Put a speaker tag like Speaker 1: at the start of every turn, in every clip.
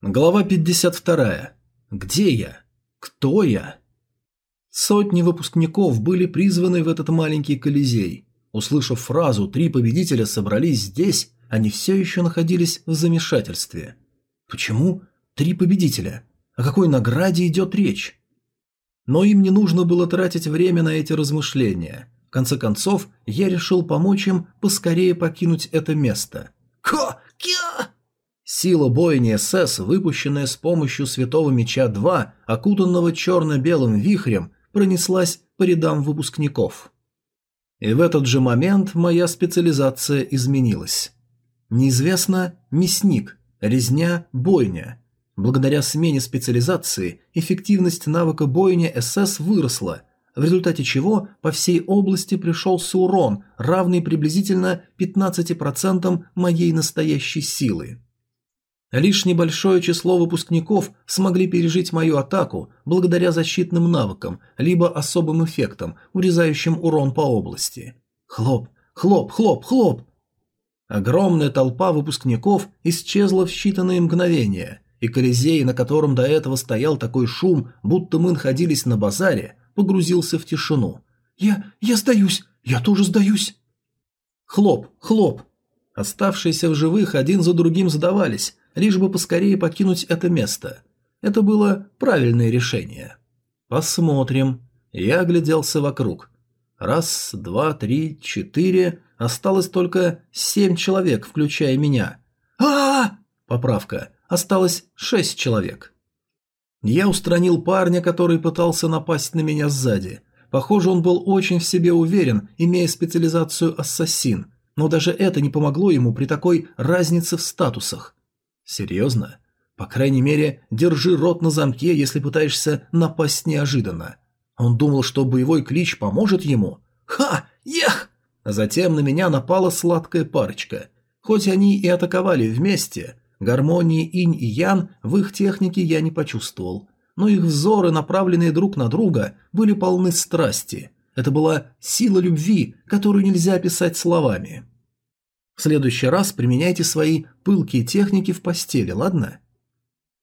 Speaker 1: Глава 52. Где я? Кто я? Сотни выпускников были призваны в этот маленький колизей. Услышав фразу «три победителя собрались здесь», они все еще находились в замешательстве. Почему три победителя? О какой награде идет речь? Но им не нужно было тратить время на эти размышления. В конце концов, я решил помочь им поскорее покинуть это место. «Ха! Сила бойни СС, выпущенная с помощью Святого Меча-2, окутанного черно-белым вихрем, пронеслась по рядам выпускников. И в этот же момент моя специализация изменилась. Неизвестно «мясник», «резня», «бойня». Благодаря смене специализации эффективность навыка бойни СС выросла, в результате чего по всей области пришелся урон, равный приблизительно 15% моей настоящей силы. Лишь небольшое число выпускников смогли пережить мою атаку благодаря защитным навыкам, либо особым эффектам, урезающим урон по области. Хлоп, хлоп, хлоп, хлоп! Огромная толпа выпускников исчезла в считанные мгновения, и Колизей, на котором до этого стоял такой шум, будто мы находились на базаре, погрузился в тишину. «Я... я сдаюсь! Я тоже сдаюсь!» Хлоп, хлоп! Оставшиеся в живых один за другим сдавались, лишь бы поскорее покинуть это место. Это было правильное решение. Посмотрим. Я огляделся вокруг. Раз, два, три, четыре. Осталось только семь человек, включая меня. а, -а, -а! Поправка. Осталось шесть человек. Я устранил парня, который пытался напасть на меня сзади. Похоже, он был очень в себе уверен, имея специализацию ассасин, но даже это не помогло ему при такой разнице в статусах. Серьезно? По крайней мере, держи рот на замке, если пытаешься напасть неожиданно. Он думал, что боевой клич поможет ему. Ха! Ех! А затем на меня напала сладкая парочка. Хоть они и атаковали вместе, гармонии инь и ян в их технике я не почувствовал. Но их взоры, направленные друг на друга, были полны страсти. Это была сила любви, которую нельзя описать словами. В следующий раз применяйте свои пылкие техники в постели, ладно?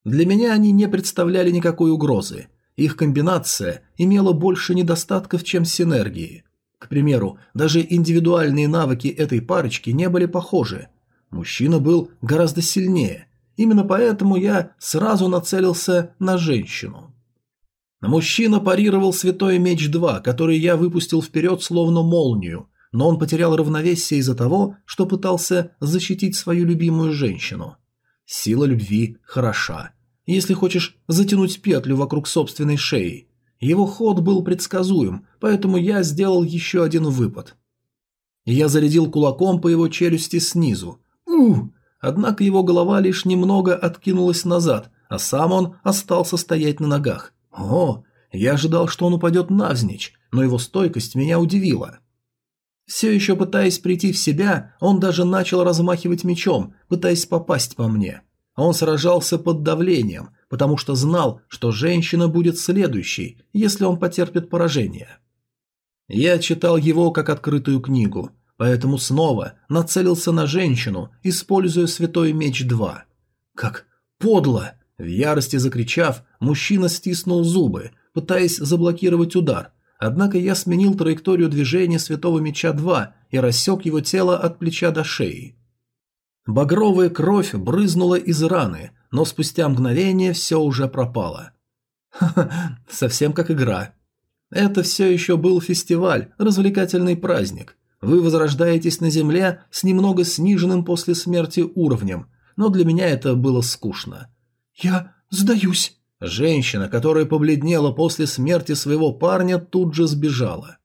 Speaker 1: Для меня они не представляли никакой угрозы. Их комбинация имела больше недостатков, чем синергии. К примеру, даже индивидуальные навыки этой парочки не были похожи. Мужчина был гораздо сильнее. Именно поэтому я сразу нацелился на женщину. Мужчина парировал святой меч 2, который я выпустил вперед словно молнию, но он потерял равновесие из-за того, что пытался защитить свою любимую женщину. Сила любви хороша. Если хочешь затянуть петлю вокруг собственной шеи. Его ход был предсказуем, поэтому я сделал еще один выпад. Я зарядил кулаком по его челюсти снизу. Ух! Однако его голова лишь немного откинулась назад, а сам он остался стоять на ногах. О, я ожидал, что он упадет навзничь, но его стойкость меня удивила. Все еще пытаясь прийти в себя, он даже начал размахивать мечом, пытаясь попасть по мне. Он сражался под давлением, потому что знал, что женщина будет следующей, если он потерпит поражение. Я читал его как открытую книгу, поэтому снова нацелился на женщину, используя святой меч 2. Как подло! В ярости закричав, мужчина стиснул зубы, пытаясь заблокировать удар, Однако я сменил траекторию движения святого меча 2 и рассек его тело от плеча до шеи. Багровая кровь брызнула из раны, но спустя мгновение все уже пропало. Ха-ха, совсем как игра. Это все еще был фестиваль, развлекательный праздник. Вы возрождаетесь на земле с немного сниженным после смерти уровнем, но для меня это было скучно. «Я сдаюсь», Женщина, которая побледнела после смерти своего парня, тут же сбежала.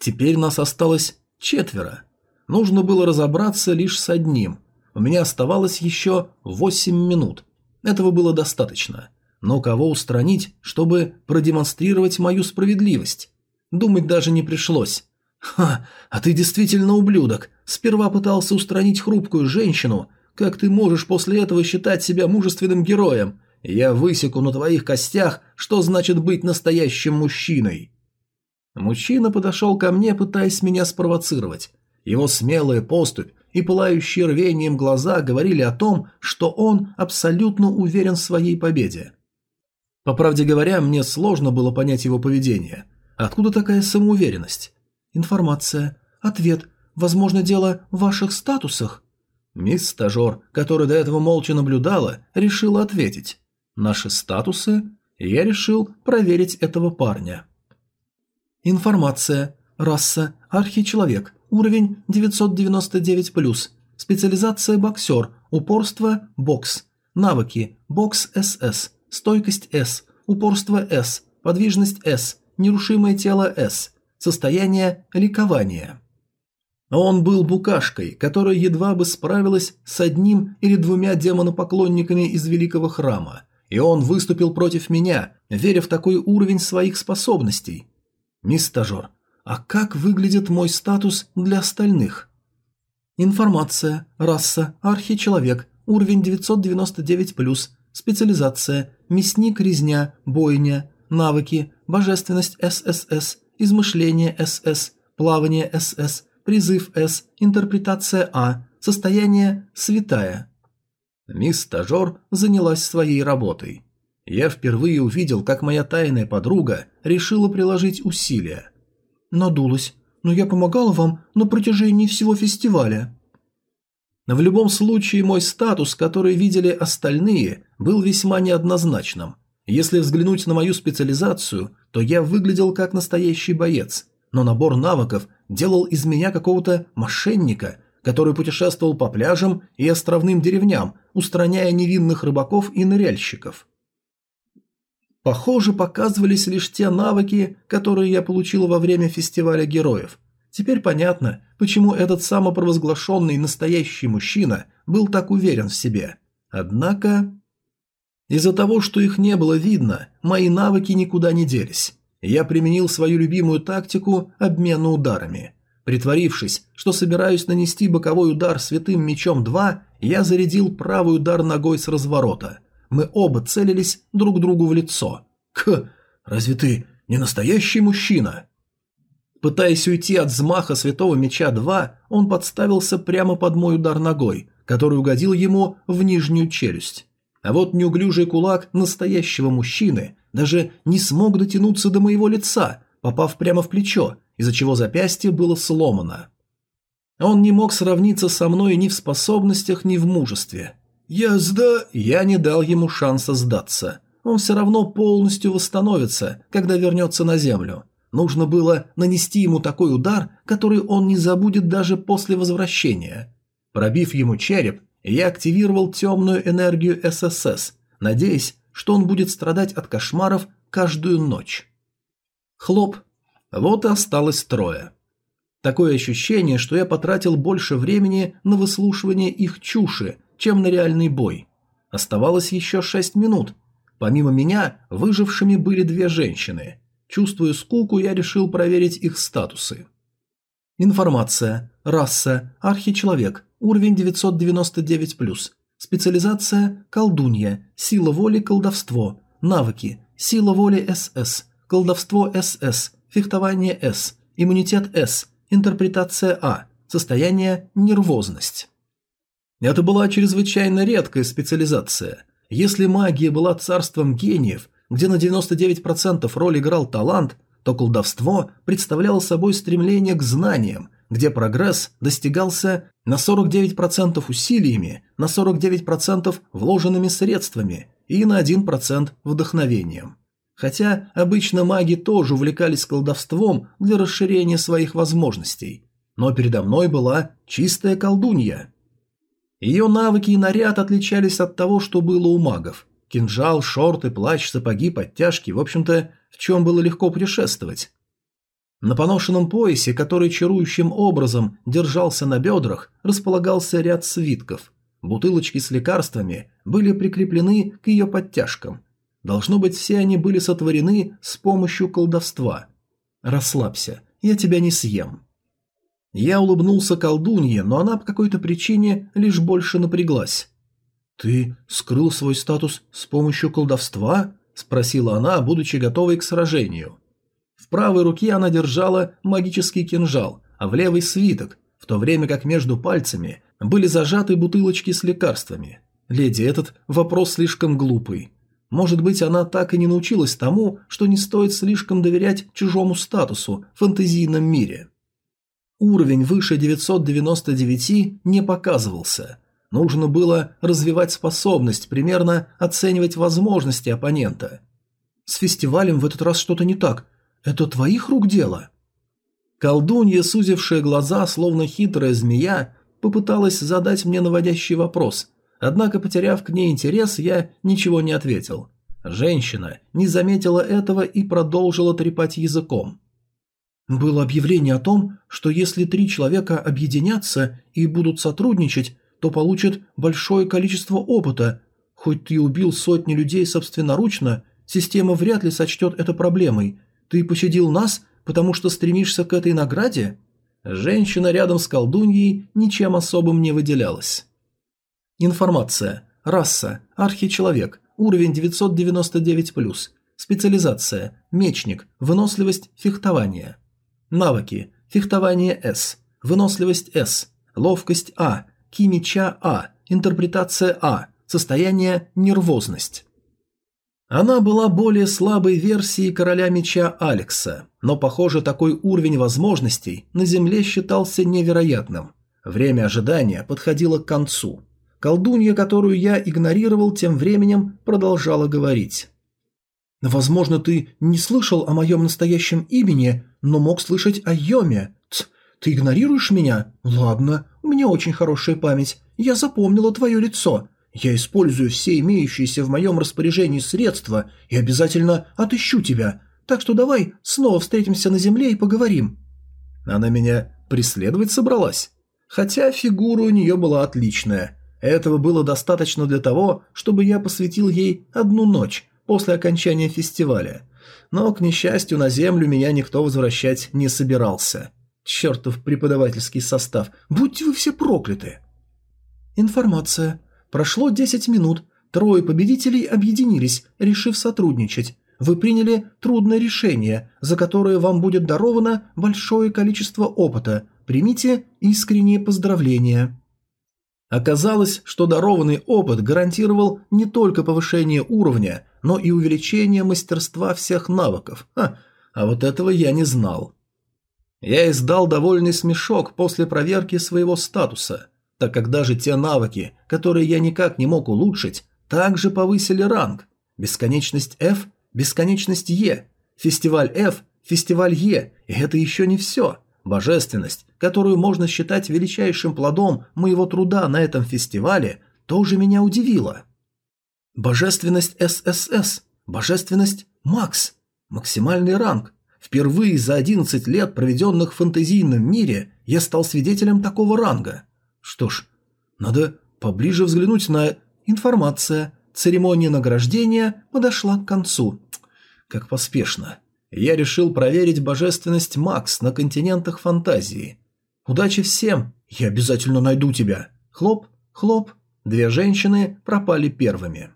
Speaker 1: Теперь нас осталось четверо. Нужно было разобраться лишь с одним. У меня оставалось еще восемь минут. Этого было достаточно. Но кого устранить, чтобы продемонстрировать мою справедливость? Думать даже не пришлось. «Ха, а ты действительно ублюдок. Сперва пытался устранить хрупкую женщину. Как ты можешь после этого считать себя мужественным героем? Я высеку на твоих костях, что значит быть настоящим мужчиной. Мужчина подошел ко мне, пытаясь меня спровоцировать. Его смелая поступь и пылающие рвением глаза говорили о том, что он абсолютно уверен в своей победе. По правде говоря, мне сложно было понять его поведение. Откуда такая самоуверенность? Информация. Ответ. Возможно, дело в ваших статусах? Мисс Стажер, которая до этого молча наблюдала, решила ответить наши статусы, и я решил проверить этого парня. Информация. Раса – архичеловек, уровень 999+, специализация – боксер, упорство – бокс, навыки – бокс СС, стойкость С, упорство С, подвижность С, нерушимое тело С, состояние ликования. Он был букашкой, которая едва бы справилась с одним или двумя демонопоклонниками из Великого Храма, и он выступил против меня, веря в такой уровень своих способностей. Мисс стажер, а как выглядит мой статус для остальных? Информация. Раса. Архичеловек. Уровень 999+. Специализация. Мясник-резня. Бойня. Навыки. Божественность ССС. Измышление СС. Плавание СС. Призыв С. Интерпретация А. Состояние «Святая». Мисс Стажер занялась своей работой. Я впервые увидел, как моя тайная подруга решила приложить усилия. Надулась. Но я помогала вам на протяжении всего фестиваля. В любом случае, мой статус, который видели остальные, был весьма неоднозначным. Если взглянуть на мою специализацию, то я выглядел как настоящий боец, но набор навыков делал из меня какого-то мошенника который путешествовал по пляжам и островным деревням, устраняя невинных рыбаков и ныряльщиков. Похоже, показывались лишь те навыки, которые я получил во время фестиваля героев. Теперь понятно, почему этот самопровозглашенный настоящий мужчина был так уверен в себе. Однако... Из-за того, что их не было видно, мои навыки никуда не делись. Я применил свою любимую тактику обмена ударами – Притворившись, что собираюсь нанести боковой удар святым мечом 2, я зарядил правый удар ногой с разворота. Мы оба целились друг другу в лицо. «К! Разве ты не настоящий мужчина?» Пытаясь уйти от взмаха святого меча 2, он подставился прямо под мой удар ногой, который угодил ему в нижнюю челюсть. А вот неуглюжий кулак настоящего мужчины даже не смог дотянуться до моего лица, попав прямо в плечо, из-за чего запястье было сломано. Он не мог сравниться со мной ни в способностях, ни в мужестве. Я сда... Я не дал ему шанса сдаться. Он все равно полностью восстановится, когда вернется на землю. Нужно было нанести ему такой удар, который он не забудет даже после возвращения. Пробив ему череп, я активировал темную энергию ССС, надеясь, что он будет страдать от кошмаров каждую ночь. Хлоп, вот и осталось трое. Такое ощущение, что я потратил больше времени на выслушивание их чуши, чем на реальный бой. Оставалось еще шесть минут. Помимо меня, выжившими были две женщины. Чувствуя скуку, я решил проверить их статусы. Информация. Раса. Архичеловек. Уровень 999+. Специализация – колдунья. Сила воли – колдовство. Навыки. Сила воли – СС. Колдовство – СС фехтование С, иммунитет С, интерпретация А, состояние нервозность. Это была чрезвычайно редкая специализация. Если магия была царством гениев, где на 99% роль играл талант, то колдовство представляло собой стремление к знаниям, где прогресс достигался на 49% усилиями, на 49% вложенными средствами и на 1% вдохновением. Хотя обычно маги тоже увлекались колдовством для расширения своих возможностей. Но передо мной была чистая колдунья. Ее навыки и наряд отличались от того, что было у магов. Кинжал, шорты, плащ, сапоги, подтяжки, в общем-то, в чем было легко путешествовать. На поношенном поясе, который чарующим образом держался на бедрах, располагался ряд свитков. Бутылочки с лекарствами были прикреплены к ее подтяжкам – Должно быть, все они были сотворены с помощью колдовства. «Расслабься, я тебя не съем». Я улыбнулся колдунье, но она по какой-то причине лишь больше напряглась. «Ты скрыл свой статус с помощью колдовства?» – спросила она, будучи готовой к сражению. В правой руке она держала магический кинжал, а в левой – свиток, в то время как между пальцами были зажаты бутылочки с лекарствами. Леди, этот вопрос слишком глупый. Может быть, она так и не научилась тому, что не стоит слишком доверять чужому статусу в фэнтезийном мире. Уровень выше 999 не показывался. Нужно было развивать способность, примерно оценивать возможности оппонента. С фестивалем в этот раз что-то не так. Это твоих рук дело? Колдунья, сузившая глаза, словно хитрая змея, попыталась задать мне наводящий вопрос, Однако, потеряв к ней интерес, я ничего не ответил. Женщина не заметила этого и продолжила трепать языком. Было объявление о том, что если три человека объединятся и будут сотрудничать, то получат большое количество опыта. Хоть ты убил сотни людей собственноручно, система вряд ли сочтет это проблемой. Ты пощадил нас, потому что стремишься к этой награде? Женщина рядом с колдуньей ничем особым не выделялась. Информация. Раса. Архичеловек. Уровень 999+. Специализация. Мечник. Выносливость. Фехтование. Навыки. Фехтование С. Выносливость С. Ловкость А. Кимича А. Интерпретация А. Состояние нервозность. Она была более слабой версией короля меча Алекса, но, похоже, такой уровень возможностей на Земле считался невероятным. Время ожидания подходило к концу. Колдунья, которую я игнорировал, тем временем продолжала говорить. «Возможно, ты не слышал о моем настоящем имени, но мог слышать о Йоме. Ц, ты игнорируешь меня? Ладно, у меня очень хорошая память. Я запомнила твое лицо. Я использую все имеющиеся в моем распоряжении средства и обязательно отыщу тебя. Так что давай снова встретимся на земле и поговорим». Она меня преследовать собралась? Хотя фигура у нее была отличная – этого было достаточно для того, чтобы я посвятил ей одну ночь после окончания фестиваля. Но, к несчастью, на землю меня никто возвращать не собирался. Чертов преподавательский состав, будьте вы все прокляты! Информация. Прошло 10 минут, трое победителей объединились, решив сотрудничать. Вы приняли трудное решение, за которое вам будет даровано большое количество опыта. Примите искренние поздравления. Оказалось, что дарованный опыт гарантировал не только повышение уровня, но и увеличение мастерства всех навыков. Ха, а вот этого я не знал. Я издал довольный смешок после проверки своего статуса, так как даже те навыки, которые я никак не мог улучшить, также повысили ранг. Бесконечность F, бесконечность E, фестиваль F, фестиваль E. и это еще не все. Божественность, которую можно считать величайшим плодом моего труда на этом фестивале, тоже меня удивило. Божественность ССС, божественность Макс, максимальный ранг. Впервые за 11 лет, проведенных в фэнтезийном мире, я стал свидетелем такого ранга. Что ж, надо поближе взглянуть на информация. Церемония награждения подошла к концу. Как поспешно. Я решил проверить божественность Макс на континентах фантазии. «Удачи всем! Я обязательно найду тебя!» Хлоп, хлоп, две женщины пропали первыми.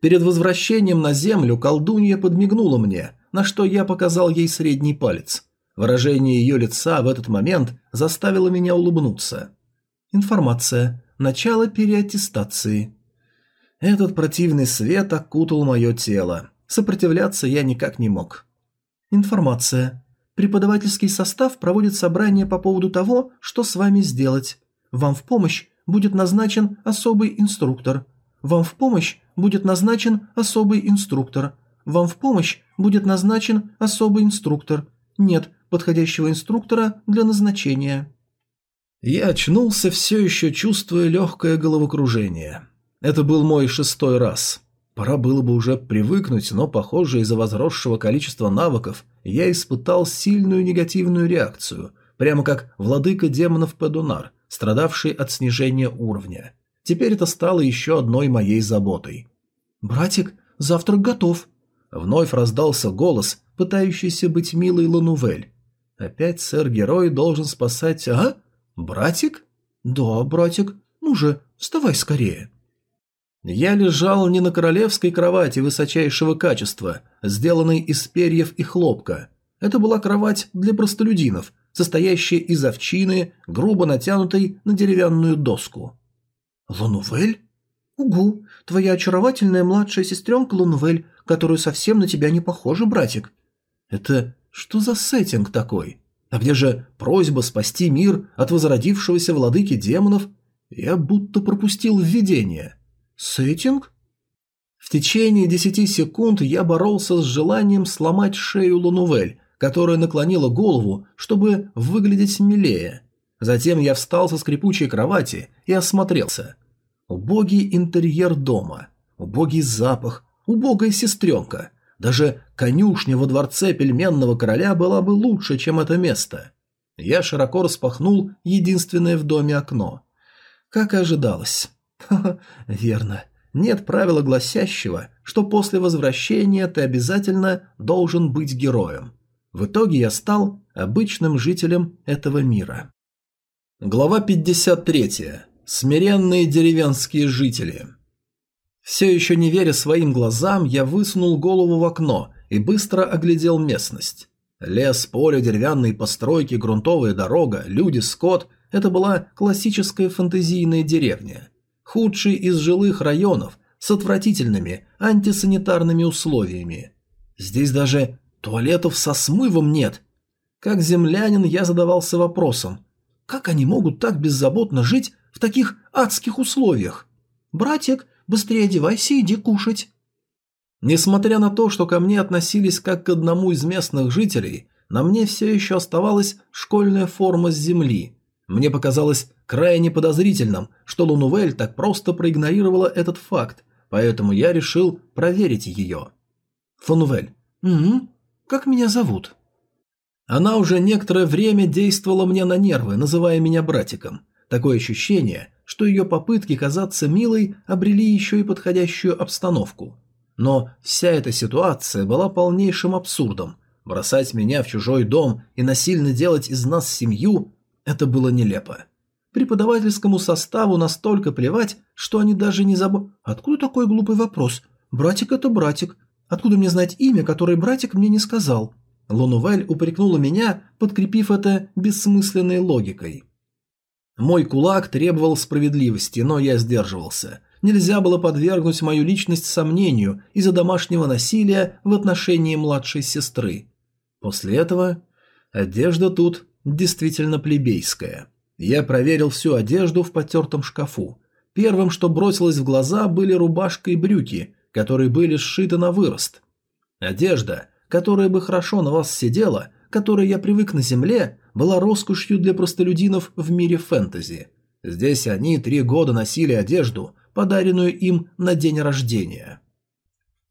Speaker 1: Перед возвращением на землю колдунья подмигнула мне, на что я показал ей средний палец. Выражение ее лица в этот момент заставило меня улыбнуться. Информация. Начало переаттестации. Этот противный свет окутал мое тело. Сопротивляться я никак не мог. Информация. Преподавательский состав проводит собрание по поводу того, что с вами сделать. Вам в помощь будет назначен особый инструктор. Вам в помощь будет назначен особый инструктор. Вам в помощь будет назначен особый инструктор. Нет подходящего инструктора для назначения. Я очнулся, все еще чувствуя легкое головокружение. Это был мой шестой раз. Пора было бы уже привыкнуть, но, похоже, из-за возросшего количества навыков я испытал сильную негативную реакцию, прямо как владыка демонов Педунар, страдавший от снижения уровня. Теперь это стало еще одной моей заботой. «Братик, завтрак готов!» Вновь раздался голос, пытающийся быть милой Ланувель. «Опять сэр-герой должен спасать, а? Братик?» «Да, братик, ну же, вставай скорее!» Я лежал не на королевской кровати высочайшего качества, сделанной из перьев и хлопка. Это была кровать для простолюдинов, состоящая из овчины, грубо натянутой на деревянную доску. «Лунувель?» «Угу, твоя очаровательная младшая сестренка Лунувель, которую совсем на тебя не похожа, братик». «Это что за сеттинг такой? А где же просьба спасти мир от возродившегося владыки демонов? Я будто пропустил введение». Сеттинг? В течение десяти секунд я боролся с желанием сломать шею Лунувель, которая наклонила голову, чтобы выглядеть милее. Затем я встал со скрипучей кровати и осмотрелся. Убогий интерьер дома, убогий запах, убогая сестренка. Даже конюшня во дворце пельменного короля была бы лучше, чем это место. Я широко распахнул единственное в доме окно. Как и ожидалось. верно. Нет правила гласящего, что после возвращения ты обязательно должен быть героем. В итоге я стал обычным жителем этого мира. Глава 53. Смиренные деревенские жители. Все еще не веря своим глазам, я высунул голову в окно и быстро оглядел местность. Лес, поле, деревянные постройки, грунтовая дорога, люди, скот – это была классическая фантазийная деревня – худший из жилых районов с отвратительными антисанитарными условиями. Здесь даже туалетов со смывом нет. Как землянин я задавался вопросом, как они могут так беззаботно жить в таких адских условиях? «Братик, быстрее одевайся и иди кушать». Несмотря на то, что ко мне относились как к одному из местных жителей, на мне все еще оставалась школьная форма с земли. Мне показалось крайне подозрительным, что Лунувель так просто проигнорировала этот факт, поэтому я решил проверить ее. Лунувель. «Угу. Как меня зовут?» Она уже некоторое время действовала мне на нервы, называя меня братиком. Такое ощущение, что ее попытки казаться милой обрели еще и подходящую обстановку. Но вся эта ситуация была полнейшим абсурдом. Бросать меня в чужой дом и насильно делать из нас семью – это было нелепо. Преподавательскому составу настолько плевать, что они даже не забо... Откуда такой глупый вопрос? Братик это братик. Откуда мне знать имя, которое братик мне не сказал? Лунувель упрекнула меня, подкрепив это бессмысленной логикой. Мой кулак требовал справедливости, но я сдерживался. Нельзя было подвергнуть мою личность сомнению из-за домашнего насилия в отношении младшей сестры. После этого одежда тут действительно плебейская. Я проверил всю одежду в потертом шкафу. Первым, что бросилось в глаза, были рубашка и брюки, которые были сшиты на вырост. Одежда, которая бы хорошо на вас сидела, которой я привык на земле, была роскошью для простолюдинов в мире фэнтези. Здесь они три года носили одежду, подаренную им на день рождения.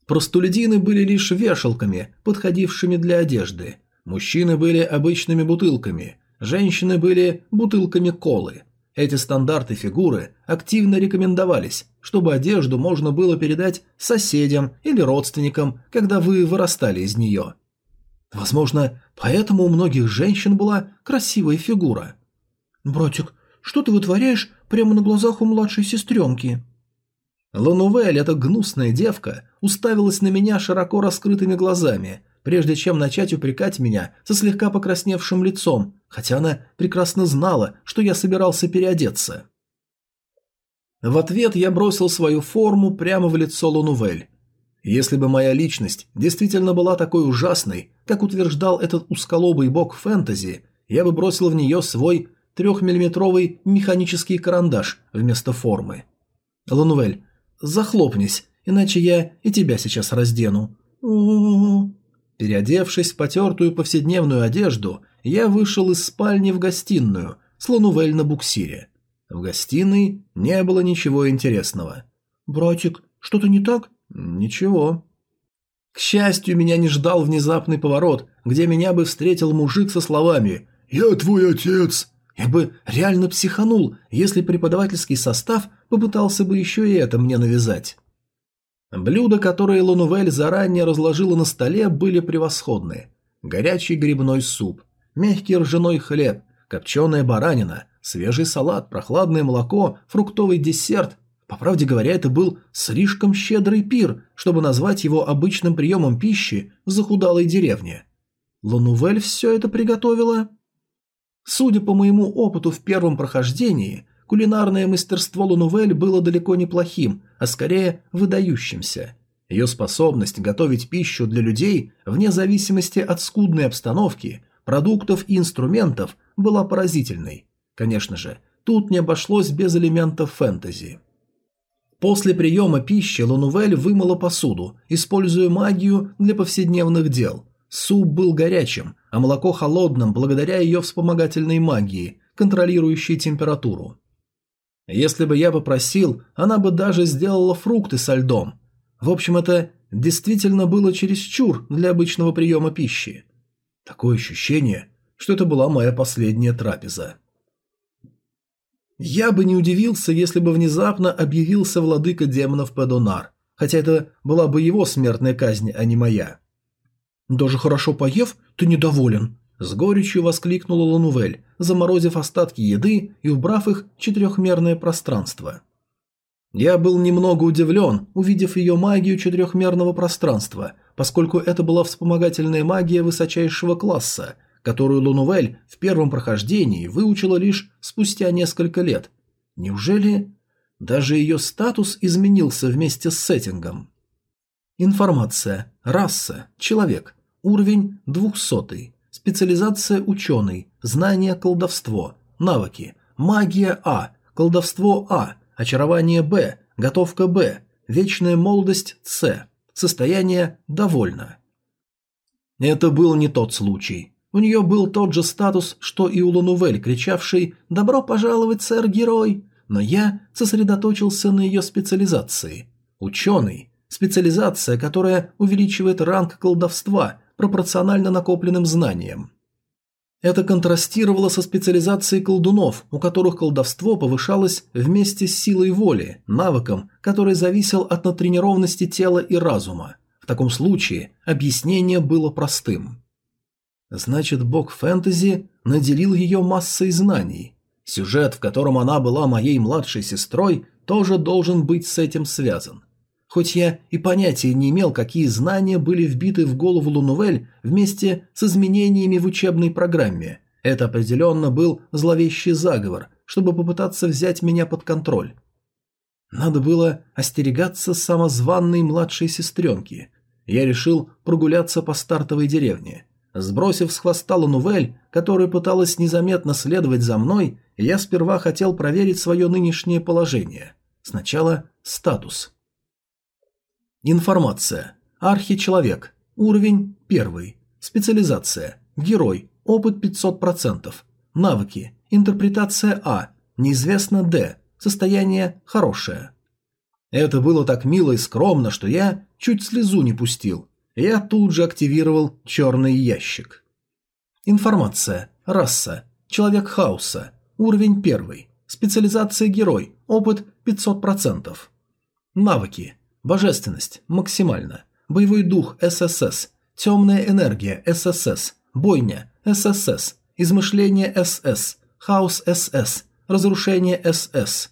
Speaker 1: Простолюдины были лишь вешалками, подходившими для одежды. Мужчины были обычными бутылками – женщины были бутылками колы. Эти стандарты фигуры активно рекомендовались, чтобы одежду можно было передать соседям или родственникам, когда вы вырастали из нее. Возможно, поэтому у многих женщин была красивая фигура. «Братик, что ты вытворяешь прямо на глазах у младшей сестренки?» Ланувель, эта гнусная девка, уставилась на меня широко раскрытыми глазами, прежде чем начать упрекать меня со слегка покрасневшим лицом хотя она прекрасно знала, что я собирался переодеться. В ответ я бросил свою форму прямо в лицо Лунувель. Если бы моя личность действительно была такой ужасной, как утверждал этот усколобый бог фэнтези, я бы бросил в нее свой трехмиллиметровый механический карандаш вместо формы. Лунувель, захлопнись, иначе я и тебя сейчас раздену. Переодевшись в потертую повседневную одежду, я вышел из спальни в гостиную, слонувель на буксире. В гостиной не было ничего интересного. «Братик, что-то не так?» «Ничего». К счастью, меня не ждал внезапный поворот, где меня бы встретил мужик со словами «Я твой отец». Я бы реально психанул, если преподавательский состав попытался бы еще и это мне навязать. Блюда, которые Лонувель заранее разложила на столе, были превосходные. Горячий грибной суп, мягкий ржаной хлеб, копченая баранина, свежий салат, прохладное молоко, фруктовый десерт. По правде говоря, это был слишком щедрый пир, чтобы назвать его обычным приемом пищи в захудалой деревне. Ланувель все это приготовила? Судя по моему опыту в первом прохождении, кулинарное мастерство Ланувель было далеко не плохим, а скорее выдающимся – ее способность готовить пищу для людей, вне зависимости от скудной обстановки, продуктов и инструментов была поразительной. Конечно же, тут не обошлось без элементов фэнтези. После приема пищи Ланувель вымыла посуду, используя магию для повседневных дел. Суп был горячим, а молоко холодным благодаря ее вспомогательной магии, контролирующей температуру. Если бы я попросил, она бы даже сделала фрукты со льдом. В общем, это действительно было чересчур для обычного приема пищи. Такое ощущение, что это была моя последняя трапеза. Я бы не удивился, если бы внезапно объявился владыка демонов Педонар, хотя это была бы его смертная казнь, а не моя. «Даже хорошо поев, ты недоволен», – с горечью воскликнула Ланувель, заморозив остатки еды и убрав их в четырехмерное пространство. Я был немного удивлен, увидев ее магию четырехмерного пространства – поскольку это была вспомогательная магия высочайшего класса, которую Лунувель в первом прохождении выучила лишь спустя несколько лет. Неужели даже ее статус изменился вместе с сеттингом? Информация. Раса. Человек. Уровень 200. Специализация ученый. Знание колдовство. Навыки. Магия А. Колдовство А. Очарование Б. Готовка Б. Вечная молодость С состояние «довольно». Это был не тот случай. У нее был тот же статус, что и у Лунувель, кричавший «Добро пожаловать, сэр-герой!» Но я сосредоточился на ее специализации. Ученый. Специализация, которая увеличивает ранг колдовства пропорционально накопленным знаниям. Это контрастировало со специализацией колдунов, у которых колдовство повышалось вместе с силой воли, навыком, который зависел от натренированности тела и разума. В таком случае объяснение было простым. Значит, бог фэнтези наделил ее массой знаний. Сюжет, в котором она была моей младшей сестрой, тоже должен быть с этим связан. Хоть я и понятия не имел, какие знания были вбиты в голову Лунувель вместе с изменениями в учебной программе. Это определенно был зловещий заговор, чтобы попытаться взять меня под контроль. Надо было остерегаться самозванной младшей сестренки. Я решил прогуляться по стартовой деревне. Сбросив с хвоста Ланувель, которая пыталась незаметно следовать за мной, я сперва хотел проверить свое нынешнее положение. Сначала статус. Информация. человек. Уровень 1. Специализация. Герой. Опыт 500%. Навыки. Интерпретация А. Неизвестно Д. Состояние хорошее. Это было так мило и скромно, что я чуть слезу не пустил. Я тут же активировал черный ящик. Информация. Раса. Человек хаоса. Уровень 1. Специализация герой. Опыт 500%. Навыки. Божественность – максимально. Боевой дух – ССС. Темная энергия – ССС. Бойня – ССС. Измышление – СС. Хаос – СС. Разрушение – СС.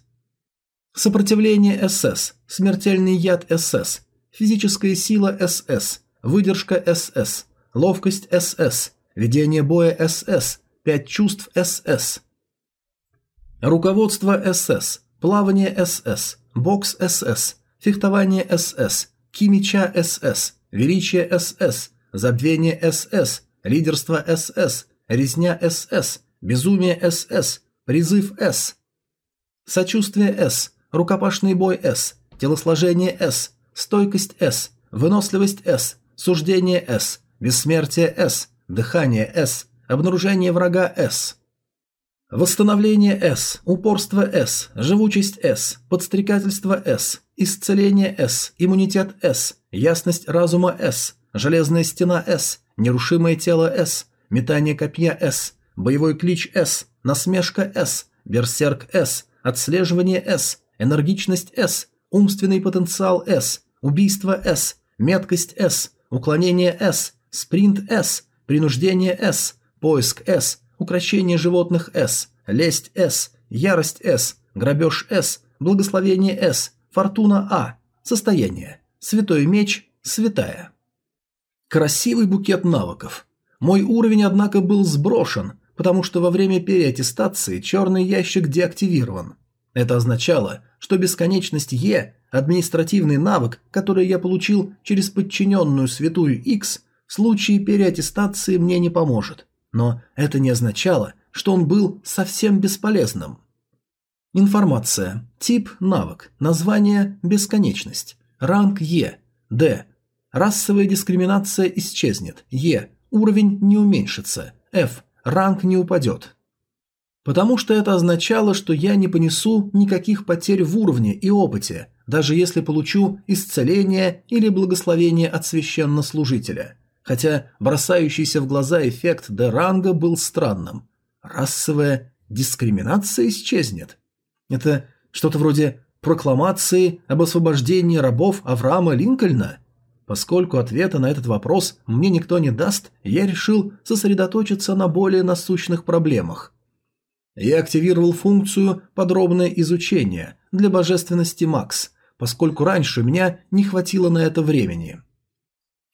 Speaker 1: Сопротивление – СС. Смертельный яд – СС. Физическая сила – СС. Выдержка – СС. Ловкость – СС. Ведение боя – СС. Пять чувств – СС. Руководство – СС. Плавание – СС. Бокс – СС. Фехтование СС, Кимича СС, Величие СС, Забвение СС, Лидерство СС, Резня СС, Безумие СС, Призыв С. Сочувствие С, Рукопашный бой С, Телосложение С, Стойкость С, Выносливость С, Суждение С, Бессмертие С, Дыхание С, Обнаружение врага С. Восстановление С, упорство С, живучесть С, подстрекательство С, исцеление С, иммунитет С, ясность разума С, железная стена С, нерушимое тело С, метание копья С, боевой клич С, насмешка С, берсерк С, отслеживание С, энергичность С, умственный потенциал С, убийство С, меткость С, уклонение С, спринт С, принуждение С, поиск С, Укращение животных С, лесть С, ярость С, грабеж С, благословение С, фортуна А, состояние, святой меч, святая. Красивый букет навыков. Мой уровень, однако, был сброшен, потому что во время переаттестации черный ящик деактивирован. Это означало, что бесконечность Е, административный навык, который я получил через подчиненную святую X, в случае переаттестации мне не поможет. Но это не означало, что он был совсем бесполезным. Информация. Тип – навык. Название – бесконечность. Ранг Е. Д. Расовая дискриминация исчезнет. Е. Уровень не уменьшится. F. Ранг не упадет. Потому что это означало, что я не понесу никаких потерь в уровне и опыте, даже если получу исцеление или благословение от священнослужителя хотя бросающийся в глаза эффект Д-ранга был странным. Расовая дискриминация исчезнет. Это что-то вроде прокламации об освобождении рабов Авраама Линкольна? Поскольку ответа на этот вопрос мне никто не даст, я решил сосредоточиться на более насущных проблемах. Я активировал функцию «Подробное изучение» для божественности Макс, поскольку раньше у меня не хватило на это времени.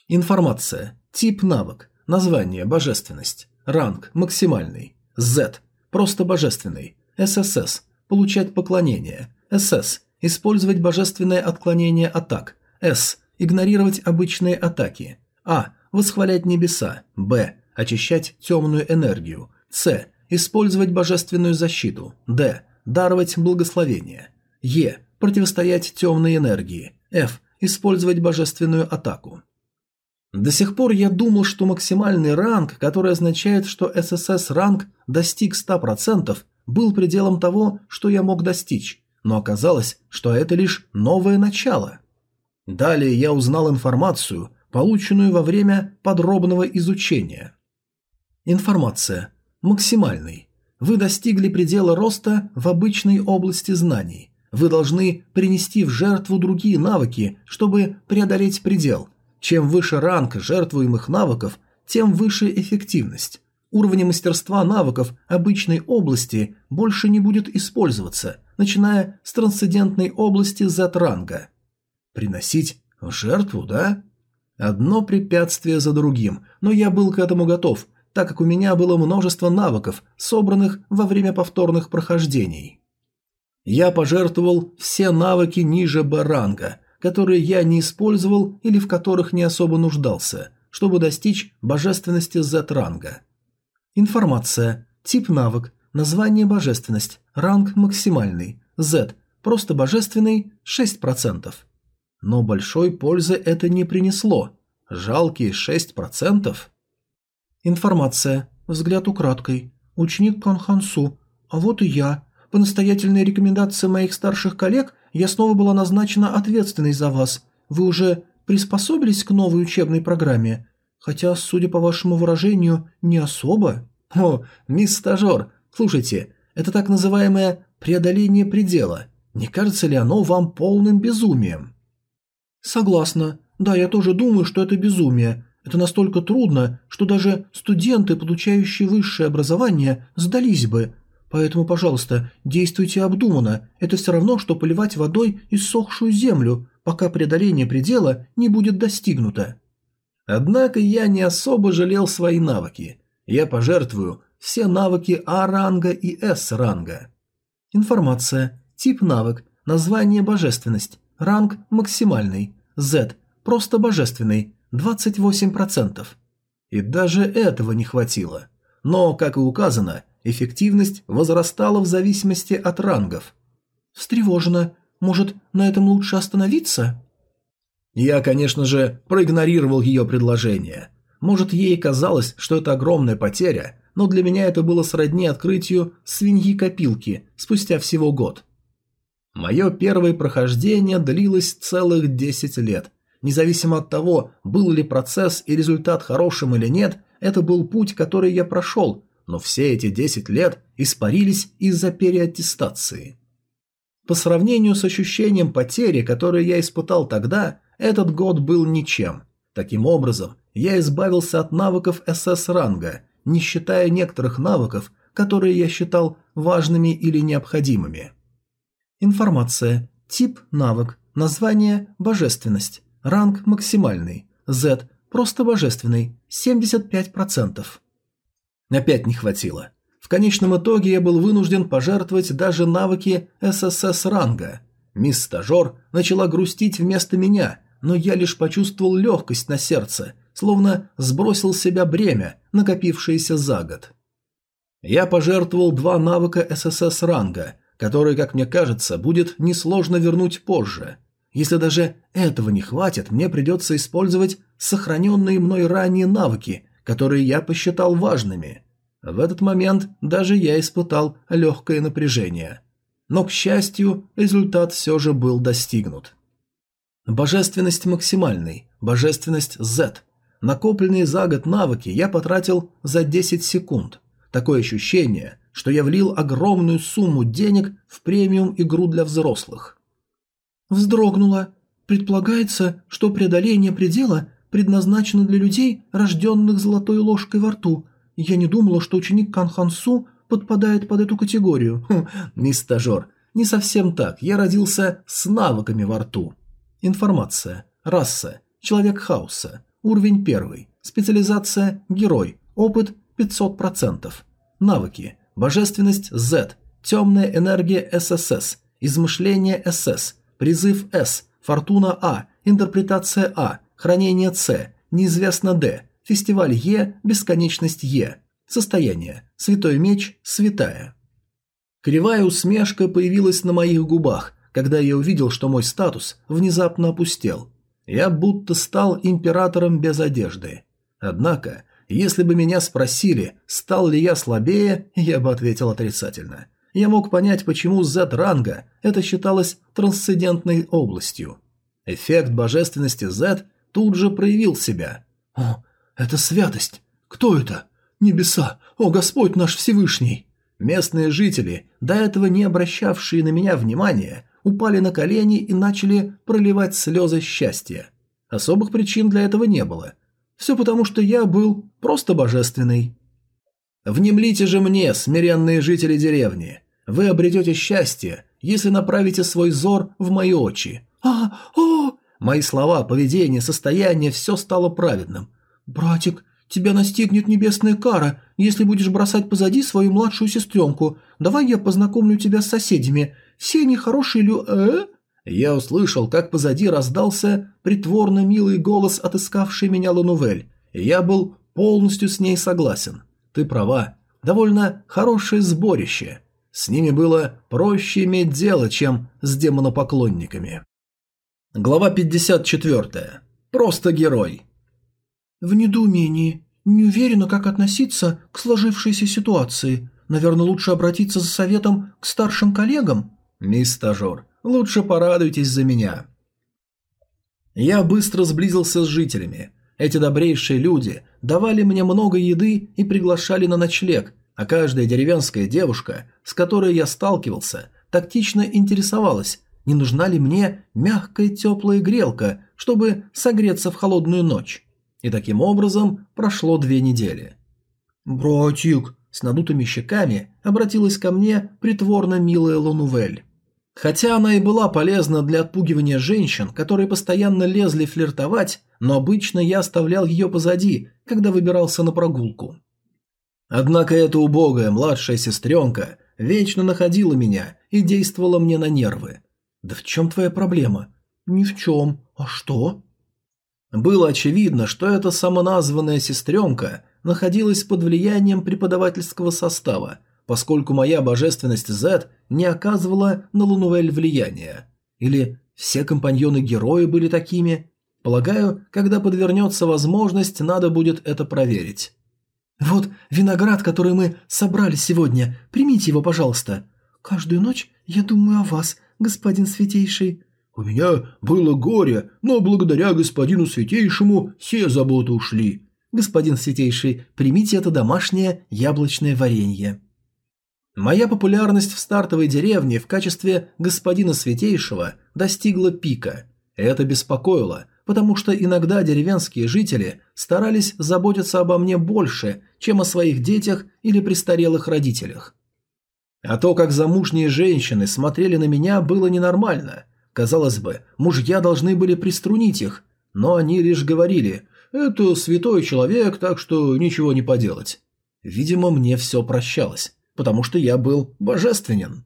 Speaker 1: Информация. Тип навык. Название – божественность. Ранг – максимальный. Z – просто божественный. ССС – получать поклонение. СС – использовать божественное отклонение атак. S игнорировать обычные атаки. А – восхвалять небеса. Б – очищать темную энергию. С – использовать божественную защиту. Д – даровать благословение. Е – противостоять темной энергии. F – использовать божественную атаку. До сих пор я думал, что максимальный ранг, который означает, что ССС-ранг достиг 100%, был пределом того, что я мог достичь, но оказалось, что это лишь новое начало. Далее я узнал информацию, полученную во время подробного изучения. Информация. Максимальный. Вы достигли предела роста в обычной области знаний. Вы должны принести в жертву другие навыки, чтобы преодолеть предел, чем выше ранг жертвуемых навыков, тем выше эффективность. Уровни мастерства навыков обычной области больше не будет использоваться, начиная с трансцендентной области Z-ранга. Приносить в жертву, да? Одно препятствие за другим, но я был к этому готов, так как у меня было множество навыков, собранных во время повторных прохождений. Я пожертвовал все навыки ниже Б-ранга – которые я не использовал или в которых не особо нуждался, чтобы достичь божественности Z-ранга. Информация. Тип навык. Название божественность. Ранг максимальный. Z. Просто божественный 6%. Но большой пользы это не принесло. Жалкие 6%. Информация. Взгляд украдкой. Ученик Конхансу. А вот и я. По настоятельной рекомендации моих старших коллег – я снова была назначена ответственной за вас. Вы уже приспособились к новой учебной программе? Хотя, судя по вашему выражению, не особо». «О, мисс стажер, слушайте, это так называемое «преодоление предела». Не кажется ли оно вам полным безумием?» «Согласна. Да, я тоже думаю, что это безумие. Это настолько трудно, что даже студенты, получающие высшее образование, сдались бы, Поэтому, пожалуйста, действуйте обдуманно. Это все равно, что поливать водой иссохшую землю, пока преодоление предела не будет достигнуто. Однако я не особо жалел свои навыки. Я пожертвую все навыки А-ранга и С-ранга. Информация. Тип навык. Название божественность. Ранг максимальный. Z. Просто божественный. 28%. И даже этого не хватило. Но, как и указано, Эффективность возрастала в зависимости от рангов. «Встревожено. Может, на этом лучше остановиться?» Я, конечно же, проигнорировал ее предложение. Может, ей казалось, что это огромная потеря, но для меня это было сродни открытию свиньи-копилки спустя всего год. Мое первое прохождение длилось целых 10 лет. Независимо от того, был ли процесс и результат хорошим или нет, это был путь, который я прошел, но все эти 10 лет испарились из-за переаттестации. По сравнению с ощущением потери, которое я испытал тогда, этот год был ничем. Таким образом, я избавился от навыков СС-ранга, не считая некоторых навыков, которые я считал важными или необходимыми. Информация. Тип – навык. Название – божественность. Ранг – максимальный. Z – просто божественный. 75%. Опять не хватило. В конечном итоге я был вынужден пожертвовать даже навыки ССС-ранга. Мисс-стажер начала грустить вместо меня, но я лишь почувствовал легкость на сердце, словно сбросил с себя бремя, накопившееся за год. Я пожертвовал два навыка ССС-ранга, которые, как мне кажется, будет несложно вернуть позже. Если даже этого не хватит, мне придется использовать сохраненные мной ранее навыки, которые я посчитал важными – в этот момент даже я испытал легкое напряжение. Но, к счастью, результат все же был достигнут. Божественность максимальной, божественность Z. Накопленные за год навыки я потратил за 10 секунд. Такое ощущение, что я влил огромную сумму денег в премиум игру для взрослых. Вздрогнула. Предполагается, что преодоление предела предназначено для людей, рожденных золотой ложкой во рту, я не думала, что ученик Кан подпадает под эту категорию. Хм, мисс стажер, не совсем так. Я родился с навыками во рту. Информация. Раса. Человек хаоса. Уровень первый, Специализация – герой. Опыт – 500%. Навыки. Божественность – Z. Темная энергия – ССС. Измышление – СС. Призыв – С. Фортуна – А. Интерпретация – А. Хранение – С. Неизвестно – Д. Фестиваль Е, бесконечность Е. Состояние. Святой меч, святая. Кривая усмешка появилась на моих губах, когда я увидел, что мой статус внезапно опустел. Я будто стал императором без одежды. Однако, если бы меня спросили, стал ли я слабее, я бы ответил отрицательно. Я мог понять, почему Z-ранга это считалось трансцендентной областью. Эффект божественности Z тут же проявил себя. О, это святость! Кто это? Небеса! О, Господь наш Всевышний!» Местные жители, до этого не обращавшие на меня внимания, упали на колени и начали проливать слезы счастья. Особых причин для этого не было. Все потому, что я был просто божественный. «Внемлите же мне, смиренные жители деревни! Вы обретете счастье, если направите свой зор в мои очи!» «А, о!» Мои слова, поведение, состояние – все стало праведным. «Братик, тебя настигнет небесная кара, если будешь бросать позади свою младшую сестренку. Давай я познакомлю тебя с соседями. Все они хорошие лю...» э? Я услышал, как позади раздался притворно милый голос, отыскавший меня Лунувель. Я был полностью с ней согласен. Ты права, довольно хорошее сборище. С ними было проще иметь дело, чем с демонопоклонниками. Глава 54. Просто герой в недоумении. Не уверена, как относиться к сложившейся ситуации. Наверное, лучше обратиться за советом к старшим коллегам. Мисс стажер, лучше порадуйтесь за меня. Я быстро сблизился с жителями. Эти добрейшие люди давали мне много еды и приглашали на ночлег, а каждая деревенская девушка, с которой я сталкивался, тактично интересовалась, не нужна ли мне мягкая теплая грелка, чтобы согреться в холодную ночь. И таким образом прошло две недели. «Братик!» – с надутыми щеками обратилась ко мне притворно милая Лонувель. Хотя она и была полезна для отпугивания женщин, которые постоянно лезли флиртовать, но обычно я оставлял ее позади, когда выбирался на прогулку. Однако эта убогая младшая сестренка вечно находила меня и действовала мне на нервы. «Да в чем твоя проблема?» «Ни в чем. А что?» Было очевидно, что эта самоназванная сестренка находилась под влиянием преподавательского состава, поскольку моя божественность Z не оказывала на Лунуэль влияния. Или все компаньоны-герои были такими? Полагаю, когда подвернется возможность, надо будет это проверить. «Вот виноград, который мы собрали сегодня. Примите его, пожалуйста. Каждую ночь я думаю о вас, господин святейший. У меня было горе, но благодаря господину святейшему все заботы ушли. Господин святейший, примите это домашнее яблочное варенье. Моя популярность в стартовой деревне в качестве господина святейшего достигла пика. Это беспокоило, потому что иногда деревенские жители старались заботиться обо мне больше, чем о своих детях или престарелых родителях. А то, как замужние женщины смотрели на меня, было ненормально – Казалось бы, мужья должны были приструнить их, но они лишь говорили «это святой человек, так что ничего не поделать». Видимо, мне все прощалось, потому что я был божественен.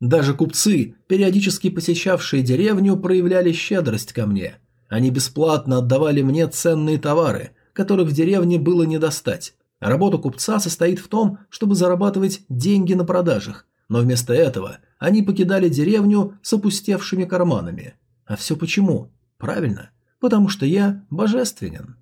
Speaker 1: Даже купцы, периодически посещавшие деревню, проявляли щедрость ко мне. Они бесплатно отдавали мне ценные товары, которых в деревне было не достать. Работа купца состоит в том, чтобы зарабатывать деньги на продажах, но вместо этого – они покидали деревню с опустевшими карманами. А все почему? Правильно, потому что я божественен.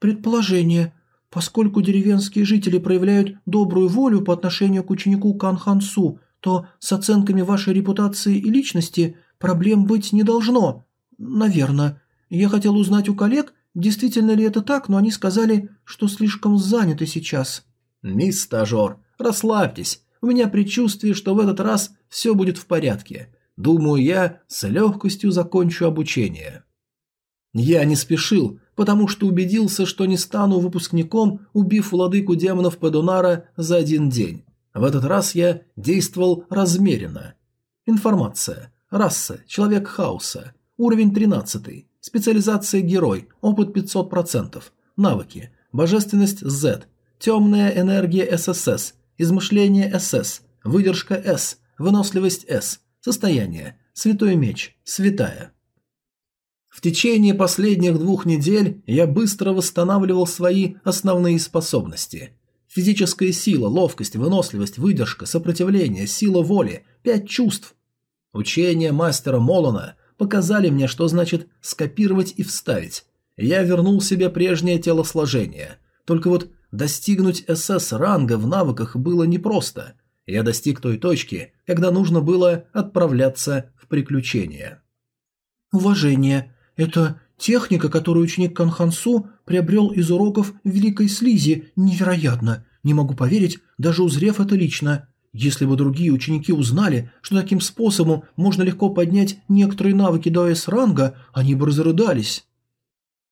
Speaker 1: Предположение. Поскольку деревенские жители проявляют добрую волю по отношению к ученику Канхансу, то с оценками вашей репутации и личности проблем быть не должно. Наверное. Я хотел узнать у коллег, действительно ли это так, но они сказали, что слишком заняты сейчас. Мисс стажер, расслабьтесь, у меня предчувствие, что в этот раз все будет в порядке. Думаю, я с легкостью закончу обучение. Я не спешил, потому что убедился, что не стану выпускником, убив владыку демонов Падунара за один день. В этот раз я действовал размеренно. Информация. Раса. Человек хаоса. Уровень 13. Специализация герой. Опыт 500%. Навыки. Божественность Z. Темная энергия ССС. Измышление СС, выдержка С, выносливость С, состояние, святой меч, святая. В течение последних двух недель я быстро восстанавливал свои основные способности. Физическая сила, ловкость, выносливость, выдержка, сопротивление, сила воли, пять чувств. Учения мастера Молона показали мне, что значит скопировать и вставить. Я вернул себе прежнее телосложение. Только вот Достигнуть СС-ранга в навыках было непросто. Я достиг той точки, когда нужно было отправляться в приключения. Уважение – это техника, которую ученик Канхансу приобрел из уроков Великой Слизи. Невероятно! Не могу поверить, даже узрев это лично. Если бы другие ученики узнали, что таким способом можно легко поднять некоторые навыки до С-ранга, они бы разрыдались.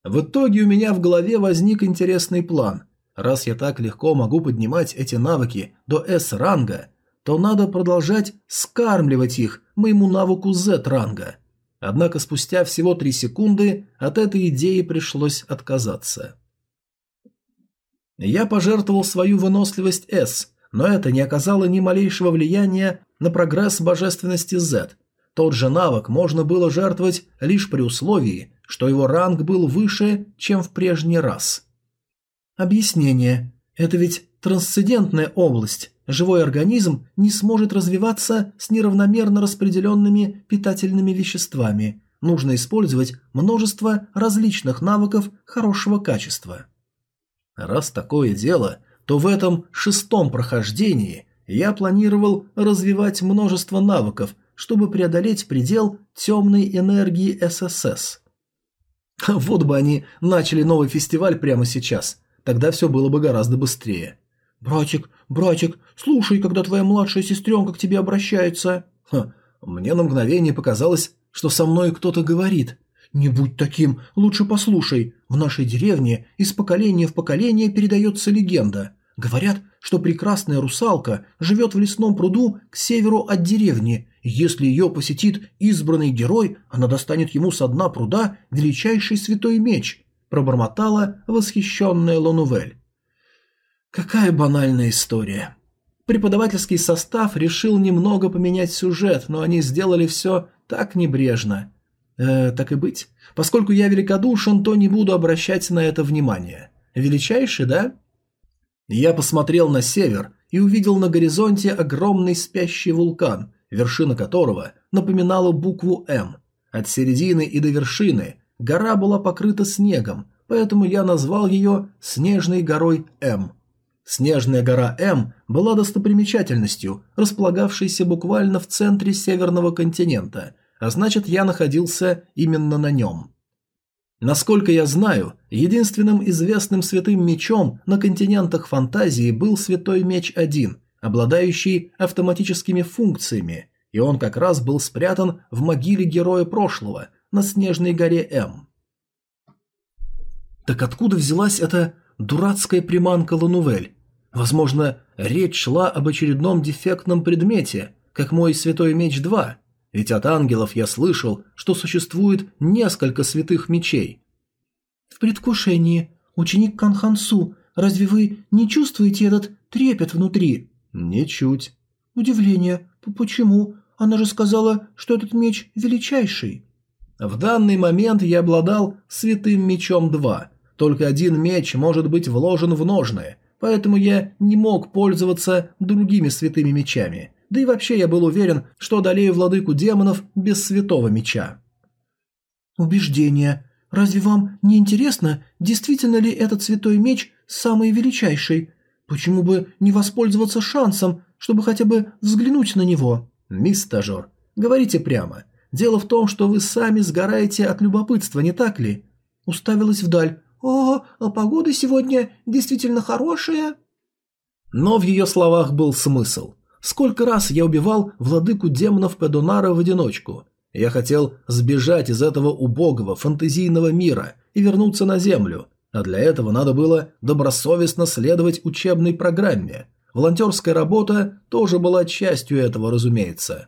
Speaker 1: В итоге у меня в голове возник интересный план – Раз я так легко могу поднимать эти навыки до S-ранга, то надо продолжать скармливать их моему навыку Z-ранга. Однако спустя всего 3 секунды от этой идеи пришлось отказаться. Я пожертвовал свою выносливость S, но это не оказало ни малейшего влияния на прогресс божественности Z. Тот же навык можно было жертвовать лишь при условии, что его ранг был выше, чем в прежний раз. Объяснение. Это ведь трансцендентная область. Живой организм не сможет развиваться с неравномерно распределенными питательными веществами. Нужно использовать множество различных навыков хорошего качества. Раз такое дело, то в этом шестом прохождении я планировал развивать множество навыков, чтобы преодолеть предел темной энергии ССС. Вот бы они начали новый фестиваль прямо сейчас – Тогда все было бы гораздо быстрее. «Братик, братик, слушай, когда твоя младшая сестренка к тебе обращается!» Ха, мне на мгновение показалось, что со мной кто-то говорит. «Не будь таким, лучше послушай. В нашей деревне из поколения в поколение передается легенда. Говорят, что прекрасная русалка живет в лесном пруду к северу от деревни, если ее посетит избранный герой, она достанет ему со дна пруда величайший святой меч пробормотала восхищенная Лонувель. Какая банальная история. Преподавательский состав решил немного поменять сюжет, но они сделали все так небрежно. Э, так и быть. Поскольку я великодушен, то не буду обращать на это внимание. Величайший, да? Я посмотрел на север и увидел на горизонте огромный спящий вулкан, вершина которого напоминала букву «М». От середины и до вершины Гора была покрыта снегом, поэтому я назвал ее Снежной горой М. Снежная гора М была достопримечательностью, располагавшейся буквально в центре северного континента, а значит я находился именно на нем. Насколько я знаю, единственным известным святым мечом на континентах фантазии был Святой Меч 1, обладающий автоматическими функциями, и он как раз был спрятан в могиле героя прошлого, на снежной горе М. Так откуда взялась эта дурацкая приманка Ланувель? Возможно, речь шла об очередном дефектном предмете, как мой святой меч 2, ведь от ангелов я слышал, что существует несколько святых мечей. В предвкушении, ученик Канхансу, разве вы не чувствуете этот трепет внутри? Ничуть. Удивление, почему? Она же сказала, что этот меч величайший. В данный момент я обладал святым мечом 2. Только один меч может быть вложен в ножны, поэтому я не мог пользоваться другими святыми мечами. Да и вообще я был уверен, что одолею владыку демонов без святого меча. Убеждение. Разве вам не интересно, действительно ли этот святой меч самый величайший? Почему бы не воспользоваться шансом, чтобы хотя бы взглянуть на него? Мисс стажер, говорите прямо – Дело в том, что вы сами сгораете от любопытства, не так ли? Уставилась вдаль. О, а погода сегодня действительно хорошая. Но в ее словах был смысл. Сколько раз я убивал владыку демонов Педонара в одиночку. Я хотел сбежать из этого убогого фантазийного мира и вернуться на Землю, а для этого надо было добросовестно следовать учебной программе. Волонтерская работа тоже была частью этого, разумеется.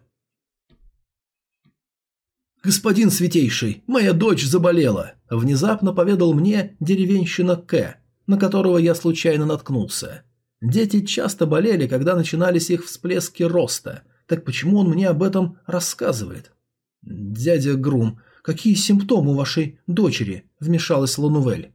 Speaker 1: «Господин Святейший, моя дочь заболела!» – внезапно поведал мне деревенщина К, на которого я случайно наткнулся. Дети часто болели, когда начинались их всплески роста. Так почему он мне об этом рассказывает? «Дядя Грум, какие симптомы у вашей дочери?» – вмешалась Ланувель.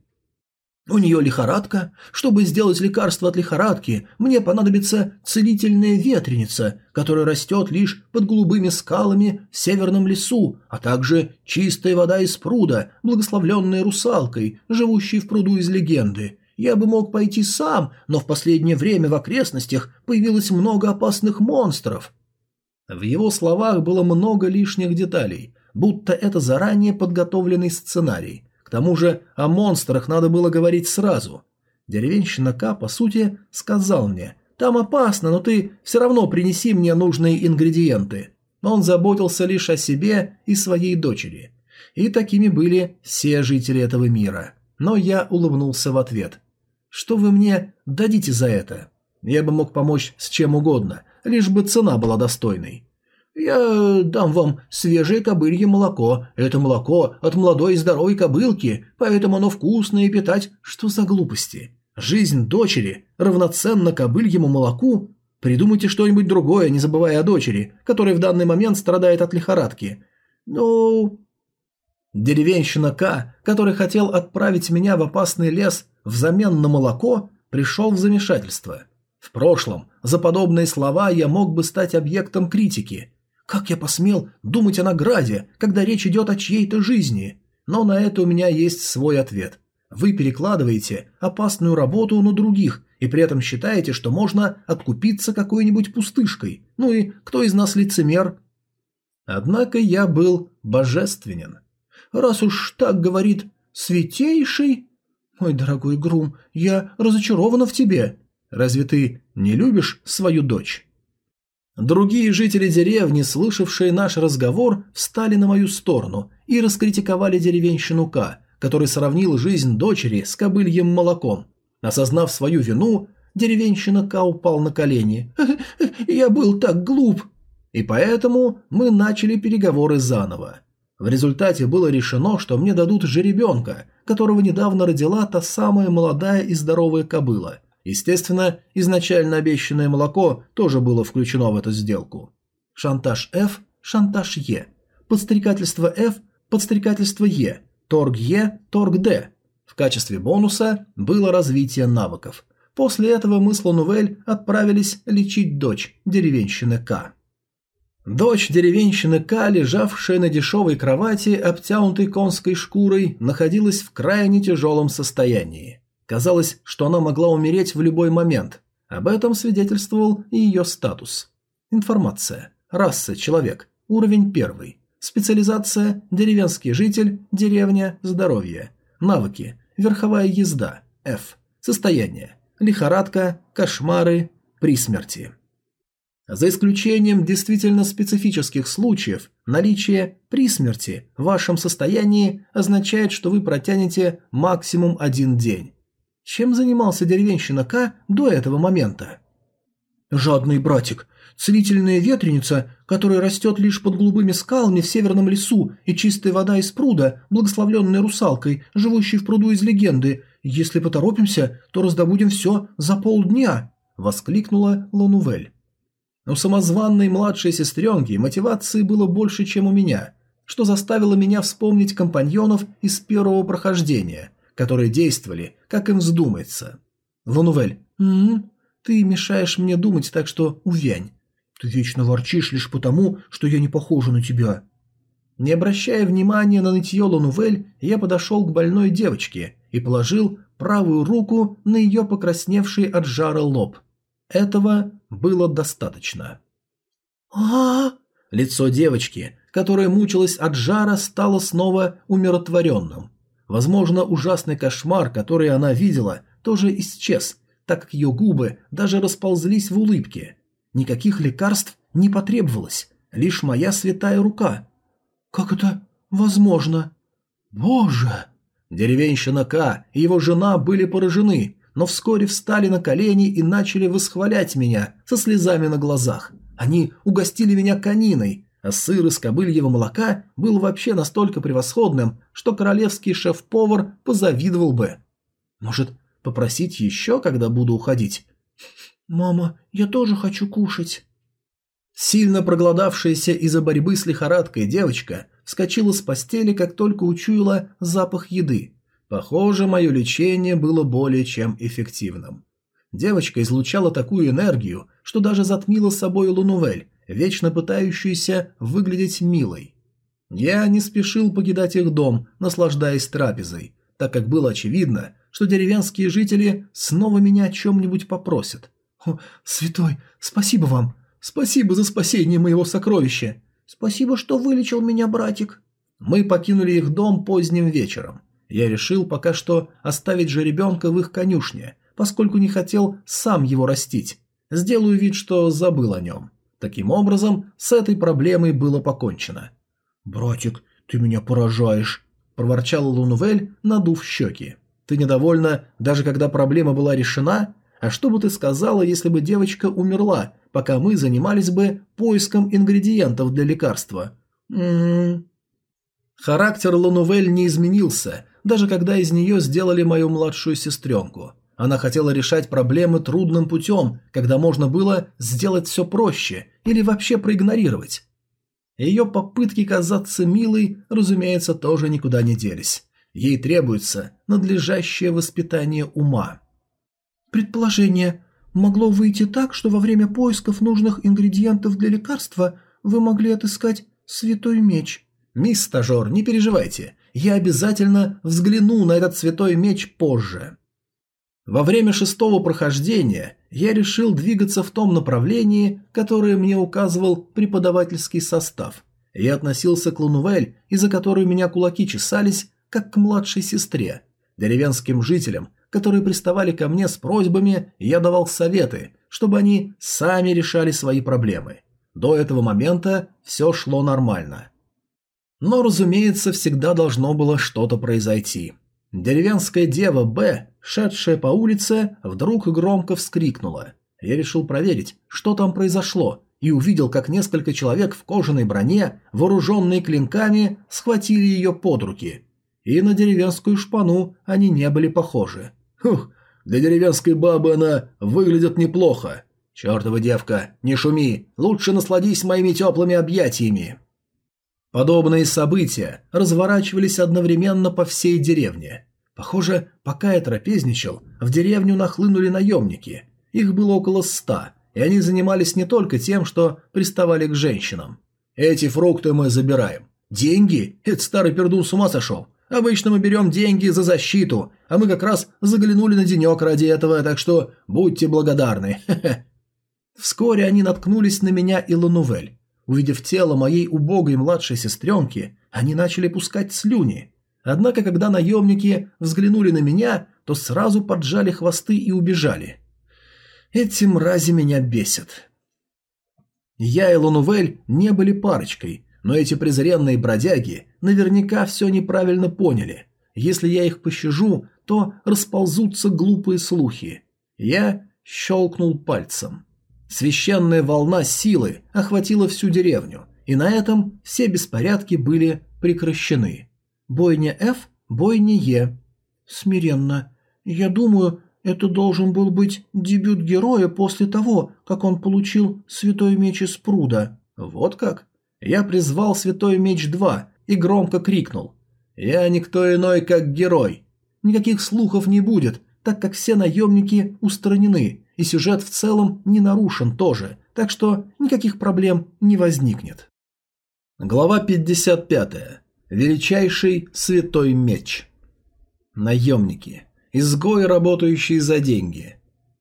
Speaker 1: У нее лихорадка. Чтобы сделать лекарство от лихорадки, мне понадобится целительная ветреница, которая растет лишь под голубыми скалами в северном лесу, а также чистая вода из пруда, благословленная русалкой, живущей в пруду из легенды. Я бы мог пойти сам, но в последнее время в окрестностях появилось много опасных монстров. В его словах было много лишних деталей, будто это заранее подготовленный сценарий – тому же о монстрах надо было говорить сразу. Деревенщина К, по сути, сказал мне, «Там опасно, но ты все равно принеси мне нужные ингредиенты». Но он заботился лишь о себе и своей дочери. И такими были все жители этого мира. Но я улыбнулся в ответ. «Что вы мне дадите за это? Я бы мог помочь с чем угодно, лишь бы цена была достойной». Я э, дам вам свежее кобылье молоко. Это молоко от молодой и здоровой кобылки, поэтому оно вкусное и питать. Что за глупости? Жизнь дочери равноценна кобыльему молоку? Придумайте что-нибудь другое, не забывая о дочери, которая в данный момент страдает от лихорадки. Ну... Деревенщина К, который хотел отправить меня в опасный лес взамен на молоко, пришел в замешательство. В прошлом за подобные слова я мог бы стать объектом критики, как я посмел думать о награде, когда речь идет о чьей-то жизни? Но на это у меня есть свой ответ. Вы перекладываете опасную работу на других и при этом считаете, что можно откупиться какой-нибудь пустышкой. Ну и кто из нас лицемер? Однако я был божественен. Раз уж так говорит «святейший», «Мой дорогой Грум, я разочарована в тебе. Разве ты не любишь свою дочь?» Другие жители деревни, слышавшие наш разговор, встали на мою сторону и раскритиковали деревенщину К, который сравнил жизнь дочери с кобыльем молоком. Осознав свою вину, деревенщина К упал на колени. «Я был так глуп!» И поэтому мы начали переговоры заново. В результате было решено, что мне дадут жеребенка, которого недавно родила та самая молодая и здоровая кобыла – Естественно, изначально обещанное молоко тоже было включено в эту сделку. Шантаж F, шантаж Е. Подстрекательство F, подстрекательство Е. Торг Е, торг Д. В качестве бонуса было развитие навыков. После этого мы с Ланувель отправились лечить дочь деревенщины К. Дочь деревенщины К, лежавшая на дешевой кровати, обтянутой конской шкурой, находилась в крайне тяжелом состоянии. Казалось, что она могла умереть в любой момент. Об этом свидетельствовал и ее статус. Информация. Раса – человек. Уровень первый. Специализация – деревенский житель, деревня, здоровье. Навыки – верховая езда, F. Состояние – лихорадка, кошмары, при смерти. За исключением действительно специфических случаев, наличие при смерти в вашем состоянии означает, что вы протянете максимум один день. Чем занимался деревенщина К до этого момента? Жадный братик. Целительная ветреница, которая растет лишь под голубыми скалами в северном лесу, и чистая вода из пруда, благословленная русалкой, живущей в пруду из легенды. Если поторопимся, то раздобудем все за полдня, воскликнула Лонувель. У самозванной младшей сестренки мотивации было больше, чем у меня, что заставило меня вспомнить компаньонов из первого прохождения – которые действовали, как им вздумается. Ланувель. «М «М-м, -м, «Ты мешаешь мне думать, так что увянь. Ты вечно ворчишь лишь потому, что я не похожа на тебя». Не обращая внимания на нытье Ланувель, я подошел к больной девочке и положил правую руку на ее покрасневший от жара лоб. Этого было достаточно. а, -а, -а! Лицо девочки, которая мучилась от жара, стало снова умиротворенным. Возможно, ужасный кошмар, который она видела, тоже исчез, так как ее губы даже расползлись в улыбке. Никаких лекарств не потребовалось, лишь моя святая рука. «Как это возможно?» «Боже!» Деревенщина К и его жена были поражены, но вскоре встали на колени и начали восхвалять меня со слезами на глазах. Они угостили меня кониной, а сыр из кобыльего молока был вообще настолько превосходным, что королевский шеф-повар позавидовал бы. Может, попросить еще, когда буду уходить? «Мама, я тоже хочу кушать». Сильно проголодавшаяся из-за борьбы с лихорадкой девочка вскочила с постели, как только учуяла запах еды. Похоже, мое лечение было более чем эффективным. Девочка излучала такую энергию, что даже затмила собой Лунувель, вечно пытающаяся выглядеть милой. Я не спешил покидать их дом, наслаждаясь трапезой, так как было очевидно, что деревенские жители снова меня о чем-нибудь попросят. «О, святой, спасибо вам! Спасибо за спасение моего сокровища! Спасибо, что вылечил меня, братик!» Мы покинули их дом поздним вечером. Я решил пока что оставить же ребенка в их конюшне, поскольку не хотел сам его растить. Сделаю вид, что забыл о нем. Таким образом, с этой проблемой было покончено. «Братик, ты меня поражаешь!» – проворчал Лунувель, надув щеки. «Ты недовольна, даже когда проблема была решена? А что бы ты сказала, если бы девочка умерла, пока мы занимались бы поиском ингредиентов для лекарства?»
Speaker 2: М -м -м.
Speaker 1: Характер Лунувель не изменился, даже когда из нее сделали мою младшую сестренку – она хотела решать проблемы трудным путем, когда можно было сделать все проще или вообще проигнорировать. Ее попытки казаться милой, разумеется, тоже никуда не делись. Ей требуется надлежащее воспитание ума. Предположение. Могло выйти так, что во время поисков нужных ингредиентов для лекарства вы могли отыскать святой меч. Мисс стажер, не переживайте. Я обязательно взгляну на этот святой меч позже. Во время шестого прохождения я решил двигаться в том направлении, которое мне указывал преподавательский состав. Я относился к Лунувель, из-за которой меня кулаки чесались, как к младшей сестре. Деревенским жителям, которые приставали ко мне с просьбами, я давал советы, чтобы они сами решали свои проблемы. До этого момента все шло нормально. Но, разумеется, всегда должно было что-то произойти. Деревенская дева Б Шедшая по улице вдруг громко вскрикнула. Я решил проверить, что там произошло, и увидел, как несколько человек в кожаной броне, вооруженные клинками, схватили ее под руки. И на деревенскую шпану они не были похожи. Хух, для деревенской бабы она выглядит неплохо. Чертова девка, не шуми, лучше насладись моими теплыми объятиями. Подобные события разворачивались одновременно по всей деревне. Похоже, пока я трапезничал, в деревню нахлынули наемники. Их было около ста, и они занимались не только тем, что приставали к женщинам. «Эти фрукты мы забираем. Деньги? Этот старый пердун с ума сошел. Обычно мы берем деньги за защиту, а мы как раз заглянули на денек ради этого, так что будьте благодарны. Вскоре они наткнулись на меня и Ланувель. Увидев тело моей убогой младшей сестренки, они начали пускать слюни. Однако, когда наемники взглянули на меня, то сразу поджали хвосты и убежали. Эти мрази меня бесят. Я и Лунувель не были парочкой, но эти презренные бродяги наверняка все неправильно поняли. Если я их пощажу, то расползутся глупые слухи. Я щелкнул пальцем. Священная волна силы охватила всю деревню, и на этом все беспорядки были прекращены. Бойня F, бойня Е. Смиренно. Я думаю, это должен был быть дебют героя после того, как он получил Святой Меч из пруда. Вот как? Я призвал Святой Меч 2 и громко крикнул. Я никто иной, как герой. Никаких слухов не будет, так как все наемники устранены, и сюжет в целом не нарушен тоже, так что никаких проблем не возникнет. Глава 55. Величайший святой меч. Наемники. Изгои, работающие за деньги.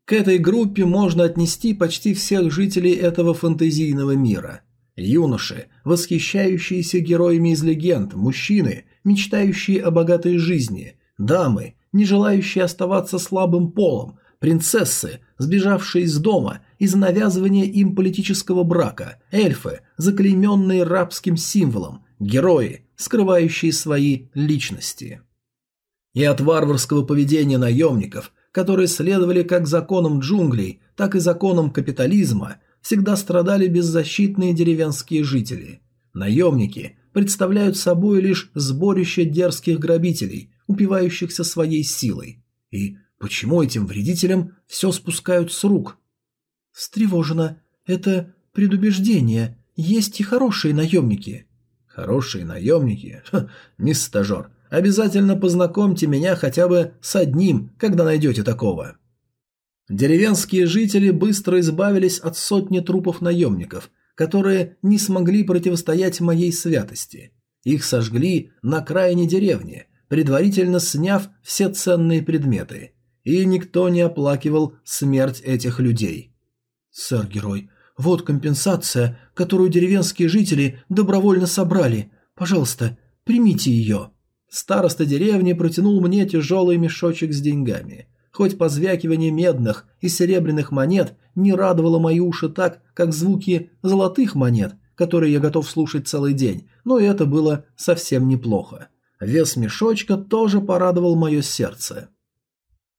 Speaker 1: К этой группе можно отнести почти всех жителей этого фантазийного мира. Юноши, восхищающиеся героями из легенд, мужчины, мечтающие о богатой жизни, дамы, не желающие оставаться слабым полом, принцессы, сбежавшие из дома из-за навязывания им политического брака, эльфы, заклейменные рабским символом, герои, скрывающие свои личности. И от варварского поведения наемников, которые следовали как законам джунглей, так и законам капитализма, всегда страдали беззащитные деревенские жители. Наемники представляют собой лишь сборище дерзких грабителей, упивающихся своей силой. И почему этим вредителям все спускают с рук? Встревожено. Это предубеждение. Есть и хорошие наемники. Хорошие наемники. Ха, мисс стажер, обязательно познакомьте меня хотя бы с одним, когда найдете такого. Деревенские жители быстро избавились от сотни трупов наемников, которые не смогли противостоять моей святости. Их сожгли на окраине деревни, предварительно сняв все ценные предметы. И никто не оплакивал смерть этих людей. «Сэр-герой, вот компенсация, которую деревенские жители добровольно собрали. Пожалуйста, примите ее». Староста деревни протянул мне тяжелый мешочек с деньгами. Хоть позвякивание медных и серебряных монет не радовало мои уши так, как звуки золотых монет, которые я готов слушать целый день, но это было совсем неплохо. Вес мешочка тоже порадовал мое сердце.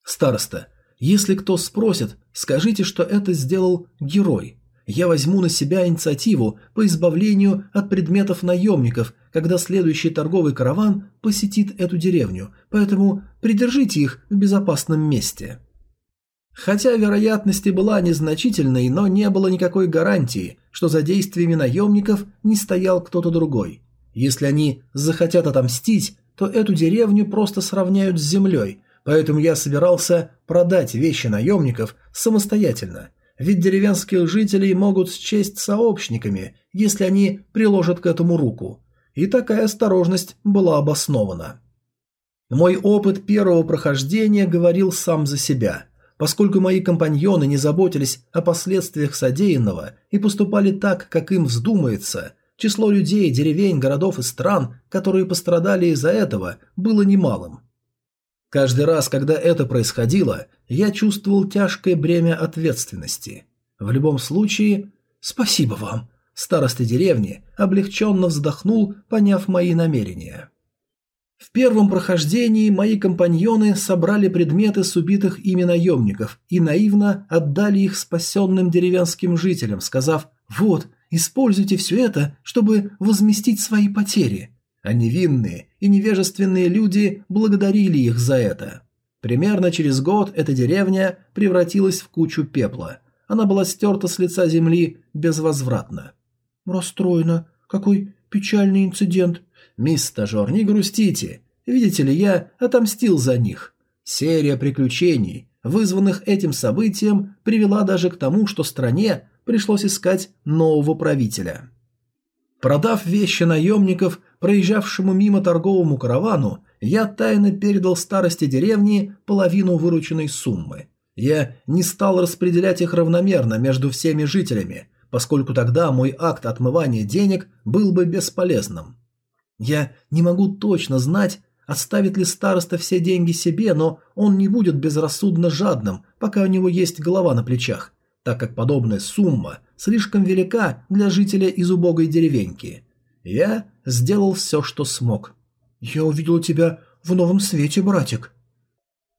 Speaker 1: «Староста, если кто спросит, скажите, что это сделал герой. Я возьму на себя инициативу по избавлению от предметов наемников, когда следующий торговый караван посетит эту деревню, поэтому придержите их в безопасном месте. Хотя вероятность и была незначительной, но не было никакой гарантии, что за действиями наемников не стоял кто-то другой. Если они захотят отомстить, то эту деревню просто сравняют с землей, поэтому я собирался продать вещи наемников самостоятельно – ведь деревенских жителей могут счесть сообщниками, если они приложат к этому руку. И такая осторожность была обоснована. Мой опыт первого прохождения говорил сам за себя. Поскольку мои компаньоны не заботились о последствиях содеянного и поступали так, как им вздумается, число людей, деревень, городов и стран, которые пострадали из-за этого, было немалым – Каждый раз, когда это происходило, я чувствовал тяжкое бремя ответственности. В любом случае, спасибо вам. Староста деревни облегченно вздохнул, поняв мои намерения. В первом прохождении мои компаньоны собрали предметы с убитых ими наемников и наивно отдали их спасенным деревенским жителям, сказав «Вот, используйте все это, чтобы возместить свои потери» а невинные и невежественные люди благодарили их за это. Примерно через год эта деревня превратилась в кучу пепла. Она была стерта с лица земли безвозвратно. «Расстроена. Какой печальный инцидент». «Мисс стажер, не грустите. Видите ли, я отомстил за них. Серия приключений, вызванных этим событием, привела даже к тому, что стране пришлось искать нового правителя». Продав вещи наемников, проезжавшему мимо торговому каравану, я тайно передал старости деревни половину вырученной суммы. Я не стал распределять их равномерно между всеми жителями, поскольку тогда мой акт отмывания денег был бы бесполезным. Я не могу точно знать, оставит ли староста все деньги себе, но он не будет безрассудно жадным, пока у него есть голова на плечах, так как подобная сумма слишком велика для жителя из убогой деревеньки. Я сделал все, что смог. «Я увидел тебя в новом свете, братик».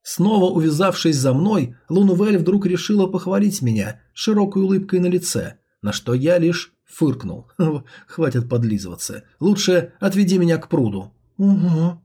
Speaker 1: Снова увязавшись за мной, Лунувель вдруг решила похвалить меня широкой улыбкой на лице, на что я лишь фыркнул. «Хватит подлизываться. Лучше отведи меня к пруду».
Speaker 2: «Угу».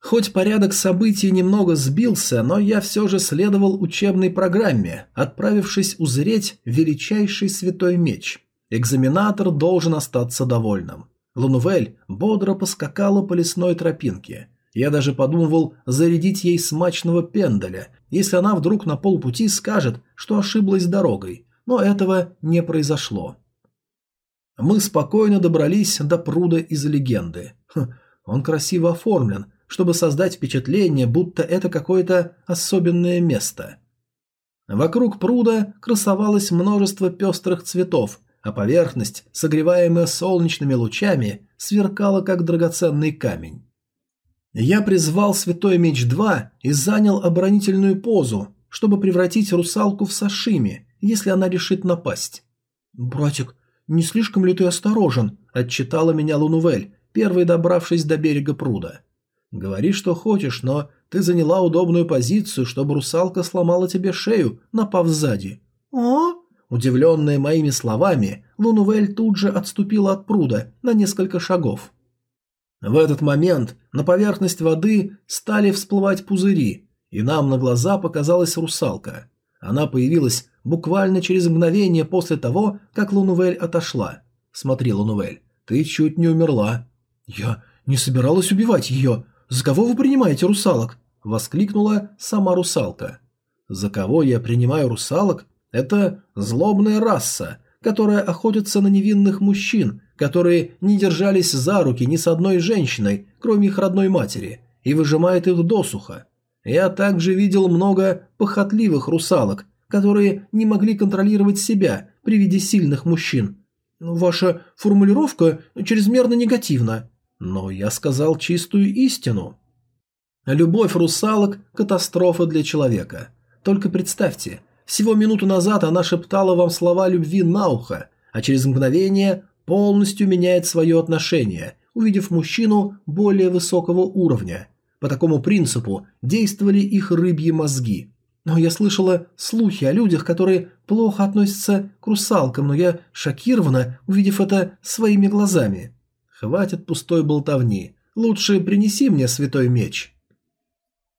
Speaker 1: Хоть порядок событий немного сбился, но я все же следовал учебной программе, отправившись узреть величайший святой меч – Экзаменатор должен остаться довольным. Лунувель бодро поскакала по лесной тропинке. Я даже подумывал зарядить ей смачного пендаля, если она вдруг на полпути скажет, что ошиблась дорогой, но этого не произошло. Мы спокойно добрались до пруда из легенды. Хм, он красиво оформлен, чтобы создать впечатление, будто это какое-то особенное место. Вокруг пруда красовалось множество пестрых цветов, а поверхность, согреваемая солнечными лучами, сверкала как драгоценный камень. Я призвал Святой Меч-2 и занял оборонительную позу, чтобы превратить русалку в сашими, если она решит напасть. «Братик, не слишком ли ты осторожен?» – отчитала меня Лунувель, первой добравшись до берега пруда. «Говори, что хочешь, но ты заняла удобную позицию, чтобы русалка сломала тебе шею, напав сзади». «О?» «А?» Удивленная моими словами, Лунувель тут же отступила от пруда на несколько шагов. В этот момент на поверхность воды стали всплывать пузыри, и нам на глаза показалась русалка. Она появилась буквально через мгновение после того, как Лунувель отошла. «Смотри, Лунувель, ты чуть не умерла». «Я не собиралась убивать ее. За кого вы принимаете русалок?» – воскликнула сама русалка. «За кого я принимаю русалок? Это злобная раса, которая охотится на невинных мужчин, которые не держались за руки ни с одной женщиной, кроме их родной матери, и выжимает их досуха. Я также видел много похотливых русалок, которые не могли контролировать себя при виде сильных мужчин. Ваша формулировка чрезмерно негативна. Но я сказал чистую истину. Любовь русалок – катастрофа для человека. Только представьте – всего минуту назад она шептала вам слова любви на ухо, а через мгновение полностью меняет свое отношение, увидев мужчину более высокого уровня. По такому принципу действовали их рыбьи мозги. Но я слышала слухи о людях, которые плохо относятся к русалкам, но я шокирована, увидев это своими глазами. Хватит пустой болтовни. Лучше принеси мне святой меч.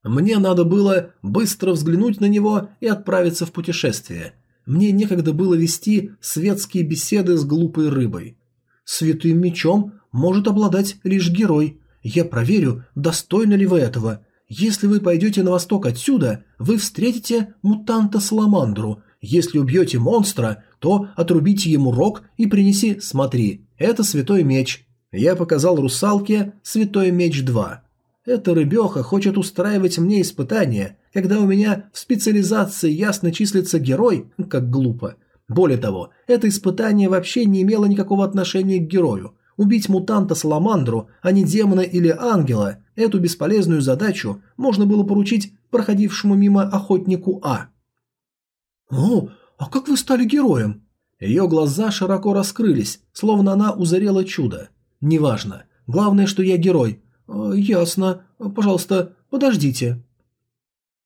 Speaker 1: Мне надо было быстро взглянуть на него и отправиться в путешествие. Мне некогда было вести светские беседы с глупой рыбой. Святым мечом может обладать лишь герой. Я проверю, достойны ли вы этого. Если вы пойдете на восток отсюда, вы встретите мутанта-саламандру. Если убьете монстра, то отрубите ему рог и принеси, смотри, это святой меч. Я показал русалке святой меч 2. Эта рыбеха хочет устраивать мне испытания, когда у меня в специализации ясно числится герой, как глупо. Более того, это испытание вообще не имело никакого отношения к герою. Убить мутанта-саламандру, а не демона или ангела, эту бесполезную задачу можно было поручить проходившему мимо охотнику А. «О, а как вы стали героем?» Ее глаза широко раскрылись, словно она узрела чудо. «Неважно. Главное, что я герой, Э, «Ясно. Пожалуйста, подождите».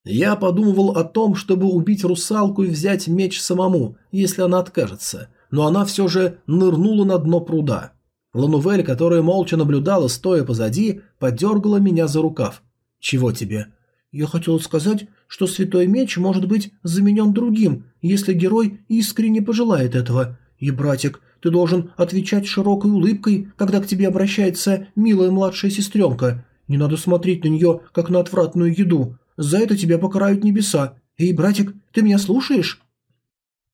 Speaker 1: Я подумывал о том, чтобы убить русалку и взять меч самому, если она откажется, но она все же нырнула на дно пруда. Ланувель, которая молча наблюдала, стоя позади, подергала меня за рукав. «Чего тебе?» «Я хотел сказать, что святой меч может быть заменен другим, если герой искренне пожелает этого. И, братик, ты должен отвечать широкой улыбкой, когда к тебе обращается милая младшая сестренка. Не надо смотреть на нее, как на отвратную еду. За это тебя покарают небеса. Эй, братик, ты меня слушаешь?»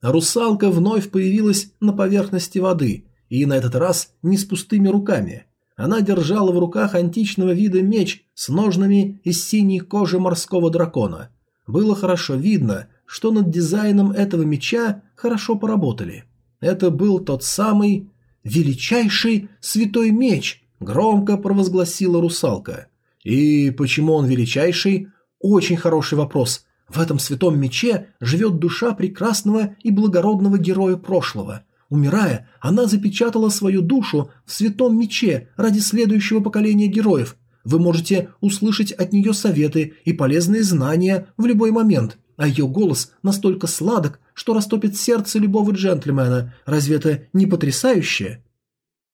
Speaker 1: Русалка вновь появилась на поверхности воды, и на этот раз не с пустыми руками. Она держала в руках античного вида меч с ножными из синей кожи морского дракона. Было хорошо видно, что над дизайном этого меча хорошо поработали. Это был тот самый величайший святой меч, громко провозгласила русалка. И почему он величайший? Очень хороший вопрос. В этом святом мече живет душа прекрасного и благородного героя прошлого. Умирая, она запечатала свою душу в святом мече ради следующего поколения героев. Вы можете услышать от нее советы и полезные знания в любой момент, а ее голос настолько сладок, что растопит сердце любого джентльмена. Разве это не потрясающе?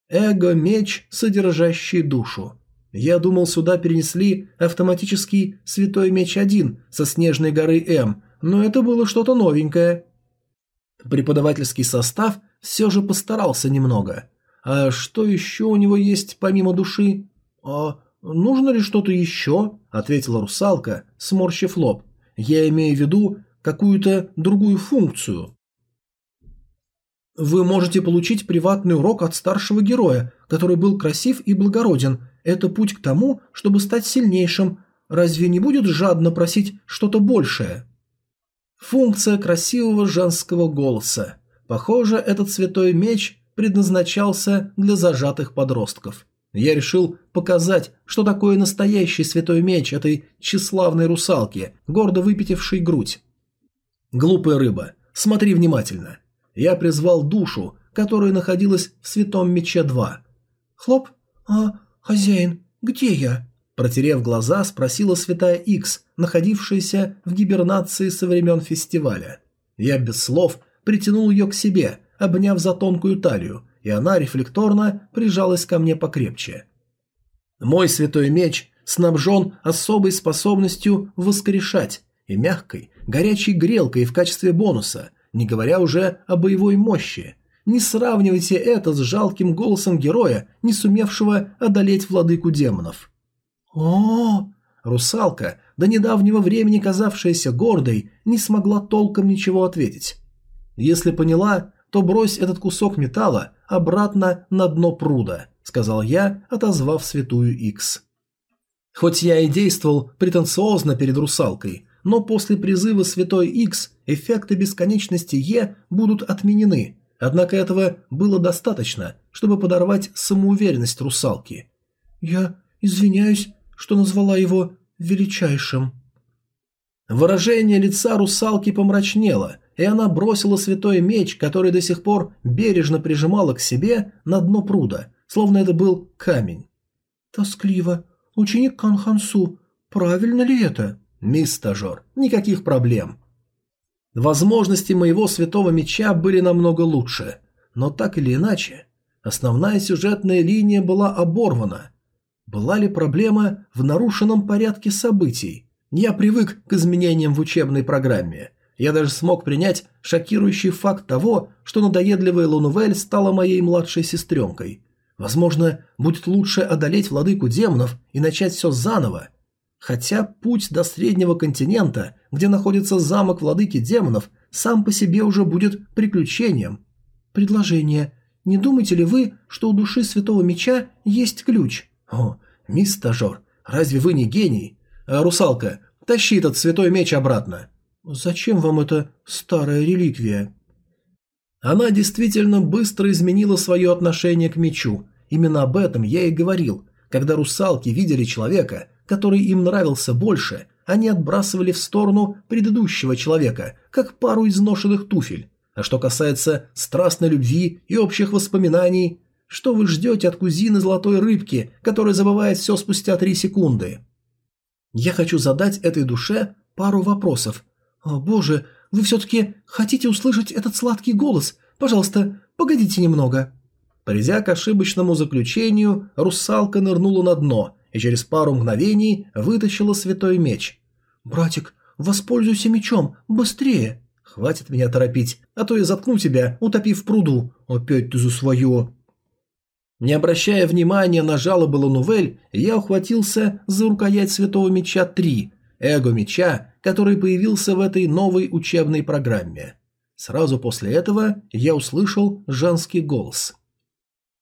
Speaker 1: Эго – меч, содержащий душу. Я думал, сюда перенесли автоматический «Святой меч-1» со Снежной горы М, но это было что-то новенькое. Преподавательский состав все же постарался немного. А что еще у него есть помимо души? А нужно ли что-то еще? Ответила русалка, сморщив лоб. Я имею в виду, какую-то другую функцию. Вы можете получить приватный урок от старшего героя, который был красив и благороден. Это путь к тому, чтобы стать сильнейшим. Разве не будет жадно просить что-то большее? Функция красивого женского голоса. Похоже, этот святой меч предназначался для зажатых подростков. Я решил показать, что такое настоящий святой меч этой тщеславной русалки, гордо выпитившей грудь. Глупая рыба, смотри внимательно. Я призвал душу, которая находилась в Святом Мече 2. Хлоп. А, хозяин, где я? Протерев глаза, спросила Святая Икс, находившаяся в гибернации со времен фестиваля. Я без слов притянул ее к себе, обняв за тонкую талию, и она рефлекторно прижалась ко мне покрепче. Мой святой меч снабжен особой способностью воскрешать, и мягкой, горячей грелкой в качестве бонуса, не говоря уже о боевой мощи. Не сравнивайте это с жалким голосом героя, не сумевшего одолеть владыку демонов. О, русалка, до недавнего времени казавшаяся гордой, не смогла толком ничего ответить. Если поняла, то брось этот кусок металла обратно на дно пруда, сказал я, отозвав святую X. Хоть я и действовал претенциозно перед русалкой, но после призыва Святой X эффекты бесконечности Е будут отменены. Однако этого было достаточно, чтобы подорвать самоуверенность русалки. «Я извиняюсь, что назвала его величайшим». Выражение лица русалки помрачнело, и она бросила святой меч, который до сих пор бережно прижимала к себе на дно пруда, словно это был камень. «Тоскливо. Ученик Канхансу, правильно ли это?» «Мисс стажер, никаких проблем». Возможности моего святого меча были намного лучше, но так или иначе, основная сюжетная линия была оборвана. Была ли проблема в нарушенном порядке событий? Я привык к изменениям в учебной программе. Я даже смог принять шокирующий факт того, что надоедливая Лунувель стала моей младшей сестренкой. Возможно, будет лучше одолеть владыку демонов и начать все заново, Хотя путь до Среднего континента, где находится замок владыки демонов, сам по себе уже будет приключением. Предложение. Не думаете ли вы, что у души Святого Меча есть ключ? О, мисс Стажер, разве вы не гений? А, русалка, тащи этот Святой Меч обратно. Зачем вам эта старая реликвия? Она действительно быстро изменила свое отношение к мечу. Именно об этом я и говорил, когда русалки видели человека – который им нравился больше, они отбрасывали в сторону предыдущего человека, как пару изношенных туфель. А что касается страстной любви и общих воспоминаний, что вы ждете от кузины золотой рыбки, которая забывает все спустя три секунды? Я хочу задать этой душе пару вопросов. О, боже, вы все-таки хотите услышать этот сладкий голос? Пожалуйста, погодите немного. Придя к ошибочному заключению, русалка нырнула на дно, и через пару мгновений вытащила святой меч. «Братик, воспользуйся мечом, быстрее!» «Хватит меня торопить, а то я заткну тебя, утопив в пруду. Опять ты за свое!» Не обращая внимания на жалобы Ланувель, я ухватился за рукоять святого меча 3, эго меча, который появился в этой новой учебной программе. Сразу после этого я услышал женский голос.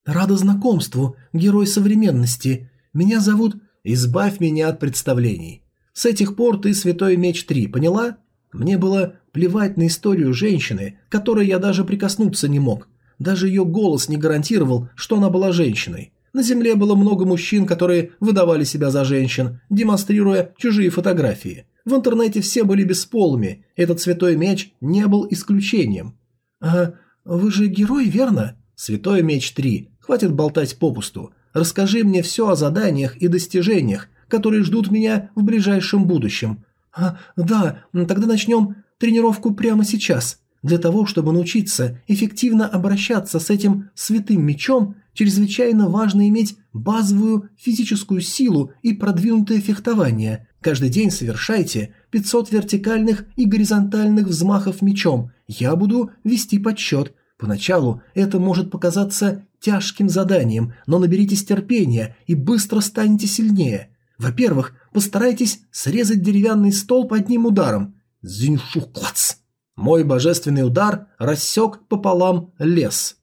Speaker 1: «Рада знакомству, герой современности. Меня зовут «Избавь меня от представлений». С этих пор ты Святой Меч 3, поняла? Мне было плевать на историю женщины, которой я даже прикоснуться не мог. Даже ее голос не гарантировал, что она была женщиной. На земле было много мужчин, которые выдавали себя за женщин, демонстрируя чужие фотографии. В интернете все были бесполыми, этот святой меч не был исключением. «А вы же герой, верно?» «Святой меч 3. Хватит болтать попусту. Расскажи мне все о заданиях и достижениях, которые ждут меня в ближайшем будущем. А, да, тогда начнем тренировку прямо сейчас. Для того, чтобы научиться эффективно обращаться с этим святым мечом, чрезвычайно важно иметь базовую физическую силу и продвинутое фехтование. Каждый день совершайте 500 вертикальных и горизонтальных взмахов мечом. Я буду вести подсчет, Поначалу это может показаться тяжким заданием, но наберитесь терпения и быстро станете сильнее. Во-первых, постарайтесь срезать деревянный столб одним ударом. Зиншу клац! Мой божественный удар рассек пополам лес.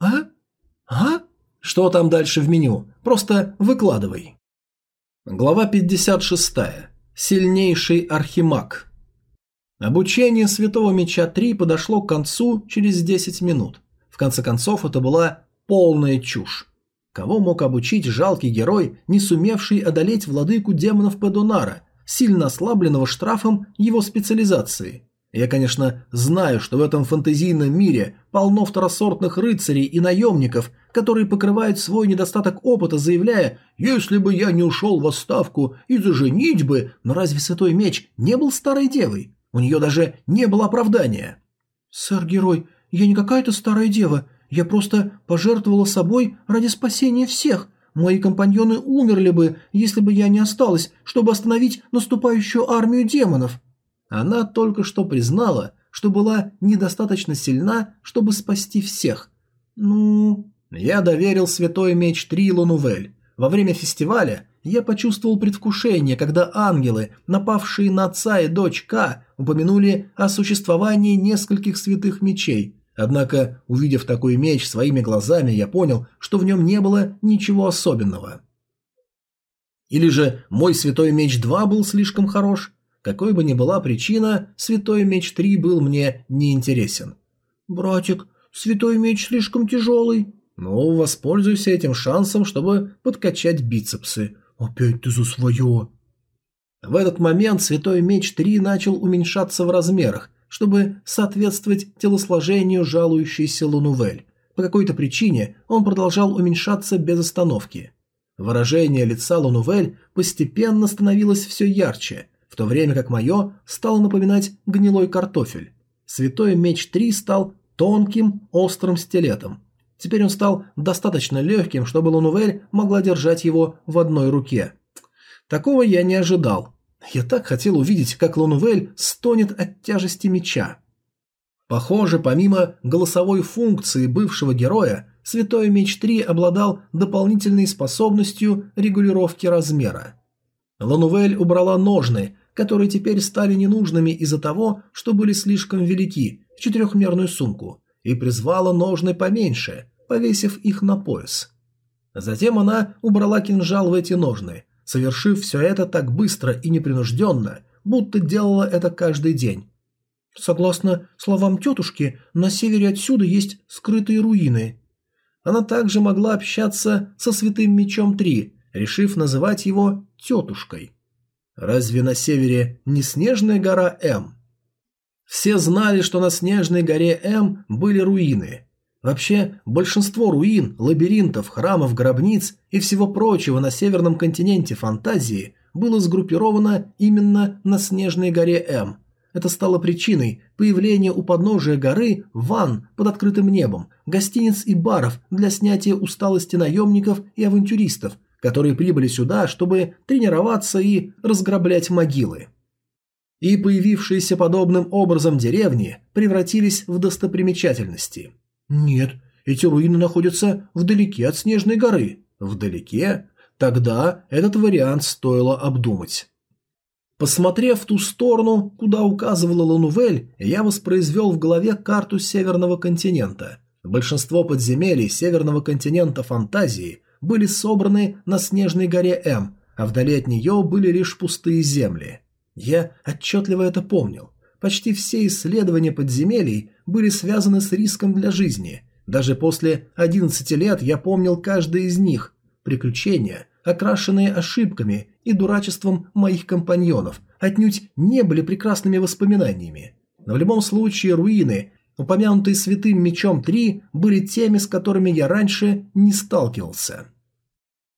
Speaker 1: А? А? Что там дальше в меню? Просто выкладывай. Глава 56. Сильнейший архимаг. Обучение Святого Меча 3 подошло к концу через 10 минут. В конце концов, это была полная чушь. Кого мог обучить жалкий герой, не сумевший одолеть владыку демонов Педонара, сильно ослабленного штрафом его специализации? Я, конечно, знаю, что в этом фантазийном мире полно второсортных рыцарей и наемников, которые покрывают свой недостаток опыта, заявляя «Если бы я не ушел в отставку из-за бы, но разве Святой Меч не был старой девой? У нее даже не было оправдания. «Сэр-герой, я не какая-то старая дева. Я просто пожертвовала собой ради спасения всех. Мои компаньоны умерли бы, если бы я не осталась, чтобы остановить наступающую армию демонов». Она только что признала, что была недостаточно сильна, чтобы спасти всех.
Speaker 2: «Ну...»
Speaker 1: Я доверил святой меч Трилу Нувель. Во время фестиваля я почувствовал предвкушение, когда ангелы, напавшие на отца и дочь К, упомянули о существовании нескольких святых мечей. Однако, увидев такой меч своими глазами, я понял, что в нем не было ничего особенного. Или же мой святой меч 2 был слишком хорош? Какой бы ни была причина, святой меч 3 был мне неинтересен. «Братик, святой меч слишком тяжелый». «Ну, воспользуйся этим шансом, чтобы подкачать бицепсы». «Опять ты за свое». В этот момент Святой Меч 3 начал уменьшаться в размерах, чтобы соответствовать телосложению жалующейся Лунувель. По какой-то причине он продолжал уменьшаться без остановки. Выражение лица Лунувель постепенно становилось все ярче, в то время как мое стало напоминать гнилой картофель. Святой Меч 3 стал тонким, острым стилетом. Теперь он стал достаточно легким, чтобы Лунувель могла держать его в одной руке – Такого я не ожидал. Я так хотел увидеть, как Лунвель стонет от тяжести меча. Похоже, помимо голосовой функции бывшего героя, Святой меч 3 обладал дополнительной способностью регулировки размера. Ланувель убрала ножны, которые теперь стали ненужными из-за того, что были слишком велики, в четырехмерную сумку, и призвала ножны поменьше, повесив их на пояс. Затем она убрала кинжал в эти ножны совершив все это так быстро и непринужденно, будто делала это каждый день. Согласно словам тетушки, на севере отсюда есть скрытые руины. Она также могла общаться со Святым Мечом три, решив называть его тетушкой. Разве на севере не Снежная гора М? Все знали, что на Снежной горе М были руины, Вообще, большинство руин, лабиринтов, храмов, гробниц и всего прочего на северном континенте фантазии было сгруппировано именно на Снежной горе М. Это стало причиной появления у подножия горы Ван под открытым небом, гостиниц и баров для снятия усталости наемников и авантюристов, которые прибыли сюда, чтобы тренироваться и разграблять могилы и появившиеся подобным образом деревни превратились в достопримечательности. Нет, эти руины находятся вдалеке от Снежной горы. Вдалеке? Тогда этот вариант стоило обдумать. Посмотрев в ту сторону, куда указывала Ланувель, я воспроизвел в голове карту Северного континента. Большинство подземелий Северного континента фантазии были собраны на Снежной горе М, а вдали от нее были лишь пустые земли. Я отчетливо это помнил. Почти все исследования подземелий были связаны с риском для жизни. Даже после 11 лет я помнил каждое из них. Приключения, окрашенные ошибками и дурачеством моих компаньонов, отнюдь не были прекрасными воспоминаниями. Но в любом случае руины, упомянутые святым мечом 3, были теми, с которыми я раньше не сталкивался.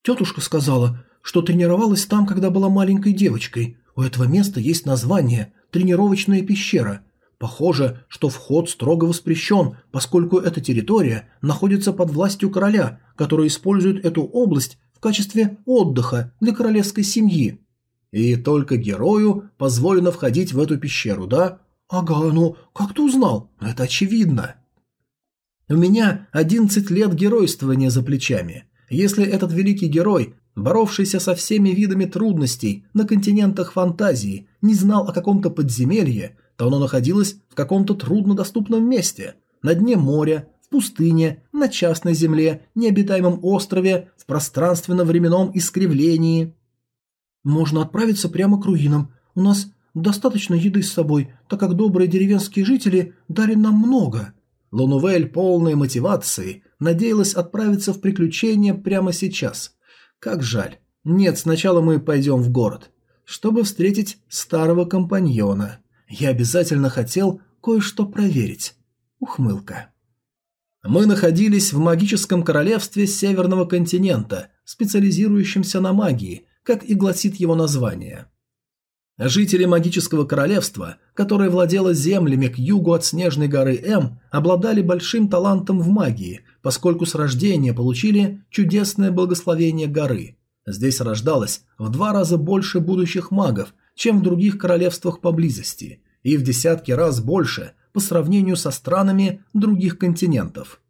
Speaker 1: Тетушка сказала, что тренировалась там, когда была маленькой девочкой. У этого места есть название – тренировочная пещера. Похоже, что вход строго воспрещен, поскольку эта территория находится под властью короля, который использует эту область в качестве отдыха для королевской семьи. И только герою позволено входить в эту пещеру, да? Ага, ну как ты узнал? Это очевидно. У меня 11 лет геройствования за плечами. Если этот великий герой боровшийся со всеми видами трудностей на континентах фантазии, не знал о каком-то подземелье, то оно находилось в каком-то труднодоступном месте, на дне моря, в пустыне, на частной земле, необитаемом острове, в пространственно-временном искривлении. «Можно отправиться прямо к руинам. У нас достаточно еды с собой, так как добрые деревенские жители дали нам много». Лунувель, полная мотивации, надеялась отправиться в приключение прямо сейчас – как жаль. Нет, сначала мы пойдем в город, чтобы встретить старого компаньона. Я обязательно хотел кое-что проверить. Ухмылка. Мы находились в магическом королевстве Северного континента, специализирующемся на магии, как и гласит его название. Жители магического королевства, которое владело землями к югу от снежной горы М, обладали большим талантом в магии, поскольку с рождения получили чудесное благословение горы. Здесь рождалось в два раза больше будущих магов, чем в других королевствах поблизости, и в десятки раз больше по сравнению со странами других континентов.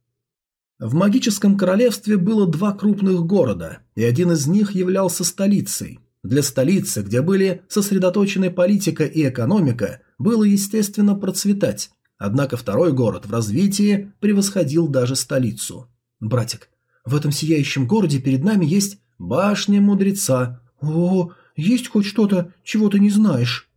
Speaker 1: В магическом королевстве было два крупных города, и один из них являлся столицей. Для столицы, где были сосредоточены политика и экономика, было естественно процветать, Однако второй город в развитии превосходил даже столицу. «Братик, в этом сияющем городе перед нами есть башня мудреца. О, есть хоть что-то, чего ты не знаешь?»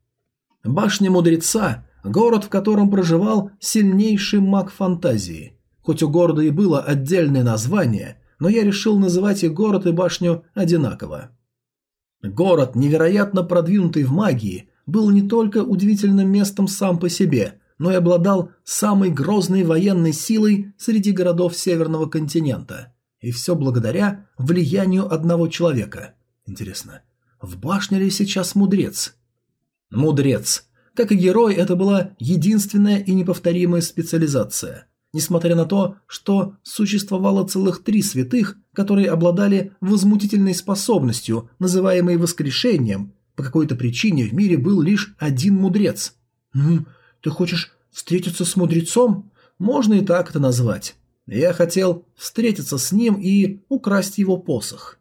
Speaker 1: Башня мудреца – город, в котором проживал сильнейший маг фантазии. Хоть у города и было отдельное название, но я решил называть и город, и башню одинаково. Город, невероятно продвинутый в магии, был не только удивительным местом сам по себе, но и обладал самой грозной военной силой среди городов Северного континента. И все благодаря влиянию одного человека. Интересно, в башне ли сейчас мудрец? Мудрец. Как и герой, это была единственная и неповторимая специализация. Несмотря на то, что существовало целых три святых, которые обладали возмутительной способностью, называемой воскрешением, по какой-то причине в мире был лишь один мудрец. Ты хочешь встретиться с мудрецом? Можно и так это назвать. Я хотел встретиться с ним и украсть его посох.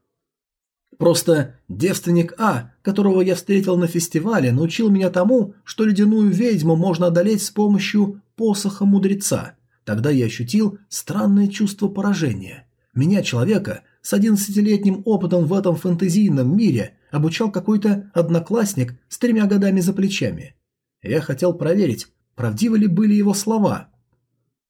Speaker 1: Просто девственник А, которого я встретил на фестивале, научил меня тому, что ледяную ведьму можно одолеть с помощью посоха мудреца. Тогда я ощутил странное чувство поражения. Меня, человека, с 11-летним опытом в этом фэнтезийном мире обучал какой-то одноклассник с тремя годами за плечами. Я хотел проверить, правдивы ли были его слова.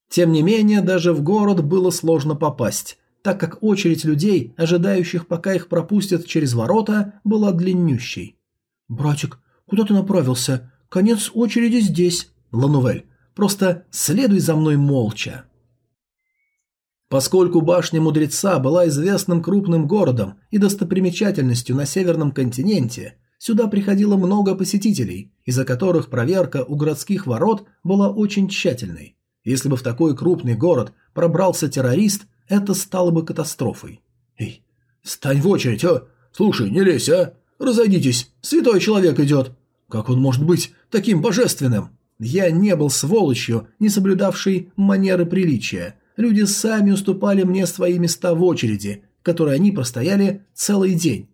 Speaker 1: Тем не менее, даже в город было сложно попасть, так как очередь людей, ожидающих, пока их пропустят через ворота, была длиннющей. «Братик, куда ты направился? Конец очереди здесь, Ланувель. Просто следуй за мной молча». Поскольку башня Мудреца была известным крупным городом и достопримечательностью на Северном континенте, Сюда приходило много посетителей, из-за которых проверка у городских ворот была очень тщательной. Если бы в такой крупный город пробрался террорист, это стало бы катастрофой. «Эй, стань в очередь, а! Слушай, не лезь, а! Разойдитесь, святой человек идет! Как он может быть таким божественным?» Я не был сволочью, не соблюдавшей манеры приличия. Люди сами уступали мне свои места в очереди, которые они простояли целый день.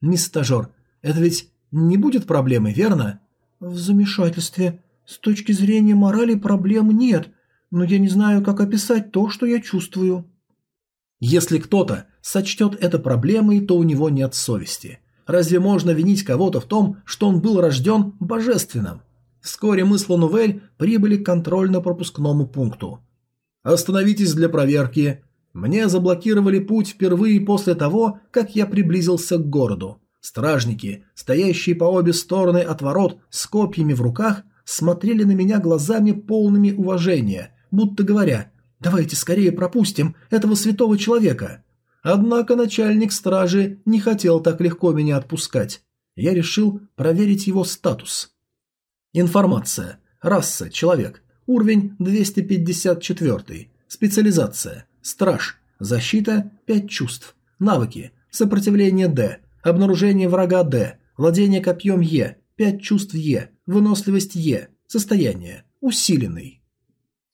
Speaker 1: Не стажер, это ведь не будет проблемы, верно? В замешательстве. С точки зрения морали проблем нет, но я не знаю, как описать то, что я чувствую. Если кто-то сочтет это проблемой, то у него нет совести. Разве можно винить кого-то в том, что он был рожден божественным? Вскоре мы с Ланувель прибыли к контрольно-пропускному пункту. «Остановитесь для проверки», мне заблокировали путь впервые после того, как я приблизился к городу. Стражники, стоящие по обе стороны от ворот с копьями в руках, смотрели на меня глазами полными уважения, будто говоря «давайте скорее пропустим этого святого человека». Однако начальник стражи не хотел так легко меня отпускать. Я решил проверить его статус. Информация. Раса – человек. Уровень 254. Специализация. Страж. Защита – 5 чувств. Навыки. Сопротивление – Д. Обнаружение врага Д. Владение копьем Е. пять чувств Е. Выносливость Е. Состояние. Усиленный.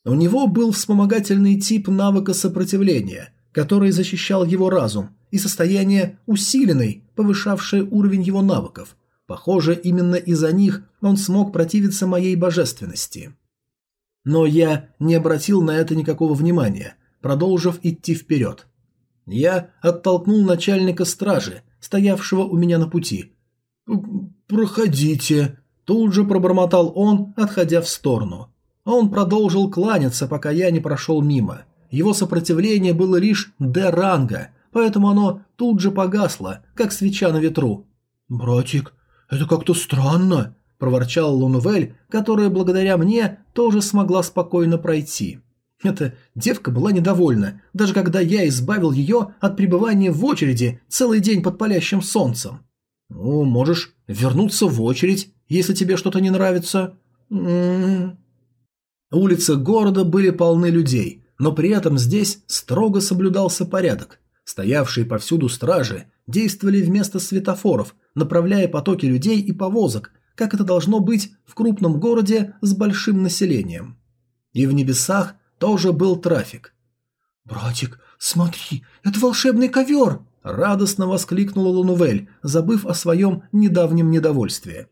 Speaker 1: У него был вспомогательный тип навыка сопротивления, который защищал его разум, и состояние «усиленный», повышавшее уровень его навыков. Похоже, именно из-за них он смог противиться моей божественности. Но я не обратил на это никакого внимания, продолжив идти вперед. Я оттолкнул начальника стражи, стоявшего у меня на пути. «Проходите», – тут же пробормотал он, отходя в сторону. А он продолжил кланяться, пока я не прошел мимо. Его сопротивление было лишь Д-ранга, поэтому оно тут же погасло, как свеча на ветру. «Братик, это как-то странно», – проворчал Лунувель, которая благодаря мне тоже смогла спокойно пройти. Эта девка была недовольна, даже когда я избавил ее от пребывания в очереди целый день под палящим солнцем. «Ну, можешь вернуться в очередь, если тебе что-то не нравится». М-м-м. Улицы города были полны людей, но при этом здесь строго соблюдался порядок. Стоявшие повсюду стражи действовали вместо светофоров, направляя потоки людей и повозок, как это должно быть в крупном городе с большим населением. И в небесах тоже был трафик. «Братик, смотри, это волшебный ковер!» – радостно воскликнула Лунувель, забыв о своем недавнем недовольстве.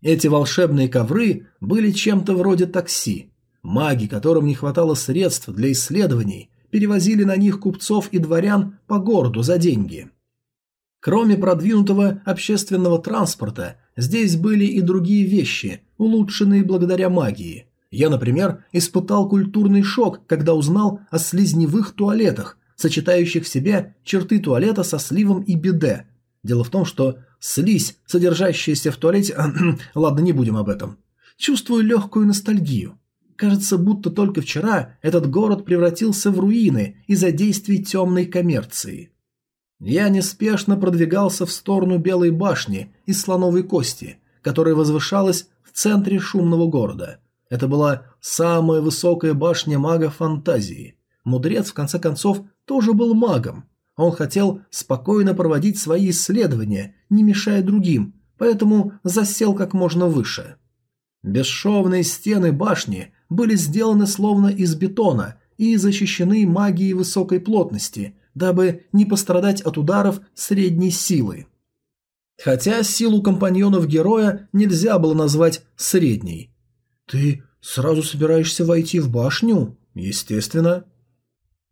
Speaker 1: Эти волшебные ковры были чем-то вроде такси. Маги, которым не хватало средств для исследований, перевозили на них купцов и дворян по городу за деньги. Кроме продвинутого общественного транспорта, здесь были и другие вещи, улучшенные благодаря магии – я, например, испытал культурный шок, когда узнал о слизневых туалетах, сочетающих в себе черты туалета со сливом и биде. Дело в том, что слизь, содержащаяся в туалете... Ладно, не будем об этом. Чувствую легкую ностальгию. Кажется, будто только вчера этот город превратился в руины из-за действий темной коммерции. Я неспешно продвигался в сторону Белой башни из слоновой кости, которая возвышалась в центре шумного города – это была самая высокая башня мага фантазии. Мудрец, в конце концов, тоже был магом. Он хотел спокойно проводить свои исследования, не мешая другим, поэтому засел как можно выше. Бесшовные стены башни были сделаны словно из бетона и защищены магией высокой плотности, дабы не пострадать от ударов средней силы. Хотя силу компаньонов героя нельзя было назвать средней – «Ты сразу собираешься войти в башню?» «Естественно».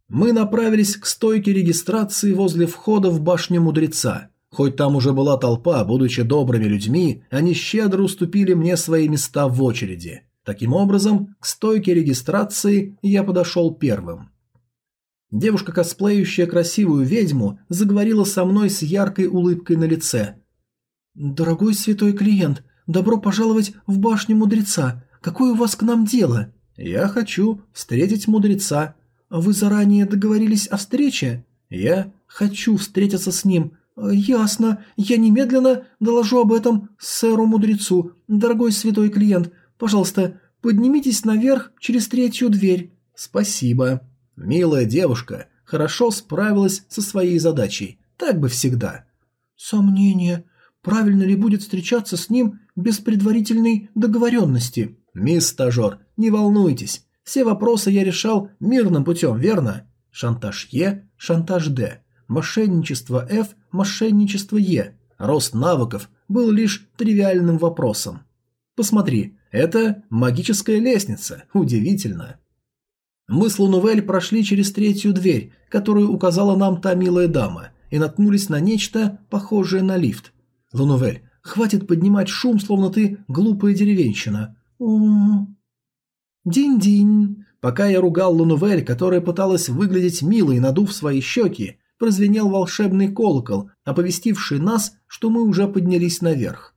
Speaker 1: Мы направились к стойке регистрации возле входа в башню мудреца. Хоть там уже была толпа, будучи добрыми людьми, они щедро уступили мне свои места в очереди. Таким образом, к стойке регистрации я подошел первым. Девушка, косплеющая красивую ведьму, заговорила со мной с яркой улыбкой на лице. «Дорогой святой клиент, добро пожаловать в башню мудреца. Какое у вас к нам дело? Я хочу встретить мудреца. Вы заранее договорились о встрече? Я хочу встретиться с ним. Ясно. Я немедленно доложу об этом сэру-мудрецу. Дорогой святой клиент, пожалуйста, поднимитесь наверх через третью дверь. Спасибо. Милая девушка хорошо справилась со своей задачей. Так бы всегда. Сомнение, правильно ли будет встречаться с ним без предварительной договоренности. «Мисс стажер, не волнуйтесь. Все вопросы я решал мирным путем, верно? Шантаж Е, шантаж Д, мошенничество F, мошенничество Е. Рост навыков был лишь тривиальным вопросом. Посмотри, это магическая лестница. Удивительно. Мы с Лунувель прошли через третью дверь, которую указала нам та милая дама, и наткнулись на нечто похожее на лифт. Лунувель, хватит поднимать шум, словно ты глупая деревенщина. Динь-динь. Пока я ругал Лунувель, которая пыталась выглядеть милой, надув свои щеки, прозвенел волшебный колокол, оповестивший нас, что мы уже поднялись наверх.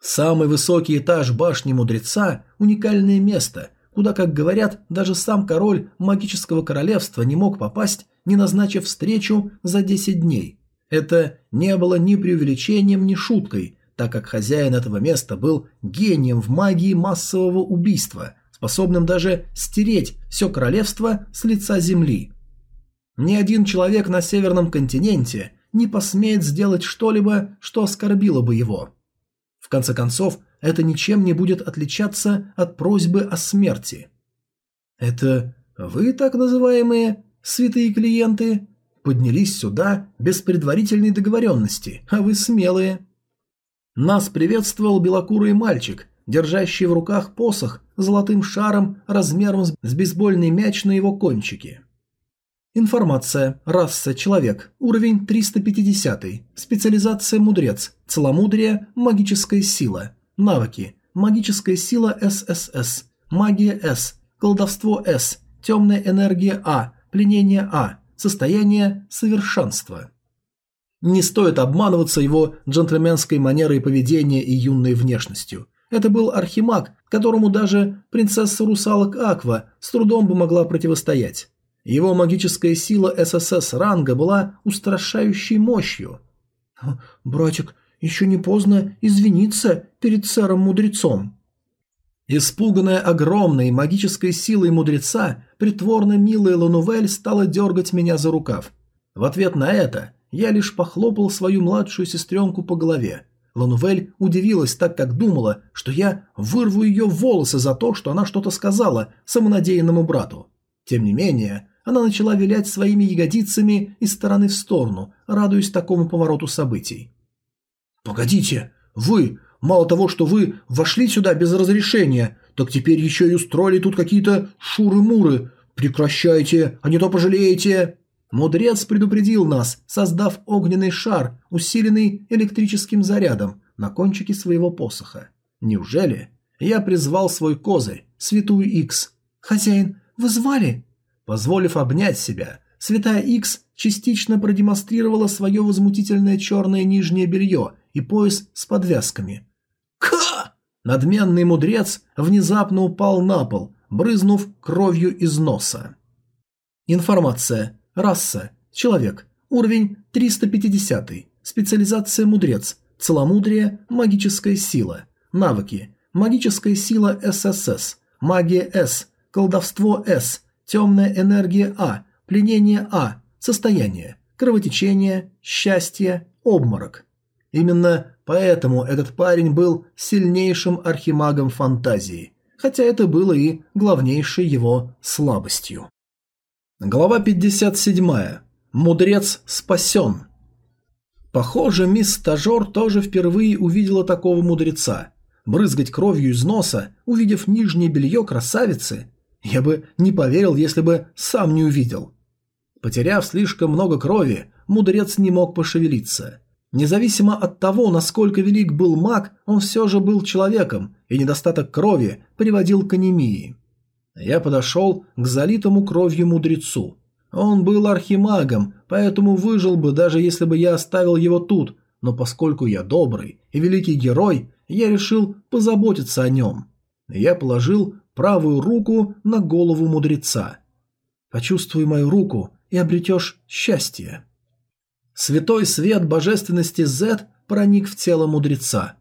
Speaker 1: Самый высокий этаж башни мудреца – уникальное место, куда, как говорят, даже сам король магического королевства не мог попасть, не назначив встречу за 10 дней. Это не было ни преувеличением, ни шуткой – так как хозяин этого места был гением в магии массового убийства, способным даже стереть все королевство с лица земли. Ни один человек на северном континенте не посмеет сделать что-либо, что оскорбило бы его. В конце концов, это ничем не будет отличаться от просьбы о смерти. Это вы так называемые святые клиенты поднялись сюда без предварительной договоренности, а вы смелые. Нас приветствовал белокурый мальчик, держащий в руках посох с золотым шаром размером с бейсбольный мяч на его кончике. Информация. Раса. Человек. Уровень 350. Специализация. Мудрец. Целомудрие. Магическая сила. Навыки. Магическая сила ССС. Магия С. Колдовство С. Темная энергия А. Пленение А. Состояние совершенства. Не стоит обманываться его джентльменской манерой поведения и юной внешностью. Это был архимаг, которому даже принцесса русалок Аква с трудом бы могла противостоять. Его магическая сила ССС ранга была устрашающей мощью. «Братик, еще не поздно извиниться перед сэром-мудрецом». Испуганная огромной магической силой мудреца, притворно милая Ланувель стала дергать меня за рукав. В ответ на это я лишь похлопал свою младшую сестренку по голове. Ланувель удивилась, так как думала, что я вырву ее волосы за то, что она что-то сказала самонадеянному брату. Тем не менее, она начала вилять своими ягодицами из стороны в сторону, радуясь такому повороту событий. «Погодите, вы, мало того, что вы вошли сюда без разрешения, так теперь еще и устроили тут какие-то шуры-муры. Прекращайте, а не то пожалеете!» Мудрец предупредил нас, создав огненный шар, усиленный электрическим зарядом, на кончике своего посоха. Неужели? Я призвал свой козырь, святую Икс. «Хозяин, вы звали?» Позволив обнять себя, святая Икс частично продемонстрировала свое возмутительное черное нижнее белье и пояс с подвязками. «Ка!» Надменный мудрец внезапно упал на пол, брызнув кровью из носа. Информация. Раса – человек. Уровень 350. Специализация – мудрец. Целомудрие – магическая сила. Навыки. Магическая сила ССС. Магия С. Колдовство С. Темная энергия А. Пленение А. Состояние. Кровотечение. Счастье. Обморок. Именно поэтому этот парень был сильнейшим архимагом фантазии, хотя это было и главнейшей его слабостью. Глава 57. Мудрец спасен. Похоже, мисс Стажер тоже впервые увидела такого мудреца. Брызгать кровью из носа, увидев нижнее белье красавицы, я бы не поверил, если бы сам не увидел. Потеряв слишком много крови, мудрец не мог пошевелиться. Независимо от того, насколько велик был маг, он все же был человеком, и недостаток крови приводил к анемии. Я подошел к залитому кровью мудрецу. Он был архимагом, поэтому выжил бы, даже если бы я оставил его тут, но поскольку я добрый и великий герой, я решил позаботиться о нем. Я положил правую руку на голову мудреца. «Почувствуй мою руку и обретешь счастье». Святой свет божественности Зет проник в тело мудреца.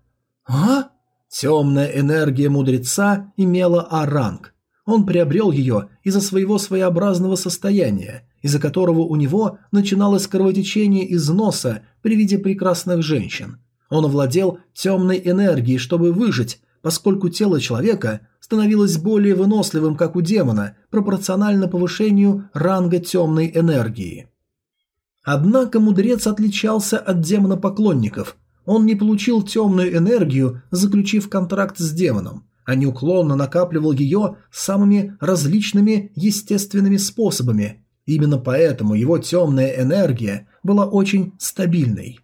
Speaker 1: «А?» Темная энергия мудреца имела А-ранг. Он приобрел ее из-за своего своеобразного состояния, из-за которого у него начиналось кровотечение из носа при виде прекрасных женщин. Он овладел темной энергией, чтобы выжить, поскольку тело человека становилось более выносливым, как у демона, пропорционально повышению ранга темной энергии. Однако мудрец отличался от демона-поклонников. Он не получил темную энергию, заключив контракт с демоном а неуклонно накапливал ее самыми различными естественными способами. Именно поэтому его темная энергия была очень стабильной.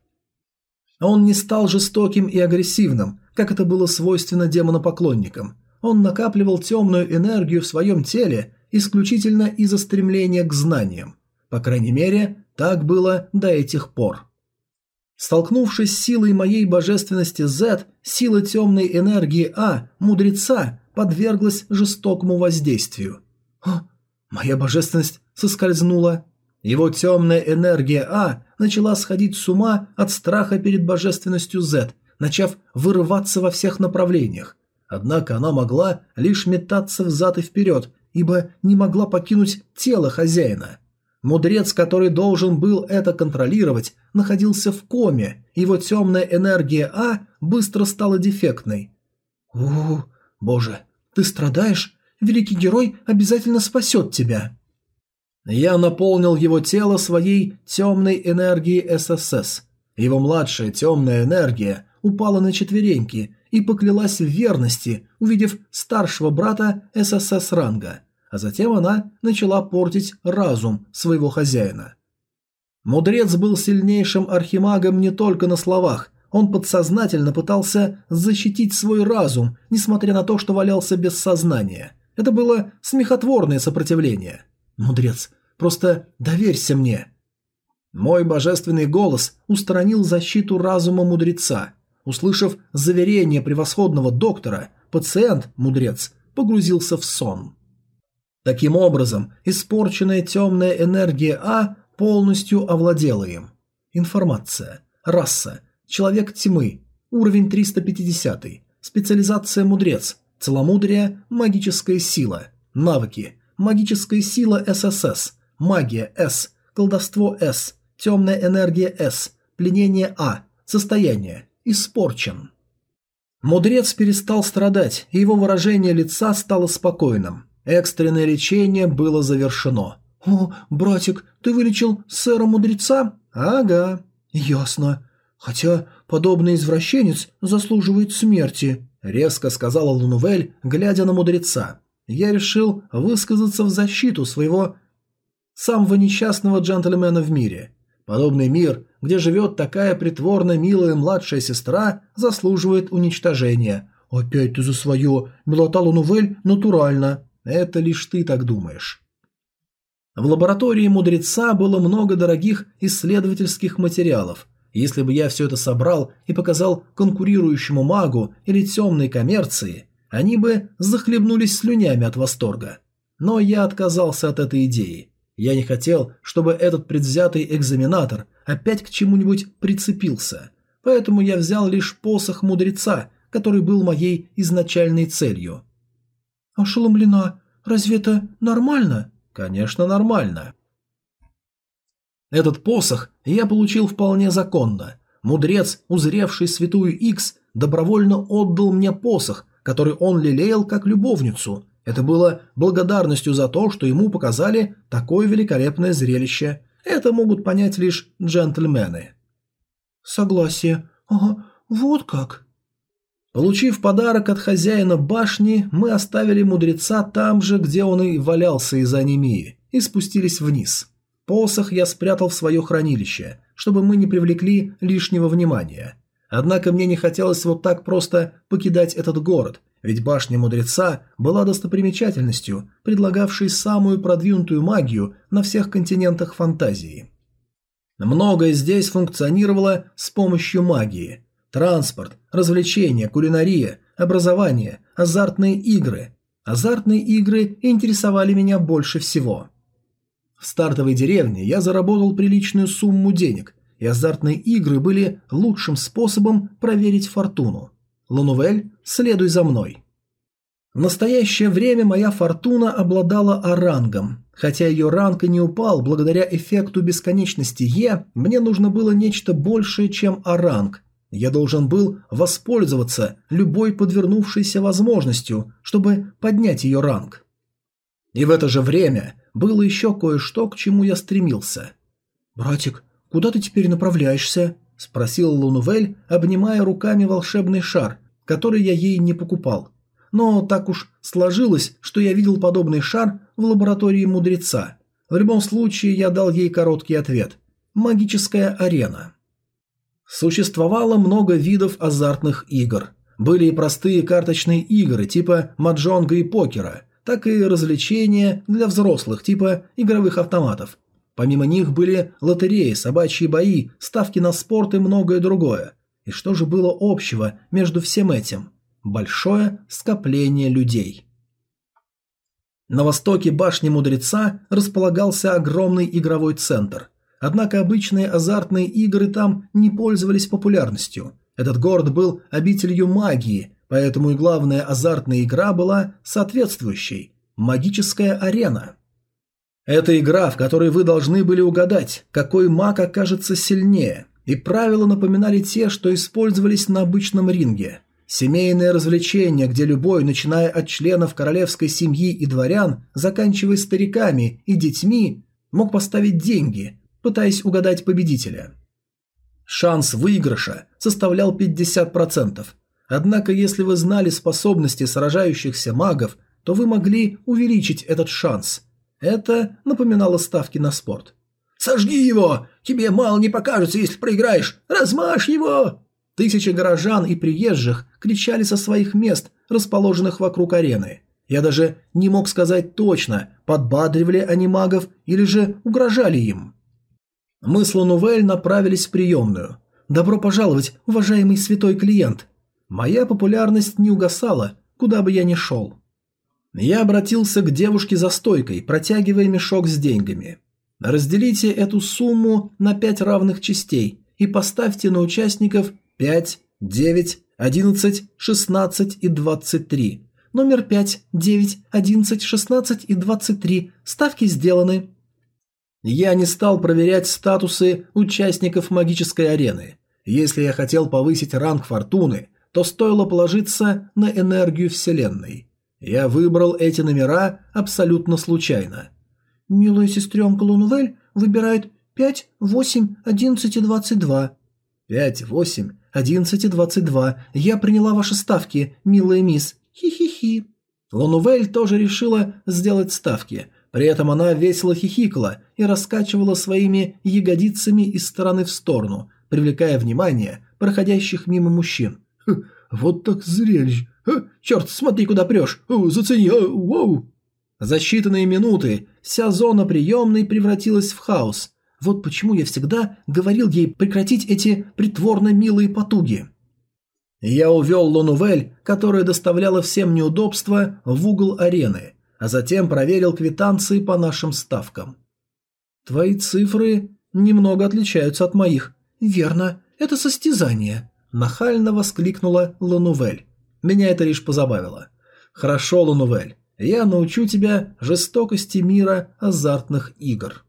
Speaker 1: Он не стал жестоким и агрессивным, как это было свойственно демонопоклонникам. Он накапливал темную энергию в своем теле исключительно из-за стремления к знаниям. По крайней мере, так было до этих пор. Столкнувшись с силой моей божественности Z, сила темной энергии А, мудреца, подверглась жестокому воздействию. О, а, моя божественность соскользнула. Его темная энергия А начала сходить с ума от страха перед божественностью Z, начав вырываться во всех направлениях. Однако она могла лишь метаться взад и вперед, ибо не могла покинуть тело хозяина – Мудрец, который должен был это контролировать, находился в коме, его темная энергия А быстро стала дефектной. у, -у, боже, ты страдаешь? Великий герой обязательно спасет тебя!» Я наполнил его тело своей темной энергией ССС. Его младшая темная энергия упала на четвереньки и поклялась в верности, увидев старшего брата ССС ранга – а затем она начала портить разум своего хозяина. Мудрец был сильнейшим архимагом не только на словах, он подсознательно пытался защитить свой разум, несмотря на то, что валялся без сознания. Это было смехотворное сопротивление. «Мудрец, просто доверься мне!» Мой божественный голос устранил защиту разума мудреца. Услышав заверение превосходного доктора, пациент, мудрец, погрузился в сон. Таким образом, испорченная темная энергия А полностью овладела им. Информация. Раса. Человек тьмы. Уровень 350. Специализация мудрец. Целомудрие. Магическая сила. Навыки. Магическая сила ССС. Магия С. Колдовство С. Темная энергия С. Пленение А. Состояние. Испорчен. Мудрец перестал страдать, и его выражение лица стало спокойным. Экстренное лечение было завершено. «О, братик, ты вылечил сэра-мудреца?» «Ага». «Ясно. Хотя подобный извращенец заслуживает смерти», — резко сказала Лунувель, глядя на мудреца. «Я решил высказаться в защиту своего самого несчастного джентльмена в мире. Подобный мир, где живет такая притворно милая младшая сестра, заслуживает уничтожения». «Опять ты за свое! Милота Лунувель натурально!» Это лишь ты так думаешь. В лаборатории мудреца было много дорогих исследовательских материалов. Если бы я все это собрал и показал конкурирующему магу или темной коммерции, они бы захлебнулись слюнями от восторга. Но я отказался от этой идеи. Я не хотел, чтобы этот предвзятый экзаменатор опять к чему-нибудь прицепился. Поэтому я взял лишь посох мудреца, который был моей изначальной целью – Ошеломлена. Разве это нормально? Конечно, нормально. Этот посох я получил вполне законно. Мудрец, узревший святую X, добровольно отдал мне посох, который он лелеял как любовницу. Это было благодарностью за то, что ему показали такое великолепное зрелище. Это могут понять лишь джентльмены. Согласие. Ага, вот как. Получив подарок от хозяина башни, мы оставили мудреца там же, где он и валялся из-за анемии, и спустились вниз. Посох я спрятал в свое хранилище, чтобы мы не привлекли лишнего внимания. Однако мне не хотелось вот так просто покидать этот город, ведь башня мудреца была достопримечательностью, предлагавшей самую продвинутую магию на всех континентах фантазии. Многое здесь функционировало с помощью магии – Транспорт, развлечения, кулинария, образование, азартные игры. Азартные игры интересовали меня больше всего. В стартовой деревне я заработал приличную сумму денег, и азартные игры были лучшим способом проверить фортуну. Ланувель, следуй за мной. В настоящее время моя фортуна обладала орангом. Хотя ее ранг и не упал, благодаря эффекту бесконечности Е, мне нужно было нечто большее, чем оранг, «А» Я должен был воспользоваться любой подвернувшейся возможностью, чтобы поднять ее ранг. И в это же время было еще кое-что, к чему я стремился. «Братик, куда ты теперь направляешься?» – спросил Лунувель, обнимая руками волшебный шар, который я ей не покупал. Но так уж сложилось, что я видел подобный шар в лаборатории мудреца. В любом случае я дал ей короткий ответ. «Магическая арена». Существовало много видов азартных игр. Были и простые карточные игры типа маджонга и покера, так и развлечения для взрослых типа игровых автоматов. Помимо них были лотереи, собачьи бои, ставки на спорт и многое другое. И что же было общего между всем этим? Большое скопление людей. На востоке башни мудреца располагался огромный игровой центр – Однако обычные азартные игры там не пользовались популярностью. Этот город был обителью магии, поэтому и главная азартная игра была соответствующей – магическая арена. Это игра, в которой вы должны были угадать, какой маг окажется сильнее, и правила напоминали те, что использовались на обычном ринге. Семейное развлечение, где любой, начиная от членов королевской семьи и дворян, заканчивая стариками и детьми, мог поставить деньги, пытаясь угадать победителя. Шанс выигрыша составлял 50%. Однако, если вы знали способности сражающихся магов, то вы могли увеличить этот шанс. Это напоминало ставки на спорт. «Сожги его! Тебе мало не покажется, если проиграешь! Размажь его!» Тысячи горожан и приезжих кричали со своих мест, расположенных вокруг арены. Я даже не мог сказать точно, подбадривали они магов или же угрожали им. Мы с Ланувель направились в приемную. «Добро пожаловать, уважаемый святой клиент!» Моя популярность не угасала, куда бы я ни шел. Я обратился к девушке за стойкой, протягивая мешок с деньгами. «Разделите эту сумму на пять равных частей и поставьте на участников 5, 9, 11, 16 и 23. Номер 5, 9, 11, 16 и 23. Ставки сделаны». Я не стал проверять статусы участников магической арены. Если я хотел повысить ранг фортуны, то стоило положиться на энергию Вселенной. Я выбрал эти номера абсолютно случайно. «Милая сестренка Лунвель выбирает 5, 8, 11 и 22». «5, 8, 11 и 22. Я приняла ваши ставки, милая мисс. Хи-хи-хи». Лунвель тоже решила сделать ставки – при этом она весело хихикала и раскачивала своими ягодицами из стороны в сторону, привлекая внимание проходящих мимо мужчин. «Хм, «Вот так зрелище! Хм, черт, смотри, куда прешь! зацени! О, воу!» За считанные минуты вся зона приемной превратилась в хаос. Вот почему я всегда говорил ей прекратить эти притворно милые потуги. Я увел Лонувель, которая доставляла всем неудобства, в угол арены – а затем проверил квитанции по нашим ставкам. «Твои цифры немного отличаются от моих». «Верно, это состязание», – нахально воскликнула Ланувель. Меня это лишь позабавило. «Хорошо, Ланувель, я научу тебя жестокости мира азартных игр».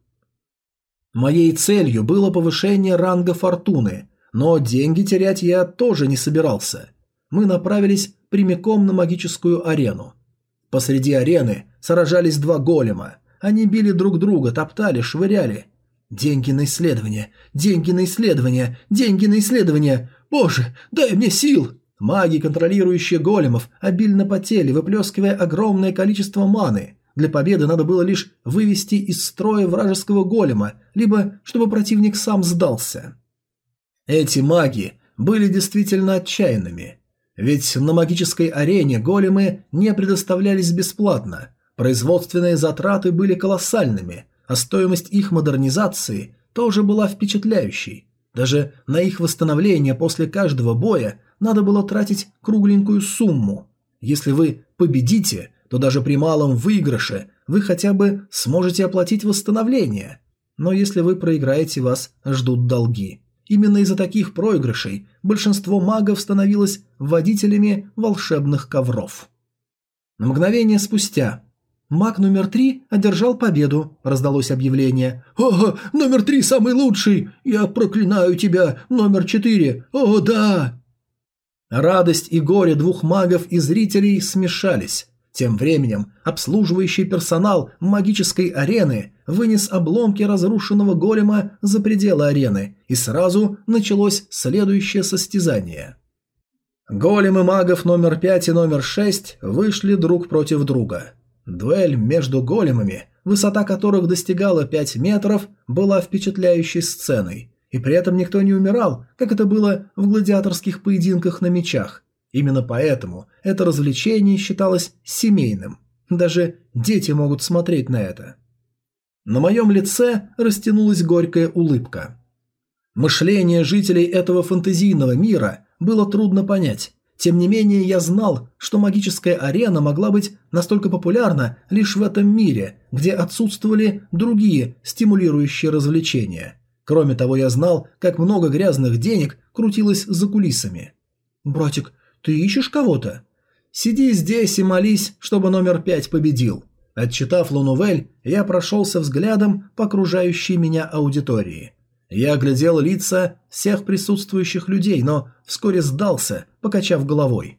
Speaker 1: Моей целью было повышение ранга фортуны, но деньги терять я тоже не собирался. Мы направились прямиком на магическую арену. Посреди арены сражались два голема. Они били друг друга, топтали, швыряли. «Деньги на исследование! Деньги на исследование! Деньги на исследование! Боже, дай мне сил!» Маги, контролирующие големов, обильно потели, выплескивая огромное количество маны. Для победы надо было лишь вывести из строя вражеского голема, либо чтобы противник сам сдался. Эти маги были действительно отчаянными. Ведь на магической арене големы не предоставлялись бесплатно, производственные затраты были колоссальными, а стоимость их модернизации тоже была впечатляющей. Даже на их восстановление после каждого боя надо было тратить кругленькую сумму. Если вы победите, то даже при малом выигрыше вы хотя бы сможете оплатить восстановление. Но если вы проиграете, вас ждут долги. Именно из-за таких проигрышей большинство магов становилось водителями волшебных ковров. На мгновение спустя маг номер три одержал победу, раздалось объявление. «О, номер три самый лучший! Я проклинаю тебя, номер четыре! О, да!» Радость и горе двух магов и зрителей смешались. Тем временем обслуживающий персонал магической арены вынес обломки разрушенного голема за пределы арены и сразу началось следующее состязание. Големы магов номер 5 и номер 6 вышли друг против друга. Дуэль между големами, высота которых достигала 5 метров, была впечатляющей сценой. И при этом никто не умирал, как это было в гладиаторских поединках на мечах. Именно поэтому это развлечение считалось семейным. Даже дети могут смотреть на это. На моем лице растянулась горькая улыбка. Мышление жителей этого фантазийного мира было трудно понять. Тем не менее, я знал, что магическая арена могла быть настолько популярна лишь в этом мире, где отсутствовали другие стимулирующие развлечения. Кроме того, я знал, как много грязных денег крутилось за кулисами. «Братик, ты ищешь кого-то?» «Сиди здесь и молись, чтобы номер пять победил». Отчитав Лунувель, я прошелся взглядом по окружающей меня аудитории. Я оглядел лица всех присутствующих людей, но вскоре сдался, покачав головой.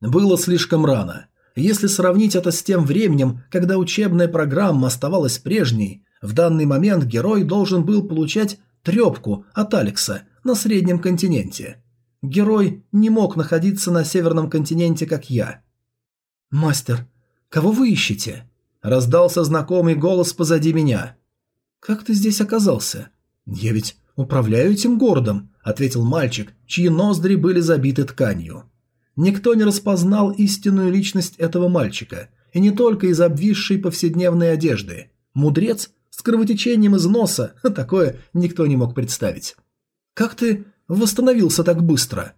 Speaker 1: Было слишком рано. Если сравнить это с тем временем, когда учебная программа оставалась прежней, в данный момент герой должен был получать трепку от Алекса на среднем континенте. Герой не мог находиться на северном континенте, как я. «Мастер, кого вы ищете?» – раздался знакомый голос позади меня – «Как ты здесь оказался?» «Я ведь управляю этим городом», — ответил мальчик, чьи ноздри были забиты тканью. Никто не распознал истинную личность этого мальчика, и не только из обвисшей повседневной одежды. Мудрец с кровотечением из носа, такое никто не мог представить. «Как ты восстановился так быстро?»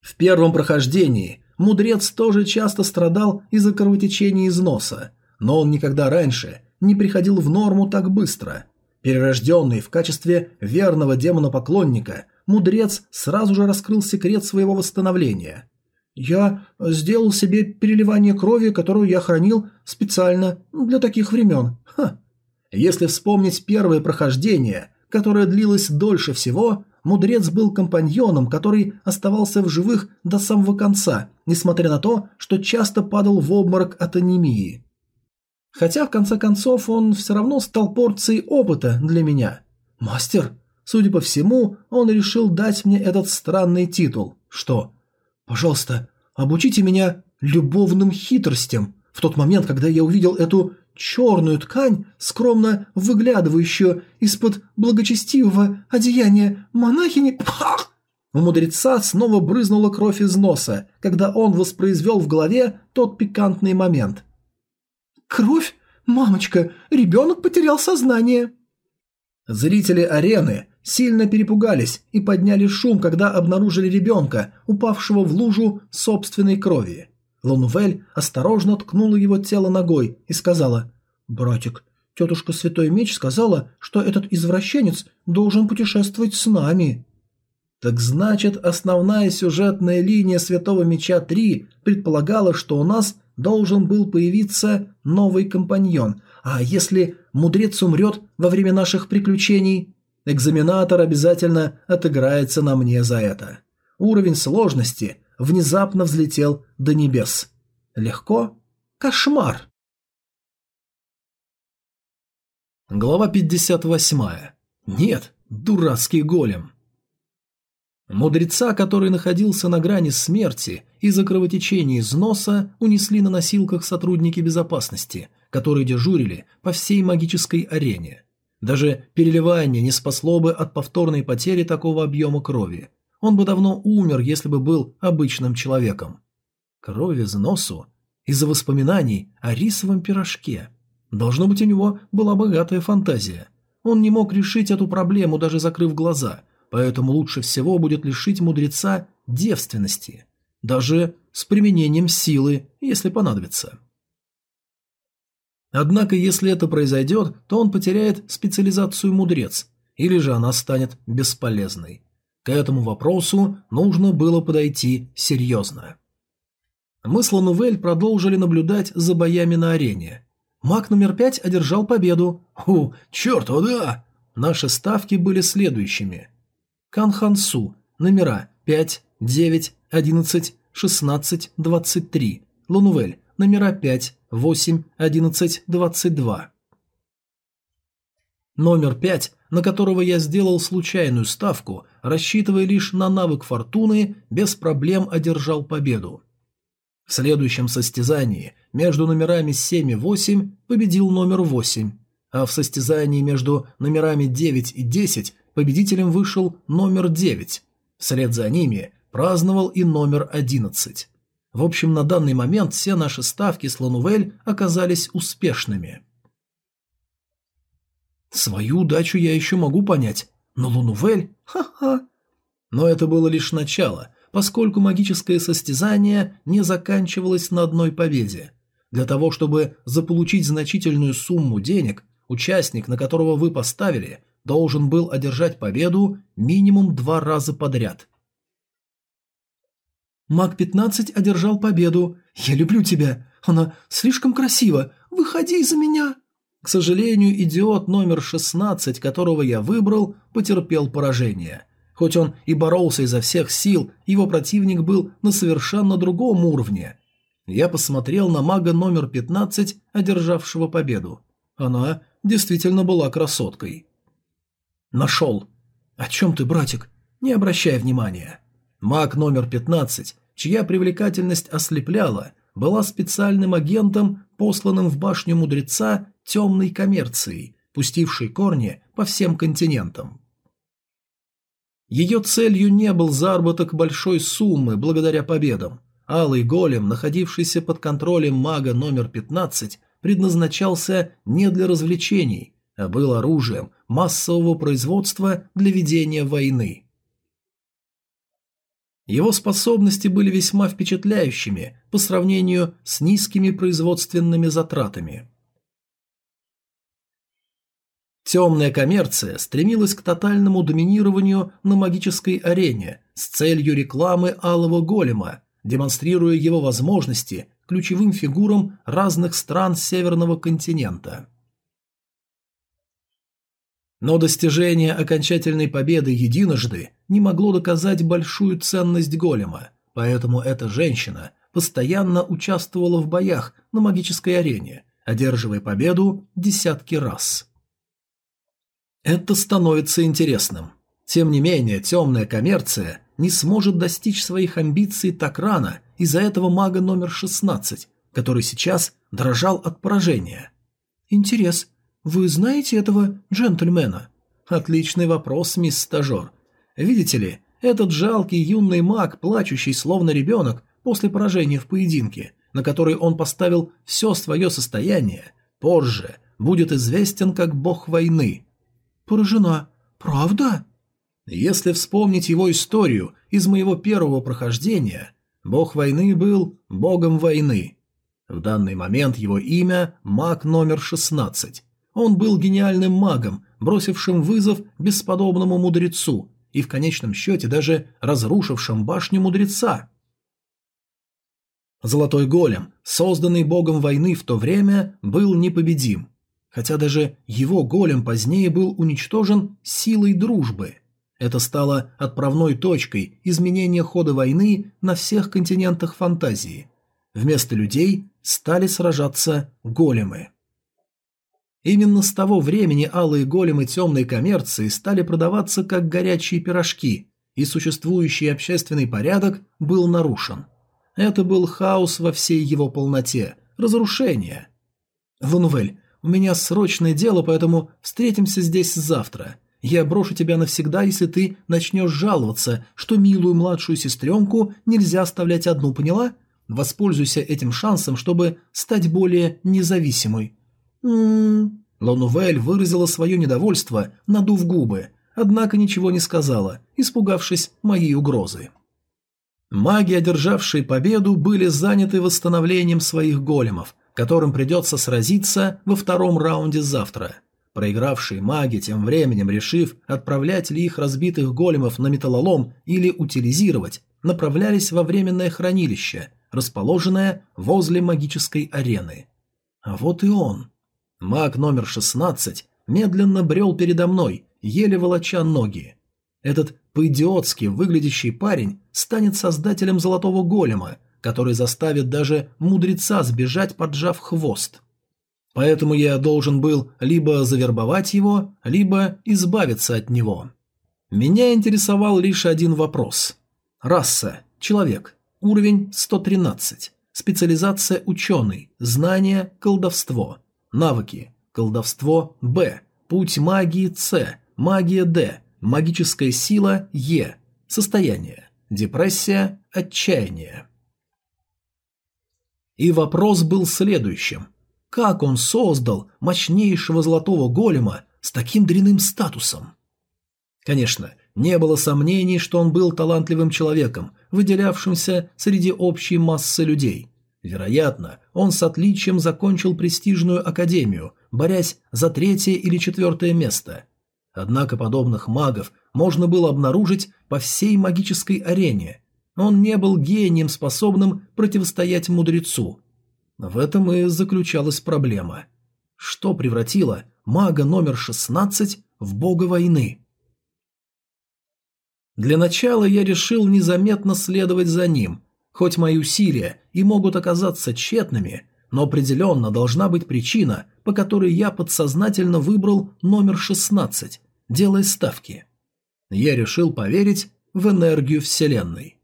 Speaker 1: В первом прохождении мудрец тоже часто страдал из-за кровотечения из носа, но он никогда раньше не приходил в норму так быстро. Перерожденный в качестве верного демона-поклонника, мудрец сразу же раскрыл секрет своего восстановления. «Я сделал себе переливание крови, которую я хранил специально для таких времен. Ха. Если вспомнить первое прохождение, которое длилось дольше всего, мудрец был компаньоном, который оставался в живых до самого конца, несмотря на то, что часто падал в обморок от анемии. Хотя, в конце концов, он все равно стал порцией опыта для меня. Мастер? Судя по всему, он решил дать мне этот странный титул. Что? Пожалуйста, обучите меня любовным хитростям. В тот момент, когда я увидел эту черную ткань, скромно выглядывающую из-под благочестивого одеяния монахини... У мудреца снова брызнула кровь из носа, когда он воспроизвел в голове тот пикантный момент – «Кровь? Мамочка, ребенок потерял сознание!» Зрители арены сильно перепугались и подняли шум, когда обнаружили ребенка, упавшего в лужу собственной крови. Лунвель осторожно ткнула его тело ногой и сказала «Братик, тетушка Святой Меч сказала, что этот извращенец должен путешествовать с нами». Так значит, основная сюжетная линия Святого Меча 3 предполагала, что у нас должен был появиться новый компаньон. А если мудрец умрет во время наших приключений? Экзаменатор обязательно отыграется на мне за это. Уровень сложности внезапно взлетел до небес. Легко? Кошмар! Глава 58. Нет, дурацкий голем. Мудреца, который находился на грани смерти из-за кровотечения из носа, унесли на носилках сотрудники безопасности, которые дежурили по всей магической арене. Даже переливание не спасло бы от повторной потери такого объема крови. Он бы давно умер, если бы был обычным человеком. Крови из носу из-за воспоминаний о рисовом пирожке. Должно быть, у него была богатая фантазия. Он не мог решить эту проблему, даже закрыв глаза – поэтому лучше всего будет лишить мудреца девственности, даже с применением силы, если понадобится. Однако, если это произойдет, то он потеряет специализацию мудрец, или же она станет бесполезной. К этому вопросу нужно было подойти серьезно. Мы с Ланувель продолжили наблюдать за боями на арене. Маг номер пять одержал победу. Ху, черт, о да! Наши ставки были следующими. Канхансу, номера 5, 9, 11, 16, 23, Лунувель, номера 5, 8, 11, 22. Номер 5, на которого я сделал случайную ставку, рассчитывая лишь на навык фортуны, без проблем одержал победу. В следующем состязании между номерами 7 и 8 победил номер 8, а в состязании между номерами 9 и 10 победителем вышел номер 9. Вслед за ними праздновал и номер 11. В общем, на данный момент все наши ставки с Ланувель оказались успешными. Свою удачу я еще могу понять, но Лунувель... Ха-ха! Но это было лишь начало, поскольку магическое состязание не заканчивалось на одной победе. Для того, чтобы заполучить значительную сумму денег, участник, на которого вы поставили, должен был одержать победу минимум два раза подряд. «Маг-15 одержал победу. Я люблю тебя. Она слишком красива. Выходи за меня!» К сожалению, идиот номер 16, которого я выбрал, потерпел поражение. Хоть он и боролся изо всех сил, его противник был на совершенно другом уровне. Я посмотрел на мага номер 15, одержавшего победу. Она действительно была красоткой. Нашел. О чем ты, братик? Не обращай внимания. Маг номер 15, чья привлекательность ослепляла, была специальным агентом, посланным в башню мудреца темной коммерцией, пустившей корни по всем континентам. Ее целью не был заработок большой суммы благодаря победам. Алый голем, находившийся под контролем мага номер 15, предназначался не для развлечений, был оружием массового производства для ведения войны. Его способности были весьма впечатляющими по сравнению с низкими производственными затратами. Темная коммерция стремилась к тотальному доминированию на магической арене с целью рекламы Алого Голема, демонстрируя его возможности ключевым фигурам разных стран Северного континента – но достижение окончательной победы единожды не могло доказать большую ценность голема, поэтому эта женщина постоянно участвовала в боях на магической арене, одерживая победу десятки раз. Это становится интересным. Тем не менее, темная коммерция не сможет достичь своих амбиций так рано из-за этого мага номер 16, который сейчас дрожал от поражения. Интерес, «Вы знаете этого джентльмена?» «Отличный вопрос, мисс стажер. Видите ли, этот жалкий юный маг, плачущий словно ребенок после поражения в поединке, на который он поставил все свое состояние, позже будет известен как бог войны». «Поражена. Правда?» Если вспомнить его историю из моего первого прохождения, бог войны был богом войны. В данный момент его имя – маг номер шестнадцать. Он был гениальным магом, бросившим вызов бесподобному мудрецу и в конечном счете даже разрушившим башню мудреца. Золотой голем, созданный богом войны в то время, был непобедим, хотя даже его голем позднее был уничтожен силой дружбы. Это стало отправной точкой изменения хода войны на всех континентах фантазии. Вместо людей стали сражаться големы. Именно с того времени алые големы темной коммерции стали продаваться как горячие пирожки, и существующий общественный порядок был нарушен. Это был хаос во всей его полноте, разрушение. «Лунвель, у меня срочное дело, поэтому встретимся здесь завтра. Я брошу тебя навсегда, если ты начнешь жаловаться, что милую младшую сестренку нельзя оставлять одну, поняла? Воспользуйся этим шансом, чтобы стать более независимой».
Speaker 2: Лонувель
Speaker 1: выразила свое недовольство, надув губы, однако ничего не сказала, испугавшись моей угрозы. Маги, одержавшие победу, были заняты восстановлением своих големов, которым придется сразиться во втором раунде завтра. Проигравшие маги, тем временем решив, отправлять ли их разбитых големов на металлолом или утилизировать, направлялись во временное хранилище, расположенное возле магической арены. А вот и он. Маг номер 16 медленно брел передо мной, еле волоча ноги. Этот по-идиотски выглядящий парень станет создателем золотого голема, который заставит даже мудреца сбежать, поджав хвост. Поэтому я должен был либо завербовать его, либо избавиться от него. Меня интересовал лишь один вопрос. Раса. Человек. Уровень 113. Специализация ученый. Знание. Колдовство. Навыки. Колдовство – Б. Путь магии – С. Магия – Д. Магическая сила – Е. Состояние. Депрессия – отчаяние. И вопрос был следующим. Как он создал мощнейшего золотого голема с таким дряным статусом? Конечно, не было сомнений, что он был талантливым человеком, выделявшимся среди общей массы людей. Вероятно, он с отличием закончил престижную академию, борясь за третье или четвертое место. Однако подобных магов можно было обнаружить по всей магической арене. Он не был гением, способным противостоять мудрецу. В этом и заключалась проблема. Что превратило мага номер 16 в бога войны? Для начала я решил незаметно следовать за ним – Хоть мои усилия и могут оказаться тщетными, но определенно должна быть причина, по которой я подсознательно выбрал номер 16, делая ставки. Я решил поверить в энергию Вселенной.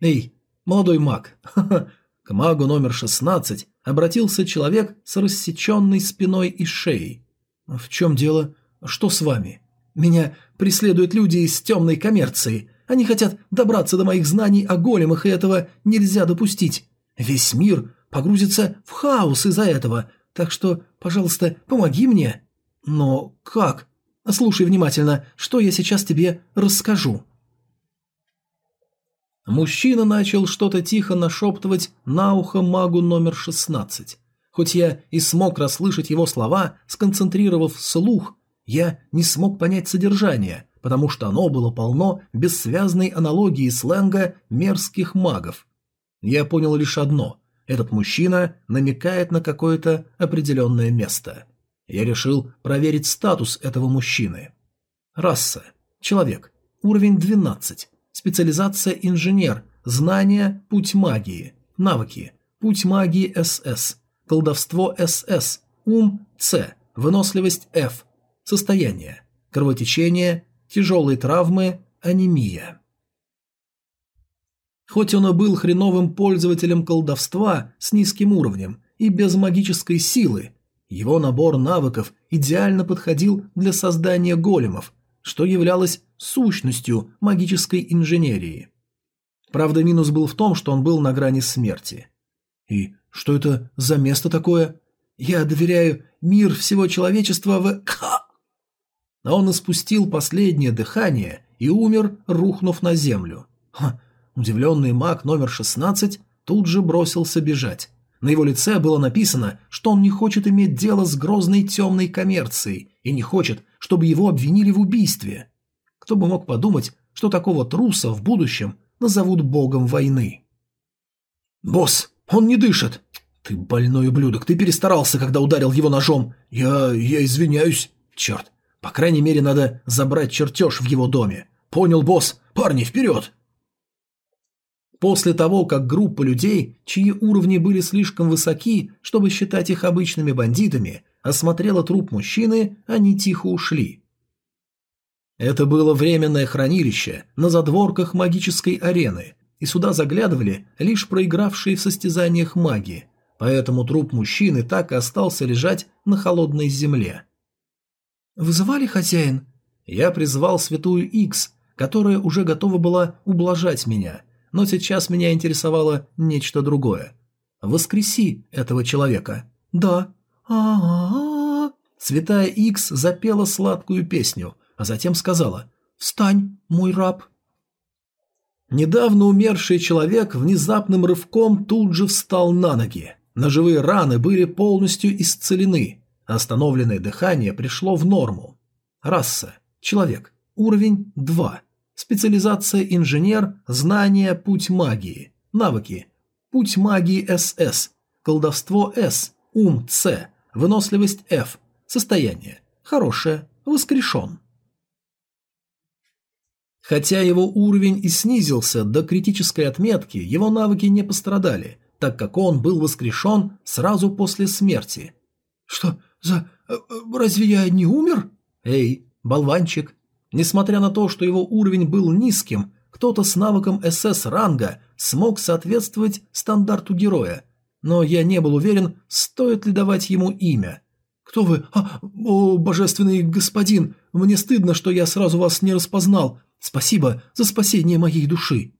Speaker 1: «Эй, молодой маг, к магу номер 16 обратился человек с рассеченной спиной и шеей. «В чем дело? Что с вами? Меня преследуют люди из темной коммерции. Они хотят добраться до моих знаний о големах, и этого нельзя допустить. Весь мир погрузится в хаос из-за этого, так что, пожалуйста, помоги мне». «Но как?» «Слушай внимательно, что я сейчас тебе расскажу». Мужчина начал что-то тихо нашептывать на ухо магу номер шестнадцать. Хоть я и смог расслышать его слова, сконцентрировав слух, я не смог понять содержание – потому что оно было полно бессвязной аналогии сленга мерзких магов. Я понял лишь одно – этот мужчина намекает на какое-то определенное место. Я решил проверить статус этого мужчины. Раса. Человек. Уровень 12. Специализация инженер. Знания – путь магии. Навыки. Путь магии СС. Колдовство СС. Ум – С. Выносливость – Ф. Состояние. Кровотечение тяжелые травмы, анемия. Хоть он и был хреновым пользователем колдовства с низким уровнем и без магической силы, его набор навыков идеально подходил для создания големов, что являлось сущностью магической инженерии. Правда, минус был в том, что он был на грани смерти. И что это за место такое? Я доверяю мир всего человечества в... Ха! А он испустил последнее дыхание и умер, рухнув на землю. Ха, удивленный маг номер 16 тут же бросился бежать. На его лице было написано, что он не хочет иметь дело с грозной темной коммерцией и не хочет, чтобы его обвинили в убийстве. Кто бы мог подумать, что такого труса в будущем назовут богом войны. «Босс, он не дышит!» «Ты больной ублюдок, ты перестарался, когда ударил его ножом!» «Я... я извиняюсь!» «Черт, по крайней мере, надо забрать чертеж в его доме. Понял, босс? Парни, вперед! После того, как группа людей, чьи уровни были слишком высоки, чтобы считать их обычными бандитами, осмотрела труп мужчины, они тихо ушли. Это было временное хранилище на задворках магической арены, и сюда заглядывали лишь проигравшие в состязаниях маги, поэтому труп мужчины так и остался лежать на холодной земле. «Вызывали, хозяин?» Я призвал святую Икс, которая уже готова была ублажать меня, но сейчас меня интересовало нечто другое. «Воскреси этого человека».
Speaker 2: «Да». А -а
Speaker 1: -а Святая Икс запела сладкую песню, а затем сказала «Встань, мой раб». Недавно умерший человек внезапным рывком тут же встал на ноги. Ножевые раны были полностью исцелены, Остановленное дыхание пришло в норму. Раса. Человек. Уровень 2. Специализация инженер, знания путь магии. Навыки. Путь магии СС. Колдовство С. Ум С. Выносливость F. Состояние. Хорошее. Воскрешен. Хотя его уровень и снизился до критической отметки, его навыки не пострадали, так как он был воскрешен сразу после смерти. «Что? «За... Э, разве я не умер?» «Эй, болванчик!» Несмотря на то, что его уровень был низким, кто-то с навыком СС ранга смог соответствовать стандарту героя, но я не был уверен, стоит ли давать ему имя. «Кто вы? А, о, божественный господин! Мне стыдно, что я сразу вас не распознал. Спасибо за спасение моей души!»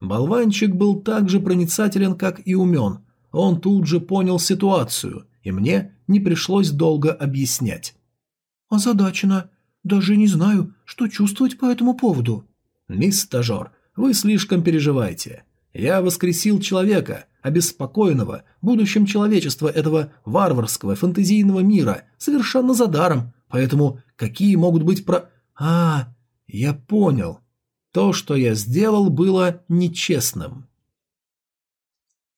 Speaker 1: Болванчик был так же проницателен, как и умен. Он тут же понял ситуацию и мне не пришлось долго объяснять. «Озадачена. Даже не знаю, что чувствовать по этому поводу». «Мисс стажер, вы слишком переживаете. Я воскресил человека, обеспокоенного будущим человечества этого варварского фэнтезийного мира, совершенно за даром, поэтому какие могут быть про... А, я понял. То, что я сделал, было нечестным.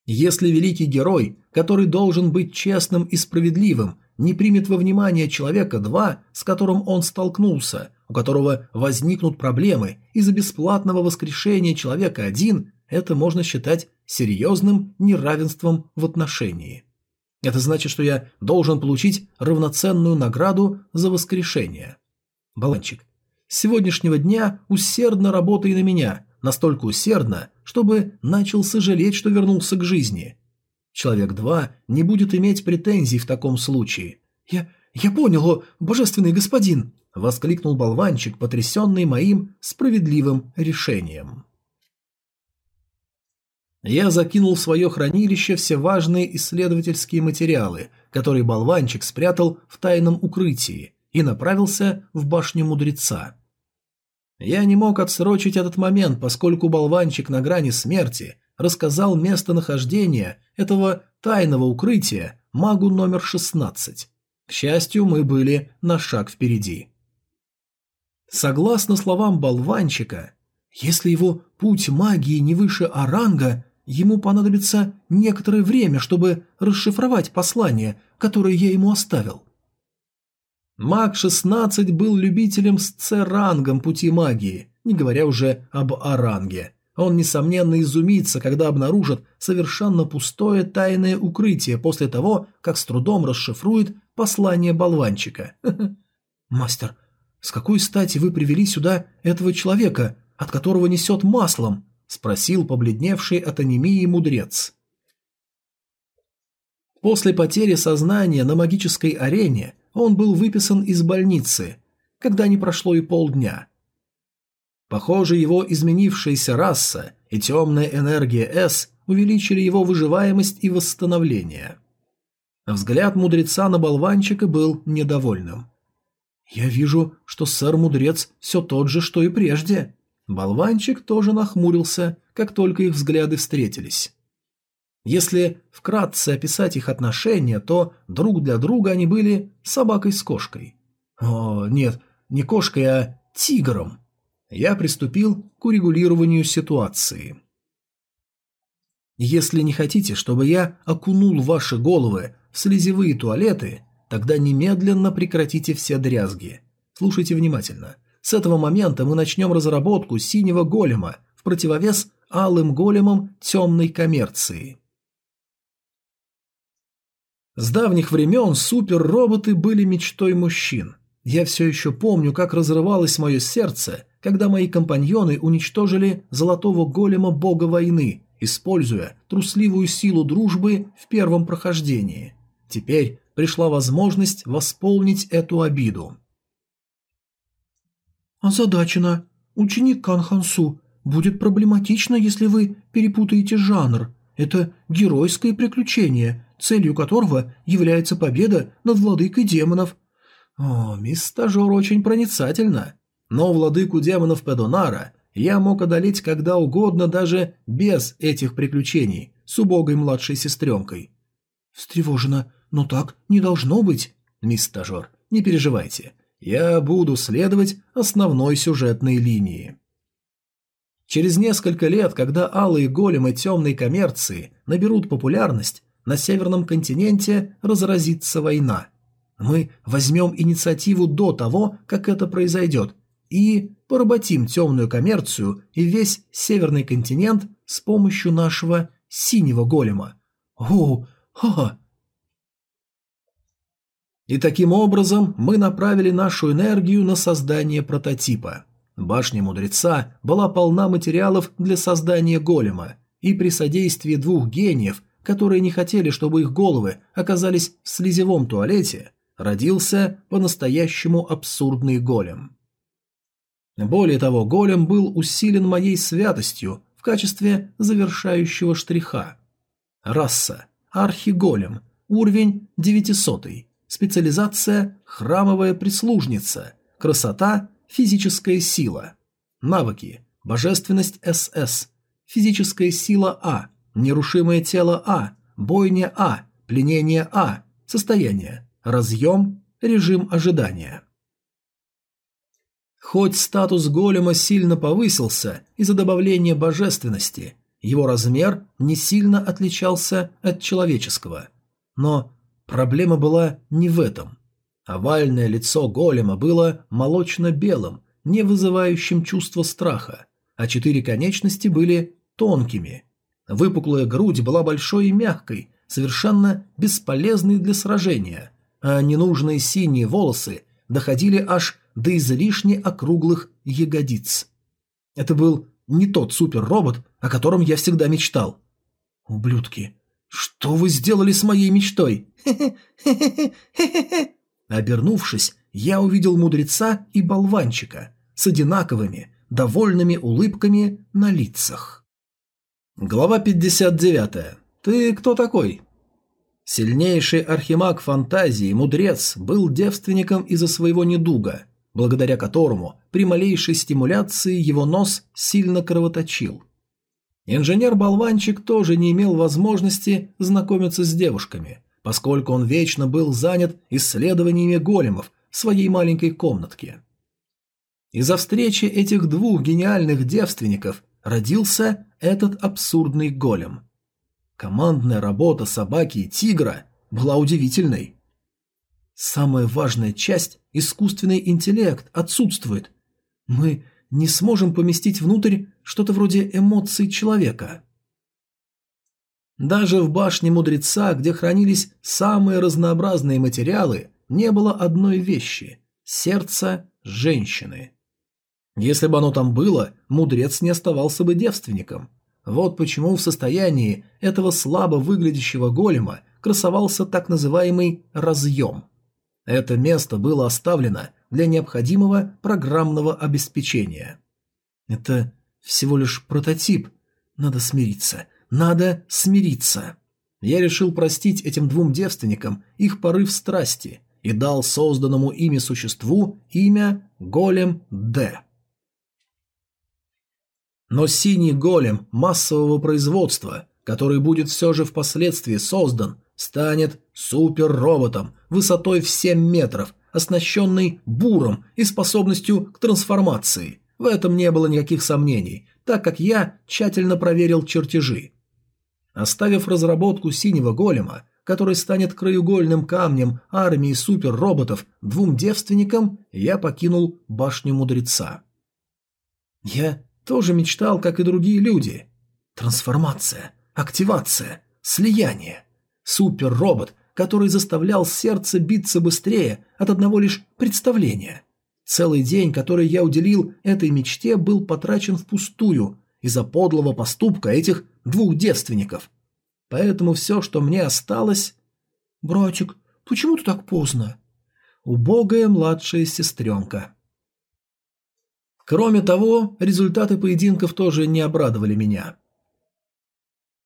Speaker 1: Если великий герой, который должен быть честным и справедливым, не примет во внимание человека два, с которым он столкнулся, у которого возникнут проблемы, из-за бесплатного воскрешения человека один, это можно считать серьезным неравенством в отношении. Это значит, что я должен получить равноценную награду за воскрешение. Баланчик, с сегодняшнего дня усердно работай на меня, настолько усердно, чтобы начал сожалеть, что вернулся к жизни. Человек 2 не будет иметь претензий в таком случае. «Я... я понял, о, божественный господин!» — воскликнул болванчик, потрясенный моим справедливым решением. Я закинул в свое хранилище все важные исследовательские материалы, которые болванчик спрятал в тайном укрытии, и направился в башню мудреца. Я не мог отсрочить этот момент, поскольку болванчик на грани смерти рассказал местонахождение этого тайного укрытия магу номер 16. К счастью, мы были на шаг впереди. Согласно словам болванчика, если его путь магии не выше Аранга, ему понадобится некоторое время, чтобы расшифровать послание, которое я ему оставил. Маг-16 был любителем с С-рангом пути магии, не говоря уже об А-ранге. Он, несомненно, изумится, когда обнаружит совершенно пустое тайное укрытие после того, как с трудом расшифрует послание болванчика. «Мастер, с какой стати вы привели сюда этого человека, от которого несет маслом?» – спросил побледневший от анемии мудрец. После потери сознания на магической арене – он был выписан из больницы, когда не прошло и полдня. Похоже, его изменившаяся раса и темная энергия С увеличили его выживаемость и восстановление. Взгляд мудреца на болванчика был недовольным. «Я вижу, что сэр-мудрец все тот же, что и прежде». Болванчик тоже нахмурился, как только их взгляды встретились. Если вкратце описать их отношения, то друг для друга они были собакой с кошкой. О, нет, не кошкой, а тигром. Я приступил к урегулированию ситуации. Если не хотите, чтобы я окунул ваши головы в слезевые туалеты, тогда немедленно прекратите все дрязги. Слушайте внимательно. С этого момента мы начнем разработку синего голема в противовес алым големам темной коммерции. С давних времен суперроботы были мечтой мужчин. Я все еще помню, как разрывалось мое сердце, когда мои компаньоны уничтожили золотого голема бога войны, используя трусливую силу дружбы в первом прохождении. Теперь пришла возможность восполнить эту обиду. «Озадачено. Ученик Канхансу Будет проблематично, если вы перепутаете жанр. Это геройское приключение, целью которого является победа над владыкой демонов. О, мисс стажер очень проницательна. Но владыку демонов Педонара я мог одолеть когда угодно даже без этих приключений с убогой младшей сестренкой. Встревожена, но так не должно быть. Мисс стажер, не переживайте. Я буду следовать основной сюжетной линии. Через несколько лет, когда алые големы темной коммерции наберут популярность, на Северном континенте разразится война. Мы возьмем инициативу до того, как это произойдет, и поработим темную коммерцию и весь Северный континент с помощью нашего синего голема. О, ха-ха! И таким образом мы направили нашу энергию на создание прототипа. Башня мудреца была полна материалов для создания голема, и при содействии двух гениев – которые не хотели, чтобы их головы оказались в слезевом туалете, родился по-настоящему абсурдный голем. Более того, голем был усилен моей святостью в качестве завершающего штриха. Раса. Архиголем. Уровень 900. Специализация «Храмовая прислужница». Красота – физическая сила. Навыки. Божественность СС. Физическая сила А. Нерушимое тело А, бойня А, пленение А, состояние, разъем, режим ожидания. Хоть статус голема сильно повысился из-за добавления божественности, его размер не сильно отличался от человеческого. Но проблема была не в этом. Овальное лицо голема было молочно-белым, не вызывающим чувство страха, а четыре конечности были тонкими, Выпуклая грудь была большой и мягкой, совершенно бесполезной для сражения, а ненужные синие волосы доходили аж до излишне округлых ягодиц. Это был не тот суперробот, о котором я всегда мечтал. «Ублюдки, что вы сделали с моей мечтой?» Обернувшись, я увидел мудреца и болванчика с одинаковыми, довольными улыбками на лицах. Глава 59. Ты кто такой? Сильнейший архимаг фантазии, мудрец, был девственником из-за своего недуга, благодаря которому при малейшей стимуляции его нос сильно кровоточил. Инженер-болванчик тоже не имел возможности знакомиться с девушками, поскольку он вечно был занят исследованиями големов в своей маленькой комнатке. Из-за встречи этих двух гениальных девственников родился этот абсурдный голем. Командная работа собаки и тигра была удивительной. Самая важная часть – искусственный интеллект – отсутствует. Мы не сможем поместить внутрь что-то вроде эмоций человека. Даже в башне мудреца, где хранились самые разнообразные материалы, не было одной вещи – сердца женщины. Если бы оно там было, мудрец не оставался бы девственником. Вот почему в состоянии этого слабо выглядящего голема красовался так называемый «разъем». Это место было оставлено для необходимого программного обеспечения. Это всего лишь прототип. Надо смириться. Надо смириться. Я решил простить этим двум девственникам их порыв страсти и дал созданному ими существу имя Голем Д. Но синий голем массового производства, который будет все же впоследствии создан, станет суперроботом высотой в 7 метров, оснащенный буром и способностью к трансформации. В этом не было никаких сомнений, так как я тщательно проверил чертежи. Оставив разработку синего голема, который станет краеугольным камнем армии суперроботов двум девственникам, я покинул башню мудреца. Я тоже мечтал, как и другие люди. Трансформация, активация, слияние. Супер-робот, который заставлял сердце биться быстрее от одного лишь представления. Целый день, который я уделил этой мечте, был потрачен впустую из-за подлого поступка этих двух девственников. Поэтому все, что мне осталось... «Братик, почему ты так поздно?» Убогая младшая сестренка. Кроме того, результаты поединков тоже не обрадовали меня.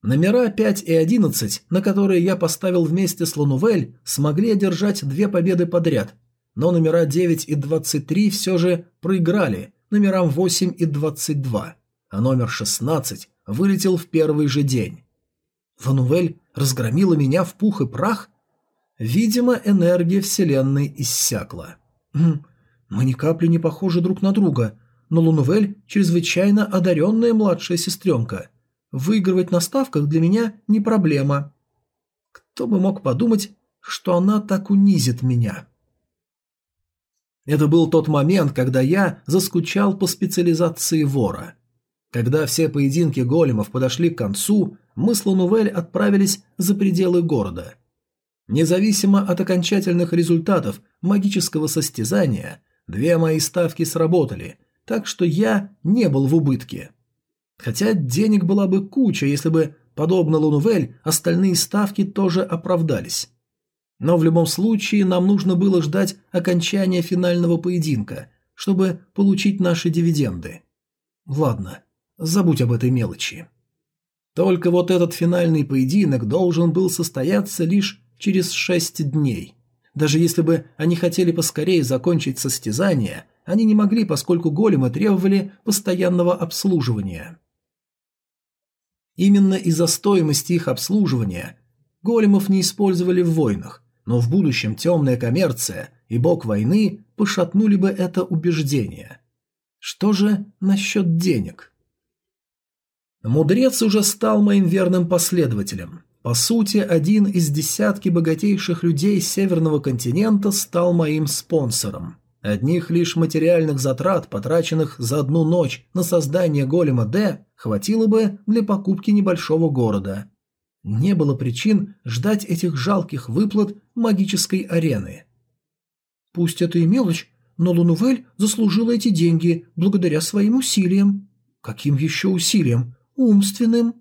Speaker 1: Номера 5 и 11, на которые я поставил вместе с Ланувель, смогли одержать две победы подряд, но номера 9 и 23 все же проиграли номерам 8 и 22, а номер 16 вылетел в первый же день. Ланувель разгромила меня в пух и прах? Видимо, энергия Вселенной иссякла. Хм, «Мы ни капли не похожи друг на друга но Лунувель – чрезвычайно одаренная младшая сестренка. Выигрывать на ставках для меня не проблема. Кто бы мог подумать, что она так унизит меня. Это был тот момент, когда я заскучал по специализации вора. Когда все поединки големов подошли к концу, мы с Лунувель отправились за пределы города. Независимо от окончательных результатов магического состязания, две мои ставки сработали – так что я не был в убытке. Хотя денег была бы куча, если бы, подобно Лунувель, остальные ставки тоже оправдались. Но в любом случае нам нужно было ждать окончания финального поединка, чтобы получить наши дивиденды. Ладно, забудь об этой мелочи. Только вот этот финальный поединок должен был состояться лишь через шесть дней. Даже если бы они хотели поскорее закончить состязание – они не могли, поскольку големы требовали постоянного обслуживания. Именно из-за стоимости их обслуживания големов не использовали в войнах, но в будущем темная коммерция и бог войны пошатнули бы это убеждение. Что же насчет денег? Мудрец уже стал моим верным последователем. По сути, один из десятки богатейших людей северного континента стал моим спонсором. Одних лишь материальных затрат, потраченных за одну ночь на создание голема Д, хватило бы для покупки небольшого города. Не было причин ждать этих жалких выплат магической арены. Пусть это и мелочь, но Лунувель заслужила эти деньги благодаря своим усилиям. Каким еще усилиям? Умственным.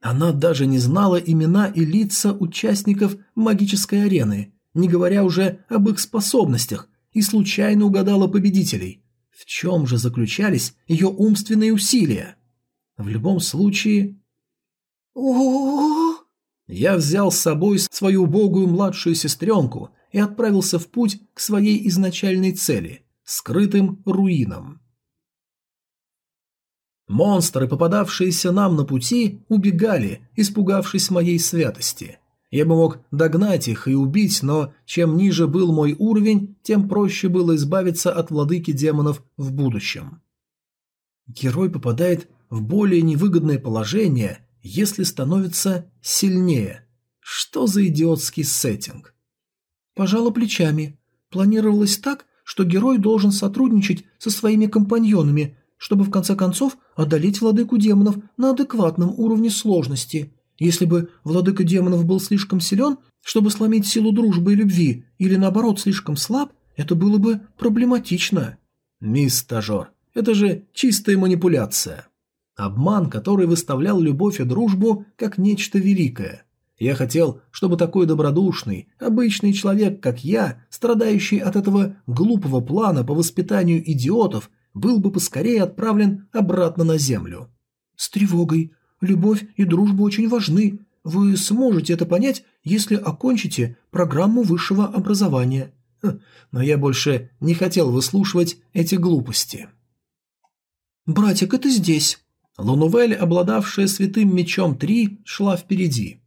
Speaker 1: Она даже не знала имена и лица участников магической арены – не говоря уже об их способностях, и случайно угадала победителей. В чем же заключались ее умственные усилия? В любом случае... Я взял с собой свою убогую младшую сестренку и отправился в путь к своей изначальной цели – скрытым руинам. Монстры, попадавшиеся нам на пути, убегали, испугавшись моей святости – я бы мог догнать их и убить, но чем ниже был мой уровень, тем проще было избавиться от владыки демонов в будущем. Герой попадает в более невыгодное положение, если становится сильнее. Что за идиотский сеттинг? Пожала плечами. Планировалось так, что герой должен сотрудничать со своими компаньонами, чтобы в конце концов одолеть владыку демонов на адекватном уровне сложности – если бы владыка демонов был слишком силен, чтобы сломить силу дружбы и любви, или наоборот слишком слаб, это было бы проблематично. Мисс Стажер, это же чистая манипуляция. Обман, который выставлял любовь и дружбу как нечто великое. Я хотел, чтобы такой добродушный, обычный человек, как я, страдающий от этого глупого плана по воспитанию идиотов, был бы поскорее отправлен обратно на землю. С тревогой Любовь и дружба очень важны. Вы сможете это понять, если окончите программу высшего образования. Э, но я больше не хотел выслушивать эти глупости. «Братик, это здесь!» Лунувель, обладавшая святым мечом Три, шла впереди.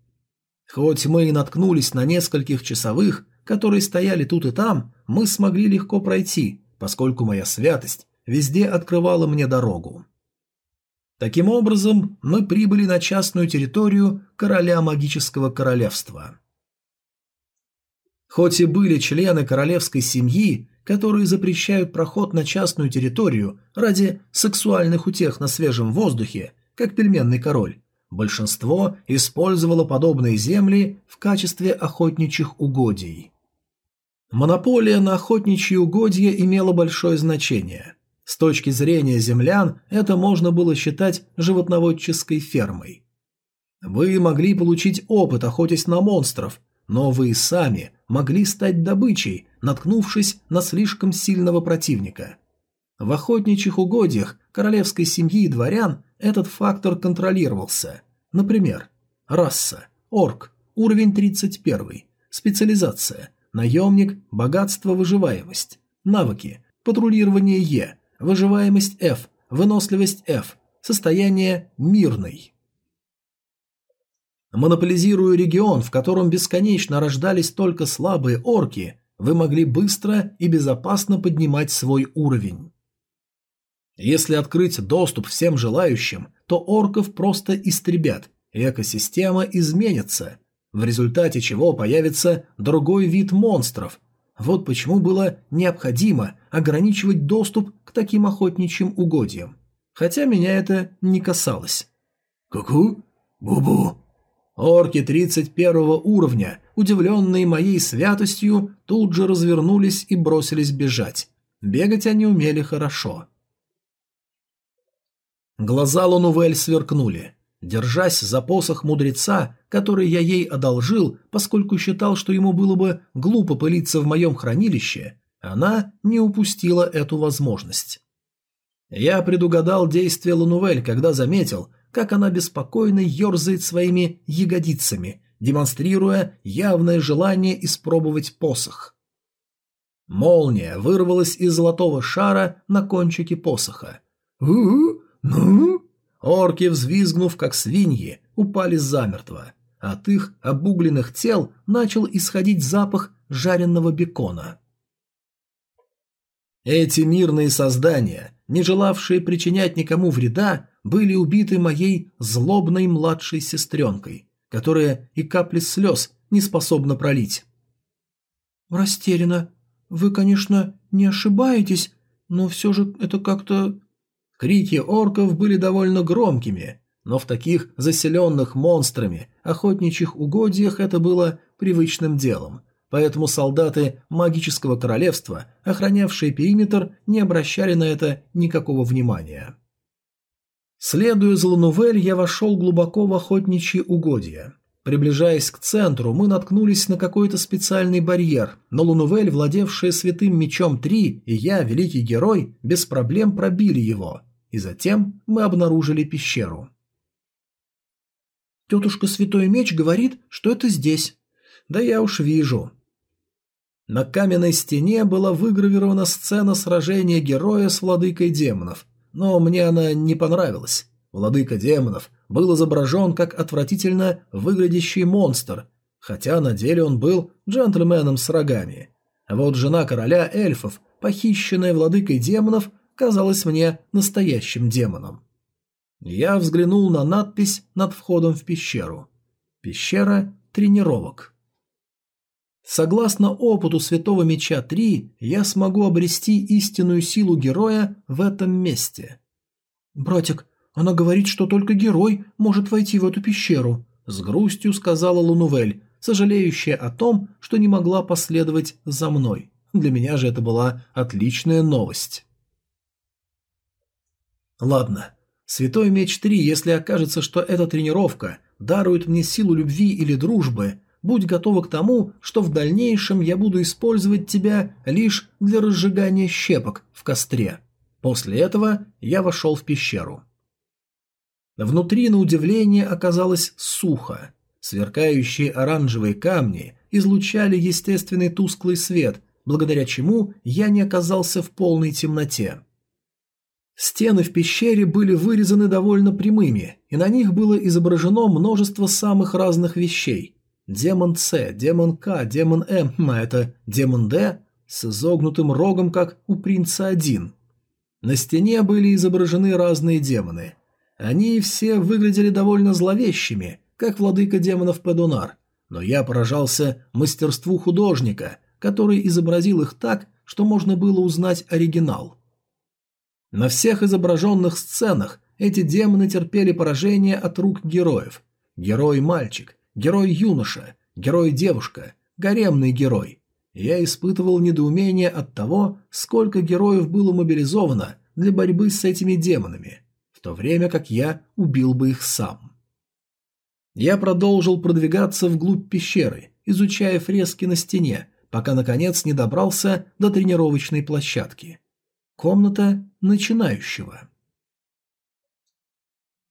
Speaker 1: Хоть мы и наткнулись на нескольких часовых, которые стояли тут и там, мы смогли легко пройти, поскольку моя святость везде открывала мне дорогу. Таким образом, мы прибыли на частную территорию короля магического королевства. Хоть и были члены королевской семьи, которые запрещают проход на частную территорию ради сексуальных утех на свежем воздухе, как пельменный король, большинство использовало подобные земли в качестве охотничьих угодий. Монополия на охотничьи угодья имела большое значение – с точки зрения землян это можно было считать животноводческой фермой. Вы могли получить опыт, охотясь на монстров, но вы сами могли стать добычей, наткнувшись на слишком сильного противника. В охотничьих угодьях королевской семьи и дворян этот фактор контролировался. Например, раса, орк, уровень 31, специализация, наемник, богатство, выживаемость, навыки, патрулирование Е, выживаемость F, выносливость F, состояние мирный. Монополизируя регион, в котором бесконечно рождались только слабые орки, вы могли быстро и безопасно поднимать свой уровень. Если открыть доступ всем желающим, то орков просто истребят, и экосистема изменится, в результате чего появится другой вид монстров, вот почему было необходимо ограничивать доступ к таким охотничьим угодьям. Хотя меня это не касалось. Куку, бубу. Бу-бу!» Орки 31 уровня, удивленные моей святостью, тут же развернулись и бросились бежать. Бегать они умели хорошо. Глаза Лунувель сверкнули. Держась за посох мудреца, который я ей одолжил, поскольку считал, что ему было бы глупо пылиться в моем хранилище, она не упустила эту возможность. Я предугадал действие Ланувель, когда заметил, как она беспокойно ерзает своими ягодицами, демонстрируя явное желание испробовать посох. Молния вырвалась из золотого шара на кончике посоха. «У-у-у! «Э, э, ну?» Орки, взвизгнув как свиньи, упали замертво. От их обугленных тел начал исходить запах жареного бекона. Эти мирные создания, не желавшие причинять никому вреда, были убиты моей злобной младшей сестренкой, которая и капли слез не способна пролить. Растеряно: Вы, конечно, не ошибаетесь, но все же это как-то Крики орков были довольно громкими, но в таких заселенных монстрами охотничьих угодьях это было привычным делом, поэтому солдаты магического королевства, охранявшие периметр, не обращали на это никакого внимания. Следуя за Ланувель, я вошел глубоко в охотничьи угодья. Приближаясь к центру, мы наткнулись на какой-то специальный барьер, но Лунувель, владевшая святым мечом три, и я, великий герой, без проблем пробили его – и затем мы обнаружили пещеру. Тетушка Святой Меч говорит, что это здесь. Да я уж вижу. На каменной стене была выгравирована сцена сражения героя с владыкой демонов, но мне она не понравилась. Владыка демонов был изображен как отвратительно выглядящий монстр, хотя на деле он был джентльменом с рогами. А вот жена короля эльфов, похищенная владыкой демонов, казалось мне настоящим демоном. Я взглянул на надпись над входом в пещеру. Пещера тренировок. Согласно опыту Святого Меча 3, я смогу обрести истинную силу героя в этом месте. «Братик, она говорит, что только герой может войти в эту пещеру», — с грустью сказала Лунувель, сожалеющая о том, что не могла последовать за мной. Для меня же это была отличная новость. Ладно. Святой меч 3, если окажется, что эта тренировка дарует мне силу любви или дружбы, будь готова к тому, что в дальнейшем я буду использовать тебя лишь для разжигания щепок в костре. После этого я вошел в пещеру. Внутри, на удивление, оказалось сухо. Сверкающие оранжевые камни излучали естественный тусклый свет, благодаря чему я не оказался в полной темноте. Стены в пещере были вырезаны довольно прямыми, и на них было изображено множество самых разных вещей. Демон С, демон К, демон М, а это демон Д с изогнутым рогом, как у принца один. На стене были изображены разные демоны. Они все выглядели довольно зловещими, как владыка демонов Педунар, но я поражался мастерству художника, который изобразил их так, что можно было узнать оригинал. На всех изображенных сценах эти демоны терпели поражение от рук героев. Герой-мальчик, герой-юноша, герой-девушка, гаремный герой. Я испытывал недоумение от того, сколько героев было мобилизовано для борьбы с этими демонами, в то время как я убил бы их сам. Я продолжил продвигаться вглубь пещеры, изучая фрески на стене, пока, наконец, не добрался до тренировочной площадки. Комната начинающего.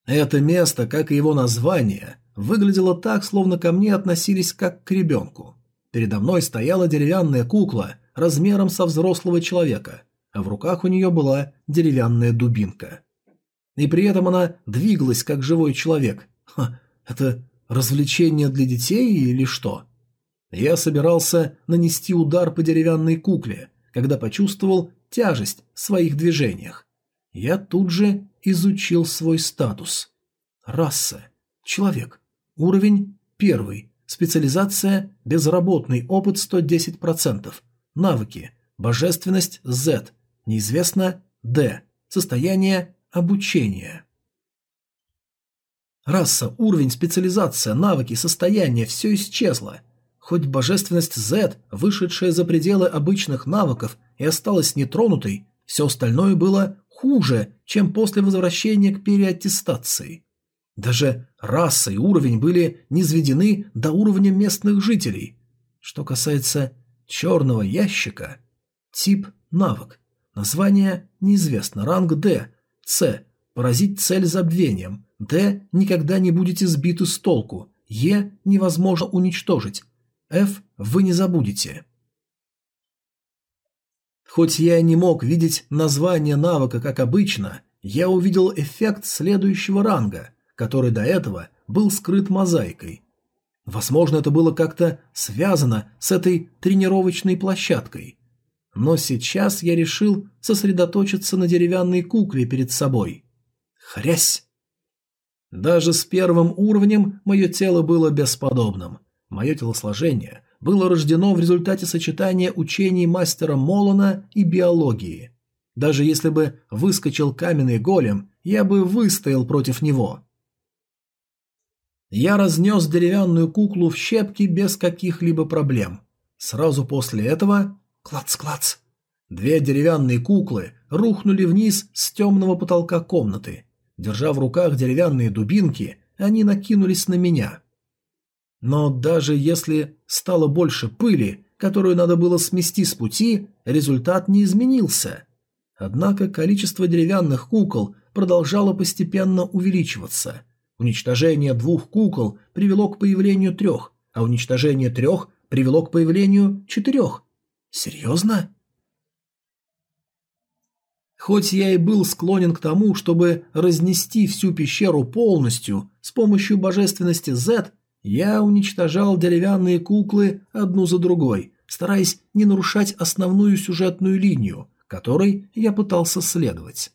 Speaker 1: Это место, как и его название, выглядело так, словно ко мне относились как к ребенку. Передо мной стояла деревянная кукла размером со взрослого человека, а в руках у нее была деревянная дубинка. И при этом она двигалась, как живой человек. Ха, это развлечение для детей или что? Я собирался нанести удар по деревянной кукле, когда почувствовал тяжесть в своих движениях. Я тут же изучил свой статус. Раса. Человек. Уровень первый. Специализация безработный опыт 110%. Навыки. Божественность Z. Неизвестно D. Состояние обучения. Раса, уровень, специализация, навыки, состояние – все исчезло. Хоть божественность Z, вышедшая за пределы обычных навыков, и осталась нетронутой, все остальное было хуже, чем после возвращения к переаттестации. Даже раса и уровень были низведены до уровня местных жителей. Что касается черного ящика, тип навык, название неизвестно, ранг D, C, поразить цель забвением, D никогда не будете сбиты с толку, Е невозможно уничтожить, F вы не забудете. Хоть я и не мог видеть название навыка, как обычно, я увидел эффект следующего ранга, который до этого был скрыт мозаикой. Возможно, это было как-то связано с этой тренировочной площадкой. Но сейчас я решил сосредоточиться на деревянной кукле перед собой. Хрясь! Даже с первым уровнем мое тело было бесподобным. Мое телосложение было рождено в результате сочетания учений мастера Молона и биологии. Даже если бы выскочил каменный голем, я бы выстоял против него. Я разнес деревянную куклу в щепки без каких-либо проблем. Сразу после этого... Клац-клац! Две деревянные куклы рухнули вниз с темного потолка комнаты. Держа в руках деревянные дубинки, они накинулись на меня. Но даже если стало больше пыли, которую надо было смести с пути, результат не изменился. Однако количество деревянных кукол продолжало постепенно увеличиваться. Уничтожение двух кукол привело к появлению трех, а уничтожение трех привело к появлению четырех. Серьезно? Хоть я и был склонен к тому, чтобы разнести всю пещеру полностью с помощью божественности Z, я уничтожал деревянные куклы одну за другой, стараясь не нарушать основную сюжетную линию, которой я пытался следовать.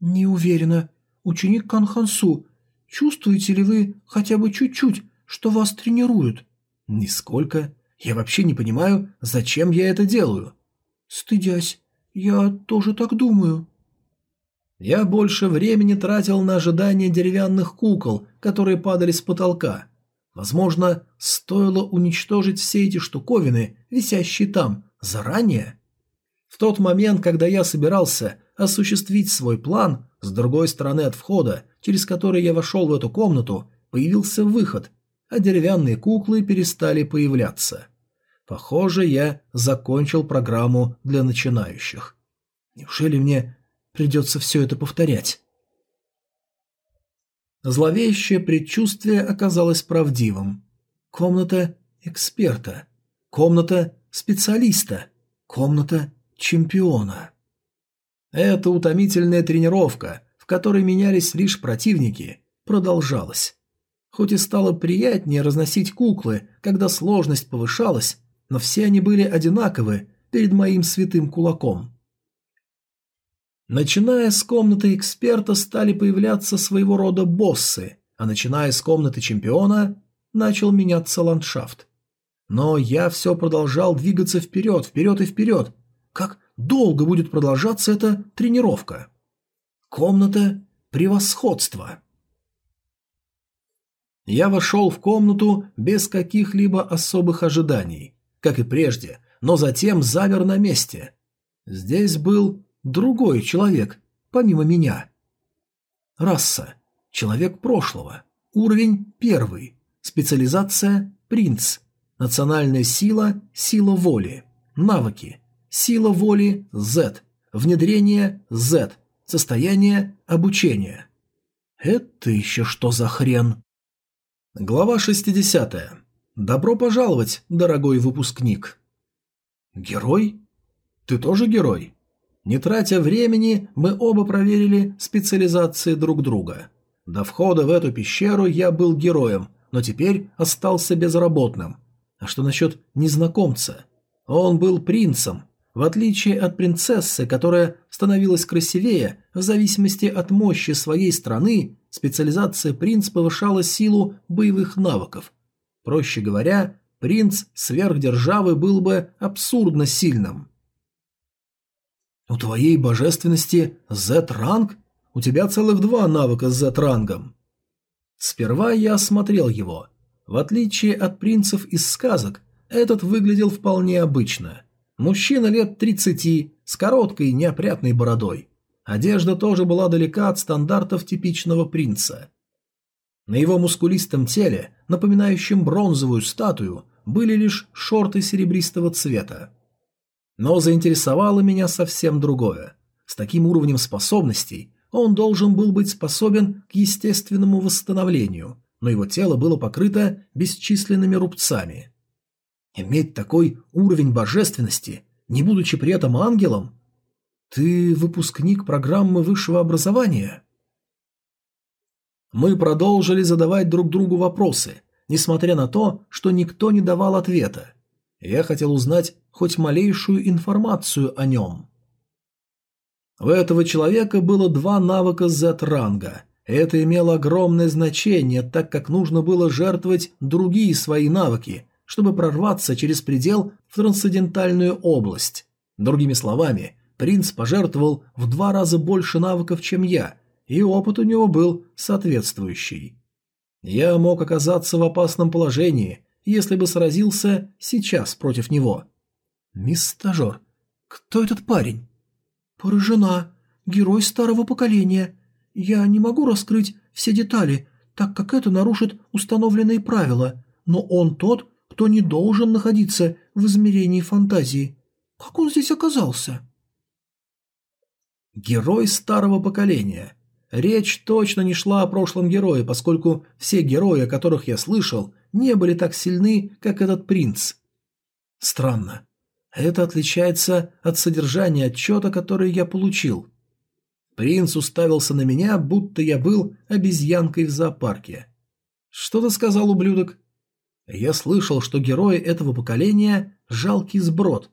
Speaker 1: «Не уверена. Ученик Канхансу, чувствуете ли вы хотя бы чуть-чуть, что вас тренируют?» «Нисколько. Я вообще не понимаю, зачем я это делаю». «Стыдясь, я тоже так думаю». Я больше времени тратил на ожидание деревянных кукол, которые падали с потолка. Возможно, стоило уничтожить все эти штуковины, висящие там, заранее? В тот момент, когда я собирался осуществить свой план, с другой стороны от входа, через который я вошел в эту комнату, появился выход, а деревянные куклы перестали появляться. Похоже, я закончил программу для начинающих. Неужели мне придется все это повторять? Зловещее предчувствие оказалось правдивым. Комната эксперта. Комната специалиста. Комната чемпиона. Эта утомительная тренировка, в которой менялись лишь противники, продолжалась. Хоть и стало приятнее разносить куклы, когда сложность повышалась, но все они были одинаковы перед моим святым кулаком. Начиная с комнаты эксперта стали появляться своего рода боссы, а начиная с комнаты чемпиона начал меняться ландшафт. Но я все продолжал двигаться вперед, вперед и вперед. Как долго будет продолжаться эта тренировка? Комната превосходства. Я вошел в комнату без каких-либо особых ожиданий, как и прежде, но затем замер на месте. Здесь был другой человек, помимо меня. Раса. Человек прошлого. Уровень первый. Специализация «Принц». Национальная сила – сила воли. Навыки. Сила воли – Z. Внедрение – Z. Состояние – обучение. Это еще что за хрен? Глава 60. Добро пожаловать, дорогой выпускник. Герой? Ты тоже герой? Не тратя времени, мы оба проверили специализации друг друга. До входа в эту пещеру я был героем, но теперь остался безработным. А что насчет незнакомца? Он был принцем, в отличие от принцессы, которая становилась красивее в зависимости от мощи своей страны, специализация принц повышала силу боевых навыков. Проще говоря, принц сверхдержавы был бы абсурдно сильным. «У твоей божественности Z-ранг? У тебя целых два навыка с Z-рангом». Сперва я осмотрел его. В отличие от принцев из сказок, этот выглядел вполне обычно. Мужчина лет 30, с короткой неопрятной бородой. Одежда тоже была далека от стандартов типичного принца. На его мускулистом теле, напоминающем бронзовую статую, были лишь шорты серебристого цвета. Но заинтересовало меня совсем другое. С таким уровнем способностей он должен был быть способен к естественному восстановлению, но его тело было покрыто бесчисленными рубцами. Иметь такой уровень божественности, не будучи при этом ангелом? Ты выпускник программы высшего образования? Мы продолжили задавать друг другу вопросы, несмотря на то, что никто не давал ответа. Я хотел узнать хоть малейшую информацию о нем. У этого человека было два навыка Z-ранга. Это имело огромное значение, так как нужно было жертвовать другие свои навыки, чтобы прорваться через предел в трансцендентальную область. Другими словами, принц пожертвовал в два раза больше навыков, чем я, и опыт у него был соответствующий. Я мог оказаться в опасном положении, если бы сразился сейчас против него. «Мисс Стажер, кто этот парень?» «Поражена. Герой старого поколения. Я не могу раскрыть все детали, так как это нарушит установленные правила, но он тот, кто не должен находиться в измерении фантазии. Как он здесь оказался?» Герой старого поколения. Речь точно не шла о прошлом герое, поскольку все герои, о которых я слышал, не были так сильны, как этот принц. Странно. Это отличается от содержания отчета, который я получил. Принц уставился на меня, будто я был обезьянкой в зоопарке. «Что то сказал, ублюдок?» Я слышал, что герои этого поколения – жалкий сброд.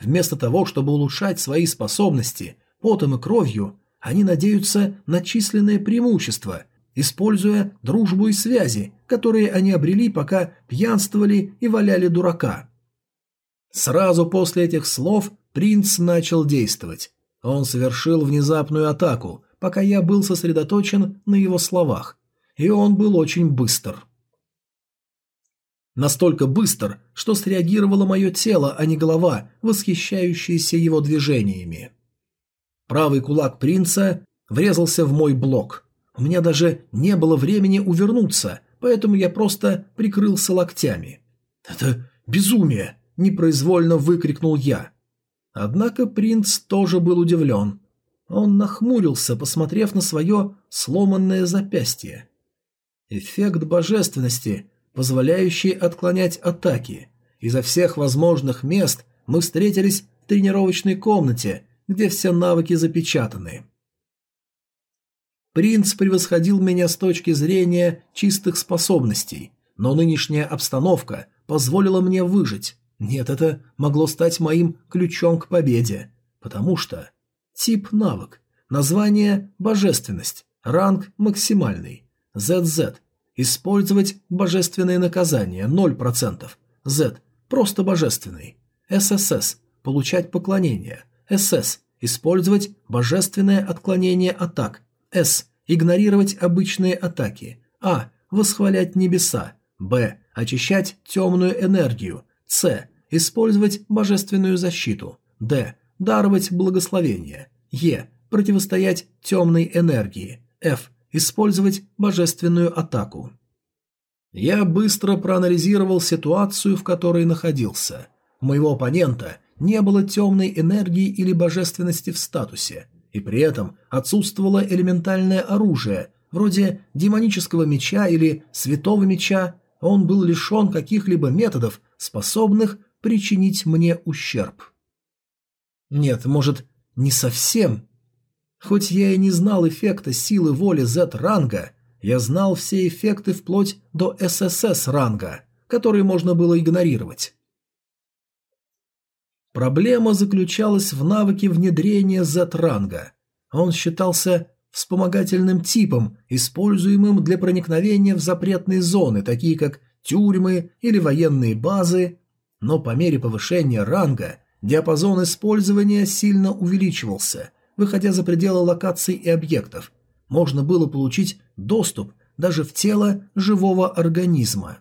Speaker 1: Вместо того, чтобы улучшать свои способности потом и кровью, они надеются на численное преимущество – используя дружбу и связи, которые они обрели, пока пьянствовали и валяли дурака. Сразу после этих слов принц начал действовать. Он совершил внезапную атаку, пока я был сосредоточен на его словах, и он был очень быстр. Настолько быстр, что среагировало мое тело, а не голова, восхищающаяся его движениями. Правый кулак принца врезался в мой блок – у меня даже не было времени увернуться, поэтому я просто прикрылся локтями. «Это безумие!» – непроизвольно выкрикнул я. Однако принц тоже был удивлен. Он нахмурился, посмотрев на свое сломанное запястье. Эффект божественности, позволяющий отклонять атаки. Изо всех возможных мест мы встретились в тренировочной комнате, где все навыки запечатаны. Принц превосходил меня с точки зрения чистых способностей, но нынешняя обстановка позволила мне выжить. Нет, это могло стать моим ключом к победе, потому что тип навык, название божественность, ранг максимальный, ZZ, использовать божественное наказание 0%, Z просто божественный, ССС получать поклонение, СС использовать божественное отклонение атак с. Игнорировать обычные атаки. А. Восхвалять небеса. Б. Очищать темную энергию. С. Использовать божественную защиту. Д. Даровать благословение. Е. Противостоять темной энергии. F. Использовать божественную атаку. Я быстро проанализировал ситуацию, в которой находился. У моего оппонента не было темной энергии или божественности в статусе, и при этом отсутствовало элементальное оружие, вроде демонического меча или святого меча, он был лишен каких-либо методов, способных причинить мне ущерб. Нет, может, не совсем. Хоть я и не знал эффекта силы воли Z-ранга, я знал все эффекты вплоть до ССС-ранга, которые можно было игнорировать. Проблема заключалась в навыке внедрения Z-ранга. Он считался вспомогательным типом, используемым для проникновения в запретные зоны, такие как тюрьмы или военные базы, но по мере повышения ранга диапазон использования сильно увеличивался, выходя за пределы локаций и объектов. Можно было получить доступ даже в тело живого организма.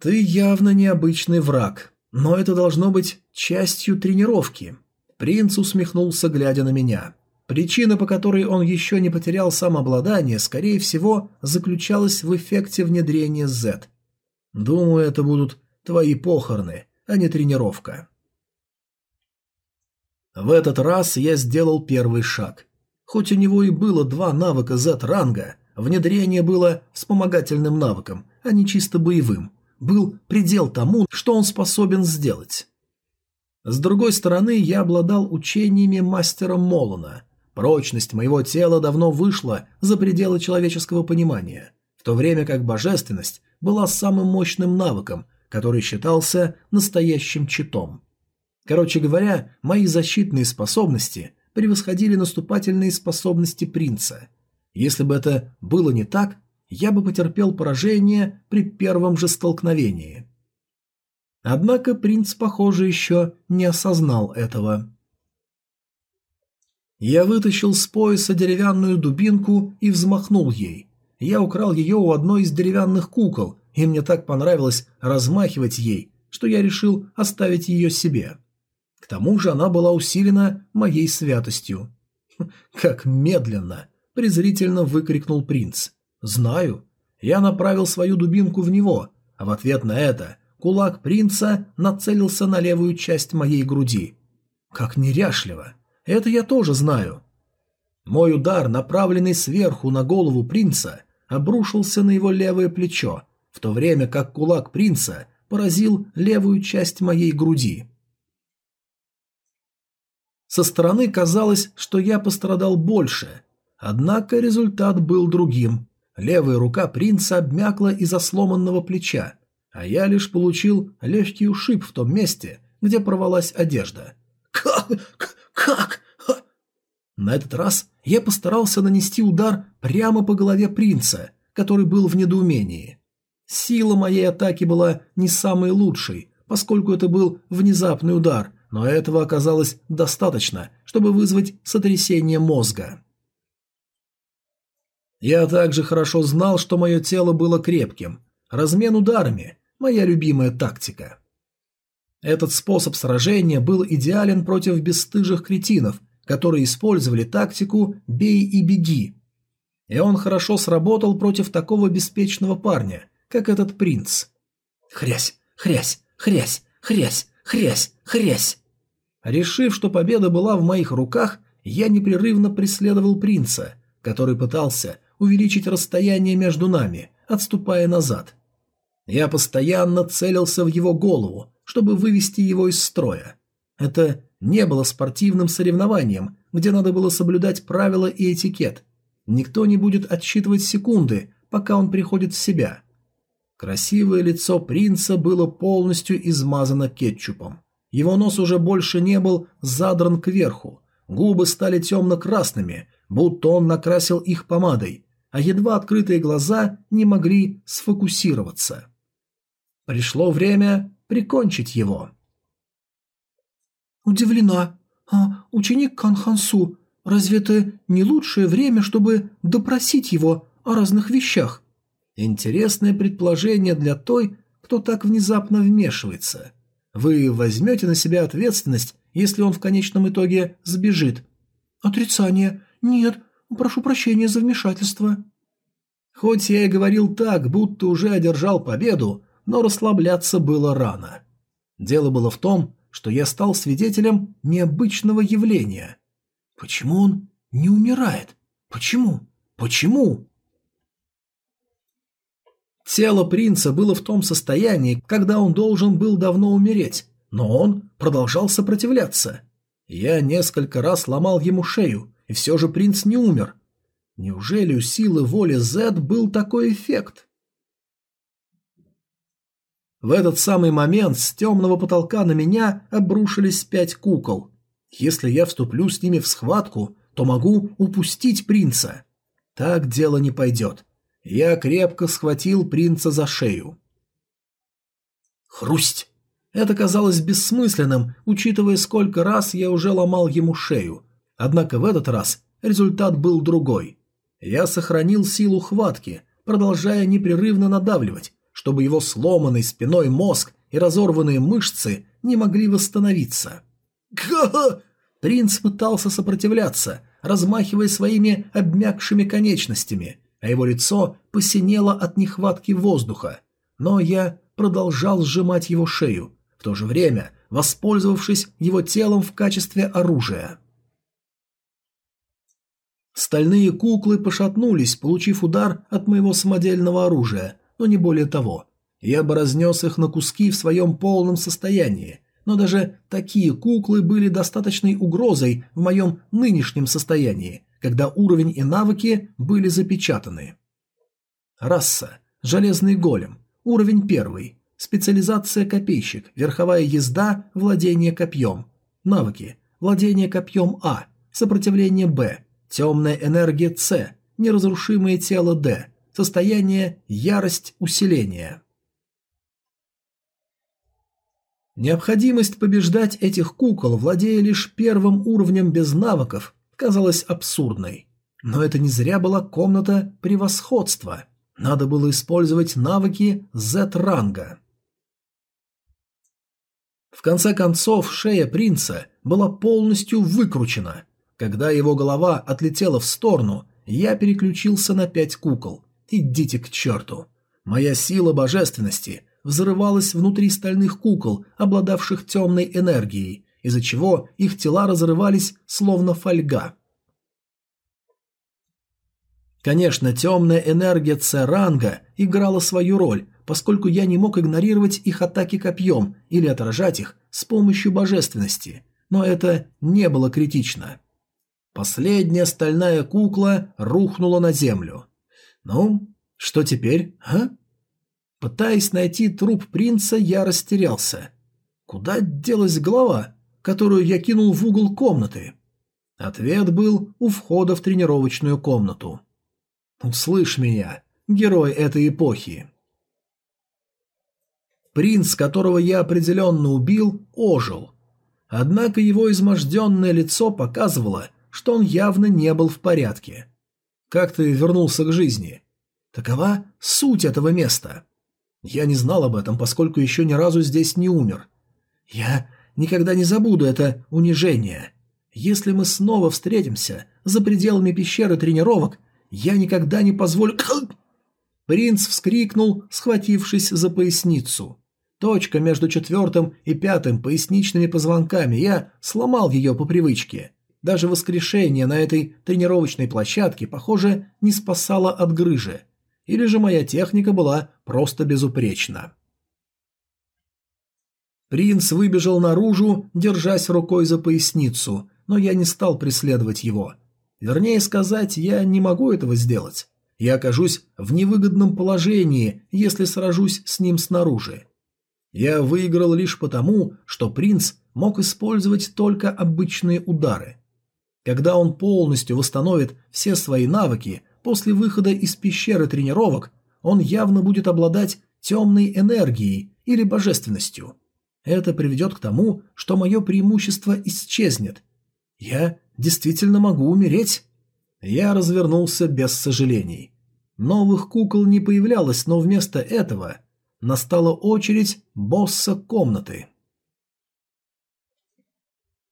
Speaker 1: «Ты явно необычный враг. Но это должно быть частью тренировки. Принц усмехнулся, глядя на меня. Причина, по которой он еще не потерял самообладание, скорее всего, заключалась в эффекте внедрения Z. Думаю, это будут твои похороны, а не тренировка. В этот раз я сделал первый шаг. Хоть у него и было два навыка Z-ранга, внедрение было вспомогательным навыком, а не чисто боевым, был предел тому, что он способен сделать. С другой стороны, я обладал учениями мастера Молона. Прочность моего тела давно вышла за пределы человеческого понимания, в то время как божественность была самым мощным навыком, который считался настоящим читом. Короче говоря, мои защитные способности превосходили наступательные способности принца. Если бы это было не так, я бы потерпел поражение при первом же столкновении. Однако принц, похоже, еще не осознал этого. Я вытащил с пояса деревянную дубинку и взмахнул ей. Я украл ее у одной из деревянных кукол, и мне так понравилось размахивать ей, что я решил оставить ее себе. К тому же она была усилена моей святостью. «Как медленно!» – презрительно выкрикнул принц – «Знаю». Я направил свою дубинку в него, а в ответ на это кулак принца нацелился на левую часть моей груди. Как неряшливо. Это я тоже знаю. Мой удар, направленный сверху на голову принца, обрушился на его левое плечо, в то время как кулак принца поразил левую часть моей груди. Со стороны казалось, что я пострадал больше, однако результат был другим. Левая рука принца обмякла из-за сломанного плеча, а я лишь получил легкий ушиб в том месте, где порвалась одежда. «Как? Как?» Ха! На этот раз я постарался нанести удар прямо по голове принца, который был в недоумении. Сила моей атаки была не самой лучшей, поскольку это был внезапный удар, но этого оказалось достаточно, чтобы вызвать сотрясение мозга. Я также хорошо знал, что мое тело было крепким. Размен ударами – моя любимая тактика. Этот способ сражения был идеален против бесстыжих кретинов, которые использовали тактику «бей и беги». И он хорошо сработал против такого беспечного парня, как этот принц. Хрясь, хрясь, хрясь, хрясь, хрясь, хрясь. Решив, что победа была в моих руках, я непрерывно преследовал принца, который пытался увеличить расстояние между нами, отступая назад. Я постоянно целился в его голову, чтобы вывести его из строя. Это не было спортивным соревнованием, где надо было соблюдать правила и этикет. Никто не будет отсчитывать секунды, пока он приходит в себя. Красивое лицо принца было полностью измазано кетчупом. Его нос уже больше не был задран кверху, губы стали темно-красными, будто он накрасил их помадой, а едва открытые глаза не могли сфокусироваться. Пришло время прикончить его. «Удивлена. А, ученик Канхансу, разве это не лучшее время, чтобы допросить его о разных вещах?» Интересное предположение для той, кто так внезапно вмешивается. Вы возьмете на себя ответственность, если он в конечном итоге сбежит. Отрицание. Нет, Прошу прощения за вмешательство». Хоть я и говорил так, будто уже одержал победу, но расслабляться было рано. Дело было в том, что я стал свидетелем необычного явления. Почему он не умирает? Почему? Почему? Тело принца было в том состоянии, когда он должен был давно умереть, но он продолжал сопротивляться. Я несколько раз ломал ему шею, и все же принц не умер. Неужели у силы воли Зед был такой эффект? В этот самый момент с темного потолка на меня обрушились пять кукол. Если я вступлю с ними в схватку, то могу упустить принца. Так дело не пойдет. Я крепко схватил принца за шею. Хрусть! Это казалось бессмысленным, учитывая, сколько раз я уже ломал ему шею, Однако в этот раз результат был другой. Я сохранил силу хватки, продолжая непрерывно надавливать, чтобы его сломанный спиной мозг и разорванные мышцы не могли восстановиться. Га! Принц пытался сопротивляться, размахивая своими обмякшими конечностями, а его лицо посинело от нехватки воздуха. Но я продолжал сжимать его шею, в то же время воспользовавшись его телом в качестве оружия. Стальные куклы пошатнулись, получив удар от моего самодельного оружия, но не более того. Я бы разнес их на куски в своем полном состоянии, но даже такие куклы были достаточной угрозой в моем нынешнем состоянии, когда уровень и навыки были запечатаны. Раса. Железный голем. Уровень первый. Специализация копейщик. Верховая езда. Владение копьем. Навыки. Владение копьем А. Сопротивление Б Темная энергия С, неразрушимое тело Д, состояние ярость усиления. Необходимость побеждать этих кукол, владея лишь первым уровнем без навыков, казалась абсурдной. Но это не зря была комната превосходства. Надо было использовать навыки Z-ранга. В конце концов, шея принца была полностью выкручена, когда его голова отлетела в сторону, я переключился на пять кукол. Идите к черту. Моя сила божественности взрывалась внутри стальных кукол, обладавших темной энергией, из-за чего их тела разрывались словно фольга. Конечно, темная энергия Церанга играла свою роль, поскольку я не мог игнорировать их атаки копьем или отражать их с помощью божественности, но это не было критично. Последняя стальная кукла рухнула на землю. «Ну, что теперь, а?» Пытаясь найти труп принца, я растерялся. Куда делась голова, которую я кинул в угол комнаты? Ответ был у входа в тренировочную комнату. «Услышь меня, герой этой эпохи!» Принц, которого я определенно убил, ожил. Однако его изможденное лицо показывало, что он явно не был в порядке. «Как ты вернулся к жизни?» «Такова суть этого места». «Я не знал об этом, поскольку еще ни разу здесь не умер». «Я никогда не забуду это унижение. Если мы снова встретимся за пределами пещеры тренировок, я никогда не позволю...» Принц вскрикнул, схватившись за поясницу. Точка между четвертым и пятым поясничными позвонками. Я сломал ее по привычке. Даже воскрешение на этой тренировочной площадке, похоже, не спасало от грыжи. Или же моя техника была просто безупречна. Принц выбежал наружу, держась рукой за поясницу, но я не стал преследовать его. Вернее сказать, я не могу этого сделать. Я окажусь в невыгодном положении, если сражусь с ним снаружи. Я выиграл лишь потому, что принц мог использовать только обычные удары. Когда он полностью восстановит все свои навыки после выхода из пещеры тренировок, он явно будет обладать темной энергией или божественностью. Это приведет к тому, что мое преимущество исчезнет. Я действительно могу умереть. Я развернулся без сожалений. Новых кукол не появлялось, но вместо этого настала очередь босса комнаты.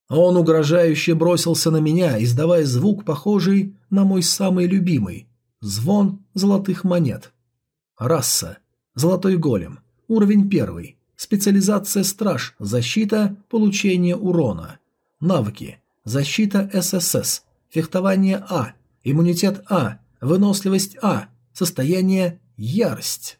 Speaker 1: А он угрожающе бросился на меня, издавая звук, похожий на мой самый любимый – звон золотых монет. Раса. Золотой голем. Уровень первый. Специализация «Страж», защита, получение урона. Навыки. Защита ССС, фехтование А, иммунитет А, выносливость А, состояние «Ярость».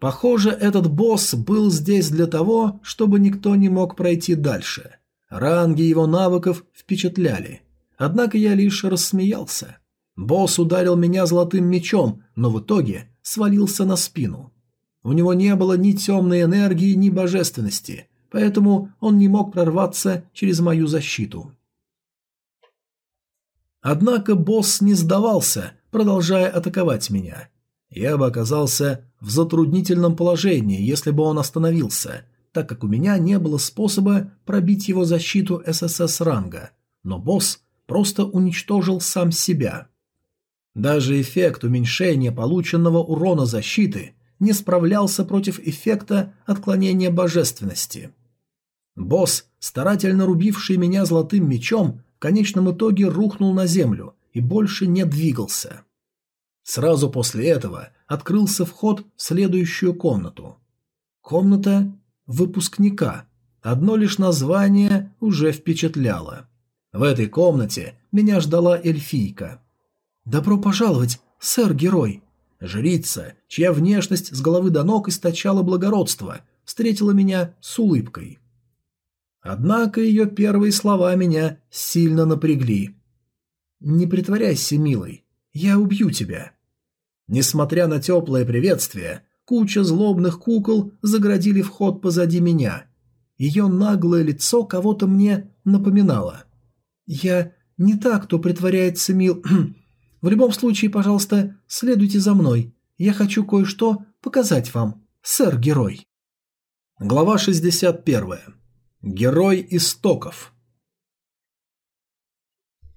Speaker 1: Похоже, этот босс был здесь для того, чтобы никто не мог пройти дальше – Ранги его навыков впечатляли. Однако я лишь рассмеялся. Босс ударил меня золотым мечом, но в итоге свалился на спину. У него не было ни темной энергии, ни божественности, поэтому он не мог прорваться через мою защиту. Однако босс не сдавался, продолжая атаковать меня. Я бы оказался в затруднительном положении, если бы он остановился, так как у меня не было способа пробить его защиту ССС ранга, но босс просто уничтожил сам себя. Даже эффект уменьшения полученного урона защиты не справлялся против эффекта отклонения божественности. Босс, старательно рубивший меня золотым мечом, в конечном итоге рухнул на землю и больше не двигался. Сразу после этого открылся вход в следующую комнату. Комната выпускника. Одно лишь название уже впечатляло. В этой комнате меня ждала эльфийка. «Добро пожаловать, сэр-герой!» Жрица, чья внешность с головы до ног источала благородство, встретила меня с улыбкой. Однако ее первые слова меня сильно напрягли. «Не притворяйся, милый, я убью тебя». Несмотря на теплое приветствие, Куча злобных кукол заградили вход позади меня. Ее наглое лицо кого-то мне напоминало. «Я не та, кто притворяется мил... В любом случае, пожалуйста, следуйте за мной. Я хочу кое-что показать вам, сэр-герой». Глава 61. Герой истоков.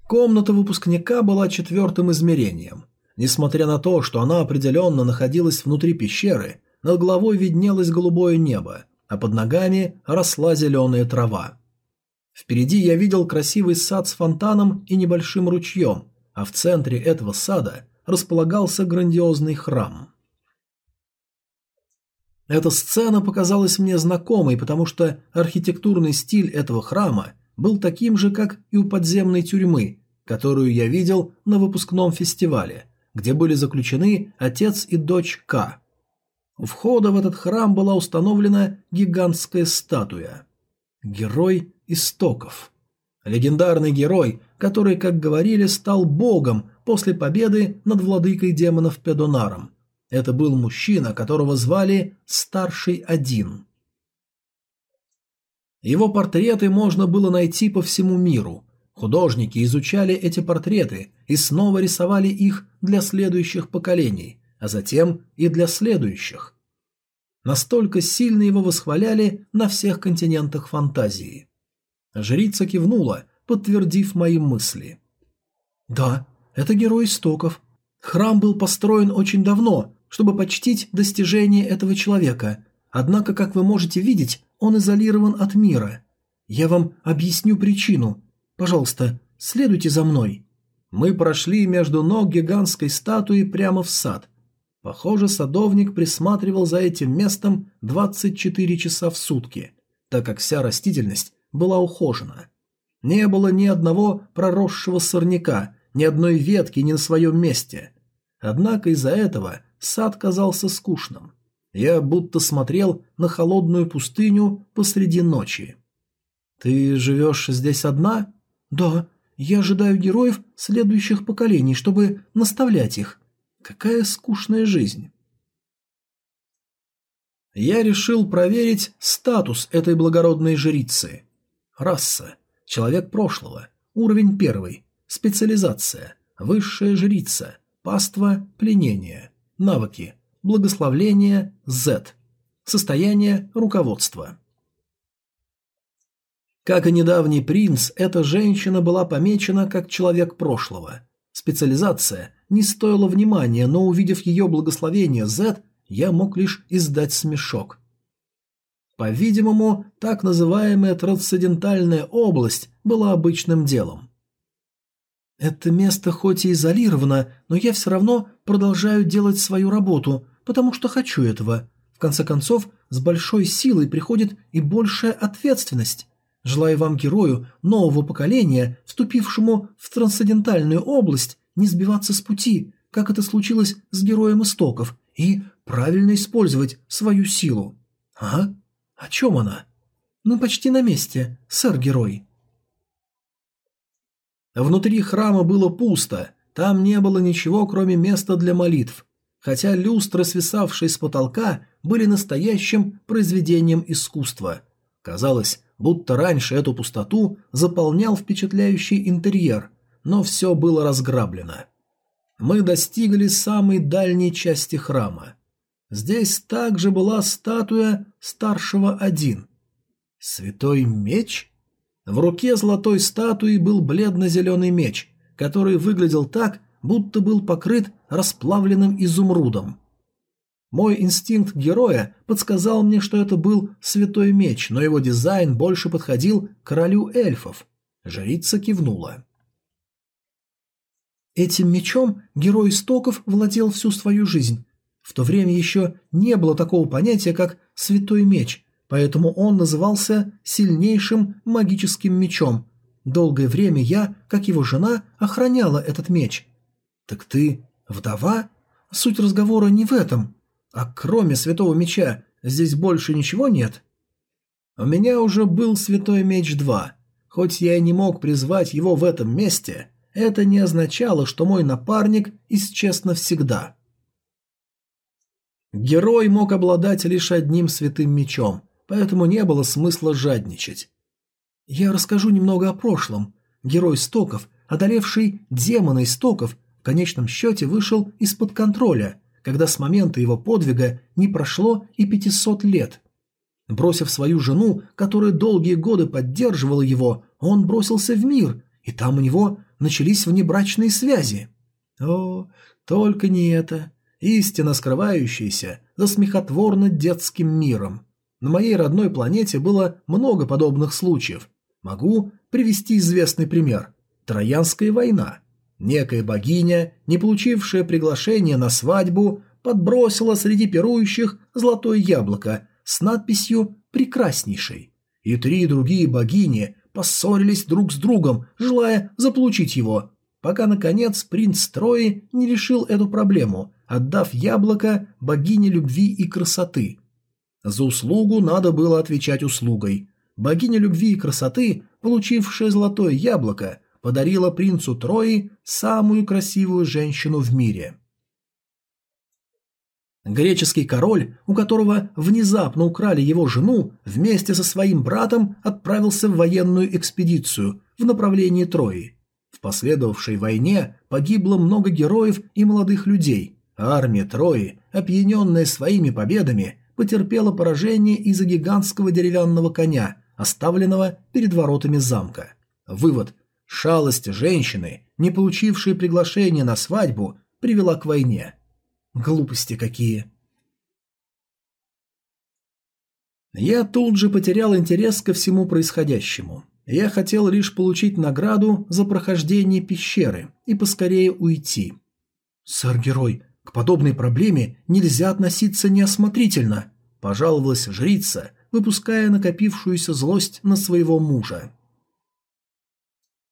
Speaker 1: Комната выпускника была четвертым измерением – Несмотря на то, что она определенно находилась внутри пещеры, над головой виднелось голубое небо, а под ногами росла зеленая трава. Впереди я видел красивый сад с фонтаном и небольшим ручьем, а в центре этого сада располагался грандиозный храм. Эта сцена показалась мне знакомой, потому что архитектурный стиль этого храма был таким же, как и у подземной тюрьмы, которую я видел на выпускном фестивале – где были заключены отец и дочь К. У входа в этот храм была установлена гигантская статуя. Герой истоков. Легендарный герой, который, как говорили, стал богом после победы над владыкой демонов Педонаром. Это был мужчина, которого звали Старший Один. Его портреты можно было найти по всему миру – Художники изучали эти портреты и снова рисовали их для следующих поколений, а затем и для следующих. Настолько сильно его восхваляли на всех континентах фантазии. Жрица кивнула, подтвердив мои мысли. «Да, это герой истоков. Храм был построен очень давно, чтобы почтить достижения этого человека. Однако, как вы можете видеть, он изолирован от мира. Я вам объясню причину – Пожалуйста, следуйте за мной». Мы прошли между ног гигантской статуи прямо в сад. Похоже, садовник присматривал за этим местом 24 часа в сутки, так как вся растительность была ухожена. Не было ни одного проросшего сорняка, ни одной ветки не на своем месте. Однако из-за этого сад казался скучным. Я будто смотрел на холодную пустыню посреди ночи. «Ты живешь здесь одна?» «Да, я ожидаю героев следующих поколений, чтобы наставлять их. Какая скучная жизнь!» Я решил проверить статус этой благородной жрицы. Раса. Человек прошлого. Уровень первый. Специализация. Высшая жрица. Паства. Пленение. Навыки. Благословление. Z. Состояние руководства. Как и недавний принц, эта женщина была помечена как человек прошлого. Специализация не стоила внимания, но увидев ее благословение Z, я мог лишь издать смешок. По-видимому, так называемая трансцендентальная область была обычным делом. Это место хоть и изолировано, но я все равно продолжаю делать свою работу, потому что хочу этого. В конце концов, с большой силой приходит и большая ответственность. Желаю вам, герою нового поколения, вступившему в трансцендентальную область, не сбиваться с пути, как это случилось с героем истоков, и правильно использовать свою силу. А? О чем она? Мы почти на месте, сэр-герой. Внутри храма было пусто, там не было ничего, кроме места для молитв, хотя люстры, свисавшие с потолка, были настоящим произведением искусства. Казалось, будто раньше эту пустоту заполнял впечатляющий интерьер, но все было разграблено. Мы достигли самой дальней части храма. Здесь также была статуя старшего один. Святой меч? В руке золотой статуи был бледно-зеленый меч, который выглядел так, будто был покрыт расплавленным изумрудом. Мой инстинкт героя подсказал мне, что это был святой меч, но его дизайн больше подходил королю эльфов. Жрица кивнула. Этим мечом герой Стоков владел всю свою жизнь. В то время еще не было такого понятия, как «святой меч», поэтому он назывался «сильнейшим магическим мечом». Долгое время я, как его жена, охраняла этот меч. «Так ты вдова?» Суть разговора не в этом. А кроме святого меча здесь больше ничего нет? У меня уже был святой меч 2. Хоть я и не мог призвать его в этом месте, это не означало, что мой напарник исчез навсегда. Герой мог обладать лишь одним святым мечом, поэтому не было смысла жадничать. Я расскажу немного о прошлом. Герой Стоков, одолевший демона Стоков, в конечном счете вышел из-под контроля – когда с момента его подвига не прошло и 500 лет. Бросив свою жену, которая долгие годы поддерживала его, он бросился в мир, и там у него начались внебрачные связи. О, только не это. Истина, скрывающаяся за смехотворно детским миром. На моей родной планете было много подобных случаев. Могу привести известный пример. Троянская война – Некая богиня, не получившая приглашение на свадьбу, подбросила среди пирующих золотое яблоко с надписью «Прекраснейший». И три другие богини поссорились друг с другом, желая заполучить его, пока, наконец, принц Трои не решил эту проблему, отдав яблоко богине любви и красоты. За услугу надо было отвечать услугой. Богиня любви и красоты, получившая золотое яблоко, подарила принцу Трои самую красивую женщину в мире. Греческий король, у которого внезапно украли его жену, вместе со своим братом отправился в военную экспедицию в направлении Трои. В последовавшей войне погибло много героев и молодых людей, а армия Трои, опьяненная своими победами, потерпела поражение из-за гигантского деревянного коня, оставленного перед воротами замка. Вывод Шалость женщины, не получившей приглашение на свадьбу, привела к войне. Глупости какие. Я тут же потерял интерес ко всему происходящему. Я хотел лишь получить награду за прохождение пещеры и поскорее уйти. «Сэр-герой, к подобной проблеме нельзя относиться неосмотрительно», – пожаловалась жрица, выпуская накопившуюся злость на своего мужа.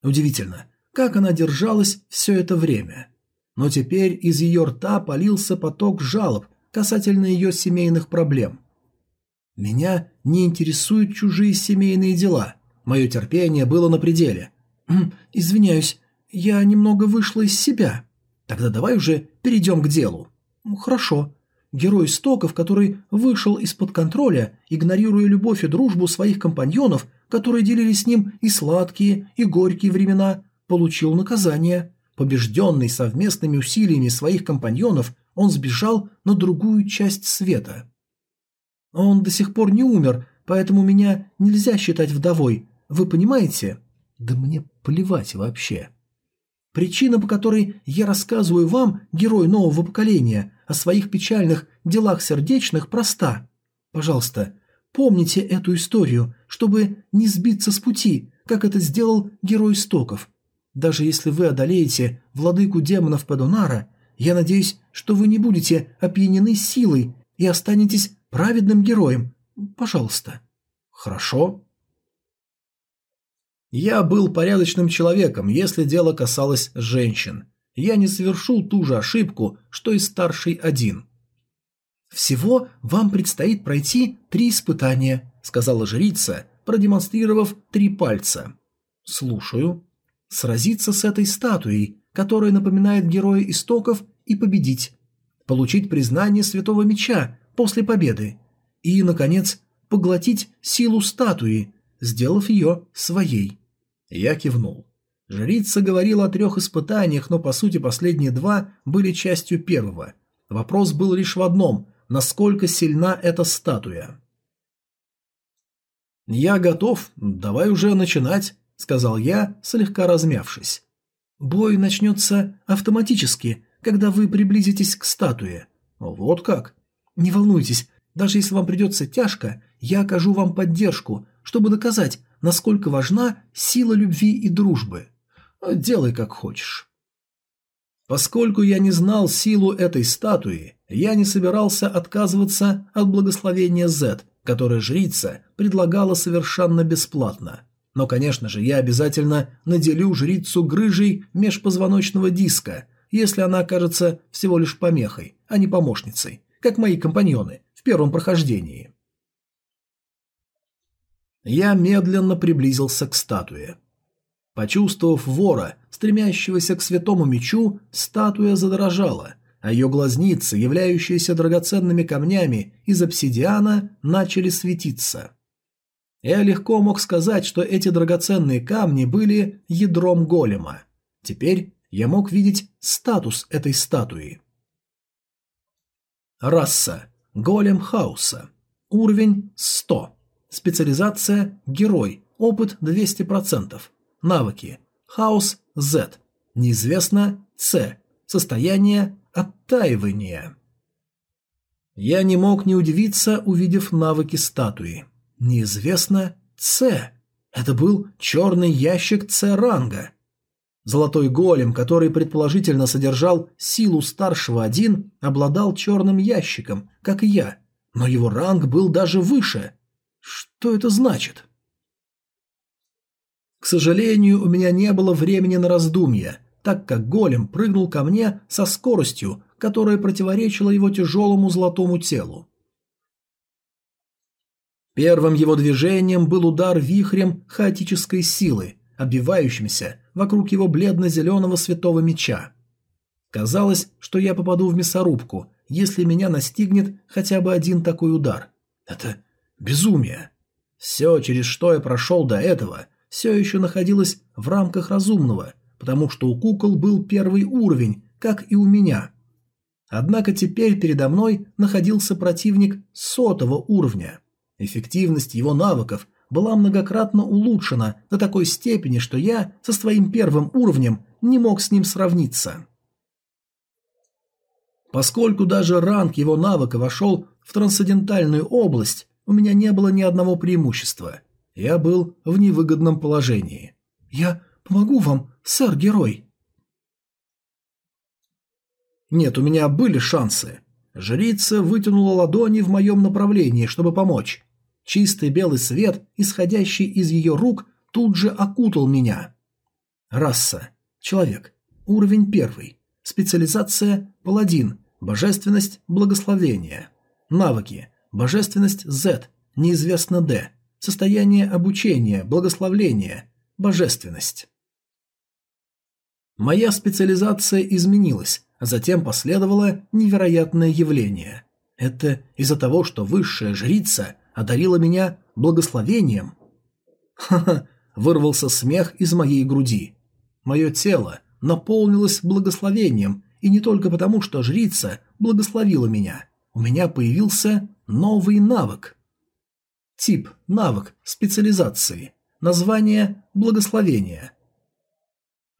Speaker 1: Удивительно, как она держалась все это время. Но теперь из ее рта полился поток жалоб касательно ее семейных проблем. «Меня не интересуют чужие семейные дела. Мое терпение было на пределе. Хм, извиняюсь, я немного вышла из себя. Тогда давай уже перейдем к делу». «Ну, «Хорошо», герой Стоков, который вышел из-под контроля, игнорируя любовь и дружбу своих компаньонов, которые делили с ним и сладкие, и горькие времена, получил наказание. Побежденный совместными усилиями своих компаньонов, он сбежал на другую часть света. Он до сих пор не умер, поэтому меня нельзя считать вдовой. Вы понимаете? Да мне плевать вообще. Причина, по которой я рассказываю вам, герой нового поколения, о своих печальных делах сердечных проста. Пожалуйста, Помните эту историю, чтобы не сбиться с пути, как это сделал герой Стоков. Даже если вы одолеете владыку демонов Падунара, я надеюсь, что вы не будете опьянены силой и останетесь праведным героем. Пожалуйста. Хорошо. Я был порядочным человеком, если дело касалось женщин. Я не совершу ту же ошибку, что и старший один – «Всего вам предстоит пройти три испытания», — сказала жрица, продемонстрировав три пальца. «Слушаю. Сразиться с этой статуей, которая напоминает героя истоков, и победить. Получить признание святого меча после победы. И, наконец, поглотить силу статуи, сделав ее своей». Я кивнул. Жрица говорила о трех испытаниях, но по сути последние два были частью первого. Вопрос был лишь в одном насколько сильна эта статуя. «Я готов, давай уже начинать», — сказал я, слегка размявшись. «Бой начнется автоматически, когда вы приблизитесь к статуе». «Вот как?» «Не волнуйтесь, даже если вам придется тяжко, я окажу вам поддержку, чтобы доказать, насколько важна сила любви и дружбы. Делай как хочешь». Поскольку я не знал силу этой статуи, я не собирался отказываться от благословения Z, которое жрица предлагала совершенно бесплатно. Но, конечно же, я обязательно наделю жрицу грыжей межпозвоночного диска, если она окажется всего лишь помехой, а не помощницей, как мои компаньоны в первом прохождении. Я медленно приблизился к статуе. Почувствовав вора, стремящегося к святому мечу, статуя задрожала – а ее глазницы, являющиеся драгоценными камнями из обсидиана, начали светиться. Я легко мог сказать, что эти драгоценные камни были ядром голема. Теперь я мог видеть статус этой статуи. Раса. Голем хаоса. Уровень 100. Специализация «Герой». Опыт 200%. Навыки. Хаос Z. Неизвестно C. Состояние Оттаивание. Я не мог не удивиться, увидев навыки статуи. Неизвестно С. Это был черный ящик С-ранга. Золотой голем, который предположительно содержал силу старшего один, обладал черным ящиком, как и я, но его ранг был даже выше. Что это значит? К сожалению, у меня не было времени на раздумья – так как голем прыгнул ко мне со скоростью, которая противоречила его тяжелому золотому телу. Первым его движением был удар вихрем хаотической силы, обвивающимся вокруг его бледно-зеленого святого меча. Казалось, что я попаду в мясорубку, если меня настигнет хотя бы один такой удар. Это безумие. Все, через что я прошел до этого, все еще находилось в рамках разумного – потому что у кукол был первый уровень, как и у меня. Однако теперь передо мной находился противник сотого уровня. Эффективность его навыков была многократно улучшена до такой степени, что я со своим первым уровнем не мог с ним сравниться. Поскольку даже ранг его навыка вошел в трансцендентальную область, у меня не было ни одного преимущества. Я был в невыгодном положении. «Я помогу вам, сэр-герой. Нет, у меня были шансы. Жрица вытянула ладони в моем направлении, чтобы помочь. Чистый белый свет, исходящий из ее рук, тут же окутал меня. Раса. Человек. Уровень первый. Специализация – паладин. Божественность – благословение. Навыки. Божественность – Z. Неизвестно D. Состояние обучения, благословление, божественность. Моя специализация изменилась, а затем последовало невероятное явление. Это из-за того, что высшая жрица одарила меня благословением. Ха-ха, вырвался смех из моей груди. Мое тело наполнилось благословением, и не только потому, что жрица благословила меня. У меня появился новый навык. Тип – навык специализации. Название – благословение –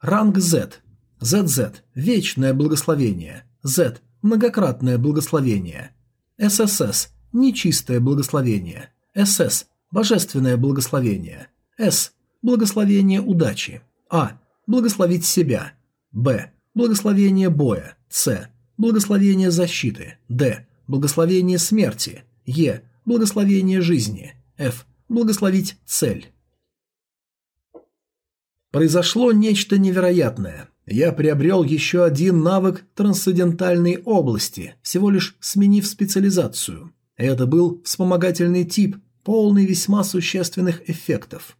Speaker 1: Ранг Z. ZZ – вечное благословение. Z – многократное благословение. ССС – нечистое благословение. СС – божественное благословение. С – благословение удачи. А. Благословить себя. Б. Благословение боя. С. Благословение защиты. Д. Благословение смерти. Е. Благословение жизни. Ф. Благословить цель. Произошло нечто невероятное. Я приобрел еще один навык трансцендентальной области, всего лишь сменив специализацию. Это был вспомогательный тип, полный весьма существенных эффектов.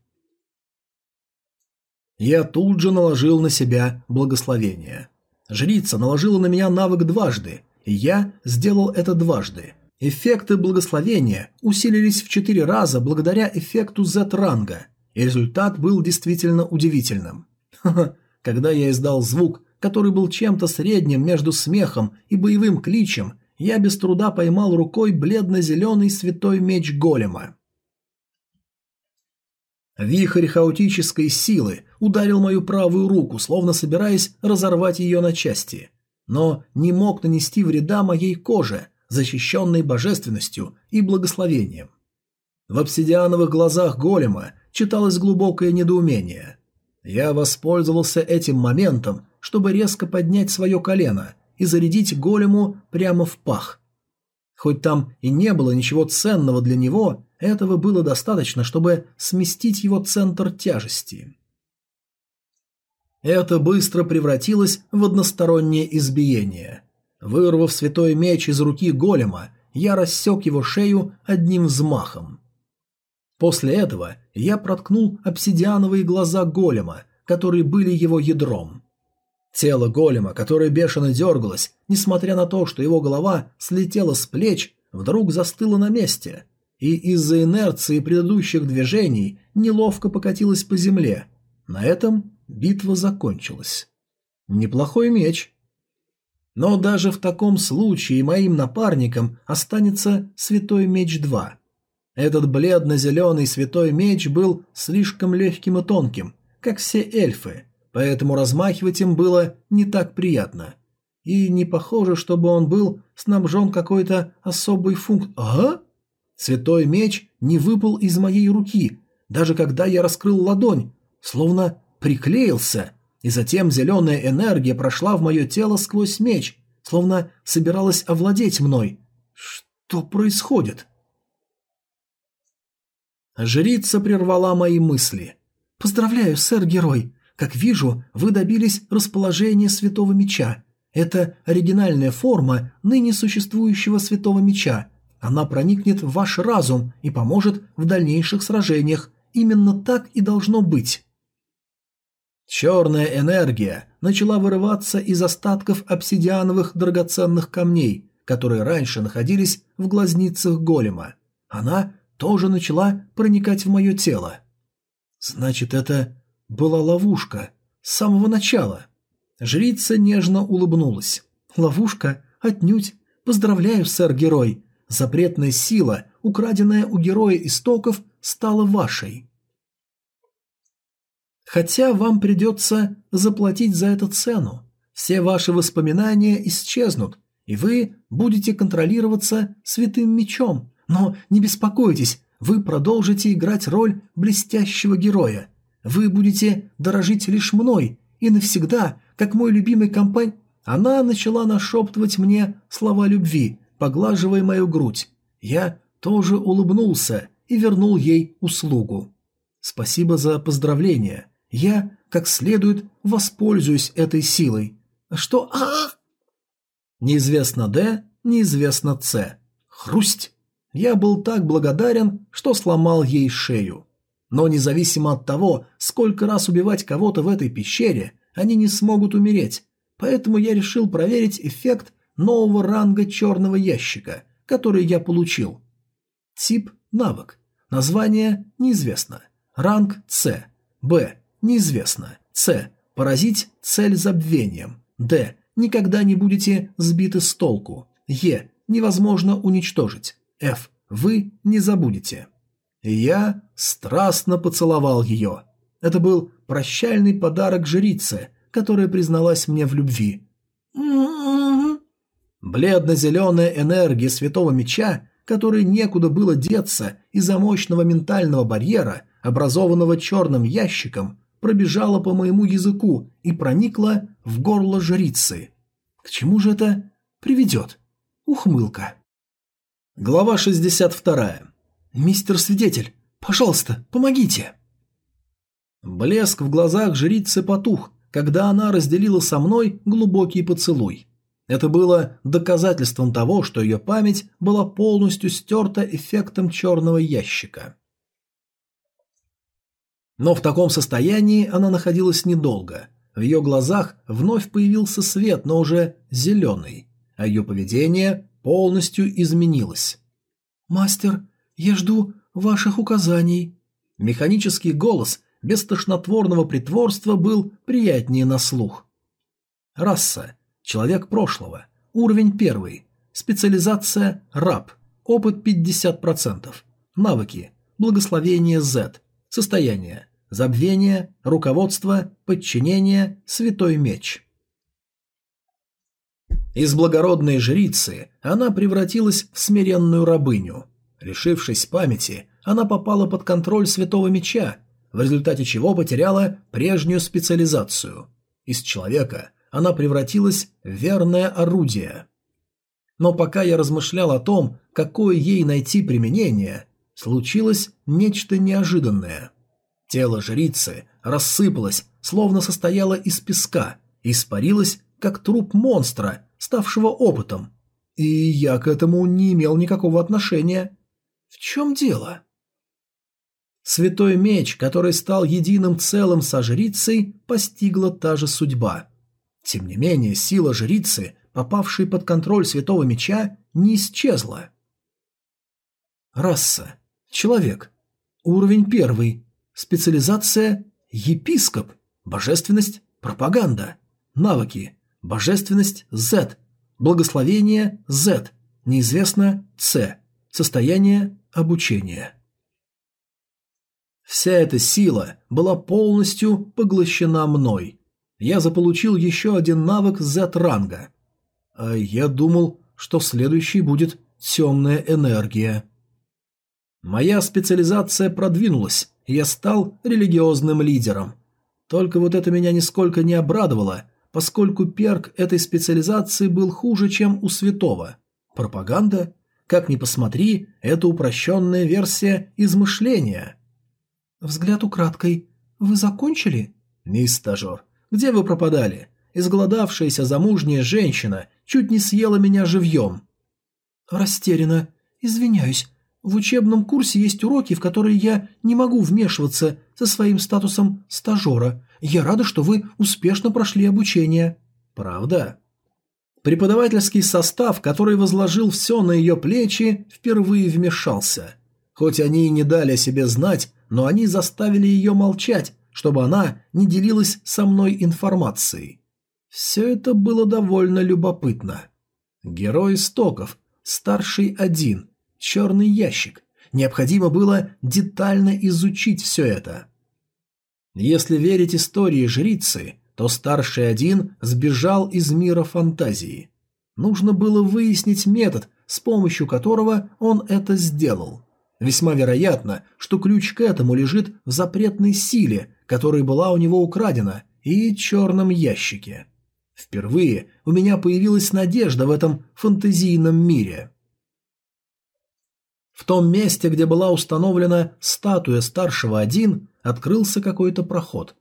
Speaker 1: Я тут же наложил на себя благословение. Жрица наложила на меня навык дважды, и я сделал это дважды. Эффекты благословения усилились в четыре раза благодаря эффекту Z-ранга – и результат был действительно удивительным. когда я издал звук, который был чем-то средним между смехом и боевым кличем, я без труда поймал рукой бледно-зеленый святой меч голема. Вихрь хаотической силы ударил мою правую руку, словно собираясь разорвать ее на части, но не мог нанести вреда моей коже, защищенной божественностью и благословением. В обсидиановых глазах голема читалось глубокое недоумение. Я воспользовался этим моментом, чтобы резко поднять свое колено и зарядить голему прямо в пах. Хоть там и не было ничего ценного для него, этого было достаточно, чтобы сместить его центр тяжести. Это быстро превратилось в одностороннее избиение. Вырвав святой меч из руки голема, я рассек его шею одним взмахом. После этого я проткнул обсидиановые глаза голема, которые были его ядром. Тело голема, которое бешено дергалось, несмотря на то, что его голова слетела с плеч, вдруг застыло на месте, и из-за инерции предыдущих движений неловко покатилось по земле. На этом битва закончилась. Неплохой меч. Но даже в таком случае моим напарником останется Святой Меч 2. Этот бледно-зеленый святой меч был слишком легким и тонким, как все эльфы, поэтому размахивать им было не так приятно. И не похоже, чтобы он был снабжен какой-то особой функцией. Ага? Святой меч не выпал из моей руки, даже когда я раскрыл ладонь, словно приклеился, и затем зеленая энергия прошла в мое тело сквозь меч, словно собиралась овладеть мной. Что происходит? — Жрица прервала мои мысли. «Поздравляю, сэр-герой. Как вижу, вы добились расположения святого меча. Это оригинальная форма ныне существующего святого меча. Она проникнет в ваш разум и поможет в дальнейших сражениях. Именно так и должно быть». Черная энергия начала вырываться из остатков обсидиановых драгоценных камней, которые раньше находились в глазницах голема. Она тоже начала проникать в мое тело. Значит, это была ловушка с самого начала. Жрица нежно улыбнулась. Ловушка? Отнюдь. Поздравляю, сэр-герой. Запретная сила, украденная у героя истоков, стала вашей. Хотя вам придется заплатить за это цену. Все ваши воспоминания исчезнут, и вы будете контролироваться святым мечом, но не беспокойтесь, вы продолжите играть роль блестящего героя. Вы будете дорожить лишь мной и навсегда, как мой любимый компань. Она начала нашептывать мне слова любви, поглаживая мою грудь. Я тоже улыбнулся и вернул ей услугу. Спасибо за поздравление. Я, как следует, воспользуюсь этой силой. Что? А? Неизвестно Д, неизвестно С. Хрусть. Я был так благодарен, что сломал ей шею. Но независимо от того, сколько раз убивать кого-то в этой пещере, они не смогут умереть, поэтому я решил проверить эффект нового ранга черного ящика, который я получил. Тип – навык. Название – неизвестно. Ранг – С. Б – неизвестно. С – поразить цель забвением. Д – никогда не будете сбиты с толку. Е – невозможно уничтожить. Ф. Вы не забудете. я страстно поцеловал ее. Это был прощальный подарок жрицы, которая призналась мне в любви. Бледно-зеленая энергия святого меча, которой некуда было деться из-за мощного ментального барьера, образованного черным ящиком, пробежала по моему языку и проникла в горло жрицы. К чему же это приведет? Ухмылка. Глава 62. «Мистер свидетель, пожалуйста, помогите!» Блеск в глазах жрицы потух, когда она разделила со мной глубокий поцелуй. Это было доказательством того, что ее память была полностью стерта эффектом черного ящика. Но в таком состоянии она находилась недолго. В ее глазах вновь появился свет, но уже зеленый, а ее поведение полностью изменилась. «Мастер, я жду ваших указаний». Механический голос без тошнотворного притворства был приятнее на слух. Раса. Человек прошлого. Уровень первый. Специализация раб. Опыт 50%. Навыки. Благословение Z. Состояние. Забвение. Руководство. Подчинение. Святой меч. Из благородной жрицы она превратилась в смиренную рабыню. Решившись памяти, она попала под контроль святого меча, в результате чего потеряла прежнюю специализацию. Из человека она превратилась в верное орудие. Но пока я размышлял о том, какое ей найти применение, случилось нечто неожиданное. Тело жрицы рассыпалось, словно состояло из песка, испарилось, как труп монстра, ставшего опытом. И я к этому не имел никакого отношения. В чем дело? Святой меч, который стал единым целым со жрицей, постигла та же судьба. Тем не менее, сила жрицы, попавшей под контроль святого меча, не исчезла. Раса. Человек. Уровень первый. Специализация – епископ. Божественность – пропаганда. Навыки. Божественность – Z. Благословение – Z. Неизвестно – C. Состояние – обучение. Вся эта сила была полностью поглощена мной. Я заполучил еще один навык Z-ранга. А я думал, что следующий будет темная энергия. Моя специализация продвинулась, я стал религиозным лидером. Только вот это меня нисколько не обрадовало – поскольку перк этой специализации был хуже, чем у святого. Пропаганда? Как ни посмотри, это упрощенная версия измышления. Взгляд украдкой. Вы закончили? Мисс стажер, где вы пропадали? Изголодавшаяся замужняя женщина чуть не съела меня живьем. Растеряна. Извиняюсь. В учебном курсе есть уроки, в которые я не могу вмешиваться со своим статусом стажера. Я рада, что вы успешно прошли обучение». «Правда?» Преподавательский состав, который возложил все на ее плечи, впервые вмешался. Хоть они и не дали о себе знать, но они заставили ее молчать, чтобы она не делилась со мной информацией. Все это было довольно любопытно. Герой Стоков, старший один, черный ящик. Необходимо было детально изучить все это. Если верить истории жрицы, то старший один сбежал из мира фантазии. Нужно было выяснить метод, с помощью которого он это сделал. Весьма вероятно, что ключ к этому лежит в запретной силе, которая была у него украдена, и черном ящике. Впервые у меня появилась надежда в этом фантазийном мире. В том месте, где была установлена статуя старшего один, открылся какой-то проход.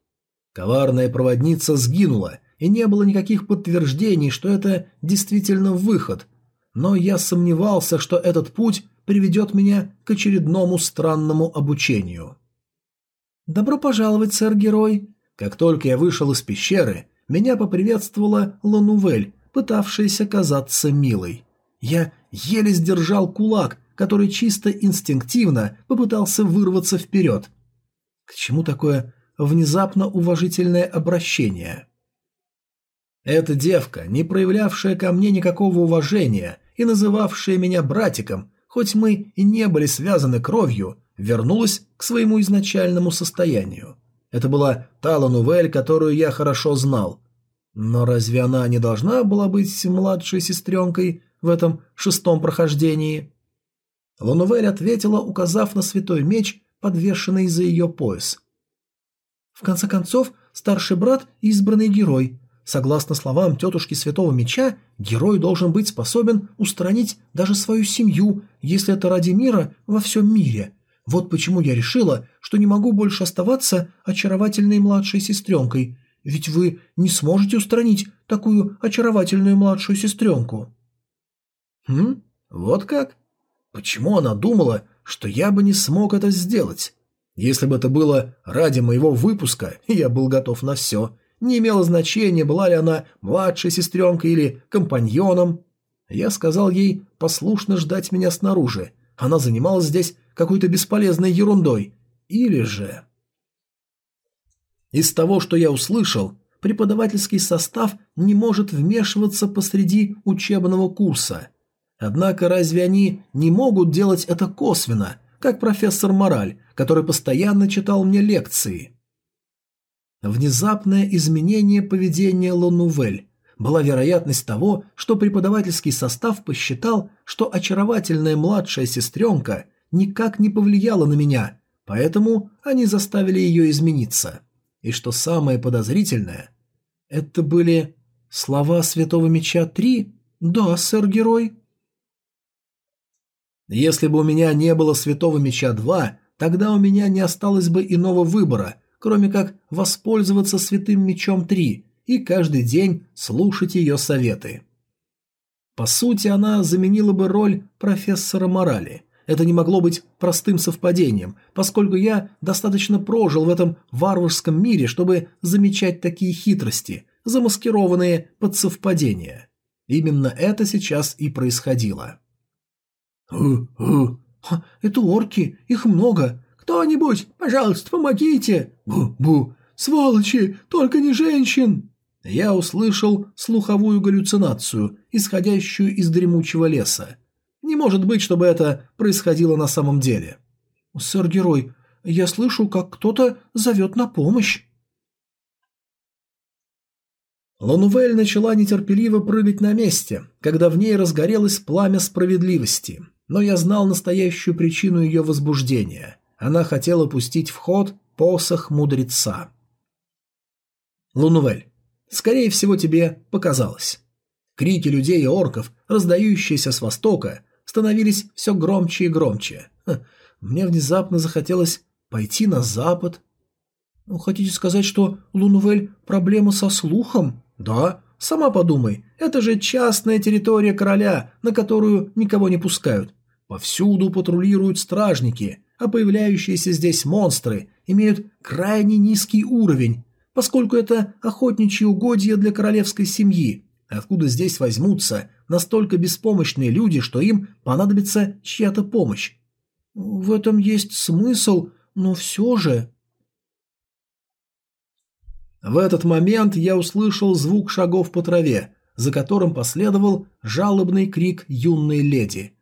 Speaker 1: Коварная проводница сгинула, и не было никаких подтверждений, что это действительно выход. Но я сомневался, что этот путь приведет меня к очередному странному обучению. «Добро пожаловать, сэр-герой!» Как только я вышел из пещеры, меня поприветствовала Ланувель, пытавшаяся казаться милой. Я еле сдержал кулак, который чисто инстинктивно попытался вырваться вперед – к чему такое внезапно уважительное обращение? Эта девка, не проявлявшая ко мне никакого уважения и называвшая меня братиком, хоть мы и не были связаны кровью, вернулась к своему изначальному состоянию. Это была Талануэль, которую я хорошо знал. Но разве она не должна была быть младшей сестренкой в этом шестом прохождении? Ланувель ответила, указав на святой меч подвешенный за ее пояс. В конце концов, старший брат – избранный герой. Согласно словам тетушки Святого Меча, герой должен быть способен устранить даже свою семью, если это ради мира во всем мире. Вот почему я решила, что не могу больше оставаться очаровательной младшей сестренкой, ведь вы не сможете устранить такую очаровательную младшую сестренку. Хм, вот как? Почему она думала, что я бы не смог это сделать. Если бы это было ради моего выпуска, я был готов на все. Не имело значения, была ли она младшей сестренкой или компаньоном. Я сказал ей послушно ждать меня снаружи. Она занималась здесь какой-то бесполезной ерундой. Или же... Из того, что я услышал, преподавательский состав не может вмешиваться посреди учебного курса – Однако разве они не могут делать это косвенно, как профессор Мораль, который постоянно читал мне лекции? Внезапное изменение поведения Лонувель. Была вероятность того, что преподавательский состав посчитал, что очаровательная младшая сестренка никак не повлияла на меня, поэтому они заставили ее измениться. И что самое подозрительное, это были слова Святого Меча 3? Да, сэр-герой. Если бы у меня не было Святого Меча 2, тогда у меня не осталось бы иного выбора, кроме как воспользоваться Святым Мечом 3 и каждый день слушать ее советы. По сути, она заменила бы роль профессора морали. Это не могло быть простым совпадением, поскольку я достаточно прожил в этом варварском мире, чтобы замечать такие хитрости, замаскированные под совпадения. Именно это сейчас и происходило. Э, э. А, это орки, их много. Кто-нибудь, пожалуйста, помогите. Бу-бу. Сволочи, только не женщин. Я услышал слуховую галлюцинацию, исходящую из дремучего леса. Не может быть, чтобы это происходило на самом деле. Сэр-герой, я слышу, как кто-то зовет на помощь. Ланувель начала нетерпеливо прыгать на месте, когда в ней разгорелось пламя справедливости. Но я знал настоящую причину ее возбуждения. Она хотела пустить в ход посох мудреца. Лунувель, скорее всего, тебе показалось. Крики людей и орков, раздающиеся с востока, становились все громче и громче. Ха, мне внезапно захотелось пойти на запад. Ну, хотите сказать, что Лунувель проблема со слухом? Да, Сама подумай, это же частная территория короля, на которую никого не пускают. Повсюду патрулируют стражники, а появляющиеся здесь монстры имеют крайне низкий уровень, поскольку это охотничьи угодья для королевской семьи. А откуда здесь возьмутся настолько беспомощные люди, что им понадобится чья-то помощь? В этом есть смысл, но все же... В этот момент я услышал звук шагов по траве, за которым последовал жалобный крик юной леди.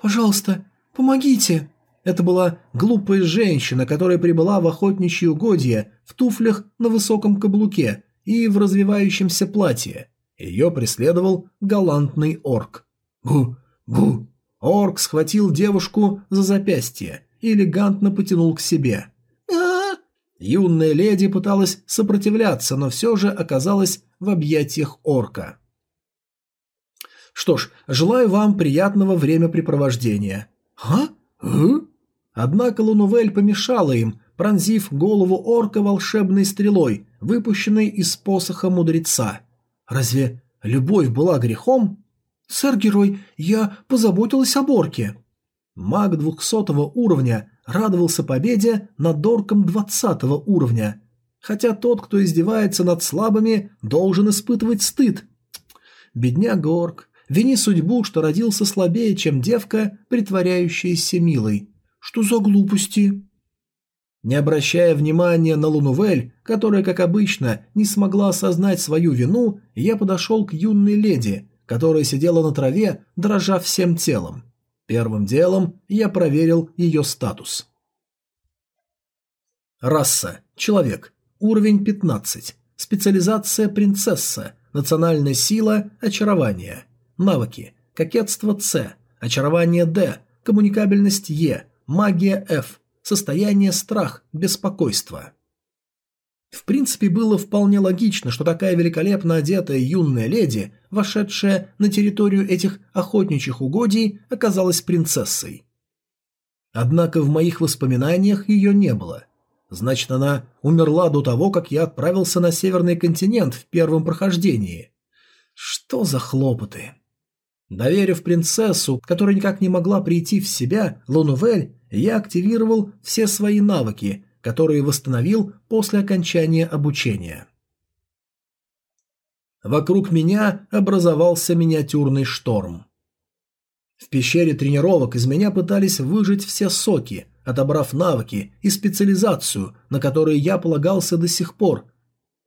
Speaker 1: «Пожалуйста, помогите!» Это была глупая женщина, которая прибыла в охотничьи угодья в туфлях на высоком каблуке и в развивающемся платье. Ее преследовал галантный орк. «Гу! Гу!» Орк схватил девушку за запястье и элегантно потянул к себе. Юная леди пыталась сопротивляться, но все же оказалась в объятиях орка. Что ж, желаю вам приятного времяпрепровождения. А? а? Однако Лунувель помешала им, пронзив голову орка волшебной стрелой, выпущенной из посоха мудреца. Разве любовь была грехом? Сэр-герой, я позаботилась об орке. Маг двухсотого уровня радовался победе над Дорком 20 уровня, хотя тот, кто издевается над слабыми, должен испытывать стыд. Бедняк Горк, вини судьбу, что родился слабее, чем девка, притворяющаяся милой. Что за глупости? Не обращая внимания на Лунувель, которая, как обычно, не смогла осознать свою вину, я подошел к юной леди, которая сидела на траве, дрожа всем телом. Первым делом я проверил ее статус. Раса. Человек. Уровень 15. Специализация принцесса. Национальная сила. Очарование. Навыки. Кокетство С. Очарование Д. Коммуникабельность Е. Магия F. Состояние страх. Беспокойство. В принципе, было вполне логично, что такая великолепно одетая юная леди, вошедшая на территорию этих охотничьих угодий, оказалась принцессой. Однако в моих воспоминаниях ее не было. Значит, она умерла до того, как я отправился на Северный континент в первом прохождении. Что за хлопоты? Доверив принцессу, которая никак не могла прийти в себя, Лунувель, я активировал все свои навыки – которые восстановил после окончания обучения. Вокруг меня образовался миниатюрный шторм. В пещере тренировок из меня пытались выжать все соки, отобрав навыки и специализацию, на которые я полагался до сих пор.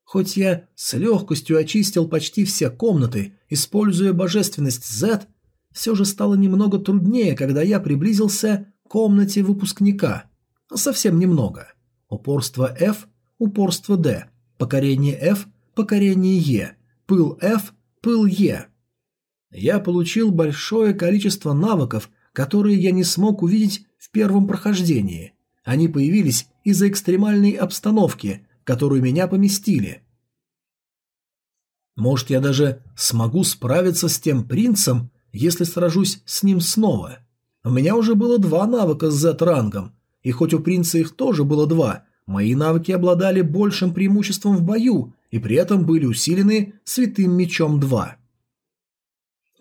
Speaker 1: Хоть я с легкостью очистил почти все комнаты, используя божественность Z, все же стало немного труднее, когда я приблизился к комнате выпускника. Совсем немного. Упорство F – упорство D. Покорение F – покорение E. Пыл F – пыл E. Я получил большое количество навыков, которые я не смог увидеть в первом прохождении. Они появились из-за экстремальной обстановки, которую меня поместили. Может, я даже смогу справиться с тем принцем, если сражусь с ним снова. У меня уже было два навыка с Z-рангом, и хоть у принца их тоже было два, мои навыки обладали большим преимуществом в бою и при этом были усилены святым мечом 2.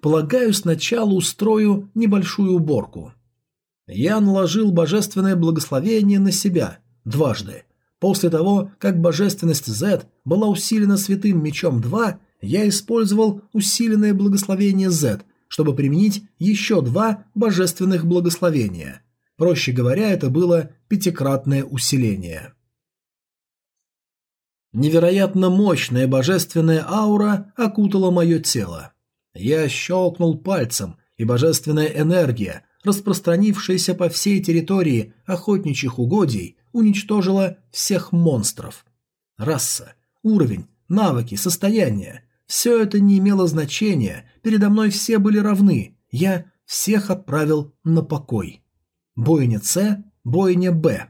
Speaker 1: Полагаю, сначала устрою небольшую уборку. Я наложил божественное благословение на себя дважды. После того, как божественность Z была усилена святым мечом 2, я использовал усиленное благословение Z, чтобы применить еще два божественных благословения. Проще говоря, это было пятикратное усиление. Невероятно мощная божественная аура окутала мое тело. Я щелкнул пальцем, и божественная энергия, распространившаяся по всей территории охотничьих угодий, уничтожила всех монстров. Раса, уровень, навыки, состояние – все это не имело значения, передо мной все были равны, я всех отправил на покой. Бойня С, бойня Б.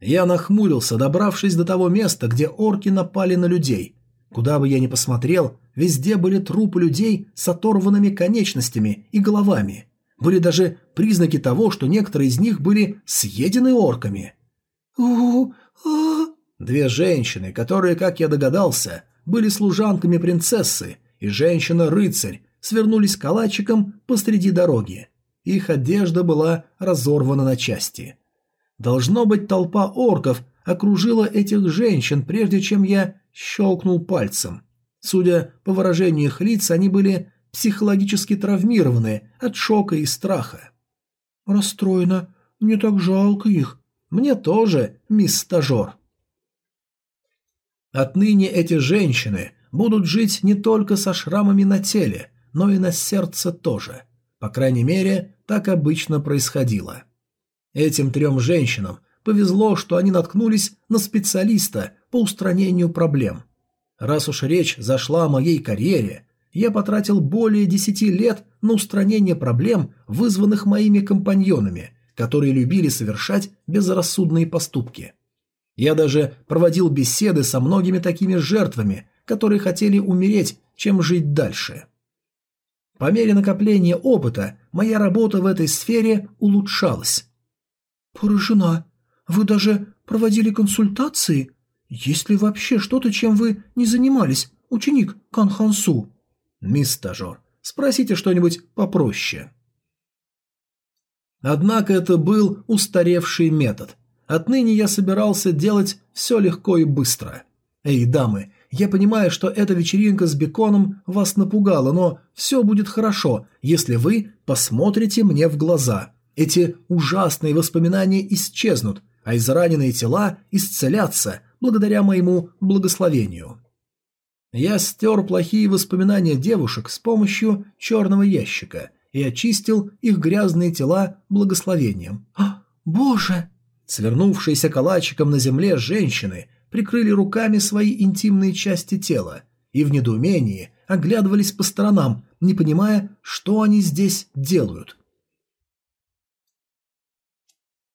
Speaker 1: Я нахмурился, добравшись до того места, где орки напали на людей. Куда бы я ни посмотрел, везде были трупы людей с оторванными конечностями и головами. Были даже признаки того, что некоторые из них были съедены орками. А? Две женщины, которые, как я догадался, были служанками принцессы, и женщина-рыцарь, свернулись калачиком посреди дороги. Их одежда была разорвана на части. Должно быть, толпа орков окружила этих женщин, прежде чем я щелкнул пальцем. Судя по выражению их лиц, они были психологически травмированы от шока и страха. «Расстроена. Мне так жалко их. Мне тоже, мисс стажер». Отныне эти женщины будут жить не только со шрамами на теле, но и на сердце тоже. По крайней мере, так обычно происходило. Этим трем женщинам повезло, что они наткнулись на специалиста по устранению проблем. Раз уж речь зашла о моей карьере, я потратил более десяти лет на устранение проблем, вызванных моими компаньонами, которые любили совершать безрассудные поступки. Я даже проводил беседы со многими такими жертвами, которые хотели умереть, чем жить дальше. По мере накопления опыта моя работа в этой сфере улучшалась. «Поражена. Вы даже проводили консультации? Есть ли вообще что-то, чем вы не занимались, ученик Канхансу?» «Мисс стажер, спросите что-нибудь попроще». Однако это был устаревший метод. Отныне я собирался делать все легко и быстро. «Эй, дамы, я понимаю, что эта вечеринка с беконом вас напугала, но все будет хорошо, если вы посмотрите мне в глаза. Эти ужасные воспоминания исчезнут, а израненные тела исцелятся благодаря моему благословению. Я стер плохие воспоминания девушек с помощью черного ящика и очистил их грязные тела благословением. А, «Боже!» Свернувшиеся калачиком на земле женщины прикрыли руками свои интимные части тела и в недоумении оглядывались по сторонам, не понимая, что они здесь делают.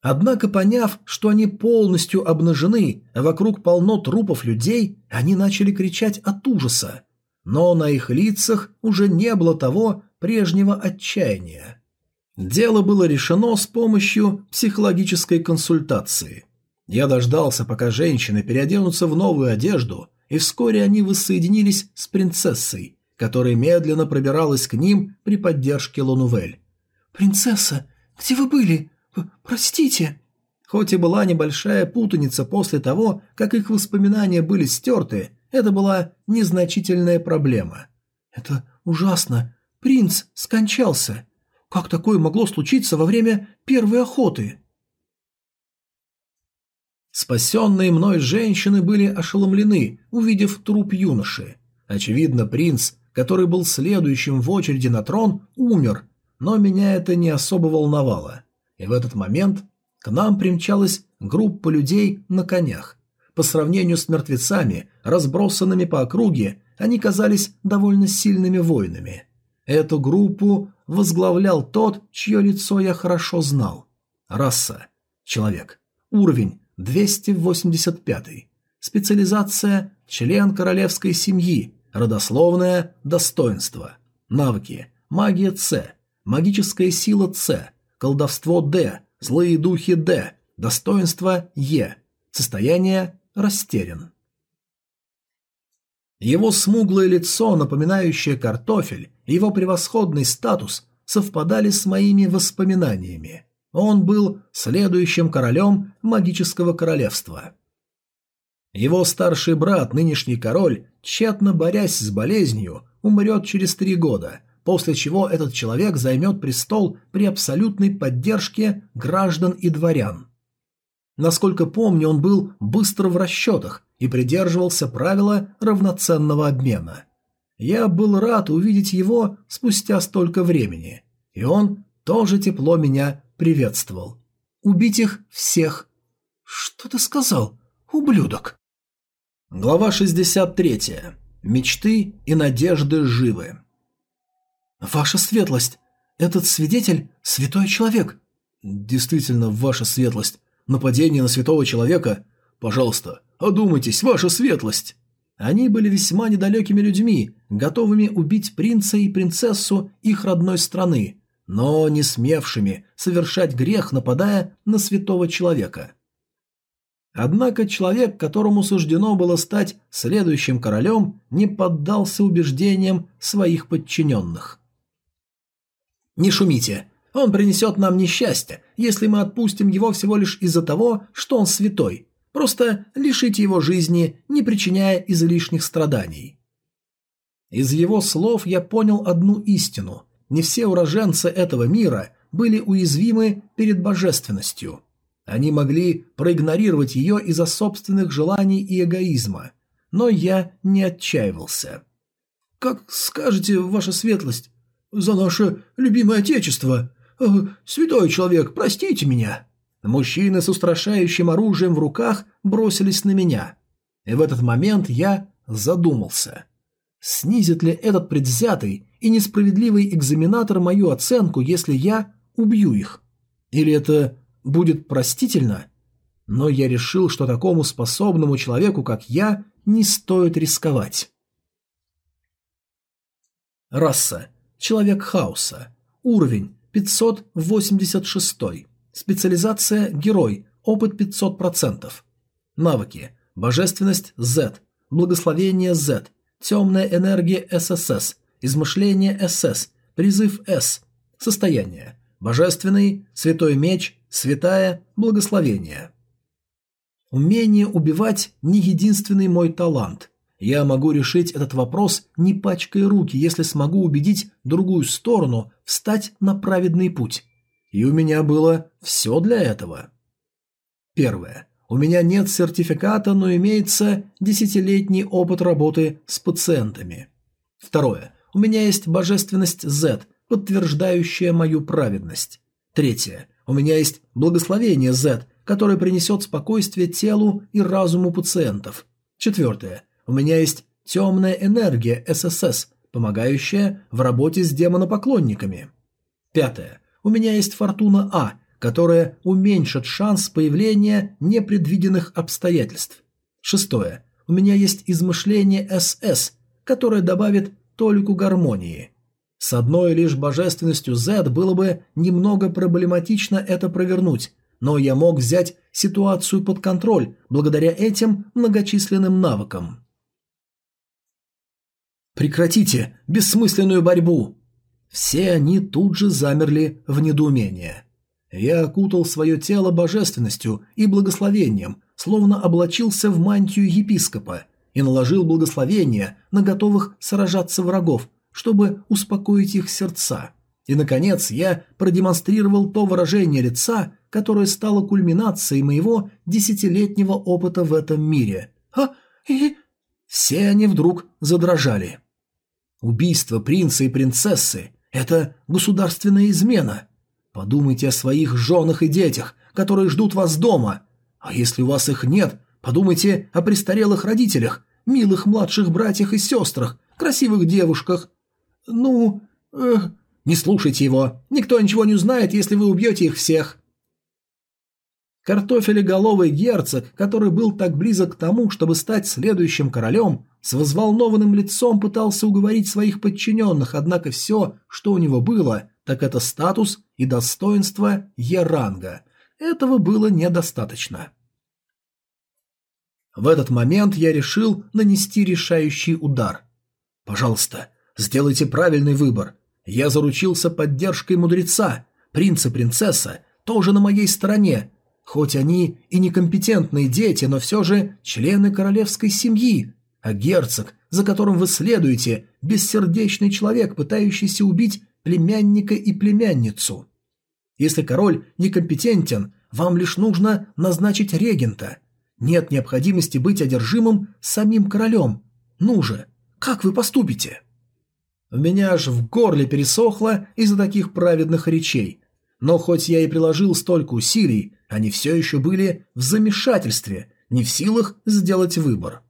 Speaker 1: Однако, поняв, что они полностью обнажены, а вокруг полно трупов людей, они начали кричать от ужаса. Но на их лицах уже не было того прежнего отчаяния. Дело было решено с помощью психологической консультации – я дождался, пока женщины переоденутся в новую одежду, и вскоре они воссоединились с принцессой, которая медленно пробиралась к ним при поддержке Лонувель. «Принцесса, где вы были? Простите!» Хоть и была небольшая путаница после того, как их воспоминания были стерты, это была незначительная проблема. «Это ужасно. Принц скончался. Как такое могло случиться во время первой охоты?» Спасенные мной женщины были ошеломлены, увидев труп юноши. Очевидно, принц, который был следующим в очереди на трон, умер, но меня это не особо волновало. И в этот момент к нам примчалась группа людей на конях. По сравнению с мертвецами, разбросанными по округе, они казались довольно сильными воинами. Эту группу возглавлял тот, чье лицо я хорошо знал. Раса. Человек. Уровень. 285. Специализация «Член королевской семьи», родословное «Достоинство». Навыки «Магия С», «Магическая сила С», «Колдовство Д», «Злые духи Д», «Достоинство Е», состояние «Растерян». Его смуглое лицо, напоминающее картофель, и его превосходный статус совпадали с моими воспоминаниями. Он был следующим королем магического королевства. Его старший брат, нынешний король, тщетно борясь с болезнью, умрет через три года, после чего этот человек займет престол при абсолютной поддержке граждан и дворян. Насколько помню, он был быстро в расчетах и придерживался правила равноценного обмена. Я был рад увидеть его спустя столько времени, и он тоже тепло меня приветствовал. «Убить их всех!» «Что ты сказал, ублюдок?» Глава 63. Мечты и надежды живы. «Ваша светлость! Этот свидетель – святой человек!» «Действительно, ваша светлость! Нападение на святого человека! Пожалуйста, одумайтесь, ваша светлость!» Они были весьма недалекими людьми, готовыми убить принца и принцессу их родной страны, но не смевшими совершать грех, нападая на святого человека. Однако человек, которому суждено было стать следующим королем, не поддался убеждениям своих подчиненных. «Не шумите! Он принесет нам несчастье, если мы отпустим его всего лишь из-за того, что он святой. Просто лишите его жизни, не причиняя излишних страданий». Из его слов я понял одну истину – не все уроженцы этого мира были уязвимы перед божественностью. Они могли проигнорировать ее из-за собственных желаний и эгоизма, но я не отчаивался. «Как скажете, ваша светлость, за наше любимое отечество! Э, святой человек, простите меня!» Мужчины с устрашающим оружием в руках бросились на меня. И в этот момент я задумался. Снизит ли этот предвзятый и несправедливый экзаменатор мою оценку, если я убью их? Или это будет простительно? Но я решил, что такому способному человеку, как я, не стоит рисковать. Раса. Человек хаоса. Уровень 586. Специализация «Герой». Опыт 500%. Навыки. Божественность Z. Благословение Z. Темная энергия ССС. Измышление СС. Призыв С. Состояние. Божественный, святой меч, святая, благословение. Умение убивать не единственный мой талант. Я могу решить этот вопрос, не пачкая руки, если смогу убедить другую сторону встать на праведный путь. И у меня было все для этого. Первое. У меня нет сертификата, но имеется десятилетний опыт работы с пациентами. Второе. У меня есть божественность Z, подтверждающая мою праведность. Третье. У меня есть благословение Z, которое принесет спокойствие телу и разуму пациентов. Четвертое. У меня есть темная энергия ССС, помогающая в работе с демонопоклонниками. Пятое. У меня есть фортуна А, которая уменьшит шанс появления непредвиденных обстоятельств. Шестое. У меня есть измышление СС, которое добавит толику гармонии. С одной лишь божественностью Z было бы немного проблематично это провернуть, но я мог взять ситуацию под контроль благодаря этим многочисленным навыкам. «Прекратите бессмысленную борьбу!» Все они тут же замерли в недоумении. Я окутал свое тело божественностью и благословением, словно облачился в мантию епископа, и наложил благословение на готовых сражаться врагов, чтобы успокоить их сердца. И, наконец, я продемонстрировал то выражение лица, которое стало кульминацией моего десятилетнего опыта в этом мире. А, и... Все они вдруг задрожали. Убийство принца и принцессы – это государственная измена. Подумайте о своих женах и детях, которые ждут вас дома. А если у вас их нет, Подумайте о престарелых родителях, милых младших братьях и сестрах, красивых девушках. Ну, эх, не слушайте его. Никто ничего не узнает, если вы убьете их всех. Картофелеголовый герцог, который был так близок к тому, чтобы стать следующим королем, с возволнованным лицом пытался уговорить своих подчиненных, однако все, что у него было, так это статус и достоинство Еранга. Этого было недостаточно. В этот момент я решил нанести решающий удар. «Пожалуйста, сделайте правильный выбор. Я заручился поддержкой мудреца. Принц и принцесса тоже на моей стороне. Хоть они и некомпетентные дети, но все же члены королевской семьи. А герцог, за которым вы следуете, бессердечный человек, пытающийся убить племянника и племянницу. Если король некомпетентен, вам лишь нужно назначить регента. Нет необходимости быть одержимым самим королем. Ну же, как вы поступите? У меня аж в горле пересохло из-за таких праведных речей. Но хоть я и приложил столько усилий, они все еще были в замешательстве, не в силах сделать выбор.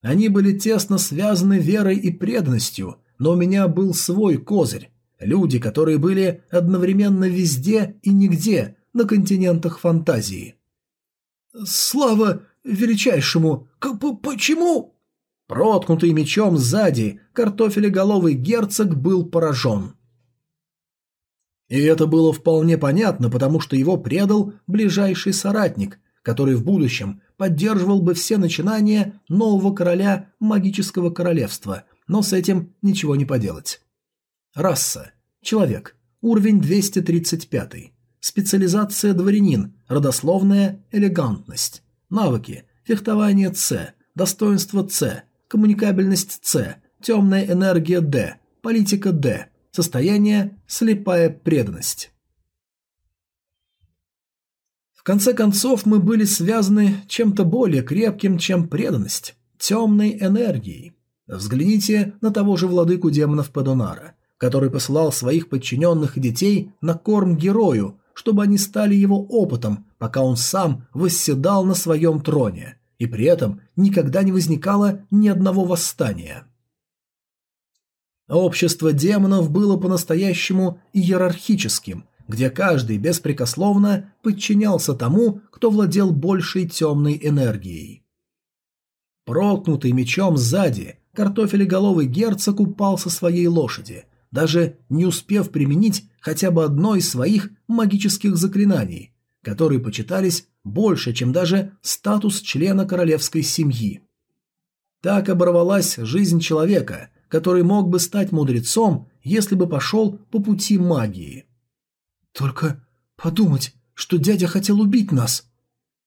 Speaker 1: Они были тесно связаны верой и преданностью, но у меня был свой козырь. Люди, которые были одновременно везде и нигде, на континентах фантазии. «Слава величайшему! К почему?» Проткнутый мечом сзади, картофелеголовый герцог был поражен. И это было вполне понятно, потому что его предал ближайший соратник, который в будущем поддерживал бы все начинания нового короля магического королевства, но с этим ничего не поделать. Раса. Человек. Уровень 235. Специализация дворянин, родословная элегантность. Навыки. Фехтование С, достоинство С, коммуникабельность С, темная энергия Д, политика Д, состояние слепая преданность. В конце концов, мы были связаны чем-то более крепким, чем преданность, темной энергией. Взгляните на того же владыку демонов Падонара, который посылал своих подчиненных и детей на корм герою, чтобы они стали его опытом, пока он сам восседал на своем троне, и при этом никогда не возникало ни одного восстания. Общество демонов было по-настоящему иерархическим, где каждый беспрекословно подчинялся тому, кто владел большей темной энергией. Прокнутый мечом сзади, картофелеголовый герцог упал со своей лошади – даже не успев применить хотя бы одно из своих магических заклинаний, которые почитались больше, чем даже статус члена королевской семьи. Так оборвалась жизнь человека, который мог бы стать мудрецом, если бы пошел по пути магии. «Только подумать, что дядя хотел убить нас!»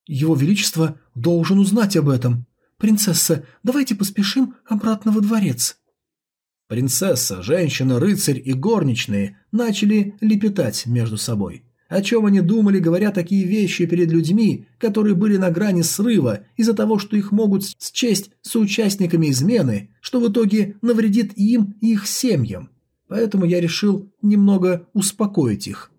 Speaker 1: Его Величество должен узнать об этом. Принцесса, давайте поспешим обратно во дворец. Принцесса, женщина, рыцарь и горничные начали лепетать между собой. О чем они думали, говоря такие вещи перед людьми, которые были на грани срыва из-за того, что их могут счесть соучастниками измены, что в итоге навредит им и их семьям. Поэтому я решил немного успокоить их.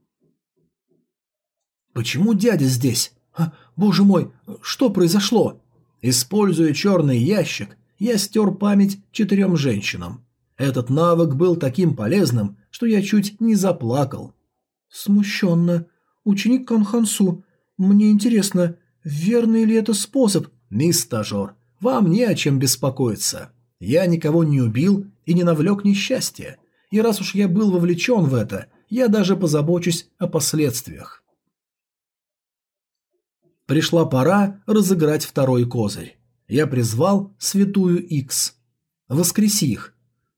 Speaker 1: «Почему дядя здесь? А, боже мой, что произошло?» Используя черный ящик, я стер память четырем женщинам. Этот навык был таким полезным, что я чуть не заплакал. Смущенно. Ученик Канхансу, мне интересно, верный ли это способ? Мисс стажер, вам не о чем беспокоиться. Я никого не убил и не навлек несчастья. И раз уж я был вовлечен в это, я даже позабочусь о последствиях. Пришла пора разыграть второй козырь. Я призвал святую Икс. Воскреси их,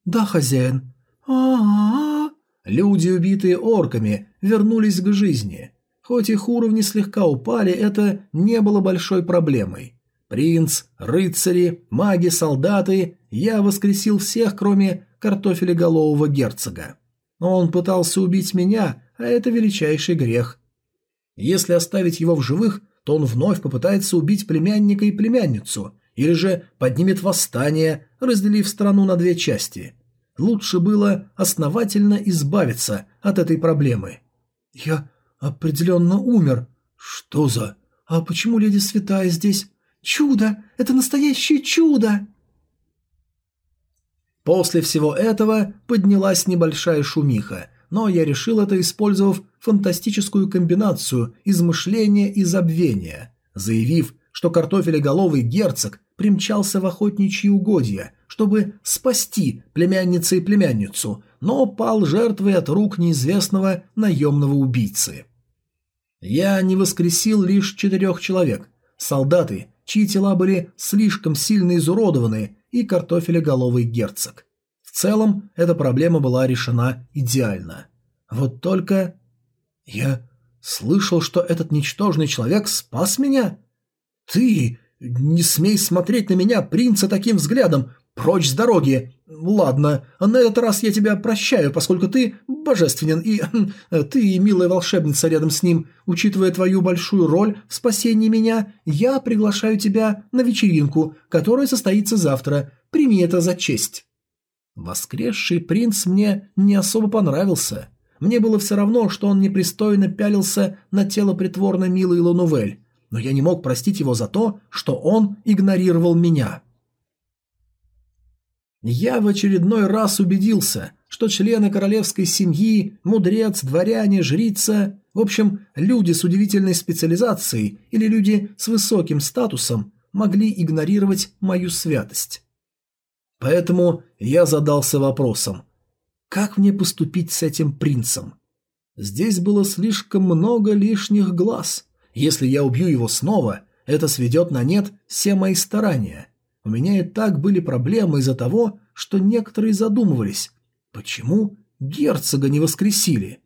Speaker 1: «Да, хозяин». «А-а-а». Люди, убитые орками, вернулись к жизни. Хоть их уровни слегка упали, это не было большой проблемой. Принц, рыцари, маги, солдаты, я воскресил всех, кроме картофелеголового герцога. Он пытался убить меня, а это величайший грех. Если оставить его в живых, то он вновь попытается убить племянника и племянницу, или же поднимет восстание, разделив страну на две части. Лучше было основательно избавиться от этой проблемы. «Я определенно умер. Что за? А почему леди Святая здесь? Чудо! Это настоящее чудо!» После всего этого поднялась небольшая шумиха, но я решил это, использовав фантастическую комбинацию измышления и забвения, заявив, что картофелеголовый герцог примчался в охотничьи угодья, чтобы спасти племянницу и племянницу, но пал жертвой от рук неизвестного наемного убийцы. Я не воскресил лишь четырех человек, солдаты, чьи тела были слишком сильно изуродованы, и картофелеголовый герцог. В целом, эта проблема была решена идеально. Вот только... Я слышал, что этот ничтожный человек спас меня? Ты... «Не смей смотреть на меня, принца, таким взглядом! Прочь с дороги! Ладно, на этот раз я тебя прощаю, поскольку ты божественен, и хм, ты, милая волшебница рядом с ним, учитывая твою большую роль в спасении меня, я приглашаю тебя на вечеринку, которая состоится завтра. Прими это за честь». Воскресший принц мне не особо понравился. Мне было все равно, что он непристойно пялился на тело притворно милой Лунувель, но я не мог простить его за то, что он игнорировал меня. Я в очередной раз убедился, что члены королевской семьи, мудрец, дворяне, жрица, в общем, люди с удивительной специализацией или люди с высоким статусом могли игнорировать мою святость. Поэтому я задался вопросом, как мне поступить с этим принцем? Здесь было слишком много лишних глаз, если я убью его снова, это сведет на нет все мои старания. У меня и так были проблемы из-за того, что некоторые задумывались, почему герцога не воскресили.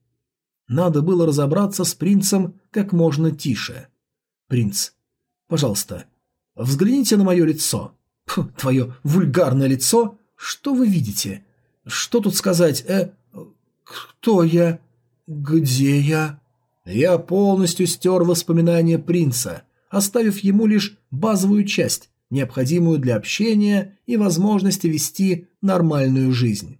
Speaker 1: Надо было разобраться с принцем как можно тише. «Принц, пожалуйста, взгляните на мое лицо. Фу, твое вульгарное лицо? Что вы видите? Что тут сказать? Э, кто я? Где я?» Я полностью стер воспоминания принца, оставив ему лишь базовую часть, необходимую для общения и возможности вести нормальную жизнь.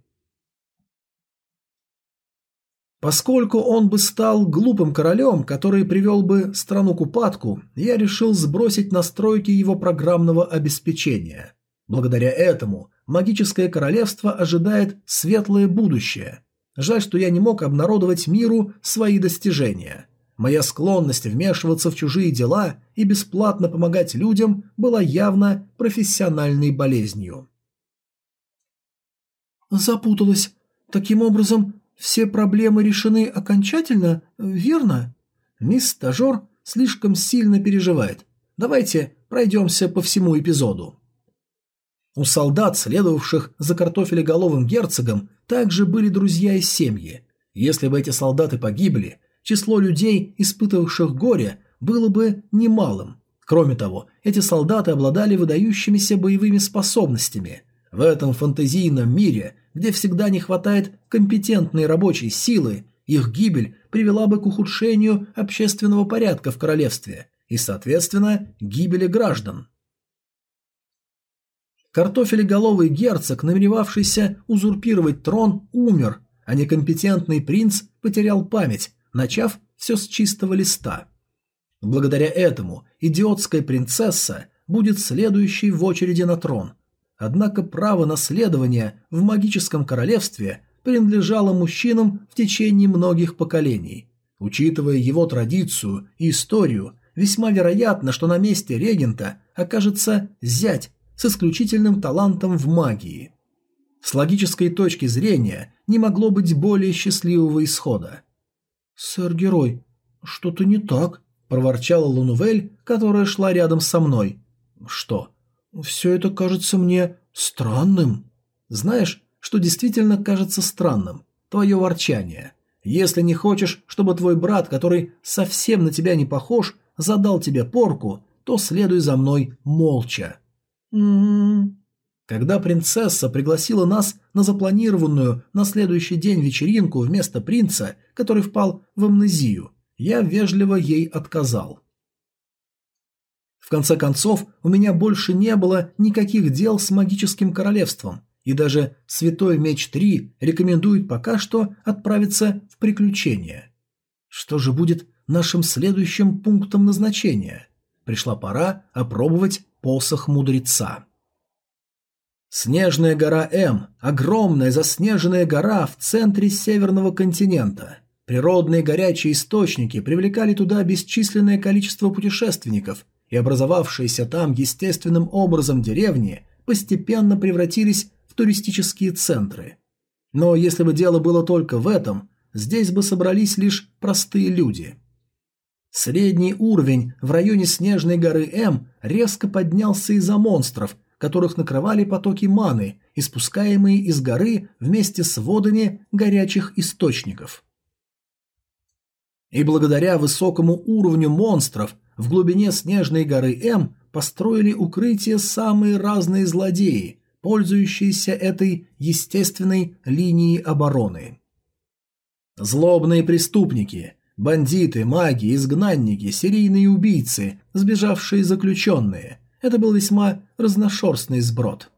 Speaker 1: Поскольку он бы стал глупым королем, который привел бы страну к упадку, я решил сбросить настройки его программного обеспечения. Благодаря этому магическое королевство ожидает светлое будущее, Жаль, что я не мог обнародовать миру свои достижения. Моя склонность вмешиваться в чужие дела и бесплатно помогать людям была явно профессиональной болезнью. Запуталась. Таким образом, все проблемы решены окончательно, верно? Мисс Стажер слишком сильно переживает. Давайте пройдемся по всему эпизоду. У солдат, следовавших за картофелеголовым герцогом, также были друзья и семьи. Если бы эти солдаты погибли, число людей, испытывавших горе, было бы немалым. Кроме того, эти солдаты обладали выдающимися боевыми способностями. В этом фантазийном мире, где всегда не хватает компетентной рабочей силы, их гибель привела бы к ухудшению общественного порядка в королевстве и, соответственно, гибели граждан. Картофелеголовый герцог, намеревавшийся узурпировать трон, умер, а некомпетентный принц потерял память, начав все с чистого листа. Благодаря этому идиотская принцесса будет следующей в очереди на трон. Однако право наследования в магическом королевстве принадлежало мужчинам в течение многих поколений. Учитывая его традицию и историю, весьма вероятно, что на месте регента окажется зять с исключительным талантом в магии. С логической точки зрения не могло быть более счастливого исхода. «Сэр Герой, что-то не так», – проворчала Лунувель, которая шла рядом со мной. «Что? Все это кажется мне странным». «Знаешь, что действительно кажется странным? Твое ворчание. Если не хочешь, чтобы твой брат, который совсем на тебя не похож, задал тебе порку, то следуй за мной молча. М-м-м. Когда принцесса пригласила нас на запланированную на следующий день вечеринку вместо принца, который впал в амнезию, я вежливо ей отказал. В конце концов, у меня больше не было никаких дел с магическим королевством, и даже Святой Меч 3 рекомендует пока что отправиться в приключения. Что же будет нашим следующим пунктом назначения? Пришла пора опробовать Посох мудреца. Снежная гора М – огромная заснеженная гора в центре северного континента. Природные горячие источники привлекали туда бесчисленное количество путешественников, и образовавшиеся там естественным образом деревни постепенно превратились в туристические центры. Но если бы дело было только в этом, здесь бы собрались лишь простые люди. Средний уровень в районе снежной горы М резко поднялся из-за монстров, которых накрывали потоки маны, испускаемые из горы вместе с водами горячих источников. И благодаря высокому уровню монстров в глубине снежной горы М построили укрытие самые разные злодеи, пользующиеся этой естественной линией обороны. Злобные преступники – Бандиты, маги, изгнанники, серийные убийцы, сбежавшие заключенные. Это был весьма разношерстный сброд.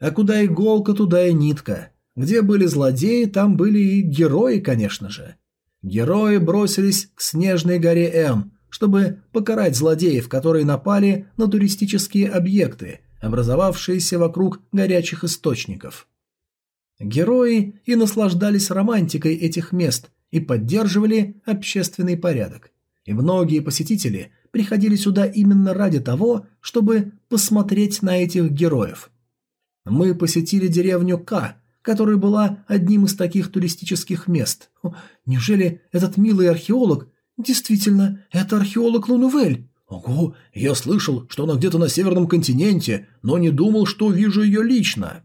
Speaker 1: А куда иголка, туда и нитка. Где были злодеи, там были и герои, конечно же. Герои бросились к снежной горе М, чтобы покарать злодеев, которые напали на туристические объекты, образовавшиеся вокруг горячих источников. Герои и наслаждались романтикой этих мест – и поддерживали общественный порядок. И многие посетители приходили сюда именно ради того, чтобы посмотреть на этих героев. Мы посетили деревню К, которая была одним из таких туристических мест. О, неужели этот милый археолог действительно это археолог Лунувель? Ого, я слышал, что она где-то на северном континенте, но не думал, что вижу ее лично.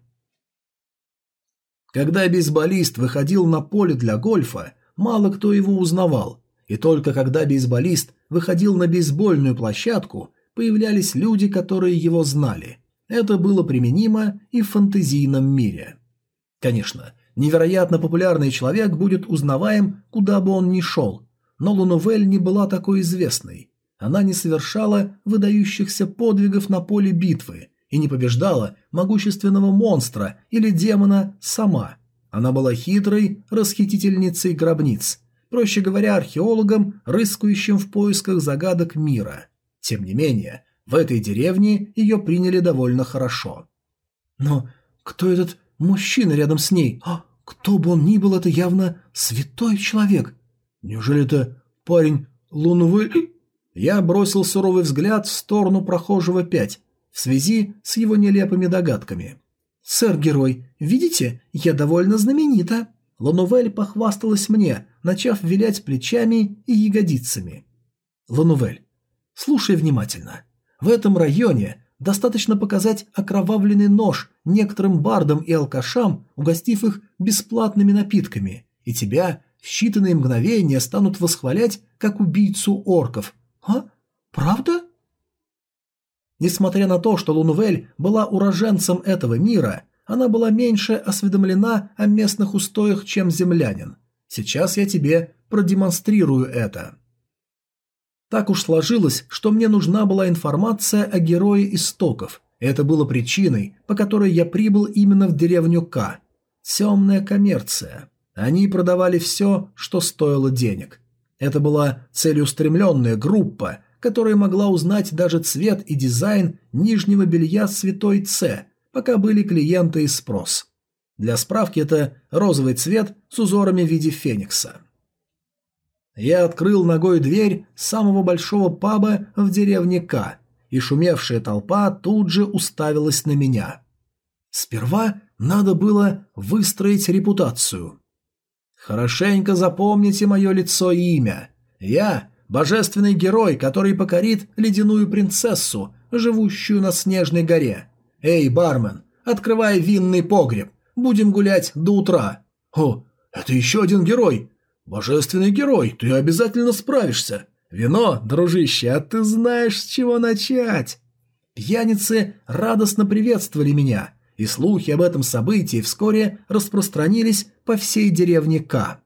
Speaker 1: Когда бейсболист выходил на поле для гольфа, мало кто его узнавал, и только когда бейсболист выходил на бейсбольную площадку, появлялись люди, которые его знали. Это было применимо и в фантазийном мире. Конечно, невероятно популярный человек будет узнаваем, куда бы он ни шел, но Лунувель не была такой известной. Она не совершала выдающихся подвигов на поле битвы и не побеждала могущественного монстра или демона сама – она была хитрой расхитительницей гробниц, проще говоря, археологом, рыскающим в поисках загадок мира. Тем не менее, в этой деревне ее приняли довольно хорошо. Но кто этот мужчина рядом с ней? А, кто бы он ни был, это явно святой человек. Неужели это парень Лунвы? Я бросил суровый взгляд в сторону прохожего пять в связи с его нелепыми догадками. «Сэр-герой, видите, я довольно знаменита». Ланувель похвасталась мне, начав вилять плечами и ягодицами. Ланувель, слушай внимательно. В этом районе достаточно показать окровавленный нож некоторым бардам и алкашам, угостив их бесплатными напитками, и тебя в считанные мгновения станут восхвалять как убийцу орков. А? Правда? Несмотря на то, что Лунвель была уроженцем этого мира, она была меньше осведомлена о местных устоях, чем землянин. Сейчас я тебе продемонстрирую это. Так уж сложилось, что мне нужна была информация о герое истоков. Это было причиной, по которой я прибыл именно в деревню К. Темная коммерция. Они продавали все, что стоило денег. Это была целеустремленная группа, которая могла узнать даже цвет и дизайн нижнего белья святой Ц, пока были клиенты и спрос. Для справки это розовый цвет с узорами в виде феникса. Я открыл ногой дверь самого большого паба в деревне К, и шумевшая толпа тут же уставилась на меня. Сперва надо было выстроить репутацию. Хорошенько запомните мое лицо и имя. Я Божественный герой, который покорит ледяную принцессу, живущую на снежной горе. Эй, бармен, открывай винный погреб. Будем гулять до утра. О, это еще один герой. Божественный герой, ты обязательно справишься. Вино, дружище, а ты знаешь, с чего начать. Пьяницы радостно приветствовали меня, и слухи об этом событии вскоре распространились по всей деревне К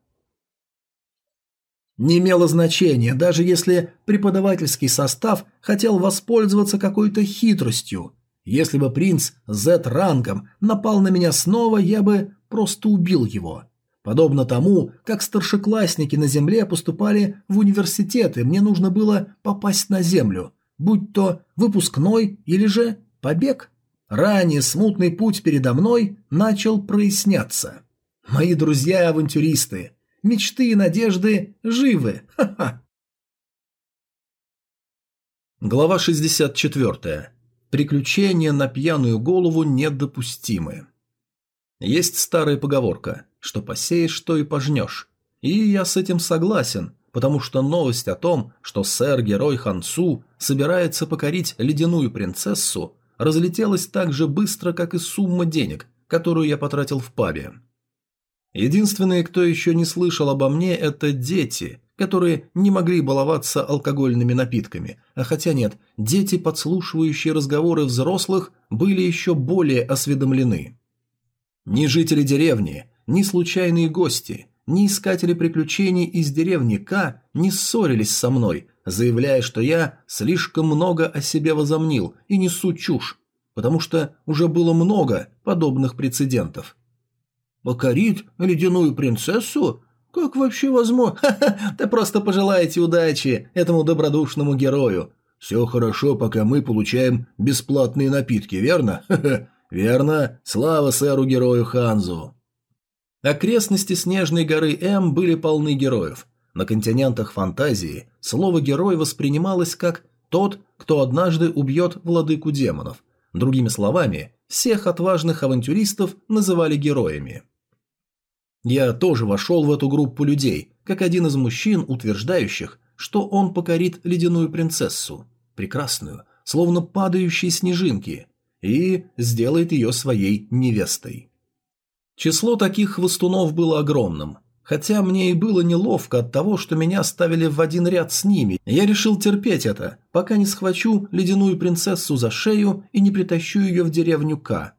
Speaker 1: не имело значения, даже если преподавательский состав хотел воспользоваться какой-то хитростью. Если бы принц Z рангом напал на меня снова, я бы просто убил его. Подобно тому, как старшеклассники на земле поступали в университеты, мне нужно было попасть на землю, будь то выпускной или же побег. Ранее смутный путь передо мной начал проясняться. Мои друзья-авантюристы – Мечты и надежды живы. Ха-ха. Глава 64. Приключения на пьяную голову недопустимы. Есть старая поговорка, что посеешь, то и пожнешь. И я с этим согласен, потому что новость о том, что сэр-герой Хансу собирается покорить ледяную принцессу, разлетелась так же быстро, как и сумма денег, которую я потратил в пабе. Единственные, кто еще не слышал обо мне, это дети, которые не могли баловаться алкогольными напитками. А хотя нет, дети, подслушивающие разговоры взрослых, были еще более осведомлены. Ни жители деревни, ни случайные гости, ни искатели приключений из деревни К не ссорились со мной, заявляя, что я слишком много о себе возомнил и несу чушь, потому что уже было много подобных прецедентов. Покорит ледяную принцессу? Как вообще возможно? да просто пожелайте удачи этому добродушному герою. Все хорошо, пока мы получаем бесплатные напитки, верно? верно. Слава сэру-герою Ханзу. Окрестности Снежной горы М были полны героев. На континентах фантазии слово «герой» воспринималось как «тот, кто однажды убьет владыку демонов». Другими словами, всех отважных авантюристов называли героями. Я тоже вошел в эту группу людей, как один из мужчин, утверждающих, что он покорит ледяную принцессу, прекрасную, словно падающие снежинки, и сделает ее своей невестой. Число таких хвостунов было огромным. Хотя мне и было неловко от того, что меня ставили в один ряд с ними, я решил терпеть это, пока не схвачу ледяную принцессу за шею и не притащу ее в деревню К.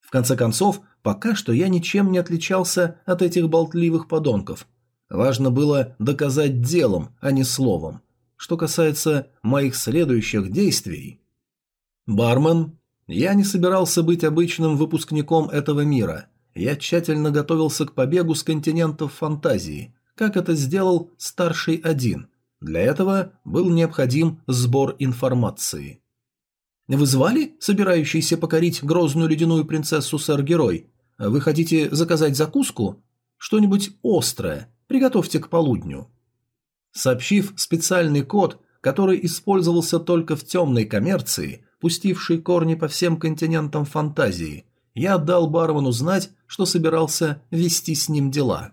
Speaker 1: В конце концов, Пока что я ничем не отличался от этих болтливых подонков. Важно было доказать делом, а не словом. Что касается моих следующих действий... Бармен, я не собирался быть обычным выпускником этого мира. Я тщательно готовился к побегу с континентов фантазии, как это сделал старший один. Для этого был необходим сбор информации. «Вы звали собирающийся покорить грозную ледяную принцессу сэр-герой?» Вы хотите заказать закуску? Что-нибудь острое. Приготовьте к полудню. Сообщив специальный код, который использовался только в темной коммерции, пустившей корни по всем континентам фантазии, я дал бармену знать, что собирался вести с ним дела.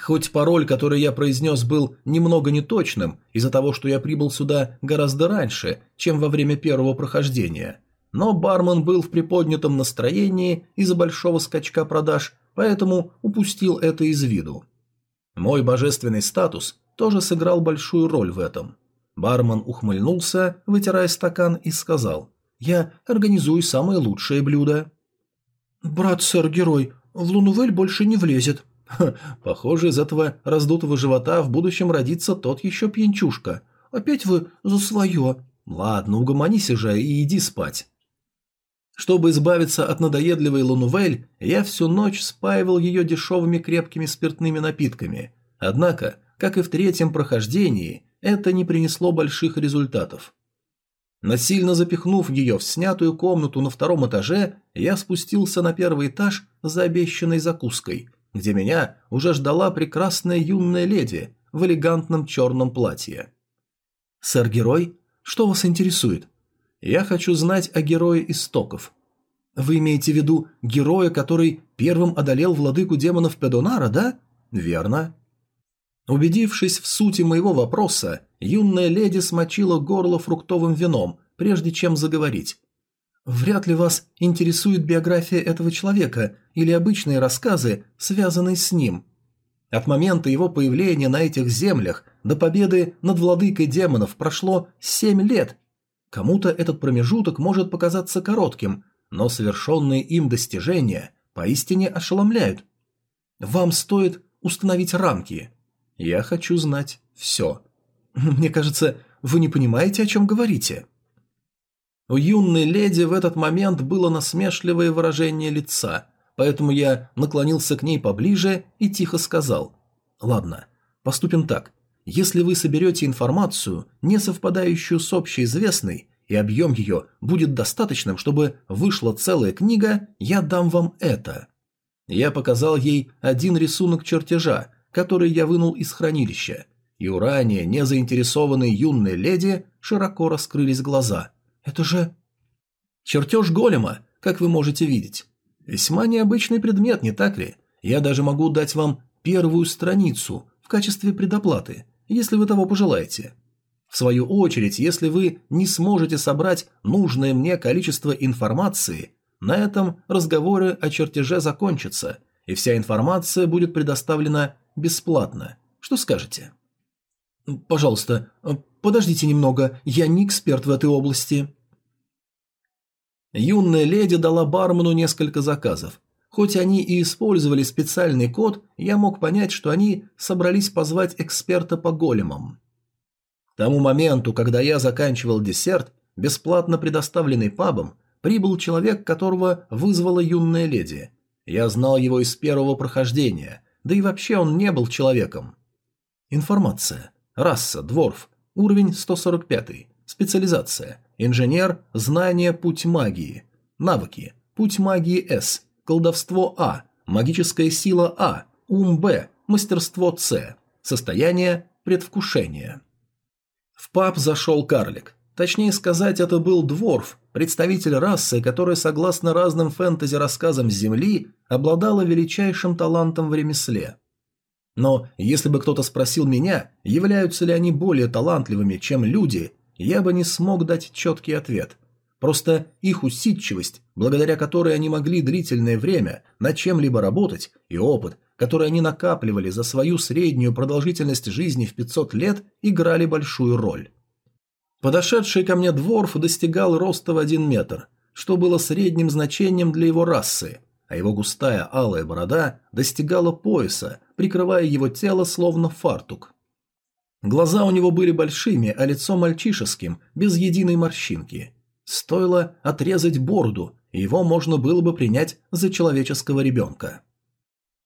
Speaker 1: Хоть пароль, который я произнес, был немного неточным из-за того, что я прибыл сюда гораздо раньше, чем во время первого прохождения, но бармен был в приподнятом настроении из-за большого скачка продаж, поэтому упустил это из виду. Мой божественный статус тоже сыграл большую роль в этом. Бармен ухмыльнулся, вытирая стакан, и сказал «Я организую самое лучшее блюдо». «Брат, сэр-герой, в Лунувель больше не влезет». Ха, «Похоже, из этого раздутого живота в будущем родится тот еще пьянчушка. Опять вы за свое». «Ладно, угомонись же и иди спать». Чтобы избавиться от надоедливой Лунувель, я всю ночь спаивал ее дешевыми крепкими спиртными напитками. Однако, как и в третьем прохождении, это не принесло больших результатов. Насильно запихнув ее в снятую комнату на втором этаже, я спустился на первый этаж за обещанной закуской, где меня уже ждала прекрасная юная леди в элегантном черном платье. «Сэр-герой, что вас интересует?» Я хочу знать о герое истоков. Вы имеете в виду героя, который первым одолел владыку демонов Педонара, да? Верно. Убедившись в сути моего вопроса, юная леди смочила горло фруктовым вином, прежде чем заговорить. Вряд ли вас интересует биография этого человека или обычные рассказы, связанные с ним. От момента его появления на этих землях до победы над владыкой демонов прошло семь лет, Кому-то этот промежуток может показаться коротким, но совершенные им достижения поистине ошеломляют. Вам стоит установить рамки. Я хочу знать все. Мне кажется, вы не понимаете, о чем говорите. У юной леди в этот момент было насмешливое выражение лица, поэтому я наклонился к ней поближе и тихо сказал. «Ладно, поступим так. Если вы соберете информацию, не совпадающую с общеизвестной, и объем ее будет достаточным, чтобы вышла целая книга, я дам вам это. Я показал ей один рисунок чертежа, который я вынул из хранилища, и у ранее незаинтересованной юной леди широко раскрылись глаза. Это же... Чертеж голема, как вы можете видеть. Весьма необычный предмет, не так ли? Я даже могу дать вам первую страницу в качестве предоплаты, если вы того пожелаете. В свою очередь, если вы не сможете собрать нужное мне количество информации, на этом разговоры о чертеже закончатся, и вся информация будет предоставлена бесплатно. Что скажете? Пожалуйста, подождите немного, я не эксперт в этой области. Юная леди дала бармену несколько заказов, Хоть они и использовали специальный код, я мог понять, что они собрались позвать эксперта по големам. К тому моменту, когда я заканчивал десерт, бесплатно предоставленный пабом, прибыл человек, которого вызвала юная леди. Я знал его из первого прохождения, да и вообще он не был человеком. Информация. Раса, дворф, уровень 145, специализация, инженер, знание, путь магии, навыки, путь магии С, колдовство А, магическая сила А, ум Б, мастерство С, состояние предвкушения. В паб зашел карлик. Точнее сказать, это был дворф, представитель расы, которая, согласно разным фэнтези-рассказам Земли, обладала величайшим талантом в ремесле. Но если бы кто-то спросил меня, являются ли они более талантливыми, чем люди, я бы не смог дать четкий ответ – Просто их усидчивость, благодаря которой они могли длительное время над чем-либо работать, и опыт, который они накапливали за свою среднюю продолжительность жизни в 500 лет, играли большую роль. Подошедший ко мне дворф достигал роста в один метр, что было средним значением для его расы, а его густая алая борода достигала пояса, прикрывая его тело словно фартук. Глаза у него были большими, а лицо мальчишеским, без единой морщинки – Стоило отрезать бороду, его можно было бы принять за человеческого ребенка.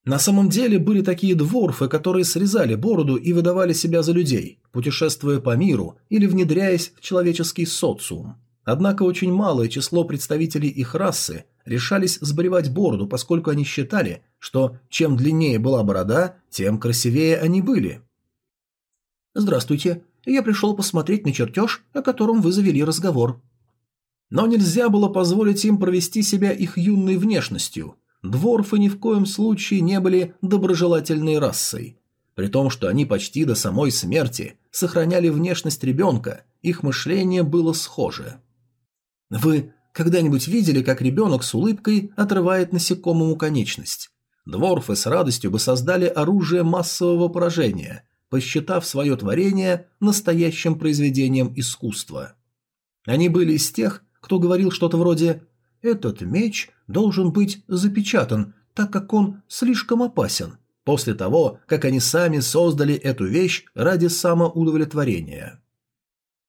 Speaker 1: На самом деле были такие дворфы, которые срезали бороду и выдавали себя за людей, путешествуя по миру или внедряясь в человеческий социум. Однако очень малое число представителей их расы решались сбривать бороду, поскольку они считали, что чем длиннее была борода, тем красивее они были. «Здравствуйте, я пришел посмотреть на чертеж, о котором вы завели разговор», но нельзя было позволить им провести себя их юной внешностью. Дворфы ни в коем случае не были доброжелательной расой. При том, что они почти до самой смерти сохраняли внешность ребенка, их мышление было схоже. «Вы когда-нибудь видели, как ребенок с улыбкой отрывает насекомому конечность? Дворфы с радостью бы создали оружие массового поражения, посчитав свое творение настоящим произведением искусства». Они были из тех, кто говорил что-то вроде «Этот меч должен быть запечатан, так как он слишком опасен», после того, как они сами создали эту вещь ради самоудовлетворения.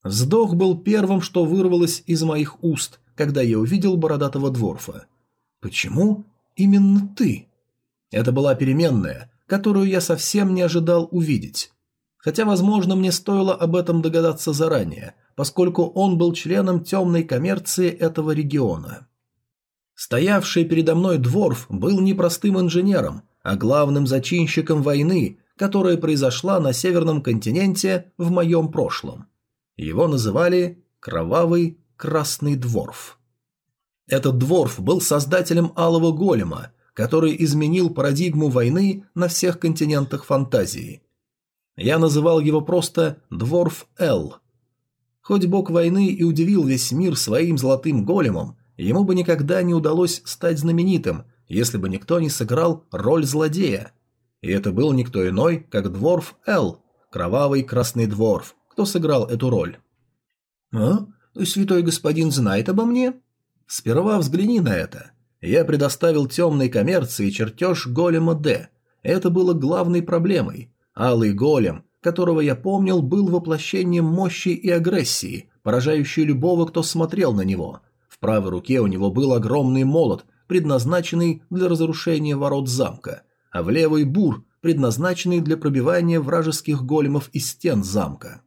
Speaker 1: Вздох был первым, что вырвалось из моих уст, когда я увидел бородатого дворфа. «Почему именно ты?» Это была переменная, которую я совсем не ожидал увидеть. Хотя, возможно, мне стоило об этом догадаться заранее, поскольку он был членом темной коммерции этого региона. Стоявший передо мной Дворф был не простым инженером, а главным зачинщиком войны, которая произошла на Северном континенте в моем прошлом. Его называли «Кровавый Красный Дворф». Этот Дворф был создателем Алого Голема, который изменил парадигму войны на всех континентах фантазии. Я называл его просто «Дворф Л», Хоть бог войны и удивил весь мир своим золотым големом, ему бы никогда не удалось стать знаменитым, если бы никто не сыграл роль злодея. И это был никто иной, как дворф Эл, кровавый красный дворф, кто сыграл эту роль. «А? Святой господин знает обо мне?» «Сперва взгляни на это. Я предоставил темной коммерции чертеж голема Д. Это было главной проблемой. Алый голем которого я помнил, был воплощением мощи и агрессии, поражающей любого, кто смотрел на него. В правой руке у него был огромный молот, предназначенный для разрушения ворот замка, а в левой – бур, предназначенный для пробивания вражеских големов из стен замка.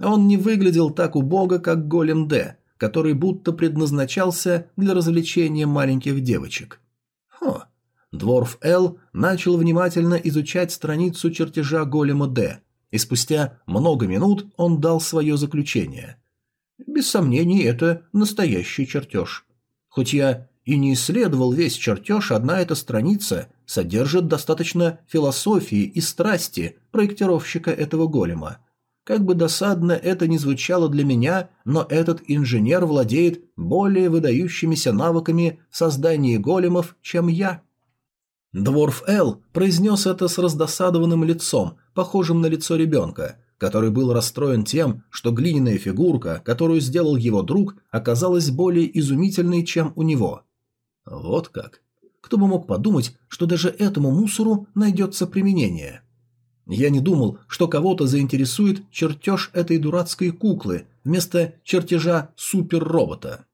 Speaker 1: Он не выглядел так убого, как голем Д, который будто предназначался для развлечения маленьких девочек. Хо, Дворф Л начал внимательно изучать страницу чертежа голема Д, и спустя много минут он дал свое заключение. Без сомнений, это настоящий чертеж. Хоть я и не исследовал весь чертеж, одна эта страница содержит достаточно философии и страсти проектировщика этого голема. Как бы досадно это ни звучало для меня, но этот инженер владеет более выдающимися навыками создания големов, чем я. Дворф Эл произнес это с раздосадованным лицом, похожим на лицо ребенка, который был расстроен тем, что глиняная фигурка, которую сделал его друг, оказалась более изумительной, чем у него. Вот как. Кто бы мог подумать, что даже этому мусору найдется применение? Я не думал, что кого-то заинтересует чертеж этой дурацкой куклы вместо чертежа суперробота.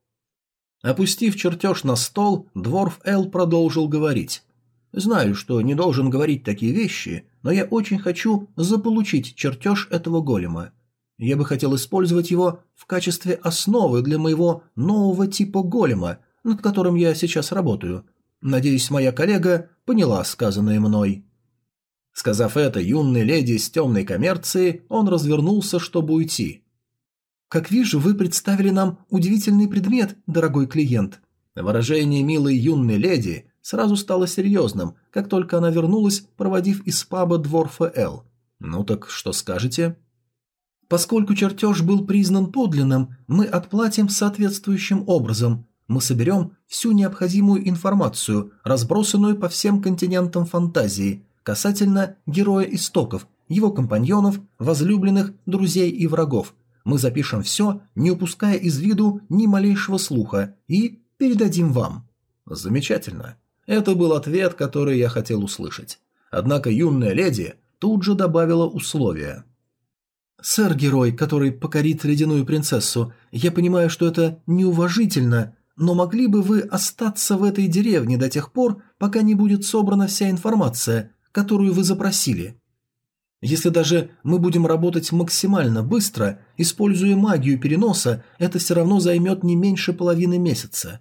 Speaker 1: Опустив чертеж на стол, Дворф Эл продолжил говорить. Знаю, что не должен говорить такие вещи, но я очень хочу заполучить чертеж этого голема. Я бы хотел использовать его в качестве основы для моего нового типа голема, над которым я сейчас работаю. Надеюсь, моя коллега поняла сказанное мной. Сказав это, юной леди с темной коммерции, он развернулся, чтобы уйти. «Как вижу, вы представили нам удивительный предмет, дорогой клиент». Выражение милой юной леди сразу стало серьезным, как только она вернулась, проводив из паба Дворфа Эл. «Ну так что скажете?» «Поскольку чертеж был признан подлинным, мы отплатим соответствующим образом. Мы соберем всю необходимую информацию, разбросанную по всем континентам фантазии, касательно Героя Истоков, его компаньонов, возлюбленных, друзей и врагов. Мы запишем все, не упуская из виду ни малейшего слуха, и передадим вам». «Замечательно. Это был ответ, который я хотел услышать. Однако юная леди тут же добавила условия. «Сэр-герой, который покорит ледяную принцессу, я понимаю, что это неуважительно, но могли бы вы остаться в этой деревне до тех пор, пока не будет собрана вся информация, которую вы запросили? Если даже мы будем работать максимально быстро, используя магию переноса, это все равно займет не меньше половины месяца.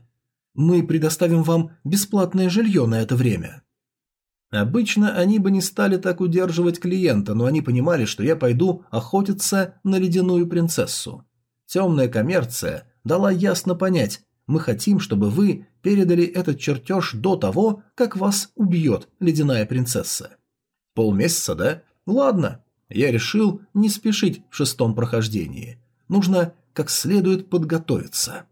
Speaker 1: Мы предоставим вам бесплатное жилье на это время». Обычно они бы не стали так удерживать клиента, но они понимали, что я пойду охотиться на ледяную принцессу. Темная коммерция дала ясно понять, мы хотим, чтобы вы передали этот чертеж до того, как вас убьет ледяная принцесса. Полмесяца, да? Ладно. Я решил не спешить в шестом прохождении. Нужно как следует подготовиться.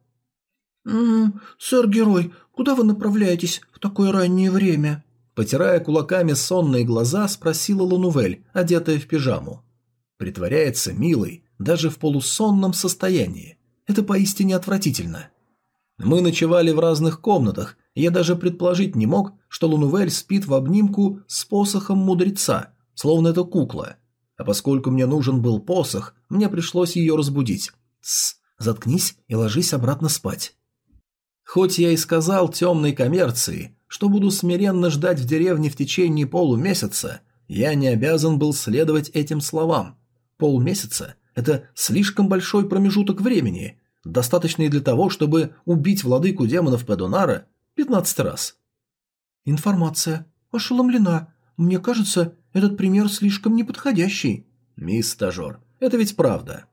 Speaker 1: «М-м, сэр-герой, куда вы направляетесь в такое раннее время?» Потирая кулаками сонные глаза, спросила Лунувель, одетая в пижаму. Притворяется милой, даже в полусонном состоянии. Это поистине отвратительно. Мы ночевали в разных комнатах, я даже предположить не мог, что Лунувель спит в обнимку с посохом мудреца, словно это кукла. А поскольку мне нужен был посох, мне пришлось ее разбудить. «Тссс, заткнись и ложись обратно спать». Хоть я и сказал темной коммерции, что буду смиренно ждать в деревне в течение полумесяца, я не обязан был следовать этим словам. Полмесяца – это слишком большой промежуток времени, достаточный для того, чтобы убить владыку демонов Педонара 15 раз. Информация. Ошеломлена. Мне кажется, этот пример слишком неподходящий. Мисс стажер, это ведь правда.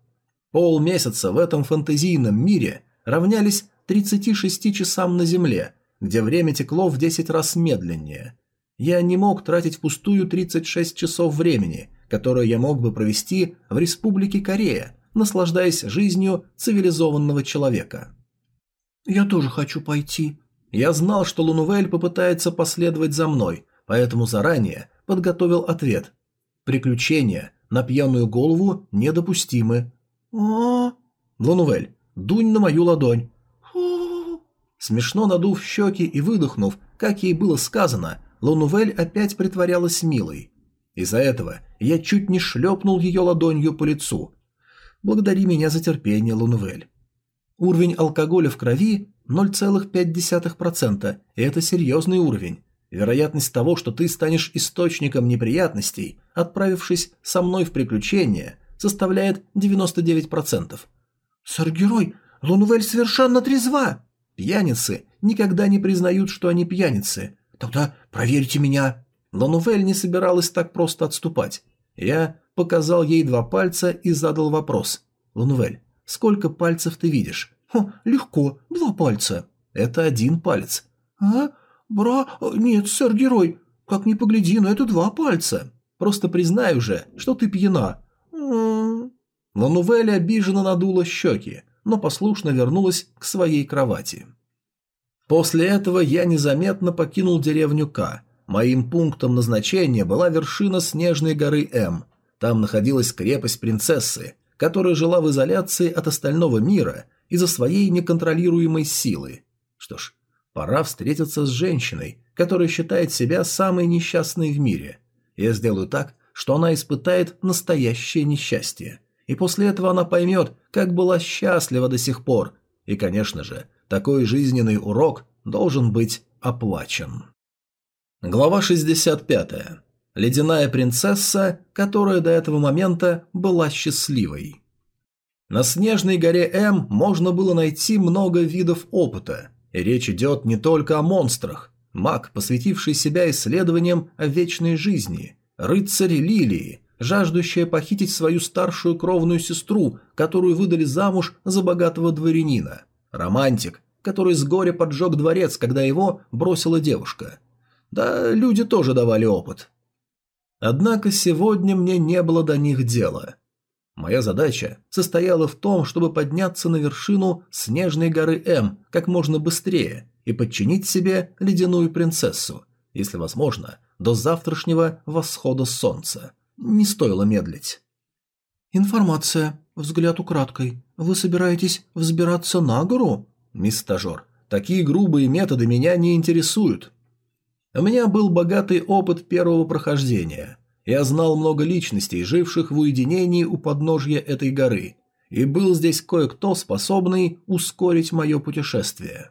Speaker 1: Полмесяца в этом фантазийном мире равнялись 36 часам на Земле, где время текло в 10 раз медленнее. Я не мог тратить впустую 36 часов времени, которое я мог бы провести в Республике Корея, наслаждаясь жизнью цивилизованного человека. «Я тоже хочу пойти». Я знал, что Лунувель попытается последовать за мной, поэтому заранее подготовил ответ. «Приключения на пьяную голову недопустимы». «А-а-а...» «Лунувель, дунь на мою ладонь. Смешно надув щеки и выдохнув, как ей было сказано, Лунувель опять притворялась милой. Из-за этого я чуть не шлепнул ее ладонью по лицу. Благодари меня за терпение, Лунувель. Уровень алкоголя в крови 0,5%, и это серьезный уровень. Вероятность того, что ты станешь источником неприятностей, отправившись со мной в приключения, составляет 99%. «Сэр Герой, Лунувель совершенно трезва!» Пьяницы никогда не признают, что они пьяницы. Тогда проверьте меня. Но Нуфель не собиралась так просто отступать. Я показал ей два пальца и задал вопрос. «Ланувель, сколько пальцев ты видишь?» «Хм, легко, два пальца». «Это один палец». «А? Бра... Нет, сэр-герой. Как ни погляди, но это два пальца. Просто признай уже, что ты пьяна».
Speaker 2: Ланувель
Speaker 1: «М-м». обиженно надула щеки но послушно вернулась к своей кровати. После этого я незаметно покинул деревню К. Моим пунктом назначения была вершина снежной горы М. Там находилась крепость принцессы, которая жила в изоляции от остального мира из-за своей неконтролируемой силы. Что ж, пора встретиться с женщиной, которая считает себя самой несчастной в мире. Я сделаю так, что она испытает настоящее несчастье и после этого она поймет, как была счастлива до сих пор. И, конечно же, такой жизненный урок должен быть оплачен. Глава 65. Ледяная принцесса, которая до этого момента была счастливой. На снежной горе М можно было найти много видов опыта, и речь идет не только о монстрах. Маг, посвятивший себя исследованиям о вечной жизни, рыцарь лилии, жаждущая похитить свою старшую кровную сестру, которую выдали замуж за богатого дворянина. Романтик, который с горя поджег дворец, когда его бросила девушка. Да, люди тоже давали опыт. Однако сегодня мне не было до них дела. Моя задача состояла в том, чтобы подняться на вершину снежной горы М как можно быстрее и подчинить себе ледяную принцессу, если возможно, до завтрашнего восхода солнца – не стоило медлить. «Информация. Взгляд украдкой. Вы собираетесь взбираться на гору?» «Мисс стажер, такие грубые методы меня не интересуют. У меня был богатый опыт первого прохождения. Я знал много личностей, живших в уединении у подножья этой горы, и был здесь кое-кто, способный ускорить мое путешествие.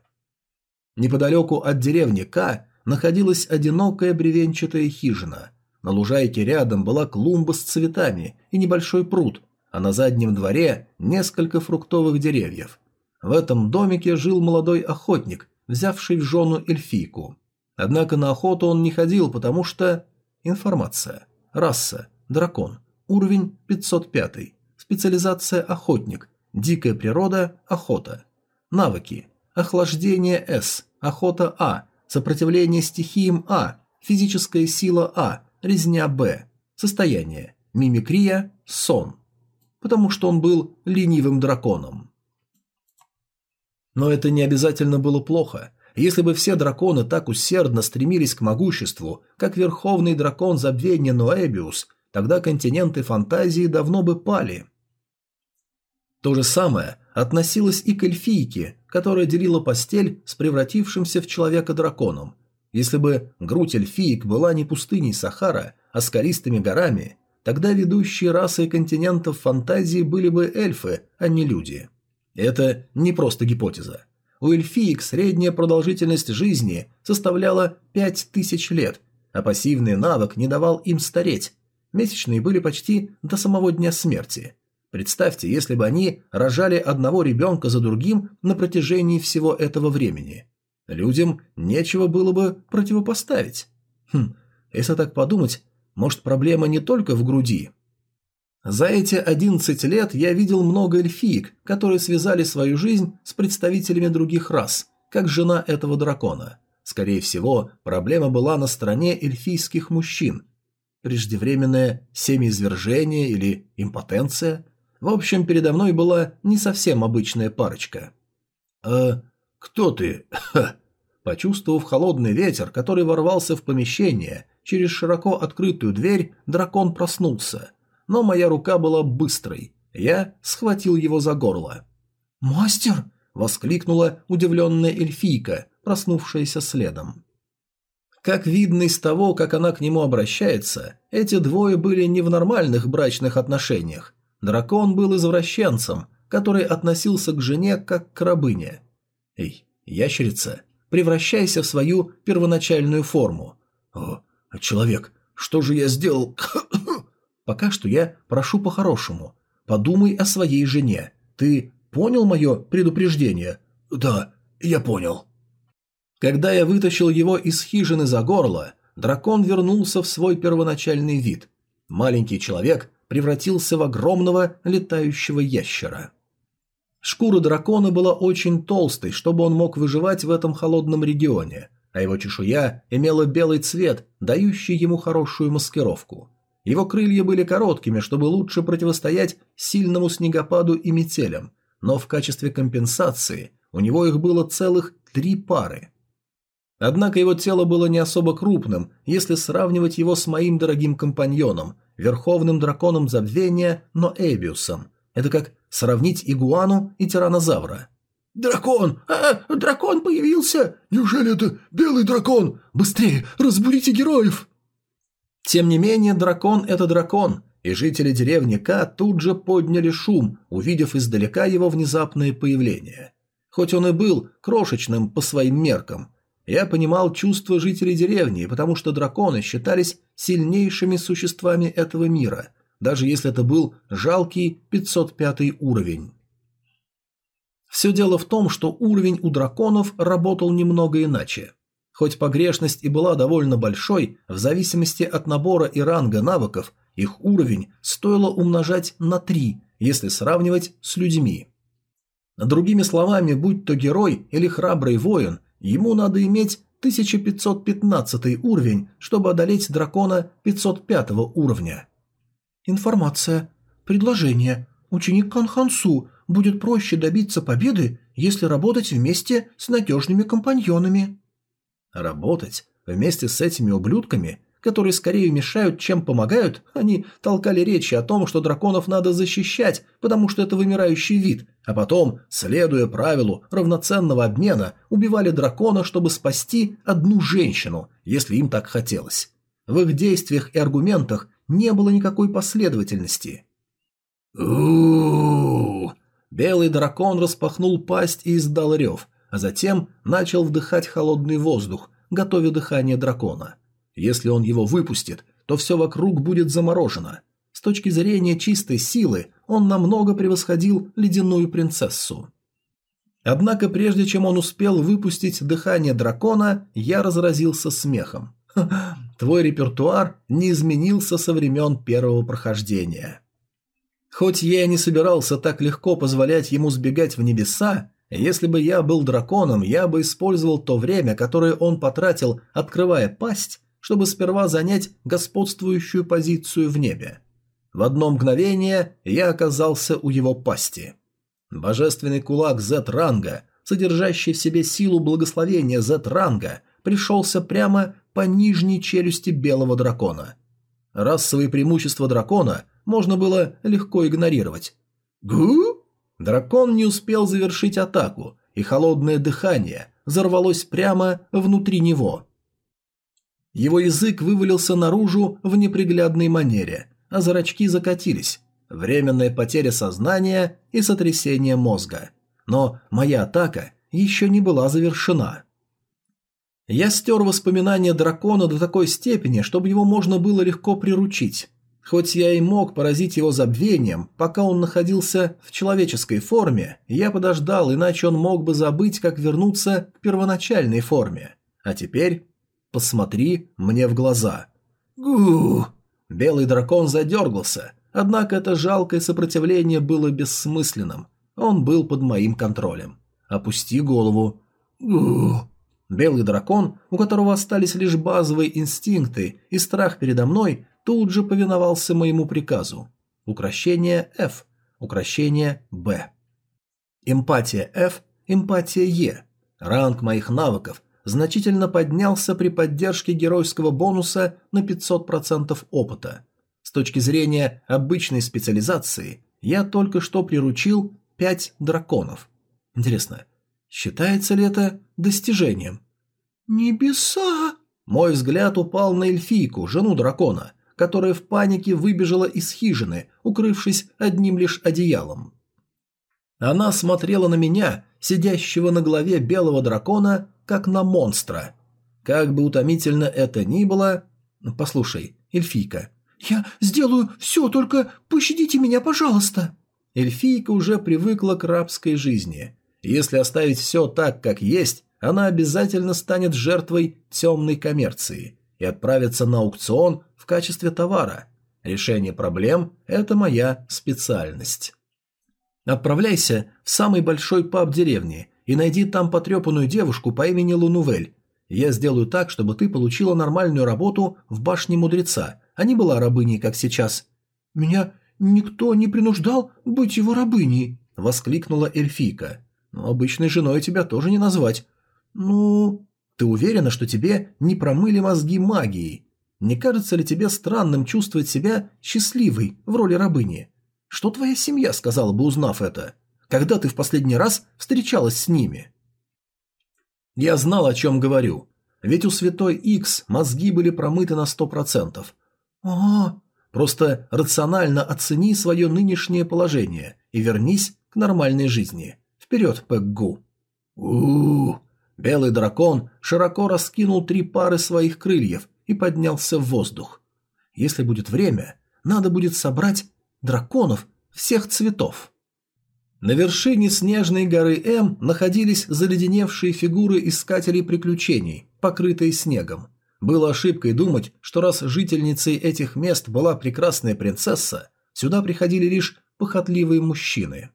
Speaker 1: Неподалеку от деревни К находилась одинокая бревенчатая хижина, на лужайке рядом была клумба с цветами и небольшой пруд, а на заднем дворе несколько фруктовых деревьев. В этом домике жил молодой охотник, взявший в жену эльфийку. Однако на охоту он не ходил, потому что... Информация. Раса. Дракон. Уровень 505. Специализация охотник. Дикая природа. Охота. Навыки. Охлаждение С. Охота А. Сопротивление стихиям А. Физическая сила А резня Б, состояние, мимикрия, сон, потому что он был ленивым драконом. Но это не обязательно было плохо. Если бы все драконы так усердно стремились к могуществу, как верховный дракон забвения Ноэбиус, тогда континенты фантазии давно бы пали. То же самое относилось и к эльфийке, которая делила постель с превратившимся в человека драконом, если бы грудь эльфиек была не пустыней Сахара, а скалистыми горами, тогда ведущие расы континентов фантазии были бы эльфы, а не люди. Это не просто гипотеза. У эльфиек средняя продолжительность жизни составляла 5000 лет, а пассивный навык не давал им стареть. Месячные были почти до самого дня смерти. Представьте, если бы они рожали одного ребенка за другим на протяжении всего этого времени. Людям нечего было бы противопоставить. Хм, если так подумать, может проблема не только в груди. За эти 11 лет я видел много эльфиек, которые связали свою жизнь с представителями других рас, как жена этого дракона. Скорее всего, проблема была на стороне эльфийских мужчин. Преждевременное семиизвержение или импотенция. В общем, передо мной была не совсем обычная парочка. «Э, «Кто ты?» Почувствовав холодный ветер, который ворвался в помещение, через широко открытую дверь дракон проснулся. Но моя рука была быстрой. Я схватил его за горло. «Мастер!» — воскликнула удивленная эльфийка, проснувшаяся следом. Как видно из того, как она к нему обращается, эти двое были не в нормальных брачных отношениях. Дракон был извращенцем, который относился к жене как к рабыне. Эй, ящерица, превращайся в свою первоначальную форму. О, а человек, что же я сделал? Пока что я прошу по-хорошему. Подумай о своей жене. Ты понял мое предупреждение? Да, я понял. Когда я вытащил его из хижины за горло, дракон вернулся в свой первоначальный вид. Маленький человек превратился в огромного летающего ящера. Шкура дракона была очень толстой, чтобы он мог выживать в этом холодном регионе, а его чешуя имела белый цвет, дающий ему хорошую маскировку. Его крылья были короткими, чтобы лучше противостоять сильному снегопаду и метелям, но в качестве компенсации у него их было целых три пары. Однако его тело было не особо крупным, если сравнивать его с моим дорогим компаньоном, верховным драконом забвения, но Эбиусом, это как сравнить игуану и тиранозавра. «Дракон! А, дракон появился! Неужели это белый дракон? Быстрее, разбудите героев!» Тем не менее, дракон – это дракон, и жители деревни К тут же подняли шум, увидев издалека его внезапное появление. Хоть он и был крошечным по своим меркам, я понимал чувства жителей деревни, потому что драконы считались сильнейшими существами этого мира – даже если это был жалкий 505 уровень. Все дело в том, что уровень у драконов работал немного иначе. Хоть погрешность и была довольно большой, в зависимости от набора и ранга навыков, их уровень стоило умножать на 3, если сравнивать с людьми. Другими словами, будь то герой или храбрый воин, ему надо иметь 1515 уровень, чтобы одолеть дракона 505 уровня. Информация. Предложение. Ученик Канхансу будет проще добиться победы, если работать вместе с надежными компаньонами. Работать вместе с этими ублюдками, которые скорее мешают, чем помогают, они толкали речи о том, что драконов надо защищать, потому что это вымирающий вид, а потом, следуя правилу равноценного обмена, убивали дракона, чтобы спасти одну женщину, если им так хотелось. В их действиях и аргументах не было никакой последовательности. Белый дракон распахнул пасть и издал рев, а затем начал вдыхать холодный воздух, готовя дыхание дракона. Если он его выпустит, то все вокруг будет заморожено. С точки зрения чистой силы он намного превосходил ледяную принцессу. Однако прежде чем он успел выпустить дыхание дракона, я разразился смехом. Твой репертуар не изменился со времен первого прохождения. Хоть я и не собирался так легко позволять ему сбегать в небеса, если бы я был драконом, я бы использовал то время, которое он потратил, открывая пасть, чтобы сперва занять господствующую позицию в небе. В одно мгновение я оказался у его пасти. Божественный кулак Z-ранга, содержащий в себе силу благословения Z-ранга, пришелся прямо по нижней челюсти белого дракона. Расовые преимущества дракона можно было легко игнорировать. «Гу?» Дракон не успел завершить атаку, и холодное дыхание взорвалось прямо внутри него. Его язык вывалился наружу в неприглядной манере, а зрачки закатились. Временная потеря сознания и сотрясение мозга. Но моя атака еще не была завершена. Я стер воспоминания дракона до такой степени, чтобы его можно было легко приручить. Хоть я и мог поразить его забвением, пока он находился в человеческой форме, я подождал, иначе он мог бы забыть, как вернуться к первоначальной форме. А теперь посмотри мне в глаза. Гу! Белый дракон задергался, однако это жалкое сопротивление было бессмысленным. Он был под моим контролем. Опусти голову. Гу! Белый дракон, у которого остались лишь базовые инстинкты и страх передо мной, тут же повиновался моему приказу. Укращение F, укращение B. Эмпатия F, эмпатия E. Ранг моих навыков значительно поднялся при поддержке геройского бонуса на 500% опыта. С точки зрения обычной специализации, я только что приручил 5 драконов. Интересно, считается ли это Достижением. «Небеса!» Мой взгляд упал на эльфийку, жену дракона, которая в панике выбежала из хижины, укрывшись одним лишь одеялом. Она смотрела на меня, сидящего на голове белого дракона, как на монстра. Как бы утомительно это ни было... Послушай, эльфийка. «Я сделаю все, только пощадите меня, пожалуйста!» Эльфийка уже привыкла к рабской жизни. Если оставить все так, как есть, она обязательно станет жертвой темной коммерции и отправится на аукцион в качестве товара. Решение проблем – это моя специальность. Отправляйся в самый большой паб деревни и найди там потрепанную девушку по имени Лунувель. Я сделаю так, чтобы ты получила нормальную работу в башне мудреца, а не была рабыней, как сейчас. Меня никто не принуждал быть его рабыней, воскликнула эльфийка. Но обычной женой тебя тоже не назвать. «Ну...» «Ты уверена, что тебе не промыли мозги магией? Не кажется ли тебе странным чувствовать себя счастливой в роли рабыни? Что твоя семья сказала бы, узнав это? Когда ты в последний раз встречалась с ними?» Я знал, о чем говорю. Ведь у святой Икс мозги были промыты на сто процентов. О, просто рационально оцени свое нынешнее положение и вернись к нормальной жизни. Вперед, Пэггу. У, -у, у Белый дракон широко раскинул три пары своих крыльев и поднялся в воздух. Если будет время, надо будет собрать драконов всех цветов. На вершине снежной горы М находились заледеневшие фигуры искателей приключений, покрытые снегом. Было ошибкой думать, что раз жительницей этих мест была прекрасная принцесса, сюда приходили лишь похотливые мужчины.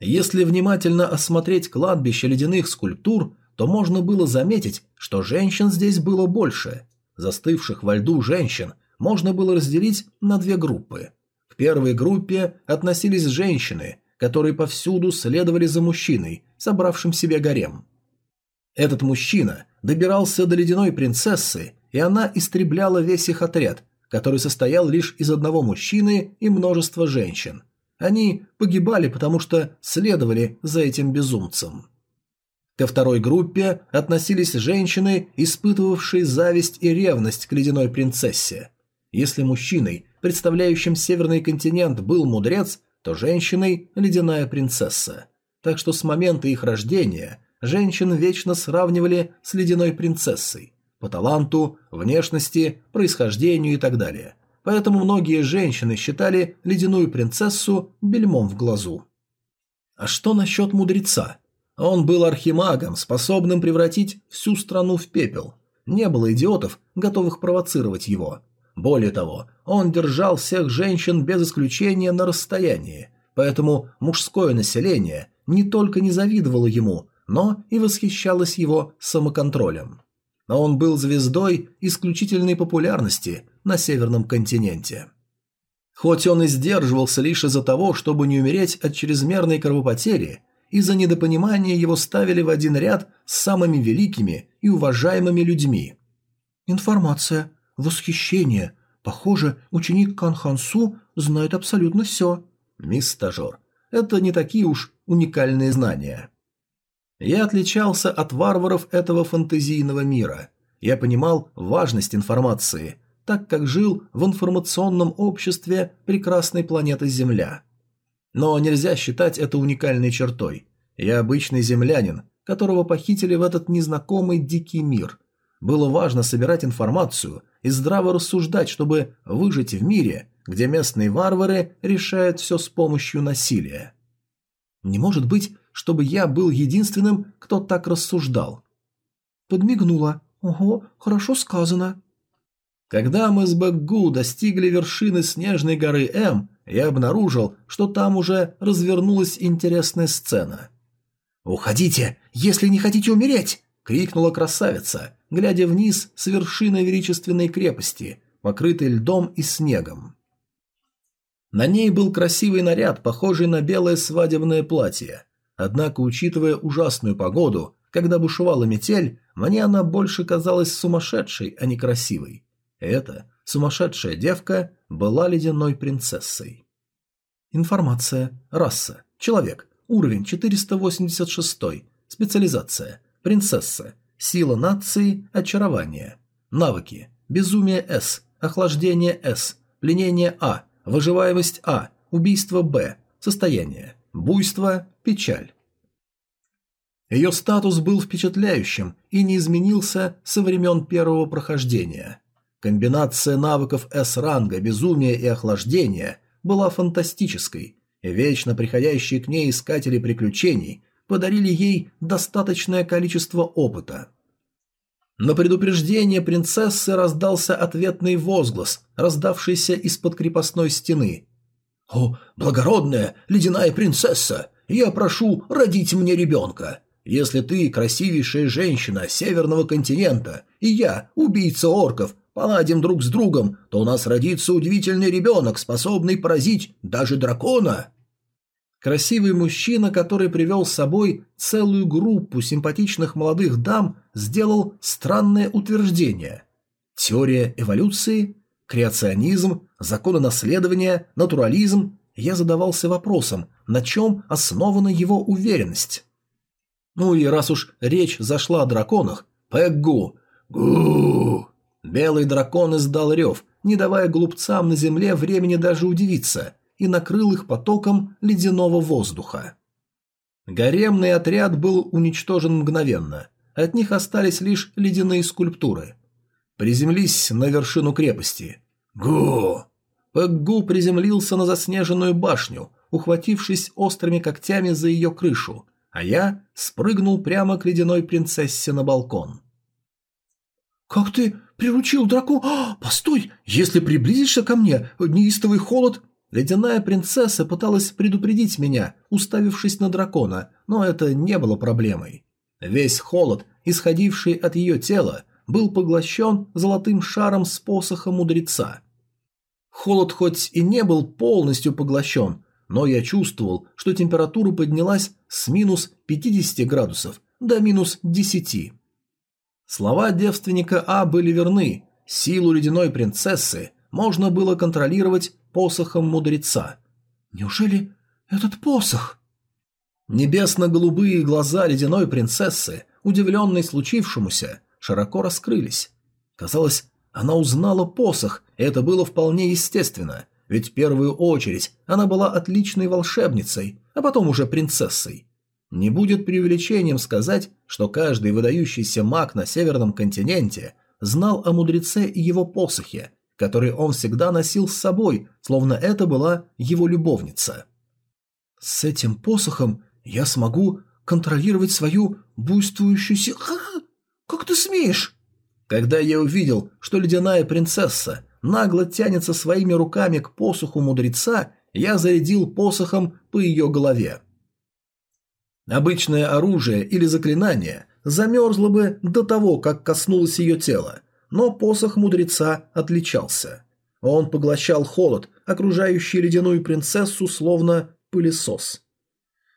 Speaker 1: Если внимательно осмотреть кладбище ледяных скульптур, то можно было заметить, что женщин здесь было больше. Застывших во льду женщин можно было разделить на две группы. К первой группе относились женщины, которые повсюду следовали за мужчиной, собравшим себе гарем. Этот мужчина добирался до ледяной принцессы, и она истребляла весь их отряд, который состоял лишь из одного мужчины и множества женщин. Они погибали, потому что следовали за этим безумцем. Ко второй группе относились женщины, испытывавшие зависть и ревность к ледяной принцессе. Если мужчиной, представляющим северный континент, был мудрец, то женщиной – ледяная принцесса. Так что с момента их рождения женщин вечно сравнивали с ледяной принцессой по таланту, внешности, происхождению и так далее. Поэтому многие женщины считали ледяную принцессу бельмом в глазу. А что насчет мудреца? Он был архимагом, способным превратить всю страну в пепел. Не было идиотов, готовых провоцировать его. Более того, он держал всех женщин без исключения на расстоянии, поэтому мужское население не только не завидовало ему, но и восхищалось его самоконтролем. Но он был звездой исключительной популярности на Северном континенте. Хоть он и сдерживался лишь из-за того, чтобы не умереть от чрезмерной кровопотери, из-за недопонимания его ставили в один ряд с самыми великими и уважаемыми людьми. Информация, восхищение. Похоже, ученик Канхансу знает абсолютно все. Мисс стажер, это не такие уж уникальные знания. Я отличался от варваров этого фантазийного мира. Я понимал важность информации, так как жил в информационном обществе прекрасной планеты Земля – но нельзя считать это уникальной чертой. Я обычный землянин, которого похитили в этот незнакомый дикий мир. Было важно собирать информацию и здраво рассуждать, чтобы выжить в мире, где местные варвары решают все с помощью насилия. Не может быть, чтобы я был единственным, кто так рассуждал. Подмигнула. Ого, хорошо сказано. Когда мы с Бэггу достигли вершины снежной горы М, я обнаружил, что там уже развернулась интересная сцена. «Уходите, если не хотите умереть!» — крикнула красавица, глядя вниз с вершины величественной крепости, покрытой льдом и снегом. На ней был красивый наряд, похожий на белое свадебное платье. Однако, учитывая ужасную погоду, когда бушевала метель, мне она больше казалась сумасшедшей, а не красивой. Эта сумасшедшая девка была ледяной принцессой. Информация. Раса. Человек. Уровень 486. Специализация. Принцесса. Сила нации. Очарование. Навыки. Безумие С. Охлаждение С. Пленение А. Выживаемость А. Убийство Б. Состояние. Буйство. Печаль. Ее статус был впечатляющим и не изменился со времен первого прохождения. Комбинация навыков С-ранга «Безумие и охлаждение» была фантастической, и вечно приходящие к ней искатели приключений подарили ей достаточное количество опыта. На предупреждение принцессы раздался ответный возглас, раздавшийся из-под крепостной стены. «О, благородная ледяная принцесса! Я прошу родить мне ребенка!» если ты красивейшая женщина северного континента, и я, убийца орков, поладим друг с другом, то у нас родится удивительный ребенок, способный поразить даже дракона». Красивый мужчина, который привел с собой целую группу симпатичных молодых дам, сделал странное утверждение. Теория эволюции, креационизм, законы наследования, натурализм. Я задавался вопросом, на чем основана его уверенность. Ну и раз уж речь зашла о драконах, Пэггу. Гу! Белый дракон издал рев, не давая глупцам на земле времени даже удивиться, и накрыл их потоком ледяного воздуха. Гаремный отряд был уничтожен мгновенно. От них остались лишь ледяные скульптуры. Приземлись на вершину крепости. Гу! Пэггу приземлился на заснеженную башню, ухватившись острыми когтями за ее крышу, а я спрыгнул прямо к ледяной принцессе на балкон. «Как ты приручил дракона? А, постой! Если приблизишься ко мне, э, неистовый холод...» Ледяная принцесса пыталась предупредить меня, уставившись на дракона, но это не было проблемой. Весь холод, исходивший от ее тела, был поглощен золотым шаром с посоха мудреца. Холод хоть и не был полностью поглощен, но я чувствовал, что температура поднялась с минус 50 градусов до минус 10. Слова девственника А были верны. Силу ледяной принцессы можно было контролировать посохом мудреца. Неужели этот посох? Небесно-голубые глаза ледяной принцессы, удивленной случившемуся, широко раскрылись. Казалось, она узнала посох, и это было вполне естественно, ведь в первую очередь она была отличной волшебницей, а потом уже принцессой. Не будет преувеличением сказать, что каждый выдающийся маг на Северном континенте знал о мудреце и его посохе, который он всегда носил с собой, словно это была его любовница. «С этим посохом я смогу контролировать свою буйствующую си... Как ты смеешь?» Когда я увидел, что ледяная принцесса нагло тянется своими руками к посоху мудреца, я зарядил посохом по ее голове. Обычное оружие или заклинание замерзло бы до того, как коснулось ее тело, но посох мудреца отличался. Он поглощал холод, окружающий ледяную принцессу словно пылесос.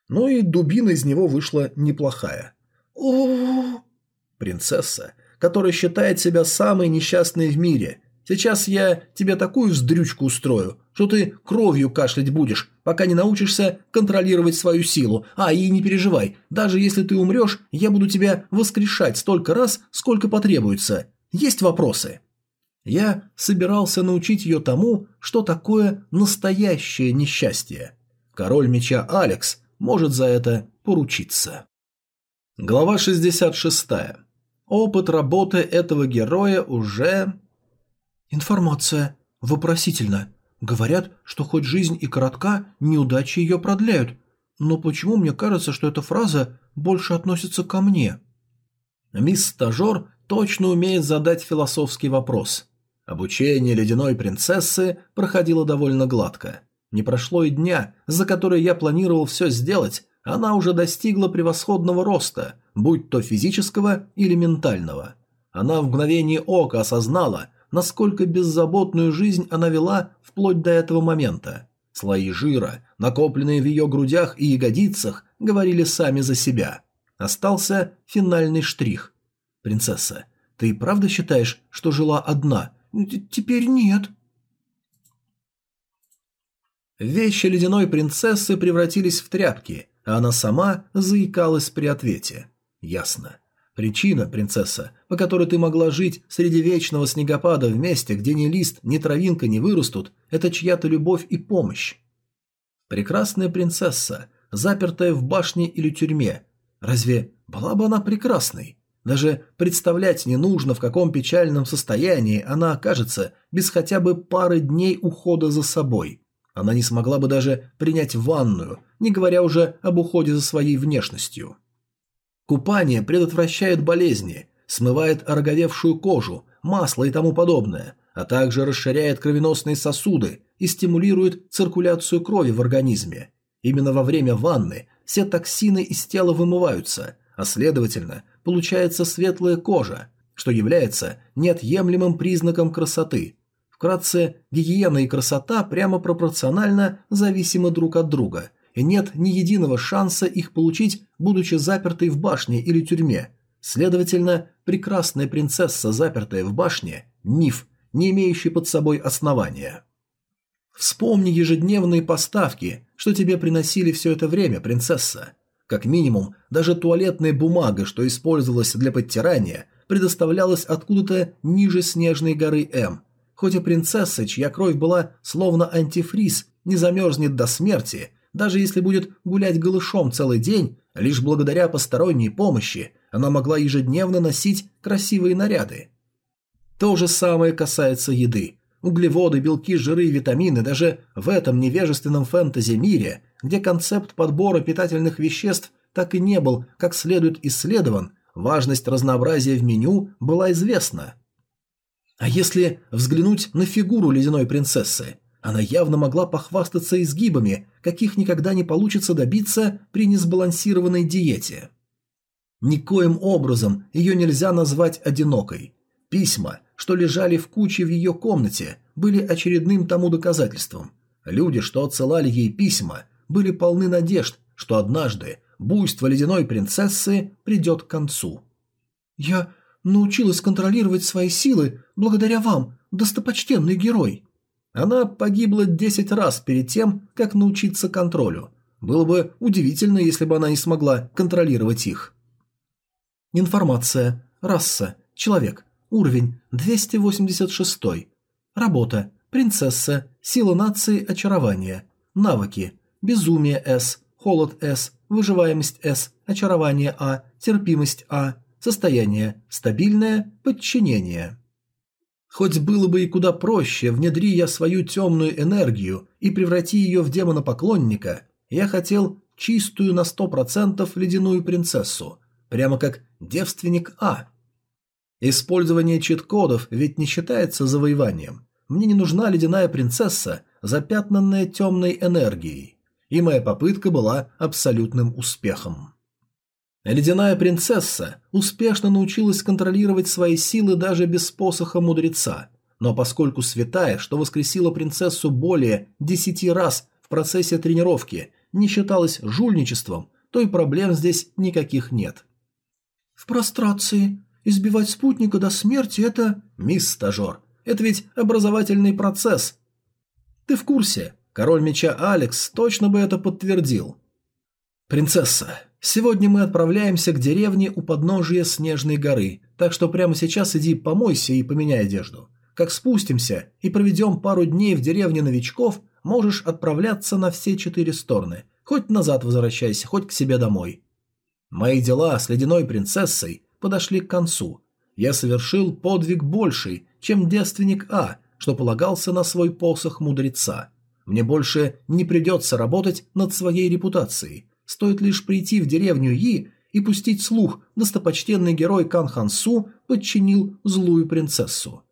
Speaker 1: Ну и дубина из него вышла неплохая.
Speaker 2: О,
Speaker 1: принцесса, которая считает себя самой несчастной в мире. Сейчас я тебе такую вздрючку устрою, что ты кровью кашлять будешь, пока не научишься контролировать свою силу. А, и не переживай, даже если ты умрешь, я буду тебя воскрешать столько раз, сколько потребуется. Есть вопросы?» Я собирался научить ее тому, что такое настоящее несчастье. Король меча Алекс может за это поручиться. Глава 66. Опыт работы этого героя уже... Информация. вопросительная. Говорят, что хоть жизнь и коротка, неудачи ее продляют. Но почему мне кажется, что эта фраза больше относится ко мне? Мисс-стажер точно умеет задать философский вопрос. Обучение ледяной принцессы проходило довольно гладко. Не прошло и дня, за который я планировал все сделать, она уже достигла превосходного роста, будь то физического или ментального. Она в мгновение ока осознала, насколько беззаботную жизнь она вела вплоть до этого момента. Слои жира, накопленные в ее грудях и ягодицах, говорили сами за себя. Остался финальный штрих. «Принцесса, ты правда считаешь, что жила одна?» «Теперь нет», Вещи ледяной принцессы превратились в тряпки, а она сама заикалась при ответе. Ясно. Причина, принцесса, по которой ты могла жить среди вечного снегопада в месте, где ни лист, ни травинка не вырастут, это чья-то любовь и помощь. Прекрасная принцесса, запертая в башне или тюрьме. Разве была бы она прекрасной? Даже представлять не нужно, в каком печальном состоянии она окажется без хотя бы пары дней ухода за собой. Она не смогла бы даже принять ванную, не говоря уже об уходе за своей внешностью. Купание предотвращает болезни, смывает ороговевшую кожу, масло и тому подобное, а также расширяет кровеносные сосуды и стимулирует циркуляцию крови в организме. Именно во время ванны все токсины из тела вымываются, а следовательно, получается светлая кожа, что является неотъемлемым признаком красоты. Вкратце, гигиена и красота прямо пропорционально зависимы друг от друга – нет ни единого шанса их получить, будучи запертой в башне или тюрьме. Следовательно, прекрасная принцесса, запертая в башне, Ниф, не имеющий под собой основания. Вспомни ежедневные поставки, что тебе приносили все это время, принцесса. Как минимум, даже туалетная бумага, что использовалась для подтирания, предоставлялась откуда-то ниже снежной горы М. Хоть и принцесса, чья кровь была словно антифриз, не замерзнет до смерти, даже если будет гулять голышом целый день, лишь благодаря посторонней помощи она могла ежедневно носить красивые наряды. То же самое касается еды. Углеводы, белки, жиры и витамины даже в этом невежественном фэнтези-мире, где концепт подбора питательных веществ так и не был как следует исследован, важность разнообразия в меню была известна. А если взглянуть на фигуру ледяной принцессы, она явно могла похвастаться изгибами, каких никогда не получится добиться при несбалансированной диете. Никоим образом ее нельзя назвать одинокой. Письма, что лежали в куче в ее комнате, были очередным тому доказательством. Люди, что отсылали ей письма, были полны надежд, что однажды буйство ледяной принцессы придет к концу. «Я научилась контролировать свои силы благодаря вам, достопочтенный герой», она погибла 10 раз перед тем, как научиться контролю. Было бы удивительно, если бы она не смогла контролировать их. Информация. Раса. Человек. Уровень 286. Работа. Принцесса. Сила нации очарование, Навыки. Безумие С. Холод С. Выживаемость С. Очарование А. Терпимость А. Состояние. Стабильное. Подчинение. Хоть было бы и куда проще, внедри я свою темную энергию и преврати ее в демона-поклонника, я хотел чистую на сто процентов ледяную принцессу, прямо как девственник А. Использование чит-кодов ведь не считается завоеванием. Мне не нужна ледяная принцесса, запятнанная темной энергией. И моя попытка была абсолютным успехом. Ледяная принцесса успешно научилась контролировать свои силы даже без посоха мудреца. Но поскольку святая, что воскресила принцессу более десяти раз в процессе тренировки, не считалась жульничеством, то и проблем здесь никаких нет. В прострации. Избивать спутника до смерти – это... Мисс Стажер, это ведь образовательный процесс. Ты в курсе? Король меча Алекс точно бы это подтвердил. Принцесса, Сегодня мы отправляемся к деревне у подножия Снежной горы, так что прямо сейчас иди помойся и поменяй одежду. Как спустимся и проведем пару дней в деревне новичков, можешь отправляться на все четыре стороны. Хоть назад возвращайся, хоть к себе домой. Мои дела с ледяной принцессой подошли к концу. Я совершил подвиг больший, чем девственник А, что полагался на свой посох мудреца. Мне больше не придется работать над своей репутацией, Стоит лишь прийти в деревню Yi и пустить слух, достопочтенный герой Кан Хан Су подчинил злую принцессу.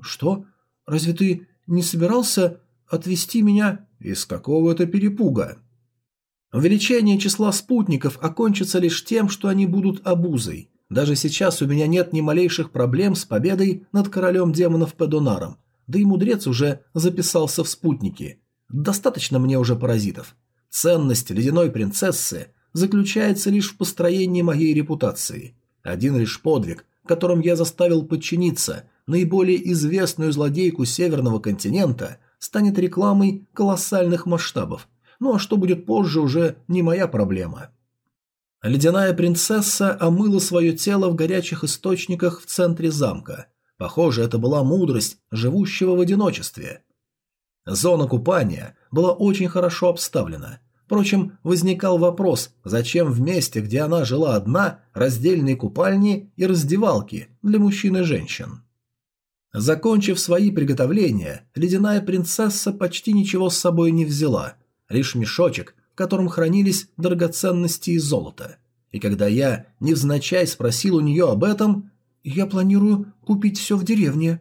Speaker 1: «Что? Разве ты не собирался отвести меня из какого-то перепуга?» Увеличение числа спутников окончится лишь тем, что они будут обузой. Даже сейчас у меня нет ни малейших проблем с победой над королем демонов Педонаром. Да и мудрец уже записался в спутники. Достаточно мне уже паразитов. Ценность ледяной принцессы заключается лишь в построении моей репутации. Один лишь подвиг, которым я заставил подчиниться наиболее известную злодейку Северного континента, станет рекламой колоссальных масштабов. Ну а что будет позже, уже не моя проблема. Ледяная принцесса омыла свое тело в горячих источниках в центре замка. Похоже, это была мудрость живущего в одиночестве. Зона купания была очень хорошо обставлена. Впрочем, возникал вопрос, зачем в месте, где она жила одна, раздельные купальни и раздевалки для мужчин и женщин. Закончив свои приготовления, ледяная принцесса почти ничего с собой не взяла, лишь мешочек, в котором хранились драгоценности и золото. И когда я невзначай спросил у нее об этом, «Я планирую купить все в деревне»,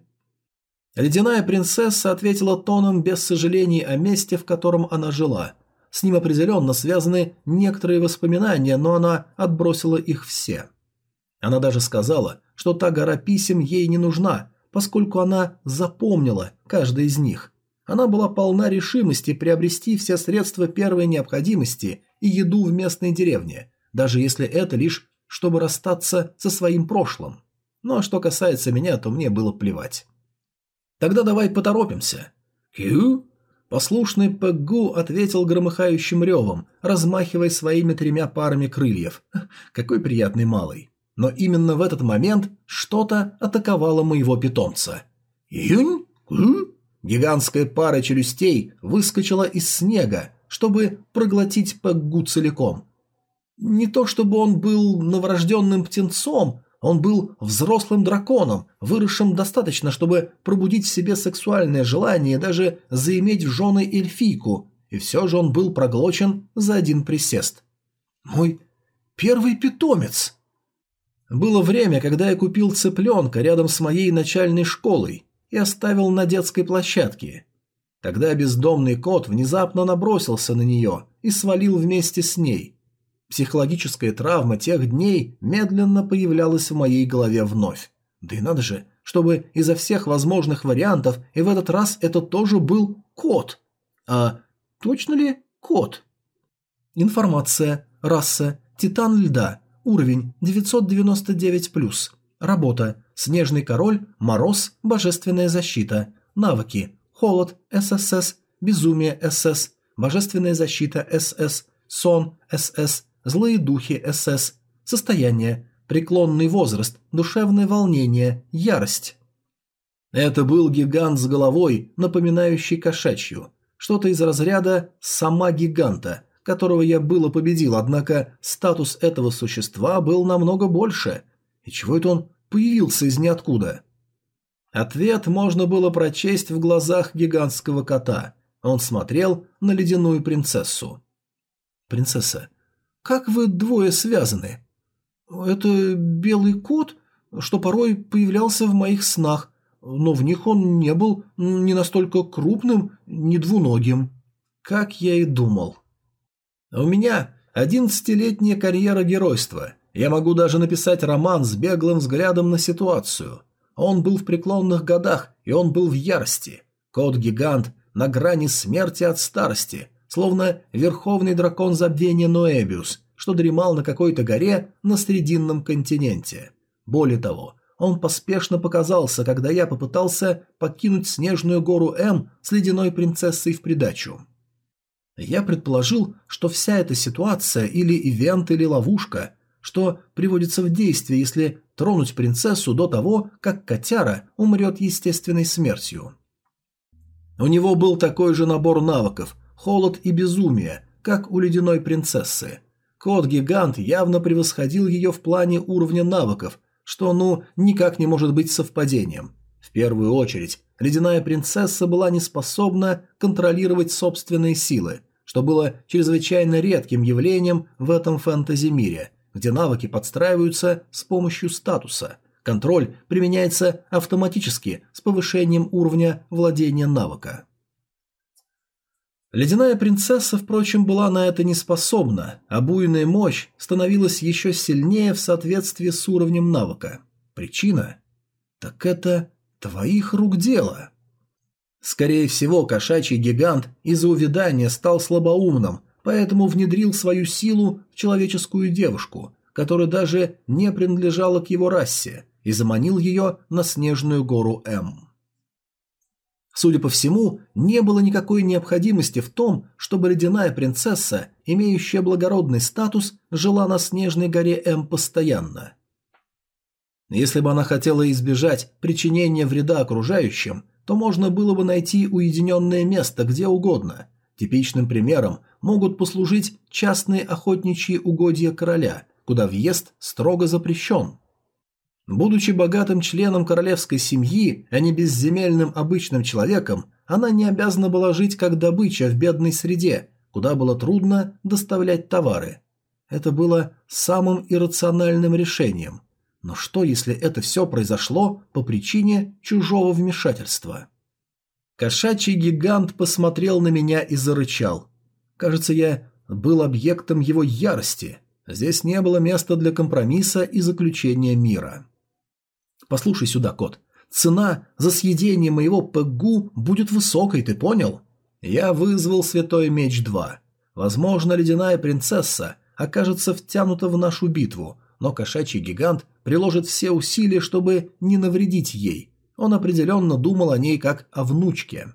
Speaker 1: Ледяная принцесса ответила тоном без сожалений о месте, в котором она жила. С ним определенно связаны некоторые воспоминания, но она отбросила их все. Она даже сказала, что та гора писем ей не нужна, поскольку она запомнила каждый из них. Она была полна решимости приобрести все средства первой необходимости и еду в местной деревне, даже если это лишь чтобы расстаться со своим прошлым. Ну а что касается меня, то мне было плевать. Тогда давай поторопимся. Кью? Послушный Пэггу ответил громыхающим ревом, размахивая своими тремя парами крыльев. Какой приятный малый. Но именно в этот момент что-то атаковало моего питомца. Юнь? Кью? Гигантская пара челюстей выскочила из снега, чтобы проглотить Пэггу целиком. Не то чтобы он был новорожденным птенцом, он был взрослым драконом, выросшим достаточно, чтобы пробудить в себе сексуальное желание и даже заиметь в жены эльфийку, и все же он был проглочен за один присест. «Мой первый питомец!» Было время, когда я купил цыпленка рядом с моей начальной школой и оставил на детской площадке. Тогда бездомный кот внезапно набросился на нее и свалил вместе с ней. Психологическая травма тех дней медленно появлялась в моей голове вновь. Да и надо же, чтобы изо всех возможных вариантов, и в этот раз это тоже был кот. А точно ли кот? Информация. Раса. Титан льда. Уровень 999+. Работа. Снежный король. Мороз. Божественная защита. Навыки. Холод. ССС. Безумие. СС. Божественная защита. СС. Сон. СС злые духи СС, состояние, преклонный возраст, душевное волнение, ярость. Это был гигант с головой, напоминающий кошачью. Что-то из разряда «сама гиганта», которого я было победил, однако статус этого существа был намного больше. И чего это он появился из ниоткуда? Ответ можно было прочесть в глазах гигантского кота. Он смотрел на ледяную принцессу. «Принцесса, как вы двое связаны?» «Это белый кот, что порой появлялся в моих снах, но в них он не был ни настолько крупным, ни двуногим». «Как я и думал». «У меня одиннадцатилетняя карьера геройства. Я могу даже написать роман с беглым взглядом на ситуацию. Он был в преклонных годах, и он был в ярости. Кот-гигант на грани смерти от старости, словно верховный дракон забвения Ноэбиус, что дремал на какой-то горе на Срединном континенте. Более того, он поспешно показался, когда я попытался покинуть снежную гору М с ледяной принцессой в придачу. Я предположил, что вся эта ситуация или ивент, или ловушка, что приводится в действие, если тронуть принцессу до того, как котяра умрет естественной смертью. У него был такой же набор навыков, холод и безумие, как у ледяной принцессы. Кот-гигант явно превосходил ее в плане уровня навыков, что, ну, никак не может быть совпадением. В первую очередь, ледяная принцесса была не способна контролировать собственные силы, что было чрезвычайно редким явлением в этом фэнтези-мире, где навыки подстраиваются с помощью статуса. Контроль применяется автоматически с повышением уровня владения навыка. Ледяная принцесса, впрочем, была на это не способна, а буйная мощь становилась еще сильнее в соответствии с уровнем навыка. Причина? Так это твоих рук дело. Скорее всего, кошачий гигант из-за увядания стал слабоумным, поэтому внедрил свою силу в человеческую девушку, которая даже не принадлежала к его расе, и заманил ее на снежную гору М. Судя по всему, не было никакой необходимости в том, чтобы ледяная принцесса, имеющая благородный статус, жила на снежной горе М постоянно. Если бы она хотела избежать причинения вреда окружающим, то можно было бы найти уединенное место где угодно. Типичным примером могут послужить частные охотничьи угодья короля, куда въезд строго запрещен. Будучи богатым членом королевской семьи, а не безземельным обычным человеком, она не обязана была жить как добыча в бедной среде, куда было трудно доставлять товары. Это было самым иррациональным решением. Но что, если это все произошло по причине чужого вмешательства? Кошачий гигант посмотрел на меня и зарычал. Кажется, я был объектом его ярости. Здесь не было места для компромисса и заключения мира. Послушай сюда, кот. Цена за съедение моего ПГУ будет высокой, ты понял? Я вызвал Святой Меч 2. Возможно, ледяная принцесса окажется втянута в нашу битву, но кошачий гигант приложит все усилия, чтобы не навредить ей. Он определенно думал о ней как о внучке.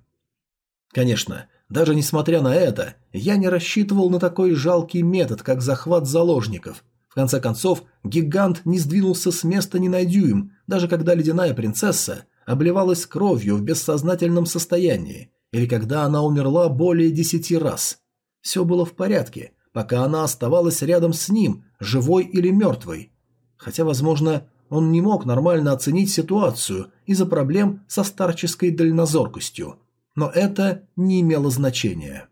Speaker 1: Конечно, даже несмотря на это, я не рассчитывал на такой жалкий метод, как захват заложников – в конце концов, гигант не сдвинулся с места ни на дюйм, даже когда ледяная принцесса обливалась кровью в бессознательном состоянии, или когда она умерла более десяти раз. Все было в порядке, пока она оставалась рядом с ним, живой или мертвой. Хотя, возможно, он не мог нормально оценить ситуацию из-за проблем со старческой дальнозоркостью. Но это не имело значения.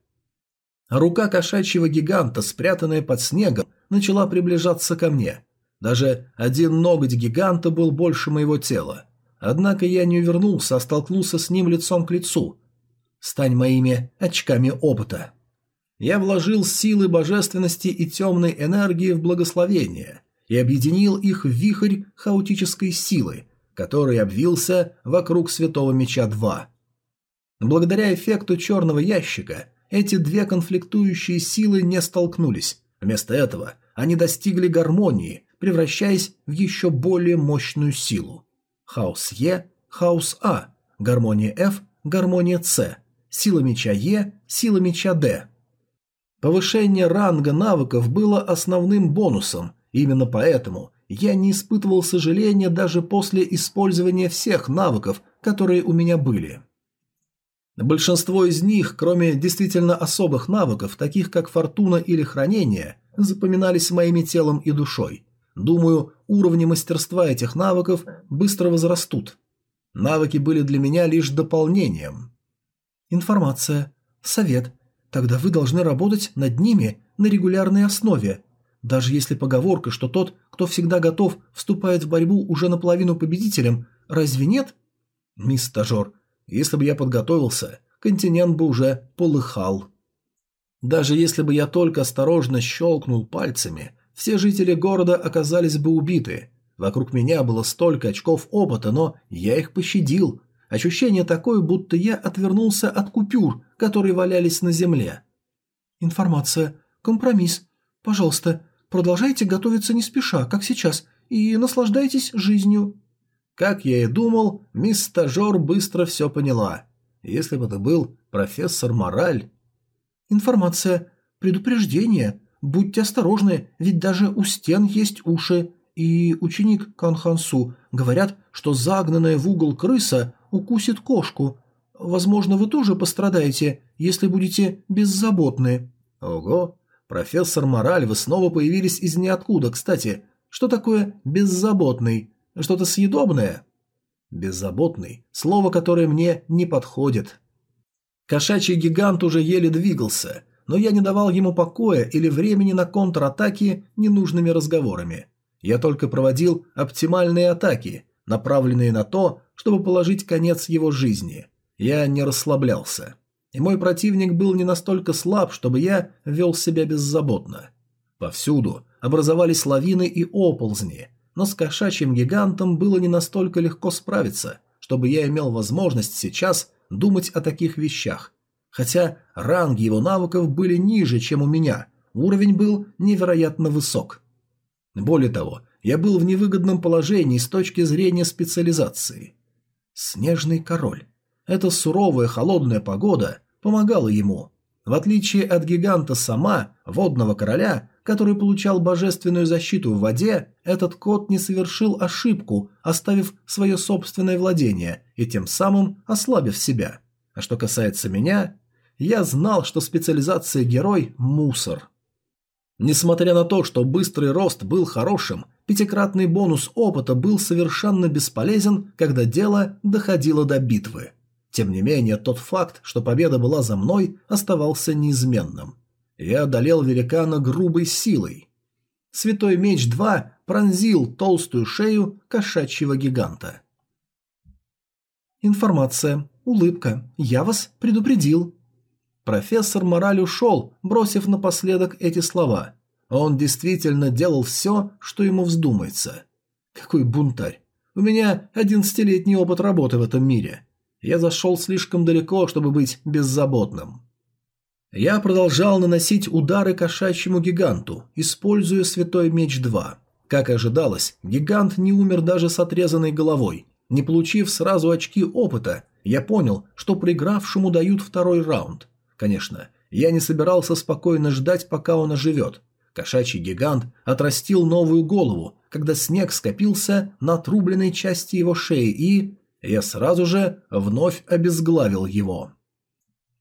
Speaker 1: А рука кошачьего гиганта, спрятанная под снегом, начала приближаться ко мне. Даже один ноготь гиганта был больше моего тела. Однако я не увернулся, а столкнулся с ним лицом к лицу. «Стань моими очками опыта». Я вложил силы божественности и темной энергии в благословение и объединил их в вихрь хаотической силы, который обвился вокруг святого меча 2. Благодаря эффекту черного ящика эти две конфликтующие силы не столкнулись. Вместо этого они достигли гармонии, превращаясь в еще более мощную силу. Хаос Е, Хаос А, гармония F, гармония С, сила меча Е, сила меча Д. Повышение ранга навыков было основным бонусом, именно поэтому я не испытывал сожаления даже после использования всех навыков, которые у меня были. Большинство из них, кроме действительно особых навыков, таких как фортуна или хранение, запоминались моими телом и душой. Думаю, уровни мастерства этих навыков быстро возрастут. Навыки были для меня лишь дополнением. Информация. Совет. Тогда вы должны работать над ними на регулярной основе. Даже если поговорка, что тот, кто всегда готов, вступает в борьбу уже наполовину победителем, разве нет? Мисс стажер, если бы я подготовился, континент бы уже полыхал. Даже если бы я только осторожно щелкнул пальцами, все жители города оказались бы убиты. Вокруг меня было столько очков опыта, но я их пощадил. Ощущение такое, будто я отвернулся от купюр, которые валялись на земле. Информация. Компромисс. Пожалуйста, продолжайте готовиться не спеша, как сейчас, и наслаждайтесь жизнью. Как я и думал, мисс Стажер быстро все поняла. Если бы ты был профессор Мораль... Информация, предупреждение, будьте осторожны, ведь даже у стен есть уши. И ученик Канхансу говорят, что загнанная в угол крыса укусит кошку. Возможно, вы тоже пострадаете, если будете беззаботны. Ого, профессор Мораль, вы снова появились из ниоткуда, кстати. Что такое беззаботный? Что-то съедобное?» «Беззаботный» — слово, которое мне не подходит. Кошачий гигант уже еле двигался, но я не давал ему покоя или времени на контратаки ненужными разговорами. Я только проводил оптимальные атаки, направленные на то, чтобы положить конец его жизни. Я не расслаблялся. И мой противник был не настолько слаб, чтобы я вел себя беззаботно. Повсюду образовались лавины и оползни, но с кошачьим гигантом было не настолько легко справиться, чтобы я имел возможность сейчас думать о таких вещах. Хотя ранги его навыков были ниже, чем у меня, уровень был невероятно высок. Более того, я был в невыгодном положении с точки зрения специализации. Снежный король. Эта суровая холодная погода помогала ему. В отличие от гиганта сама, водного короля, который получал божественную защиту в воде, этот кот не совершил ошибку, оставив свое собственное владение и тем самым ослабив себя. А что касается меня, я знал, что специализация герой – мусор. Несмотря на то, что быстрый рост был хорошим, пятикратный бонус опыта был совершенно бесполезен, когда дело доходило до битвы. Тем не менее, тот факт, что победа была за мной, оставался неизменным – я одолел великана грубой силой. Святой меч 2 пронзил толстую шею кошачьего гиганта. Информация. Улыбка. Я вас предупредил. Профессор Мораль ушел, бросив напоследок эти слова. Он действительно делал все, что ему вздумается. Какой бунтарь. У меня одиннадцатилетний опыт работы в этом мире. Я зашел слишком далеко, чтобы быть беззаботным. Я продолжал наносить удары кошачьему гиганту, используя Святой Меч 2. Как и ожидалось, гигант не умер даже с отрезанной головой. Не получив сразу очки опыта, я понял, что проигравшему дают второй раунд. Конечно, я не собирался спокойно ждать, пока он оживет. Кошачий гигант отрастил новую голову, когда снег скопился на отрубленной части его шеи и... Я сразу же вновь обезглавил его.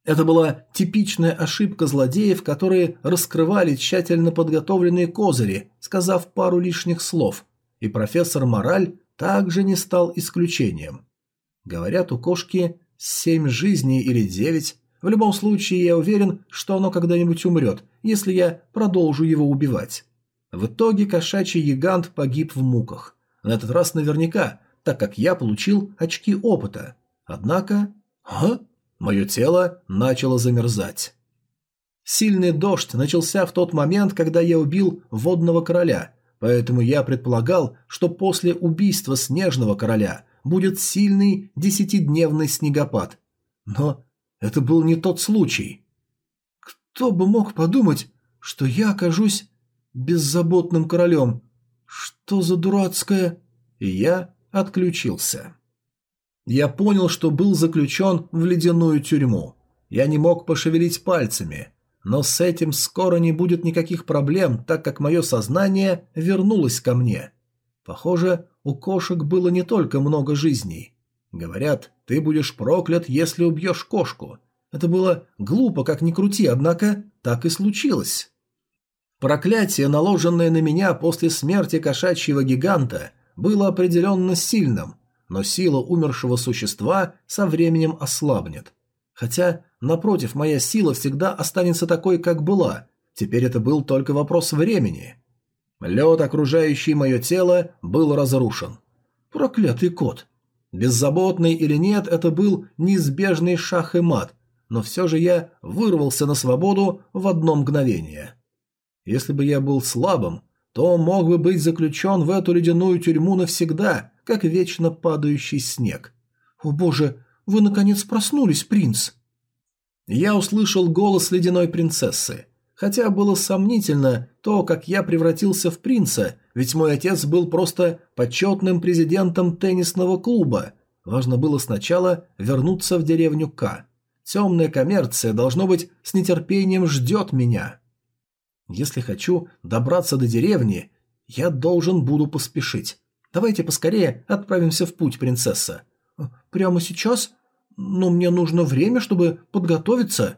Speaker 1: Это была типичная ошибка злодеев, которые раскрывали тщательно подготовленные козыри, сказав пару лишних слов, и профессор Мораль также не стал исключением. Говорят, у кошки семь жизней или девять. В любом случае, я уверен, что оно когда-нибудь умрет, если я продолжу его убивать. В итоге кошачий гигант погиб в муках. На этот раз наверняка, так как я получил очки опыта. Однако... А? Мое тело начало замерзать. Сильный дождь начался в тот момент, когда я убил водного короля, поэтому я предполагал, что после убийства снежного короля будет сильный десятидневный снегопад. Но это был не тот случай. Кто бы мог подумать, что я окажусь беззаботным королем? Что за дурацкое? И я отключился. Я понял, что был заключен в ледяную тюрьму. Я не мог пошевелить пальцами. Но с этим скоро не будет никаких проблем, так как мое сознание вернулось ко мне. Похоже, у кошек было не только много жизней. Говорят, ты будешь проклят, если убьешь кошку. Это было глупо, как ни крути, однако так и случилось. Проклятие, наложенное на меня после смерти кошачьего гиганта, было определенно сильным, но сила умершего существа со временем ослабнет. Хотя, напротив, моя сила всегда останется такой, как была. Теперь это был только вопрос времени. Лед, окружающий мое тело, был разрушен. Проклятый кот. Беззаботный или нет, это был неизбежный шах и мат, но все же я вырвался на свободу в одно мгновение. Если бы я был слабым, то мог бы быть заключен в эту ледяную тюрьму навсегда как вечно падающий снег. «О боже, вы наконец проснулись, принц!» Я услышал голос ледяной принцессы. Хотя было сомнительно то, как я превратился в принца, ведь мой отец был просто почетным президентом теннисного клуба. Важно было сначала вернуться в деревню К. Темная коммерция, должно быть, с нетерпением ждет меня. Если хочу добраться до деревни, я должен буду поспешить. Давайте поскорее отправимся в путь, принцесса». «Прямо сейчас? Но мне нужно время, чтобы подготовиться».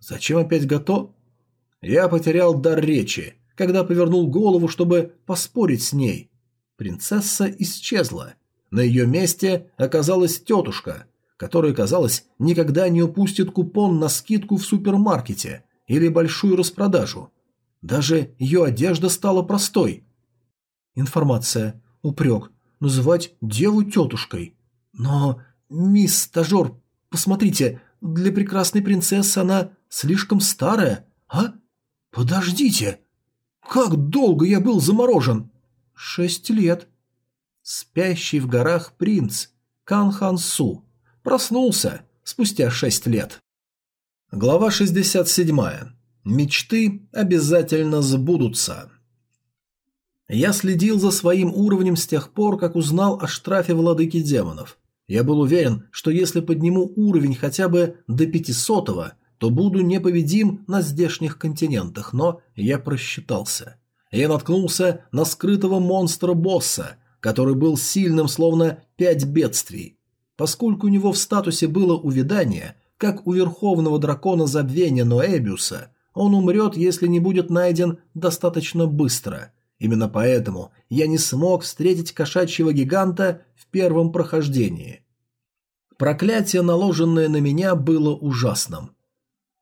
Speaker 1: «Зачем опять готов?» Я потерял дар речи, когда повернул голову, чтобы поспорить с ней. Принцесса исчезла. На ее месте оказалась тетушка, которая, казалось, никогда не упустит купон на скидку в супермаркете или большую распродажу. Даже ее одежда стала простой. Информация упрек, называть деву тетушкой. Но, мисс стажер, посмотрите, для прекрасной принцессы она слишком старая, а? Подождите, как долго я был заморожен? Шесть лет. Спящий в горах принц канхансу проснулся спустя шесть лет. Глава 67. Мечты обязательно сбудутся. Я следил за своим уровнем с тех пор, как узнал о штрафе владыки демонов. Я был уверен, что если подниму уровень хотя бы до пятисотого, то буду непобедим на здешних континентах, но я просчитался. Я наткнулся на скрытого монстра-босса, который был сильным, словно пять бедствий. Поскольку у него в статусе было увядание, как у верховного дракона забвения Ноэбиуса, он умрет, если не будет найден достаточно быстро – Именно поэтому я не смог встретить кошачьего гиганта в первом прохождении. Проклятие, наложенное на меня, было ужасным.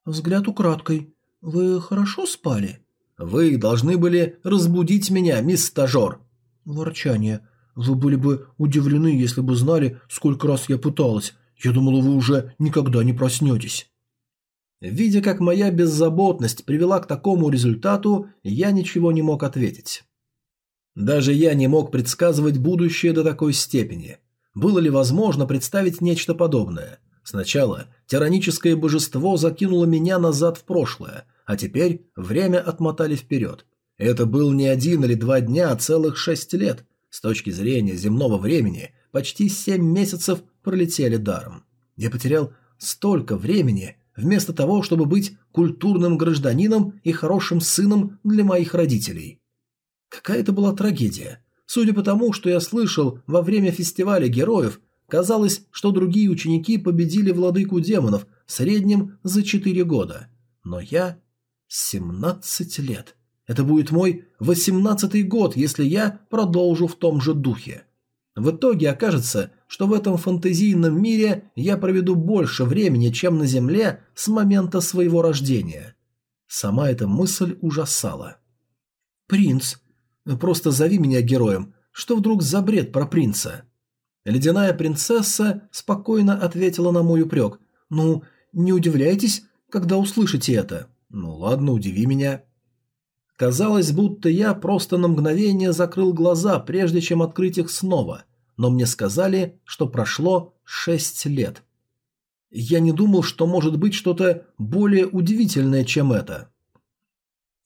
Speaker 1: Взгляд украдкой. Вы хорошо спали? Вы должны были разбудить меня, мисс стажер. Ворчание. Вы были бы удивлены, если бы знали, сколько раз я пыталась. Я думала, вы уже никогда не проснетесь. Видя, как моя беззаботность привела к такому результату, я ничего не мог ответить. Даже я не мог предсказывать будущее до такой степени. Было ли возможно представить нечто подобное? Сначала тираническое божество закинуло меня назад в прошлое, а теперь время отмотали вперед. Это был не один или два дня, а целых шесть лет. С точки зрения земного времени, почти семь месяцев пролетели даром. Я потерял столько времени, вместо того, чтобы быть культурным гражданином и хорошим сыном для моих родителей. Какая это была трагедия. Судя по тому, что я слышал во время фестиваля героев, казалось, что другие ученики победили владыку демонов в среднем за 4 года. Но я 17 лет. Это будет мой 18-й год, если я продолжу в том же духе. В итоге окажется, что в этом фантазийном мире я проведу больше времени, чем на Земле с момента своего рождения. Сама эта мысль ужасала. «Принц, Просто зови меня героем. Что вдруг за бред про принца?» Ледяная принцесса спокойно ответила на мой упрек. «Ну, не удивляйтесь, когда услышите это». «Ну ладно, удиви меня». Казалось, будто я просто на мгновение закрыл глаза, прежде чем открыть их снова. Но мне сказали, что прошло шесть лет. Я не думал, что может быть что-то более удивительное, чем это.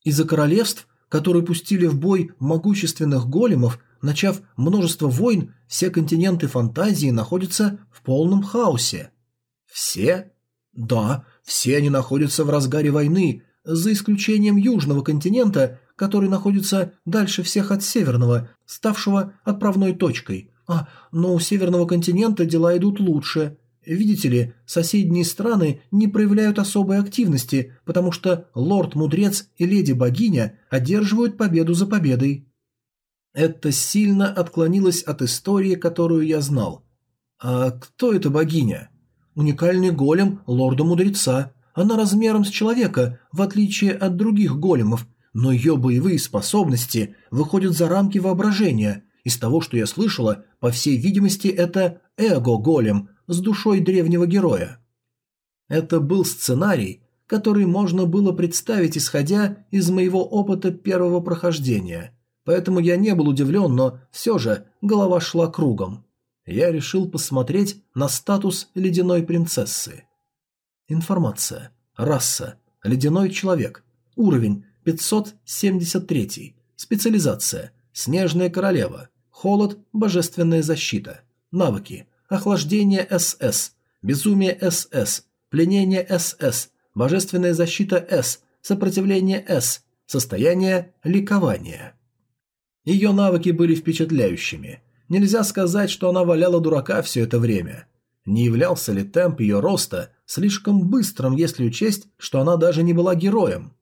Speaker 1: Из-за королевств который пустили в бой могущественных големов, начав множество войн, все континенты фантазии находятся в полном хаосе. Все? Да, все они находятся в разгаре войны, за исключением южного континента, который находится дальше всех от северного, ставшего отправной точкой. А, но у северного континента дела идут лучше. Видите ли, соседние страны не проявляют особой активности, потому что лорд-мудрец и леди-богиня одерживают победу за победой. Это сильно отклонилось от истории, которую я знал. А кто эта богиня? Уникальный голем лорда-мудреца. Она размером с человека, в отличие от других големов, но ее боевые способности выходят за рамки воображения. Из того, что я слышала, по всей видимости, это эго-голем – с душой древнего героя. Это был сценарий, который можно было представить, исходя из моего опыта первого прохождения. Поэтому я не был удивлен, но все же голова шла кругом. Я решил посмотреть на статус ледяной принцессы. Информация. Раса. Ледяной человек. Уровень 573. Специализация. Снежная королева. Холод. Божественная защита. Навыки охлаждение СС, безумие СС, пленение СС, божественная защита С, сопротивление С, состояние ликования. Ее навыки были впечатляющими. Нельзя сказать, что она валяла дурака все это время. Не являлся ли темп ее роста слишком быстрым, если учесть, что она даже не была героем?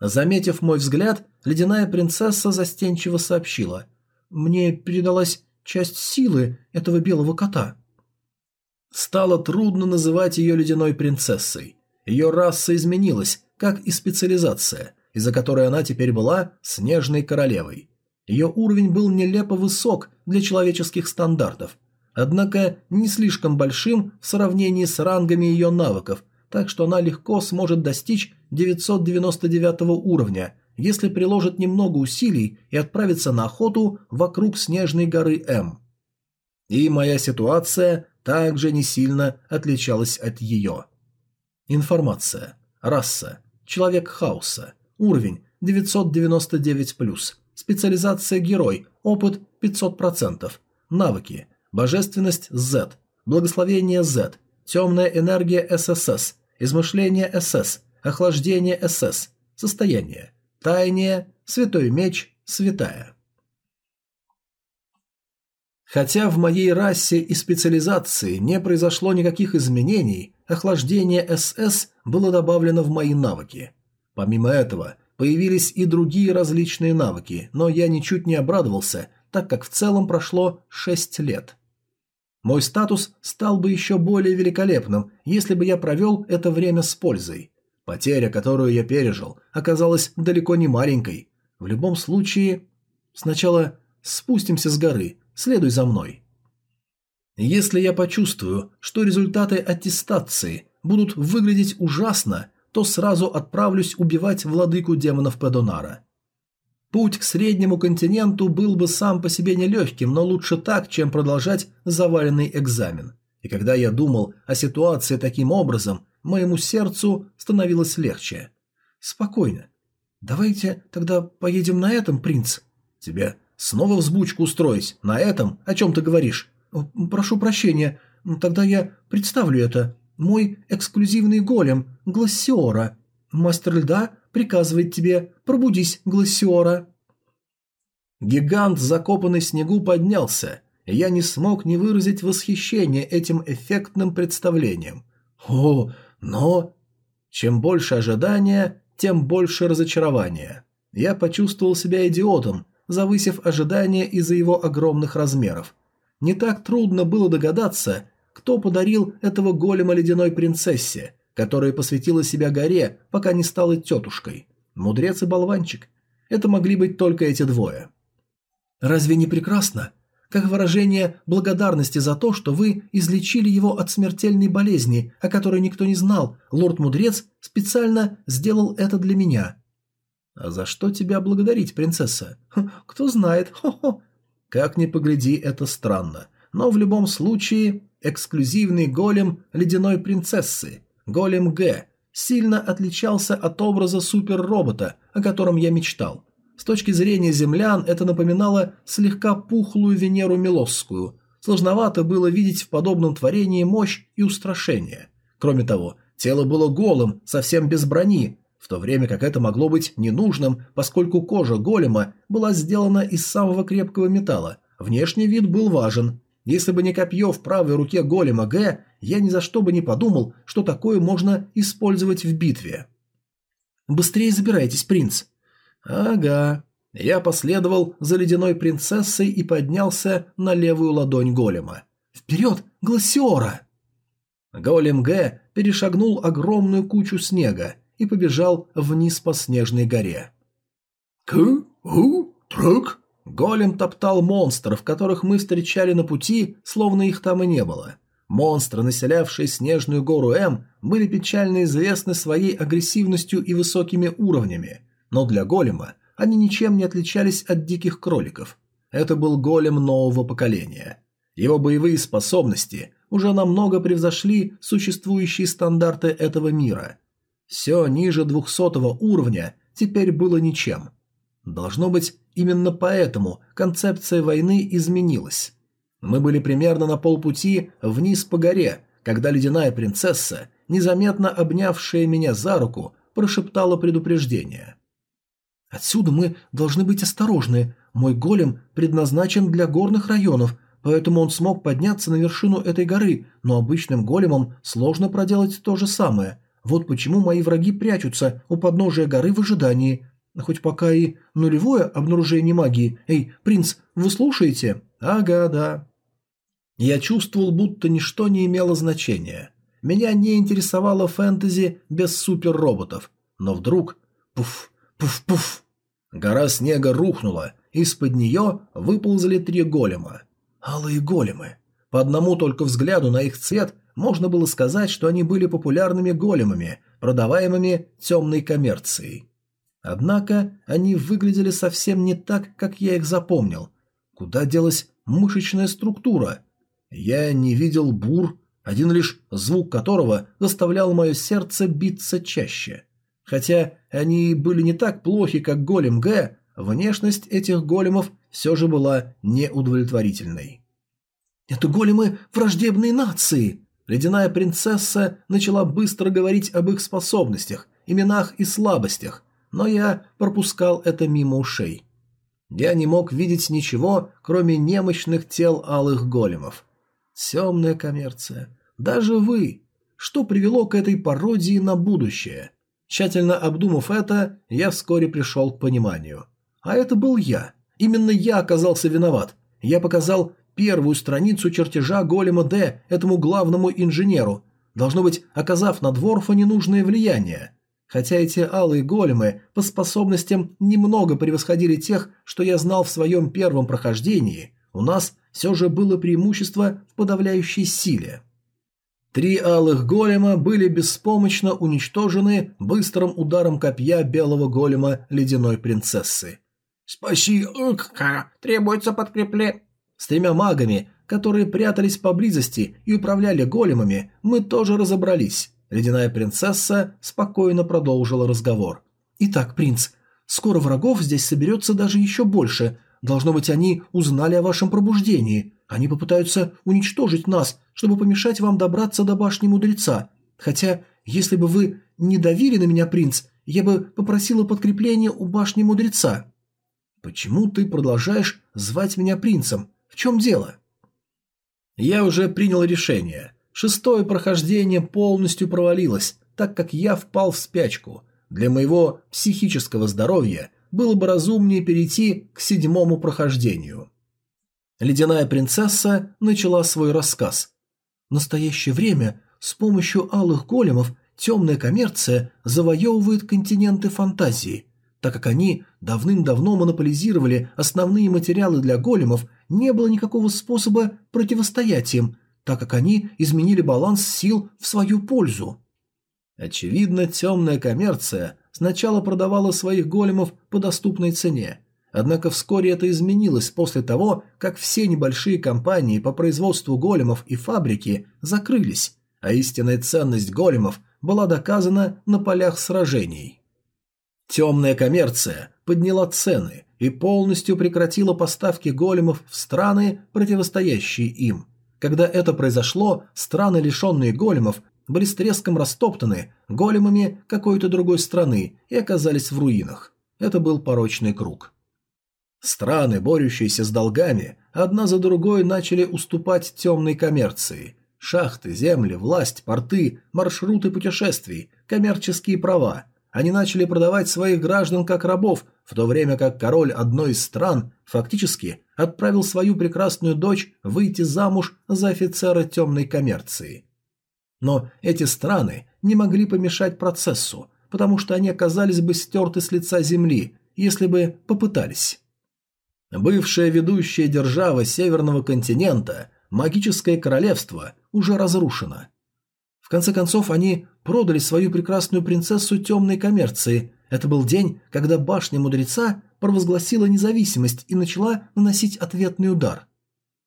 Speaker 1: Заметив мой взгляд, ледяная принцесса застенчиво сообщила. «Мне передалась часть силы этого белого кота. Стало трудно называть ее ледяной принцессой. Ее раса изменилась, как и специализация, из-за которой она теперь была снежной королевой. Ее уровень был нелепо высок для человеческих стандартов, однако не слишком большим в сравнении с рангами ее навыков, так что она легко сможет достичь 999 уровня если приложит немного усилий и отправится на охоту вокруг снежной горы М. И моя ситуация также не сильно отличалась от ее. Информация. Раса. Человек хаоса. Уровень 999+. Специализация герой. Опыт 500%. Навыки. Божественность Z. Благословение Z. Темная энергия ССС. Измышление СС. Охлаждение СС. Состояние. Тайне святой меч, святая. Хотя в моей расе и специализации не произошло никаких изменений, охлаждение СС было добавлено в мои навыки. Помимо этого, появились и другие различные навыки, но я ничуть не обрадовался, так как в целом прошло 6 лет. Мой статус стал бы еще более великолепным, если бы я провел это время с пользой. Потеря, которую я пережил, оказалась далеко не маленькой. В любом случае... Сначала спустимся с горы, следуй за мной. Если я почувствую, что результаты аттестации будут выглядеть ужасно, то сразу отправлюсь убивать владыку демонов Педонара. Путь к среднему континенту был бы сам по себе нелегким, но лучше так, чем продолжать заваленный экзамен. И когда я думал о ситуации таким образом, Моему сердцу становилось легче. «Спокойно. Давайте тогда поедем на этом, принц». «Тебе снова взбучку устроить? На этом? О чем ты говоришь?» «Прошу прощения. Тогда я представлю это. Мой эксклюзивный голем, Глассиора. Мастер льда приказывает тебе «Пробудись, Глассиора». Гигант, закопанный в снегу, поднялся, и я не смог не выразить восхищения этим эффектным представлением. «О, но... Чем больше ожидания, тем больше разочарования. Я почувствовал себя идиотом, завысив ожидания из-за его огромных размеров. Не так трудно было догадаться, кто подарил этого голема ледяной принцессе, которая посвятила себя горе, пока не стала тетушкой. Мудрец и болванчик. Это могли быть только эти двое. «Разве не прекрасно, как выражение благодарности за то, что вы излечили его от смертельной болезни, о которой никто не знал. Лорд-мудрец специально сделал это для меня». «А за что тебя благодарить, принцесса?» «Хм, «Кто знает, хо-хо». Как ни погляди, это странно. Но в любом случае, эксклюзивный голем ледяной принцессы, голем Г, сильно отличался от образа суперробота, о котором я мечтал – с точки зрения землян это напоминало слегка пухлую Венеру Милосскую. Сложновато было видеть в подобном творении мощь и устрашение. Кроме того, тело было голым, совсем без брони, в то время как это могло быть ненужным, поскольку кожа голема была сделана из самого крепкого металла. Внешний вид был важен. Если бы не копье в правой руке голема Г, я ни за что бы не подумал, что такое можно использовать в битве. «Быстрее забирайтесь, принц. Ага. Я последовал за ледяной принцессой и поднялся на левую ладонь голема. Вперед, Глассиора! Голем Г перешагнул огромную кучу снега и побежал вниз по снежной горе. «Ку-у-трак!» Голем топтал монстров, которых мы встречали на пути, словно их там и не было. Монстры, населявшие снежную гору М, были печально известны своей агрессивностью и высокими уровнями, но для голема они ничем не отличались от диких кроликов. Это был голем нового поколения. Его боевые способности уже намного превзошли существующие стандарты этого мира. Все ниже 200 уровня теперь было ничем. Должно быть, именно поэтому концепция войны изменилась. Мы были примерно на полпути вниз по горе, когда ледяная принцесса, незаметно обнявшая меня за руку, прошептала предупреждение. Отсюда мы должны быть осторожны. Мой голем предназначен для горных районов, поэтому он смог подняться на вершину этой горы, но обычным големам сложно проделать то же самое. Вот почему мои враги прячутся у подножия горы в ожидании. Хоть пока и нулевое обнаружение магии. Эй, принц, вы слушаете? Ага, да. Я чувствовал, будто ничто не имело значения. Меня не интересовало фэнтези без суперроботов. Но вдруг... Пуф! Пуф-пуф! Гора снега рухнула, из-под нее выползли три голема. Алые големы. По одному только взгляду на их цвет можно было сказать, что они были популярными големами, продаваемыми темной коммерцией. Однако они выглядели совсем не так, как я их запомнил. Куда делась мышечная структура? Я не видел бур, один лишь звук которого заставлял мое сердце биться чаще. Хотя они были не так плохи, как голем Г, внешность этих големов все же была неудовлетворительной. «Это големы враждебной нации!» Ледяная принцесса начала быстро говорить об их способностях, именах и слабостях, но я пропускал это мимо ушей. Я не мог видеть ничего, кроме немощных тел алых големов. Темная коммерция. Даже вы. Что привело к этой пародии на будущее? Тщательно обдумав это, я вскоре пришел к пониманию. А это был я. Именно я оказался виноват. Я показал первую страницу чертежа голема Д этому главному инженеру, должно быть, оказав на Дворфа ненужное влияние. Хотя эти алые големы по способностям немного превосходили тех, что я знал в своем первом прохождении, у нас все же было преимущество в подавляющей силе. Три алых голема были беспомощно уничтожены быстрым ударом копья белого голема ледяной принцессы. «Спаси, Укка! Требуется подкрепле...» С тремя магами, которые прятались поблизости и управляли големами, мы тоже разобрались. Ледяная принцесса спокойно продолжила разговор. «Итак, принц, скоро врагов здесь соберется даже еще больше. Должно быть, они узнали о вашем пробуждении. Они попытаются уничтожить нас, чтобы помешать вам добраться до башни мудреца. Хотя, если бы вы не давили на меня, принц, я бы попросила подкрепление у башни мудреца. Почему ты продолжаешь звать меня принцем? В чем дело? Я уже принял решение. Шестое прохождение полностью провалилось, так как я впал в спячку. Для моего психического здоровья было бы разумнее перейти к седьмому прохождению. Ледяная принцесса начала свой рассказ. В настоящее время с помощью алых големов темная коммерция завоевывает континенты фантазии. Так как они давным-давно монополизировали основные материалы для големов, не было никакого способа противостоять им, так как они изменили баланс сил в свою пользу. Очевидно, темная коммерция сначала продавала своих големов по доступной цене. Однако вскоре это изменилось после того, как все небольшие компании по производству големов и фабрики закрылись, а истинная ценность големов была доказана на полях сражений. Темная коммерция подняла цены и полностью прекратила поставки големов в страны, противостоящие им. Когда это произошло, страны, лишенные големов, были с треском растоптаны големами какой-то другой страны и оказались в руинах. Это был порочный круг. Страны, борющиеся с долгами, одна за другой начали уступать темной коммерции. Шахты, земли, власть, порты, маршруты путешествий, коммерческие права. Они начали продавать своих граждан как рабов, в то время как король одной из стран фактически отправил свою прекрасную дочь выйти замуж за офицера темной коммерции. Но эти страны не могли помешать процессу, потому что они оказались бы стерты с лица земли, если бы попытались. Бывшая ведущая держава Северного континента, магическое королевство, уже разрушено. В конце концов, они продали свою прекрасную принцессу темной коммерции. Это был день, когда башня мудреца провозгласила независимость и начала наносить ответный удар.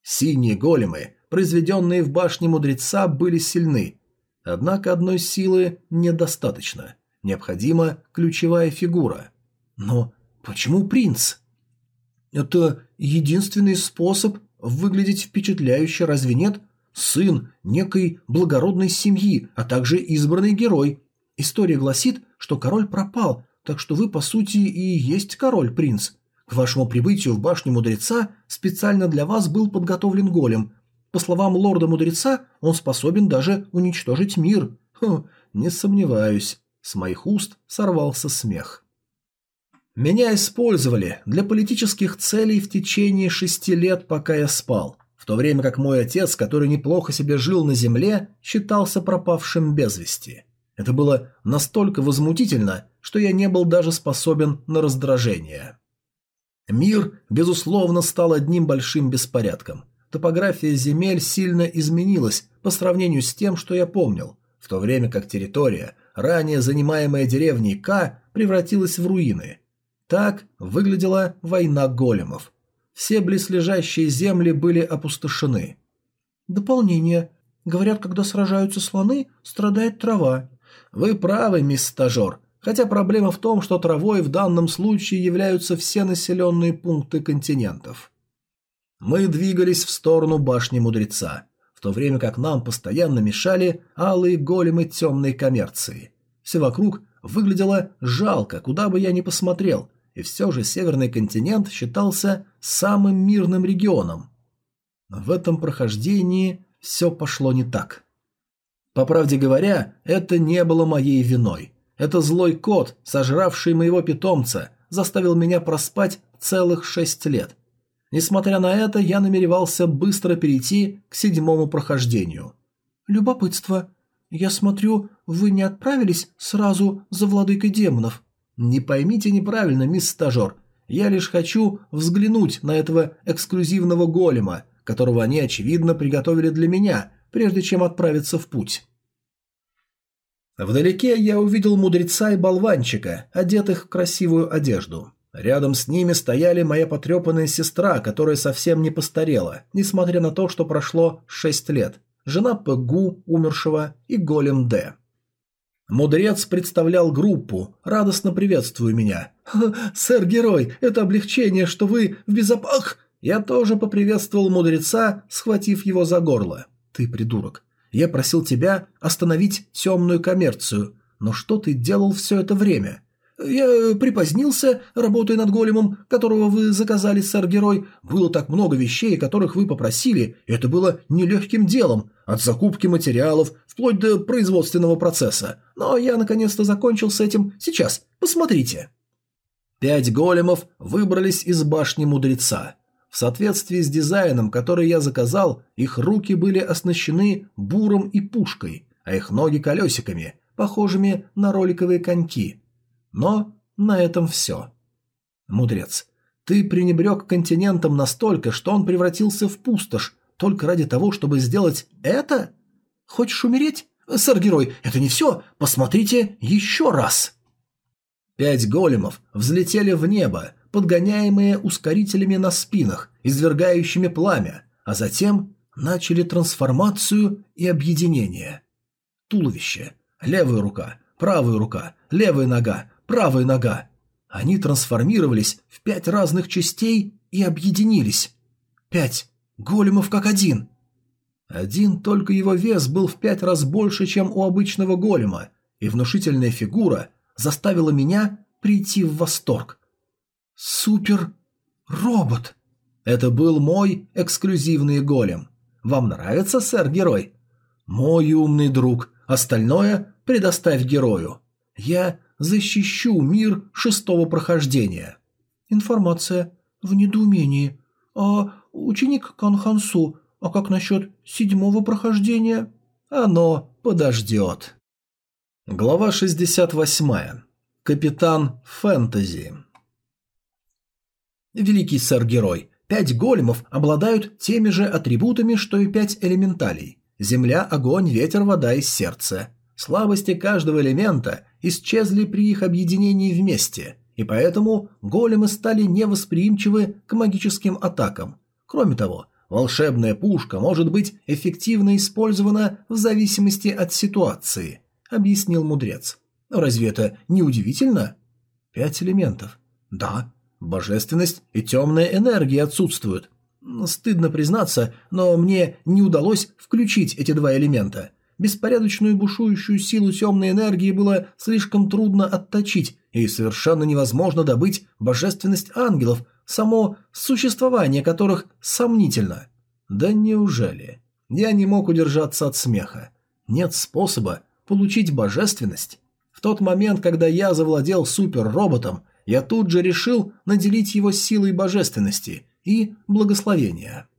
Speaker 1: Синие големы, произведенные в башне мудреца, были сильны, Однако одной силы недостаточно. Необходима ключевая фигура. Но почему принц? Это единственный способ выглядеть впечатляюще, разве нет? Сын некой благородной семьи, а также избранный герой. История гласит, что король пропал, так что вы, по сути, и есть король-принц. К вашему прибытию в башню мудреца специально для вас был подготовлен голем, по словам лорда-мудреца, он способен даже уничтожить мир. Хм, не сомневаюсь. С моих уст сорвался смех. Меня использовали для политических целей в течение шести лет, пока я спал, в то время как мой отец, который неплохо себе жил на земле, считался пропавшим без вести. Это было настолько возмутительно, что я не был даже способен на раздражение. Мир, безусловно, стал одним большим беспорядком. Топография земель сильно изменилась по сравнению с тем, что я помнил, в то время как территория, ранее занимаемая деревней К, превратилась в руины. Так выглядела война големов. Все близлежащие земли были опустошены. Дополнение. Говорят, когда сражаются слоны, страдает трава. Вы правы, мисс стажер. Хотя проблема в том, что травой в данном случае являются все населенные пункты континентов. Мы двигались в сторону башни мудреца, в то время как нам постоянно мешали алые големы темной коммерции. Все вокруг выглядело жалко, куда бы я ни посмотрел, и все же Северный континент считался самым мирным регионом. В этом прохождении все пошло не так. По правде говоря, это не было моей виной. Это злой кот, сожравший моего питомца, заставил меня проспать целых шесть лет – Несмотря на это, я намеревался быстро перейти к седьмому прохождению. «Любопытство. Я смотрю, вы не отправились сразу за владыкой демонов?» «Не поймите неправильно, мисс стажер. Я лишь хочу взглянуть на этого эксклюзивного голема, которого они, очевидно, приготовили для меня, прежде чем отправиться в путь». Вдалеке я увидел мудреца и болванчика, одетых в красивую одежду. Рядом с ними стояли моя потрепанная сестра, которая совсем не постарела, несмотря на то, что прошло шесть лет, жена Пэгу, умершего, и голем Д. Мудрец представлял группу, радостно приветствую меня. «Сэр-герой, это облегчение, что вы в безопах...» Я тоже поприветствовал мудреца, схватив его за горло. «Ты придурок. Я просил тебя остановить темную коммерцию, но что ты делал все это время?» Я э, припозднился, работая над големом, которого вы заказали, сэр-герой. Было так много вещей, которых вы попросили. Это было нелегким делом. От закупки материалов, вплоть до производственного процесса. Но я наконец-то закончил с этим. Сейчас, посмотрите. Пять големов выбрались из башни мудреца. В соответствии с дизайном, который я заказал, их руки были оснащены буром и пушкой, а их ноги колесиками, похожими на роликовые коньки – но на этом все. Мудрец, ты пренебрег континентом настолько, что он превратился в пустошь, только ради того, чтобы сделать это? Хочешь умереть? Сэр-герой, это не все, посмотрите еще раз. Пять големов взлетели в небо, подгоняемые ускорителями на спинах, извергающими пламя, а затем начали трансформацию и объединение. Туловище, левая рука, правая рука, левая нога, правая нога. Они трансформировались в пять разных частей и объединились. Пять големов как один. Один только его вес был в пять раз больше, чем у обычного голема, и внушительная фигура заставила меня прийти в восторг. Супер-робот! Это был мой эксклюзивный голем. Вам нравится, сэр-герой? Мой умный друг, остальное предоставь герою. Я защищу мир шестого прохождения. Информация в недоумении. А ученик Канхансу, а как насчет седьмого прохождения? Оно подождет. Глава 68. Капитан фэнтези. Великий сэр-герой, пять големов обладают теми же атрибутами, что и пять элементалей. Земля, огонь, ветер, вода и сердце. Слабости каждого элемента исчезли при их объединении вместе, и поэтому големы стали невосприимчивы к магическим атакам. Кроме того, волшебная пушка может быть эффективно использована в зависимости от ситуации, объяснил мудрец. Разве это не удивительно? Пять элементов. Да, божественность и темная энергия отсутствуют. Стыдно признаться, но мне не удалось включить эти два элемента – беспорядочную бушующую силу темной энергии было слишком трудно отточить, и совершенно невозможно добыть божественность ангелов, само существование которых сомнительно. Да неужели? Я не мог удержаться от смеха. Нет способа получить божественность. В тот момент, когда я завладел суперроботом, я тут же решил наделить его силой божественности и благословения.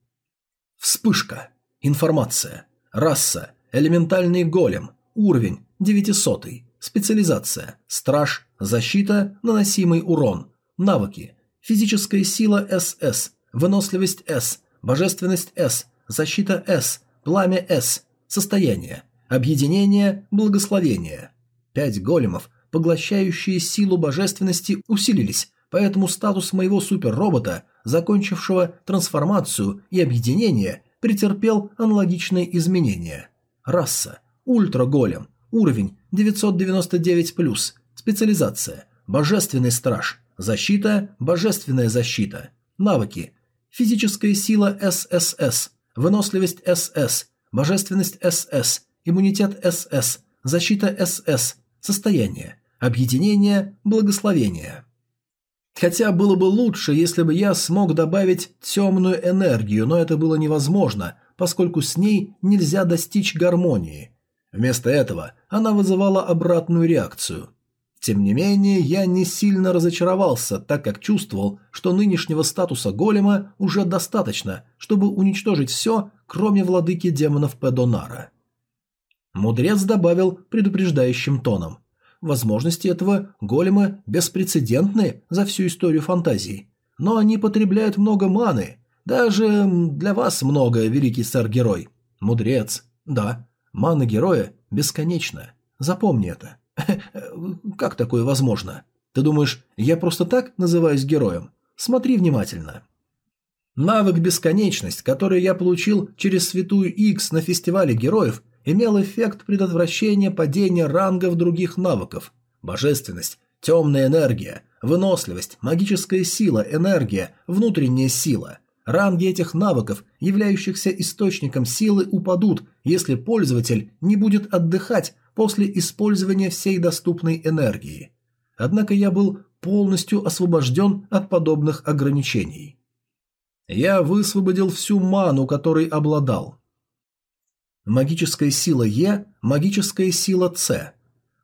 Speaker 1: Вспышка. Информация. Раса. Элементальный голем. Уровень 900. Специализация. Страж. Защита. Наносимый урон. Навыки. Физическая сила СС. Выносливость С. Божественность С. Защита С. Пламя С. Состояние. Объединение. Благословение. Пять големов, поглощающие силу божественности, усилились, поэтому статус моего суперробота, закончившего трансформацию и объединение, претерпел аналогичные изменения – Раса. ультраголем, Уровень 999+. Специализация. Божественный страж. Защита. Божественная защита. Навыки. Физическая сила ССС. Выносливость СС. Божественность СС. Иммунитет СС. Защита СС. Состояние. Объединение. Благословение. Хотя было бы лучше, если бы я смог добавить темную энергию, но это было невозможно, поскольку с ней нельзя достичь гармонии. Вместо этого она вызывала обратную реакцию. Тем не менее, я не сильно разочаровался, так как чувствовал, что нынешнего статуса голема уже достаточно, чтобы уничтожить все, кроме владыки демонов Педонара. Мудрец добавил предупреждающим тоном. Возможности этого голема беспрецедентны за всю историю фантазии, но они потребляют много маны, даже для вас многое, великий сэр-герой. Мудрец. Да. Мана героя бесконечна. Запомни это. Как такое возможно? Ты думаешь, я просто так называюсь героем? Смотри внимательно. Навык «Бесконечность», который я получил через Святую X на фестивале героев, имел эффект предотвращения падения рангов других навыков. Божественность, темная энергия, выносливость, магическая сила, энергия, внутренняя сила – Ранги этих навыков, являющихся источником силы, упадут, если пользователь не будет отдыхать после использования всей доступной энергии. Однако я был полностью освобожден от подобных ограничений. Я высвободил всю ману, которой обладал. Магическая сила Е, магическая сила С.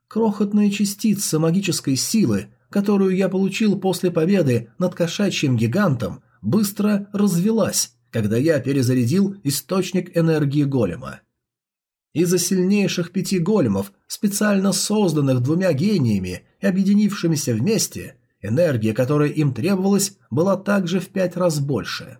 Speaker 1: Крохотная частица магической силы, которую я получил после победы над кошачьим гигантом, быстро развелась, когда я перезарядил источник энергии голема. Из-за сильнейших пяти големов, специально созданных двумя гениями и объединившимися вместе, энергия, которая им требовалась, была также в пять раз больше.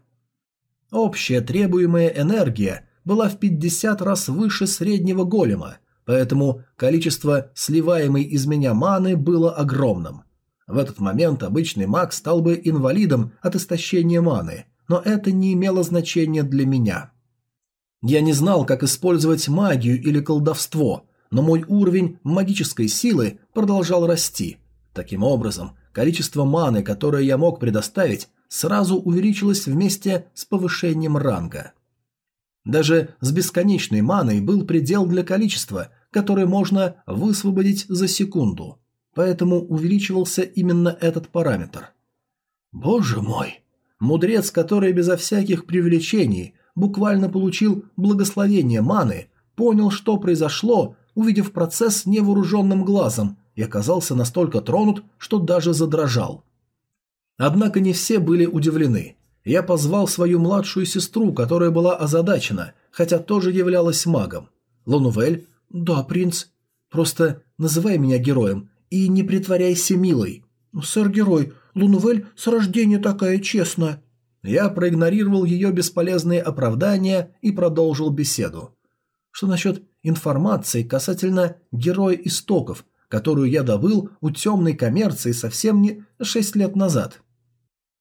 Speaker 1: Общая требуемая энергия была в 50 раз выше среднего голема, поэтому количество сливаемой из меня маны было огромным. В этот момент обычный маг стал бы инвалидом от истощения маны, но это не имело значения для меня. Я не знал, как использовать магию или колдовство, но мой уровень магической силы продолжал расти. Таким образом, количество маны, которое я мог предоставить, сразу увеличилось вместе с повышением ранга. Даже с бесконечной маной был предел для количества, которое можно высвободить за секунду поэтому увеличивался именно этот параметр. Боже мой! Мудрец, который безо всяких привлечений буквально получил благословение маны, понял, что произошло, увидев процесс невооруженным глазом, и оказался настолько тронут, что даже задрожал. Однако не все были удивлены. Я позвал свою младшую сестру, которая была озадачена, хотя тоже являлась магом. Ланувель, «Да, принц. Просто называй меня героем и не притворяйся милой». Ну, «Сэр-герой, Лунувель с рождения такая честная». Я проигнорировал ее бесполезные оправдания и продолжил беседу. Что насчет информации касательно героя истоков, которую я добыл у темной коммерции совсем не шесть лет назад?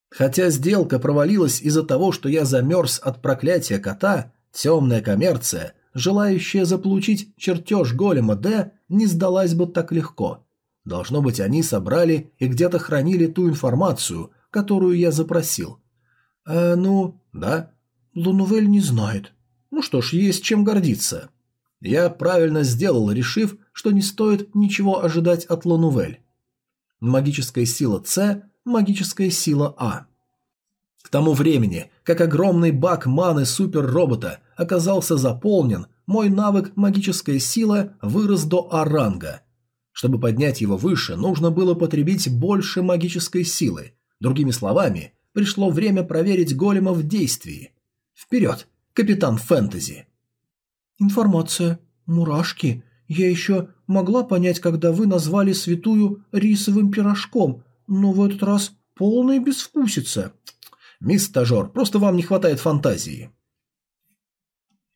Speaker 1: Хотя сделка провалилась из-за того, что я замерз от проклятия кота, темная коммерция, желающая заполучить чертеж голема Д, не сдалась бы так легко – Должно быть, они собрали и где-то хранили ту информацию, которую я запросил. А, ну, да. Лунувель не знает. Ну что ж, есть чем гордиться. Я правильно сделал, решив, что не стоит ничего ожидать от Лунувель. Магическая сила С, магическая сила А. К тому времени, как огромный бак маны суперробота оказался заполнен, мой навык «Магическая сила» вырос до А-ранга – чтобы поднять его выше, нужно было потребить больше магической силы. Другими словами, пришло время проверить голема в действии. Вперед, капитан фэнтези! Информация. Мурашки. Я еще могла понять, когда вы назвали святую рисовым пирожком, но в этот раз полная безвкусица. Мисс Стажер, просто вам не хватает фантазии.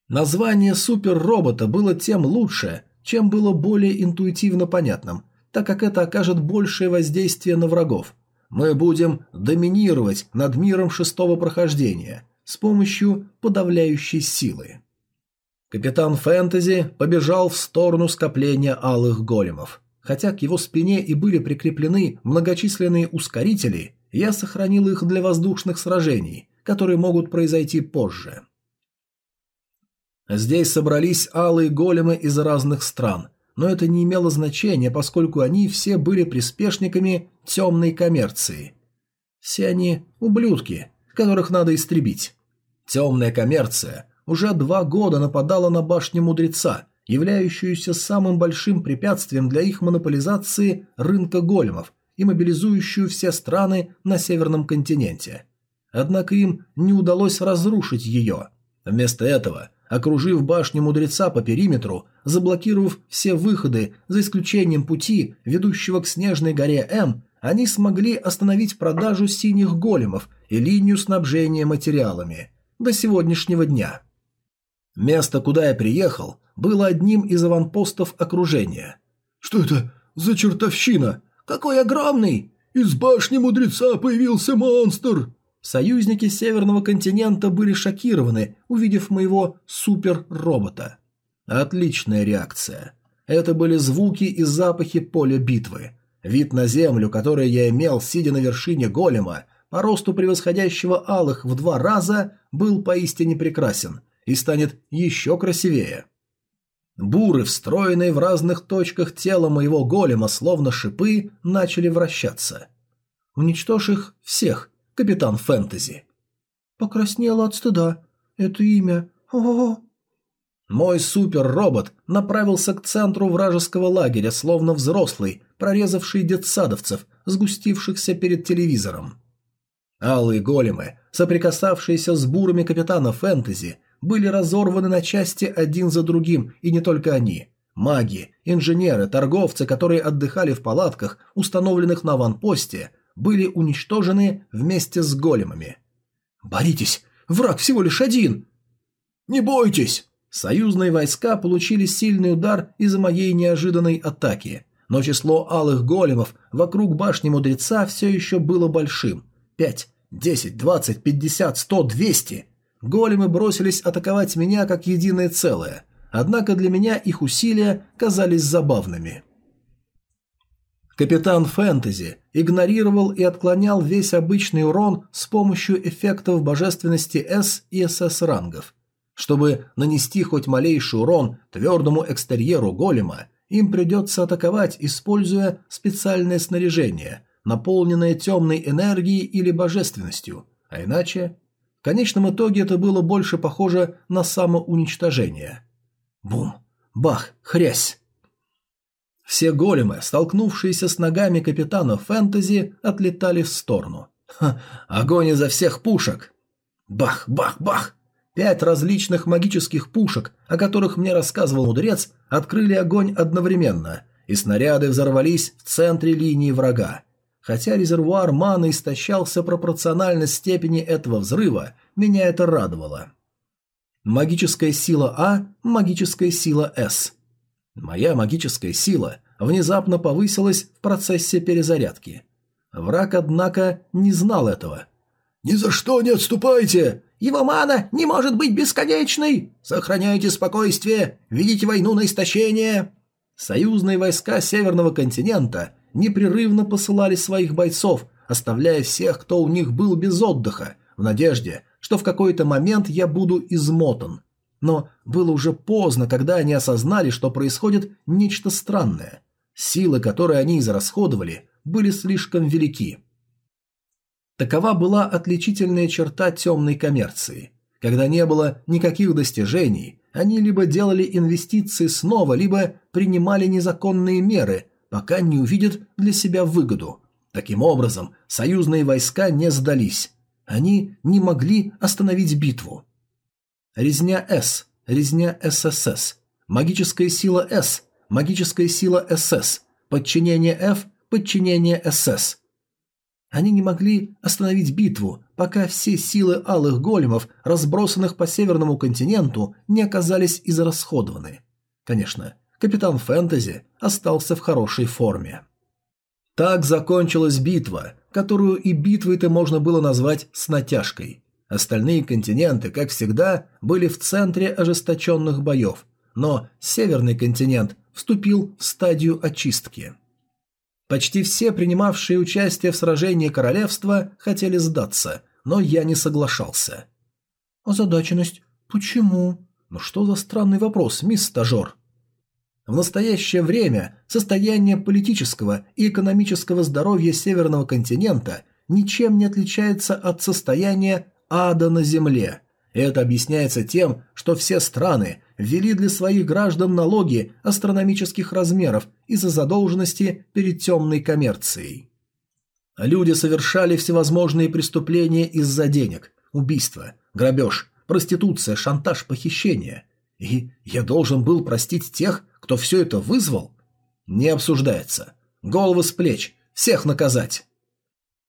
Speaker 1: Название суперробота было тем лучше, чем было более интуитивно понятным, так как это окажет большее воздействие на врагов. Мы будем доминировать над миром шестого прохождения с помощью подавляющей силы. Капитан Фэнтези побежал в сторону скопления алых големов. Хотя к его спине и были прикреплены многочисленные ускорители, я сохранил их для воздушных сражений, которые могут произойти позже. Здесь собрались алые големы из разных стран, но это не имело значения, поскольку они все были приспешниками темной коммерции. Все они – ублюдки, которых надо истребить. Темная коммерция уже два года нападала на башню мудреца, являющуюся самым большим препятствием для их монополизации рынка големов и мобилизующую все страны на Северном континенте. Однако им не удалось разрушить ее. Вместо этого – окружив башню мудреца по периметру, заблокировав все выходы, за исключением пути, ведущего к снежной горе М, они смогли остановить продажу синих големов и линию снабжения материалами до сегодняшнего дня. Место, куда я приехал, было одним из аванпостов окружения. «Что это за чертовщина? Какой огромный! Из башни мудреца появился монстр!» Союзники Северного континента были шокированы, увидев моего супер-робота. Отличная реакция. Это были звуки и запахи поля битвы. Вид на землю, который я имел, сидя на вершине голема, по росту превосходящего алых в два раза, был поистине прекрасен и станет еще красивее. Буры, встроенные в разных точках тела моего голема, словно шипы, начали вращаться. Уничтожь их всех, капитан фэнтези. Покраснела от стыда. Это имя. Ого! Мой суперробот направился к центру вражеского лагеря, словно взрослый, прорезавший детсадовцев, сгустившихся перед телевизором. Алые големы, соприкасавшиеся с бурами капитана фэнтези, были разорваны на части один за другим, и не только они. Маги, инженеры, торговцы, которые отдыхали в палатках, установленных на ванпосте – были уничтожены вместе с големами. «Боритесь! Враг всего лишь один!» «Не бойтесь!» Союзные войска получили сильный удар из-за моей неожиданной атаки, но число алых големов вокруг башни мудреца все еще было большим. Пять, десять, двадцать, пятьдесят, сто, двести. Големы бросились атаковать меня как единое целое, однако для меня их усилия казались забавными. Капитан Фэнтези игнорировал и отклонял весь обычный урон с помощью эффектов божественности С и СС рангов. Чтобы нанести хоть малейший урон твердому экстерьеру голема, им придется атаковать, используя специальное снаряжение, наполненное темной энергией или божественностью, а иначе... В конечном итоге это было больше похоже на самоуничтожение. Бум, бах, хрясь. Все големы, столкнувшиеся с ногами капитана Фэнтези, отлетали в сторону. Ха, огонь изо всех пушек! Бах, бах, бах! Пять различных магических пушек, о которых мне рассказывал мудрец, открыли огонь одновременно, и снаряды взорвались в центре линии врага. Хотя резервуар маны истощался пропорционально степени этого взрыва, меня это радовало. Магическая сила А, магическая сила С. Моя магическая сила внезапно повысилась в процессе перезарядки. Враг, однако, не знал этого. «Ни за что не отступайте! Его мана не может быть бесконечной! Сохраняйте спокойствие! Видите войну на истощение!» Союзные войска Северного континента непрерывно посылали своих бойцов, оставляя всех, кто у них был без отдыха, в надежде, что в какой-то момент я буду измотан. Но было уже поздно, когда они осознали, что происходит нечто странное. Силы, которые они израсходовали, были слишком велики. Такова была отличительная черта темной коммерции. Когда не было никаких достижений, они либо делали инвестиции снова, либо принимали незаконные меры, пока не увидят для себя выгоду. Таким образом, союзные войска не сдались. Они не могли остановить битву. Резня С, резня ССС, магическая сила С Магическая сила СС. Подчинение F. Подчинение СС. Они не могли остановить битву, пока все силы алых големов, разбросанных по северному континенту, не оказались израсходованы. Конечно, капитан Фэнтези остался в хорошей форме. Так закончилась битва, которую и битвой-то можно было назвать с натяжкой. Остальные континенты, как всегда, были в центре ожесточенных боев, но северный континент вступил в стадию очистки. Почти все принимавшие участие в сражении королевства хотели сдаться, но я не соглашался. «Озадаченность? Почему?» «Ну что за странный вопрос, мисс стажер?» В настоящее время состояние политического и экономического здоровья Северного континента ничем не отличается от состояния ада на Земле. это объясняется тем, что все страны ввели для своих граждан налоги астрономических размеров из-за задолженности перед темной коммерцией. Люди совершали всевозможные преступления из-за денег, убийства, грабеж, проституция, шантаж, похищение. И я должен был простить тех, кто все это вызвал? Не обсуждается. Головы с плеч. Всех наказать.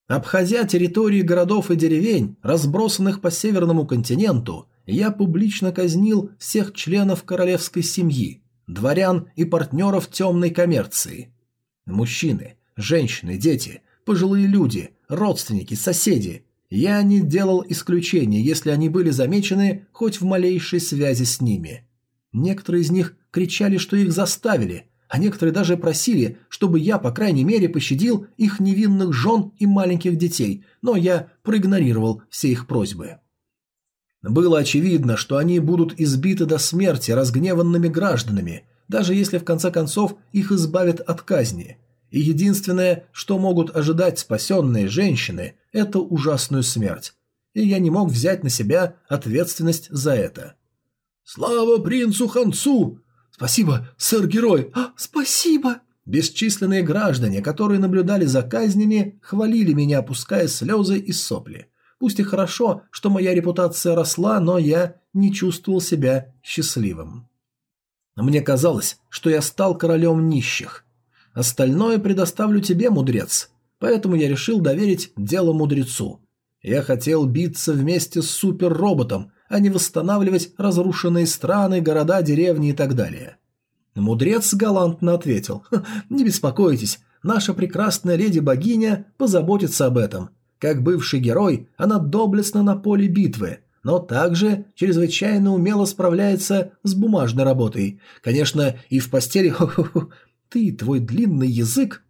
Speaker 1: Обходя территории городов и деревень, разбросанных по северному континенту, я публично казнил всех членов королевской семьи, дворян и партнеров темной коммерции. Мужчины, женщины, дети, пожилые люди, родственники, соседи. Я не делал исключения, если они были замечены хоть в малейшей связи с ними. Некоторые из них кричали, что их заставили, а некоторые даже просили, чтобы я, по крайней мере, пощадил их невинных жен и маленьких детей, но я проигнорировал все их просьбы. Было очевидно, что они будут избиты до смерти разгневанными гражданами, даже если в конце концов их избавят от казни. И единственное, что могут ожидать спасенные женщины, это ужасную смерть. И я не мог взять на себя ответственность за это. «Слава принцу Ханцу!» «Спасибо, сэр-герой!» а, «Спасибо!» Бесчисленные граждане, которые наблюдали за казнями, хвалили меня, опуская слезы и сопли. Пусть и хорошо, что моя репутация росла, но я не чувствовал себя счастливым. Мне казалось, что я стал королем нищих. Остальное предоставлю тебе, мудрец. Поэтому я решил доверить дело мудрецу. Я хотел биться вместе с суперроботом, а не восстанавливать разрушенные страны, города, деревни и так далее. Мудрец галантно ответил, «Не беспокойтесь, наша прекрасная леди-богиня позаботится об этом. Как бывший герой, она доблестна на поле битвы, но также чрезвычайно умело справляется с бумажной работой. Конечно, и в постели... Хо -хо -хо, ты, твой длинный язык...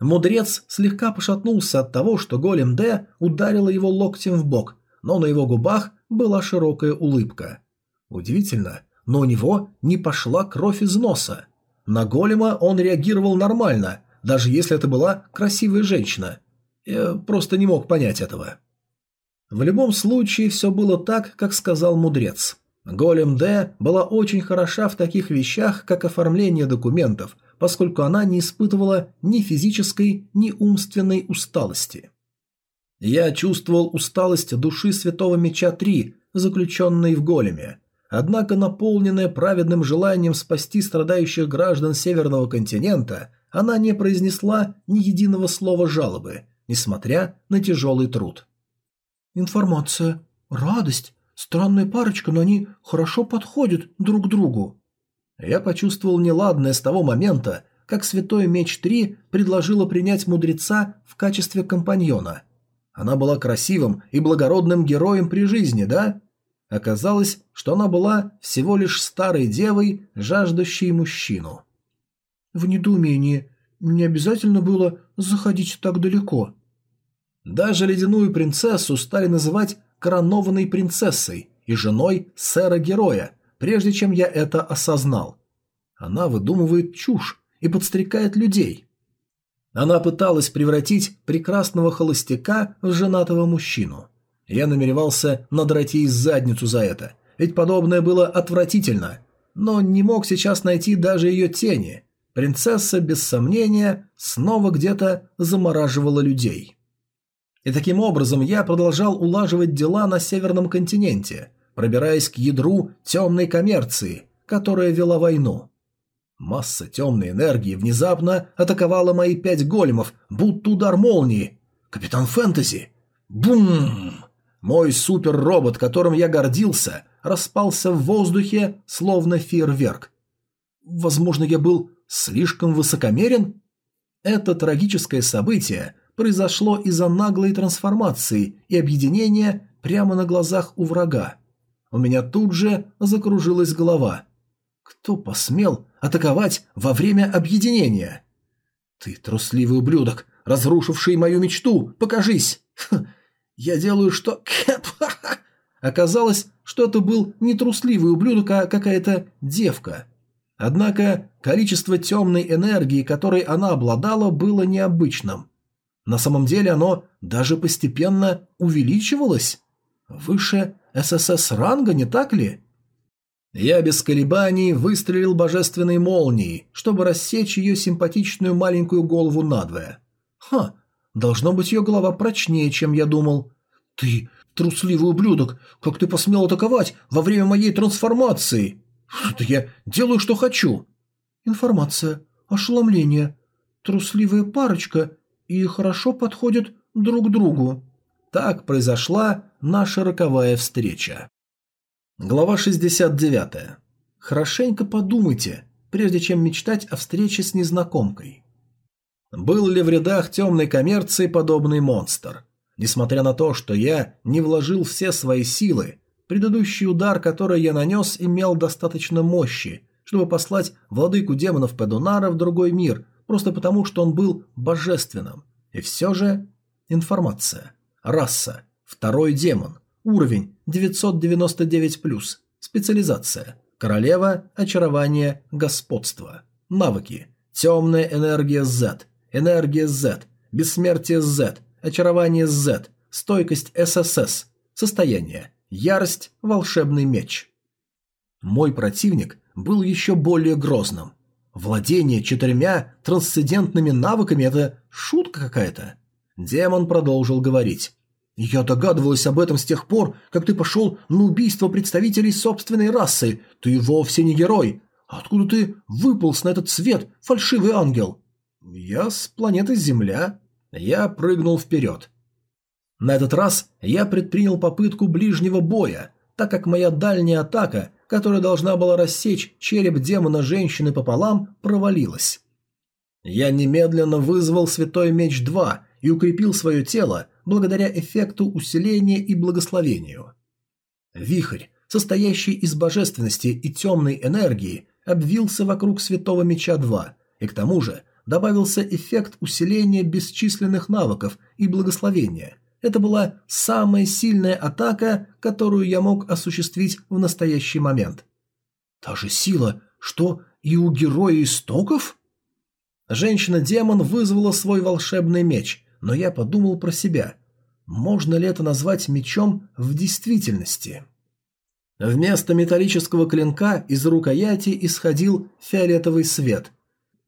Speaker 1: Мудрец слегка пошатнулся от того, что голем Д ударила его локтем в бок, но на его губах была широкая улыбка. Удивительно, но у него не пошла кровь из носа. На голема он реагировал нормально, даже если это была красивая женщина. Я просто не мог понять этого. В любом случае, все было так, как сказал мудрец. Голем Д была очень хороша в таких вещах, как оформление документов, поскольку она не испытывала ни физической, ни умственной усталости. Я чувствовал усталость души Святого Меча 3, заключенной в големе. Однако, наполненная праведным желанием спасти страдающих граждан Северного континента, она не произнесла ни единого слова жалобы – несмотря на тяжелый труд. Информация, радость, странная парочка, но они хорошо подходят друг другу. Я почувствовал неладное с того момента, как Святой Меч 3 предложила принять мудреца в качестве компаньона. Она была красивым и благородным героем при жизни, да? Оказалось, что она была всего лишь старой девой, жаждущей мужчину. В недоумении. Не обязательно было заходить так далеко. Даже ледяную принцессу стали называть коронованной принцессой и женой сэра-героя, прежде чем я это осознал. Она выдумывает чушь и подстрекает людей. Она пыталась превратить прекрасного холостяка в женатого мужчину. Я намеревался надрать ей задницу за это, ведь подобное было отвратительно, но не мог сейчас найти даже ее тени. Принцесса, без сомнения, снова где-то замораживала людей. И таким образом я продолжал улаживать дела на северном континенте, пробираясь к ядру темной коммерции, которая вела войну. Масса темной энергии внезапно атаковала мои пять големов, будто удар молнии. Капитан Фэнтези! Бум! Мой суперробот, которым я гордился, распался в воздухе, словно фейерверк. Возможно, я был слишком высокомерен? Это трагическое событие произошло из-за наглой трансформации и объединения прямо на глазах у врага. У меня тут же закружилась голова. Кто посмел атаковать во время объединения? Ты трусливый ублюдок, разрушивший мою мечту, покажись! Хм, я делаю что... Оказалось, что это был не трусливый ублюдок, а какая-то девка. Однако количество темной энергии, которой она обладала, было необычным. На самом деле оно даже постепенно увеличивалось. Выше ССС ранга, не так ли? Я без колебаний выстрелил божественной молнией, чтобы рассечь ее симпатичную маленькую голову надвое. Ха, должно быть ее голова прочнее, чем я думал. Ты трусливый ублюдок, как ты посмел атаковать во время моей трансформации? Да я делаю, что хочу. Информация, ошеломление, трусливая парочка и хорошо подходят друг другу. Так произошла наша роковая встреча. Глава 69. Хорошенько подумайте, прежде чем мечтать о встрече с незнакомкой. Был ли в рядах темной коммерции подобный монстр? Несмотря на то, что я не вложил все свои силы, предыдущий удар, который я нанес, имел достаточно мощи, чтобы послать владыку демонов Педунара в другой мир просто потому, что он был божественным. И все же... Информация. Раса. Второй демон. Уровень 999+. Специализация. Королева. Очарование. Господство. Навыки. Темная энергия Z. Энергия Z. Бессмертие Z. Очарование Z. Стойкость ССС. Состояние. Ярость. Волшебный меч. Мой противник был еще более грозным. Владение четырьмя трансцендентными навыками – это шутка какая-то. Демон продолжил говорить. «Я догадывалась об этом с тех пор, как ты пошел на убийство представителей собственной расы. Ты вовсе не герой. Откуда ты выполз на этот свет, фальшивый ангел?» «Я с планеты Земля». Я прыгнул вперед. На этот раз я предпринял попытку ближнего боя, так как моя дальняя атака которая должна была рассечь череп демона женщины пополам, провалилась. Я немедленно вызвал Святой Меч 2 и укрепил свое тело благодаря эффекту усиления и благословению. Вихрь, состоящий из божественности и темной энергии, обвился вокруг Святого Меча 2, и к тому же добавился эффект усиления бесчисленных навыков и благословения – это была самая сильная атака, которую я мог осуществить в настоящий момент. Та же сила, что и у героя истоков? Женщина-демон вызвала свой волшебный меч, но я подумал про себя. Можно ли это назвать мечом в действительности? Вместо металлического клинка из рукояти исходил фиолетовый свет.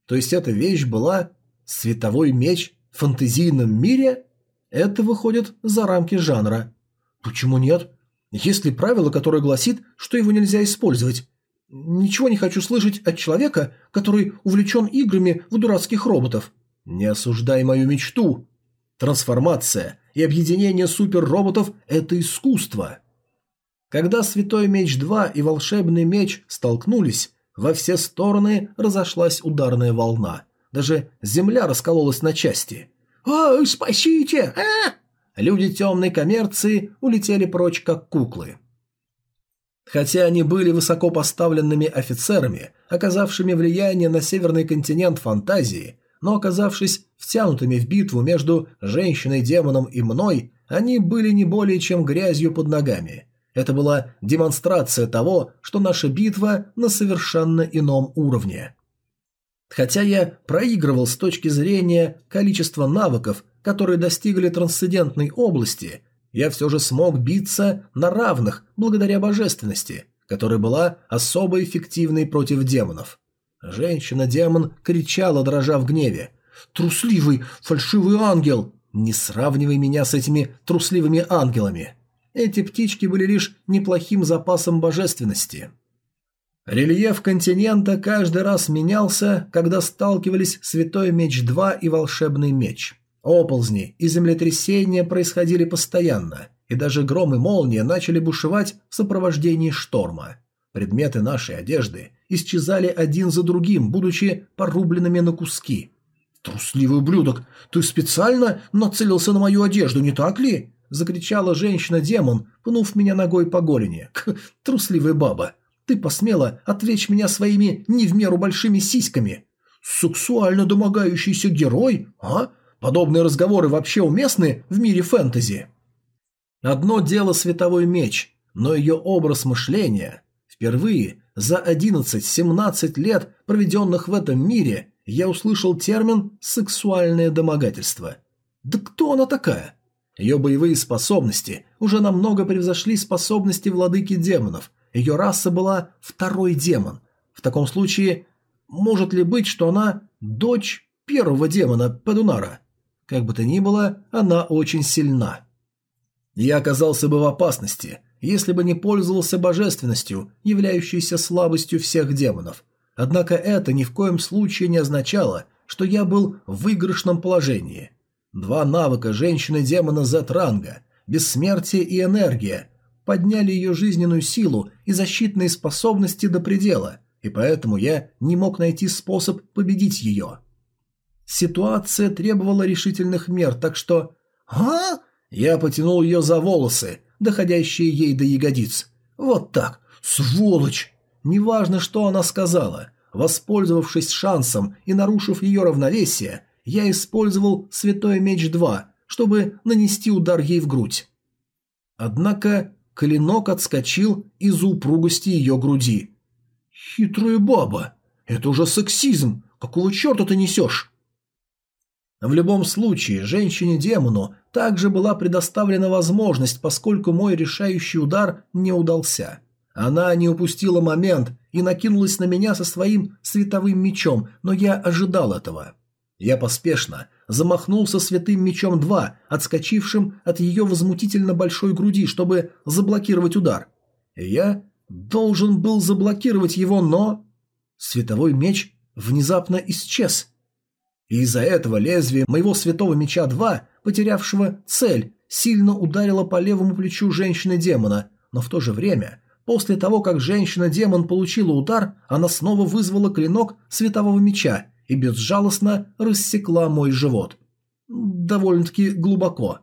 Speaker 1: То есть эта вещь была световой меч в фантазийном мире – это выходит за рамки жанра. Почему нет? Есть ли правило, которое гласит, что его нельзя использовать? Ничего не хочу слышать от человека, который увлечен играми в дурацких роботов. Не осуждай мою мечту. Трансформация и объединение суперроботов – это искусство. Когда Святой Меч 2 и Волшебный Меч столкнулись, во все стороны разошлась ударная волна. Даже земля раскололась на части. О, «А, спасите! А!» Люди темной коммерции улетели прочь, как куклы. Хотя они были высоко поставленными офицерами, оказавшими влияние на северный континент фантазии, но оказавшись втянутыми в битву между женщиной-демоном и мной, они были не более чем грязью под ногами. Это была демонстрация того, что наша битва на совершенно ином уровне. Хотя я проигрывал с точки зрения количества навыков, которые достигли трансцендентной области, я все же смог биться на равных благодаря божественности, которая была особо эффективной против демонов. Женщина-демон кричала, дрожа в гневе. «Трусливый, фальшивый ангел! Не сравнивай меня с этими трусливыми ангелами!» Эти птички были лишь неплохим запасом божественности. Рельеф континента каждый раз менялся, когда сталкивались Святой Меч-2 и Волшебный Меч. Оползни и землетрясения происходили постоянно, и даже гром и молния начали бушевать в сопровождении шторма. Предметы нашей одежды исчезали один за другим, будучи порубленными на куски. «Трусливый ублюдок! Ты специально нацелился на мою одежду, не так ли?» – закричала женщина-демон, пнув меня ногой по голени. «Трусливая баба! ты посмела отвлечь меня своими не в меру большими сиськами? Сексуально домогающийся герой, а? Подобные разговоры вообще уместны в мире фэнтези? Одно дело световой меч, но ее образ мышления. Впервые за 11-17 лет, проведенных в этом мире, я услышал термин «сексуальное домогательство». Да кто она такая? Ее боевые способности уже намного превзошли способности владыки демонов – ее раса была второй демон. В таком случае, может ли быть, что она дочь первого демона Падунара? Как бы то ни было, она очень сильна. Я оказался бы в опасности, если бы не пользовался божественностью, являющейся слабостью всех демонов. Однако это ни в коем случае не означало, что я был в выигрышном положении. Два навыка женщины-демона Z-ранга – бессмертие и энергия подняли ее жизненную силу и защитные способности до предела, и поэтому я не мог найти способ победить ее. Ситуация требовала решительных мер, так что... «А?» Я потянул ее за волосы, доходящие ей до ягодиц. «Вот так! Сволочь!» Неважно, что она сказала. Воспользовавшись шансом и нарушив ее равновесие, я использовал Святой Меч-2, чтобы нанести удар ей в грудь. Однако Клинок отскочил из-за упругости ее груди. «Хитрая баба! Это уже сексизм! Какого черта ты несешь?» В любом случае, женщине-демону также была предоставлена возможность, поскольку мой решающий удар не удался. Она не упустила момент и накинулась на меня со своим световым мечом, но я ожидал этого. Я поспешно замахнулся святым мечом 2, отскочившим от ее возмутительно большой груди, чтобы заблокировать удар. я должен был заблокировать его, но... Световой меч внезапно исчез. И из-за этого лезвие моего святого меча 2, потерявшего цель, сильно ударило по левому плечу женщины-демона, но в то же время После того, как женщина-демон получила удар, она снова вызвала клинок светового меча и безжалостно рассекла мой живот. Довольно-таки глубоко.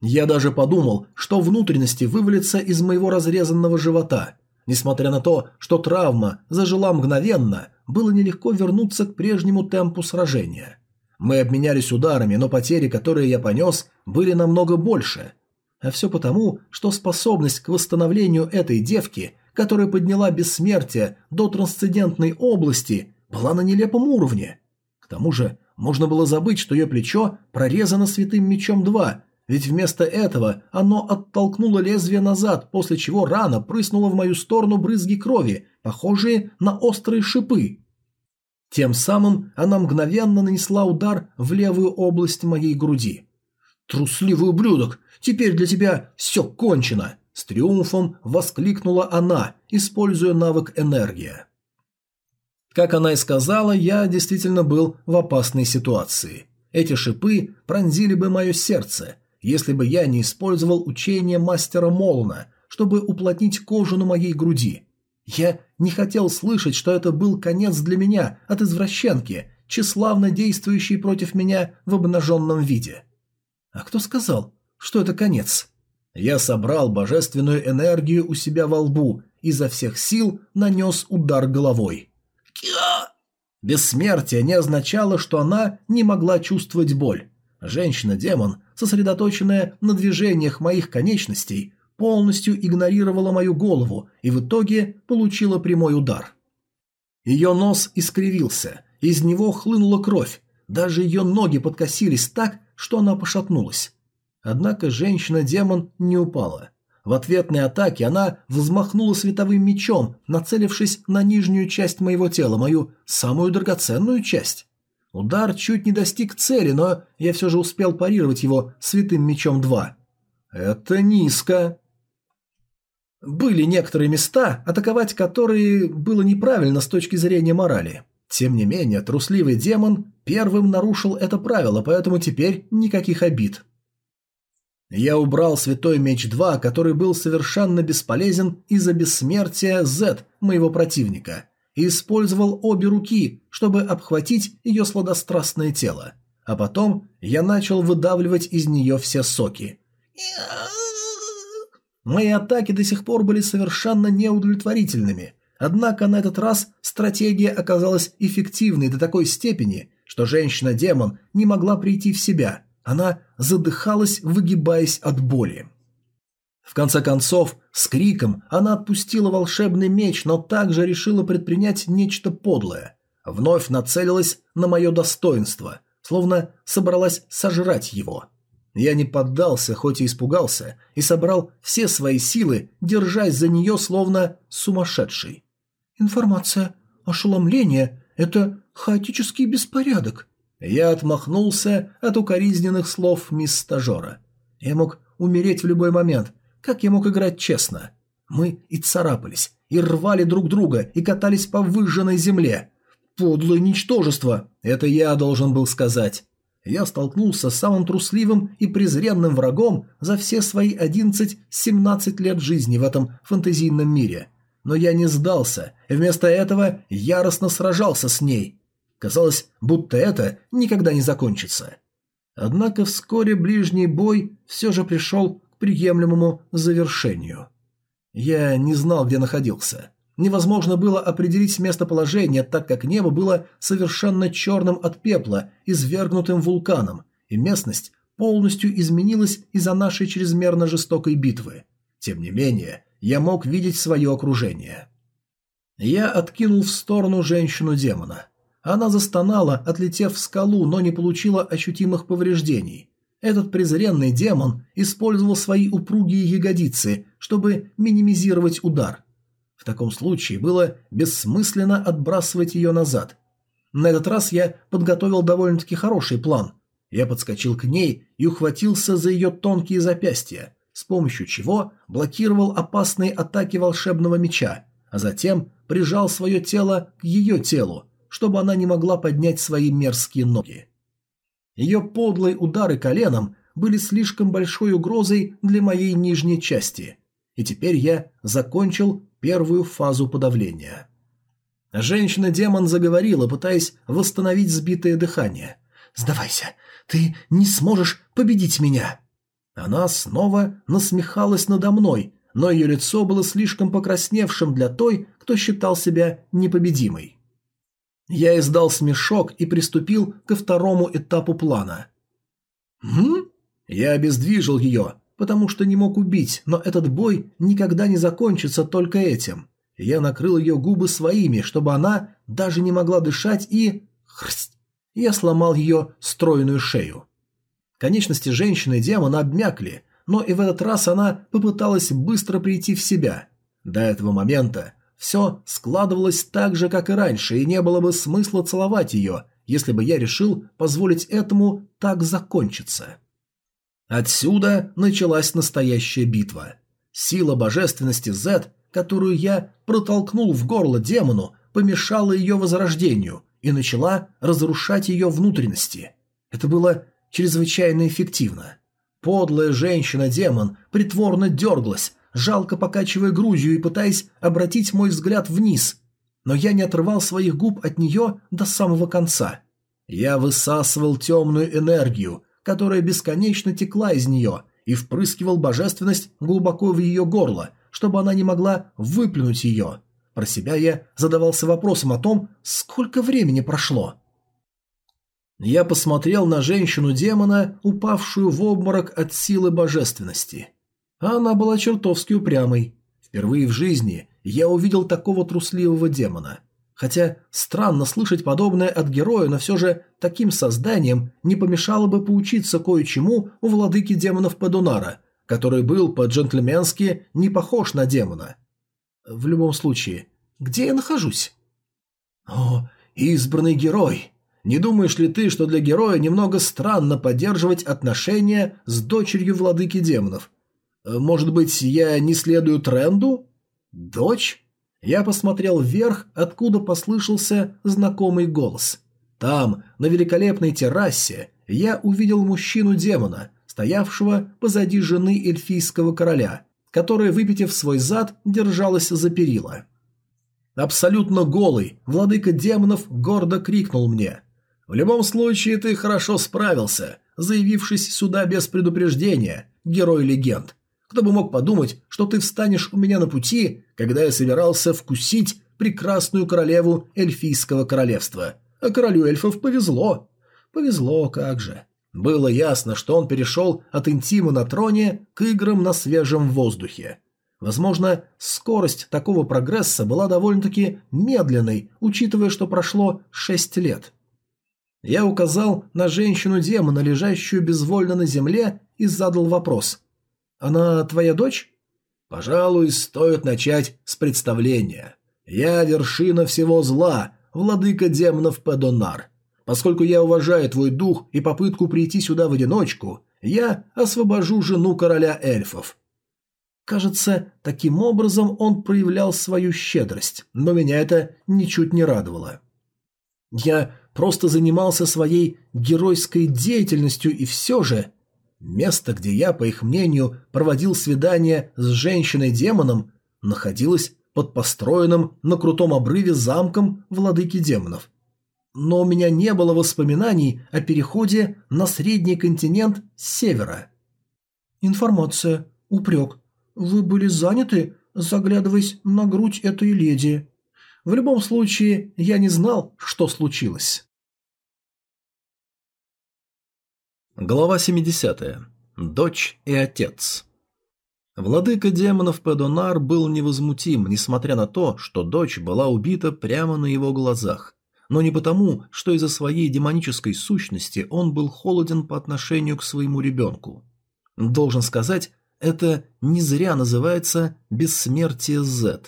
Speaker 1: Я даже подумал, что внутренности вывалятся из моего разрезанного живота. Несмотря на то, что травма зажила мгновенно, было нелегко вернуться к прежнему темпу сражения. Мы обменялись ударами, но потери, которые я понес, были намного больше. А все потому, что способность к восстановлению этой девки, которая подняла бессмертие до трансцендентной области, была на нелепом уровне. К тому же можно было забыть, что ее плечо прорезано святым мечом 2, ведь вместо этого оно оттолкнуло лезвие назад, после чего рана прыснула в мою сторону брызги крови, похожие на острые шипы. Тем самым она мгновенно нанесла удар в левую область моей груди. «Трусливый ублюдок! Теперь для тебя все кончено!» С триумфом воскликнула она, используя навык «Энергия». Как она и сказала, я действительно был в опасной ситуации. Эти шипы пронзили бы мое сердце, если бы я не использовал учение мастера Молна, чтобы уплотнить кожу на моей груди. Я не хотел слышать, что это был конец для меня от извращенки, тщеславно действующей против меня в обнаженном виде. А кто сказал, что это конец? Я собрал божественную энергию у себя во лбу и изо всех сил нанес удар головой. Бессмертие не означало, что она не могла чувствовать боль. Женщина-демон, сосредоточенная на движениях моих конечностей, полностью игнорировала мою голову и в итоге получила прямой удар. Ее нос искривился, из него хлынула кровь, даже ее ноги подкосились так, что она пошатнулась. Однако женщина-демон не упала. В ответной атаке она взмахнула световым мечом, нацелившись на нижнюю часть моего тела, мою самую драгоценную часть. Удар чуть не достиг цели, но я все же успел парировать его святым мечом 2. Это низко. Были некоторые места, атаковать которые было неправильно с точки зрения морали. Тем не менее, трусливый демон первым нарушил это правило, поэтому теперь никаких обид. Я убрал святой меч 2, который был совершенно бесполезен из-за бессмертия Z, моего противника, и использовал обе руки, чтобы обхватить ее сладострастное тело. А потом я начал выдавливать из нее все соки. Мои атаки до сих пор были совершенно неудовлетворительными, однако на этот раз стратегия оказалась эффективной до такой степени, что женщина-демон не могла прийти в себя – она задыхалась, выгибаясь от боли. В конце концов, с криком она отпустила волшебный меч, но также решила предпринять нечто подлое. Вновь нацелилась на мое достоинство, словно собралась сожрать его. Я не поддался, хоть и испугался, и собрал все свои силы, держась за нее словно сумасшедший. «Информация, ошеломление — это хаотический беспорядок. Я отмахнулся от укоризненных слов мисс стажера. Я мог умереть в любой момент. Как я мог играть честно? Мы и царапались, и рвали друг друга, и катались по выжженной земле. Подлое ничтожество! Это я должен был сказать. Я столкнулся с самым трусливым и презренным врагом за все свои 11-17 лет жизни в этом фантазийном мире. Но я не сдался, вместо этого яростно сражался с ней – Казалось, будто это никогда не закончится. Однако вскоре ближний бой все же пришел к приемлемому завершению. Я не знал, где находился. Невозможно было определить местоположение, так как небо было совершенно черным от пепла, извергнутым вулканом, и местность полностью изменилась из-за нашей чрезмерно жестокой битвы. Тем не менее, я мог видеть свое окружение. Я откинул в сторону женщину-демона. Она застонала, отлетев в скалу, но не получила ощутимых повреждений. Этот презренный демон использовал свои упругие ягодицы, чтобы минимизировать удар. В таком случае было бессмысленно отбрасывать ее назад. На этот раз я подготовил довольно-таки хороший план. Я подскочил к ней и ухватился за ее тонкие запястья, с помощью чего блокировал опасные атаки волшебного меча, а затем прижал свое тело к ее телу, чтобы она не могла поднять свои мерзкие ноги. Ее подлые удары коленом были слишком большой угрозой для моей нижней части, и теперь я закончил первую фазу подавления. Женщина-демон заговорила, пытаясь восстановить сбитое дыхание. «Сдавайся, ты не сможешь победить меня!» Она снова насмехалась надо мной, но ее лицо было слишком покрасневшим для той, кто считал себя непобедимой. Я издал смешок и приступил ко второму этапу плана. «Хм?» Я обездвижил ее, потому что не мог убить, но этот бой никогда не закончится только этим. Я накрыл ее губы своими, чтобы она даже не могла дышать и... Хрст! Я сломал ее стройную шею. Конечности женщины-демона обмякли, но и в этот раз она попыталась быстро прийти в себя. До этого момента все складывалось так же, как и раньше, и не было бы смысла целовать ее, если бы я решил позволить этому так закончиться. Отсюда началась настоящая битва. Сила божественности Z, которую я протолкнул в горло демону, помешала ее возрождению и начала разрушать ее внутренности. Это было чрезвычайно эффективно. Подлая женщина-демон притворно дерглась жалко покачивая грудью и пытаясь обратить мой взгляд вниз. Но я не отрывал своих губ от нее до самого конца. Я высасывал темную энергию, которая бесконечно текла из нее, и впрыскивал божественность глубоко в ее горло, чтобы она не могла выплюнуть ее. Про себя я задавался вопросом о том, сколько времени прошло. Я посмотрел на женщину-демона, упавшую в обморок от силы божественности. А она была чертовски упрямой. Впервые в жизни я увидел такого трусливого демона. Хотя странно слышать подобное от героя, но все же таким созданием не помешало бы поучиться кое-чему у владыки демонов Падунара, который был по-джентльменски не похож на демона. В любом случае, где я нахожусь? О, избранный герой! Не думаешь ли ты, что для героя немного странно поддерживать отношения с дочерью владыки демонов? Э, может быть, я не следую тренду? Дочь? Я посмотрел вверх, откуда послышался знакомый голос. Там, на великолепной террасе, я увидел мужчину-демона, стоявшего позади жены эльфийского короля, которая, выпитив свой зад, держалась за перила. Абсолютно голый, владыка демонов гордо крикнул мне. «В любом случае, ты хорошо справился, заявившись сюда без предупреждения, герой легенд. Кто бы мог подумать, что ты встанешь у меня на пути, когда я собирался вкусить прекрасную королеву эльфийского королевства. А королю эльфов повезло. Повезло как же. Было ясно, что он перешел от интима на троне к играм на свежем воздухе. Возможно, скорость такого прогресса была довольно-таки медленной, учитывая, что прошло шесть лет. Я указал на женщину-демона, лежащую безвольно на земле, и задал вопрос – она твоя дочь? Пожалуй, стоит начать с представления. Я вершина всего зла, владыка демонов Педонар. Поскольку я уважаю твой дух и попытку прийти сюда в одиночку, я освобожу жену короля эльфов. Кажется, таким образом он проявлял свою щедрость, но меня это ничуть не радовало. Я просто занимался своей геройской деятельностью, и все же Место, где я, по их мнению, проводил свидание с женщиной-демоном, находилось под построенным на крутом обрыве замком владыки демонов. Но у меня не было воспоминаний о переходе на средний континент с севера. Информация. Упрек. Вы были заняты, заглядываясь на грудь этой леди. В любом случае, я не знал, что случилось. Глава 70. Дочь и отец. Владыка демонов Педонар был невозмутим, несмотря на то, что дочь была убита прямо на его глазах. Но не потому, что из-за своей демонической сущности он был холоден по отношению к своему ребенку. Должен сказать, это не зря называется «бессмертие Z.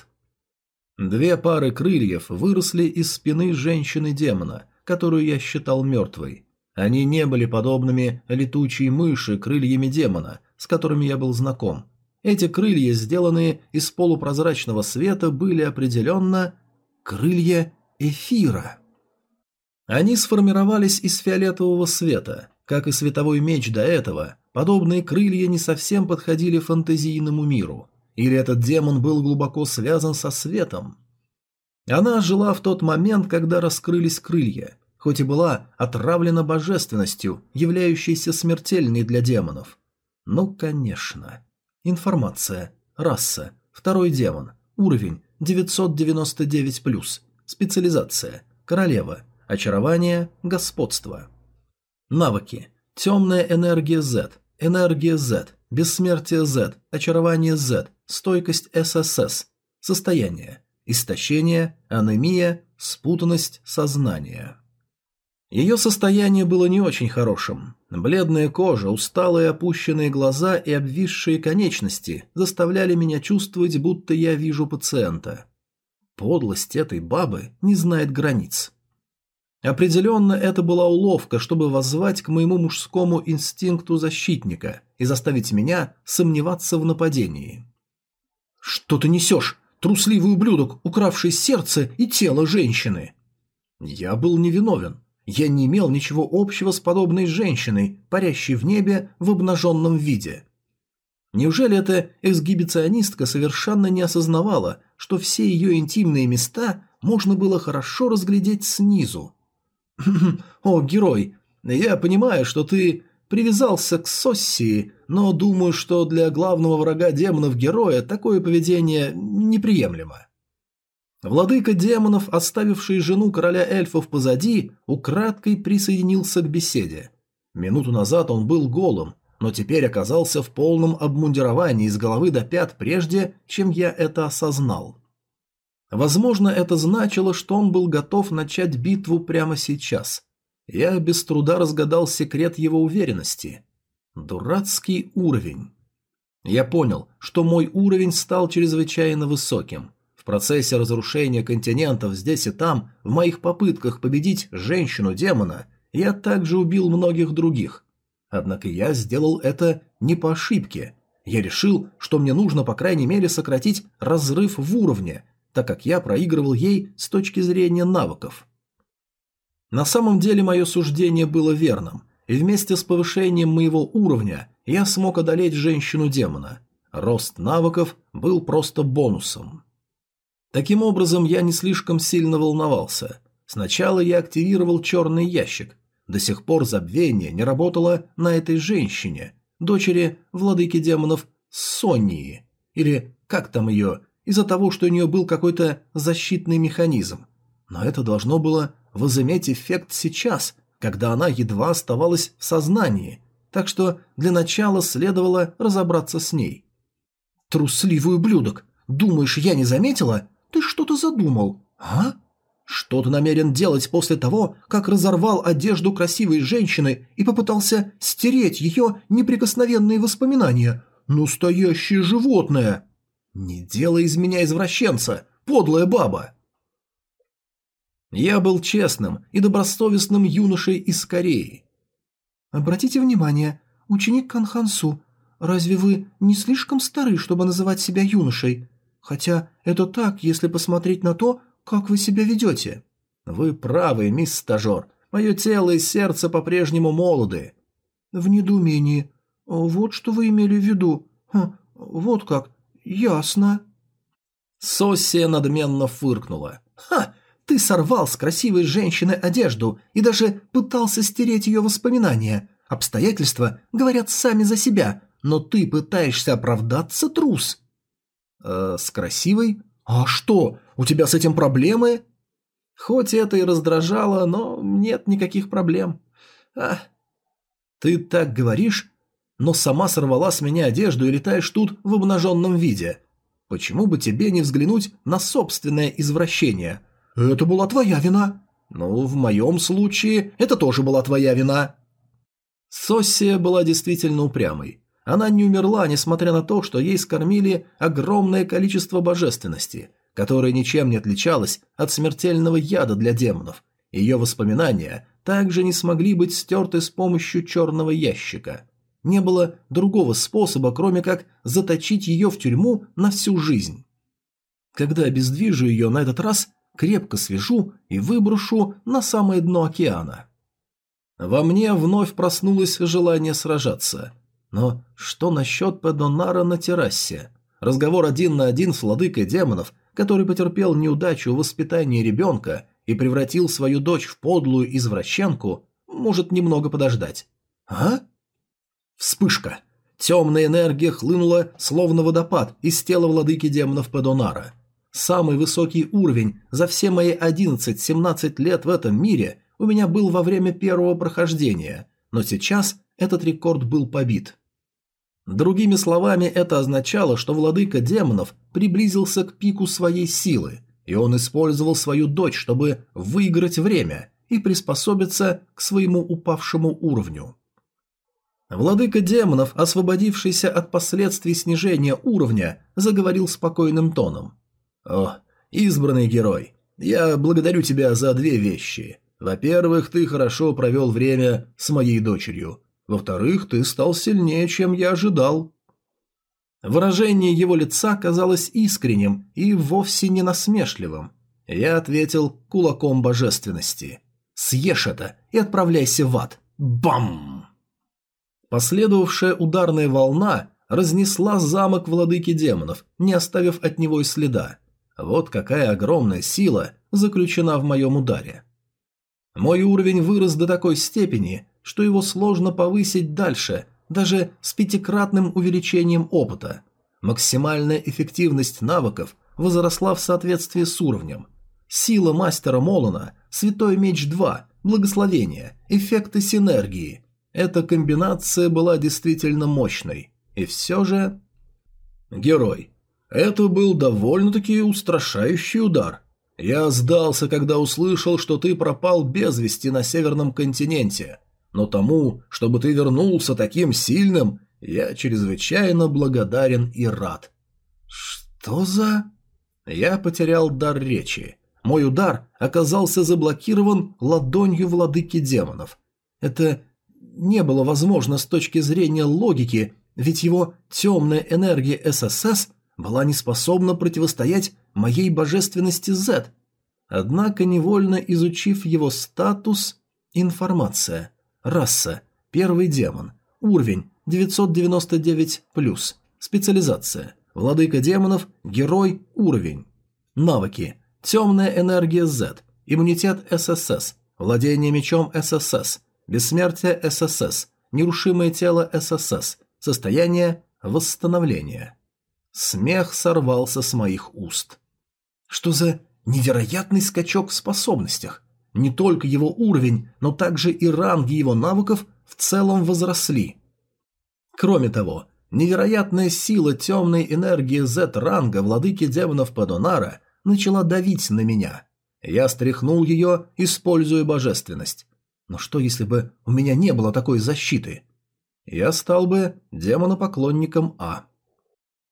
Speaker 1: Две пары крыльев выросли из спины женщины-демона, которую я считал мертвой – они не были подобными летучей мыши крыльями демона, с которыми я был знаком. Эти крылья, сделанные из полупрозрачного света, были определенно крылья эфира. Они сформировались из фиолетового света. Как и световой меч до этого, подобные крылья не совсем подходили фантазийному миру. Или этот демон был глубоко связан со светом? Она жила в тот момент, когда раскрылись крылья – хоть и была отравлена божественностью, являющейся смертельной для демонов. Ну, конечно. Информация. Раса. Второй демон. Уровень 999+. Специализация. Королева. Очарование. Господство. Навыки. Темная энергия Z. Энергия Z. Бессмертие Z. Очарование Z. Стойкость ССС. Состояние. Истощение. Анемия. Спутанность сознания. Ее состояние было не очень хорошим. Бледная кожа, усталые опущенные глаза и обвисшие конечности заставляли меня чувствовать, будто я вижу пациента. Подлость этой бабы не знает границ. Определенно, это была уловка, чтобы воззвать к моему мужскому инстинкту защитника и заставить меня сомневаться в нападении. «Что ты несешь, трусливый ублюдок, укравший сердце и тело женщины?» «Я был невиновен. Я не имел ничего общего с подобной женщиной, парящей в небе в обнаженном виде. Неужели эта эксгибиционистка совершенно не осознавала, что все ее интимные места можно было хорошо разглядеть снизу? «О, герой, я понимаю, что ты привязался к Соссии, но думаю, что для главного врага демонов-героя такое поведение неприемлемо. Владыка демонов, оставивший жену короля эльфов позади, украдкой присоединился к беседе. Минуту назад он был голым, но теперь оказался в полном обмундировании с головы до пят прежде, чем я это осознал. Возможно, это значило, что он был готов начать битву прямо сейчас. Я без труда разгадал секрет его уверенности. Дурацкий уровень. Я понял, что мой уровень стал чрезвычайно высоким – в процессе разрушения континентов здесь и там, в моих попытках победить женщину-демона, я также убил многих других. Однако я сделал это не по ошибке. Я решил, что мне нужно, по крайней мере, сократить разрыв в уровне, так как я проигрывал ей с точки зрения навыков. На самом деле мое суждение было верным, и вместе с повышением моего уровня я смог одолеть женщину-демона. Рост навыков был просто бонусом. Таким образом, я не слишком сильно волновался. Сначала я активировал черный ящик. До сих пор забвение не работало на этой женщине, дочери владыки демонов Сонии. Или как там ее, из-за того, что у нее был какой-то защитный механизм. Но это должно было возыметь эффект сейчас, когда она едва оставалась в сознании, так что для начала следовало разобраться с ней. «Трусливый ублюдок! Думаешь, я не заметила? ты что-то задумал, а? Что ты намерен делать после того, как разорвал одежду красивой женщины и попытался стереть ее неприкосновенные воспоминания? Настоящее ну, животное! Не делай из меня извращенца, подлая баба!» Я был честным и добросовестным юношей из Кореи. «Обратите внимание, ученик Канхансу, разве вы не слишком стары, чтобы называть себя юношей? Хотя это так, если посмотреть на то, как вы себя ведете. Вы правы, мисс стажер. Мое тело и сердце по-прежнему молоды. В недоумении. Вот что вы имели в виду. Ха, вот как. Ясно. Сосия надменно фыркнула. Ха, ты сорвал с красивой женщины одежду и даже пытался стереть ее воспоминания. Обстоятельства говорят сами за себя, но ты пытаешься оправдаться, трус. Э, «С красивой? А что, у тебя с этим проблемы?» «Хоть это и раздражало, но нет никаких проблем». «А, ты так говоришь, но сама сорвала с меня одежду и летаешь тут в обнаженном виде. Почему бы тебе не взглянуть на собственное извращение? Это была твоя вина. Ну, в моем случае, это тоже была твоя вина. Соссия была действительно упрямой. Она не умерла, несмотря на то, что ей скормили огромное количество божественности, которое ничем не отличалось от смертельного яда для демонов. Ее воспоминания также не смогли быть стерты с помощью черного ящика. Не было другого способа, кроме как заточить ее в тюрьму на всю жизнь. Когда обездвижу ее на этот раз, крепко свяжу и выброшу на самое дно океана. Во мне вновь проснулось желание сражаться – но что насчет Педонара на террасе? Разговор один на один с владыкой демонов, который потерпел неудачу в воспитании ребенка и превратил свою дочь в подлую извращенку, может немного подождать. А? Вспышка. Темная энергия хлынула, словно водопад, из тела владыки демонов Педонара. Самый высокий уровень за все мои 11-17 лет в этом мире у меня был во время первого прохождения, но сейчас этот рекорд был побит. Другими словами, это означало, что владыка демонов приблизился к пику своей силы, и он использовал свою дочь, чтобы выиграть время и приспособиться к своему упавшему уровню. Владыка демонов, освободившийся от последствий снижения уровня, заговорил спокойным тоном. «О, избранный герой, я благодарю тебя за две вещи. Во-первых, ты хорошо провел время с моей дочерью. Во-вторых, ты стал сильнее, чем я ожидал». Выражение его лица казалось искренним и вовсе не насмешливым. Я ответил кулаком божественности. «Съешь это и отправляйся в ад! Бам!» Последовавшая ударная волна разнесла замок владыки демонов, не оставив от него и следа. Вот какая огромная сила заключена в моем ударе. Мой уровень вырос до такой степени, что его сложно повысить дальше, даже с пятикратным увеличением опыта. Максимальная эффективность навыков возросла в соответствии с уровнем. Сила мастера Молона, Святой Меч 2, Благословение, эффекты синергии. Эта комбинация была действительно мощной. И все же... Герой. Это был довольно-таки устрашающий удар. Я сдался, когда услышал, что ты пропал без вести на Северном континенте но тому, чтобы ты вернулся таким сильным, я чрезвычайно благодарен и рад». «Что за...» Я потерял дар речи. Мой удар оказался заблокирован ладонью владыки демонов. Это не было возможно с точки зрения логики, ведь его темная энергия ССС была не способна противостоять моей божественности Z. Однако, невольно изучив его статус, информация. Раса. Первый демон. Уровень 999+. Специализация. Владыка демонов. Герой. Уровень. Навыки. Темная энергия Z. Иммунитет ССС. Владение мечом ССС. Бессмертие ССС. Нерушимое тело ССС. Состояние восстановления. Смех сорвался с моих уст. Что за невероятный скачок в способностях? Не только его уровень, но также и ранги его навыков в целом возросли. Кроме того, невероятная сила темной энергии Z-ранга владыки демонов Падонара начала давить на меня. Я стряхнул ее, используя божественность. Но что, если бы у меня не было такой защиты? Я стал бы демонопоклонником А.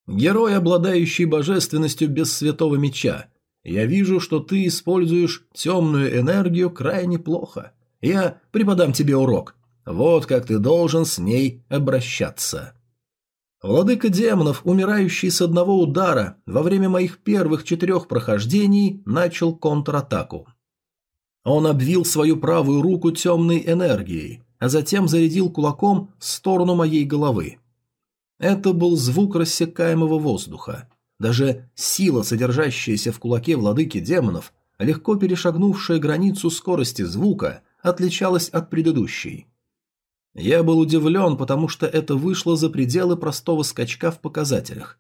Speaker 1: Герой, обладающий божественностью без святого меча, я вижу, что ты используешь темную энергию крайне плохо. Я преподам тебе урок. Вот как ты должен с ней обращаться. Владыка демонов, умирающий с одного удара, во время моих первых четырех прохождений начал контратаку. Он обвил свою правую руку темной энергией, а затем зарядил кулаком в сторону моей головы. Это был звук рассекаемого воздуха. Даже сила, содержащаяся в кулаке владыки демонов, легко перешагнувшая границу скорости звука, отличалась от предыдущей. Я был удивлен, потому что это вышло за пределы простого скачка в показателях.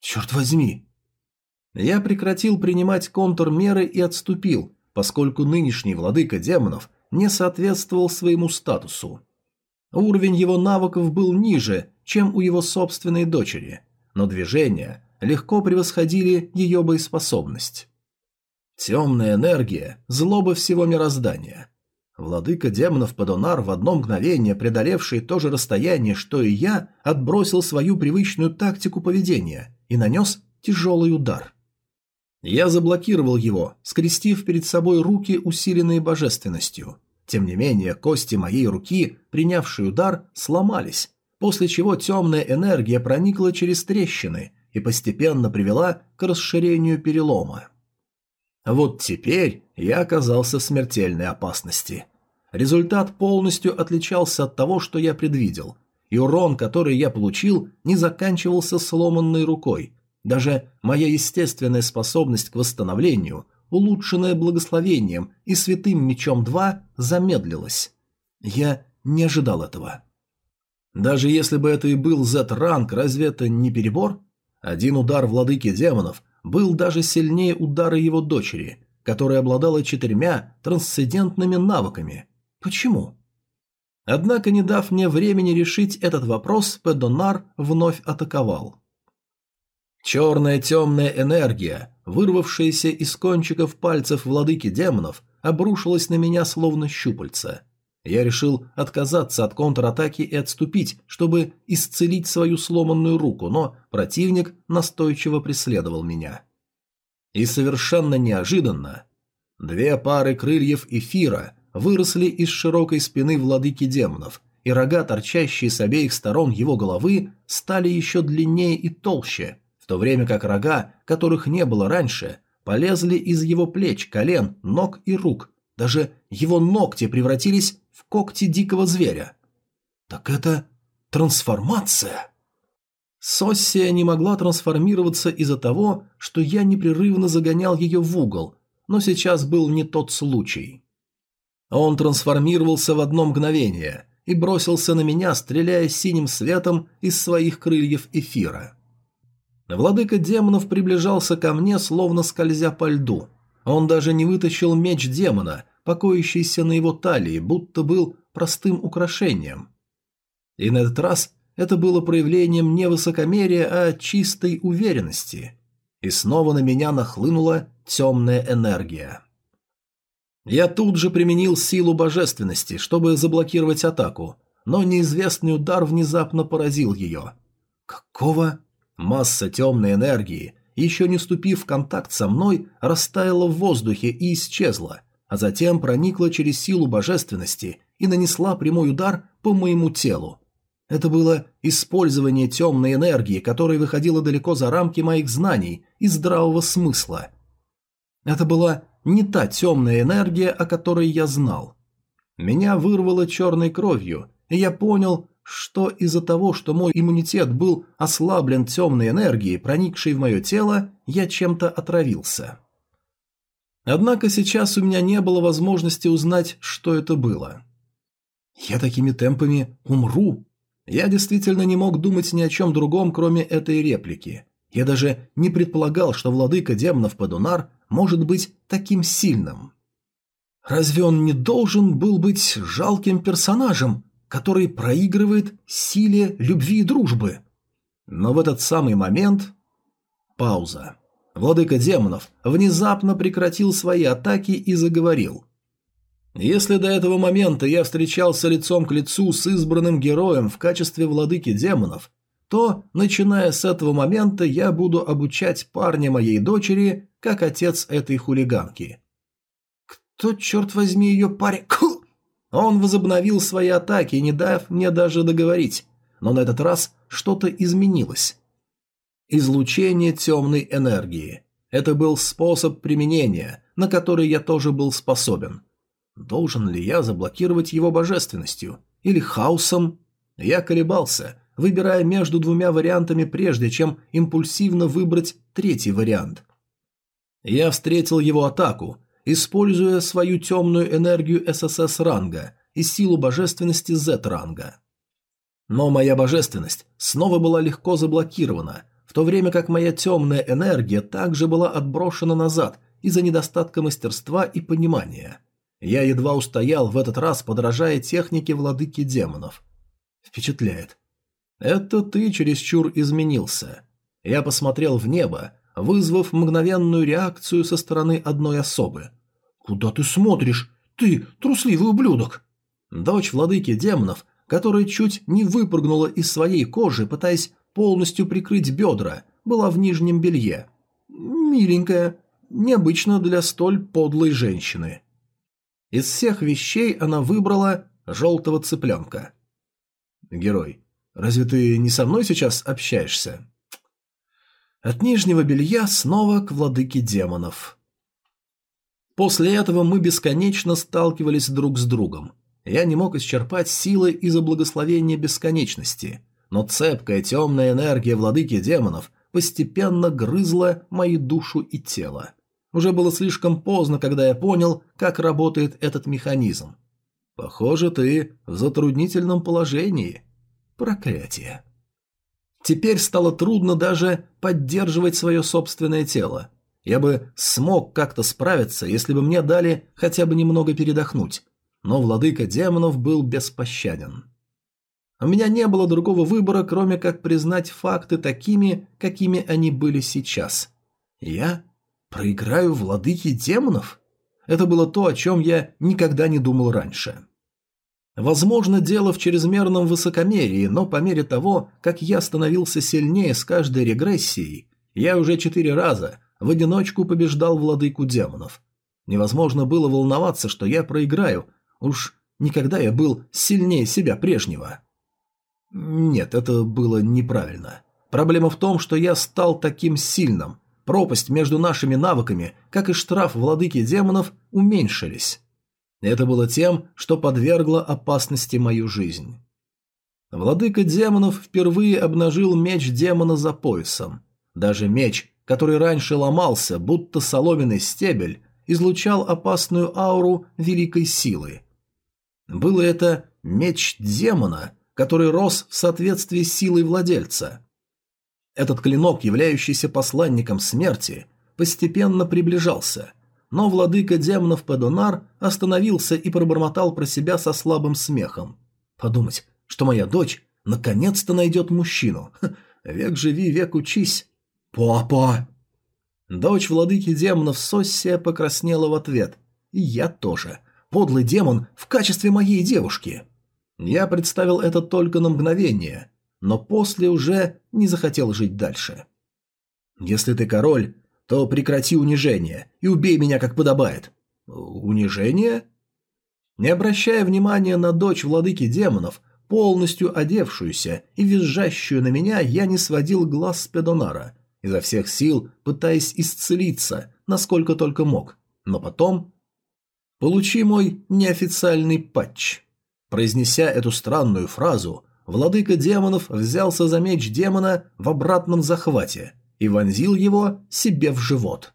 Speaker 1: Черт возьми! Я прекратил принимать контрмеры и отступил, поскольку нынешний владыка демонов не соответствовал своему статусу. Уровень его навыков был ниже, чем у его собственной дочери, но движения – легко превосходили ее боеспособность. Темная энергия, злоба всего мироздания. Владыка демонов Падонар, в одно мгновение преодолевший то же расстояние, что и я, отбросил свою привычную тактику поведения и нанес тяжелый удар. Я заблокировал его, скрестив перед собой руки, усиленные божественностью. Тем не менее, кости моей руки, принявшей удар, сломались, после чего темная энергия проникла через трещины и постепенно привела к расширению перелома. Вот теперь я оказался в смертельной опасности. Результат полностью отличался от того, что я предвидел, и урон, который я получил, не заканчивался сломанной рукой. Даже моя естественная способность к восстановлению, улучшенная благословением и святым мечом 2, замедлилась. Я не ожидал этого. Даже если бы это и был Z-ранг, разве это не перебор? Один удар владыки демонов был даже сильнее удара его дочери, которая обладала четырьмя трансцендентными навыками. Почему? Однако, не дав мне времени решить этот вопрос, Педонар вновь атаковал. Черная темная энергия, вырвавшаяся из кончиков пальцев владыки демонов, обрушилась на меня словно щупальца – я решил отказаться от контратаки и отступить, чтобы исцелить свою сломанную руку, но противник настойчиво преследовал меня. И совершенно неожиданно две пары крыльев эфира выросли из широкой спины владыки демонов, и рога, торчащие с обеих сторон его головы, стали еще длиннее и толще, в то время как рога, которых не было раньше, полезли из его плеч, колен, ног и рук – даже его ногти превратились в когти дикого зверя. Так это трансформация. Соссия не могла трансформироваться из-за того, что я непрерывно загонял ее в угол, но сейчас был не тот случай. Он трансформировался в одно мгновение и бросился на меня, стреляя синим светом из своих крыльев эфира. Владыка демонов приближался ко мне, словно скользя по льду. Он даже не вытащил меч демона, покоящийся на его талии, будто был простым украшением. И на этот раз это было проявлением не высокомерия, а чистой уверенности. И снова на меня нахлынула темная энергия. Я тут же применил силу божественности, чтобы заблокировать атаку, но неизвестный удар внезапно поразил ее. Какого? Масса темной энергии, еще не ступив в контакт со мной, растаяла в воздухе и исчезла, а затем проникла через силу божественности и нанесла прямой удар по моему телу. Это было использование темной энергии, которая выходила далеко за рамки моих знаний и здравого смысла. Это была не та темная энергия, о которой я знал. Меня вырвало черной кровью, и я понял, что из-за того, что мой иммунитет был ослаблен темной энергией, проникшей в мое тело, я чем-то отравился. Однако сейчас у меня не было возможности узнать, что это было. Я такими темпами умру. Я действительно не мог думать ни о чем другом, кроме этой реплики. Я даже не предполагал, что владыка демонов Падунар может быть таким сильным. Разве он не должен был быть жалким персонажем, который проигрывает силе любви и дружбы? Но в этот самый момент пауза. Владыка демонов внезапно прекратил свои атаки и заговорил. Если до этого момента я встречался лицом к лицу с избранным героем в качестве владыки демонов, то, начиная с этого момента, я буду обучать парня моей дочери, как отец этой хулиганки. Кто, черт возьми, ее парень? Он возобновил свои атаки, не дав мне даже договорить. Но на этот раз что-то изменилось. Излучение темной энергии. Это был способ применения, на который я тоже был способен. Должен ли я заблокировать его божественностью? Или хаосом? Я колебался, выбирая между двумя вариантами прежде, чем импульсивно выбрать третий вариант. Я встретил его атаку, используя свою темную энергию ССС-ранга и силу божественности Z-ранга. Но моя божественность снова была легко заблокирована, в то время как моя темная энергия также была отброшена назад из-за недостатка мастерства и понимания. Я едва устоял в этот раз, подражая технике владыки демонов. Впечатляет. Это ты чересчур изменился. Я посмотрел в небо, вызвав мгновенную реакцию со стороны одной особы. «Куда ты смотришь? Ты, трусливый ублюдок!» Дочь владыки демонов, которая чуть не выпрыгнула из своей кожи, пытаясь полностью прикрыть бедра, была в нижнем белье. Миленькая, необычно для столь подлой женщины. Из всех вещей она выбрала желтого цыпленка. Герой, разве ты не со мной сейчас общаешься? От нижнего белья снова к владыке демонов. После этого мы бесконечно сталкивались друг с другом. Я не мог исчерпать силы из-за благословения бесконечности но цепкая темная энергия владыки демонов постепенно грызла мою душу и тело. Уже было слишком поздно, когда я понял, как работает этот механизм. Похоже, ты в затруднительном положении. Проклятие. Теперь стало трудно даже поддерживать свое собственное тело. Я бы смог как-то справиться, если бы мне дали хотя бы немного передохнуть. Но владыка демонов был беспощаден. У меня не было другого выбора, кроме как признать факты такими, какими они были сейчас. Я проиграю владыке демонов? Это было то, о чем я никогда не думал раньше. Возможно, дело в чрезмерном высокомерии, но по мере того, как я становился сильнее с каждой регрессией, я уже четыре раза в одиночку побеждал владыку демонов. Невозможно было волноваться, что я проиграю, уж никогда я был сильнее себя прежнего. Нет, это было неправильно. Проблема в том, что я стал таким сильным. Пропасть между нашими навыками, как и штраф владыки демонов, уменьшились. Это было тем, что подвергло опасности мою жизнь. Владыка демонов впервые обнажил меч демона за поясом. Даже меч, который раньше ломался, будто соломенный стебель, излучал опасную ауру великой силы. Было это меч демона – который рос в соответствии с силой владельца. Этот клинок, являющийся посланником смерти, постепенно приближался, но владыка демонов Педонар остановился и пробормотал про себя со слабым смехом. «Подумать, что моя дочь наконец-то найдет мужчину. Ха, век живи, век учись. Папа!» Дочь владыки демонов Соссия покраснела в ответ. я тоже. Подлый демон в качестве моей девушки!» Я представил это только на мгновение, но после уже не захотел жить дальше. «Если ты король, то прекрати унижение и убей меня, как подобает». «Унижение?» Не обращая внимания на дочь владыки демонов, полностью одевшуюся и визжащую на меня, я не сводил глаз с Педонара, изо всех сил пытаясь исцелиться, насколько только мог. Но потом... «Получи мой неофициальный патч». Произнеся эту странную фразу, владыка демонов взялся за меч демона в обратном захвате и вонзил его себе в живот.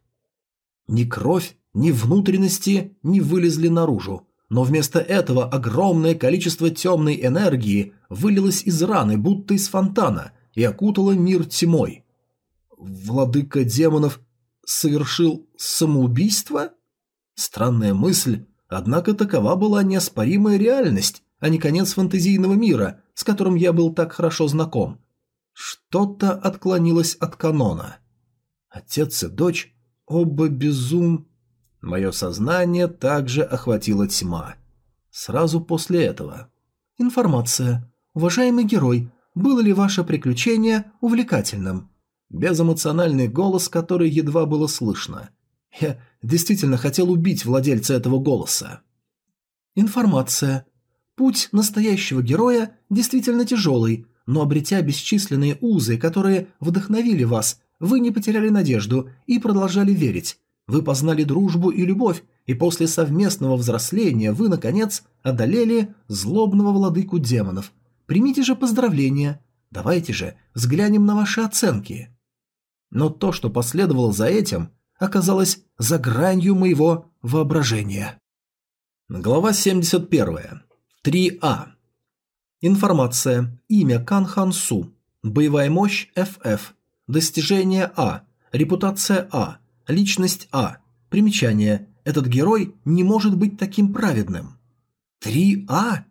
Speaker 1: Ни кровь, ни внутренности не вылезли наружу, но вместо этого огромное количество темной энергии вылилось из раны, будто из фонтана, и окутало мир тьмой. Владыка демонов совершил самоубийство? Странная мысль Однако такова была неоспоримая реальность, а не конец фантазийного мира, с которым я был так хорошо знаком. Что-то отклонилось от канона. Отец и дочь оба безум... Мое сознание также охватила тьма. Сразу после этого. Информация. Уважаемый герой, было ли ваше приключение увлекательным? Безэмоциональный голос, который едва было слышно. Я действительно хотел убить владельца этого голоса. Информация. Путь настоящего героя действительно тяжелый, но обретя бесчисленные узы, которые вдохновили вас, вы не потеряли надежду и продолжали верить. Вы познали дружбу и любовь, и после совместного взросления вы, наконец, одолели злобного владыку демонов. Примите же поздравления. Давайте же взглянем на ваши оценки. Но то, что последовало за этим, оказалось за гранью моего воображения. Глава 71. 3А. Информация. Имя Кан Хан Су. Боевая мощь FF. Достижение А. Репутация А. Личность А. Примечание. Этот герой не может быть таким праведным. 3А?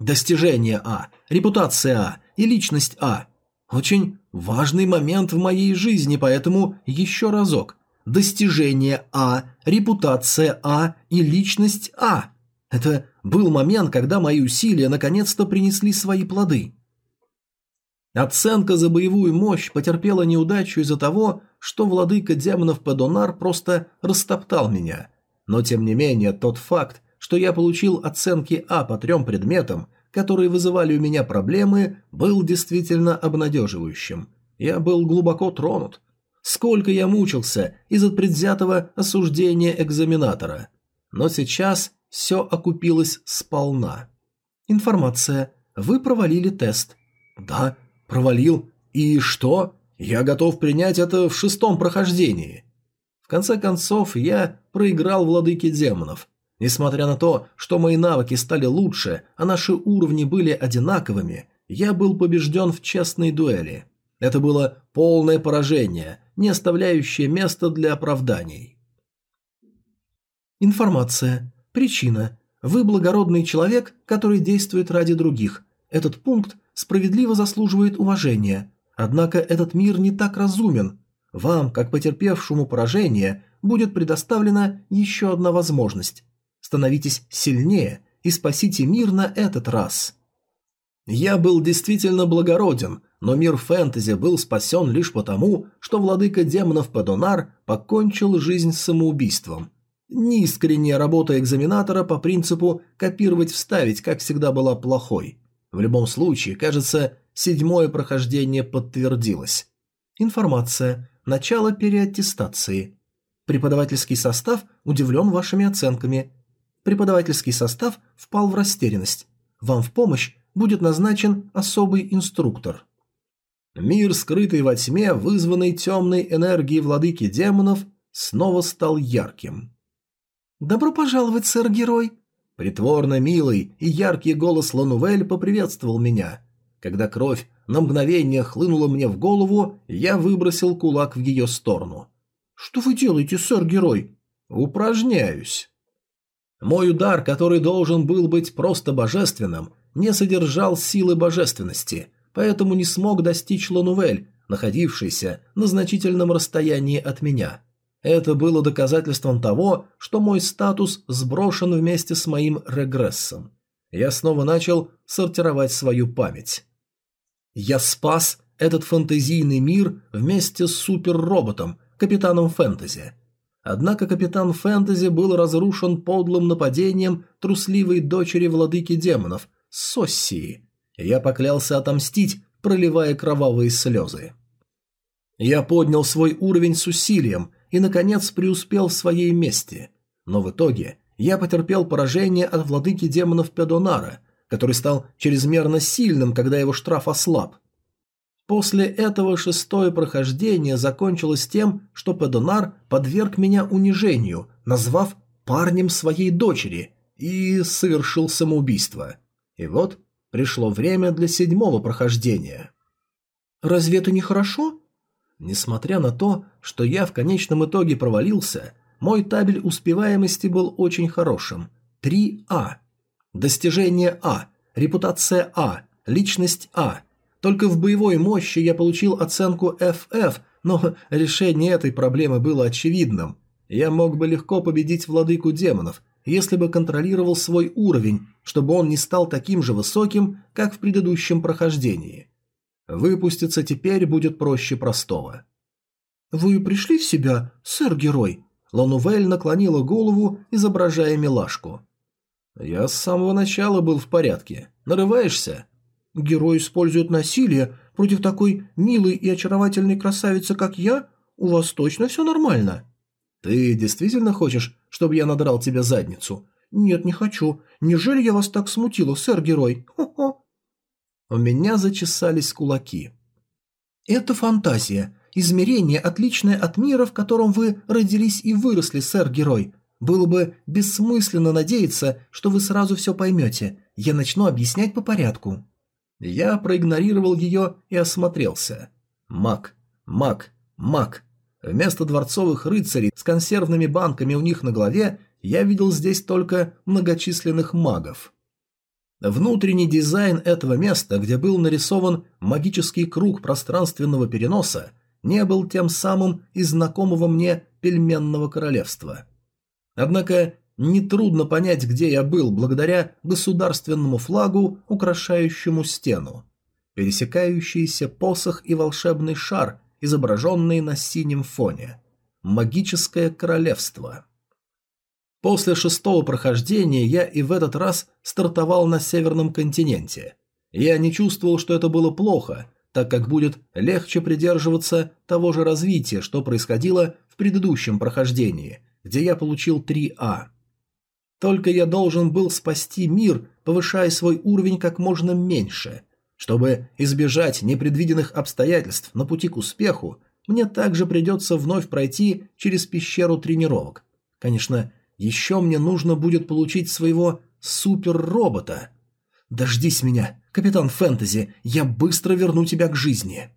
Speaker 1: Достижение А. Репутация А. И личность А. Очень важный момент в моей жизни, поэтому еще разок достижение А, репутация А и личность А. Это был момент, когда мои усилия наконец-то принесли свои плоды. Оценка за боевую мощь потерпела неудачу из-за того, что владыка демонов Падонар просто растоптал меня. Но тем не менее, тот факт, что я получил оценки А по трем предметам, которые вызывали у меня проблемы, был действительно обнадеживающим. Я был глубоко тронут – Сколько я мучился из-за предвзятого осуждения экзаменатора. Но сейчас все окупилось сполна. Информация. Вы провалили тест. Да, провалил. И что? Я готов принять это в шестом прохождении. В конце концов, я проиграл владыке демонов. Несмотря на то, что мои навыки стали лучше, а наши уровни были одинаковыми, я был побежден в честной дуэли. Это было полное поражение, не оставляющее места для оправданий. Информация. Причина. Вы благородный человек, который действует ради других. Этот пункт справедливо заслуживает уважения. Однако этот мир не так разумен. Вам, как потерпевшему поражение, будет предоставлена еще одна возможность. Становитесь сильнее и спасите мир на этот раз. Я был действительно благороден, но мир фэнтези был спасен лишь потому, что владыка демонов Падонар покончил жизнь самоубийством. Неискренняя работа экзаменатора по принципу «копировать-вставить», как всегда, была плохой. В любом случае, кажется, седьмое прохождение подтвердилось. Информация. Начало переаттестации. Преподавательский состав удивлен вашими оценками. Преподавательский состав впал в растерянность. Вам в помощь будет назначен особый инструктор. Мир, скрытый во тьме, вызванный темной энергией владыки демонов, снова стал ярким. «Добро пожаловать, сэр-герой!» Притворно милый и яркий голос Ланувель поприветствовал меня. Когда кровь на мгновение хлынула мне в голову, я выбросил кулак в ее сторону. «Что вы делаете, сэр-герой?» «Упражняюсь». Мой удар, который должен был быть просто божественным, не содержал силы божественности, поэтому не смог достичь Ланувель, находившийся на значительном расстоянии от меня. Это было доказательством того, что мой статус сброшен вместе с моим регрессом. Я снова начал сортировать свою память. Я спас этот фэнтезийный мир вместе с суперроботом, капитаном фэнтези. Однако капитан фэнтези был разрушен подлым нападением трусливой дочери владыки демонов, Соссии. Я поклялся отомстить, проливая кровавые слезы. Я поднял свой уровень с усилием и, наконец, преуспел в своей мести. Но в итоге я потерпел поражение от владыки демонов Педонара, который стал чрезмерно сильным, когда его штраф ослаб. После этого шестое прохождение закончилось тем, что Педонар подверг меня унижению, назвав парнем своей дочери, и совершил самоубийство. И вот пришло время для седьмого прохождения. Разве это не хорошо? Несмотря на то, что я в конечном итоге провалился, мой табель успеваемости был очень хорошим. 3А. Достижение А. Репутация А. Личность А. Только в боевой мощи я получил оценку FF, но решение этой проблемы было очевидным. Я мог бы легко победить владыку демонов, если бы контролировал свой уровень, чтобы он не стал таким же высоким, как в предыдущем прохождении. Выпуститься теперь будет проще простого. «Вы пришли в себя, сэр-герой?» Ланувель наклонила голову, изображая милашку. «Я с самого начала был в порядке. Нарываешься?» «Герой использует насилие против такой милой и очаровательной красавицы, как я? У вас точно все нормально?» «Ты действительно хочешь, чтобы я надрал тебе задницу?» «Нет, не хочу. Неужели я вас так смутила, сэр-герой? У меня зачесались кулаки. «Это фантазия. Измерение, отличное от мира, в котором вы родились и выросли, сэр-герой. Было бы бессмысленно надеяться, что вы сразу все поймете. Я начну объяснять по порядку». Я проигнорировал ее и осмотрелся. «Маг, Мак, мак, мак. Вместо дворцовых рыцарей с консервными банками у них на голове я видел здесь только многочисленных магов. Внутренний дизайн этого места, где был нарисован магический круг пространственного переноса, не был тем самым из знакомого мне пельменного королевства. Однако нетрудно понять, где я был, благодаря государственному флагу, украшающему стену. Пересекающийся посох и волшебный шар, изображенные на синем фоне. Магическое королевство. После шестого прохождения я и в этот раз стартовал на северном континенте. Я не чувствовал, что это было плохо, так как будет легче придерживаться того же развития, что происходило в предыдущем прохождении, где я получил 3А. Только я должен был спасти мир, повышая свой уровень как можно меньше – чтобы избежать непредвиденных обстоятельств на пути к успеху, мне также придется вновь пройти через пещеру тренировок. Конечно, еще мне нужно будет получить своего суперробота. Дождись меня, капитан Фэнтези, я быстро верну тебя к жизни.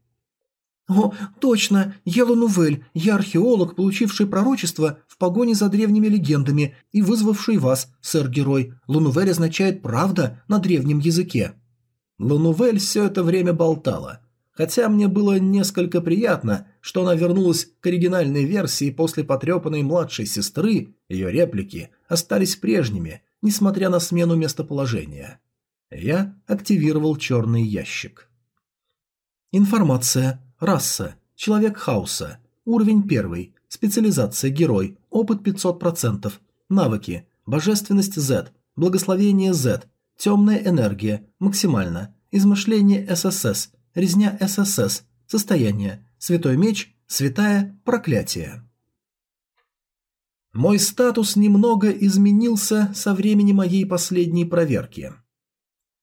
Speaker 1: О, точно, Еланувель, я археолог, получивший пророчество в погоне за древними легендами и вызвавший вас, сэр-герой. Ланувель означает «правда» на древнем языке. Но Нувель все это время болтала. Хотя мне было несколько приятно, что она вернулась к оригинальной версии после потрепанной младшей сестры, ее реплики остались прежними, несмотря на смену местоположения. Я активировал черный ящик. Информация. Раса. Человек хаоса. Уровень первый, Специализация. Герой. Опыт 500%. Навыки. Божественность Z. Благословение Z. Темная энергия. Максимально. Измышление ССС. Резня ССС. Состояние. Святой меч. Святая. Проклятие. Мой статус немного изменился со времени моей последней проверки.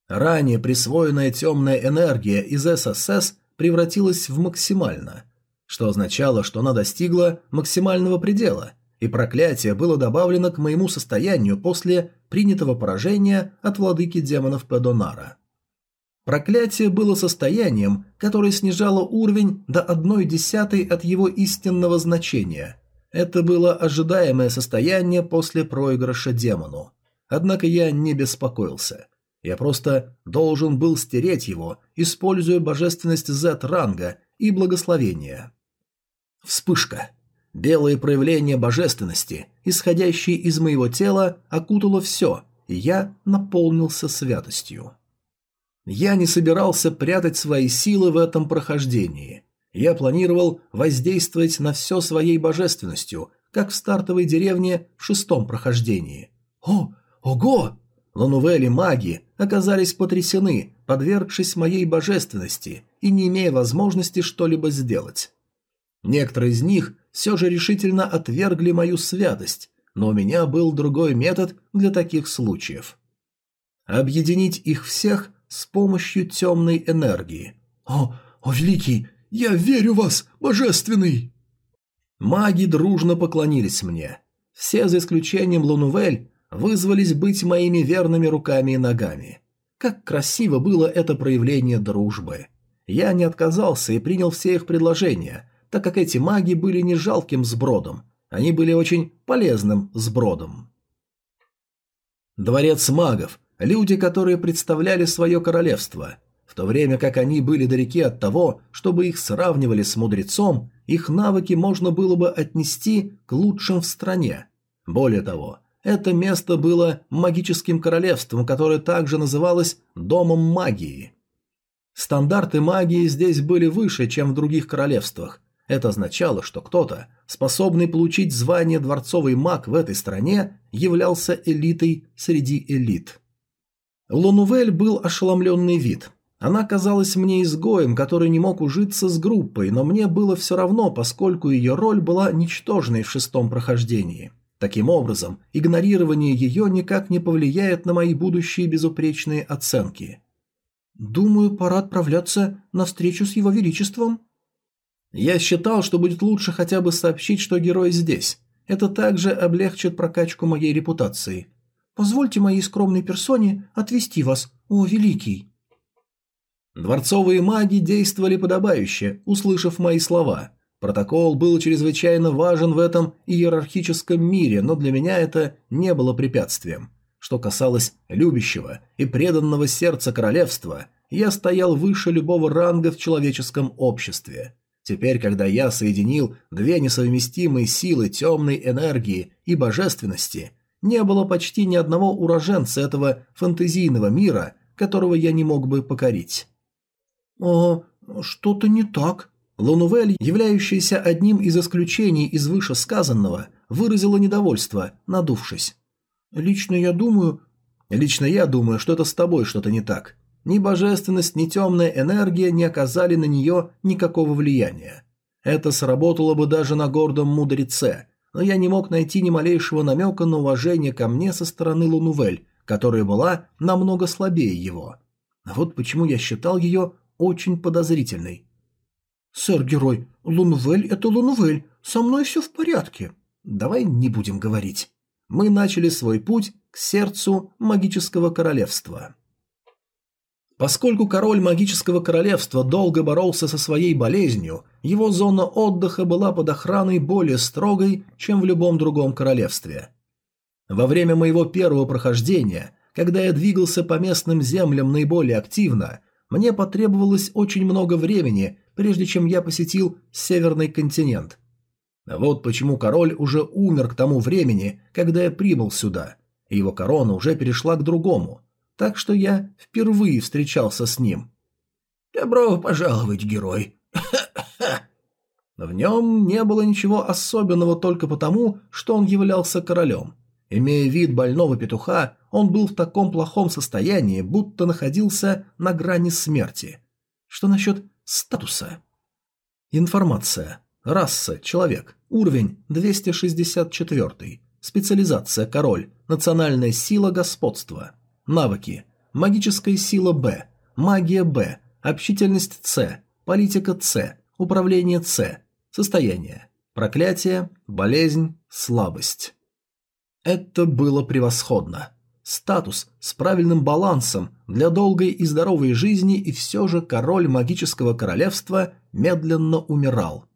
Speaker 1: Ранее присвоенная темная энергия из ССС превратилась в максимально, что означало, что она достигла максимального предела, и проклятие было добавлено к моему состоянию после принятого поражения от владыки демонов Педонара. Проклятие было состоянием, которое снижало уровень до одной десятой от его истинного значения. Это было ожидаемое состояние после проигрыша демону. Однако я не беспокоился. Я просто должен был стереть его, используя божественность Z-ранга и благословение. Вспышка. Белое проявление божественности, исходящее из моего тела, окутало все, и я наполнился святостью. Я не собирался прятать свои силы в этом прохождении. Я планировал воздействовать на все своей божественностью, как в стартовой деревне в шестом прохождении. О, ого! Ланувели маги оказались потрясены, подвергшись моей божественности и не имея возможности что-либо сделать. Некоторые из них все же решительно отвергли мою святость, но у меня был другой метод для таких случаев. Объединить их всех с помощью темной энергии. «О, о, великий, я верю вас, божественный!» Маги дружно поклонились мне. Все, за исключением Лунувель, вызвались быть моими верными руками и ногами. Как красиво было это проявление дружбы! Я не отказался и принял все их предложения, так как эти маги были не жалким сбродом, они были очень полезным сбродом. Дворец магов – люди, которые представляли свое королевство. В то время как они были далеки от того, чтобы их сравнивали с мудрецом, их навыки можно было бы отнести к лучшим в стране. Более того, это место было магическим королевством, которое также называлось «домом магии». Стандарты магии здесь были выше, чем в других королевствах, это означало, что кто-то, способный получить звание дворцовый маг в этой стране, являлся элитой среди элит. Лонувель был ошеломленный вид. Она казалась мне изгоем, который не мог ужиться с группой, но мне было все равно, поскольку ее роль была ничтожной в шестом прохождении. Таким образом, игнорирование ее никак не повлияет на мои будущие безупречные оценки. «Думаю, пора отправляться на встречу с его величеством», я считал, что будет лучше хотя бы сообщить, что герой здесь. Это также облегчит прокачку моей репутации. Позвольте моей скромной персоне отвести вас, о великий. Дворцовые маги действовали подобающе, услышав мои слова. Протокол был чрезвычайно важен в этом иерархическом мире, но для меня это не было препятствием. Что касалось любящего и преданного сердца королевства, я стоял выше любого ранга в человеческом обществе. Теперь, когда я соединил две несовместимые силы темной энергии и божественности, не было почти ни одного уроженца этого фэнтезийного мира, которого я не мог бы покорить. «О, а, что-то не так». Лунувель, являющаяся одним из исключений из вышесказанного, выразила недовольство, надувшись. «Лично я думаю...» «Лично я думаю, что это с тобой что-то не так. Ни божественность, ни темная энергия не оказали на нее никакого влияния. Это сработало бы даже на гордом мудреце, но я не мог найти ни малейшего намека на уважение ко мне со стороны Лунувель, которая была намного слабее его. Вот почему я считал ее очень подозрительной. «Сэр-герой, Лунувель — это Лунувель, со мной все в порядке. Давай не будем говорить». Мы начали свой путь к сердцу магического королевства. Поскольку король магического королевства долго боролся со своей болезнью, его зона отдыха была под охраной более строгой, чем в любом другом королевстве. Во время моего первого прохождения, когда я двигался по местным землям наиболее активно, мне потребовалось очень много времени, прежде чем я посетил Северный континент. Вот почему король уже умер к тому времени, когда я прибыл сюда, и его корона уже перешла к другому – так что я впервые встречался с ним. «Добро пожаловать, герой!» В нем не было ничего особенного только потому, что он являлся королем. Имея вид больного петуха, он был в таком плохом состоянии, будто находился на грани смерти. Что насчет статуса? Информация. Раса – человек. Уровень – 264. Специализация – король. Национальная сила – господства. Навыки. Магическая сила Б. Магия Б. Общительность С. Политика С. Управление С. Состояние. Проклятие. Болезнь. Слабость. Это было превосходно. Статус с правильным балансом для долгой и здоровой жизни, и все же король магического королевства медленно умирал.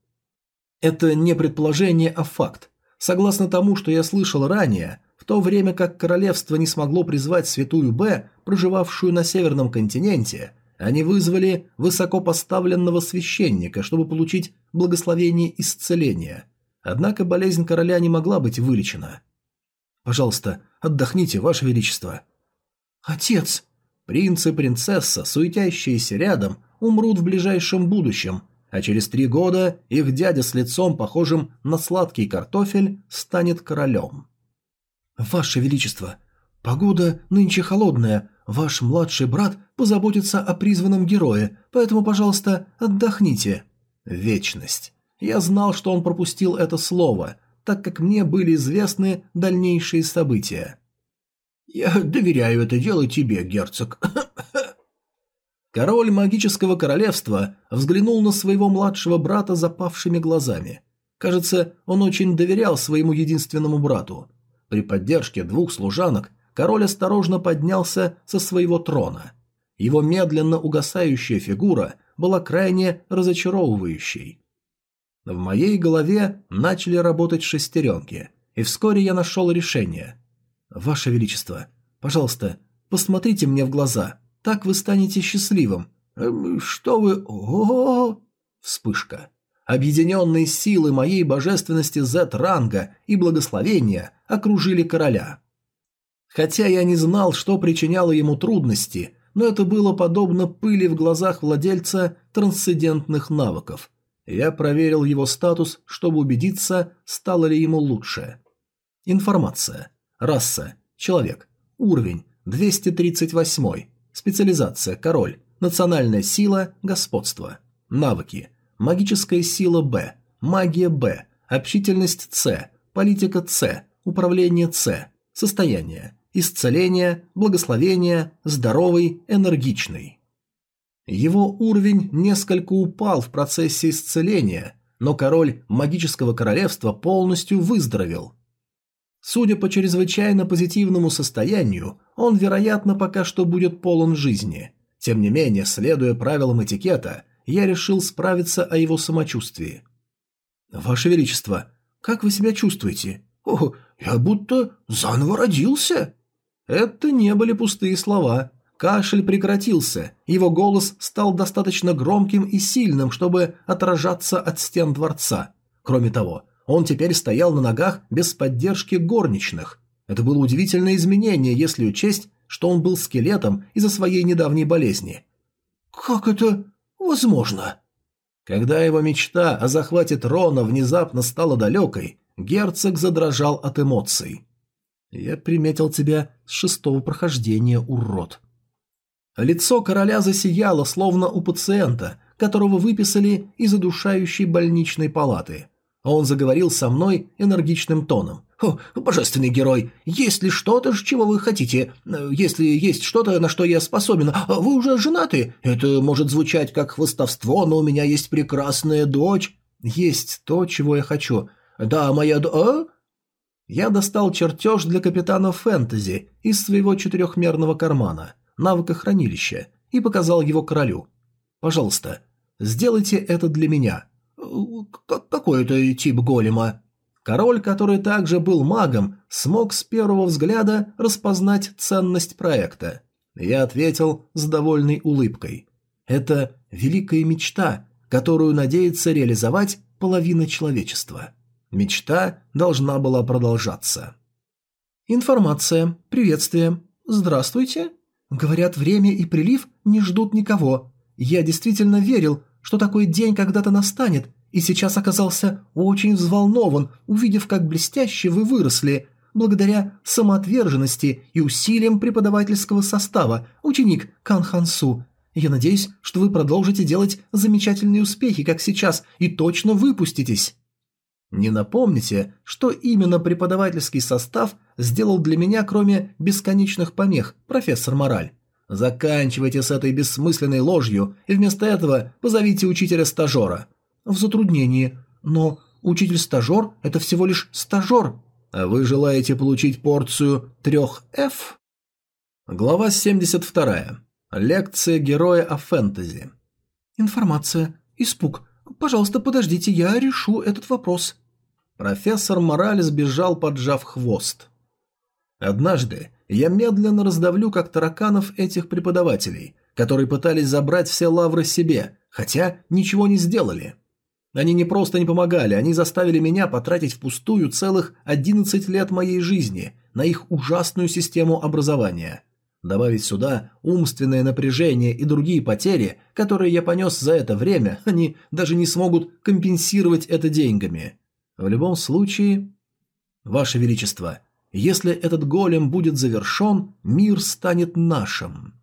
Speaker 1: Это не предположение, а факт. Согласно тому, что я слышал ранее, в то время как королевство не смогло призвать святую Б, проживавшую на северном континенте, они вызвали высокопоставленного священника, чтобы получить благословение исцеления. Однако болезнь короля не могла быть вылечена. «Пожалуйста, отдохните, ваше величество». «Отец!» Принц и принцесса, суетящиеся рядом, умрут в ближайшем будущем, а через три года их дядя с лицом, похожим на сладкий картофель, станет королем. «Ваше Величество, погода нынче холодная, ваш младший брат позаботится о призванном герое, поэтому, пожалуйста, отдохните». «Вечность». Я знал, что он пропустил это слово, так как мне были известны дальнейшие события. «Я доверяю это дело тебе, герцог». Король магического королевства взглянул на своего младшего брата запавшими глазами. Кажется, он очень доверял своему единственному брату. При поддержке двух служанок король осторожно поднялся со своего трона. Его медленно угасающая фигура была крайне разочаровывающей. В моей голове начали работать шестеренки, и вскоре я нашел решение. «Ваше Величество, пожалуйста, посмотрите мне в глаза, так вы станете счастливым». «Эм, «Что вы...» О -о -о -о! Вспышка. Объединенные силы моей божественности Z-ранга и благословения окружили короля. Хотя я не знал, что причиняло ему трудности, но это было подобно пыли в глазах владельца трансцендентных навыков. Я проверил его статус, чтобы убедиться, стало ли ему лучше. Информация. Раса. Человек. Уровень. 238. Специализация. Король. Национальная сила. Господство. Навыки магическая сила Б, магия Б, общительность С, политика С, управление С, состояние, исцеление, благословение, здоровый, энергичный. Его уровень несколько упал в процессе исцеления, но король магического королевства полностью выздоровел. Судя по чрезвычайно позитивному состоянию, он, вероятно, пока что будет полон жизни. Тем не менее, следуя правилам этикета, я решил справиться о его самочувствии. «Ваше Величество, как вы себя чувствуете?» «О, я будто заново родился!» Это не были пустые слова. Кашель прекратился, его голос стал достаточно громким и сильным, чтобы отражаться от стен дворца. Кроме того, он теперь стоял на ногах без поддержки горничных. Это было удивительное изменение, если учесть, что он был скелетом из-за своей недавней болезни. «Как это Возможно. Когда его мечта о захвате трона внезапно стала далекой, герцог задрожал от эмоций. «Я приметил тебя с шестого прохождения, урод». Лицо короля засияло, словно у пациента, которого выписали из одушающей больничной палаты. А он заговорил со мной энергичным тоном. «О, божественный герой, есть ли что-то, чего вы хотите? Э, если есть что-то, на что я способен? А вы уже женаты? Это может звучать как хвостовство, но у меня есть прекрасная дочь. Есть то, чего я хочу. Да, моя до... А? Я достал чертеж для капитана Фэнтези из своего четырехмерного кармана, навыка хранилища, и показал его королю. «Пожалуйста, сделайте это для меня». Какой это тип голема? Король, который также был магом, смог с первого взгляда распознать ценность проекта. Я ответил с довольной улыбкой. Это великая мечта, которую надеется реализовать половина человечества. Мечта должна была продолжаться. Информация. Приветствие. Здравствуйте. Говорят, время и прилив не ждут никого. Я действительно верил, что такой день когда-то настанет, и сейчас оказался очень взволнован, увидев, как блестяще вы выросли. Благодаря самоотверженности и усилиям преподавательского состава, ученик Кан Хансу, я надеюсь, что вы продолжите делать замечательные успехи, как сейчас, и точно выпуститесь. Не напомните, что именно преподавательский состав сделал для меня, кроме бесконечных помех, профессор Мораль. Заканчивайте с этой бессмысленной ложью и вместо этого позовите учителя-стажера. В затруднении. Но учитель-стажер – это всего лишь стажер. А вы желаете получить порцию трех F? Глава 72. Лекция героя о фэнтези. Информация. Испуг. Пожалуйста, подождите, я решу этот вопрос. Профессор Моралес бежал, поджав хвост. Однажды я медленно раздавлю, как тараканов, этих преподавателей, которые пытались забрать все лавры себе, хотя ничего не сделали. Они не просто не помогали, они заставили меня потратить впустую целых 11 лет моей жизни на их ужасную систему образования. Добавить сюда умственное напряжение и другие потери, которые я понес за это время, они даже не смогут компенсировать это деньгами. В любом случае... Ваше Величество, если этот голем будет завершен, мир станет нашим.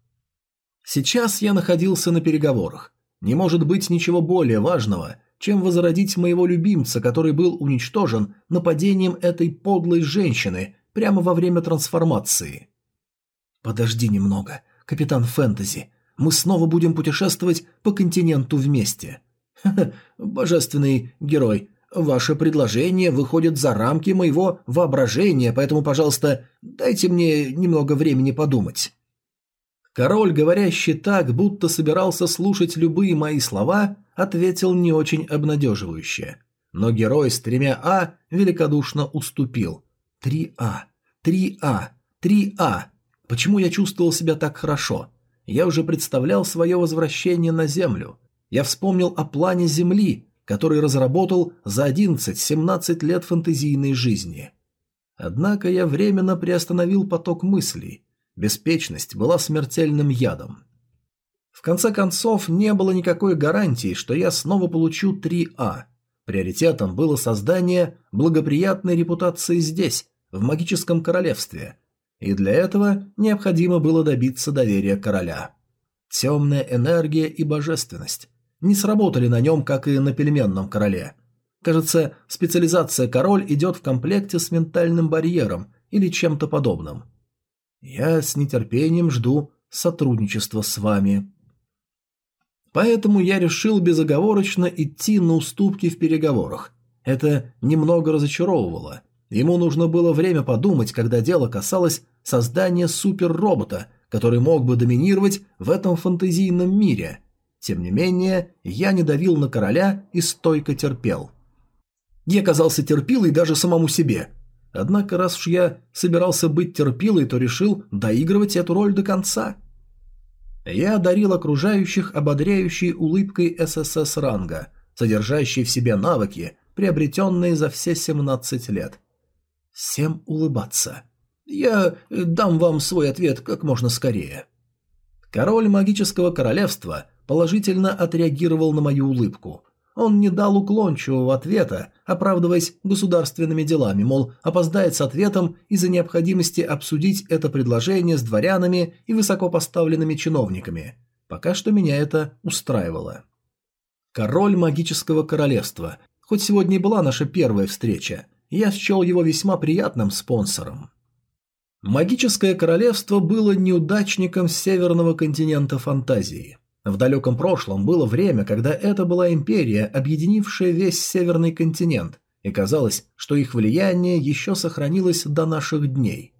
Speaker 1: Сейчас я находился на переговорах. Не может быть ничего более важного, чем возродить моего любимца, который был уничтожен нападением этой подлой женщины прямо во время трансформации. Подожди немного, капитан Фэнтези. Мы снова будем путешествовать по континенту вместе. Ха -ха, божественный герой, Ваше предложение выходит за рамки моего воображения, поэтому, пожалуйста, дайте мне немного времени подумать». Король, говорящий так, будто собирался слушать любые мои слова, ответил не очень обнадеживающе. Но герой с тремя «А» великодушно уступил. «Три А! Три А! Три А! Почему я чувствовал себя так хорошо? Я уже представлял свое возвращение на Землю. Я вспомнил о плане Земли, который разработал за 11-17 лет фантазийной жизни. Однако я временно приостановил поток мыслей. Беспечность была смертельным ядом. В конце концов, не было никакой гарантии, что я снова получу 3А. Приоритетом было создание благоприятной репутации здесь, в магическом королевстве. И для этого необходимо было добиться доверия короля. Темная энергия и божественность не сработали на нем, как и на пельменном короле. Кажется, специализация король идет в комплекте с ментальным барьером или чем-то подобным. Я с нетерпением жду сотрудничества с вами. Поэтому я решил безоговорочно идти на уступки в переговорах. Это немного разочаровывало. Ему нужно было время подумать, когда дело касалось создания суперробота, который мог бы доминировать в этом фантазийном мире – тем не менее, я не давил на короля и стойко терпел. Я казался терпилой даже самому себе. Однако, раз уж я собирался быть терпилой, то решил доигрывать эту роль до конца. Я одарил окружающих ободряющей улыбкой ССС ранга, содержащей в себе навыки, приобретенные за все 17 лет. Всем улыбаться. Я дам вам свой ответ как можно скорее. Король магического королевства – положительно отреагировал на мою улыбку. Он не дал уклончивого ответа, оправдываясь государственными делами, мол, опоздает с ответом из-за необходимости обсудить это предложение с дворянами и высокопоставленными чиновниками. Пока что меня это устраивало. Король магического королевства. Хоть сегодня и была наша первая встреча, я счел его весьма приятным спонсором. Магическое королевство было неудачником северного континента фантазии. В далеком прошлом было время, когда это была империя, объединившая весь северный континент, и казалось, что их влияние еще сохранилось до наших дней.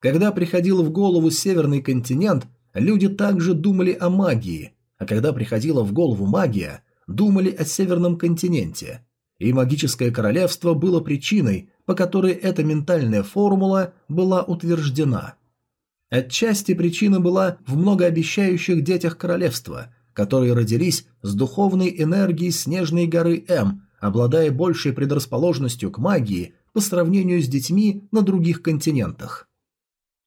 Speaker 1: Когда приходил в голову северный континент, люди также думали о магии, а когда приходила в голову магия, думали о северном континенте. И магическое королевство было причиной, по которой эта ментальная формула была утверждена – Отчасти причина была в многообещающих детях королевства, которые родились с духовной энергией снежной горы М, обладая большей предрасположенностью к магии по сравнению с детьми на других континентах.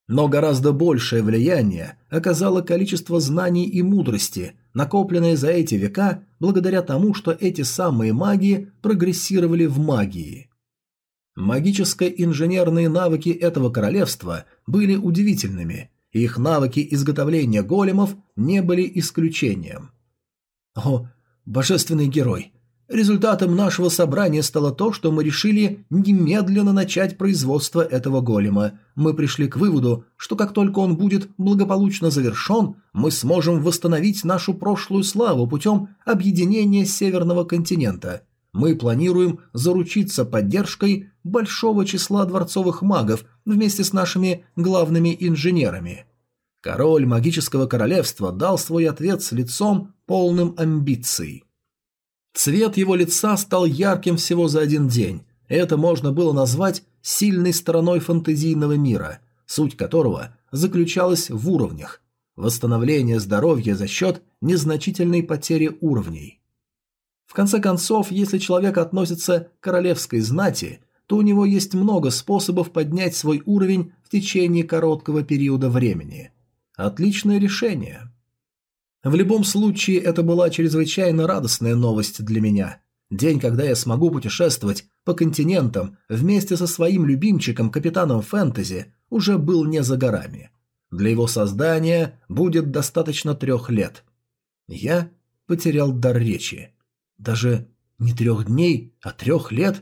Speaker 1: Но гораздо большее влияние оказало количество знаний и мудрости, накопленные за эти века благодаря тому, что эти самые маги прогрессировали в магии. Магическо-инженерные навыки этого королевства были удивительными, и их навыки изготовления големов не были исключением. О, божественный герой! Результатом нашего собрания стало то, что мы решили немедленно начать производство этого голема. Мы пришли к выводу, что как только он будет благополучно завершен, мы сможем восстановить нашу прошлую славу путем объединения Северного континента – мы планируем заручиться поддержкой большого числа дворцовых магов вместе с нашими главными инженерами. Король магического королевства дал свой ответ с лицом, полным амбиций. Цвет его лица стал ярким всего за один день. Это можно было назвать сильной стороной фантазийного мира, суть которого заключалась в уровнях. Восстановление здоровья за счет незначительной потери уровней. В конце концов, если человек относится к королевской знати, то у него есть много способов поднять свой уровень в течение короткого периода времени. Отличное решение. В любом случае, это была чрезвычайно радостная новость для меня. День, когда я смогу путешествовать по континентам вместе со своим любимчиком капитаном фэнтези, уже был не за горами. Для его создания будет достаточно трех лет. Я потерял дар речи. Даже не трех дней, а трех лет?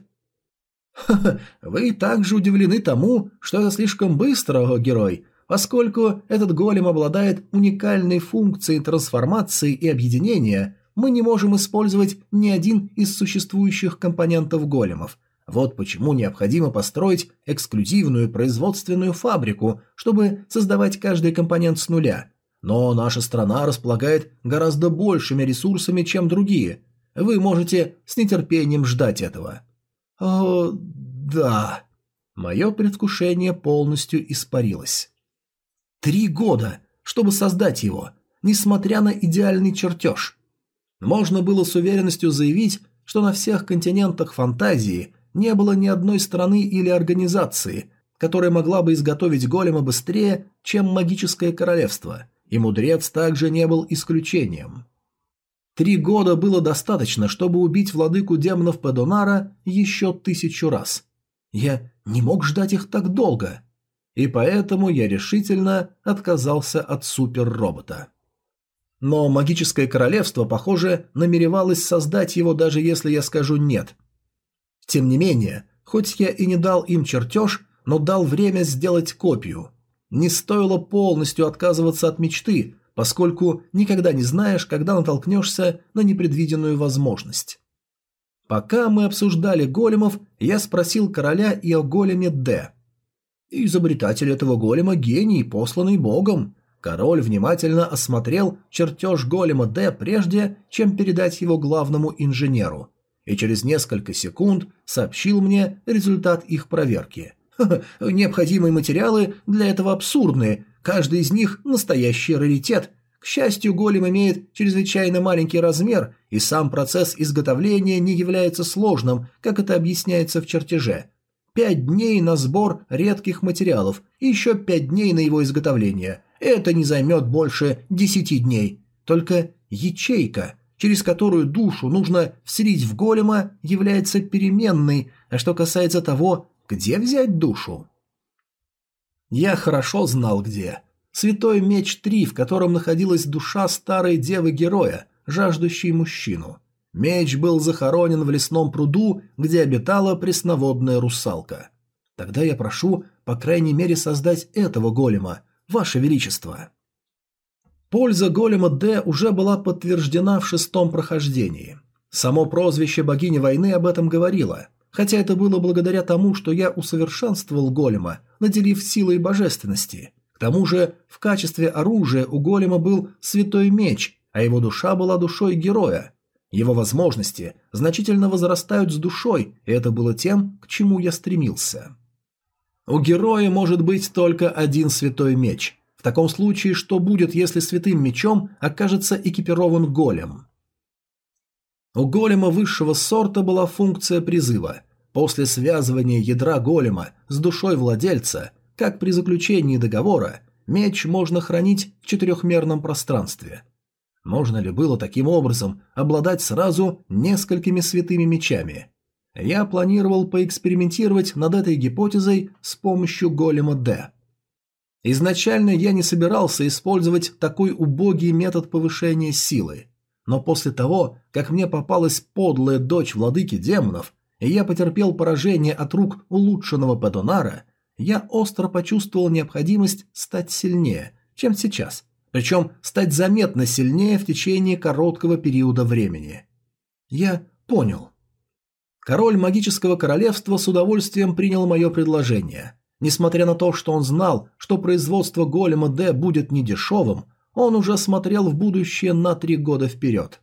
Speaker 1: Ха-ха, вы также удивлены тому, что это слишком быстро, о герой, поскольку этот голем обладает уникальной функцией трансформации и объединения, мы не можем использовать ни один из существующих компонентов големов. Вот почему необходимо построить эксклюзивную производственную фабрику, чтобы создавать каждый компонент с нуля. Но наша страна располагает гораздо большими ресурсами, чем другие – вы можете с нетерпением ждать этого». «О, да». Мое предвкушение полностью испарилось. «Три года, чтобы создать его, несмотря на идеальный чертеж». Можно было с уверенностью заявить, что на всех континентах фантазии не было ни одной страны или организации, которая могла бы изготовить голема быстрее, чем магическое королевство, и мудрец также не был исключением. Три года было достаточно, чтобы убить владыку демонов Педонара еще тысячу раз. Я не мог ждать их так долго. И поэтому я решительно отказался от суперробота. Но магическое королевство, похоже, намеревалось создать его, даже если я скажу «нет». Тем не менее, хоть я и не дал им чертеж, но дал время сделать копию. Не стоило полностью отказываться от мечты, поскольку никогда не знаешь, когда натолкнешься на непредвиденную возможность. Пока мы обсуждали големов, я спросил короля и о големе Д. Изобретатель этого голема – гений, посланный богом. Король внимательно осмотрел чертеж голема Д прежде, чем передать его главному инженеру, и через несколько секунд сообщил мне результат их проверки. необходимые материалы для этого абсурдные, Каждый из них – настоящий раритет. К счастью, голем имеет чрезвычайно маленький размер, и сам процесс изготовления не является сложным, как это объясняется в чертеже. Пять дней на сбор редких материалов и еще пять дней на его изготовление. Это не займет больше десяти дней. Только ячейка, через которую душу нужно вселить в голема, является переменной, а что касается того, где взять душу? Я хорошо знал где. Святой меч 3, в котором находилась душа старой девы-героя, жаждущей мужчину. Меч был захоронен в лесном пруду, где обитала пресноводная русалка. Тогда я прошу, по крайней мере, создать этого голема, ваше величество. Польза голема Д уже была подтверждена в шестом прохождении. Само прозвище богини войны об этом говорило. Хотя это было благодаря тому, что я усовершенствовал голема, наделив силой божественности. К тому же в качестве оружия у голема был святой меч, а его душа была душой героя. Его возможности значительно возрастают с душой, и это было тем, к чему я стремился. У героя может быть только один святой меч. В таком случае, что будет, если святым мечом окажется экипирован голем? У голема высшего сорта была функция призыва. После связывания ядра голема с душой владельца, как при заключении договора, меч можно хранить в четырехмерном пространстве. Можно ли было таким образом обладать сразу несколькими святыми мечами? Я планировал поэкспериментировать над этой гипотезой с помощью голема Д. Изначально я не собирался использовать такой убогий метод повышения силы – но после того, как мне попалась подлая дочь владыки демонов, и я потерпел поражение от рук улучшенного Петонара, я остро почувствовал необходимость стать сильнее, чем сейчас, причем стать заметно сильнее в течение короткого периода времени. Я понял. Король магического королевства с удовольствием принял мое предложение. Несмотря на то, что он знал, что производство голема Д будет недешевым, он уже смотрел в будущее на три года вперед.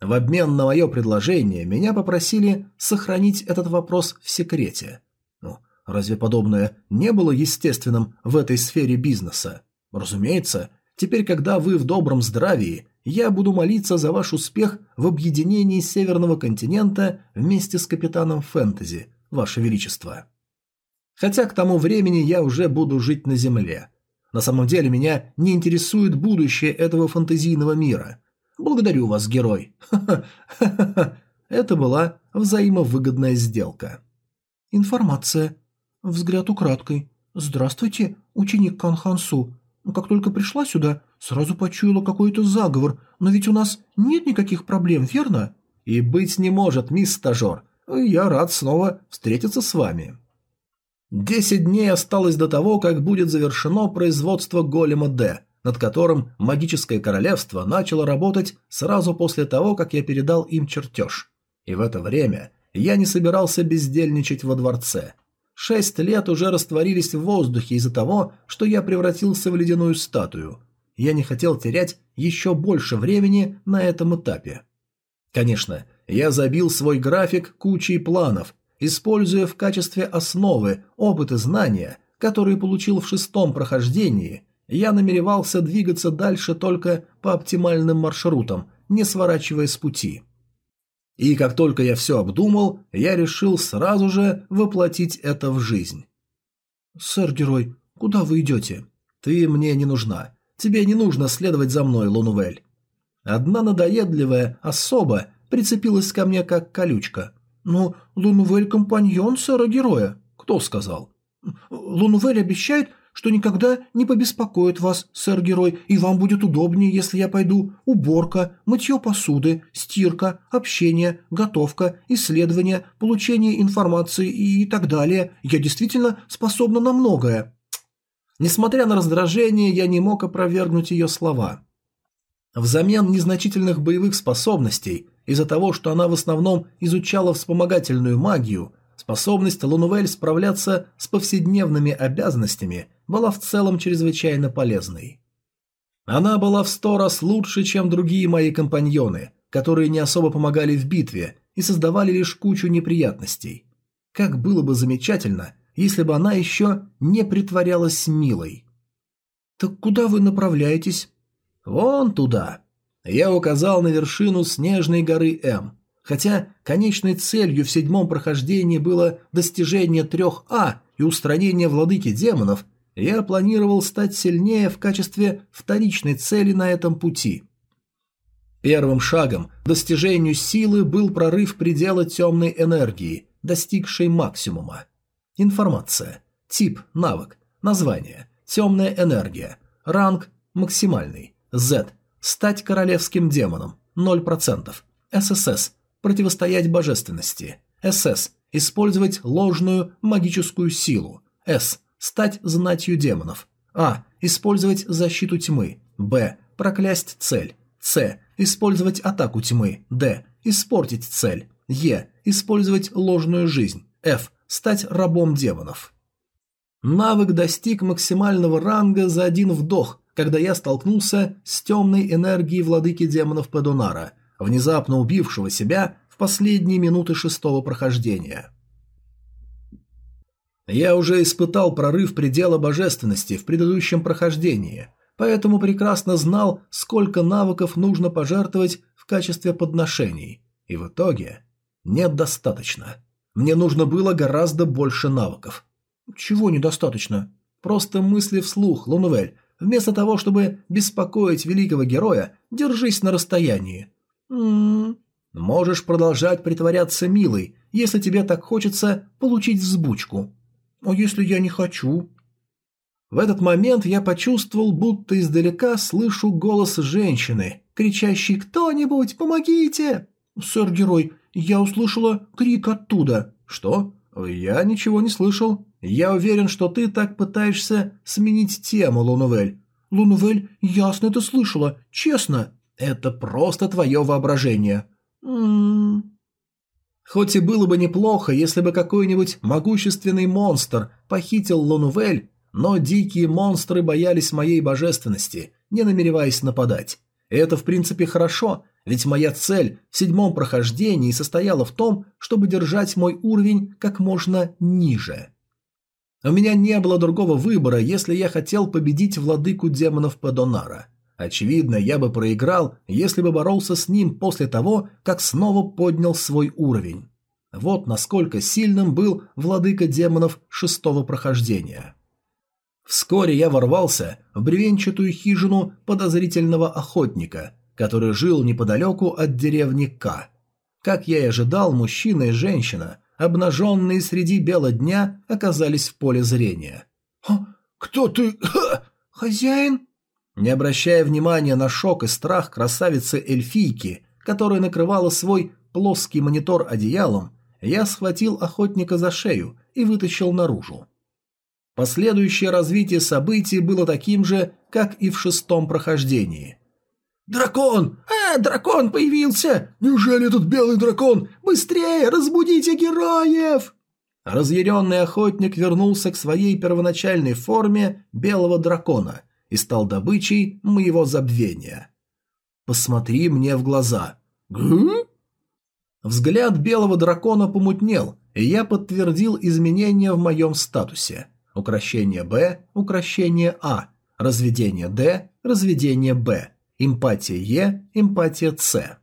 Speaker 1: В обмен на мое предложение меня попросили сохранить этот вопрос в секрете. Ну, разве подобное не было естественным в этой сфере бизнеса? Разумеется, теперь, когда вы в добром здравии, я буду молиться за ваш успех в объединении Северного континента вместе с капитаном Фэнтези, ваше величество. Хотя к тому времени я уже буду жить на Земле – на самом деле меня не интересует будущее этого фантазийного мира. Благодарю вас, герой. Это была взаимовыгодная сделка. Информация. Взгляд украдкой. Здравствуйте, ученик Канхансу. Как только пришла сюда, сразу почуяла какой-то заговор, но ведь у нас нет никаких проблем, верно? И быть не может, мисс стажер. Я рад снова встретиться с вами. Десять дней осталось до того, как будет завершено производство голема Д, над которым магическое королевство начало работать сразу после того, как я передал им чертеж. И в это время я не собирался бездельничать во дворце. Шесть лет уже растворились в воздухе из-за того, что я превратился в ледяную статую. Я не хотел терять еще больше времени на этом этапе. Конечно, я забил свой график кучей планов, используя в качестве основы опыт и знания, которые получил в шестом прохождении, я намеревался двигаться дальше только по оптимальным маршрутам, не сворачивая с пути. И как только я все обдумал, я решил сразу же воплотить это в жизнь. «Сэр Герой, куда вы идете?» «Ты мне не нужна. Тебе не нужно следовать за мной, Лунувель». Одна надоедливая особа прицепилась ко мне как колючка – «Но «Ну, Лунувель – компаньон сэра-героя. Кто сказал?» «Лунувель обещает, что никогда не побеспокоит вас, сэр-герой, и вам будет удобнее, если я пойду. Уборка, мытье посуды, стирка, общение, готовка, исследование, получение информации и так далее. Я действительно способна на многое». Несмотря на раздражение, я не мог опровергнуть ее слова. Взамен незначительных боевых способностей – из-за того, что она в основном изучала вспомогательную магию, способность Лунувель справляться с повседневными обязанностями была в целом чрезвычайно полезной. Она была в сто раз лучше, чем другие мои компаньоны, которые не особо помогали в битве и создавали лишь кучу неприятностей. Как было бы замечательно, если бы она еще не притворялась милой. «Так куда вы направляетесь?» «Вон туда», я указал на вершину снежной горы М. Хотя конечной целью в седьмом прохождении было достижение трех а и устранение владыки демонов, я планировал стать сильнее в качестве вторичной цели на этом пути. Первым шагом к достижению силы был прорыв предела темной энергии, достигшей максимума. Информация. Тип – навык. Название – темная энергия. Ранг – максимальный. Z Стать королевским демоном – 0%. ССС – противостоять божественности. СС – использовать ложную магическую силу. С – стать знатью демонов. А – использовать защиту тьмы. Б – проклясть цель. С – использовать атаку тьмы. Д – испортить цель. Е – использовать ложную жизнь. F – стать рабом демонов. Навык достиг максимального ранга за один вдох когда я столкнулся с темной энергией владыки демонов Педунара, внезапно убившего себя в последние минуты шестого прохождения. Я уже испытал прорыв предела божественности в предыдущем прохождении, поэтому прекрасно знал, сколько навыков нужно пожертвовать в качестве подношений, и в итоге недостаточно. Мне нужно было гораздо больше навыков. Чего недостаточно? Просто мысли вслух, Лунвель, Вместо того, чтобы беспокоить великого героя, держись на расстоянии.
Speaker 2: М-м.
Speaker 1: Можешь продолжать притворяться милой, если тебе так хочется получить взбучку. А если я не хочу? В этот момент я почувствовал, будто издалека слышу голос женщины, кричащей «Кто-нибудь, помогите!» «Сэр-герой, я услышала крик оттуда». «Что? Я ничего не слышал». Я уверен, что ты так пытаешься сменить тему, Лунувель. Лунувель, ясно это слышала, честно. Это просто твое воображение.
Speaker 2: М м-м. -м -м.
Speaker 1: Хоть и было бы неплохо, если бы какой-нибудь могущественный монстр похитил Лунувель, но дикие монстры боялись моей божественности, не намереваясь нападать. это, в принципе, хорошо, ведь моя цель в седьмом прохождении состояла в том, чтобы держать мой уровень как можно ниже. У меня не было другого выбора, если я хотел победить владыку демонов Падонара. Очевидно, я бы проиграл, если бы боролся с ним после того, как снова поднял свой уровень. Вот насколько сильным был владыка демонов шестого прохождения. Вскоре я ворвался в бревенчатую хижину подозрительного охотника, который жил неподалеку от деревни К. Как я и ожидал, мужчина и женщина – обнаженные среди бела дня, оказались в поле зрения. «А, «Кто ты? Хозяин?» Не обращая внимания на шок и страх красавицы-эльфийки, которая накрывала свой плоский монитор одеялом, я схватил охотника за шею и вытащил наружу. Последующее развитие событий было таким же, как и в шестом прохождении. «Дракон! э, дракон появился! Неужели этот белый дракон? Быстрее, разбудите героев!» Разъяренный охотник вернулся к своей первоначальной форме белого дракона и стал добычей моего забвения. «Посмотри мне в глаза!» Гу! Гм? Взгляд белого дракона помутнел, и я подтвердил изменения в моем статусе. Укращение Б, укращение А, разведение Д, разведение Б – Эмпатия Е, эмпатия С.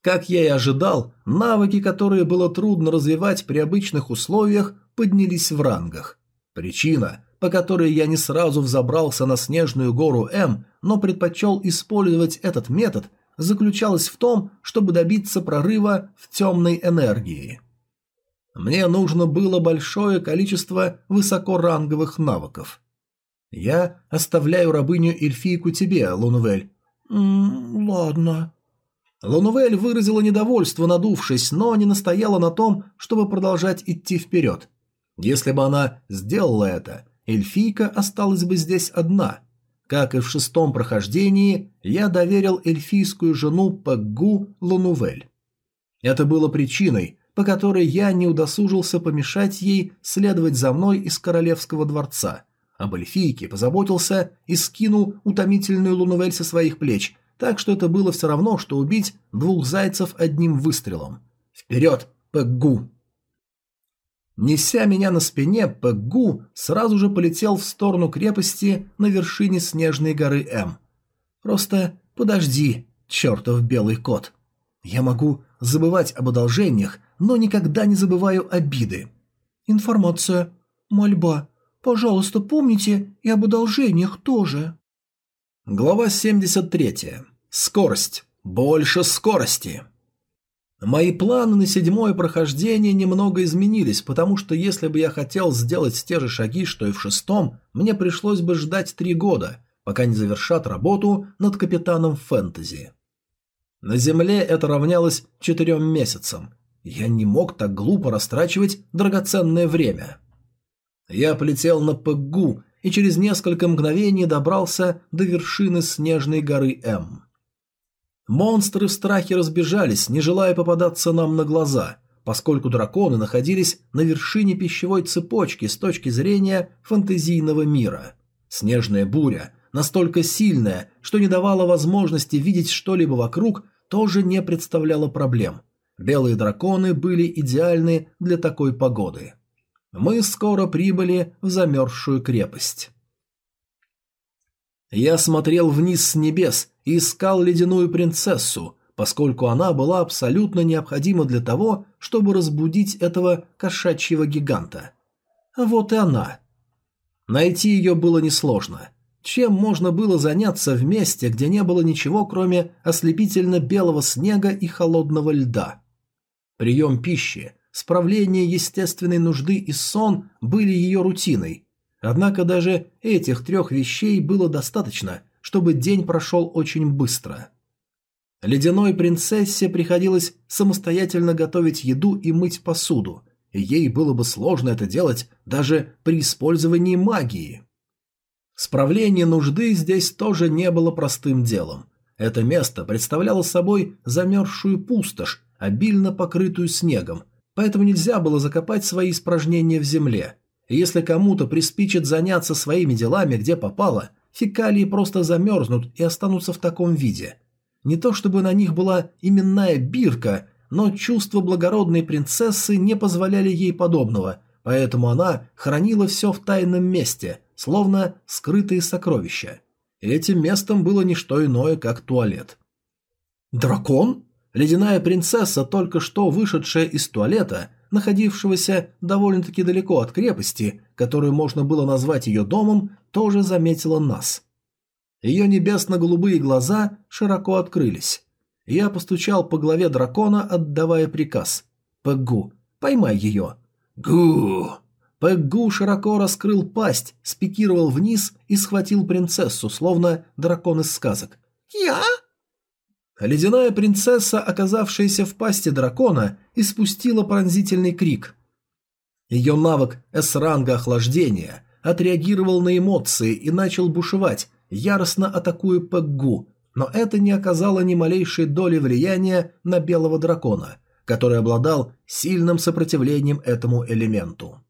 Speaker 1: Как я и ожидал, навыки, которые было трудно развивать при обычных условиях, поднялись в рангах. Причина, по которой я не сразу взобрался на снежную гору М, но предпочел использовать этот метод, заключалась в том, чтобы добиться прорыва в темной энергии. Мне нужно было большое количество высокоранговых навыков. Я оставляю рабыню эльфийку тебе, Лунувель. «М -м, ладно. Лунувель выразила недовольство, надувшись, но не настояла на том, чтобы продолжать идти вперед. Если бы она сделала это, эльфийка осталась бы здесь одна. Как и в шестом прохождении, я доверил эльфийскую жену Пэггу Лунувель. Это было причиной, по которой я не удосужился помешать ей следовать за мной из королевского дворца – об эльфийке позаботился и скинул утомительную Лунувель со своих плеч, так что это было все равно, что убить двух зайцев одним выстрелом. «Вперед, Пэггу!» Неся меня на спине, Пэггу сразу же полетел в сторону крепости на вершине снежной горы М. «Просто подожди, чертов белый кот!» Я могу забывать об одолжениях, но никогда не забываю обиды. Информация. Мольба. Пожалуйста, помните и об одолжениях тоже. Глава 73. Скорость. Больше скорости. Мои планы на седьмое прохождение немного изменились, потому что если бы я хотел сделать те же шаги, что и в шестом, мне пришлось бы ждать три года, пока не завершат работу над капитаном фэнтези. На Земле это равнялось четырем месяцам. Я не мог так глупо растрачивать драгоценное время. Я полетел на Пэггу и через несколько мгновений добрался до вершины снежной горы М. Монстры в страхе разбежались, не желая попадаться нам на глаза, поскольку драконы находились на вершине пищевой цепочки с точки зрения фантазийного мира. Снежная буря, настолько сильная, что не давала возможности видеть что-либо вокруг, тоже не представляла проблем. Белые драконы были идеальны для такой погоды. Мы скоро прибыли в замерзшую крепость. Я смотрел вниз с небес и искал ледяную принцессу, поскольку она была абсолютно необходима для того, чтобы разбудить этого кошачьего гиганта. А вот и она. Найти ее было несложно. Чем можно было заняться в месте, где не было ничего, кроме ослепительно белого снега и холодного льда? Прием пищи, справление естественной нужды и сон были ее рутиной. Однако даже этих трех вещей было достаточно, чтобы день прошел очень быстро. Ледяной принцессе приходилось самостоятельно готовить еду и мыть посуду, и ей было бы сложно это делать даже при использовании магии. Справление нужды здесь тоже не было простым делом. Это место представляло собой замерзшую пустошь, обильно покрытую снегом, поэтому нельзя было закопать свои испражнения в земле. если кому-то приспичит заняться своими делами, где попало, фекалии просто замерзнут и останутся в таком виде. Не то чтобы на них была именная бирка, но чувства благородной принцессы не позволяли ей подобного, поэтому она хранила все в тайном месте, словно скрытые сокровища. этим местом было не что иное, как туалет. «Дракон?» Ледяная принцесса, только что вышедшая из туалета, находившегося довольно-таки далеко от крепости, которую можно было назвать ее домом, тоже заметила нас. Ее небесно-голубые глаза широко открылись. Я постучал по голове дракона, отдавая приказ. «Пэггу, поймай ее!» «Гу!» Пэггу широко раскрыл пасть, спикировал вниз и схватил принцессу, словно дракон из сказок. «Я?» Ледяная принцесса, оказавшаяся в пасти дракона, испустила пронзительный крик. Ее навык С-ранга охлаждения отреагировал на эмоции и начал бушевать, яростно атакуя Пэггу, но это не оказало ни малейшей доли влияния на белого дракона, который обладал сильным сопротивлением этому элементу.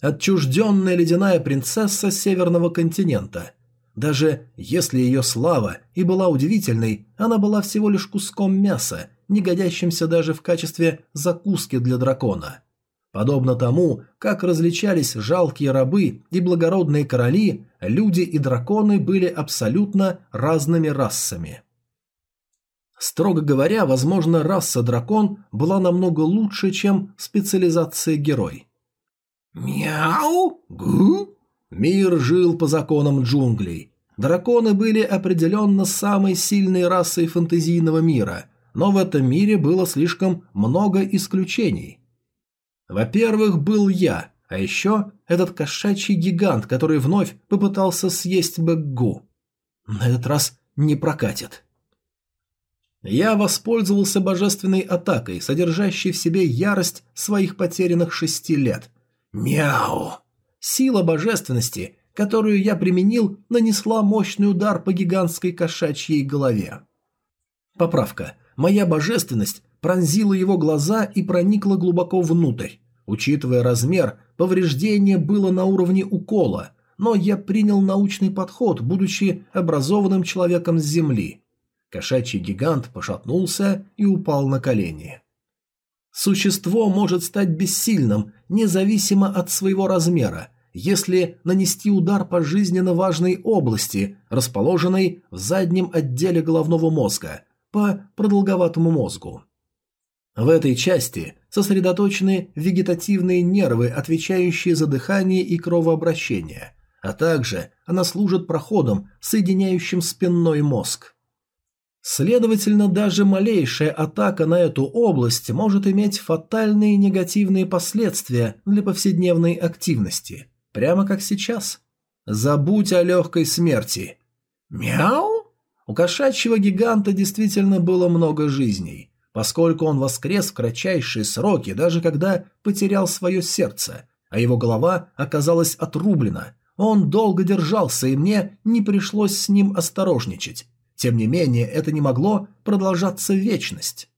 Speaker 1: Отчужденная ледяная принцесса Северного континента – даже если ее слава и была удивительной, она была всего лишь куском мяса, не годящимся даже в качестве закуски для дракона. Подобно тому, как различались жалкие рабы и благородные короли, люди и драконы были абсолютно разными расами. Строго говоря, возможно, раса дракон была намного лучше, чем специализация герой. «Мяу! Гу!» Мир жил по законам джунглей. Драконы были определенно самой сильной расой фэнтезийного мира, но в этом мире было слишком много исключений. Во-первых, был я, а еще этот кошачий гигант, который вновь попытался съесть Бэггу. На этот раз не прокатит. Я воспользовался божественной атакой, содержащей в себе ярость своих потерянных шести лет. Мяу! Сила божественности, которую я применил, нанесла мощный удар по гигантской кошачьей голове. Поправка. Моя божественность пронзила его глаза и проникла глубоко внутрь. Учитывая размер, повреждение было на уровне укола, но я принял научный подход, будучи образованным человеком с земли. Кошачий гигант пошатнулся и упал на колени. Существо может стать бессильным, независимо от своего размера, если нанести удар по жизненно важной области, расположенной в заднем отделе головного мозга, по продолговатому мозгу. В этой части сосредоточены вегетативные нервы, отвечающие за дыхание и кровообращение, а также она служит проходом, соединяющим спинной мозг. Следовательно, даже малейшая атака на эту область может иметь фатальные негативные последствия для повседневной активности, прямо как сейчас. Забудь о легкой смерти. Мяу! У кошачьего гиганта действительно было много жизней, поскольку он воскрес в кратчайшие сроки, даже когда потерял свое сердце, а его голова оказалась отрублена. Он долго держался, и мне не пришлось с ним осторожничать. Тем не менее, это не могло продолжаться в вечность.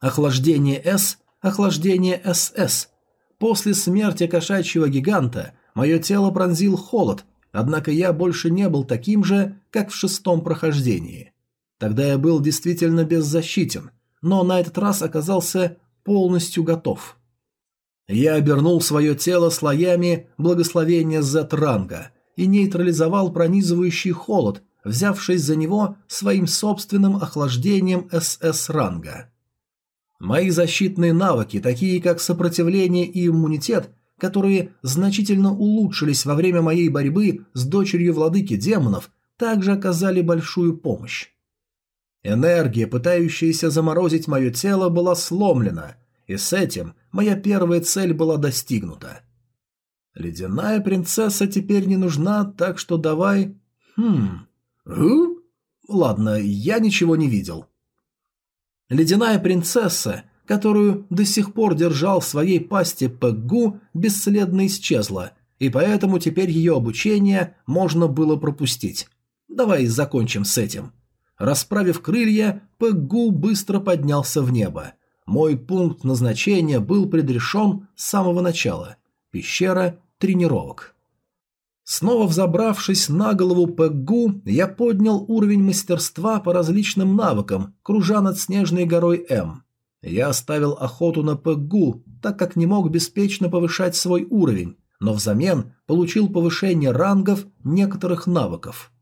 Speaker 1: Охлаждение С, охлаждение СС. После смерти кошачьего гиганта мое тело пронзил холод, однако я больше не был таким же, как в шестом прохождении. Тогда я был действительно беззащитен, но на этот раз оказался полностью готов. Я обернул свое тело слоями благословения Z-ранга и нейтрализовал пронизывающий холод, взявшись за него своим собственным охлаждением СС-ранга. Мои защитные навыки, такие как сопротивление и иммунитет, которые значительно улучшились во время моей борьбы с дочерью владыки демонов, также оказали большую помощь. Энергия, пытающаяся заморозить мое тело, была сломлена, и с этим моя первая цель была достигнута. Ледяная принцесса теперь не нужна, так что давай... Хм... Э? Ладно, я ничего не видел. Ледяная принцесса, которую до сих пор держал в своей пасти Пэггу, бесследно исчезла, и поэтому теперь ее обучение можно было пропустить. Давай закончим с этим. Расправив крылья, Пэггу быстро поднялся в небо. Мой пункт назначения был предрешен с самого начала. Пещера тренировок. Снова взобравшись на голову Пэггу, я поднял уровень мастерства по различным навыкам, кружа над снежной горой М. Я оставил охоту на Пэггу, так как не мог беспечно повышать свой уровень, но взамен получил повышение рангов некоторых навыков.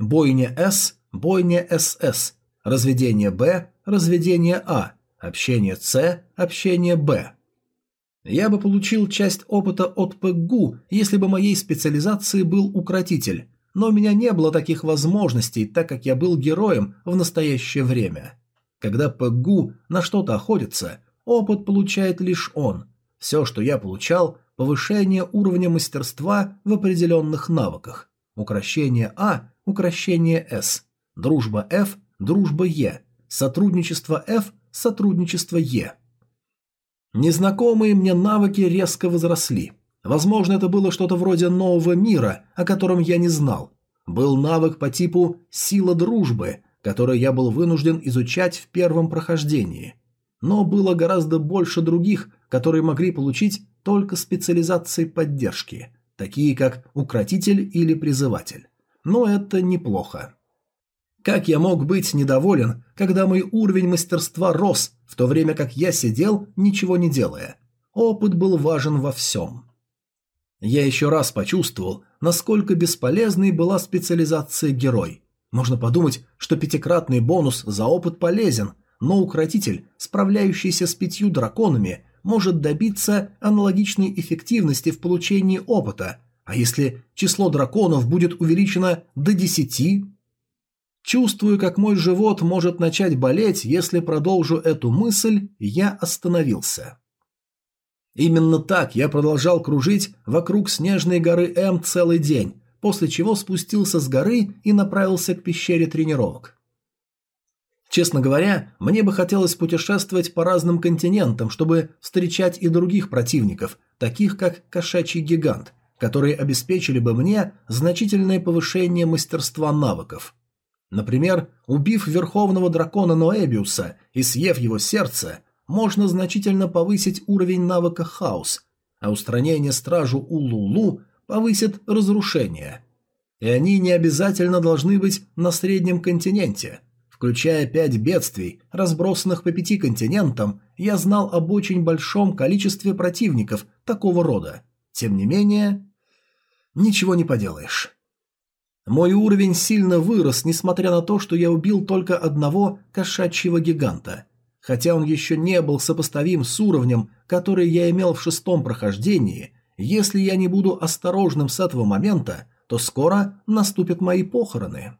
Speaker 1: Бойня С, бойня СС, разведение Б, разведение А, общение С, общение Б. Я бы получил часть опыта от ПГУ, если бы моей специализацией был укротитель, но у меня не было таких возможностей, так как я был героем в настоящее время. Когда ПГУ на что-то охотится, опыт получает лишь он. Все, что я получал, повышение уровня мастерства в определенных навыках. Укращение А, укращение С, дружба F, дружба Е, сотрудничество F, сотрудничество Е. E. Незнакомые мне навыки резко возросли. Возможно, это было что-то вроде нового мира, о котором я не знал. Был навык по типу «сила дружбы», который я был вынужден изучать в первом прохождении. Но было гораздо больше других, которые могли получить только специализации поддержки, такие как «укротитель» или «призыватель». Но это неплохо. Как я мог быть недоволен, когда мой уровень мастерства рос, в то время как я сидел, ничего не делая? Опыт был важен во всем. Я еще раз почувствовал, насколько бесполезной была специализация герой. Можно подумать, что пятикратный бонус за опыт полезен, но укротитель, справляющийся с пятью драконами, может добиться аналогичной эффективности в получении опыта, а если число драконов будет увеличено до десяти? Чувствую, как мой живот может начать болеть, если продолжу эту мысль, я остановился. Именно так я продолжал кружить вокруг снежной горы М целый день, после чего спустился с горы и направился к пещере тренировок. Честно говоря, мне бы хотелось путешествовать по разным континентам, чтобы встречать и других противников, таких как кошачий гигант, которые обеспечили бы мне значительное повышение мастерства навыков – Например, убив верховного дракона Ноэбиуса и съев его сердце, можно значительно повысить уровень навыка хаос, а устранение стражу Улулу повысит разрушение. И они не обязательно должны быть на среднем континенте. Включая пять бедствий, разбросанных по пяти континентам, я знал об очень большом количестве противников такого рода. Тем не менее... Ничего не поделаешь. Мой уровень сильно вырос, несмотря на то, что я убил только одного кошачьего гиганта. Хотя он еще не был сопоставим с уровнем, который я имел в шестом прохождении, если я не буду осторожным с этого момента, то скоро наступят мои похороны.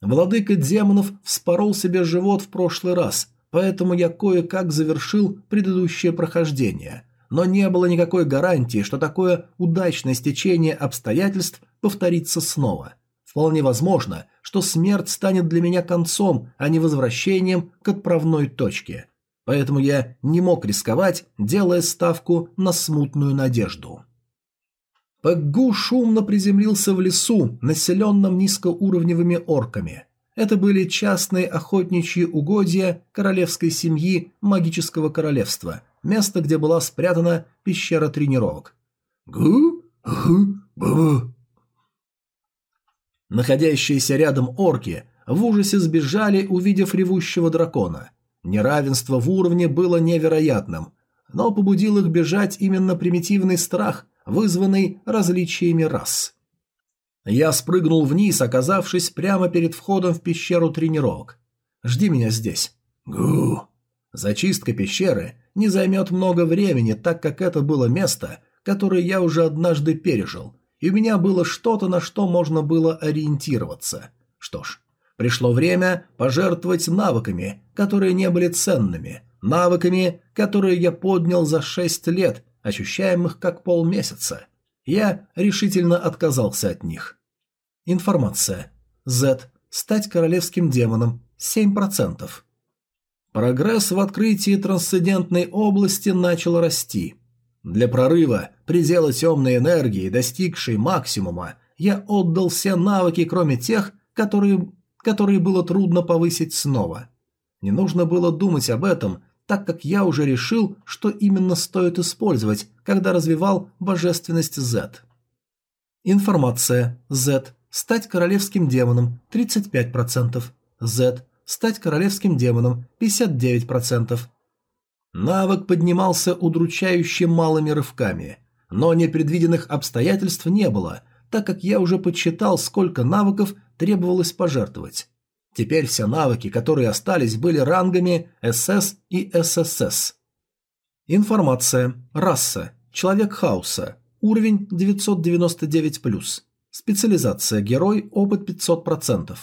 Speaker 1: Владыка демонов вспорол себе живот в прошлый раз, поэтому я кое-как завершил предыдущее прохождение – но не было никакой гарантии, что такое удачное стечение обстоятельств повторится снова. Вполне возможно, что смерть станет для меня концом, а не возвращением к отправной точке. Поэтому я не мог рисковать, делая ставку на смутную надежду. Пэггу шумно приземлился в лесу, населенном низкоуровневыми орками. Это были частные охотничьи угодья королевской семьи магического королевства, место, где была спрятана пещера тренировок. «Гу? Гу? Бу?» Находящиеся рядом орки в ужасе сбежали, увидев ревущего дракона. Неравенство в уровне было невероятным, но побудил их бежать именно примитивный страх, вызванный различиями рас. Я спрыгнул вниз, оказавшись прямо перед входом в пещеру тренировок. «Жди меня здесь». «Гу!» Зачистка пещеры не займет много времени, так как это было место, которое я уже однажды пережил – и у меня было что-то, на что можно было ориентироваться. Что ж, пришло время пожертвовать навыками, которые не были ценными, навыками, которые я поднял за шесть лет, ощущаемых как полмесяца. Я решительно отказался от них. Информация. Z. Стать королевским демоном. 7%. Прогресс в открытии трансцендентной области начал расти – для прорыва предела темной энергии, достигшей максимума, я отдал все навыки, кроме тех, которые, которые было трудно повысить снова. Не нужно было думать об этом, так как я уже решил, что именно стоит использовать, когда развивал божественность Z. Информация. Z. Стать королевским демоном 35%. Z. Стать королевским демоном 59%. Навык поднимался удручающе малыми рывками, но непредвиденных обстоятельств не было, так как я уже подсчитал, сколько навыков требовалось пожертвовать. Теперь все навыки, которые остались, были рангами СС и ССС. Информация. Раса. Человек хаоса. Уровень 999+. Специализация. Герой. Опыт 500%.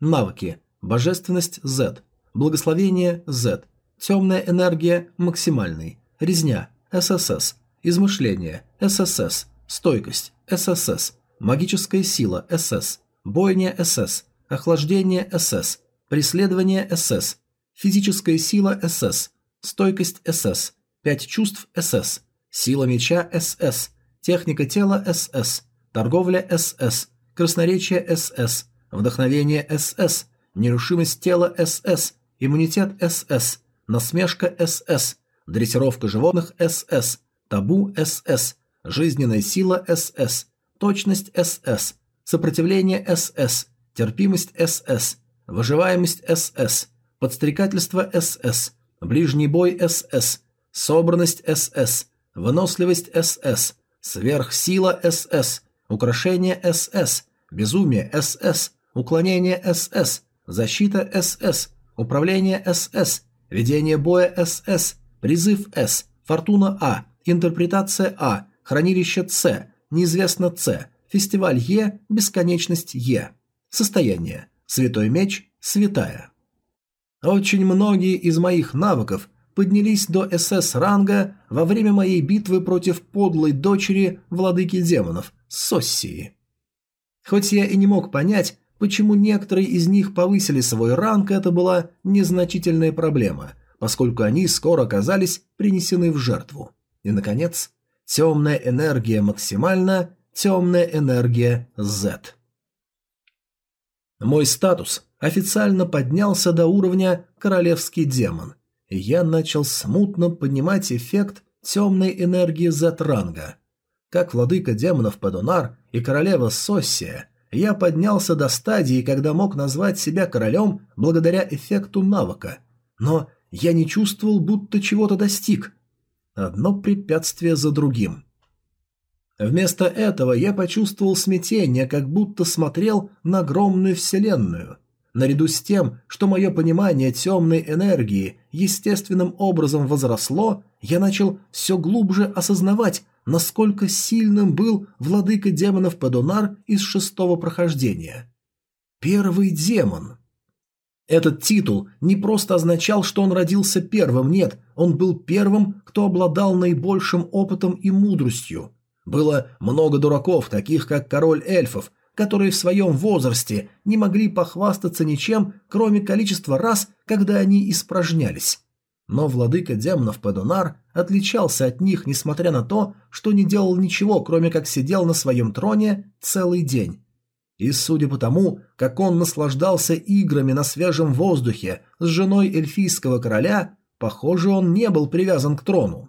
Speaker 1: Навыки. Божественность Z. Благословение Z. Темная энергия – максимальный. Резня – ССС. Измышление – ССС. Стойкость – ССС. Магическая сила – СС. Бойня – СС. Охлаждение – СС. Преследование – СС. Физическая сила – СС. Стойкость – СС. Пять чувств – СС. Сила меча – СС. Техника тела – СС. Торговля – СС. Красноречие – СС. Вдохновение – СС. Нерушимость тела – СС. Иммунитет – СС насмешка СС, дрессировка животных СС, табу СС, жизненная сила СС, точность СС, сопротивление СС, терпимость СС, выживаемость СС, подстрекательство СС, ближний бой СС, собранность СС, выносливость СС, сверхсила СС, украшение СС, безумие СС, уклонение СС, защита СС, управление СС, Ведение боя СС, призыв С, фортуна А, интерпретация А, хранилище С, неизвестно С, фестиваль Е, бесконечность Е. Состояние. Святой меч, святая. Очень многие из моих навыков поднялись до СС ранга во время моей битвы против подлой дочери владыки демонов, Соссии. Хоть я и не мог понять, Почему некоторые из них повысили свой ранг, это была незначительная проблема, поскольку они скоро оказались принесены в жертву. И, наконец, темная энергия максимально, темная энергия Z. Мой статус официально поднялся до уровня «Королевский демон», и я начал смутно понимать эффект темной энергии Z-ранга. Как владыка демонов Падонар и королева Соссия, я поднялся до стадии, когда мог назвать себя королем благодаря эффекту навыка. Но я не чувствовал, будто чего-то достиг. Одно препятствие за другим. Вместо этого я почувствовал смятение, как будто смотрел на огромную вселенную. Наряду с тем, что мое понимание темной энергии естественным образом возросло, я начал все глубже осознавать, насколько сильным был владыка демонов Падонар из шестого прохождения. Первый демон. Этот титул не просто означал, что он родился первым, нет, он был первым, кто обладал наибольшим опытом и мудростью. Было много дураков, таких как король эльфов, которые в своем возрасте не могли похвастаться ничем, кроме количества раз, когда они испражнялись. Но владыка демонов Педонар отличался от них, несмотря на то, что не делал ничего, кроме как сидел на своем троне целый день. И судя по тому, как он наслаждался играми на свежем воздухе с женой эльфийского короля, похоже, он не был привязан к трону.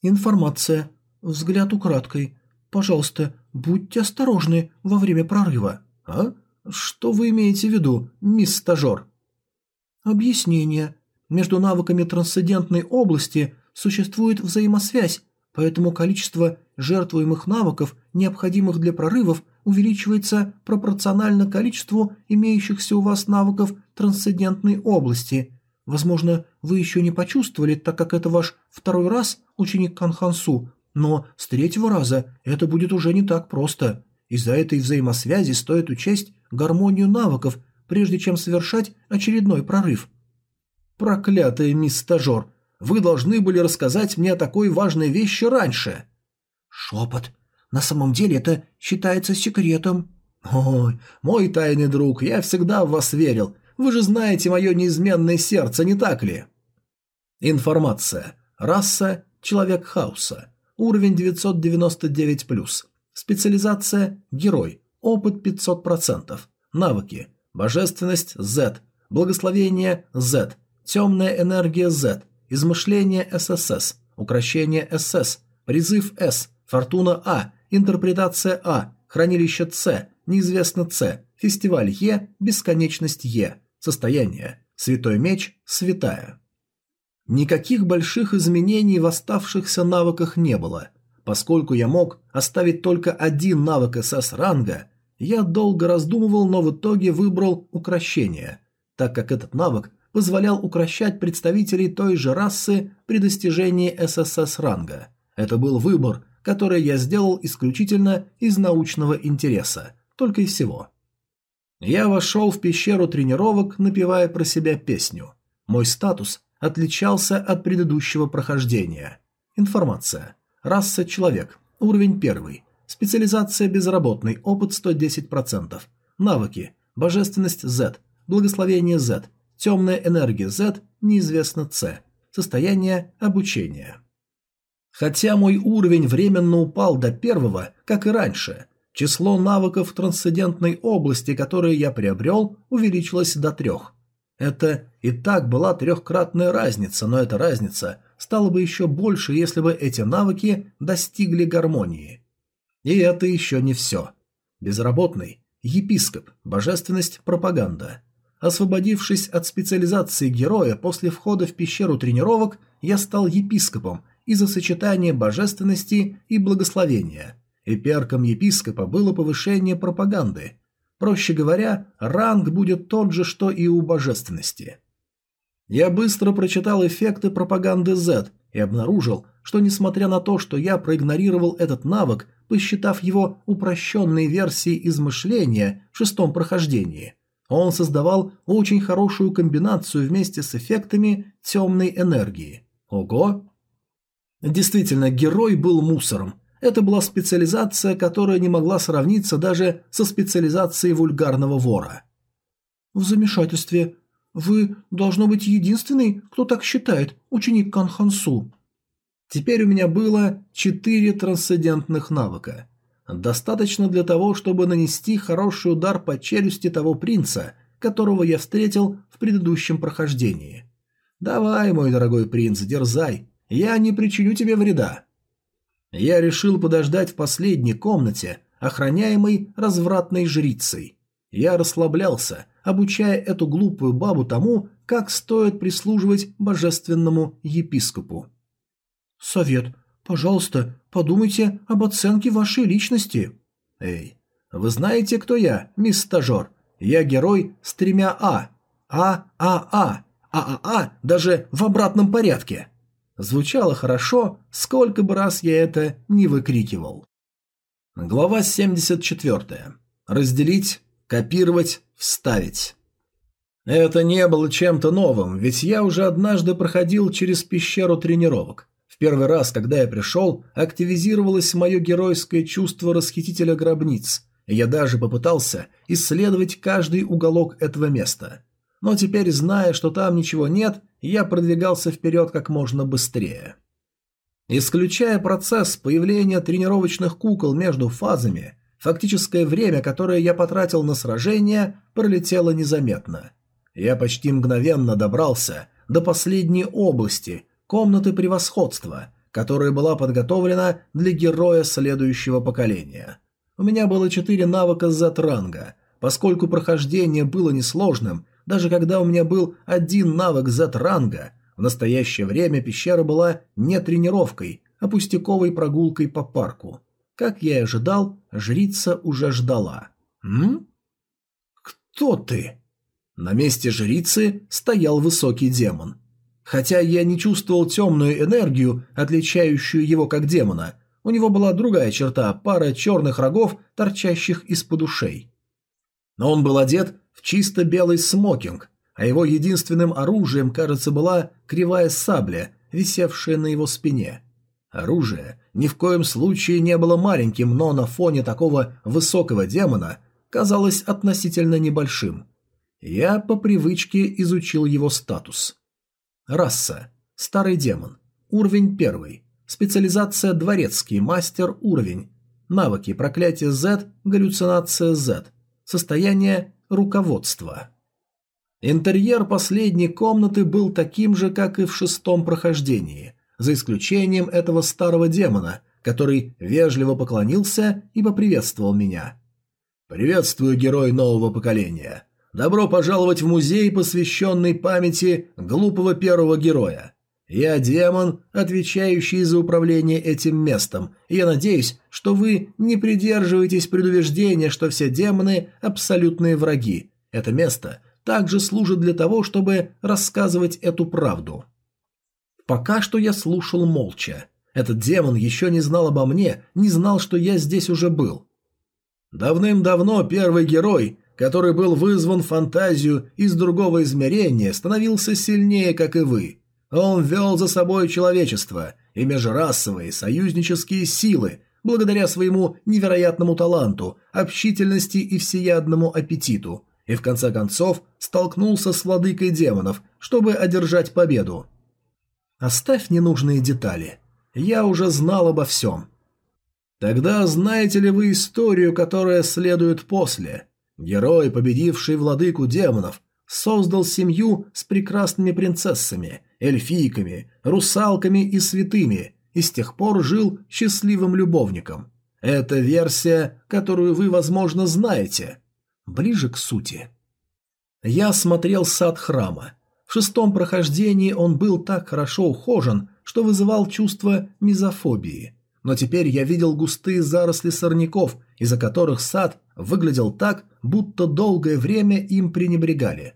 Speaker 1: Информация. Взгляд украдкой. Пожалуйста, будьте осторожны во время прорыва. А? Что вы имеете в виду, мисс стажер? Объяснение. Между навыками трансцендентной области существует взаимосвязь, поэтому количество жертвуемых навыков, необходимых для прорывов, увеличивается пропорционально количеству имеющихся у вас навыков трансцендентной области. Возможно, вы еще не почувствовали, так как это ваш второй раз ученик Канхансу, но с третьего раза это будет уже не так просто. Из-за этой взаимосвязи стоит учесть гармонию навыков, прежде чем совершать очередной прорыв. «Проклятая мисс стажер, вы должны были рассказать мне о такой важной вещи раньше». «Шепот. На самом деле это считается секретом». «Ой, мой тайный друг, я всегда в вас верил. Вы же знаете мое неизменное сердце, не так ли?» Информация. Раса – человек хаоса. Уровень 999+. Специализация – герой. Опыт 500%. Навыки. Божественность – Z. Благословение – Z. Темная энергия Z, измышление ССС, укращение СС, призыв С, фортуна А, интерпретация А, хранилище С, неизвестно С, фестиваль Е, бесконечность Е, состояние, святой меч, святая. Никаких больших изменений в оставшихся навыках не было. Поскольку я мог оставить только один навык СС ранга, я долго раздумывал, но в итоге выбрал укрощение, так как этот навык позволял укращать представителей той же расы при достижении ССС-ранга. Это был выбор, который я сделал исключительно из научного интереса, только и всего. Я вошел в пещеру тренировок, напевая про себя песню. Мой статус отличался от предыдущего прохождения. Информация. Раса человек. Уровень 1. Специализация безработный. Опыт 110%. Навыки. Божественность Z. Благословение Z. Темная энергия Z неизвестна C. Состояние обучения. Хотя мой уровень временно упал до первого, как и раньше, число навыков трансцендентной области, которые я приобрел, увеличилось до трех. Это и так была трехкратная разница, но эта разница стала бы еще больше, если бы эти навыки достигли гармонии. И это еще не все. Безработный, епископ, божественность, пропаганда – Освободившись от специализации героя после входа в пещеру тренировок, я стал епископом из-за сочетания божественности и благословения. И перком епископа было повышение пропаганды. Проще говоря, ранг будет тот же, что и у божественности. Я быстро прочитал эффекты пропаганды Z и обнаружил, что несмотря на то, что я проигнорировал этот навык, посчитав его упрощенной версией измышления в шестом прохождении – он создавал очень хорошую комбинацию вместе с эффектами темной энергии. Ого! Действительно, герой был мусором. Это была специализация, которая не могла сравниться даже со специализацией вульгарного вора. В замешательстве. Вы, должно быть, единственный, кто так считает, ученик Канхансу. Теперь у меня было четыре трансцендентных навыка – достаточно для того, чтобы нанести хороший удар по челюсти того принца, которого я встретил в предыдущем прохождении. «Давай, мой дорогой принц, дерзай, я не причиню тебе вреда». Я решил подождать в последней комнате, охраняемой развратной жрицей. Я расслаблялся, обучая эту глупую бабу тому, как стоит прислуживать божественному епископу. «Совет, Пожалуйста, подумайте об оценке вашей личности. Эй, вы знаете, кто я, мисс стажер? Я герой с тремя А. А-А-А. А-А-А даже в обратном порядке. Звучало хорошо, сколько бы раз я это не выкрикивал. Глава 74. Разделить, копировать, вставить. Это не было чем-то новым, ведь я уже однажды проходил через пещеру тренировок. В первый раз, когда я пришел, активизировалось мое геройское чувство расхитителя гробниц, и я даже попытался исследовать каждый уголок этого места. Но теперь, зная, что там ничего нет, я продвигался вперед как можно быстрее. Исключая процесс появления тренировочных кукол между фазами, фактическое время, которое я потратил на сражение, пролетело незаметно. Я почти мгновенно добрался до последней области, комнаты превосходства, которая была подготовлена для героя следующего поколения. У меня было четыре навыка Z-ранга. Поскольку прохождение было несложным, даже когда у меня был один навык Z-ранга, в настоящее время пещера была не тренировкой, а пустяковой прогулкой по парку. Как я и ожидал, жрица уже ждала. «М? Кто ты?» На месте жрицы стоял высокий демон – Хотя я не чувствовал темную энергию, отличающую его как демона, у него была другая черта – пара черных рогов, торчащих из-под ушей. Но он был одет в чисто белый смокинг, а его единственным оружием, кажется, была кривая сабля, висевшая на его спине. Оружие ни в коем случае не было маленьким, но на фоне такого высокого демона казалось относительно небольшим. Я по привычке изучил его статус – Раса. Старый демон. Уровень 1. Специализация дворецкий, мастер, уровень. Навыки проклятие Z, галлюцинация Z. Состояние руководство. Интерьер последней комнаты был таким же, как и в шестом прохождении, за исключением этого старого демона, который вежливо поклонился и поприветствовал меня. «Приветствую, герой нового поколения. Добро пожаловать в музей, посвященный памяти глупого первого героя. Я демон, отвечающий за управление этим местом. Я надеюсь, что вы не придерживаетесь предубеждения, что все демоны – абсолютные враги. Это место также служит для того, чтобы рассказывать эту правду. Пока что я слушал молча. Этот демон еще не знал обо мне, не знал, что я здесь уже был. Давным-давно первый герой который был вызван фантазию из другого измерения, становился сильнее, как и вы. Он вел за собой человечество и межрасовые союзнические силы, благодаря своему невероятному таланту, общительности и всеядному аппетиту, и в конце концов столкнулся с владыкой демонов, чтобы одержать победу. Оставь ненужные детали. Я уже знал обо всем. Тогда знаете ли вы историю, которая следует после? Герой, победивший владыку демонов, создал семью с прекрасными принцессами, эльфийками, русалками и святыми, и с тех пор жил счастливым любовником. Это версия, которую вы, возможно, знаете. Ближе к сути. Я смотрел сад храма. В шестом прохождении он был так хорошо ухожен, что вызывал чувство мизофобии но теперь я видел густые заросли сорняков, из-за которых сад выглядел так, будто долгое время им пренебрегали.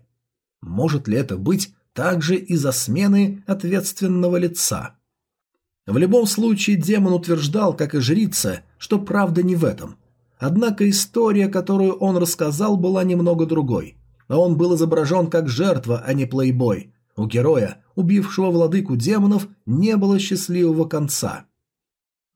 Speaker 1: Может ли это быть также из-за смены ответственного лица? В любом случае демон утверждал, как и жрица, что правда не в этом. Однако история, которую он рассказал, была немного другой. Он был изображен как жертва, а не плейбой. У героя, убившего владыку демонов, не было счастливого конца.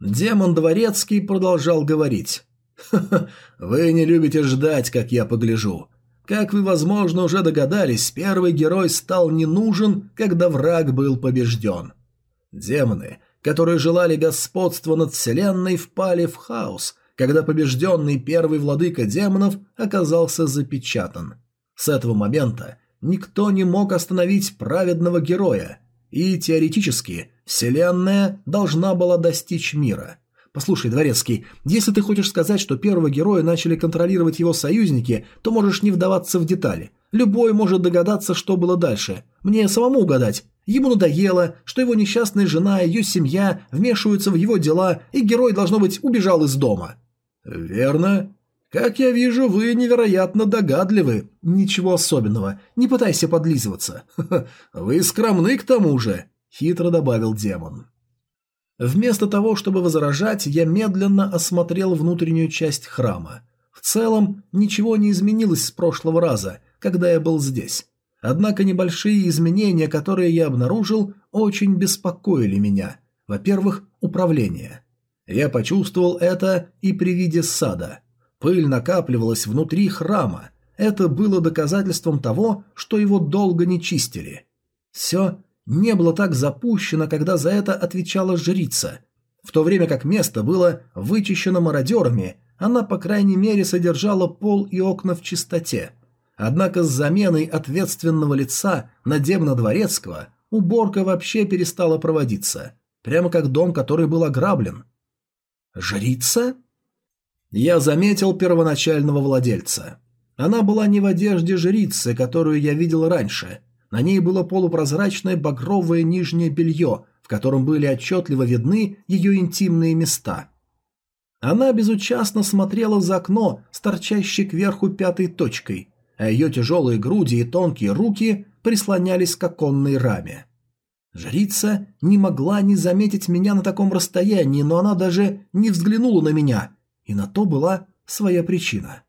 Speaker 1: Демон Дворецкий продолжал говорить. «Ха -ха, «Вы не любите ждать, как я погляжу. Как вы, возможно, уже догадались, первый герой стал не нужен, когда враг был побежден. Демоны, которые желали господства над вселенной, впали в хаос, когда побежденный первый владыка демонов оказался запечатан. С этого момента никто не мог остановить праведного героя – и теоретически Вселенная должна была достичь мира. Послушай, Дворецкий, если ты хочешь сказать, что первого героя начали контролировать его союзники, то можешь не вдаваться в детали. Любой может догадаться, что было дальше. Мне самому угадать. Ему надоело, что его несчастная жена и ее семья вмешиваются в его дела, и герой, должно быть, убежал из дома. «Верно. «Как я вижу, вы невероятно догадливы. Ничего особенного. Не пытайся подлизываться. Вы скромны к тому же», — хитро добавил демон. Вместо того, чтобы возражать, я медленно осмотрел внутреннюю часть храма. В целом, ничего не изменилось с прошлого раза, когда я был здесь. Однако небольшие изменения, которые я обнаружил, очень беспокоили меня. Во-первых, управление. Я почувствовал это и при виде сада. Пыль накапливалась внутри храма. Это было доказательством того, что его долго не чистили. Все не было так запущено, когда за это отвечала жрица. В то время как место было вычищено мародерами, она, по крайней мере, содержала пол и окна в чистоте. Однако с заменой ответственного лица на Демна Дворецкого уборка вообще перестала проводиться, прямо как дом, который был ограблен. «Жрица?» я заметил первоначального владельца. Она была не в одежде жрицы, которую я видел раньше. На ней было полупрозрачное багровое нижнее белье, в котором были отчетливо видны ее интимные места. Она безучастно смотрела за окно с торчащей кверху пятой точкой, а ее тяжелые груди и тонкие руки прислонялись к оконной раме. Жрица не могла не заметить меня на таком расстоянии, но она даже не взглянула на меня – и на то была своя причина.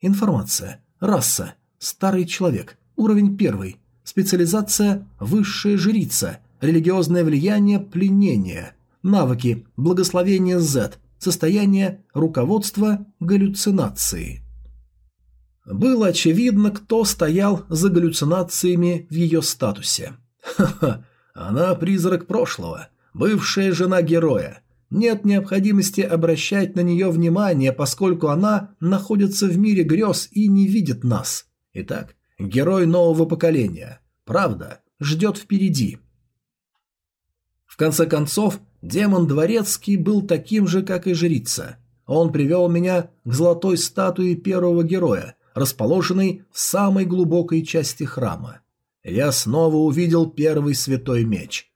Speaker 1: Информация. Раса. Старый человек. Уровень первый. Специализация – высшая жрица. Религиозное влияние – пленение. Навыки – благословение Z. Состояние – руководство – галлюцинации. Было очевидно, кто стоял за галлюцинациями в ее статусе. Ха-ха, она призрак прошлого, бывшая жена героя. Нет необходимости обращать на нее внимание, поскольку она находится в мире грез и не видит нас. Итак, герой нового поколения. Правда ждет впереди. В конце концов, демон дворецкий был таким же, как и жрица. Он привел меня к золотой статуе первого героя, расположенной в самой глубокой части храма. Я снова увидел первый святой меч.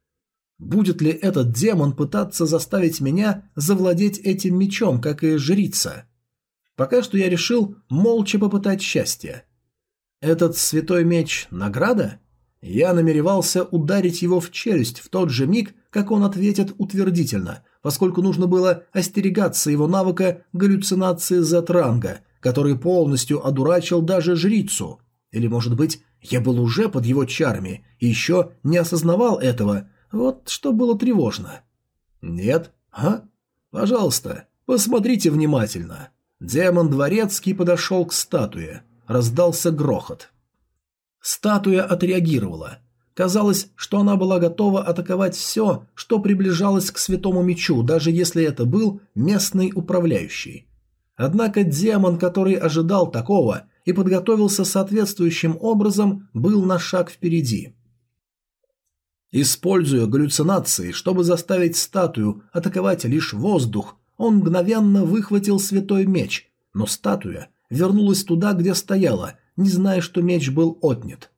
Speaker 1: Будет ли этот демон пытаться заставить меня завладеть этим мечом, как и жрица? Пока что я решил молча попытать счастье. Этот святой меч – награда? Я намеревался ударить его в челюсть в тот же миг, как он ответит утвердительно, поскольку нужно было остерегаться его навыка галлюцинации Z-ранга, который полностью одурачил даже жрицу. Или, может быть, я был уже под его чарами и еще не осознавал этого – вот что было тревожно. Нет? А? Пожалуйста, посмотрите внимательно. Демон Дворецкий подошел к статуе. Раздался грохот. Статуя отреагировала. Казалось, что она была готова атаковать все, что приближалось к святому мечу, даже если это был местный управляющий. Однако демон, который ожидал такого и подготовился соответствующим образом, был на шаг впереди. Используя галлюцинации, чтобы заставить статую атаковать лишь воздух, он мгновенно выхватил святой меч, но статуя вернулась туда, где стояла, не зная, что меч был отнят.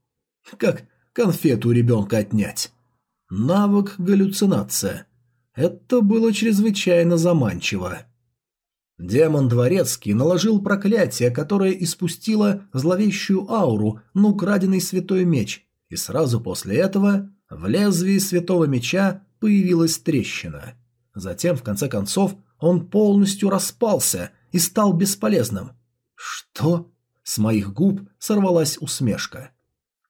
Speaker 1: Как конфету ребенка отнять? Навык галлюцинация. Это было чрезвычайно заманчиво. Демон Дворецкий наложил проклятие, которое испустило зловещую ауру на украденный святой меч, и сразу после этого в лезвии святого меча появилась трещина. Затем, в конце концов, он полностью распался и стал бесполезным. «Что?» С моих губ сорвалась усмешка.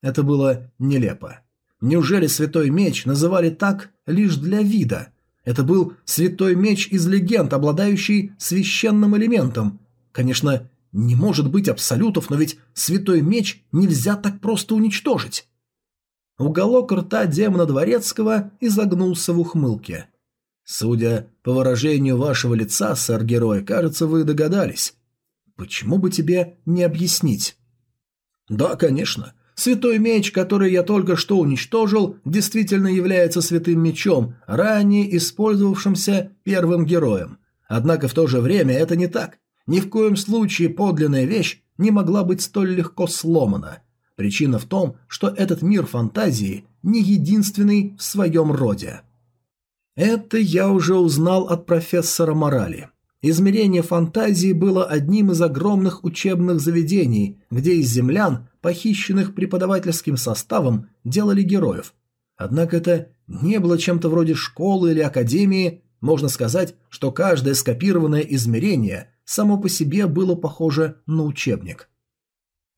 Speaker 1: Это было нелепо. Неужели святой меч называли так лишь для вида? Это был святой меч из легенд, обладающий священным элементом. Конечно, не может быть абсолютов, но ведь святой меч нельзя так просто уничтожить. Уголок рта демона Дворецкого изогнулся в ухмылке. «Судя по выражению вашего лица, сэр-герой, кажется, вы догадались. Почему бы тебе не объяснить?» «Да, конечно. Святой меч, который я только что уничтожил, действительно является святым мечом, ранее использовавшимся первым героем. Однако в то же время это не так. Ни в коем случае подлинная вещь не могла быть столь легко сломана. Причина в том, что этот мир фантазии не единственный в своем роде. Это я уже узнал от профессора Морали. Измерение фантазии было одним из огромных учебных заведений, где из землян, похищенных преподавательским составом, делали героев. Однако это не было чем-то вроде школы или академии. Можно сказать, что каждое скопированное измерение само по себе было похоже на учебник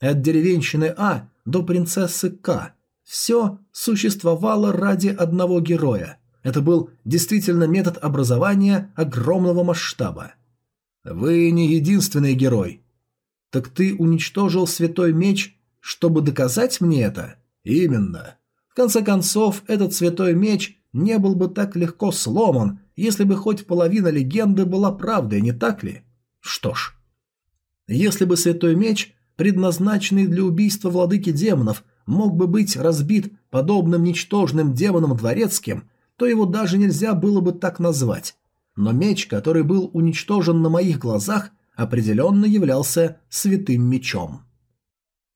Speaker 1: от деревенщины А до принцессы К. Все существовало ради одного героя. Это был действительно метод образования огромного масштаба. Вы не единственный герой. Так ты уничтожил святой меч, чтобы доказать мне это? Именно. В конце концов, этот святой меч не был бы так легко сломан, если бы хоть половина легенды была правдой, не так ли? Что ж, если бы святой меч предназначенный для убийства владыки демонов, мог бы быть разбит подобным ничтожным демоном дворецким, то его даже нельзя было бы так назвать. Но меч, который был уничтожен на моих глазах, определенно являлся святым мечом.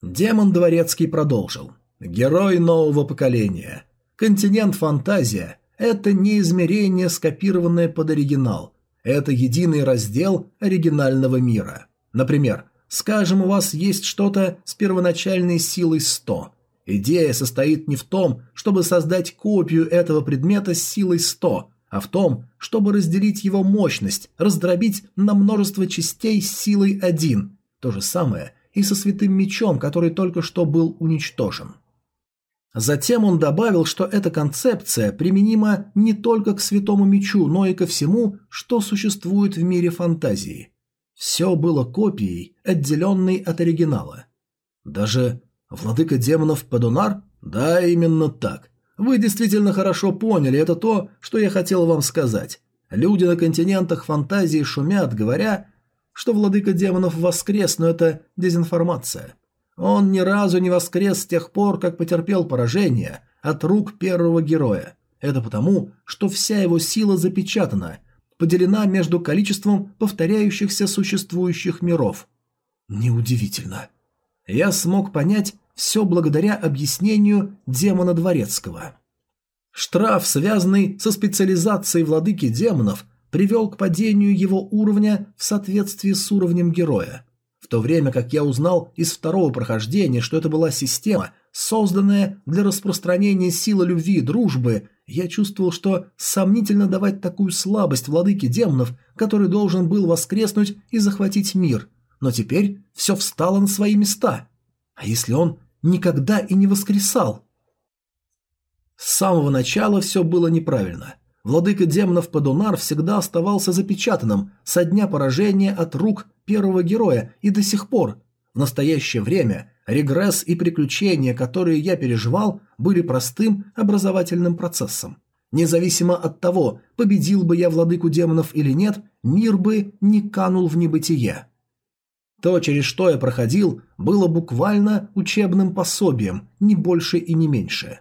Speaker 1: Демон дворецкий продолжил. Герой нового поколения. Континент фантазия – это не измерение, скопированное под оригинал. Это единый раздел оригинального мира. Например, Скажем, у вас есть что-то с первоначальной силой 100. Идея состоит не в том, чтобы создать копию этого предмета с силой 100, а в том, чтобы разделить его мощность, раздробить на множество частей с силой 1. То же самое и со святым мечом, который только что был уничтожен. Затем он добавил, что эта концепция применима не только к святому мечу, но и ко всему, что существует в мире фантазии – все было копией, отделенной от оригинала. Даже владыка демонов Падунар? Да, именно так. Вы действительно хорошо поняли, это то, что я хотел вам сказать. Люди на континентах фантазии шумят, говоря, что владыка демонов воскрес, но это дезинформация. Он ни разу не воскрес с тех пор, как потерпел поражение от рук первого героя. Это потому, что вся его сила запечатана, поделена между количеством повторяющихся существующих миров. Неудивительно. Я смог понять все благодаря объяснению демона Дворецкого. Штраф, связанный со специализацией владыки демонов, привел к падению его уровня в соответствии с уровнем героя. В то время как я узнал из второго прохождения, что это была система, созданная для распространения силы любви и дружбы я чувствовал, что сомнительно давать такую слабость владыке демонов, который должен был воскреснуть и захватить мир. Но теперь все встало на свои места. А если он никогда и не воскресал? С самого начала все было неправильно. Владыка демонов Падунар всегда оставался запечатанным со дня поражения от рук первого героя и до сих пор. В настоящее время Регресс и приключения, которые я переживал, были простым образовательным процессом. Независимо от того, победил бы я владыку демонов или нет, мир бы не канул в небытие. То, через что я проходил, было буквально учебным пособием, не больше и не меньше.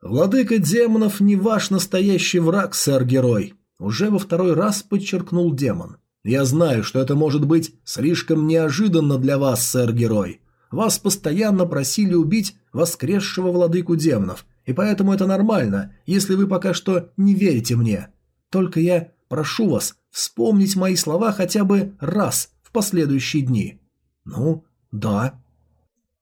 Speaker 1: «Владыка демонов не ваш настоящий враг, сэр-герой», — уже во второй раз подчеркнул демон. «Я знаю, что это может быть слишком неожиданно для вас, сэр-герой, вас постоянно просили убить воскресшего владыку демонов, и поэтому это нормально, если вы пока что не верите мне. Только я прошу вас вспомнить мои слова хотя бы раз в последующие дни». «Ну, да».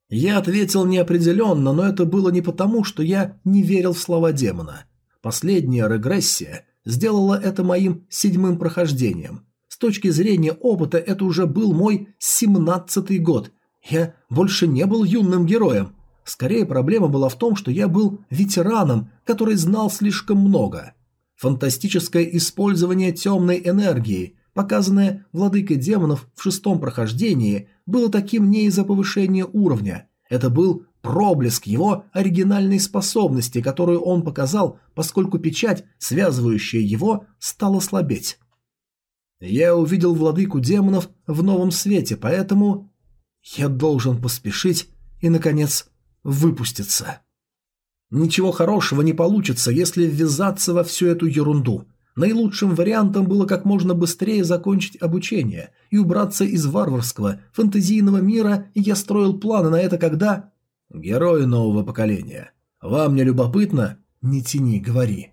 Speaker 1: Я ответил неопределенно, но это было не потому, что я не верил в слова демона. Последняя регрессия сделала это моим седьмым прохождением. С точки зрения опыта это уже был мой семнадцатый год, я больше не был юным героем. Скорее, проблема была в том, что я был ветераном, который знал слишком много. Фантастическое использование темной энергии, показанное владыкой демонов в шестом прохождении, было таким не из-за повышения уровня. Это был проблеск его оригинальной способности, которую он показал, поскольку печать, связывающая его, стала слабеть. Я увидел владыку демонов в новом свете, поэтому я должен поспешить и, наконец, выпуститься. Ничего хорошего не получится, если ввязаться во всю эту ерунду. Наилучшим вариантом было как можно быстрее закончить обучение и убраться из варварского, фэнтезийного мира, и я строил планы на это, когда... Герои нового поколения. Вам не любопытно? Не тяни, говори.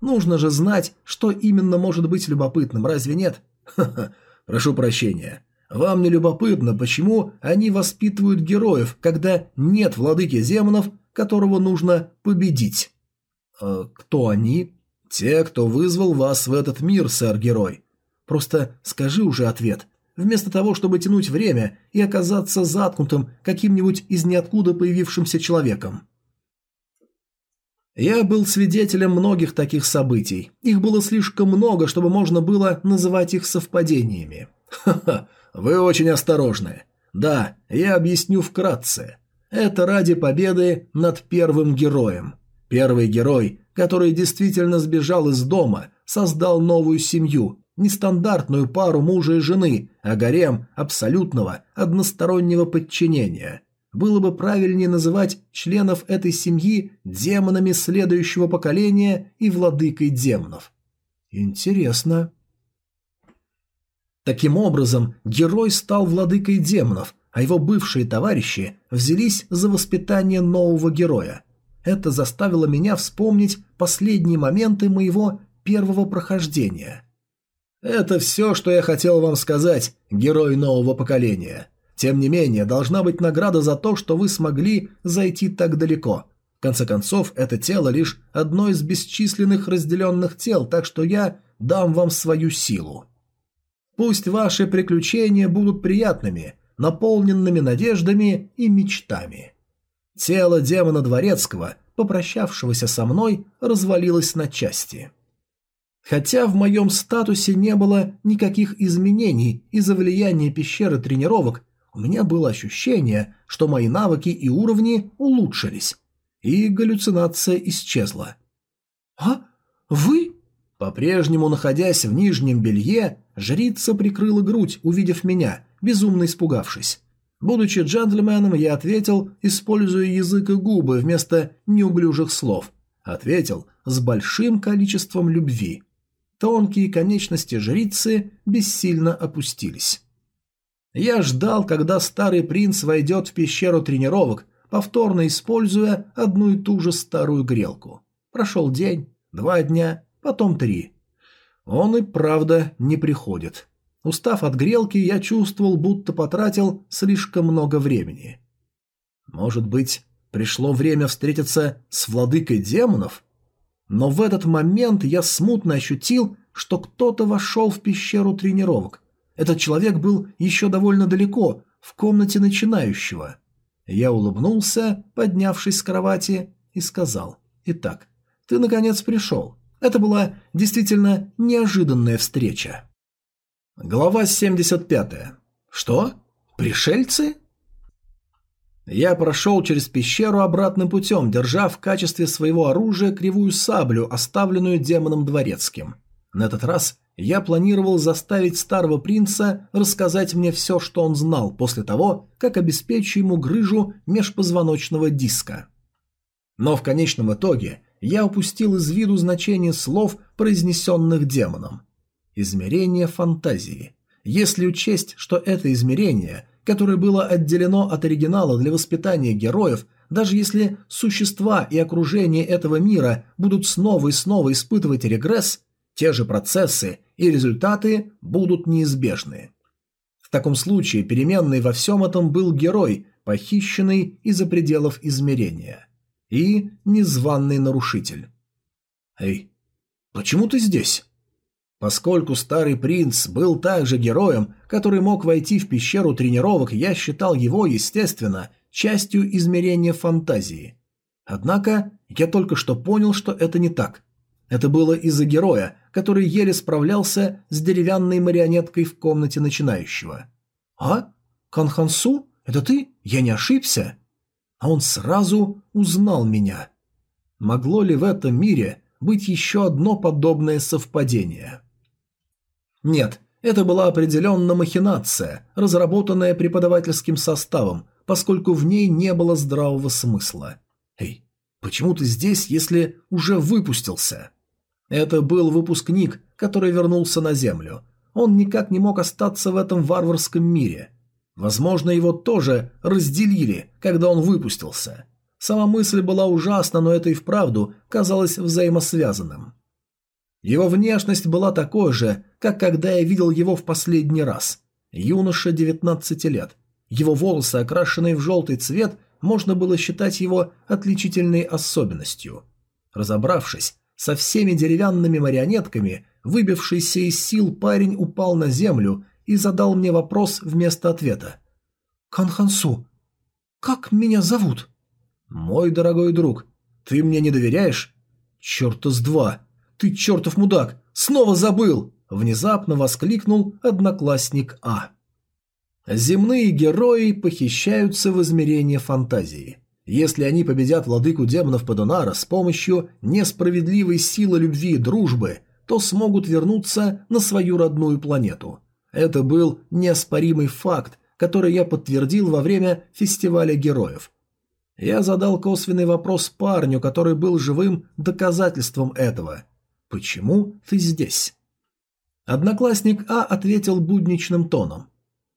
Speaker 1: Нужно же знать, что именно может быть любопытным, разве нет? Ха-ха, прошу прощения. Вам не любопытно, почему они воспитывают героев, когда нет владыки демонов, которого нужно победить? Э, кто они? Те, кто вызвал вас в этот мир, сэр-герой. Просто скажи уже ответ. Вместо того, чтобы тянуть время и оказаться заткнутым каким-нибудь из ниоткуда появившимся человеком. Я был свидетелем многих таких событий. Их было слишком много, чтобы можно было называть их совпадениями. Ха-ха. Вы очень осторожны. Да, я объясню вкратце. Это ради победы над первым героем. Первый герой, который действительно сбежал из дома, создал новую семью, нестандартную пару мужа и жены, а гарем абсолютного одностороннего подчинения. Было бы правильнее называть членов этой семьи демонами следующего поколения и владыкой демонов. Интересно. Таким образом, герой стал владыкой демонов, а его бывшие товарищи взялись за воспитание нового героя. Это заставило меня вспомнить последние моменты моего первого прохождения. Это все, что я хотел вам сказать, герой нового поколения. Тем не менее, должна быть награда за то, что вы смогли зайти так далеко. В конце концов, это тело лишь одно из бесчисленных разделенных тел, так что я дам вам свою силу. Пусть ваши приключения будут приятными, наполненными надеждами и мечтами. Тело демона Дворецкого, попрощавшегося со мной, развалилось на части. Хотя в моем статусе не было никаких изменений из-за влияния пещеры тренировок, у меня было ощущение, что мои навыки и уровни улучшились, и галлюцинация исчезла. «А? Вы?» По-прежнему, находясь в нижнем белье, Жрица прикрыла грудь, увидев меня, безумно испугавшись. Будучи джентльменом, я ответил, используя язык и губы вместо неуглюжих слов. Ответил с большим количеством любви. Тонкие конечности жрицы бессильно опустились. Я ждал, когда старый принц войдет в пещеру тренировок, повторно используя одну и ту же старую грелку. Прошел день, два дня, потом три. Он и правда не приходит. Устав от грелки, я чувствовал, будто потратил слишком много времени. Может быть, пришло время встретиться с владыкой демонов? Но в этот момент я смутно ощутил, что кто-то вошел в пещеру тренировок. Этот человек был еще довольно далеко, в комнате начинающего. Я улыбнулся, поднявшись с кровати, и сказал. «Итак, ты, наконец, пришел. Это была действительно неожиданная встреча. Глава 75. Что? Пришельцы? Я прошел через пещеру обратным путем, держа в качестве своего оружия кривую саблю, оставленную демоном дворецким. На этот раз я планировал заставить старого принца рассказать мне все, что он знал, после того, как обеспечу ему грыжу межпозвоночного диска. Но в конечном итоге я упустил из виду значение слов, произнесенных демоном. Измерение фантазии. Если учесть, что это измерение, которое было отделено от оригинала для воспитания героев, даже если существа и окружение этого мира будут снова и снова испытывать регресс, те же процессы и результаты будут неизбежны. В таком случае переменной во всем этом был герой, похищенный из-за пределов измерения – и незваный нарушитель. «Эй, почему ты здесь?» Поскольку старый принц был также героем, который мог войти в пещеру тренировок, я считал его, естественно, частью измерения фантазии. Однако я только что понял, что это не так. Это было из-за героя, который еле справлялся с деревянной марионеткой в комнате начинающего. «А? Канхансу? Это ты? Я не ошибся?» а он сразу узнал меня. Могло ли в этом мире быть еще одно подобное совпадение? Нет, это была определенно махинация, разработанная преподавательским составом, поскольку в ней не было здравого смысла. «Эй, почему ты здесь, если уже выпустился?» Это был выпускник, который вернулся на Землю. Он никак не мог остаться в этом варварском мире. Возможно, его тоже разделили, когда он выпустился. Сама мысль была ужасна, но это и вправду казалось взаимосвязанным. Его внешность была такой же, как когда я видел его в последний раз. Юноша 19 лет. Его волосы, окрашенные в желтый цвет, можно было считать его отличительной особенностью. Разобравшись со всеми деревянными марионетками, выбившийся из сил парень упал на землю и задал мне вопрос вместо ответа. «Канхансу, как меня зовут?» «Мой дорогой друг, ты мне не доверяешь?» «Черта с два! Ты чертов мудак! Снова забыл!» Внезапно воскликнул одноклассник А. Земные герои похищаются в измерение фантазии. Если они победят владыку демонов Падонара с помощью несправедливой силы любви и дружбы, то смогут вернуться на свою родную планету. Это был неоспоримый факт, который я подтвердил во время фестиваля героев. Я задал косвенный вопрос парню, который был живым доказательством этого. «Почему ты здесь?» Одноклассник А ответил будничным тоном.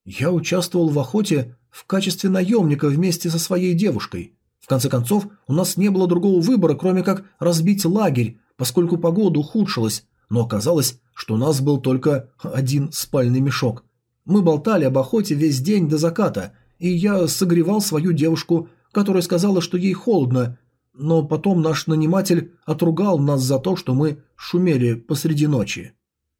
Speaker 1: «Я участвовал в охоте в качестве наемника вместе со своей девушкой. В конце концов, у нас не было другого выбора, кроме как разбить лагерь, поскольку погода ухудшилась, но оказалось, что у нас был только один спальный мешок. Мы болтали об охоте весь день до заката, и я согревал свою девушку, которая сказала, что ей холодно, но потом наш наниматель отругал нас за то, что мы шумели посреди ночи.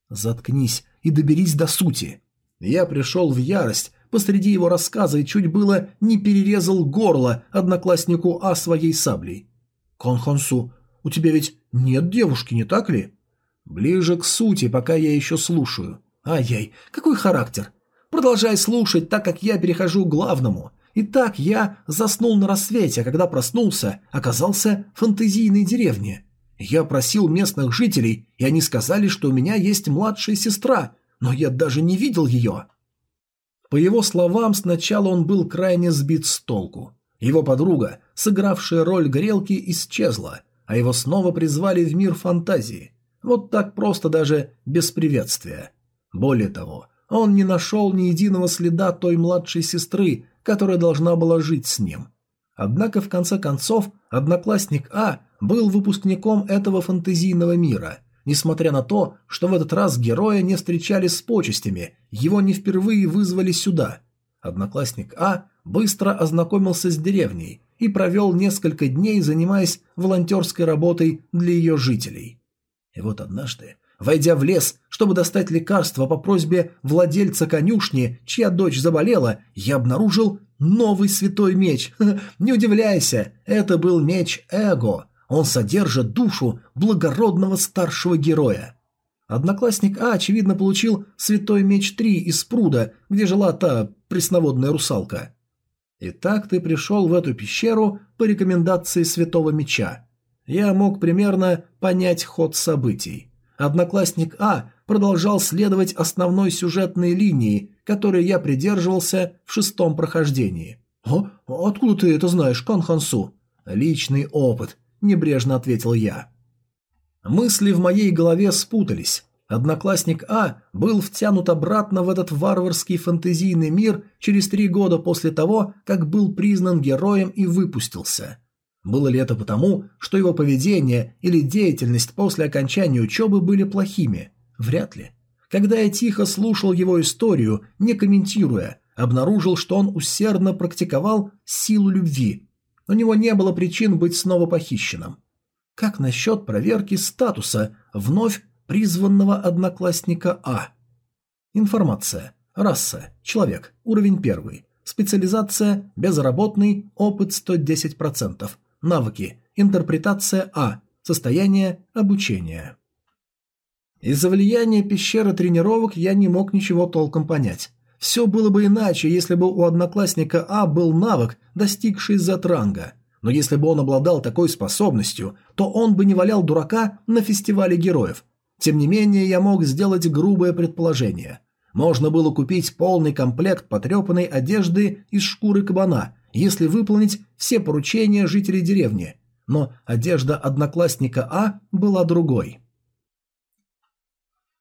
Speaker 1: Заткнись и доберись до сути. Я пришел в ярость посреди его рассказа и чуть было не перерезал горло однокласснику А своей саблей. «Конхонсу, у тебя ведь нет девушки, не так ли?» «Ближе к сути, пока я еще слушаю. Ай-яй, какой характер! Продолжай слушать, так как я перехожу к главному. Итак, я заснул на рассвете, а когда проснулся, оказался в фантазийной деревне. Я просил местных жителей, и они сказали, что у меня есть младшая сестра, но я даже не видел ее». По его словам, сначала он был крайне сбит с толку. Его подруга, сыгравшая роль грелки, исчезла, а его снова призвали в мир фантазии. Вот так просто даже без приветствия. Более того, он не нашел ни единого следа той младшей сестры, которая должна была жить с ним. Однако, в конце концов, одноклассник А был выпускником этого фантазийного мира, несмотря на то, что в этот раз героя не встречали с почестями, его не впервые вызвали сюда. Одноклассник А быстро ознакомился с деревней и провел несколько дней, занимаясь волонтерской работой для ее жителей. И вот однажды, войдя в лес, чтобы достать лекарство по просьбе владельца конюшни, чья дочь заболела, я обнаружил новый святой меч. Не удивляйся, это был меч Эго. Он содержит душу благородного старшего героя. Одноклассник А, очевидно, получил святой меч 3 из пруда, где жила та пресноводная русалка. Итак, ты пришел в эту пещеру по рекомендации святого меча. Я мог примерно понять ход событий. Одноклассник А продолжал следовать основной сюжетной линии, которой я придерживался в шестом прохождении. «О, откуда ты это знаешь, Кан «Личный опыт», – небрежно ответил я. Мысли в моей голове спутались. Одноклассник А был втянут обратно в этот варварский фэнтезийный мир через три года после того, как был признан героем и выпустился – было ли это потому, что его поведение или деятельность после окончания учебы были плохими? Вряд ли. Когда я тихо слушал его историю, не комментируя, обнаружил, что он усердно практиковал силу любви. У него не было причин быть снова похищенным. Как насчет проверки статуса вновь призванного одноклассника А? Информация. Раса. Человек. Уровень 1. Специализация. Безработный. Опыт 110%. Навыки. Интерпретация А. Состояние обучения. Из-за влияния пещеры тренировок я не мог ничего толком понять. Все было бы иначе, если бы у одноклассника А был навык, достигший Z-ранга. Но если бы он обладал такой способностью, то он бы не валял дурака на фестивале героев. Тем не менее, я мог сделать грубое предположение. Можно было купить полный комплект потрепанной одежды из шкуры кабана если выполнить все поручения жителей деревни, но одежда одноклассника А была другой.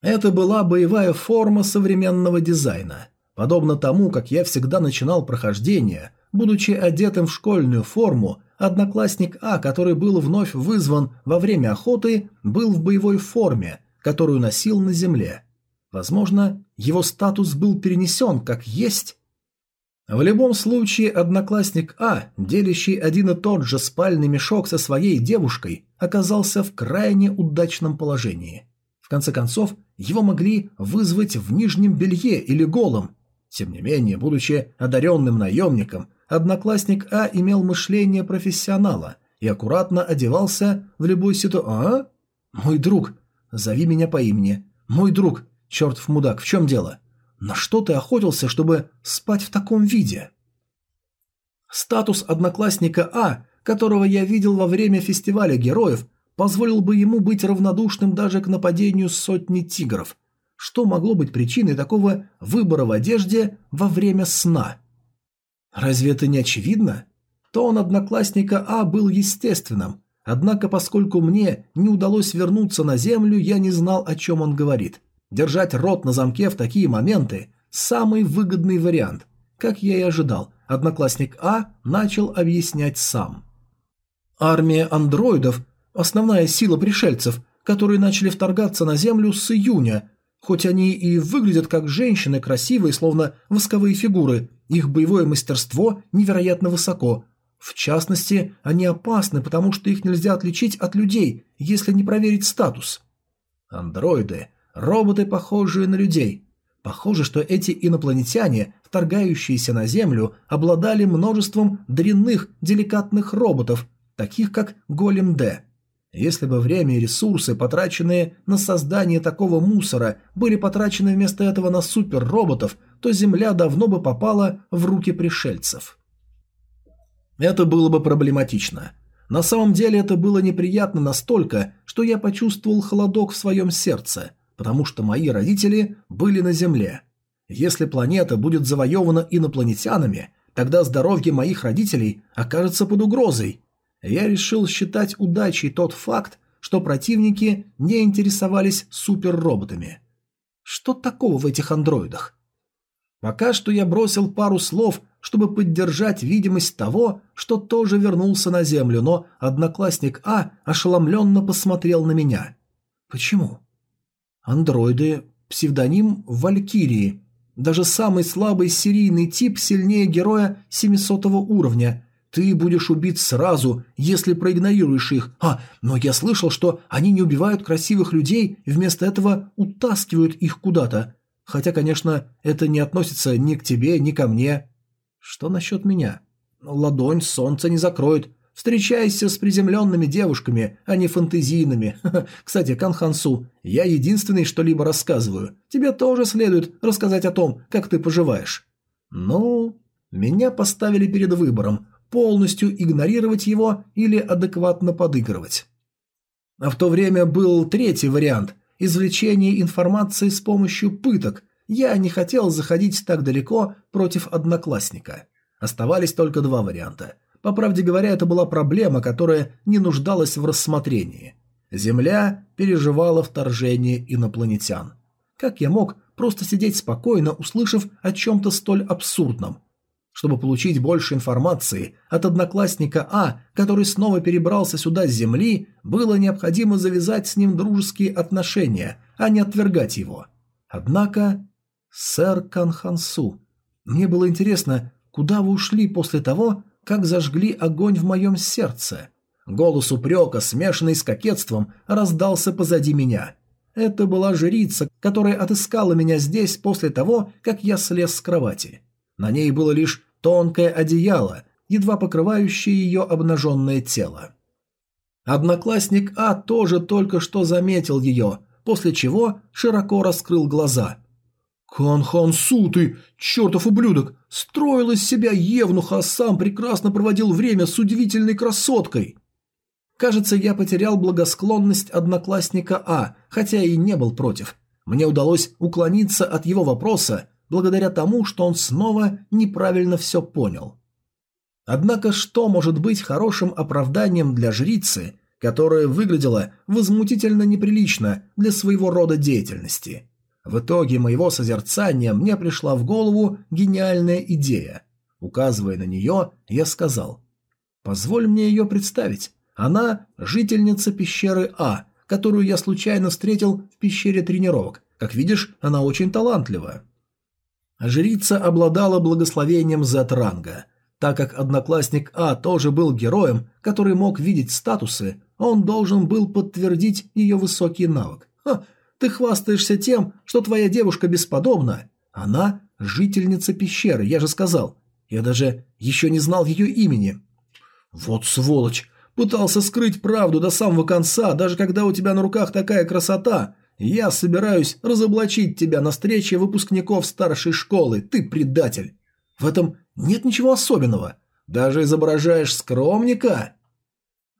Speaker 1: Это была боевая форма современного дизайна. Подобно тому, как я всегда начинал прохождение, будучи одетым в школьную форму, одноклассник А, который был вновь вызван во время охоты, был в боевой форме, которую носил на земле. Возможно, его статус был перенесен как есть в любом случае, одноклассник А, делящий один и тот же спальный мешок со своей девушкой, оказался в крайне удачном положении. В конце концов, его могли вызвать в нижнем белье или голым. Тем не менее, будучи одаренным наемником, одноклассник А имел мышление профессионала и аккуратно одевался в любой ситуации. «А? Мой друг! Зови меня по имени! Мой друг! в мудак, в чем дело?» На что ты охотился, чтобы спать в таком виде? Статус одноклассника А, которого я видел во время фестиваля героев, позволил бы ему быть равнодушным даже к нападению сотни тигров. Что могло быть причиной такого выбора в одежде во время сна? Разве это не очевидно? Тон одноклассника А был естественным, однако поскольку мне не удалось вернуться на Землю, я не знал, о чем он говорит. Держать рот на замке в такие моменты – самый выгодный вариант. Как я и ожидал, одноклассник А начал объяснять сам. Армия андроидов – основная сила пришельцев, которые начали вторгаться на Землю с июня. Хоть они и выглядят как женщины, красивые, словно восковые фигуры, их боевое мастерство невероятно высоко. В частности, они опасны, потому что их нельзя отличить от людей, если не проверить статус. Андроиды Роботы, похожие на людей. Похоже, что эти инопланетяне, вторгающиеся на Землю, обладали множеством дрянных, деликатных роботов, таких как Голем Д. Если бы время и ресурсы, потраченные на создание такого мусора, были потрачены вместо этого на суперроботов, то Земля давно бы попала в руки пришельцев. Это было бы проблематично. На самом деле это было неприятно настолько, что я почувствовал холодок в своем сердце – потому что мои родители были на Земле. Если планета будет завоевана инопланетянами, тогда здоровье моих родителей окажется под угрозой. Я решил считать удачей тот факт, что противники не интересовались суперроботами. Что такого в этих андроидах? Пока что я бросил пару слов, чтобы поддержать видимость того, что тоже вернулся на Землю, но одноклассник А ошеломленно посмотрел на меня. Почему? Андроиды, псевдоним «Валькирии». Даже самый слабый серийный тип сильнее героя 700 уровня. Ты будешь убит сразу, если проигнорируешь их. А, но я слышал, что они не убивают красивых людей, вместо этого утаскивают их куда-то. Хотя, конечно, это не относится ни к тебе, ни ко мне. Что насчет меня? Ладонь солнца не закроет. Встречайся с приземленными девушками, а не фантазийными. Кстати, Канхансу, я единственный что-либо рассказываю. Тебе тоже следует рассказать о том, как ты поживаешь. Ну, меня поставили перед выбором – полностью игнорировать его или адекватно подыгрывать. А в то время был третий вариант – извлечение информации с помощью пыток. Я не хотел заходить так далеко против одноклассника. Оставались только два варианта – по правде говоря, это была проблема, которая не нуждалась в рассмотрении. Земля переживала вторжение инопланетян. Как я мог просто сидеть спокойно, услышав о чем-то столь абсурдном? Чтобы получить больше информации от одноклассника А, который снова перебрался сюда с Земли, было необходимо завязать с ним дружеские отношения, а не отвергать его. Однако... Сэр Канхансу, мне было интересно, куда вы ушли после того, как зажгли огонь в моем сердце. Голос упрека, смешанный с кокетством, раздался позади меня. Это была жрица, которая отыскала меня здесь после того, как я слез с кровати. На ней было лишь тонкое одеяло, едва покрывающее ее обнаженное тело. Одноклассник А тоже только что заметил ее, после чего широко раскрыл глаза – «Хан-хан ты чертов ублюдок, строил из себя евнуха, а сам прекрасно проводил время с удивительной красоткой!» Кажется, я потерял благосклонность одноклассника А, хотя и не был против. Мне удалось уклониться от его вопроса, благодаря тому, что он снова неправильно все понял. Однако что может быть хорошим оправданием для жрицы, которая выглядела возмутительно неприлично для своего рода деятельности – в итоге моего созерцания мне пришла в голову гениальная идея. Указывая на нее, я сказал, «Позволь мне ее представить. Она – жительница пещеры А, которую я случайно встретил в пещере тренировок. Как видишь, она очень талантлива». Жрица обладала благословением Z-ранга. Так как одноклассник А тоже был героем, который мог видеть статусы, он должен был подтвердить ее высокий навык. Ха, ты хвастаешься тем, что твоя девушка бесподобна. Она – жительница пещеры, я же сказал. Я даже еще не знал ее имени». «Вот сволочь! Пытался скрыть правду до самого конца, даже когда у тебя на руках такая красота. Я собираюсь разоблачить тебя на встрече выпускников старшей школы, ты предатель. В этом нет ничего особенного. Даже изображаешь скромника?»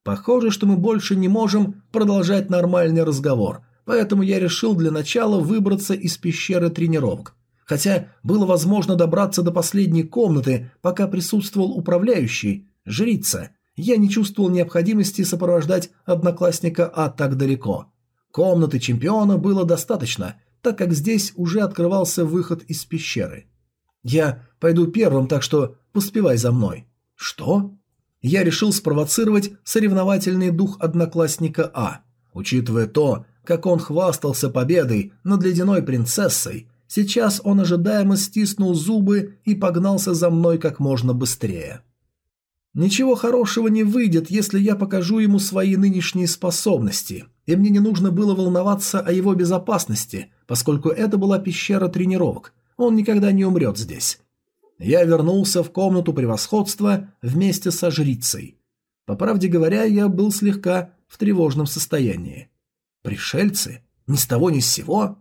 Speaker 1: Похоже, что мы больше не можем продолжать нормальный разговор поэтому я решил для начала выбраться из пещеры тренировок. Хотя было возможно добраться до последней комнаты, пока присутствовал управляющий, жрица, я не чувствовал необходимости сопровождать одноклассника А так далеко. Комнаты чемпиона было достаточно, так как здесь уже открывался выход из пещеры. «Я пойду первым, так что поспевай за мной». «Что?» Я решил спровоцировать соревновательный дух одноклассника А. Учитывая то, как он хвастался победой над ледяной принцессой, сейчас он ожидаемо стиснул зубы и погнался за мной как можно быстрее. Ничего хорошего не выйдет, если я покажу ему свои нынешние способности, и мне не нужно было волноваться о его безопасности, поскольку это была пещера тренировок. Он никогда не умрет здесь. Я вернулся в комнату превосходства вместе со жрицей. По правде говоря, я был слегка в тревожном состоянии. Пришельцы? Ни с того ни с сего?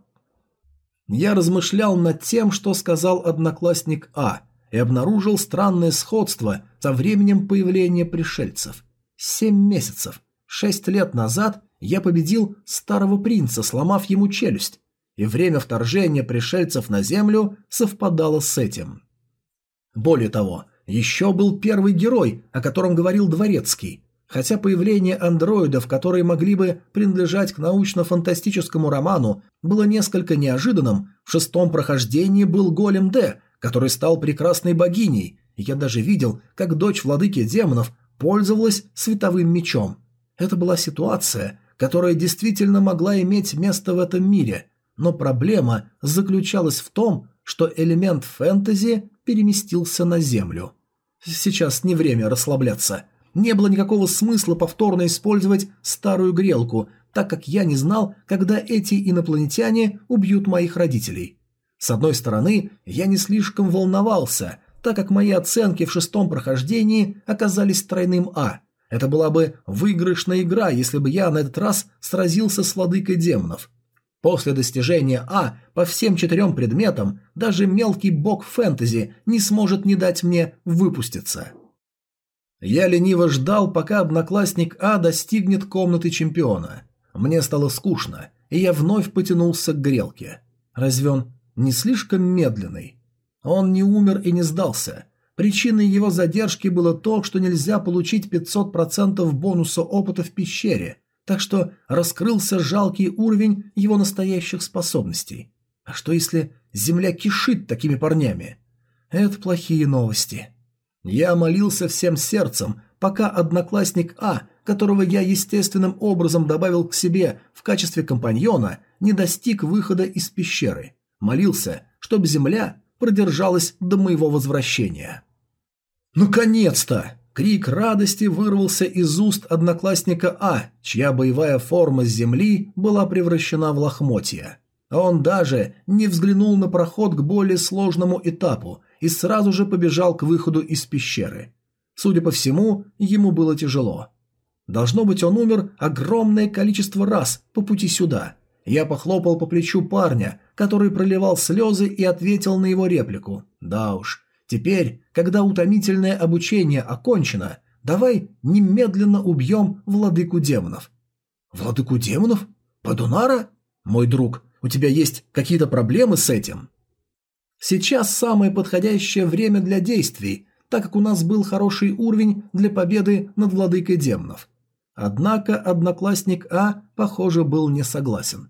Speaker 1: Я размышлял над тем, что сказал одноклассник А, и обнаружил странное сходство со временем появления пришельцев. Семь месяцев. Шесть лет назад я победил старого принца, сломав ему челюсть, и время вторжения пришельцев на Землю совпадало с этим. Более того, еще был первый герой, о котором говорил Дворецкий, Хотя появление андроидов, которые могли бы принадлежать к научно-фантастическому роману, было несколько неожиданным, в шестом прохождении был Голем Д, который стал прекрасной богиней, и я даже видел, как дочь владыки демонов пользовалась световым мечом. Это была ситуация, которая действительно могла иметь место в этом мире, но проблема заключалась в том, что элемент фэнтези переместился на Землю. Сейчас не время расслабляться – не было никакого смысла повторно использовать старую грелку, так как я не знал, когда эти инопланетяне убьют моих родителей. С одной стороны, я не слишком волновался, так как мои оценки в шестом прохождении оказались тройным «А». Это была бы выигрышная игра, если бы я на этот раз сразился с владыкой демонов. После достижения А по всем четырем предметам даже мелкий бог фэнтези не сможет не дать мне выпуститься. Я лениво ждал, пока одноклассник А достигнет комнаты чемпиона. Мне стало скучно, и я вновь потянулся к грелке. Разве он не слишком медленный? Он не умер и не сдался. Причиной его задержки было то, что нельзя получить 500% бонуса опыта в пещере, так что раскрылся жалкий уровень его настоящих способностей. А что если земля кишит такими парнями? Это плохие новости. Я молился всем сердцем, пока одноклассник А, которого я естественным образом добавил к себе в качестве компаньона, не достиг выхода из пещеры. Молился, чтобы земля продержалась до моего возвращения. «Наконец-то!» Крик радости вырвался из уст одноклассника А, чья боевая форма с земли была превращена в лохмотья. Он даже не взглянул на проход к более сложному этапу, и сразу же побежал к выходу из пещеры. Судя по всему, ему было тяжело. Должно быть, он умер огромное количество раз по пути сюда. Я похлопал по плечу парня, который проливал слезы и ответил на его реплику. Да уж, теперь, когда утомительное обучение окончено, давай немедленно убьем владыку демонов. Владыку демонов? Падунара? Мой друг, у тебя есть какие-то проблемы с этим? Сейчас самое подходящее время для действий, так как у нас был хороший уровень для победы над владыкой демонов. Однако одноклассник А, похоже, был не согласен.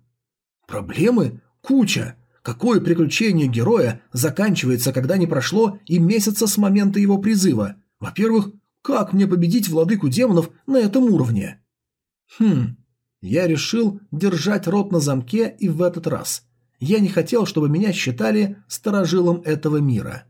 Speaker 1: Проблемы? Куча! Какое приключение героя заканчивается, когда не прошло и месяца с момента его призыва? Во-первых, как мне победить владыку демонов на этом уровне? Хм, я решил держать рот на замке и в этот раз – я не хотел, чтобы меня считали старожилом этого мира.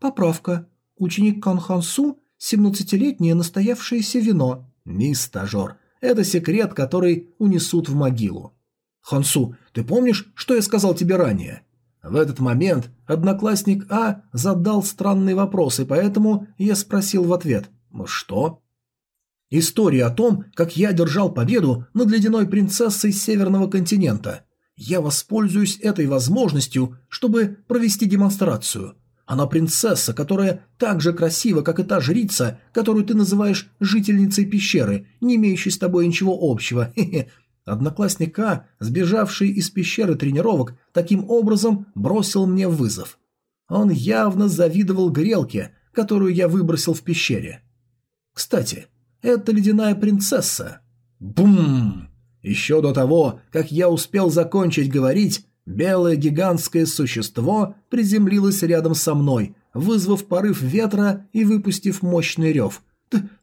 Speaker 1: Поправка. Ученик Канхансу – 17-летнее настоявшееся вино. Мисс стажер. Это секрет, который унесут в могилу. Хансу, ты помнишь, что я сказал тебе ранее? В этот момент одноклассник А задал странный вопрос, и поэтому я спросил в ответ «Что?». История о том, как я держал победу над ледяной принцессой Северного континента. Я воспользуюсь этой возможностью, чтобы провести демонстрацию. Она принцесса, которая так же красива, как и та жрица, которую ты называешь жительницей пещеры, не имеющей с тобой ничего общего. Одноклассника, сбежавший из пещеры тренировок, таким образом бросил мне вызов. Он явно завидовал грелке, которую я выбросил в пещере. Кстати, это ледяная принцесса. Бум! Еще до того, как я успел закончить говорить, белое гигантское существо приземлилось рядом со мной, вызвав порыв ветра и выпустив мощный рев.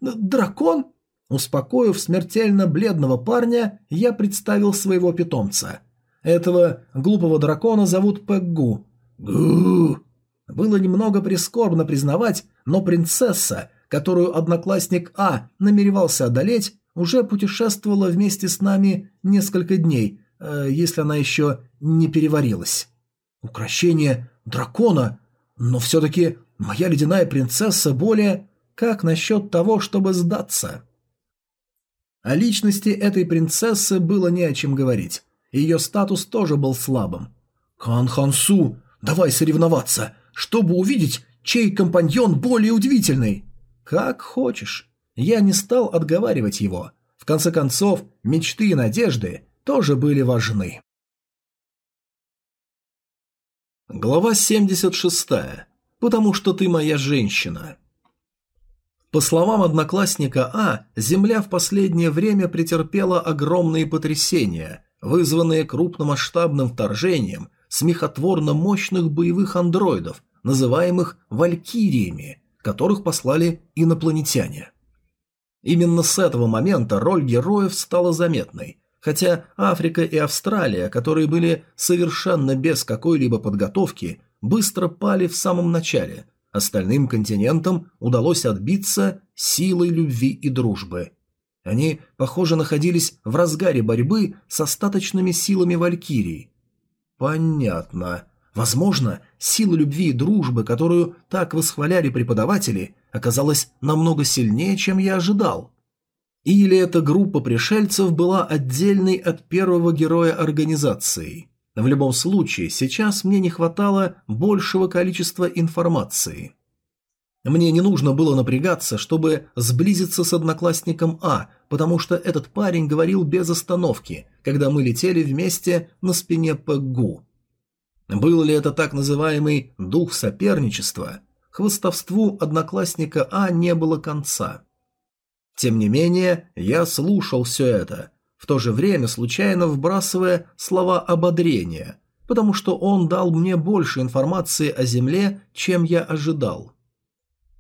Speaker 1: «Дракон?» Успокоив смертельно бледного парня, я представил своего питомца. Этого глупого дракона зовут Пэггу. Гу. Было немного прискорбно признавать, но принцесса, которую одноклассник А намеревался одолеть, уже путешествовала вместе с нами несколько дней, э, если она еще не переварилась. Украшение дракона, но все-таки моя ледяная принцесса более... Как насчет того, чтобы сдаться? О личности этой принцессы было не о чем говорить. Ее статус тоже был слабым. «Кан Хансу, давай соревноваться, чтобы увидеть, чей компаньон более удивительный». «Как хочешь». Я не стал отговаривать его. В конце концов, мечты и надежды тоже были важны. Глава 76. Потому что ты моя женщина. По словам одноклассника А, Земля в последнее время претерпела огромные потрясения, вызванные крупномасштабным вторжением смехотворно мощных боевых андроидов, называемых «валькириями», которых послали инопланетяне. Именно с этого момента роль героев стала заметной, хотя Африка и Австралия, которые были совершенно без какой-либо подготовки, быстро пали в самом начале. Остальным континентам удалось отбиться силой любви и дружбы. Они, похоже, находились в разгаре борьбы с остаточными силами Валькирии. Понятно. Возможно, сила любви и дружбы, которую так восхваляли преподаватели, оказалась намного сильнее, чем я ожидал. Или эта группа пришельцев была отдельной от первого героя организации. В любом случае, сейчас мне не хватало большего количества информации. Мне не нужно было напрягаться, чтобы сблизиться с одноклассником А, потому что этот парень говорил без остановки, когда мы летели вместе на спине ПГУ. Был ли это так называемый «дух соперничества», Хвостовству одноклассника А не было конца. Тем не менее, я слушал все это, в то же время случайно вбрасывая слова ободрения, потому что он дал мне больше информации о Земле, чем я ожидал.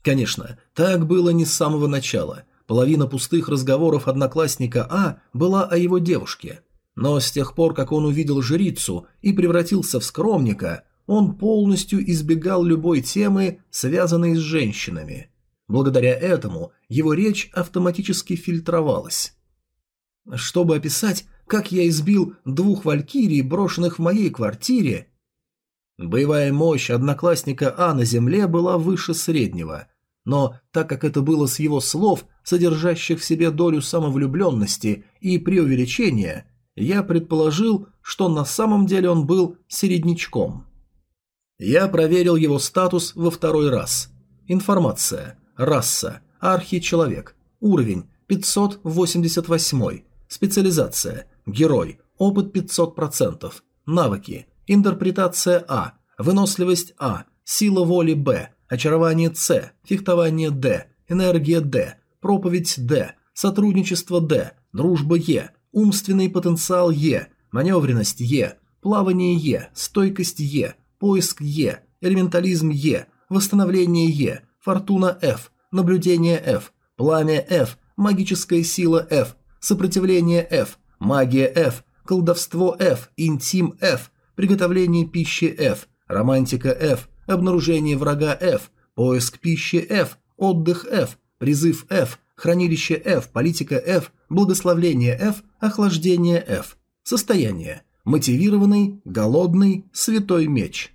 Speaker 1: Конечно, так было не с самого начала. Половина пустых разговоров одноклассника А была о его девушке. Но с тех пор, как он увидел жрицу и превратился в скромника, он полностью избегал любой темы, связанной с женщинами. Благодаря этому его речь автоматически фильтровалась. Чтобы описать, как я избил двух валькирий, брошенных в моей квартире... Боевая мощь одноклассника А на земле была выше среднего, но так как это было с его слов, содержащих в себе долю самовлюбленности и преувеличения, я предположил, что на самом деле он был середнячком. Я проверил его статус во второй раз. Информация. Раса. Архичеловек, Уровень 588. Специализация. Герой. Опыт 500%. Навыки. Интерпретация А. Выносливость А. Сила воли Б. Очарование С. Фехтование Д. Энергия Д. Проповедь Д. Сотрудничество Д. Дружба Е. Умственный потенциал Е. Маневренность Е. Плавание Е. Стойкость Е поиск Е, элементализм Е, восстановление Е, фортуна F, наблюдение F, пламя F, магическая сила F, сопротивление F, магия F, колдовство F, интим F, приготовление пищи F, романтика F, обнаружение врага F, поиск пищи F, отдых F, призыв F, хранилище F, политика F, благословление F, охлаждение F. Состояние. Мотивированный, голодный, святой меч.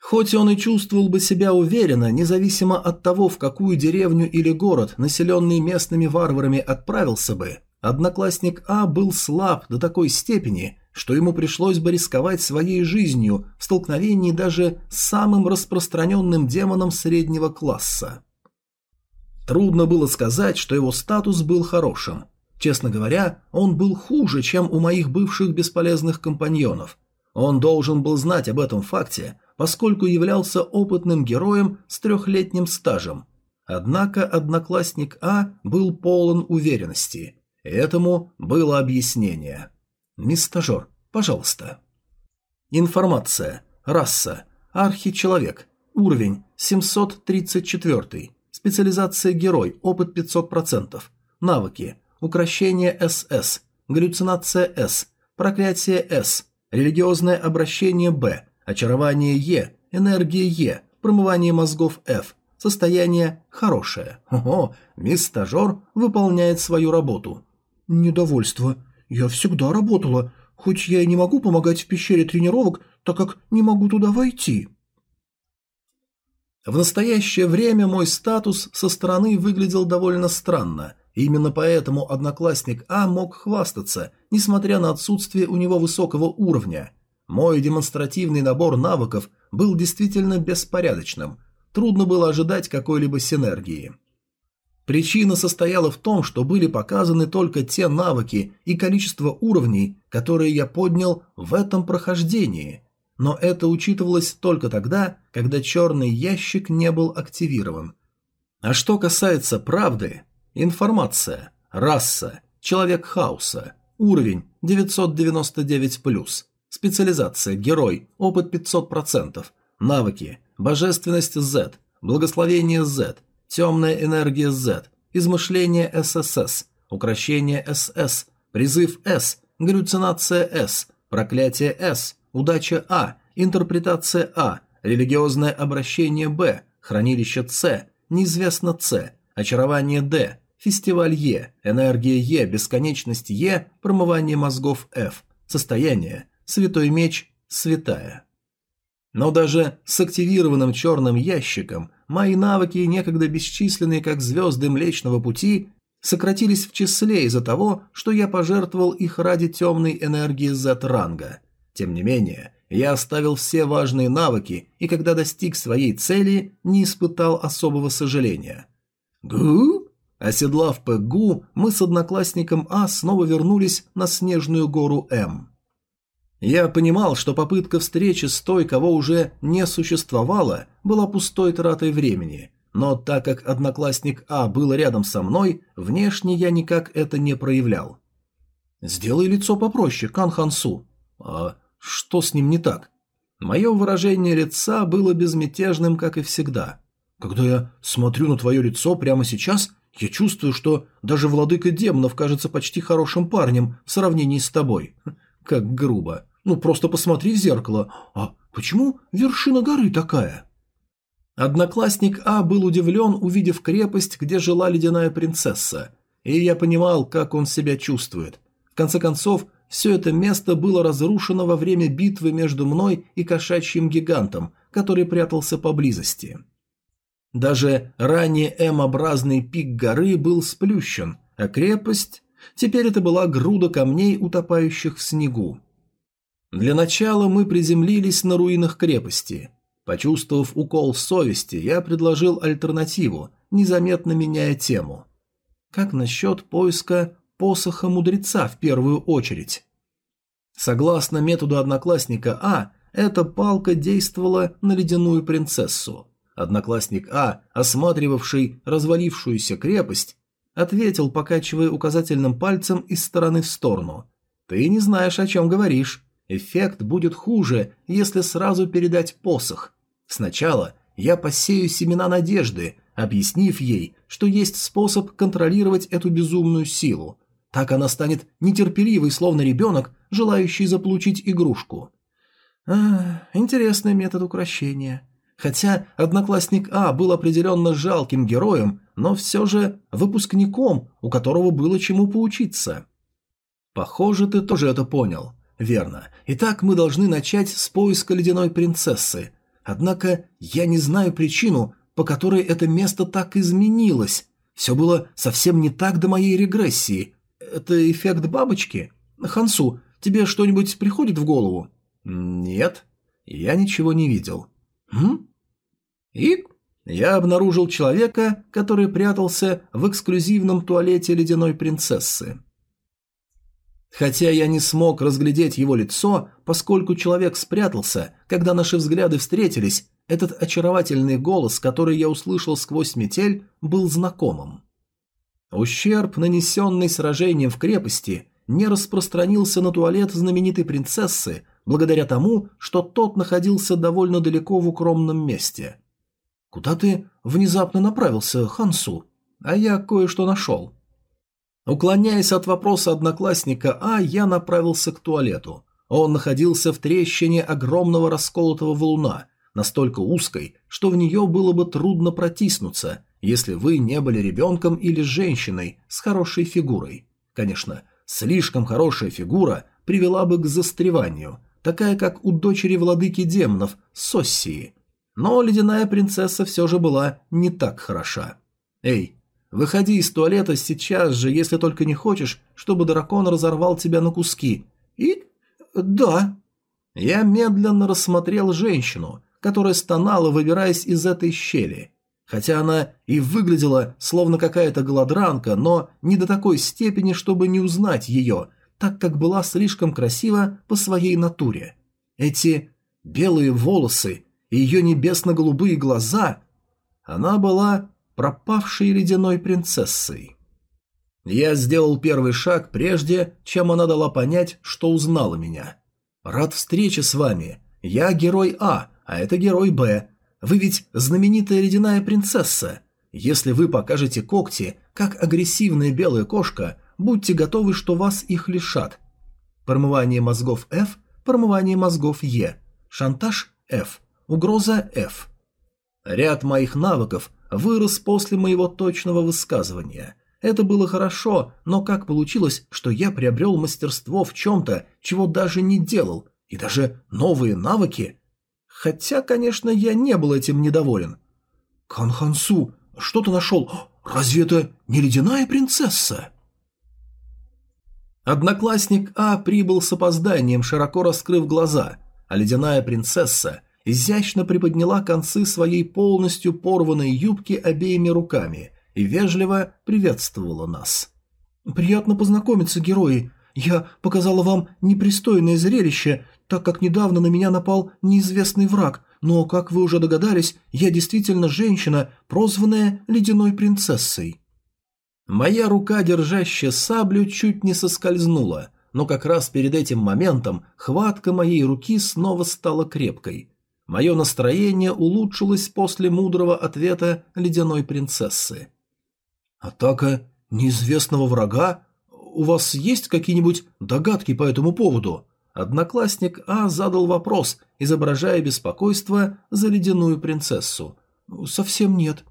Speaker 1: Хоть он и чувствовал бы себя уверенно, независимо от того, в какую деревню или город, населенный местными варварами, отправился бы, одноклассник А был слаб до такой степени, что ему пришлось бы рисковать своей жизнью в столкновении даже с самым распространенным демоном среднего класса. Трудно было сказать, что его статус был хорошим. Честно говоря, он был хуже, чем у моих бывших бесполезных компаньонов. Он должен был знать об этом факте поскольку являлся опытным героем с трехлетним стажем. Однако одноклассник А был полон уверенности. Этому было объяснение. «Мисс стажер, пожалуйста». Информация. Раса. Архичеловек. Уровень 734. Специализация герой. Опыт 500%. Навыки. Укращение СС. Галлюцинация С. Проклятие С. Религиозное обращение Б. Очарование Е, энергия Е, промывание мозгов F. Состояние хорошее. Ого, мисс стажер выполняет свою работу. Недовольство. Я всегда работала, хоть я и не могу помогать в пещере тренировок, так как не могу туда войти. В настоящее время мой статус со стороны выглядел довольно странно. Именно поэтому одноклассник А мог хвастаться, несмотря на отсутствие у него высокого уровня – мой демонстративный набор навыков был действительно беспорядочным. Трудно было ожидать какой-либо синергии. Причина состояла в том, что были показаны только те навыки и количество уровней, которые я поднял в этом прохождении. Но это учитывалось только тогда, когда черный ящик не был активирован. А что касается правды, информация, раса, человек хаоса, уровень 999+, Специализация «Герой», опыт 500%, навыки «Божественность Z», «Благословение Z», «Темная энергия Z», «Измышление ССС», «Укращение СС», «Призыв С», «Галлюцинация С», «Проклятие С», «Удача А», «Интерпретация А», «Религиозное обращение Б», «Хранилище С», «Неизвестно С», «Очарование Д», «Фестиваль Е», e, «Энергия Е», e, «Бесконечность Е», e, «Промывание мозгов F», «Состояние», святой меч, святая. Но даже с активированным черным ящиком мои навыки, некогда бесчисленные как звезды Млечного Пути, сократились в числе из-за того, что я пожертвовал их ради темной энергии Z-ранга. Тем не менее, я оставил все важные навыки и, когда достиг своей цели, не испытал особого сожаления. Гу? Оседлав Пэгу, мы с одноклассником А снова вернулись на снежную гору М. Я понимал, что попытка встречи с той, кого уже не существовало, была пустой тратой времени, но так как одноклассник А был рядом со мной, внешне я никак это не проявлял. «Сделай лицо попроще, Канхансу. «А что с ним не так?» Мое выражение лица было безмятежным, как и всегда. «Когда я смотрю на твое лицо прямо сейчас, я чувствую, что даже владыка демонов кажется почти хорошим парнем в сравнении с тобой. Как грубо. Ну, просто посмотри в зеркало. А почему вершина горы такая? Одноклассник А был удивлен, увидев крепость, где жила ледяная принцесса. И я понимал, как он себя чувствует. В конце концов, все это место было разрушено во время битвы между мной и кошачьим гигантом, который прятался поблизости. Даже ранее М-образный пик горы был сплющен, а крепость... Теперь это была груда камней, утопающих в снегу. Для начала мы приземлились на руинах крепости. Почувствовав укол совести, я предложил альтернативу, незаметно меняя тему. Как насчет поиска посоха мудреца в первую очередь? Согласно методу одноклассника А, эта палка действовала на ледяную принцессу. Одноклассник А, осматривавший развалившуюся крепость, ответил, покачивая указательным пальцем из стороны в сторону. «Ты не знаешь, о чем говоришь. Эффект будет хуже, если сразу передать посох. Сначала я посею семена надежды, объяснив ей, что есть способ контролировать эту безумную силу. Так она станет нетерпеливой, словно ребенок, желающий заполучить игрушку. А, интересный метод укрощения. Хотя одноклассник А был определенно жалким героем, но все же выпускником, у которого было чему поучиться. Похоже, ты тоже это понял. Верно. Итак, мы должны начать с поиска ледяной принцессы. Однако я не знаю причину, по которой это место так изменилось. Все было совсем не так до моей регрессии. Это эффект бабочки? Хансу, тебе что-нибудь приходит в голову? Нет. Я ничего не видел. Хм? И я обнаружил человека, который прятался в эксклюзивном туалете ледяной принцессы. Хотя я не смог разглядеть его лицо, поскольку человек спрятался, когда наши взгляды встретились, этот очаровательный голос, который я услышал сквозь метель, был знакомым. Ущерб, нанесенный сражением в крепости, не распространился на туалет знаменитой принцессы, благодаря тому, что тот находился довольно далеко в укромном месте. «Куда ты внезапно направился, Хансу?» «А я кое-что нашел», Уклоняясь от вопроса одноклассника А, я направился к туалету. Он находился в трещине огромного расколотого валуна, настолько узкой, что в нее было бы трудно протиснуться, если вы не были ребенком или женщиной с хорошей фигурой. Конечно, слишком хорошая фигура привела бы к застреванию, такая как у дочери владыки демонов Соссии. Но ледяная принцесса все же была не так хороша. «Эй, Выходи из туалета сейчас же, если только не хочешь, чтобы дракон разорвал тебя на куски. И... да. Я медленно рассмотрел женщину, которая стонала, выбираясь из этой щели. Хотя она и выглядела, словно какая-то голодранка, но не до такой степени, чтобы не узнать ее, так как была слишком красива по своей натуре. Эти белые волосы и ее небесно-голубые глаза... Она была пропавшей ледяной принцессой. Я сделал первый шаг, прежде чем она дала понять, что узнала меня. «Рад встрече с вами. Я герой А, а это герой Б. Вы ведь знаменитая ледяная принцесса. Если вы покажете когти, как агрессивная белая кошка, будьте готовы, что вас их лишат». Промывание мозгов F, промывание мозгов Е, шантаж F, угроза F. Ряд моих навыков вырос после моего точного высказывания. Это было хорошо, но как получилось, что я приобрел мастерство в чем-то, чего даже не делал, и даже новые навыки? Хотя, конечно, я не был этим недоволен. «Канхансу, что ты нашел? Разве это не ледяная принцесса?» Одноклассник А прибыл с опозданием, широко раскрыв глаза, а ледяная принцесса изящно приподняла концы своей полностью порванной юбки обеими руками и вежливо приветствовала нас. «Приятно познакомиться, герои. Я показала вам непристойное зрелище, так как недавно на меня напал неизвестный враг, но, как вы уже догадались, я действительно женщина, прозванная Ледяной Принцессой». Моя рука, держащая саблю, чуть не соскользнула, но как раз перед этим моментом хватка моей руки снова стала крепкой. Мое настроение улучшилось после мудрого ответа ледяной принцессы. «Атака неизвестного врага? У вас есть какие-нибудь догадки по этому поводу?» Одноклассник А задал вопрос, изображая беспокойство за ледяную принцессу. «Совсем нет».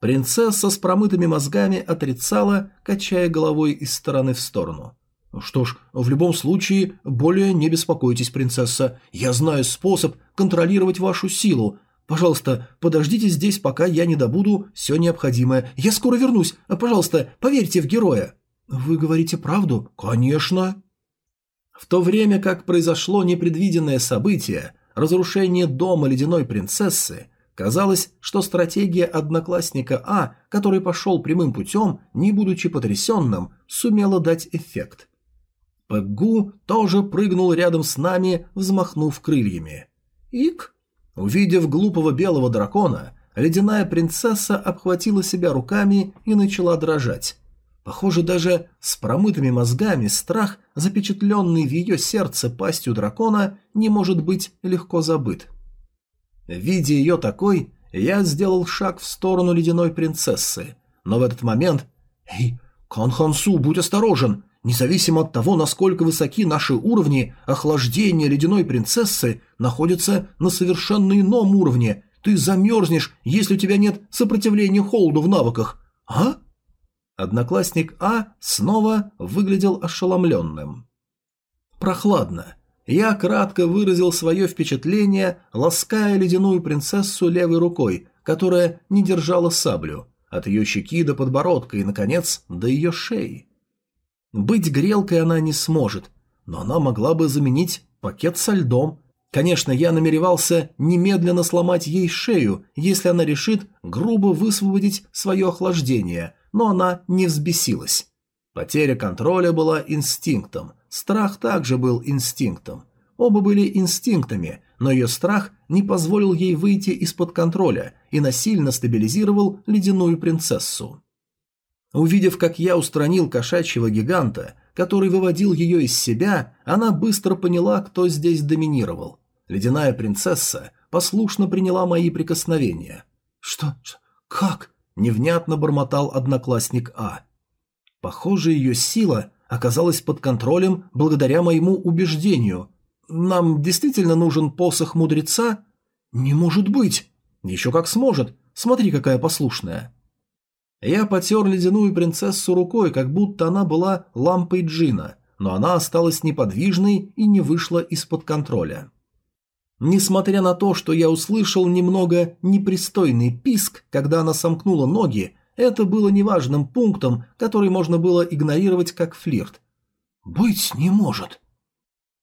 Speaker 1: Принцесса с промытыми мозгами отрицала, качая головой из стороны в сторону. «Что ж, в любом случае, более не беспокойтесь, принцесса. Я знаю способ контролировать вашу силу. Пожалуйста, подождите здесь, пока я не добуду все необходимое. Я скоро вернусь. Пожалуйста, поверьте в героя». «Вы говорите правду?» «Конечно». В то время как произошло непредвиденное событие, разрушение дома ледяной принцессы, казалось, что стратегия одноклассника А, который пошел прямым путем, не будучи потрясенным, сумела дать эффект – Пэггу тоже прыгнул рядом с нами, взмахнув крыльями. «Ик!» Увидев глупого белого дракона, ледяная принцесса обхватила себя руками и начала дрожать. Похоже, даже с промытыми мозгами страх, запечатленный в ее сердце пастью дракона, не может быть легко забыт. Видя ее такой, я сделал шаг в сторону ледяной принцессы, но в этот момент... «Эй, Конхансу, будь осторожен! Независимо от того, насколько высоки наши уровни, охлаждение ледяной принцессы находится на совершенно ином уровне. Ты замерзнешь, если у тебя нет сопротивления холоду в навыках. А? Одноклассник А снова выглядел ошеломленным. Прохладно. Я кратко выразил свое впечатление, лаская ледяную принцессу левой рукой, которая не держала саблю, от ее щеки до подбородка и, наконец, до ее шеи. Быть грелкой она не сможет, но она могла бы заменить пакет со льдом. Конечно, я намеревался немедленно сломать ей шею, если она решит грубо высвободить свое охлаждение, но она не взбесилась. Потеря контроля была инстинктом, страх также был инстинктом. Оба были инстинктами, но ее страх не позволил ей выйти из-под контроля и насильно стабилизировал ледяную принцессу. Увидев, как я устранил кошачьего гиганта, который выводил ее из себя, она быстро поняла, кто здесь доминировал. Ледяная принцесса послушно приняла мои прикосновения. «Что? Как?» – невнятно бормотал одноклассник А. Похоже, ее сила оказалась под контролем благодаря моему убеждению. «Нам действительно нужен посох мудреца?» «Не может быть!» «Еще как сможет! Смотри, какая послушная!» Я потер ледяную принцессу рукой, как будто она была лампой джина, но она осталась неподвижной и не вышла из-под контроля. Несмотря на то, что я услышал немного непристойный писк, когда она сомкнула ноги, это было неважным пунктом, который можно было игнорировать как флирт. «Быть не может!»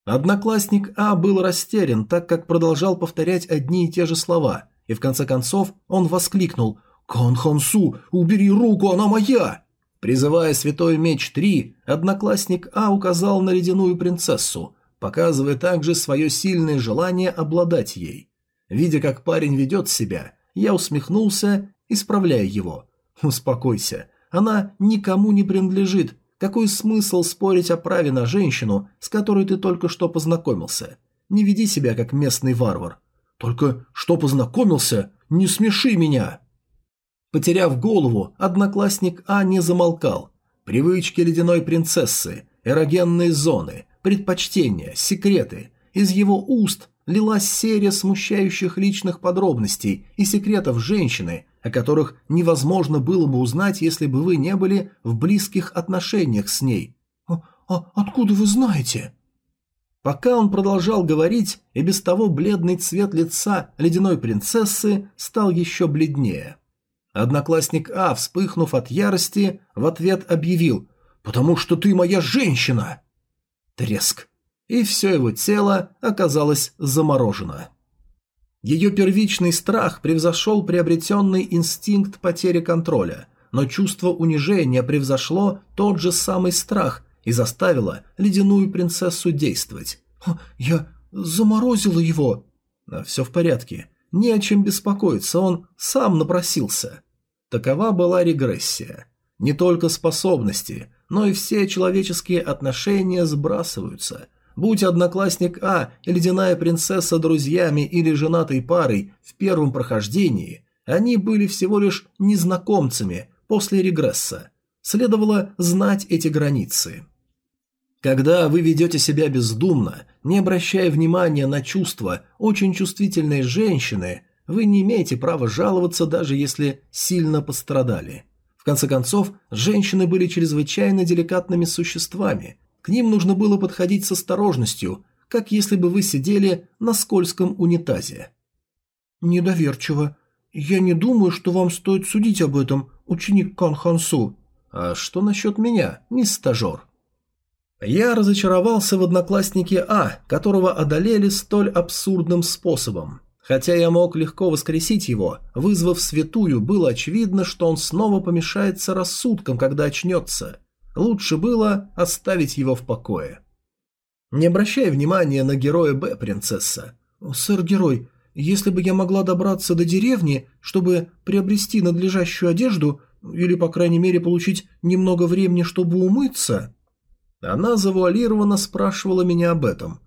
Speaker 1: Одноклассник А был растерян, так как продолжал повторять одни и те же слова, и в конце концов он воскликнул – «Кан убери руку, она моя!» Призывая Святой Меч 3, одноклассник А указал на ледяную принцессу, показывая также свое сильное желание обладать ей. Видя, как парень ведет себя, я усмехнулся, исправляя его. «Успокойся, она никому не принадлежит. Какой смысл спорить о праве на женщину, с которой ты только что познакомился? Не веди себя как местный варвар. Только что познакомился? Не смеши меня!» Потеряв голову, одноклассник А не замолкал. Привычки ледяной принцессы, эрогенные зоны, предпочтения, секреты. Из его уст лилась серия смущающих личных подробностей и секретов женщины, о которых невозможно было бы узнать, если бы вы не были в близких отношениях с ней. «А, а откуда вы знаете?» Пока он продолжал говорить, и без того бледный цвет лица ледяной принцессы стал еще бледнее. Одноклассник А, вспыхнув от ярости, в ответ объявил «Потому что ты моя женщина!» Треск. И все его тело оказалось заморожено. Ее первичный страх превзошел приобретенный инстинкт потери контроля, но чувство унижения превзошло тот же самый страх и заставило ледяную принцессу действовать. «Я заморозила его!» «Все в порядке. Не о чем беспокоиться, он сам напросился. Такова была регрессия. Не только способности, но и все человеческие отношения сбрасываются. Будь одноклассник А и ледяная принцесса друзьями или женатой парой в первом прохождении, они были всего лишь незнакомцами после регресса. Следовало знать эти границы. Когда вы ведете себя бездумно, не обращая внимания на чувства очень чувствительной женщины, вы не имеете права жаловаться, даже если сильно пострадали. В конце концов, женщины были чрезвычайно деликатными существами. К ним нужно было подходить с осторожностью, как если бы вы сидели на скользком унитазе. «Недоверчиво. Я не думаю, что вам стоит судить об этом, ученик Кан Хансу». «А что насчет меня, мисс стажер?» Я разочаровался в однокласснике А, которого одолели столь абсурдным способом. Хотя я мог легко воскресить его, вызвав святую, было очевидно, что он снова помешается рассудком, когда очнется. Лучше было оставить его в покое. Не обращай внимания на героя Б, принцесса. «Сэр-герой, если бы я могла добраться до деревни, чтобы приобрести надлежащую одежду, или, по крайней мере, получить немного времени, чтобы умыться...» Она завуалированно спрашивала меня об этом.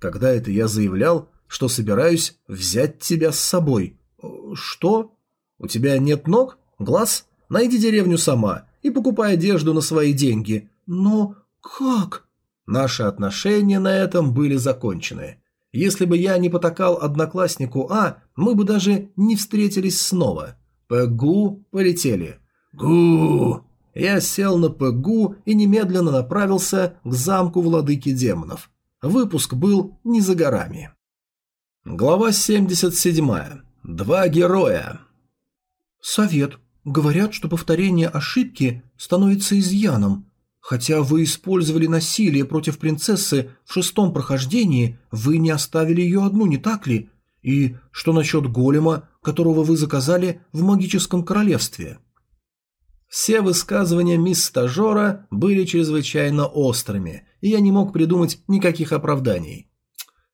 Speaker 1: Когда это я заявлял, что собираюсь взять тебя с собой. Э, что? У тебя нет ног? Глаз? Найди деревню сама и покупай одежду на свои деньги. Но как? Наши отношения на этом были закончены. Если бы я не потакал однокласснику А, мы бы даже не встретились снова. По Гу полетели. Гу! Я сел на ПГУ и немедленно направился к замку владыки демонов. Выпуск был не за горами. Глава 77. Два героя. Совет. Говорят, что повторение ошибки становится изъяном. Хотя вы использовали насилие против принцессы в шестом прохождении, вы не оставили ее одну, не так ли? И что насчет голема, которого вы заказали в магическом королевстве? Все высказывания мисс Стажера были чрезвычайно острыми, и я не мог придумать никаких оправданий.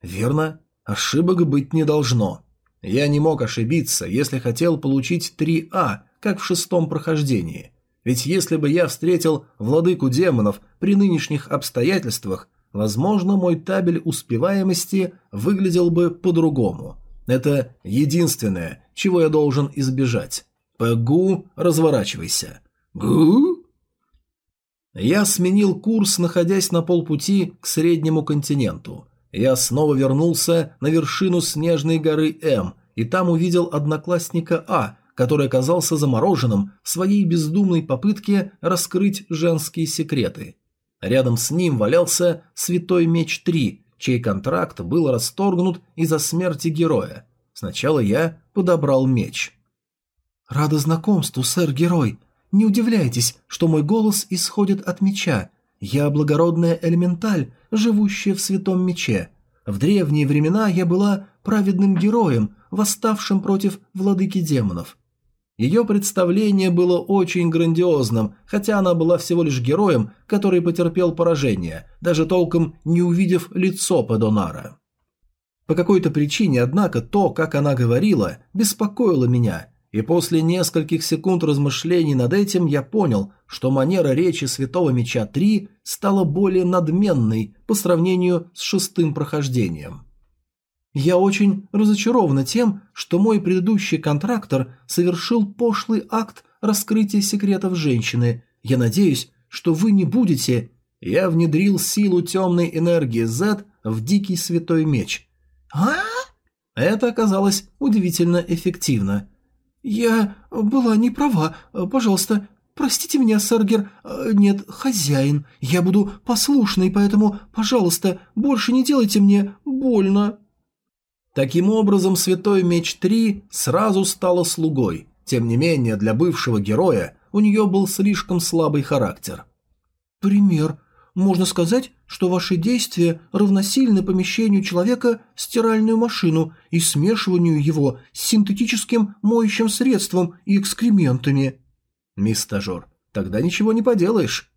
Speaker 1: «Верно, ошибок быть не должно. Я не мог ошибиться, если хотел получить 3А, как в шестом прохождении. Ведь если бы я встретил владыку демонов при нынешних обстоятельствах, возможно, мой табель успеваемости выглядел бы по-другому. Это единственное, чего я должен избежать. Пэгу, разворачивайся.
Speaker 2: Гу?
Speaker 1: Я сменил курс, находясь на полпути к среднему континенту. Я снова вернулся на вершину снежной горы М, и там увидел одноклассника А, который оказался замороженным в своей бездумной попытке раскрыть женские секреты. Рядом с ним валялся Святой Меч 3, чей контракт был расторгнут из-за смерти героя. Сначала я подобрал меч. «Рада знакомству, сэр-герой. Не удивляйтесь, что мой голос исходит от меча. Я благородная элементаль, живущая в святом мече. В древние времена я была праведным героем, восставшим против владыки демонов. Ее представление было очень грандиозным, хотя она была всего лишь героем, который потерпел поражение, даже толком не увидев лицо Падонара. По какой-то причине, однако, то, как она говорила, беспокоило меня – и после нескольких секунд размышлений над этим я понял, что манера речи Святого Меча 3 стала более надменной по сравнению с шестым прохождением. Я очень разочарована тем, что мой предыдущий контрактор совершил пошлый акт раскрытия секретов женщины. Я надеюсь, что вы не будете... Я внедрил силу темной энергии Z в дикий святой меч. А? Это оказалось удивительно эффективно – «Я была не права. Пожалуйста, простите меня, Саргер. Нет, хозяин. Я буду послушной, поэтому, пожалуйста, больше не делайте мне больно». Таким образом, Святой Меч 3 сразу стала слугой. Тем не менее, для бывшего героя у нее был слишком слабый характер. «Пример. Можно сказать, что ваши действия равносильны помещению человека в стиральную машину и смешиванию его с синтетическим моющим средством и экскрементами. Мисс стажер, тогда ничего не поделаешь.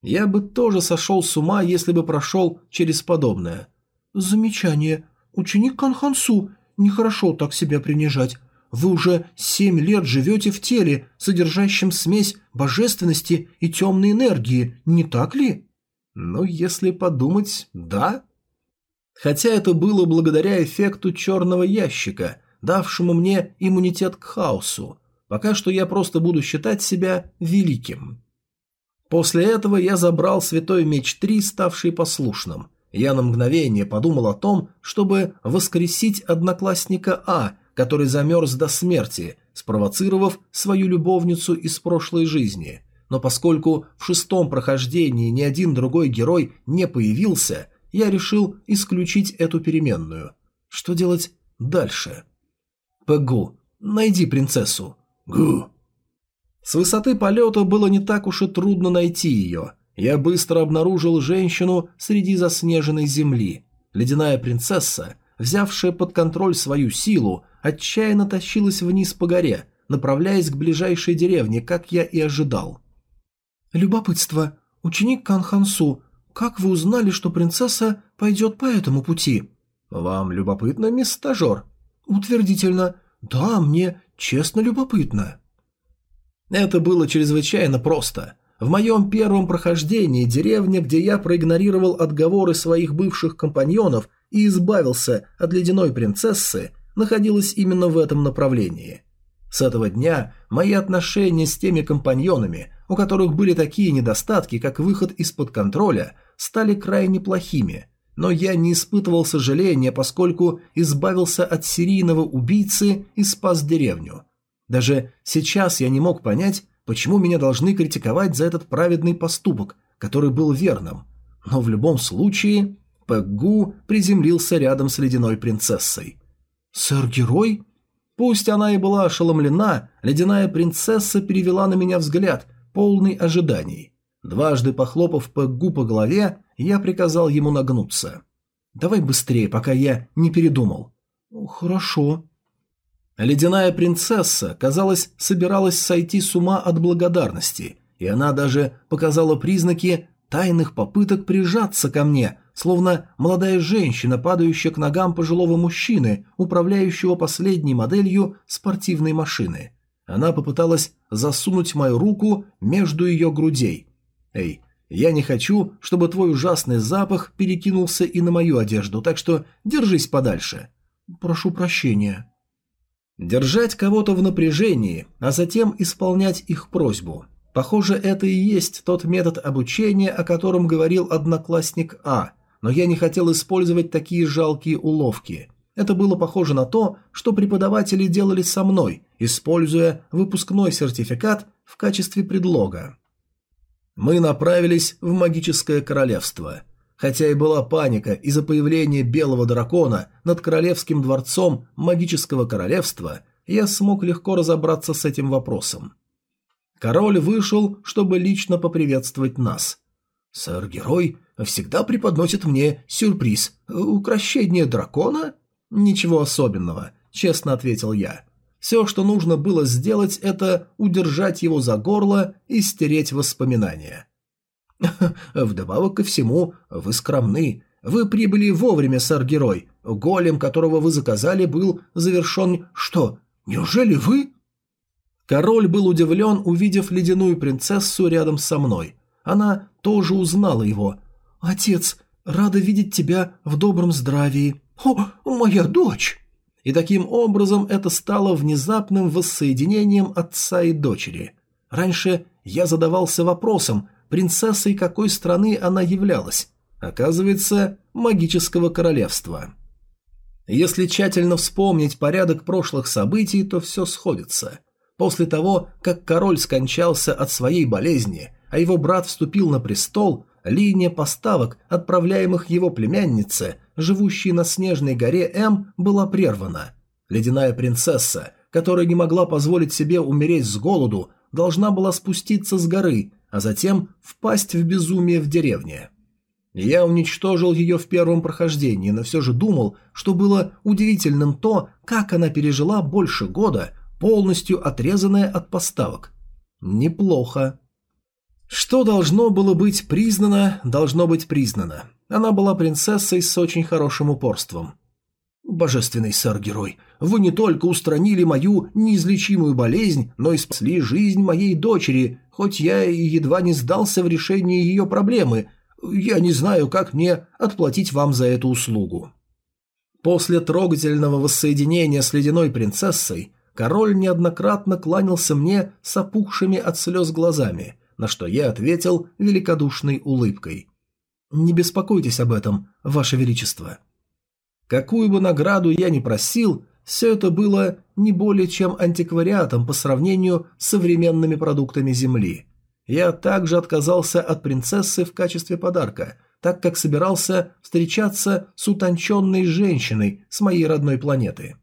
Speaker 1: Я бы тоже сошел с ума, если бы прошел через подобное. Замечание. Ученик Канхансу, нехорошо так себя принижать. Вы уже семь лет живете в теле, содержащем смесь божественности и темной энергии, не так ли? Но ну, если подумать, да. Хотя это было благодаря эффекту черного ящика, давшему мне иммунитет к хаосу. Пока что я просто буду считать себя великим. После этого я забрал святой меч 3, ставший послушным. Я на мгновение подумал о том, чтобы воскресить одноклассника А, который замерз до смерти, спровоцировав свою любовницу из прошлой жизни – но поскольку в шестом прохождении ни один другой герой не появился, я решил исключить эту переменную. Что делать дальше? Пэгу, найди принцессу. Гу. С высоты полета было не так уж и трудно найти ее. Я быстро обнаружил женщину среди заснеженной земли. Ледяная принцесса, взявшая под контроль свою силу, отчаянно тащилась вниз по горе, направляясь к ближайшей деревне, как я и ожидал. «Любопытство. Ученик Канхансу. как вы узнали, что принцесса пойдет по этому пути?» «Вам любопытно, мисс стажер?» «Утвердительно. Да, мне честно любопытно». Это было чрезвычайно просто. В моем первом прохождении деревня, где я проигнорировал отговоры своих бывших компаньонов и избавился от ледяной принцессы, находилась именно в этом направлении. С этого дня мои отношения с теми компаньонами у которых были такие недостатки, как выход из-под контроля, стали крайне плохими, но я не испытывал сожаления, поскольку избавился от серийного убийцы и спас деревню. Даже сейчас я не мог понять, почему меня должны критиковать за этот праведный поступок, который был верным. Но в любом случае Пэггу приземлился рядом с ледяной принцессой. «Сэр-герой?» Пусть она и была ошеломлена, ледяная принцесса перевела на меня взгляд, полный ожиданий. Дважды похлопав Пэггу по голове, я приказал ему нагнуться. «Давай быстрее, пока я не передумал». «Ну, «Хорошо». Ледяная принцесса, казалось, собиралась сойти с ума от благодарности, и она даже показала признаки тайных попыток прижаться ко мне, словно молодая женщина, падающая к ногам пожилого мужчины, управляющего последней моделью спортивной машины. Она попыталась засунуть мою руку между ее грудей. «Эй, я не хочу, чтобы твой ужасный запах перекинулся и на мою одежду, так что держись подальше». «Прошу прощения». Держать кого-то в напряжении, а затем исполнять их просьбу. Похоже, это и есть тот метод обучения, о котором говорил одноклассник А, но я не хотел использовать такие жалкие уловки. Это было похоже на то, что преподаватели делали со мной, используя выпускной сертификат в качестве предлога. Мы направились в магическое королевство. Хотя и была паника из-за появления белого дракона над королевским дворцом магического королевства, я смог легко разобраться с этим вопросом. Король вышел, чтобы лично поприветствовать нас. «Сэр-герой всегда преподносит мне сюрприз. Укращение дракона?» «Ничего особенного», – честно ответил я. «Все, что нужно было сделать, это удержать его за горло и стереть воспоминания». «Вдобавок ко всему, вы скромны. Вы прибыли вовремя, сэр-герой. Голем, которого вы заказали, был завершен... Что? Неужели вы?» Король был удивлен, увидев ледяную принцессу рядом со мной. Она тоже узнала его. «Отец, рада видеть тебя в добром здравии. «О, моя дочь!» И таким образом это стало внезапным воссоединением отца и дочери. Раньше я задавался вопросом, принцессой какой страны она являлась. Оказывается, магического королевства. Если тщательно вспомнить порядок прошлых событий, то все сходится. После того, как король скончался от своей болезни, а его брат вступил на престол, линия поставок, отправляемых его племяннице, живущей на снежной горе М, была прервана. Ледяная принцесса, которая не могла позволить себе умереть с голоду, должна была спуститься с горы, а затем впасть в безумие в деревне. Я уничтожил ее в первом прохождении, но все же думал, что было удивительным то, как она пережила больше года, полностью отрезанная от поставок. Неплохо. Что должно было быть признано, должно быть признано. Она была принцессой с очень хорошим упорством. «Божественный сэр-герой, вы не только устранили мою неизлечимую болезнь, но и спасли жизнь моей дочери, хоть я и едва не сдался в решении ее проблемы. Я не знаю, как мне отплатить вам за эту услугу». После трогательного воссоединения с ледяной принцессой король неоднократно кланялся мне с опухшими от слез глазами, на что я ответил великодушной улыбкой – не беспокойтесь об этом, Ваше Величество. Какую бы награду я ни просил, все это было не более чем антиквариатом по сравнению с современными продуктами Земли. Я также отказался от принцессы в качестве подарка, так как собирался встречаться с утонченной женщиной с моей родной планеты.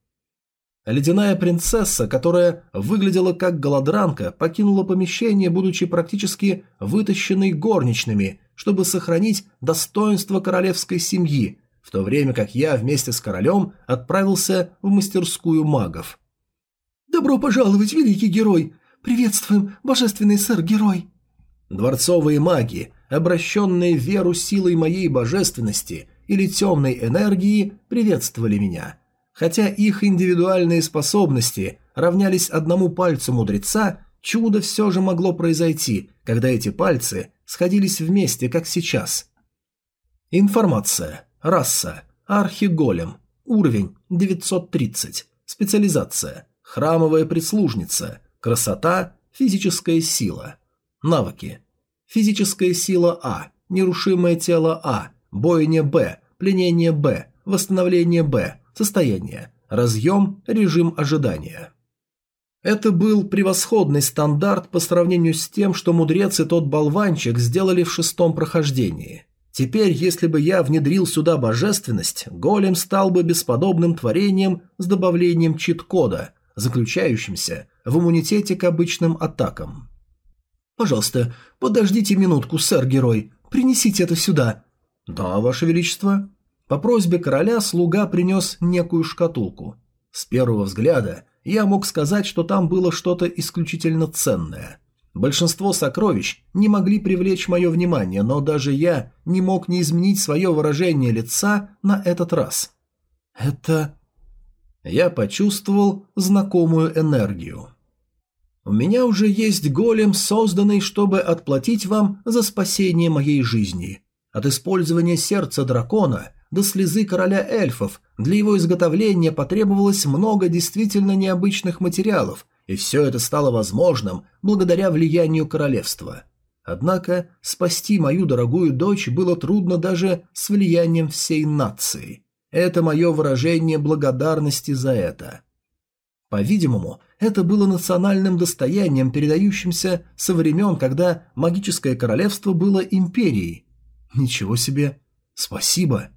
Speaker 1: Ледяная принцесса, которая выглядела как голодранка, покинула помещение, будучи практически вытащенной горничными, чтобы сохранить достоинство королевской семьи, в то время как я вместе с королем отправился в мастерскую магов. «Добро пожаловать, великий герой! Приветствуем, божественный сэр-герой!» Дворцовые маги, обращенные в веру силой моей божественности или темной энергии, приветствовали меня – Хотя их индивидуальные способности равнялись одному пальцу мудреца, чудо все же могло произойти, когда эти пальцы сходились вместе, как сейчас. Информация. Раса. Архиголем. Уровень 930. Специализация. Храмовая прислужница. Красота. Физическая сила. Навыки. Физическая сила А. Нерушимое тело А. Бойня Б. Пленение Б. Восстановление Б. Состояние. Разъем. Режим ожидания. Это был превосходный стандарт по сравнению с тем, что мудрец и тот болванчик сделали в шестом прохождении. Теперь, если бы я внедрил сюда божественность, голем стал бы бесподобным творением с добавлением чит-кода, заключающимся в иммунитете к обычным атакам. «Пожалуйста, подождите минутку, сэр-герой. Принесите это сюда». «Да, ваше величество». По просьбе короля слуга принес некую шкатулку. С первого взгляда я мог сказать, что там было что-то исключительно ценное. Большинство сокровищ не могли привлечь мое внимание, но даже я не мог не изменить свое выражение лица на этот раз. Это... Я почувствовал знакомую энергию. «У меня уже есть голем, созданный, чтобы отплатить вам за спасение моей жизни. От использования сердца дракона до слезы короля эльфов. Для его изготовления потребовалось много действительно необычных материалов, и все это стало возможным благодаря влиянию королевства. Однако спасти мою дорогую дочь было трудно даже с влиянием всей нации. Это мое выражение благодарности за это. По-видимому, это было национальным достоянием, передающимся со времен, когда магическое королевство было империей. Ничего себе! Спасибо!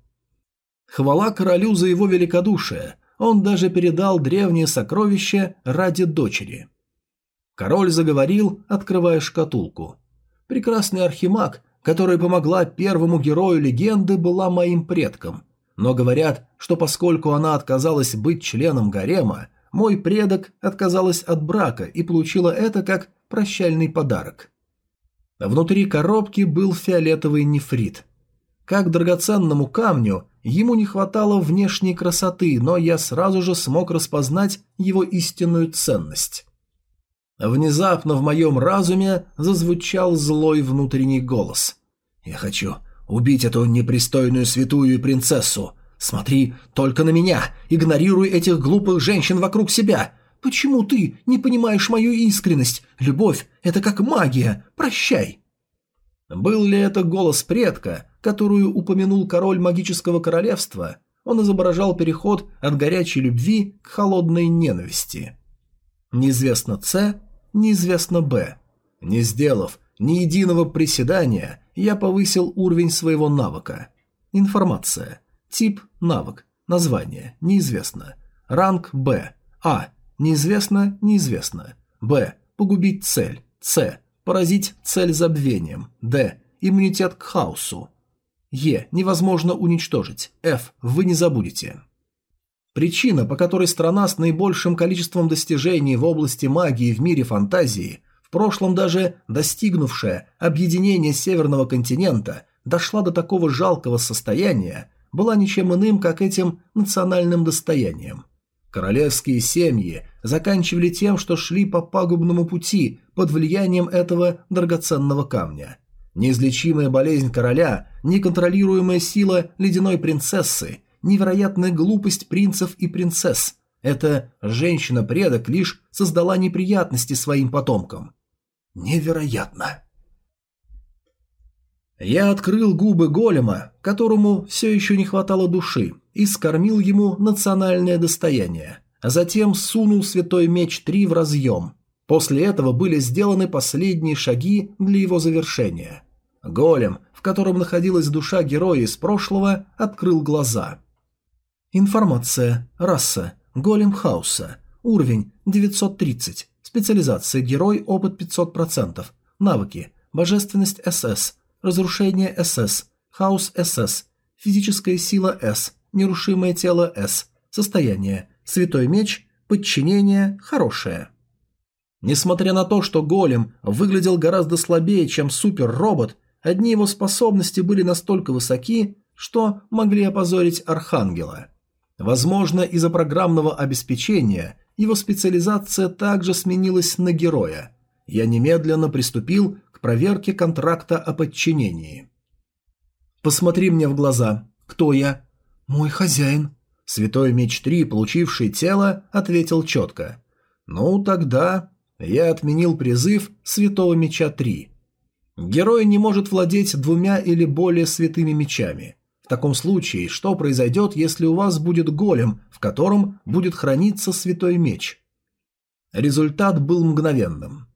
Speaker 1: Хвала королю за его великодушие. Он даже передал древнее сокровище ради дочери. Король заговорил, открывая шкатулку. «Прекрасный архимаг, которая помогла первому герою легенды, была моим предком. Но говорят, что поскольку она отказалась быть членом гарема, мой предок отказалась от брака и получила это как прощальный подарок». Внутри коробки был фиолетовый нефрит – как драгоценному камню, ему не хватало внешней красоты, но я сразу же смог распознать его истинную ценность. Внезапно в моем разуме зазвучал злой внутренний голос. «Я хочу убить эту непристойную святую принцессу. Смотри только на меня, игнорируй этих глупых женщин вокруг себя. Почему ты не понимаешь мою искренность? Любовь — это как магия, прощай!» Был ли это голос предка, которую упомянул король магического королевства, он изображал переход от горячей любви к холодной ненависти. Неизвестно С, неизвестно Б. Не сделав ни единого приседания, я повысил уровень своего навыка. Информация. Тип – навык. Название – неизвестно. Ранг – Б. А. Неизвестно, неизвестно. Б. Погубить цель. С. Поразить цель забвением. Д. Иммунитет к хаосу. Е. Невозможно уничтожить. F. Вы не забудете. Причина, по которой страна с наибольшим количеством достижений в области магии в мире фантазии, в прошлом даже достигнувшая объединение Северного континента, дошла до такого жалкого состояния, была ничем иным, как этим национальным достоянием. Королевские семьи заканчивали тем, что шли по пагубному пути под влиянием этого драгоценного камня – Неизлечимая болезнь короля, неконтролируемая сила ледяной принцессы, невероятная глупость принцев и принцесс. Эта женщина-предок лишь создала неприятности своим потомкам. Невероятно. Я открыл губы голема, которому все еще не хватало души, и скормил ему национальное достояние, а затем сунул святой меч 3 в разъем. После этого были сделаны последние шаги для его завершения. Голем, в котором находилась душа героя из прошлого, открыл глаза. Информация. Раса. Голем Хауса, Уровень 930. Специализация герой, опыт 500%. Навыки. Божественность СС. Разрушение СС. Хаус СС. Физическая сила С. Нерушимое тело С. Состояние. Святой меч. Подчинение. Хорошее. Несмотря на то, что голем выглядел гораздо слабее, чем супер-робот, Одни его способности были настолько высоки, что могли опозорить Архангела. Возможно, из-за программного обеспечения его специализация также сменилась на героя. Я немедленно приступил к проверке контракта о подчинении. «Посмотри мне в глаза. Кто я?» «Мой хозяин». Святой Меч-3, получивший тело, ответил четко. «Ну, тогда я отменил призыв Святого Меча-3. Герой не может владеть двумя или более святыми мечами. В таком случае, что произойдет, если у вас будет голем, в котором будет храниться святой меч? Результат был мгновенным.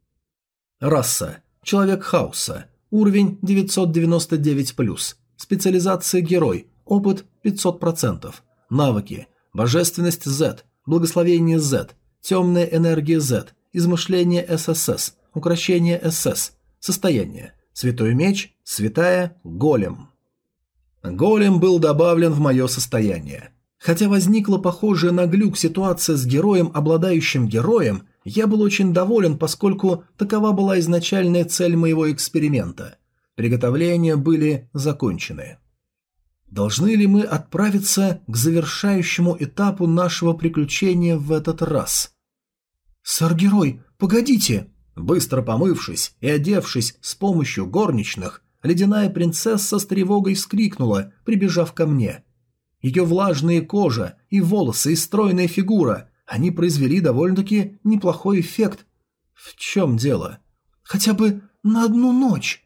Speaker 1: Раса. Человек хаоса. Уровень 999+. Специализация герой. Опыт 500%. Навыки. Божественность Z. Благословение Z. Темная энергия Z. Измышление ССС. Укращение ССС. Состояние. Святой меч, святая, голем. Голем был добавлен в мое состояние. Хотя возникла похожая на глюк ситуация с героем, обладающим героем, я был очень доволен, поскольку такова была изначальная цель моего эксперимента. Приготовления были закончены. Должны ли мы отправиться к завершающему этапу нашего приключения в этот раз? «Сэр-герой, погодите!» Быстро помывшись и одевшись с помощью горничных, ледяная принцесса с тревогой вскрикнула, прибежав ко мне. Ее влажные кожа и волосы и стройная фигура, они произвели довольно-таки неплохой эффект. В чем дело? Хотя бы на одну ночь.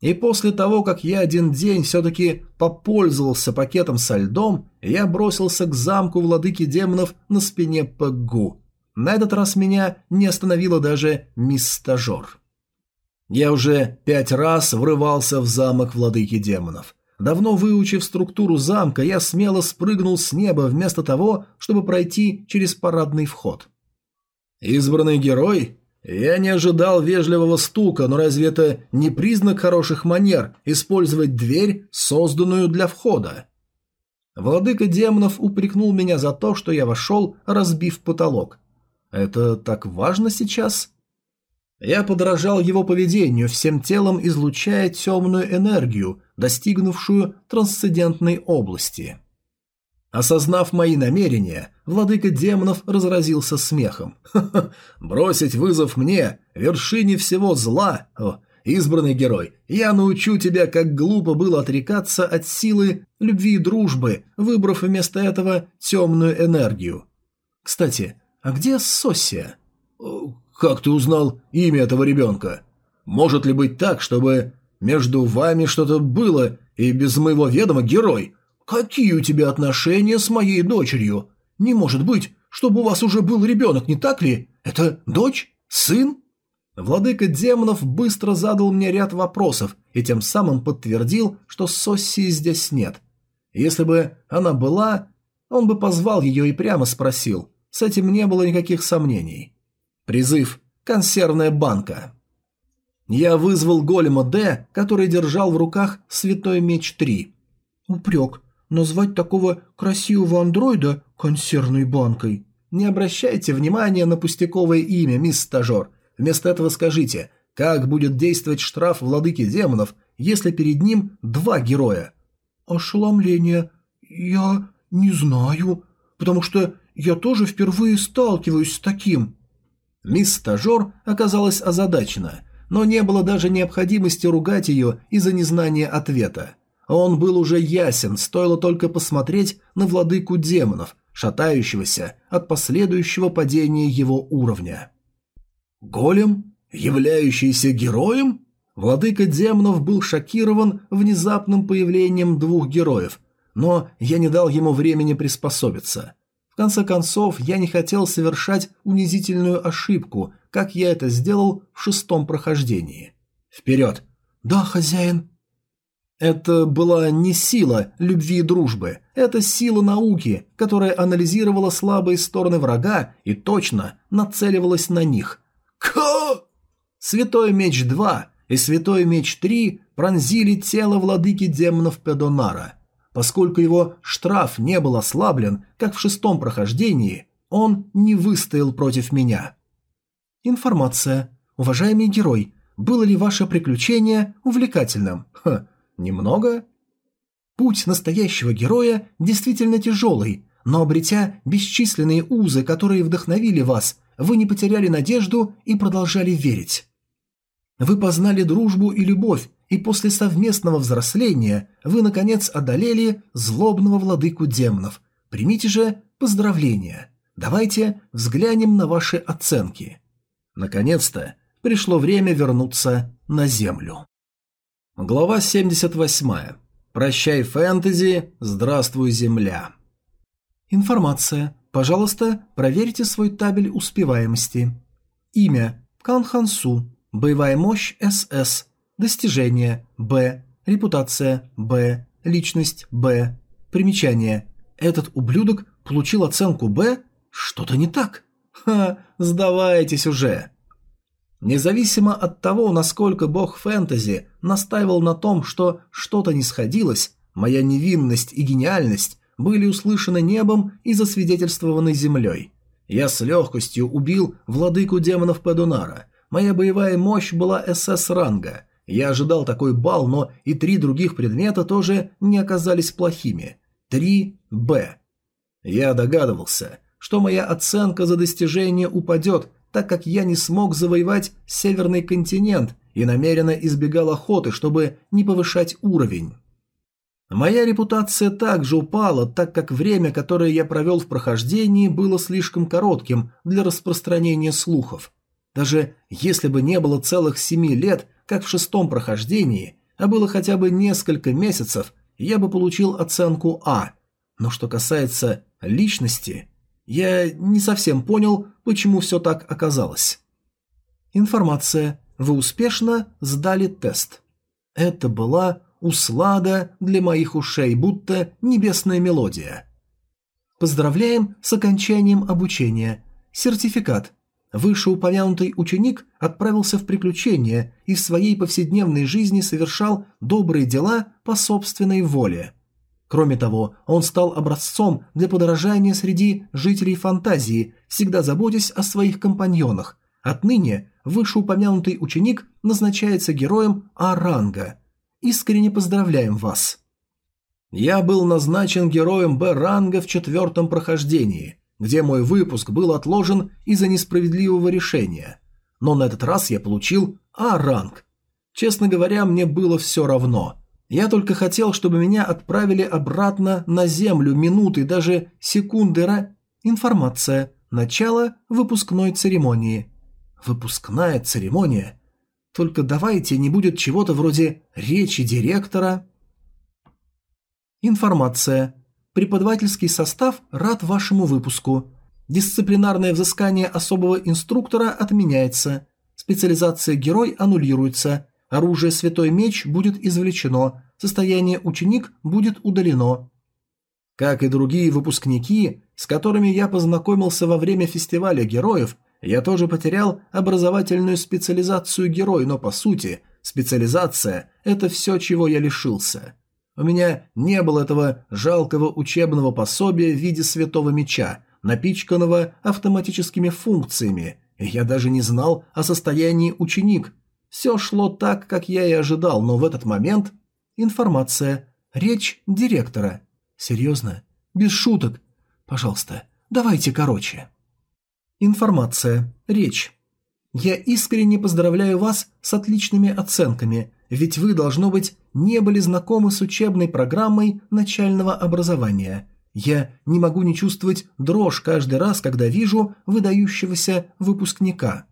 Speaker 1: И после того, как я один день все-таки попользовался пакетом со льдом, я бросился к замку владыки демонов на спине Пэггу. На этот раз меня не остановила даже мисс-стажер. Я уже пять раз врывался в замок владыки демонов. Давно выучив структуру замка, я смело спрыгнул с неба вместо того, чтобы пройти через парадный вход. «Избранный герой? Я не ожидал вежливого стука, но разве это не признак хороших манер использовать дверь, созданную для входа?» Владыка демонов упрекнул меня за то, что я вошел, разбив потолок, это так важно сейчас? Я подражал его поведению, всем телом излучая темную энергию, достигнувшую трансцендентной области. Осознав мои намерения, владыка демонов разразился смехом. «Ха -ха, «Бросить вызов мне, вершине всего зла! О, избранный герой, я научу тебя, как глупо было отрекаться от силы, любви и дружбы, выбрав вместо этого темную энергию. Кстати, «А где Соссия?» «Как ты узнал имя этого ребенка? Может ли быть так, чтобы между вами что-то было, и без моего ведома герой? Какие у тебя отношения с моей дочерью? Не может быть, чтобы у вас уже был ребенок, не так ли? Это дочь? Сын?» Владыка демонов быстро задал мне ряд вопросов и тем самым подтвердил, что Соссии здесь нет. Если бы она была, он бы позвал ее и прямо спросил – с этим не было никаких сомнений. Призыв «Консервная банка». Я вызвал голема Д, который держал в руках святой меч 3. Упрек. Назвать такого красивого андроида консервной банкой. Не обращайте внимания на пустяковое имя, мисс стажер. Вместо этого скажите, как будет действовать штраф владыки демонов, если перед ним два героя? Ошеломление. Я не знаю, потому что я тоже впервые сталкиваюсь с таким». Мисс Стажер оказалась озадачена, но не было даже необходимости ругать ее из-за незнания ответа. Он был уже ясен, стоило только посмотреть на владыку демонов, шатающегося от последующего падения его уровня. «Голем? Являющийся героем?» Владыка демонов был шокирован внезапным появлением двух героев, но я не дал ему времени приспособиться. В конце концов, я не хотел совершать унизительную ошибку, как я это сделал в шестом прохождении. Вперед! Да, хозяин! Это была не сила любви и дружбы, это сила науки, которая анализировала слабые стороны врага и точно нацеливалась на них. Ко! Святой меч 2 и Святой меч 3 пронзили тело владыки демонов Педонара – Поскольку его штраф не был ослаблен, как в шестом прохождении, он не выстоял против меня. Информация. Уважаемый герой, было ли ваше приключение увлекательным? Ха, немного? Путь настоящего героя действительно тяжелый, но обретя бесчисленные узы, которые вдохновили вас, вы не потеряли надежду и продолжали верить. Вы познали дружбу и любовь, и после совместного взросления вы, наконец, одолели злобного владыку демонов. Примите же поздравления. Давайте взглянем на ваши оценки. Наконец-то пришло время вернуться на Землю. Глава 78. Прощай, фэнтези, здравствуй, Земля. Информация. Пожалуйста, проверьте свой табель успеваемости. Имя. Канхансу. Боевая мощь СС. Достижение – Б. Репутация – Б. Личность – Б. Примечание. Этот ублюдок получил оценку Б? Что-то не так. Ха, сдавайтесь уже. Независимо от того, насколько бог фэнтези настаивал на том, что что-то не сходилось, моя невинность и гениальность были услышаны небом и засвидетельствованы землей. Я с легкостью убил владыку демонов Педунара. Моя боевая мощь была СС-ранга. Я ожидал такой балл, но и три других предмета тоже не оказались плохими. 3Б. Я догадывался, что моя оценка за достижение упадет, так как я не смог завоевать северный континент и намеренно избегал охоты, чтобы не повышать уровень. Моя репутация также упала, так как время, которое я провел в прохождении, было слишком коротким для распространения слухов. Даже если бы не было целых семи лет, как в шестом прохождении, а было хотя бы несколько месяцев, я бы получил оценку А. Но что касается личности, я не совсем понял, почему все так оказалось. Информация. Вы успешно сдали тест. Это была услада для моих ушей, будто небесная мелодия. Поздравляем с окончанием обучения. Сертификат Вышеупомянутый ученик отправился в приключения и в своей повседневной жизни совершал добрые дела по собственной воле. Кроме того, он стал образцом для подражания среди жителей фантазии, всегда заботясь о своих компаньонах. Отныне вышеупомянутый ученик назначается героем А-ранга. Искренне поздравляем вас! Я был назначен героем Б-ранга в четвертом прохождении – где мой выпуск был отложен из-за несправедливого решения. Но на этот раз я получил А-ранг. Честно говоря, мне было все равно. Я только хотел, чтобы меня отправили обратно на Землю минуты, даже секунды ра... Информация. Начало выпускной церемонии. Выпускная церемония? Только давайте не будет чего-то вроде речи директора. Информация. Преподавательский состав рад вашему выпуску. Дисциплинарное взыскание особого инструктора отменяется. Специализация герой аннулируется. Оружие «Святой меч» будет извлечено. Состояние ученик будет удалено. Как и другие выпускники, с которыми я познакомился во время фестиваля героев, я тоже потерял образовательную специализацию герой, но по сути специализация – это все, чего я лишился. У меня не было этого жалкого учебного пособия в виде святого меча, напичканного автоматическими функциями, я даже не знал о состоянии ученик. Все шло так, как я и ожидал, но в этот момент... Информация. Речь директора. Серьезно? Без шуток. Пожалуйста, давайте короче. Информация. Речь. Я искренне поздравляю вас с отличными оценками. Ведь вы, должно быть, не были знакомы с учебной программой начального образования. Я не могу не чувствовать дрожь каждый раз, когда вижу выдающегося выпускника.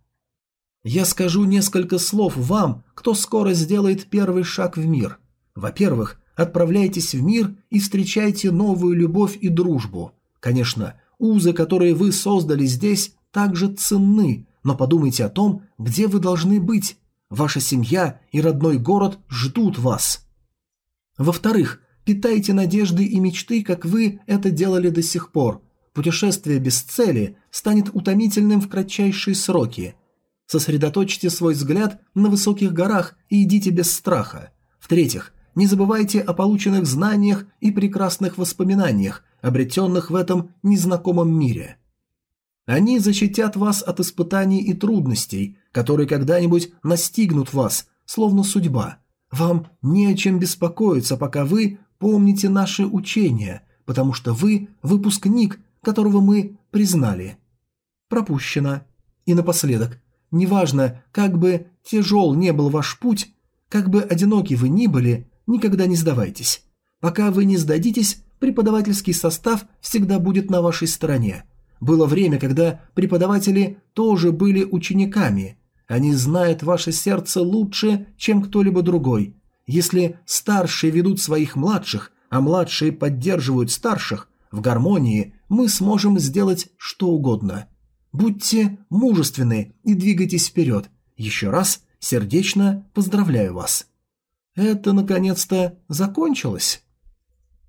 Speaker 1: Я скажу несколько слов вам, кто скоро сделает первый шаг в мир. Во-первых, отправляйтесь в мир и встречайте новую любовь и дружбу. Конечно, узы, которые вы создали здесь, также ценны, но подумайте о том, где вы должны быть, Ваша семья и родной город ждут вас. Во-вторых, питайте надежды и мечты, как вы это делали до сих пор. Путешествие без цели станет утомительным в кратчайшие сроки. Сосредоточьте свой взгляд на высоких горах и идите без страха. В-третьих, не забывайте о полученных знаниях и прекрасных воспоминаниях, обретенных в этом незнакомом мире – они защитят вас от испытаний и трудностей, которые когда-нибудь настигнут вас, словно судьба. Вам не о чем беспокоиться, пока вы помните наши учения, потому что вы – выпускник, которого мы признали. Пропущено. И напоследок, неважно, как бы тяжел не был ваш путь, как бы одиноки вы ни были, никогда не сдавайтесь. Пока вы не сдадитесь, преподавательский состав всегда будет на вашей стороне – было время, когда преподаватели тоже были учениками. Они знают ваше сердце лучше, чем кто-либо другой. Если старшие ведут своих младших, а младшие поддерживают старших, в гармонии мы сможем сделать что угодно. Будьте мужественны и двигайтесь вперед. Еще раз сердечно поздравляю вас. Это наконец-то закончилось.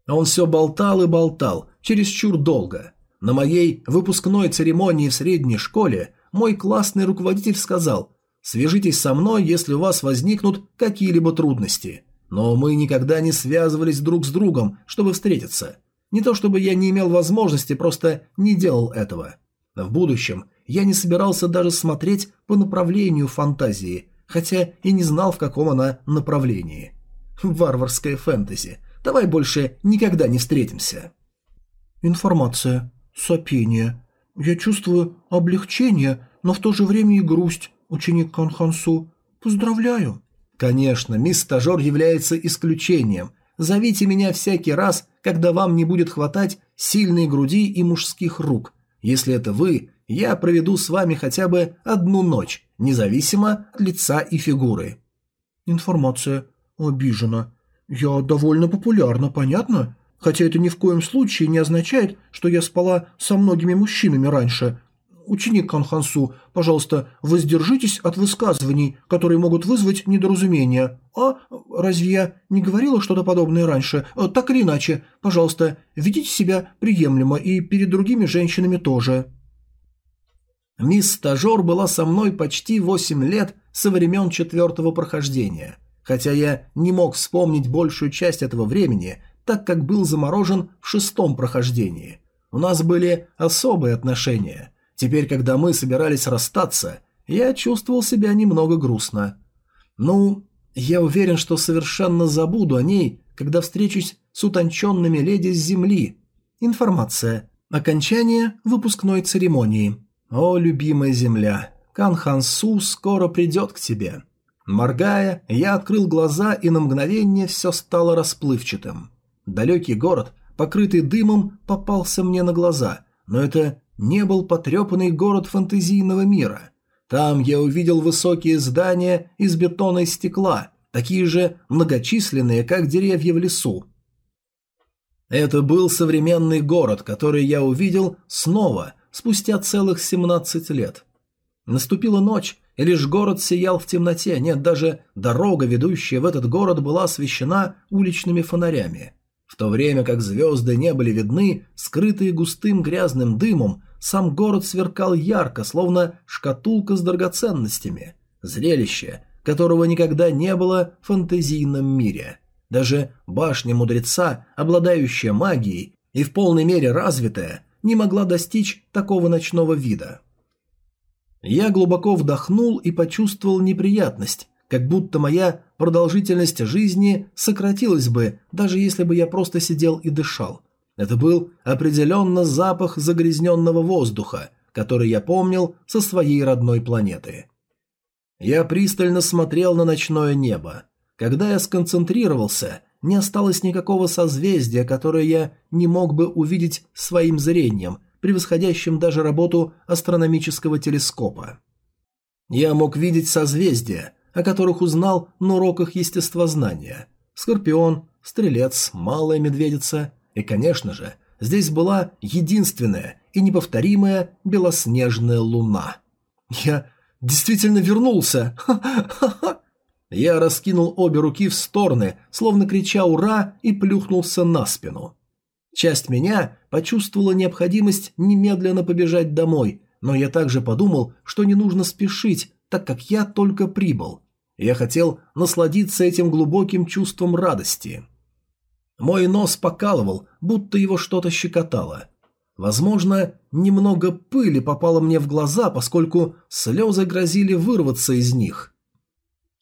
Speaker 1: А он все болтал и болтал, чересчур долго. На моей выпускной церемонии в средней школе мой классный руководитель сказал «Свяжитесь со мной, если у вас возникнут какие-либо трудности». Но мы никогда не связывались друг с другом, чтобы встретиться. Не то чтобы я не имел возможности, просто не делал этого. В будущем я не собирался даже смотреть по направлению фантазии, хотя и не знал, в каком она направлении. Варварская фэнтези. Давай больше никогда не встретимся. Информация сопение. Я чувствую облегчение, но в то же время и грусть, ученик Канхансу. Поздравляю. Конечно, мисс стажер является исключением. Зовите меня всякий раз, когда вам не будет хватать сильной груди и мужских рук. Если это вы, я проведу с вами хотя бы одну ночь, независимо от лица и фигуры. Информация. Обижена. Я довольно популярна, понятно? хотя это ни в коем случае не означает, что я спала со многими мужчинами раньше. Ученик Канхансу, пожалуйста, воздержитесь от высказываний, которые могут вызвать недоразумения. А разве я не говорила что-то подобное раньше? Э, так или иначе, пожалуйста, ведите себя приемлемо и перед другими женщинами тоже». Мисс Стажер была со мной почти 8 лет со времен четвертого прохождения. Хотя я не мог вспомнить большую часть этого времени – так как был заморожен в шестом прохождении. У нас были особые отношения. Теперь, когда мы собирались расстаться, я чувствовал себя немного грустно. Ну, я уверен, что совершенно забуду о ней, когда встречусь с утонченными леди с земли. Информация. Окончание выпускной церемонии. О, любимая земля, Кан Хан скоро придет к тебе. Моргая, я открыл глаза, и на мгновение все стало расплывчатым. Далекий город, покрытый дымом, попался мне на глаза, но это не был потрепанный город фантазийного мира. Там я увидел высокие здания из бетона и стекла, такие же многочисленные, как деревья в лесу. Это был современный город, который я увидел снова, спустя целых 17 лет. Наступила ночь, и лишь город сиял в темноте, нет, даже дорога, ведущая в этот город, была освещена уличными фонарями. В то время как звезды не были видны, скрытые густым грязным дымом, сам город сверкал ярко, словно шкатулка с драгоценностями. Зрелище, которого никогда не было в фантазийном мире. Даже башня мудреца, обладающая магией и в полной мере развитая, не могла достичь такого ночного вида. Я глубоко вдохнул и почувствовал неприятность, как будто моя продолжительность жизни сократилась бы, даже если бы я просто сидел и дышал. Это был определенно запах загрязненного воздуха, который я помнил со своей родной планеты. Я пристально смотрел на ночное небо. Когда я сконцентрировался, не осталось никакого созвездия, которое я не мог бы увидеть своим зрением, превосходящим даже работу астрономического телескопа. Я мог видеть созвездия, о которых узнал на уроках естествознания. Скорпион, Стрелец, Малая Медведица и, конечно же, здесь была единственная и неповторимая белоснежная луна. «Я действительно вернулся! Я раскинул обе руки в стороны, словно крича «Ура!» и плюхнулся на спину. Часть меня почувствовала необходимость немедленно побежать домой, но я также подумал, что не нужно спешить, так как я только прибыл. Я хотел насладиться этим глубоким чувством радости. Мой нос покалывал, будто его что-то щекотало. Возможно, немного пыли попало мне в глаза, поскольку слезы грозили вырваться из них.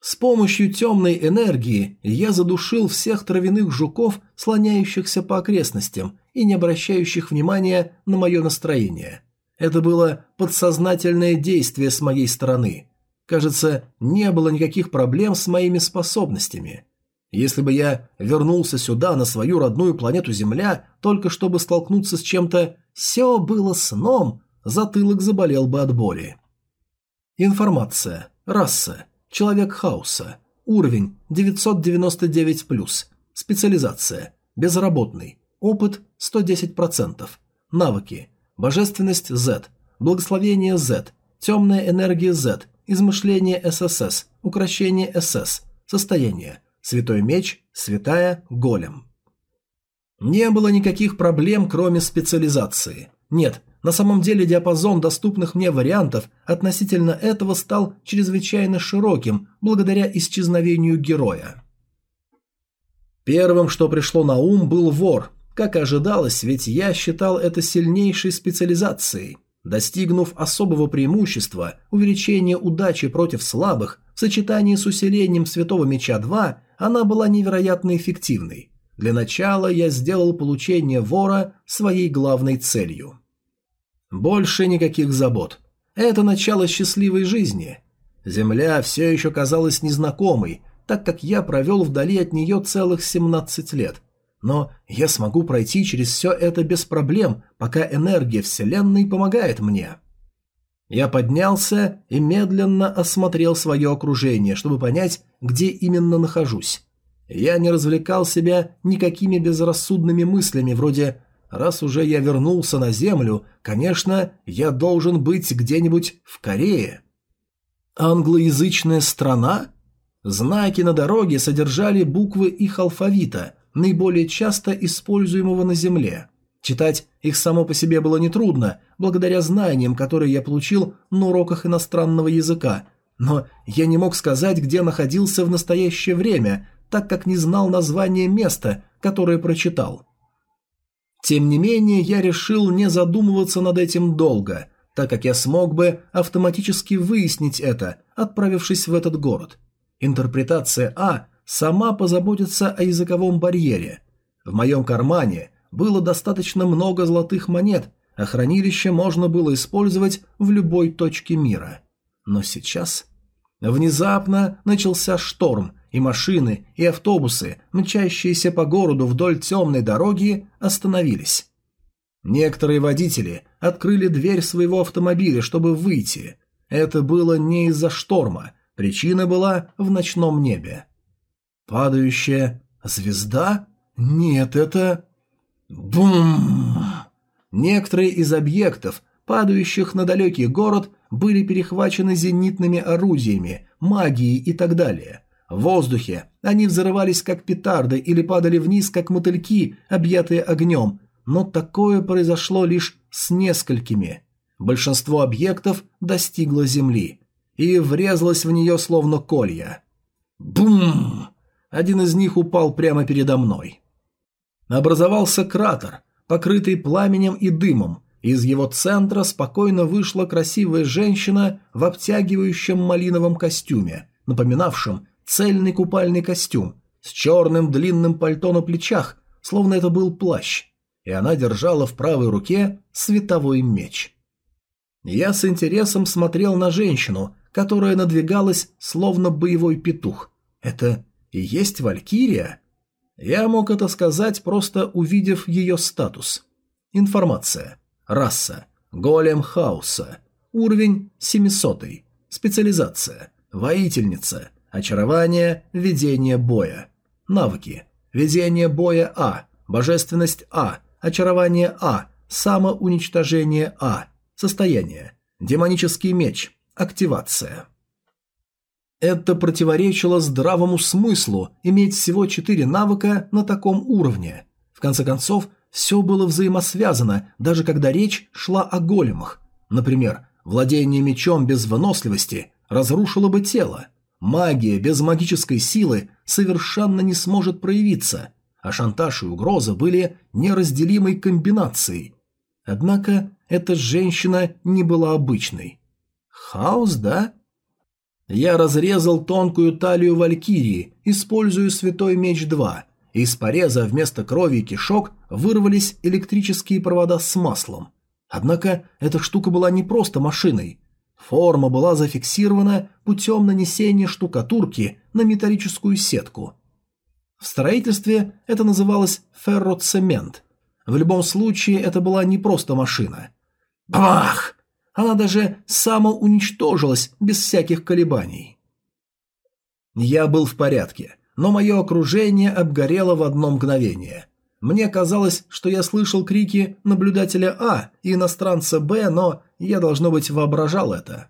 Speaker 1: С помощью темной энергии я задушил всех травяных жуков, слоняющихся по окрестностям и не обращающих внимания на мое настроение. Это было подсознательное действие с моей стороны – Кажется, не было никаких проблем с моими способностями. Если бы я вернулся сюда, на свою родную планету Земля, только чтобы столкнуться с чем-то «все было сном», затылок заболел бы от боли. Информация. Раса. Человек хаоса. Уровень 999+. Специализация. Безработный. Опыт 110%. Навыки. Божественность Z. Благословение Z. Темная энергия Z. Измышление ССС, украшение СС, состояние, святой меч, святая, голем. Не было никаких проблем, кроме специализации. Нет, на самом деле диапазон доступных мне вариантов относительно этого стал чрезвычайно широким благодаря исчезновению героя. Первым, что пришло на ум, был вор. Как и ожидалось, ведь я считал это сильнейшей специализацией – Достигнув особого преимущества, увеличение удачи против слабых, в сочетании с усилением Святого Меча 2, она была невероятно эффективной. Для начала я сделал получение вора своей главной целью. Больше никаких забот. Это начало счастливой жизни. Земля все еще казалась незнакомой, так как я провел вдали от нее целых 17 лет – но я смогу пройти через все это без проблем, пока энергия Вселенной помогает мне. Я поднялся и медленно осмотрел свое окружение, чтобы понять, где именно нахожусь. Я не развлекал себя никакими безрассудными мыслями, вроде «раз уже я вернулся на Землю, конечно, я должен быть где-нибудь в Корее». Англоязычная страна? Знаки на дороге содержали буквы их алфавита – наиболее часто используемого на Земле. Читать их само по себе было нетрудно, благодаря знаниям, которые я получил на уроках иностранного языка, но я не мог сказать, где находился в настоящее время, так как не знал название места, которое прочитал. Тем не менее, я решил не задумываться над этим долго, так как я смог бы автоматически выяснить это, отправившись в этот город. Интерпретация А сама позаботится о языковом барьере. В моем кармане было достаточно много золотых монет, а хранилище можно было использовать в любой точке мира. Но сейчас... Внезапно начался шторм, и машины, и автобусы, мчащиеся по городу вдоль темной дороги, остановились. Некоторые водители открыли дверь своего автомобиля, чтобы выйти. Это было не из-за шторма, причина была в ночном небе. Падающая звезда? Нет, это... Бум! Некоторые из объектов, падающих на далекий город, были перехвачены зенитными орудиями, магией и так далее. В воздухе они взрывались как петарды или падали вниз как мотыльки, объятые огнем, но такое произошло лишь с несколькими. Большинство объектов достигло земли и врезалось в нее словно колья. Бум! Один из них упал прямо передо мной. Образовался кратер, покрытый пламенем и дымом. Из его центра спокойно вышла красивая женщина в обтягивающем малиновом костюме, напоминавшем цельный купальный костюм, с черным длинным пальто на плечах, словно это был плащ, и она держала в правой руке световой меч. Я с интересом смотрел на женщину, которая надвигалась, словно боевой петух. Это и есть Валькирия? Я мог это сказать, просто увидев ее статус. Информация. Раса. Голем хаоса. Уровень 700. Специализация. Воительница. Очарование. Ведение боя. Навыки. Ведение боя А. Божественность А. Очарование А. Самоуничтожение А. Состояние. Демонический меч. Активация. Это противоречило здравому смыслу иметь всего четыре навыка на таком уровне. В конце концов, все было взаимосвязано, даже когда речь шла о големах. Например, владение мечом без выносливости разрушило бы тело. Магия без магической силы совершенно не сможет проявиться, а шантаж и угроза были неразделимой комбинацией. Однако эта женщина не была обычной. Хаос, да? Я разрезал тонкую талию Валькирии, используя Святой Меч 2. Из пореза вместо крови и кишок вырвались электрические провода с маслом. Однако эта штука была не просто машиной. Форма была зафиксирована путем нанесения штукатурки на металлическую сетку. В строительстве это называлось ферроцемент. В любом случае это была не просто машина. Бах! Она даже самоуничтожилась без всяких колебаний. Я был в порядке, но мое окружение обгорело в одно мгновение. Мне казалось, что я слышал крики наблюдателя А и иностранца Б, но я, должно быть, воображал это.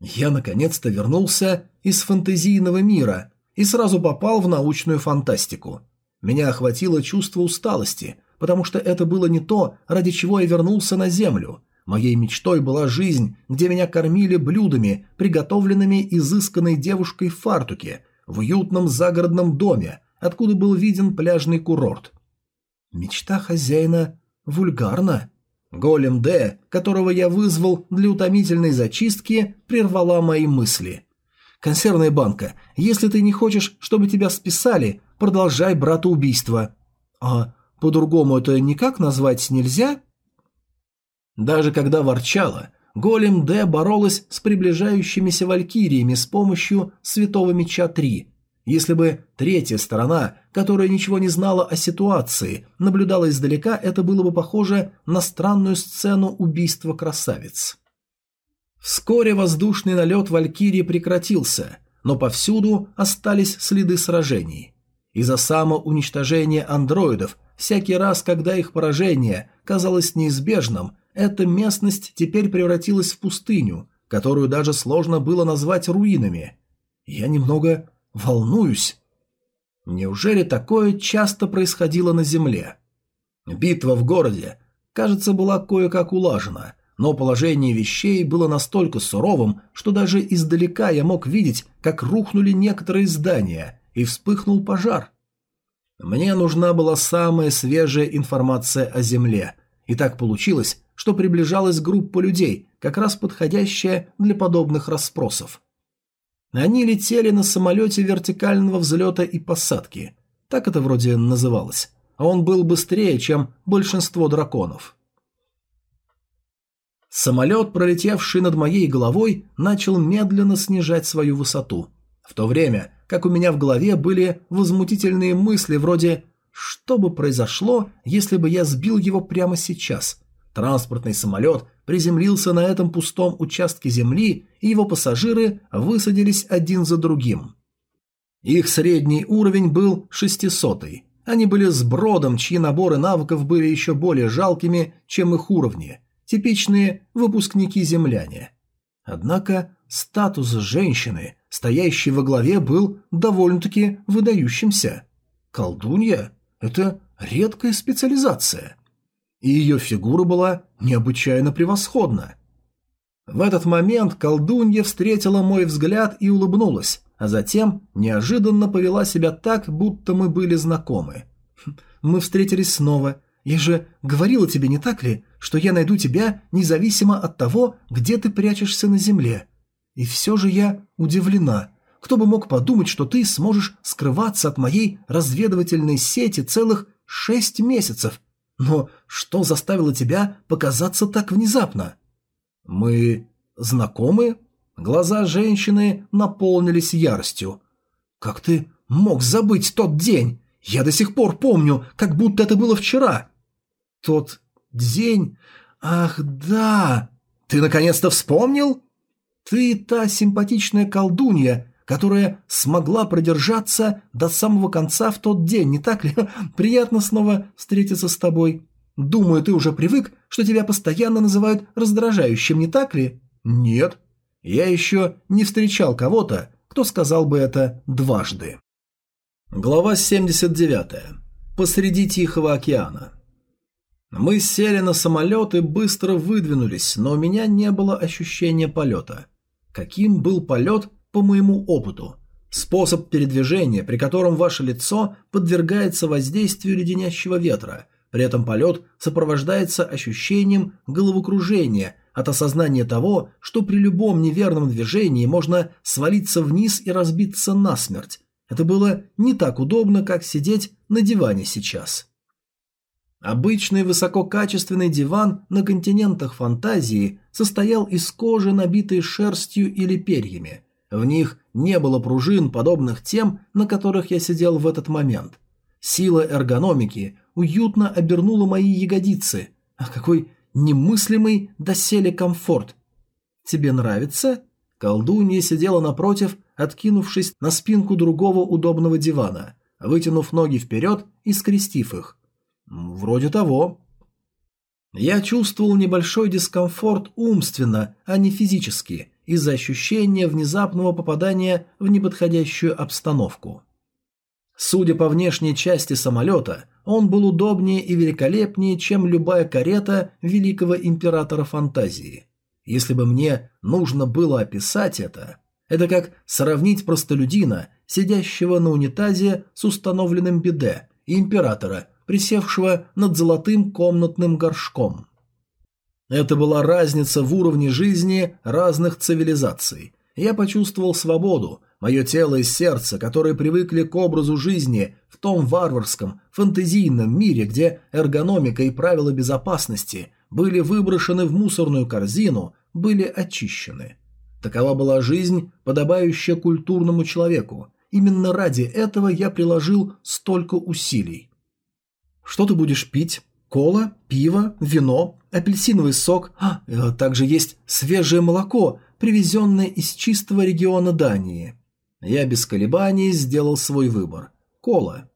Speaker 1: Я наконец-то вернулся из фантазийного мира и сразу попал в научную фантастику. Меня охватило чувство усталости, потому что это было не то, ради чего я вернулся на Землю – Моей мечтой была жизнь, где меня кормили блюдами, приготовленными изысканной девушкой в фартуке, в уютном загородном доме, откуда был виден пляжный курорт. Мечта хозяина вульгарна. Голем Д, которого я вызвал для утомительной зачистки, прервала мои мысли. «Консервная банка, если ты не хочешь, чтобы тебя списали, продолжай брата убийства. а «А по-другому это никак назвать нельзя?» Даже когда ворчала, голем Д боролась с приближающимися валькириями с помощью святого меча 3. Если бы третья сторона, которая ничего не знала о ситуации, наблюдала издалека, это было бы похоже на странную сцену убийства красавиц. Вскоре воздушный налет валькирии прекратился, но повсюду остались следы сражений. Из-за самоуничтожения андроидов, всякий раз, когда их поражение казалось неизбежным, эта местность теперь превратилась в пустыню, которую даже сложно было назвать руинами. Я немного волнуюсь. Неужели такое часто происходило на земле? Битва в городе, кажется, была кое-как улажена, но положение вещей было настолько суровым, что даже издалека я мог видеть, как рухнули некоторые здания и вспыхнул пожар. Мне нужна была самая свежая информация о земле, и так получилось, что приближалась группа людей, как раз подходящая для подобных расспросов. Они летели на самолете вертикального взлета и посадки. Так это вроде называлось. А он был быстрее, чем большинство драконов. Самолет, пролетевший над моей головой, начал медленно снижать свою высоту. В то время, как у меня в голове были возмутительные мысли вроде «Что бы произошло, если бы я сбил его прямо сейчас?» Транспортный самолет приземлился на этом пустом участке земли, и его пассажиры высадились один за другим. Их средний уровень был шестисотый. Они были с бродом, чьи наборы навыков были еще более жалкими, чем их уровни. Типичные выпускники-земляне. Однако статус женщины, стоящей во главе, был довольно-таки выдающимся. Колдунья – это редкая специализация – и ее фигура была необычайно превосходна. В этот момент колдунья встретила мой взгляд и улыбнулась, а затем неожиданно повела себя так, будто мы были знакомы. «Хм, «Мы встретились снова. Я же говорила тебе, не так ли, что я найду тебя независимо от того, где ты прячешься на земле. И все же я удивлена. Кто бы мог подумать, что ты сможешь скрываться от моей разведывательной сети целых шесть месяцев но что заставило тебя показаться так внезапно? Мы знакомы? Глаза женщины наполнились яростью. Как ты мог забыть тот день? Я до сих пор помню, как будто это было вчера. Тот день? Ах, да. Ты наконец-то вспомнил? Ты та симпатичная колдунья, которая смогла продержаться до самого конца в тот день, не так ли? Приятно снова встретиться с тобой. Думаю, ты уже привык, что тебя постоянно называют раздражающим, не так ли? Нет. Я еще не встречал кого-то, кто сказал бы это дважды. Глава 79. Посреди Тихого океана. Мы сели на самолет и быстро выдвинулись, но у меня не было ощущения полета. Каким был полет по моему опыту. Способ передвижения, при котором ваше лицо подвергается воздействию леденящего ветра. При этом полет сопровождается ощущением головокружения от осознания того, что при любом неверном движении можно свалиться вниз и разбиться насмерть. Это было не так удобно, как сидеть на диване сейчас. Обычный высококачественный диван на континентах фантазии состоял из кожи, набитой шерстью или перьями – в них не было пружин, подобных тем, на которых я сидел в этот момент. Сила эргономики уютно обернула мои ягодицы. А какой немыслимый доселе комфорт! Тебе нравится? Колдунья сидела напротив, откинувшись на спинку другого удобного дивана, вытянув ноги вперед и скрестив их. Вроде того. Я чувствовал небольшой дискомфорт умственно, а не физически – из-за ощущения внезапного попадания в неподходящую обстановку. Судя по внешней части самолета, он был удобнее и великолепнее, чем любая карета великого императора фантазии. Если бы мне нужно было описать это, это как сравнить простолюдина, сидящего на унитазе с установленным биде, и императора, присевшего над золотым комнатным горшком – это была разница в уровне жизни разных цивилизаций. Я почувствовал свободу, мое тело и сердце, которые привыкли к образу жизни в том варварском, фэнтезийном мире, где эргономика и правила безопасности были выброшены в мусорную корзину, были очищены. Такова была жизнь, подобающая культурному человеку. Именно ради этого я приложил столько усилий. «Что ты будешь пить? Кола? Пиво? Вино? апельсиновый сок, а э, также есть свежее молоко, привезенное из чистого региона Дании. Я без колебаний сделал свой выбор. Кола.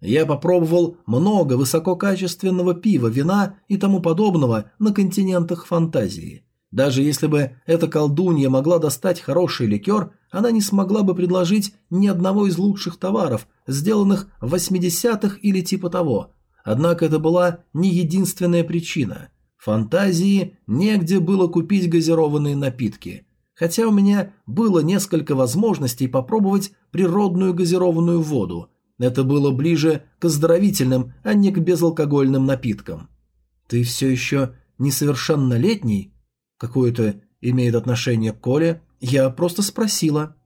Speaker 1: Я попробовал много высококачественного пива, вина и тому подобного на континентах фантазии. Даже если бы эта колдунья могла достать хороший ликер, она не смогла бы предложить ни одного из лучших товаров, сделанных в 80-х или типа того. Однако это была не единственная причина. Фантазии негде было купить газированные напитки, хотя у меня было несколько возможностей попробовать природную газированную воду. Это было ближе к оздоровительным, а не к безалкогольным напиткам. «Ты все еще несовершеннолетний?» Какое-то имеет отношение к Коле? Я просто спросила».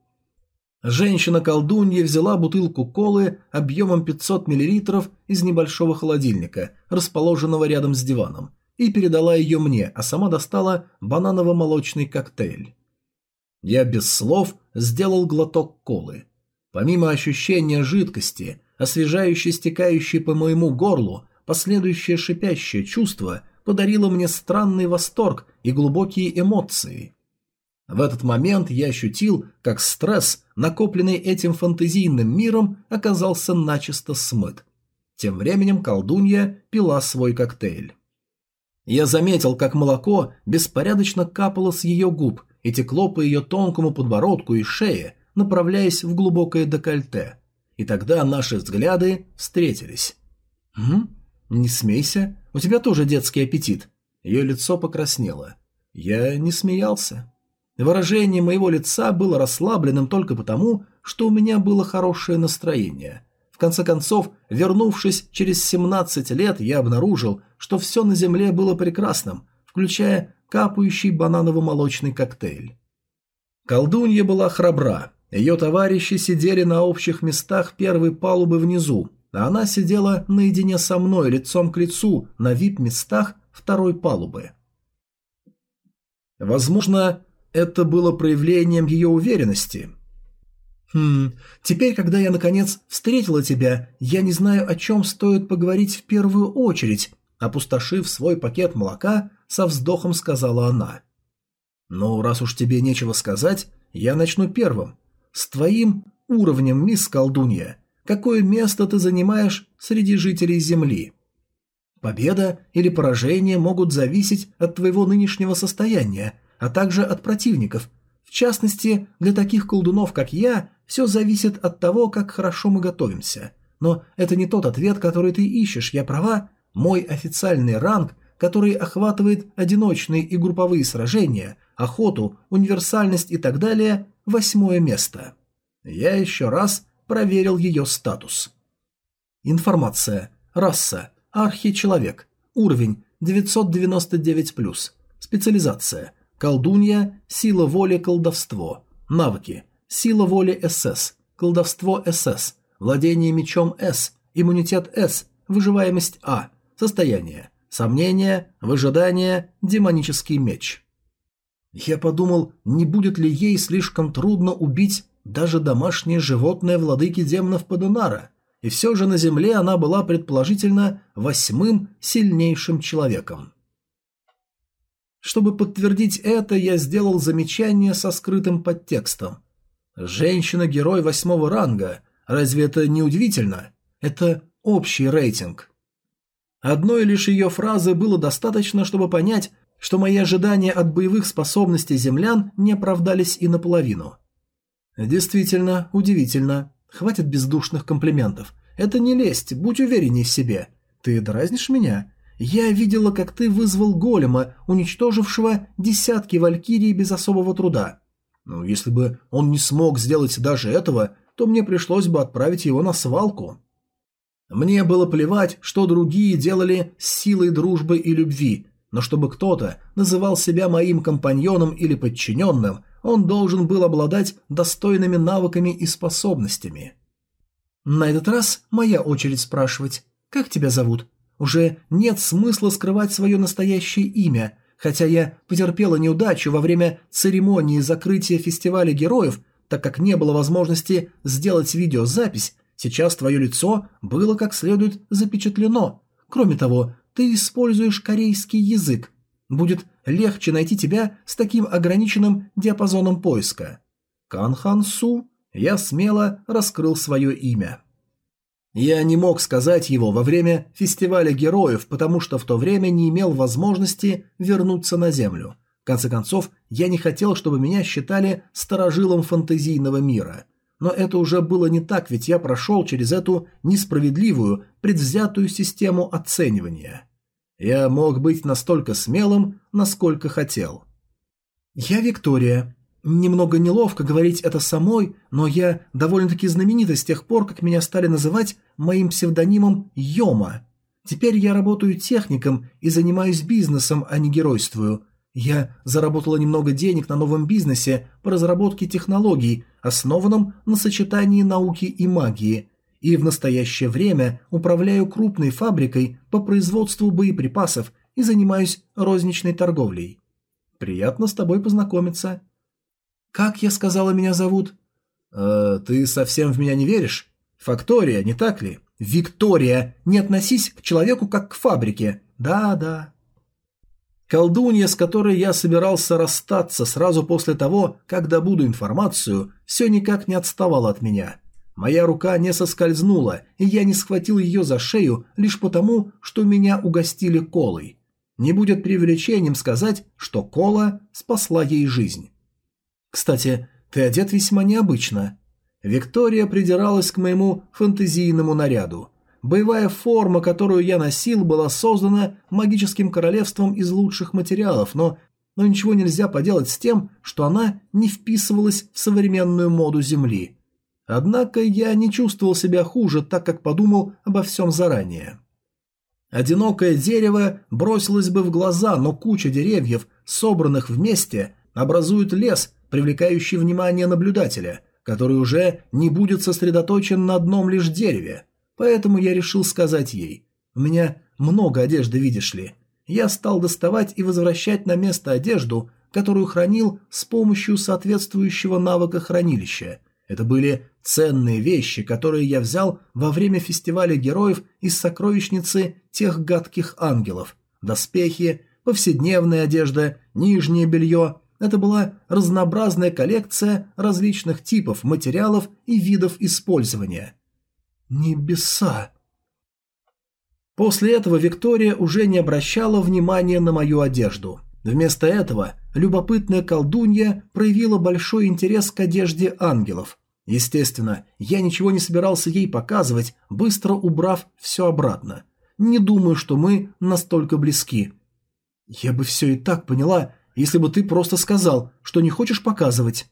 Speaker 1: Женщина-колдунья взяла бутылку колы объемом 500 мл из небольшого холодильника, расположенного рядом с диваном, и передала ее мне, а сама достала бананово-молочный коктейль. Я без слов сделал глоток колы. Помимо ощущения жидкости, освежающей стекающей по моему горлу, последующее шипящее чувство подарило мне странный восторг и глубокие эмоции. В этот момент я ощутил, как стресс, накопленный этим фантазийным миром, оказался начисто смыт. Тем временем колдунья пила свой коктейль. Я заметил, как молоко беспорядочно капало с ее губ и текло по ее тонкому подбородку и шее, направляясь в глубокое декольте. И тогда наши взгляды встретились. «М? Не смейся, у тебя тоже детский аппетит». Ее лицо покраснело. Я не смеялся. Выражение моего лица было расслабленным только потому, что у меня было хорошее настроение конце концов, вернувшись через 17 лет, я обнаружил, что все на Земле было прекрасным, включая капающий бананово-молочный коктейль. Колдунья была храбра. Ее товарищи сидели на общих местах первой палубы внизу, а она сидела наедине со мной лицом к лицу на вип-местах второй палубы. Возможно, это было проявлением ее уверенности – «Хм, теперь, когда я, наконец, встретила тебя, я не знаю, о чем стоит поговорить в первую очередь», опустошив свой пакет молока, со вздохом сказала она. «Ну, раз уж тебе нечего сказать, я начну первым. С твоим уровнем, мисс Колдунья, какое место ты занимаешь среди жителей Земли?» «Победа или поражение могут зависеть от твоего нынешнего состояния, а также от противников», в частности, для таких колдунов, как я, все зависит от того, как хорошо мы готовимся. Но это не тот ответ, который ты ищешь, я права? Мой официальный ранг, который охватывает одиночные и групповые сражения, охоту, универсальность и так далее, восьмое место. Я еще раз проверил ее статус. Информация. Раса. Архичеловек. Уровень 999+. Специализация. Колдунья. Сила воли. Колдовство. Навыки сила воли СС, колдовство СС, владение мечом С, иммунитет С, выживаемость А, состояние, сомнение, выжидание, демонический меч. Я подумал, не будет ли ей слишком трудно убить даже домашнее животное владыки демонов Падунара, и все же на земле она была предположительно восьмым сильнейшим человеком. Чтобы подтвердить это, я сделал замечание со скрытым подтекстом – Женщина-герой восьмого ранга. Разве это не удивительно? Это общий рейтинг. Одной лишь ее фразы было достаточно, чтобы понять, что мои ожидания от боевых способностей землян не оправдались и наполовину. Действительно, удивительно. Хватит бездушных комплиментов. Это не лесть, будь уверенней в себе. Ты дразнишь меня? Я видела, как ты вызвал голема, уничтожившего десятки валькирий без особого труда. Но если бы он не смог сделать даже этого, то мне пришлось бы отправить его на свалку. Мне было плевать, что другие делали с силой дружбы и любви, но чтобы кто-то называл себя моим компаньоном или подчиненным, он должен был обладать достойными навыками и способностями. На этот раз моя очередь спрашивать, как тебя зовут? Уже нет смысла скрывать свое настоящее имя, Хотя я потерпела неудачу во время церемонии закрытия фестиваля героев, так как не было возможности сделать видеозапись, сейчас твое лицо было как следует запечатлено. Кроме того, ты используешь корейский язык. Будет легче найти тебя с таким ограниченным диапазоном поиска. Кан Хан Су, я смело раскрыл свое имя. Я не мог сказать его во время фестиваля героев, потому что в то время не имел возможности вернуться на Землю. В конце концов, я не хотел, чтобы меня считали старожилом фантазийного мира. Но это уже было не так, ведь я прошел через эту несправедливую, предвзятую систему оценивания. Я мог быть настолько смелым, насколько хотел. Я Виктория. Немного неловко говорить это самой, но я довольно-таки знаменита с тех пор, как меня стали называть моим псевдонимом Йома. Теперь я работаю техником и занимаюсь бизнесом, а не геройствую. Я заработала немного денег на новом бизнесе по разработке технологий, основанном на сочетании науки и магии, и в настоящее время управляю крупной фабрикой по производству боеприпасов и занимаюсь розничной торговлей. Приятно с тобой познакомиться. «Как я сказала, меня зовут?» «Э, «Ты совсем в меня не веришь? Фактория, не так ли?» «Виктория, не относись к человеку как к фабрике. Да, да». Колдунья, с которой я собирался расстаться сразу после того, как добуду информацию, все никак не отставала от меня. Моя рука не соскользнула, и я не схватил ее за шею лишь потому, что меня угостили колой. Не будет преувеличением сказать, что кола спасла ей жизнь. Кстати, ты одет весьма необычно. Виктория придиралась к моему фэнтезийному наряду. Боевая форма, которую я носил, была создана магическим королевством из лучших материалов, но, но ничего нельзя поделать с тем, что она не вписывалась в современную моду Земли. Однако я не чувствовал себя хуже, так как подумал обо всем заранее. Одинокое дерево бросилось бы в глаза, но куча деревьев, собранных вместе, образует лес – привлекающий внимание наблюдателя, который уже не будет сосредоточен на одном лишь дереве. Поэтому я решил сказать ей. У меня много одежды, видишь ли. Я стал доставать и возвращать на место одежду, которую хранил с помощью соответствующего навыка хранилища. Это были ценные вещи, которые я взял во время фестиваля героев из сокровищницы тех гадких ангелов. Доспехи, повседневная одежда, нижнее белье, это была разнообразная коллекция различных типов материалов и видов использования. Небеса! После этого Виктория уже не обращала внимания на мою одежду. Вместо этого любопытная колдунья проявила большой интерес к одежде ангелов. Естественно, я ничего не собирался ей показывать, быстро убрав все обратно. Не думаю, что мы настолько близки. Я бы все и так поняла, если бы ты просто сказал, что не хочешь показывать.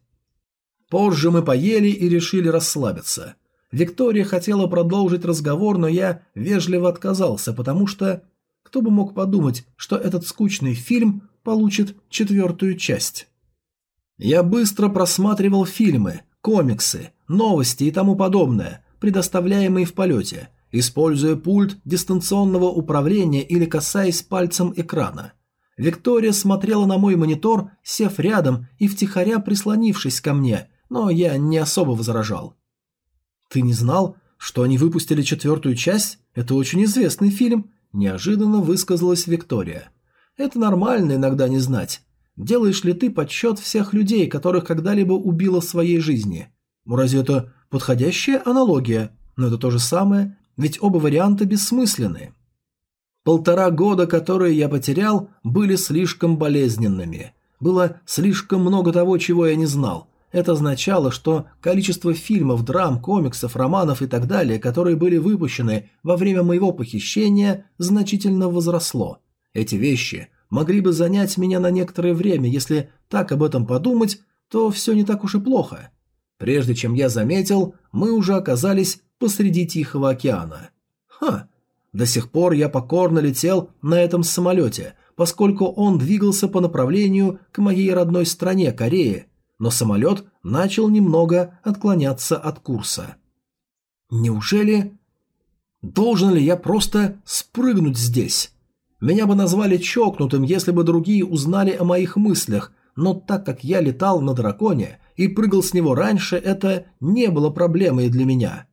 Speaker 1: Позже мы поели и решили расслабиться. Виктория хотела продолжить разговор, но я вежливо отказался, потому что... Кто бы мог подумать, что этот скучный фильм получит четвертую часть? Я быстро просматривал фильмы, комиксы, новости и тому подобное, предоставляемые в полете, используя пульт дистанционного управления или касаясь пальцем экрана. Виктория смотрела на мой монитор, сев рядом и втихаря прислонившись ко мне, но я не особо возражал. «Ты не знал, что они выпустили четвертую часть? Это очень известный фильм», – неожиданно высказалась Виктория. «Это нормально иногда не знать. Делаешь ли ты подсчет всех людей, которых когда-либо убило в своей жизни? Ну разве это подходящая аналогия? Но это то же самое, ведь оба варианта бессмысленные. Полтора года, которые я потерял, были слишком болезненными. Было слишком много того, чего я не знал. Это означало, что количество фильмов, драм, комиксов, романов и так далее, которые были выпущены во время моего похищения, значительно возросло. Эти вещи могли бы занять меня на некоторое время, если так об этом подумать, то все не так уж и плохо. Прежде чем я заметил, мы уже оказались посреди Тихого океана. Ха, до сих пор я покорно летел на этом самолете, поскольку он двигался по направлению к моей родной стране, Корее, но самолет начал немного отклоняться от курса. Неужели... Должен ли я просто спрыгнуть здесь? Меня бы назвали чокнутым, если бы другие узнали о моих мыслях, но так как я летал на драконе и прыгал с него раньше, это не было проблемой для меня.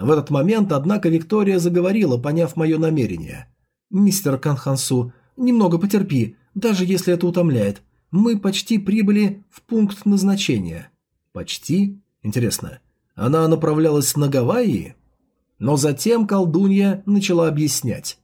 Speaker 1: В этот момент, однако, Виктория заговорила, поняв мое намерение. «Мистер Канхансу, немного потерпи, даже если это утомляет. Мы почти прибыли в пункт назначения». «Почти? Интересно, она направлялась на Гавайи?» Но затем колдунья начала объяснять.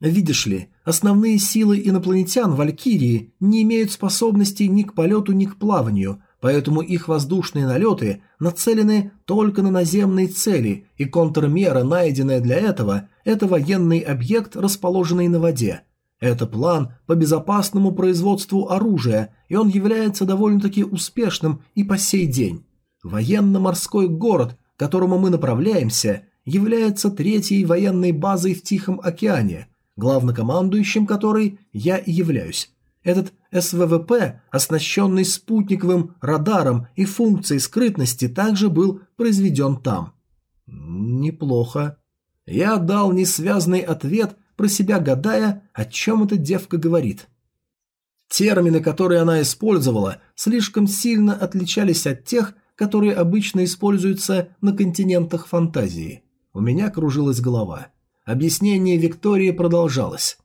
Speaker 1: «Видишь ли, основные силы инопланетян Валькирии не имеют способности ни к полету, ни к плаванию, поэтому их воздушные налеты нацелены только на наземные цели, и контрмера, найденная для этого, это военный объект, расположенный на воде. Это план по безопасному производству оружия, и он является довольно-таки успешным и по сей день. Военно-морской город, к которому мы направляемся, является третьей военной базой в Тихом океане, главнокомандующим которой я и являюсь. Этот СВВП, оснащенный спутниковым радаром и функцией скрытности, также был произведен там. Неплохо. Я дал несвязный ответ, про себя гадая, о чем эта девка говорит. Термины, которые она использовала, слишком сильно отличались от тех, которые обычно используются на континентах фантазии. У меня кружилась голова. Объяснение Виктории продолжалось.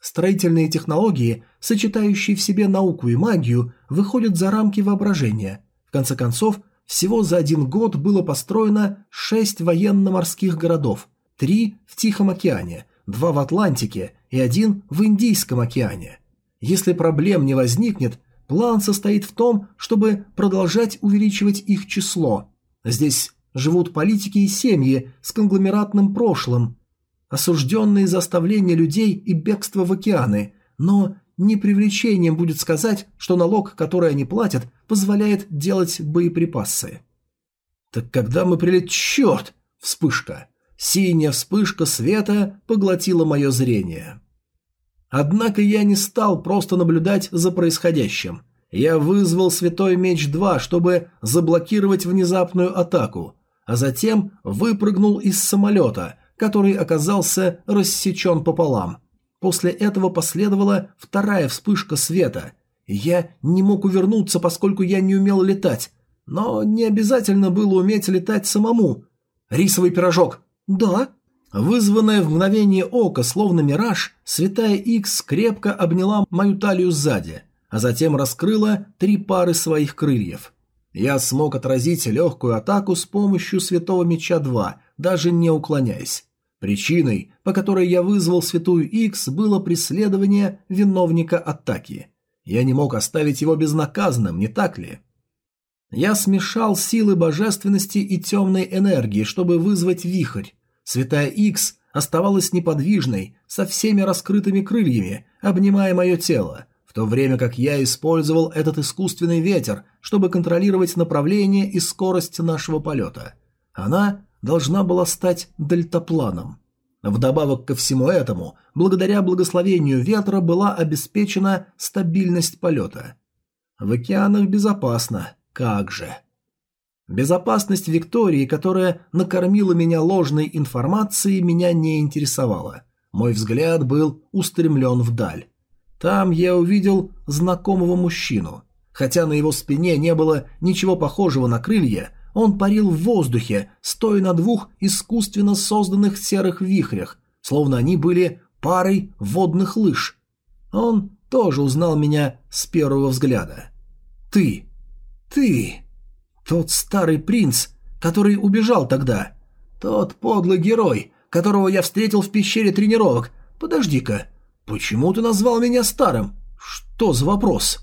Speaker 1: Строительные технологии – сочетающие в себе науку и магию, выходят за рамки воображения. В конце концов, всего за один год было построено шесть военно-морских городов, три в Тихом океане, два в Атлантике и один в Индийском океане. Если проблем не возникнет, план состоит в том, чтобы продолжать увеличивать их число. Здесь живут политики и семьи с конгломератным прошлым, осужденные за оставление людей и бегство в океаны, но не привлечением будет сказать, что налог, который они платят, позволяет делать боеприпасы. Так когда мы прилет... Черт! Вспышка. Синяя вспышка света поглотила мое зрение. Однако я не стал просто наблюдать за происходящим. Я вызвал Святой Меч 2, чтобы заблокировать внезапную атаку, а затем выпрыгнул из самолета, который оказался рассечен пополам – После этого последовала вторая вспышка света. Я не мог увернуться, поскольку я не умел летать. Но не обязательно было уметь летать самому. «Рисовый пирожок!» «Да!» Вызванная в мгновение ока, словно мираж, святая Икс крепко обняла мою талию сзади, а затем раскрыла три пары своих крыльев. Я смог отразить легкую атаку с помощью святого меча 2, даже не уклоняясь. Причиной, по которой я вызвал Святую Икс, было преследование виновника атаки. Я не мог оставить его безнаказанным, не так ли? Я смешал силы божественности и темной энергии, чтобы вызвать вихрь. Святая Икс оставалась неподвижной, со всеми раскрытыми крыльями, обнимая мое тело, в то время как я использовал этот искусственный ветер, чтобы контролировать направление и скорость нашего полета. Она должна была стать дельтапланом. Вдобавок ко всему этому, благодаря благословению ветра была обеспечена стабильность полета. В океанах безопасно, как же. Безопасность Виктории, которая накормила меня ложной информацией, меня не интересовала. Мой взгляд был устремлен вдаль. Там я увидел знакомого мужчину. Хотя на его спине не было ничего похожего на крылья, он парил в воздухе, стоя на двух искусственно созданных серых вихрях, словно они были парой водных лыж. Он тоже узнал меня с первого взгляда. «Ты! Ты! Тот старый принц, который убежал тогда! Тот подлый герой, которого я встретил в пещере тренировок! Подожди-ка, почему ты назвал меня старым? Что за вопрос?»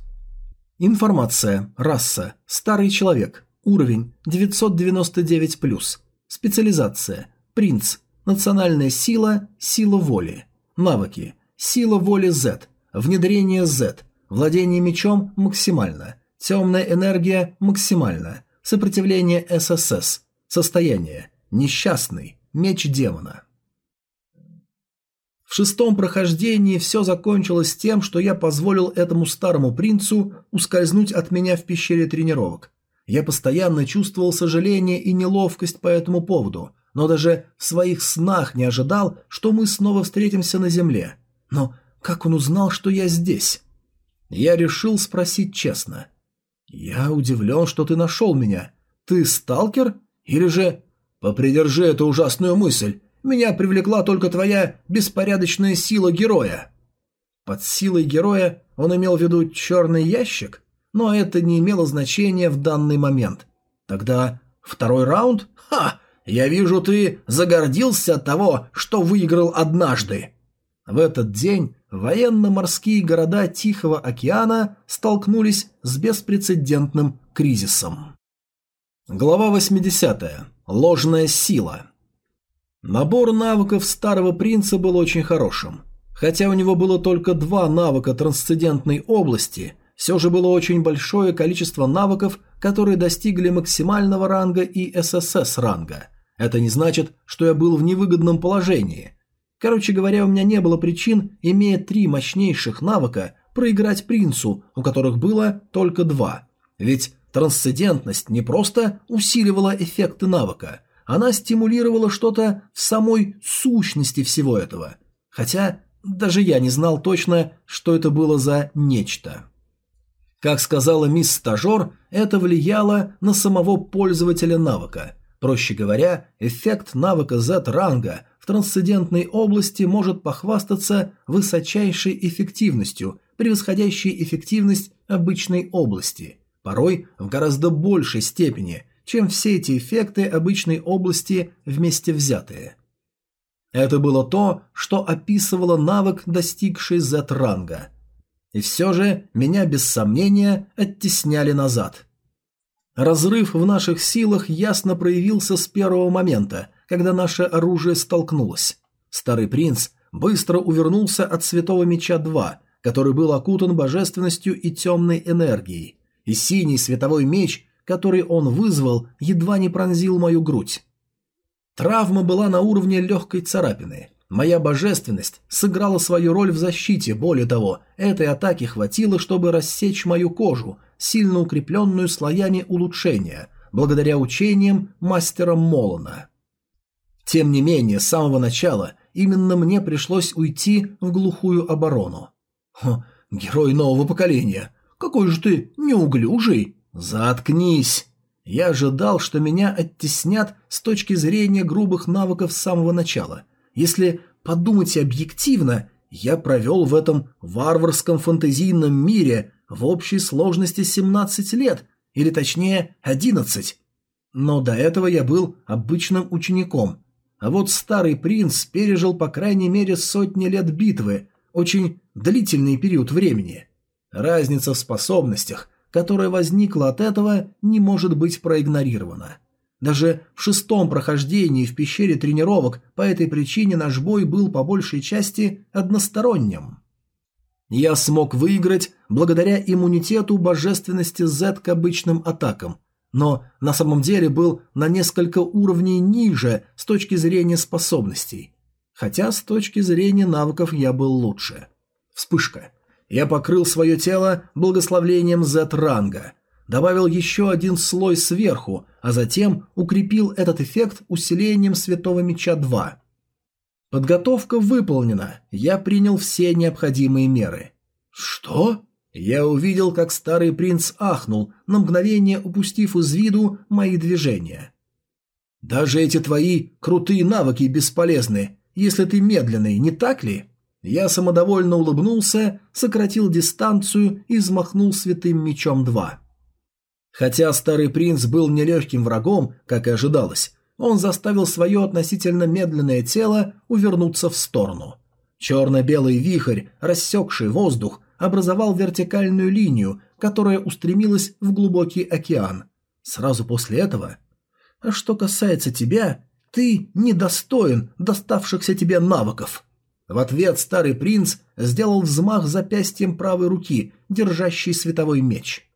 Speaker 1: Информация. Раса. Старый человек. Уровень 999+. Специализация. Принц. Национальная сила. Сила воли. Навыки. Сила воли Z. Внедрение Z. Владение мечом максимально. Темная энергия максимально. Сопротивление ССС. Состояние. Несчастный. Меч демона. В шестом прохождении все закончилось тем, что я позволил этому старому принцу ускользнуть от меня в пещере тренировок, я постоянно чувствовал сожаление и неловкость по этому поводу, но даже в своих снах не ожидал, что мы снова встретимся на земле. Но как он узнал, что я здесь? Я решил спросить честно. «Я удивлен, что ты нашел меня. Ты сталкер? Или же...» «Попридержи эту ужасную мысль. Меня привлекла только твоя беспорядочная сила героя». Под силой героя он имел в виду черный ящик? но это не имело значения в данный момент. Тогда второй раунд? Ха! Я вижу, ты загордился от того, что выиграл однажды. В этот день военно-морские города Тихого океана столкнулись с беспрецедентным кризисом. Глава 80. Ложная сила. Набор навыков Старого Принца был очень хорошим. Хотя у него было только два навыка трансцендентной области, все же было очень большое количество навыков, которые достигли максимального ранга и ССС ранга. Это не значит, что я был в невыгодном положении. Короче говоря, у меня не было причин, имея три мощнейших навыка, проиграть принцу, у которых было только два. Ведь трансцендентность не просто усиливала эффекты навыка, она стимулировала что-то в самой сущности всего этого. Хотя даже я не знал точно, что это было за нечто. Как сказала мисс Стажер, это влияло на самого пользователя навыка. Проще говоря, эффект навыка Z-ранга в трансцендентной области может похвастаться высочайшей эффективностью, превосходящей эффективность обычной области, порой в гораздо большей степени, чем все эти эффекты обычной области вместе взятые. Это было то, что описывало навык, достигший Z-ранга – и все же меня без сомнения оттесняли назад. Разрыв в наших силах ясно проявился с первого момента, когда наше оружие столкнулось. Старый принц быстро увернулся от святого меча 2, который был окутан божественностью и темной энергией, и синий световой меч, который он вызвал, едва не пронзил мою грудь. Травма была на уровне легкой царапины, Моя божественность сыграла свою роль в защите, более того, этой атаки хватило, чтобы рассечь мою кожу, сильно укрепленную слоями улучшения, благодаря учениям мастера Молона. Тем не менее, с самого начала именно мне пришлось уйти в глухую оборону. Хо, хм, герой нового поколения, какой же ты неуглюжий! Заткнись! Я ожидал, что меня оттеснят с точки зрения грубых навыков с самого начала – если подумать объективно, я провел в этом варварском фантазийном мире в общей сложности 17 лет, или точнее 11. Но до этого я был обычным учеником. А вот старый принц пережил по крайней мере сотни лет битвы, очень длительный период времени. Разница в способностях, которая возникла от этого, не может быть проигнорирована. Даже в шестом прохождении в пещере тренировок по этой причине наш бой был по большей части односторонним. Я смог выиграть благодаря иммунитету божественности Z к обычным атакам, но на самом деле был на несколько уровней ниже с точки зрения способностей. Хотя с точки зрения навыков я был лучше. Вспышка. Я покрыл свое тело благословением Z-ранга – добавил еще один слой сверху, а затем укрепил этот эффект усилением Святого Меча 2. Подготовка выполнена, я принял все необходимые меры. Что? Я увидел, как старый принц ахнул, на мгновение упустив из виду мои движения. «Даже эти твои крутые навыки бесполезны, если ты медленный, не так ли?» Я самодовольно улыбнулся, сократил дистанцию и взмахнул святым мечом два. Хотя старый принц был нелегким врагом, как и ожидалось, он заставил свое относительно медленное тело увернуться в сторону. Черно-белый вихрь, рассекший воздух, образовал вертикальную линию, которая устремилась в глубокий океан. Сразу после этого... А что касается тебя, ты недостоин доставшихся тебе навыков. В ответ старый принц сделал взмах запястьем правой руки, держащей световой меч.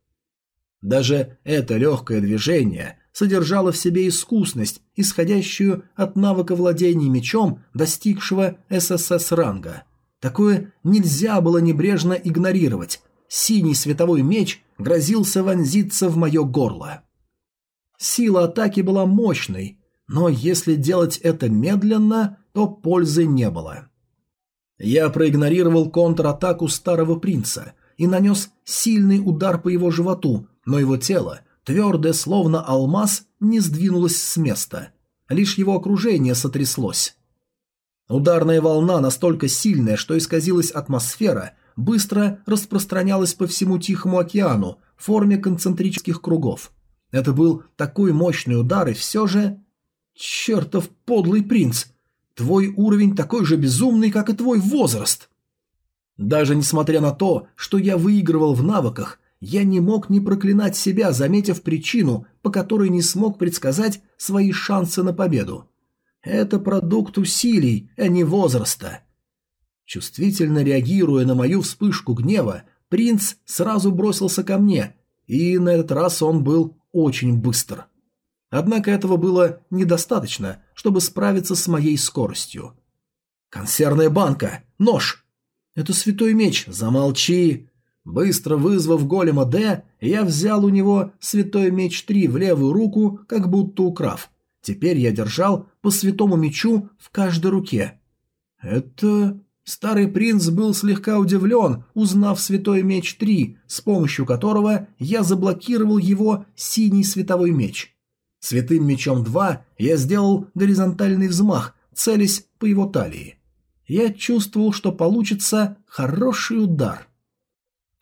Speaker 1: Даже это легкое движение содержало в себе искусность, исходящую от навыка владения мечом, достигшего ССС-ранга. Такое нельзя было небрежно игнорировать. Синий световой меч грозился вонзиться в мое горло. Сила атаки была мощной, но если делать это медленно, то пользы не было. Я проигнорировал контратаку старого принца и нанес сильный удар по его животу, но его тело, твердое словно алмаз, не сдвинулось с места. Лишь его окружение сотряслось. Ударная волна настолько сильная, что исказилась атмосфера, быстро распространялась по всему Тихому океану в форме концентрических кругов. Это был такой мощный удар, и все же... «Чертов подлый принц! Твой уровень такой же безумный, как и твой возраст!» Даже несмотря на то, что я выигрывал в навыках, я не мог не проклинать себя, заметив причину, по которой не смог предсказать свои шансы на победу. Это продукт усилий, а не возраста. Чувствительно реагируя на мою вспышку гнева, принц сразу бросился ко мне, и на этот раз он был очень быстр. Однако этого было недостаточно, чтобы справиться с моей скоростью. «Консервная банка! Нож!» «Это святой меч! Замолчи! Быстро вызвав голема Д, я взял у него святой меч 3 в левую руку, как будто украв. Теперь я держал по святому мечу в каждой руке. Это... Старый принц был слегка удивлен, узнав святой меч 3, с помощью которого я заблокировал его синий световой меч. Святым мечом 2 я сделал горизонтальный взмах, целясь по его талии. Я чувствовал, что получится хороший удар.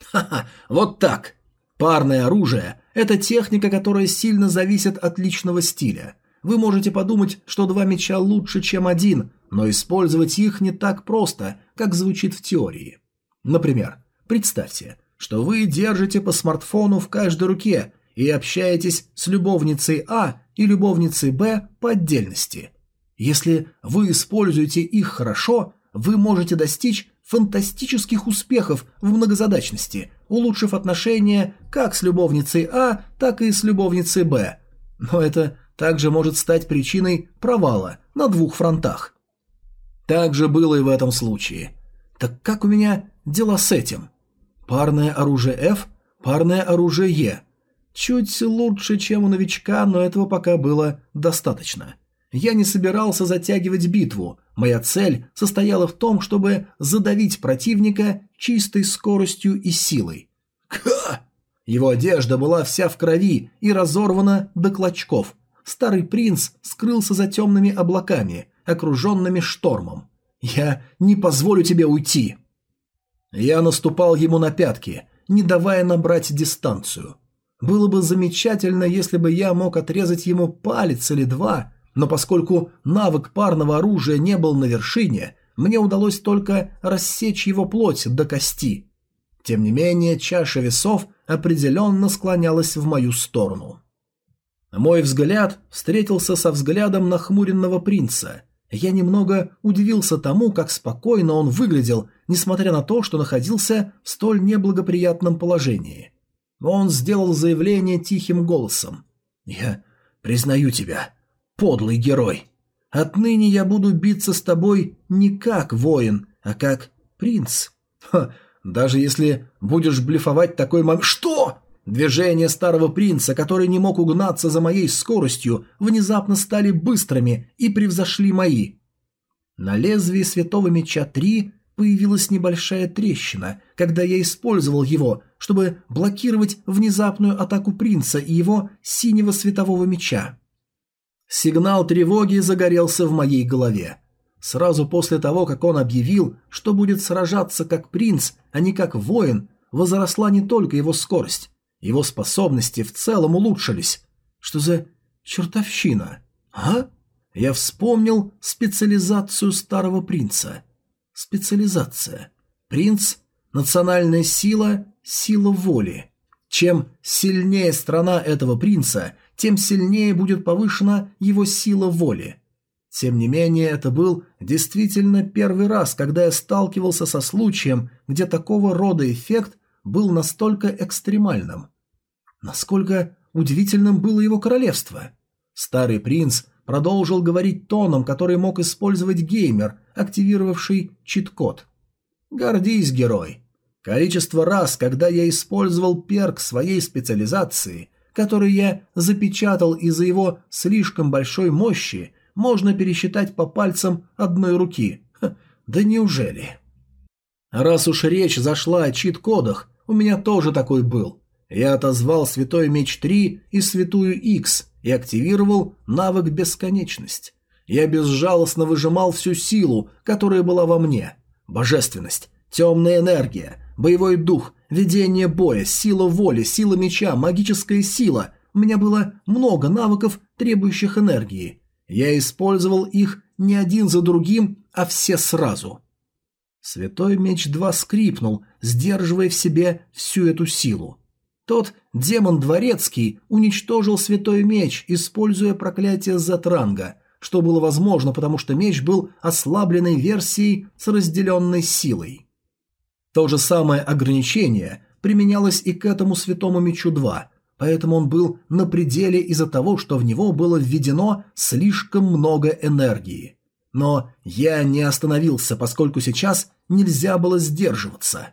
Speaker 1: Ха-ха, вот так. Парное оружие – это техника, которая сильно зависит от личного стиля. Вы можете подумать, что два меча лучше, чем один, но использовать их не так просто, как звучит в теории. Например, представьте, что вы держите по смартфону в каждой руке и общаетесь с любовницей А и любовницей Б по отдельности. Если вы используете их хорошо, вы можете достичь фантастических успехов в многозадачности, улучшив отношения как с любовницей А, так и с любовницей Б. Но это также может стать причиной провала на двух фронтах. Так же было и в этом случае. Так как у меня дела с этим? Парное оружие F, парное оружие E. Чуть лучше, чем у новичка, но этого пока было достаточно. Я не собирался затягивать битву. Моя цель состояла в том, чтобы задавить противника чистой скоростью и силой. Ха! Его одежда была вся в крови и разорвана до клочков. Старый принц скрылся за темными облаками, окруженными штормом. «Я не позволю тебе уйти!» Я наступал ему на пятки, не давая набрать дистанцию. Было бы замечательно, если бы я мог отрезать ему палец или два, но поскольку навык парного оружия не был на вершине, мне удалось только рассечь его плоть до кости. Тем не менее, чаша весов определенно склонялась в мою сторону. Мой взгляд встретился со взглядом нахмуренного принца. Я немного удивился тому, как спокойно он выглядел, несмотря на то, что находился в столь неблагоприятном положении. Он сделал заявление тихим голосом. «Я признаю тебя подлый герой. Отныне я буду биться с тобой не как воин, а как принц. Ха, даже если будешь блефовать такой мам. Что? Движения старого принца, который не мог угнаться за моей скоростью, внезапно стали быстрыми и превзошли мои. На лезвии святого меча 3 появилась небольшая трещина, когда я использовал его, чтобы блокировать внезапную атаку принца и его синего светового меча. Сигнал тревоги загорелся в моей голове. Сразу после того, как он объявил, что будет сражаться как принц, а не как воин, возросла не только его скорость. Его способности в целом улучшились. Что за чертовщина? А? Я вспомнил специализацию старого принца. Специализация. Принц – национальная сила, сила воли. Чем сильнее страна этого принца, тем сильнее будет повышена его сила воли. Тем не менее, это был действительно первый раз, когда я сталкивался со случаем, где такого рода эффект был настолько экстремальным. Насколько удивительным было его королевство. Старый принц продолжил говорить тоном, который мог использовать геймер, активировавший чит-код. «Гордись, герой! Количество раз, когда я использовал перк своей специализации, который я запечатал из-за его слишком большой мощи, можно пересчитать по пальцам одной руки. Ха, да неужели? Раз уж речь зашла о чит-кодах, у меня тоже такой был. Я отозвал Святой Меч 3 и Святую X и активировал навык Бесконечность. Я безжалостно выжимал всю силу, которая была во мне. Божественность, темная энергия, боевой дух, Ведение боя, сила воли, сила меча, магическая сила. У меня было много навыков, требующих энергии. Я использовал их не один за другим, а все сразу. Святой меч 2 скрипнул, сдерживая в себе всю эту силу. Тот демон дворецкий уничтожил святой меч, используя проклятие Затранга, что было возможно, потому что меч был ослабленной версией с разделенной силой. То же самое ограничение применялось и к этому святому мечу 2, поэтому он был на пределе из-за того, что в него было введено слишком много энергии. Но я не остановился, поскольку сейчас нельзя было сдерживаться.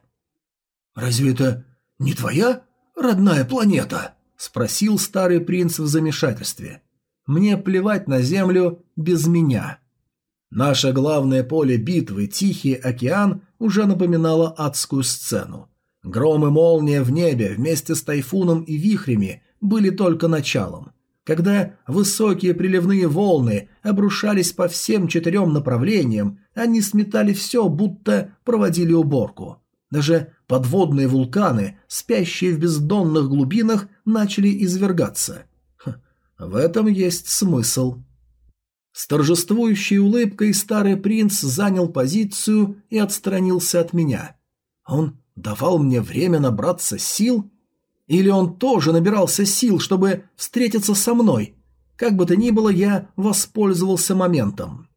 Speaker 1: «Разве это не твоя родная планета?» – спросил старый принц в замешательстве. «Мне плевать на Землю без меня». Наше главное поле битвы – Тихий океан уже напоминала адскую сцену. Гром и молния в небе вместе с тайфуном и вихрями были только началом. Когда высокие приливные волны обрушались по всем четырем направлениям, они сметали все, будто проводили уборку. Даже подводные вулканы, спящие в бездонных глубинах, начали извергаться. Ха, хм, в этом есть смысл. С торжествующей улыбкой старый принц занял позицию и отстранился от меня. А он давал мне время набраться сил? Или он тоже набирался сил, чтобы встретиться со мной? Как бы то ни было, я воспользовался моментом.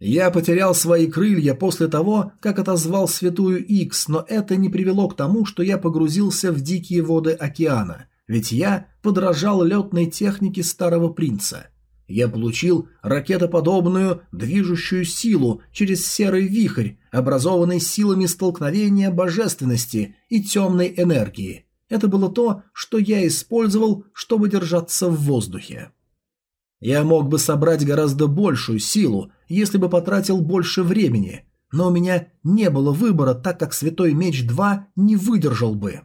Speaker 1: Я потерял свои крылья после того, как отозвал святую Икс, но это не привело к тому, что я погрузился в дикие воды океана, ведь я подражал летной технике старого принца – я получил ракетоподобную движущую силу через серый вихрь, образованный силами столкновения божественности и темной энергии. Это было то, что я использовал, чтобы держаться в воздухе. Я мог бы собрать гораздо большую силу, если бы потратил больше времени, но у меня не было выбора, так как Святой Меч 2 не выдержал бы.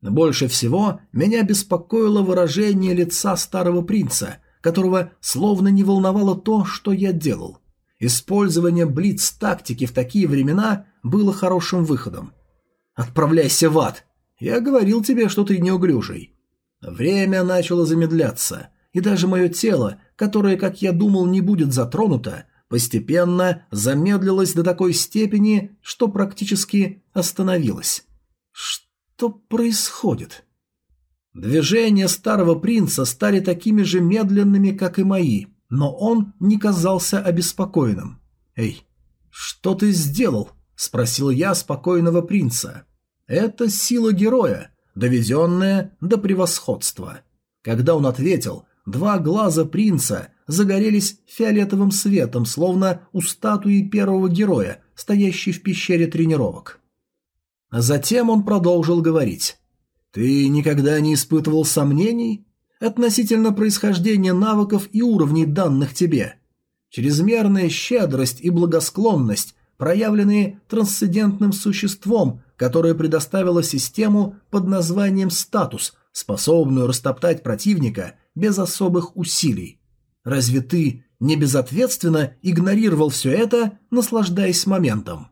Speaker 1: Больше всего меня беспокоило выражение лица старого принца – которого словно не волновало то, что я делал. Использование блиц-тактики в такие времена было хорошим выходом. «Отправляйся в ад! Я говорил тебе, что ты неуглюжий». Время начало замедляться, и даже мое тело, которое, как я думал, не будет затронуто, постепенно замедлилось до такой степени, что практически остановилось. «Что происходит?» Движения старого принца стали такими же медленными, как и мои, но он не казался обеспокоенным. «Эй, что ты сделал?» – спросил я спокойного принца. «Это сила героя, доведенная до превосходства». Когда он ответил, два глаза принца загорелись фиолетовым светом, словно у статуи первого героя, стоящей в пещере тренировок. Затем он продолжил говорить. Ты никогда не испытывал сомнений относительно происхождения навыков и уровней данных тебе? Чрезмерная щедрость и благосклонность, проявленные трансцендентным существом, которое предоставило систему под названием «статус», способную растоптать противника без особых усилий. Разве ты не безответственно игнорировал все это, наслаждаясь моментом?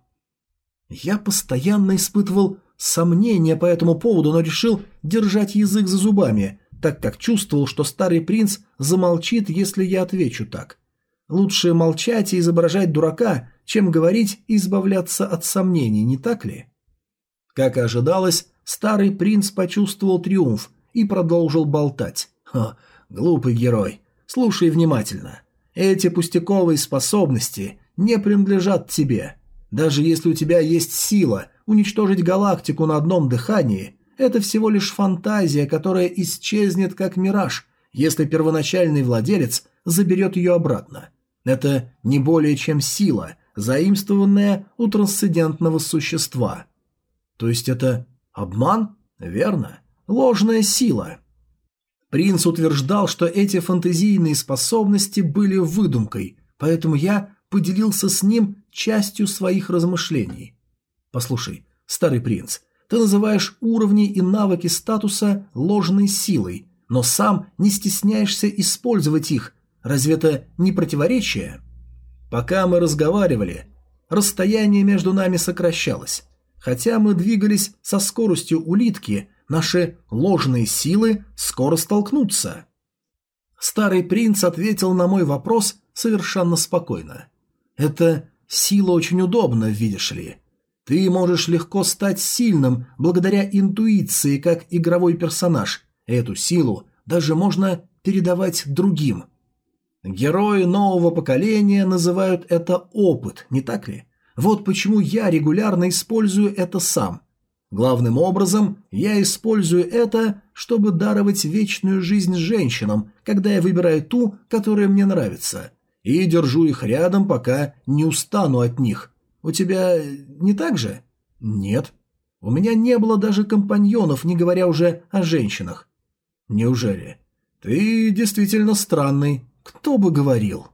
Speaker 1: Я постоянно испытывал сомнения по этому поводу, но решил держать язык за зубами, так как чувствовал, что старый принц замолчит, если я отвечу так. Лучше молчать и изображать дурака, чем говорить и избавляться от сомнений, не так ли? Как и ожидалось, старый принц почувствовал триумф и продолжил болтать. «Ха, глупый герой, слушай внимательно. Эти пустяковые способности не принадлежат тебе. Даже если у тебя есть сила – уничтожить галактику на одном дыхании – это всего лишь фантазия, которая исчезнет как мираж, если первоначальный владелец заберет ее обратно. Это не более чем сила, заимствованная у трансцендентного существа. То есть это обман? Верно. Ложная сила. Принц утверждал, что эти фантазийные способности были выдумкой, поэтому я поделился с ним частью своих размышлений. Послушай, старый принц, ты называешь уровни и навыки статуса ложной силой, но сам не стесняешься использовать их. Разве это не противоречие? Пока мы разговаривали, расстояние между нами сокращалось. Хотя мы двигались со скоростью улитки, наши ложные силы скоро столкнутся. Старый принц ответил на мой вопрос совершенно спокойно. Это сила очень удобна, видишь ли. Ты можешь легко стать сильным благодаря интуиции как игровой персонаж. Эту силу даже можно передавать другим. Герои нового поколения называют это опыт, не так ли? Вот почему я регулярно использую это сам. Главным образом я использую это, чтобы даровать вечную жизнь женщинам, когда я выбираю ту, которая мне нравится, и держу их рядом, пока не устану от них – у тебя э, не так же? Нет. У меня не было даже компаньонов, не говоря уже о женщинах. Неужели? Ты действительно странный. Кто бы говорил?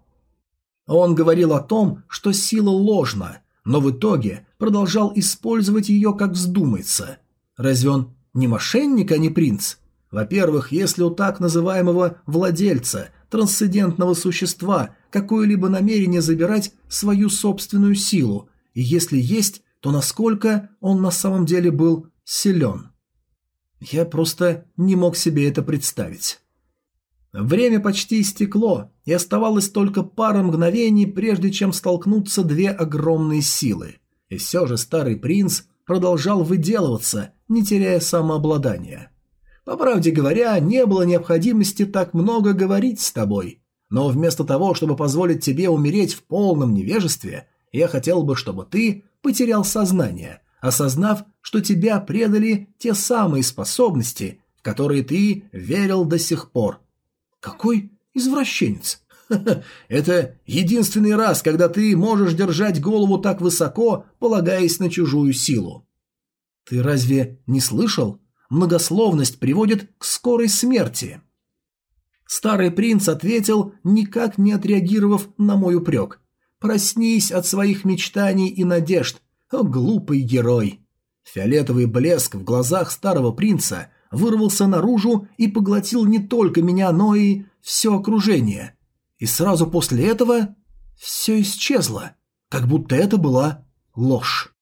Speaker 1: Он говорил о том, что сила ложна, но в итоге продолжал использовать ее, как вздумается. Разве он не мошенник, а не принц? Во-первых, если у так называемого владельца, трансцендентного существа, какое-либо намерение забирать свою собственную силу, и если есть, то насколько он на самом деле был силен. Я просто не мог себе это представить. Время почти истекло, и оставалось только пара мгновений, прежде чем столкнутся две огромные силы. И все же старый принц продолжал выделываться, не теряя самообладания. По правде говоря, не было необходимости так много говорить с тобой. Но вместо того, чтобы позволить тебе умереть в полном невежестве, я хотел бы, чтобы ты потерял сознание, осознав, что тебя предали те самые способности, в которые ты верил до сих пор. Какой извращенец! Это единственный раз, когда ты можешь держать голову так высоко, полагаясь на чужую силу. Ты разве не слышал? Многословность приводит к скорой смерти. Старый принц ответил, никак не отреагировав на мой упрек, Проснись от своих мечтаний и надежд, о глупый герой!» Фиолетовый блеск в глазах старого принца вырвался наружу и поглотил не только меня, но и все окружение. И сразу после этого все исчезло, как будто это была
Speaker 2: ложь.